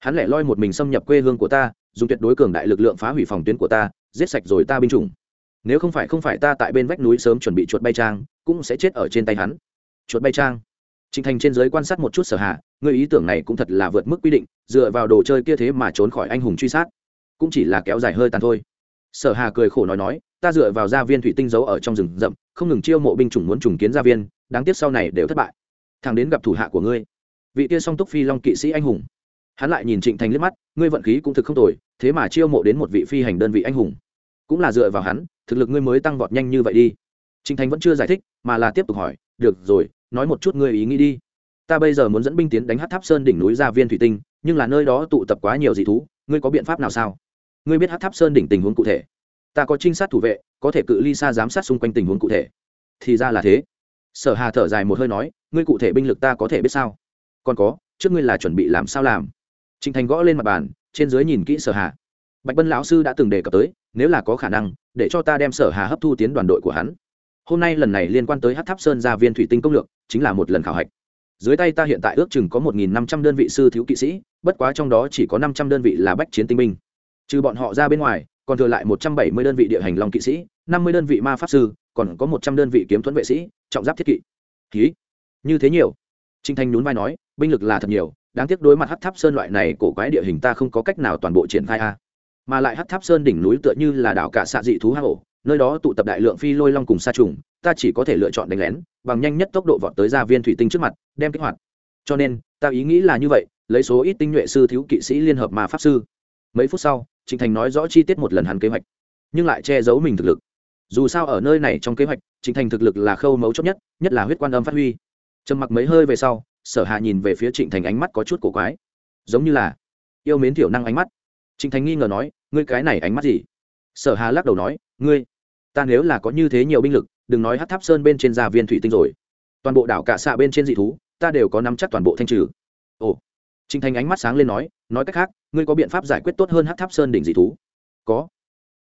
Hắn lẻ loi một mình xâm nhập quê hương của ta, dùng tuyệt đối cường đại lực lượng phá hủy phòng tuyến của ta, giết sạch rồi ta binh chủng nếu không phải không phải ta tại bên vách núi sớm chuẩn bị chuột bay trang cũng sẽ chết ở trên tay hắn chuột bay trang trịnh Thành trên giới quan sát một chút sở hạ, người ý tưởng này cũng thật là vượt mức quy định, dựa vào đồ chơi kia thế mà trốn khỏi anh hùng truy sát, cũng chỉ là kéo dài hơi tàn thôi. Sở Hà cười khổ nói nói, ta dựa vào gia viên thủy tinh giấu ở trong rừng rậm, không ngừng chiêu mộ binh chủng muốn trùng kiến gia viên, đáng tiếc sau này đều thất bại. Thằng đến gặp thủ hạ của ngươi, vị kia song túc phi long kỵ sĩ anh hùng. Hắn lại nhìn Trịnh Thành liếc mắt, ngươi vận khí cũng thực không tồi, thế mà chiêu mộ đến một vị phi hành đơn vị anh hùng. Cũng là dựa vào hắn, thực lực ngươi mới tăng vọt nhanh như vậy đi. Trịnh Thành vẫn chưa giải thích, mà là tiếp tục hỏi, được rồi, nói một chút ngươi ý nghĩ đi. Ta bây giờ muốn dẫn binh tiến đánh hát tháp sơn đỉnh núi Ra viên thủy tinh nhưng là nơi đó tụ tập quá nhiều dị thú ngươi có biện pháp nào sao? Ngươi biết hát tháp sơn đỉnh tình huống cụ thể. Ta có trinh sát thủ vệ có thể cự ly xa giám sát xung quanh tình huống cụ thể. Thì ra là thế. Sở hà thở dài một hơi nói ngươi cụ thể binh lực ta có thể biết sao? Còn có trước ngươi là chuẩn bị làm sao làm? Trịnh thành gõ lên mặt bàn trên dưới nhìn kỹ sở hà. Bạch bân lão sư đã từng đề cập tới nếu là có khả năng để cho ta đem sở hà hấp thu tiến đoàn đội của hắn. Hôm nay lần này liên quan tới hát tháp sơn gia viên thủy tinh công lược, chính là một lần khảo hạch. Dưới tay ta hiện tại ước chừng có một nghìn năm trăm đơn vị sư thiếu kỵ sĩ, bất quá trong đó chỉ có năm trăm đơn vị là bách chiến tinh binh. Trừ bọn họ ra bên ngoài, còn thừa lại một trăm bảy mươi đơn vị địa hành long kỵ sĩ, năm mươi đơn vị ma pháp sư, còn có một trăm đơn vị kiếm thuẫn vệ sĩ, trọng giáp thiết kỵ. Ký như thế nhiều. Trinh thanh nhún vai nói, binh lực là thật nhiều, đáng tiếc đối mặt hát tháp sơn loại này cổ quái địa hình ta không có cách nào toàn bộ triển khai a mà lại hát tháp sơn đỉnh núi tựa như là đảo cả xạ dị thú hang ổ. Nơi đó tụ tập đại lượng phi lôi long cùng sa trùng, ta chỉ có thể lựa chọn đánh lén, bằng nhanh nhất tốc độ vọt tới ra viên thủy tinh trước mặt, đem kích hoạt. Cho nên, ta ý nghĩ là như vậy, lấy số ít tinh nhuệ sư thiếu kỵ sĩ liên hợp mà pháp sư. Mấy phút sau, trịnh thành nói rõ chi tiết một lần hắn kế hoạch, nhưng lại che giấu mình thực lực. Dù sao ở nơi này trong kế hoạch, trịnh thành thực lực là khâu mấu chốt nhất nhất là huyết quan âm phát huy. Trầm mặc mấy hơi về sau, sở hạ nhìn về phía trịnh thành ánh mắt có chút cổ quái. Giống như là yêu mến thiểu năng ánh mắt. Trịnh thành nghi ngờ nói ngươi cái này ánh mắt gì? Sở hà lắc đầu nói, ngươi, ta nếu là có như thế nhiều binh lực, đừng nói hát tháp sơn bên trên gia viên thủy tinh rồi. Toàn bộ đảo cả xạ bên trên dị thú, ta đều có nắm chắc toàn bộ thanh trừ. Ồ. Trinh thanh ánh mắt sáng lên nói nói cách khác, ngươi có biện pháp giải quyết tốt hơn hát tháp sơn đỉnh dị thú? Có.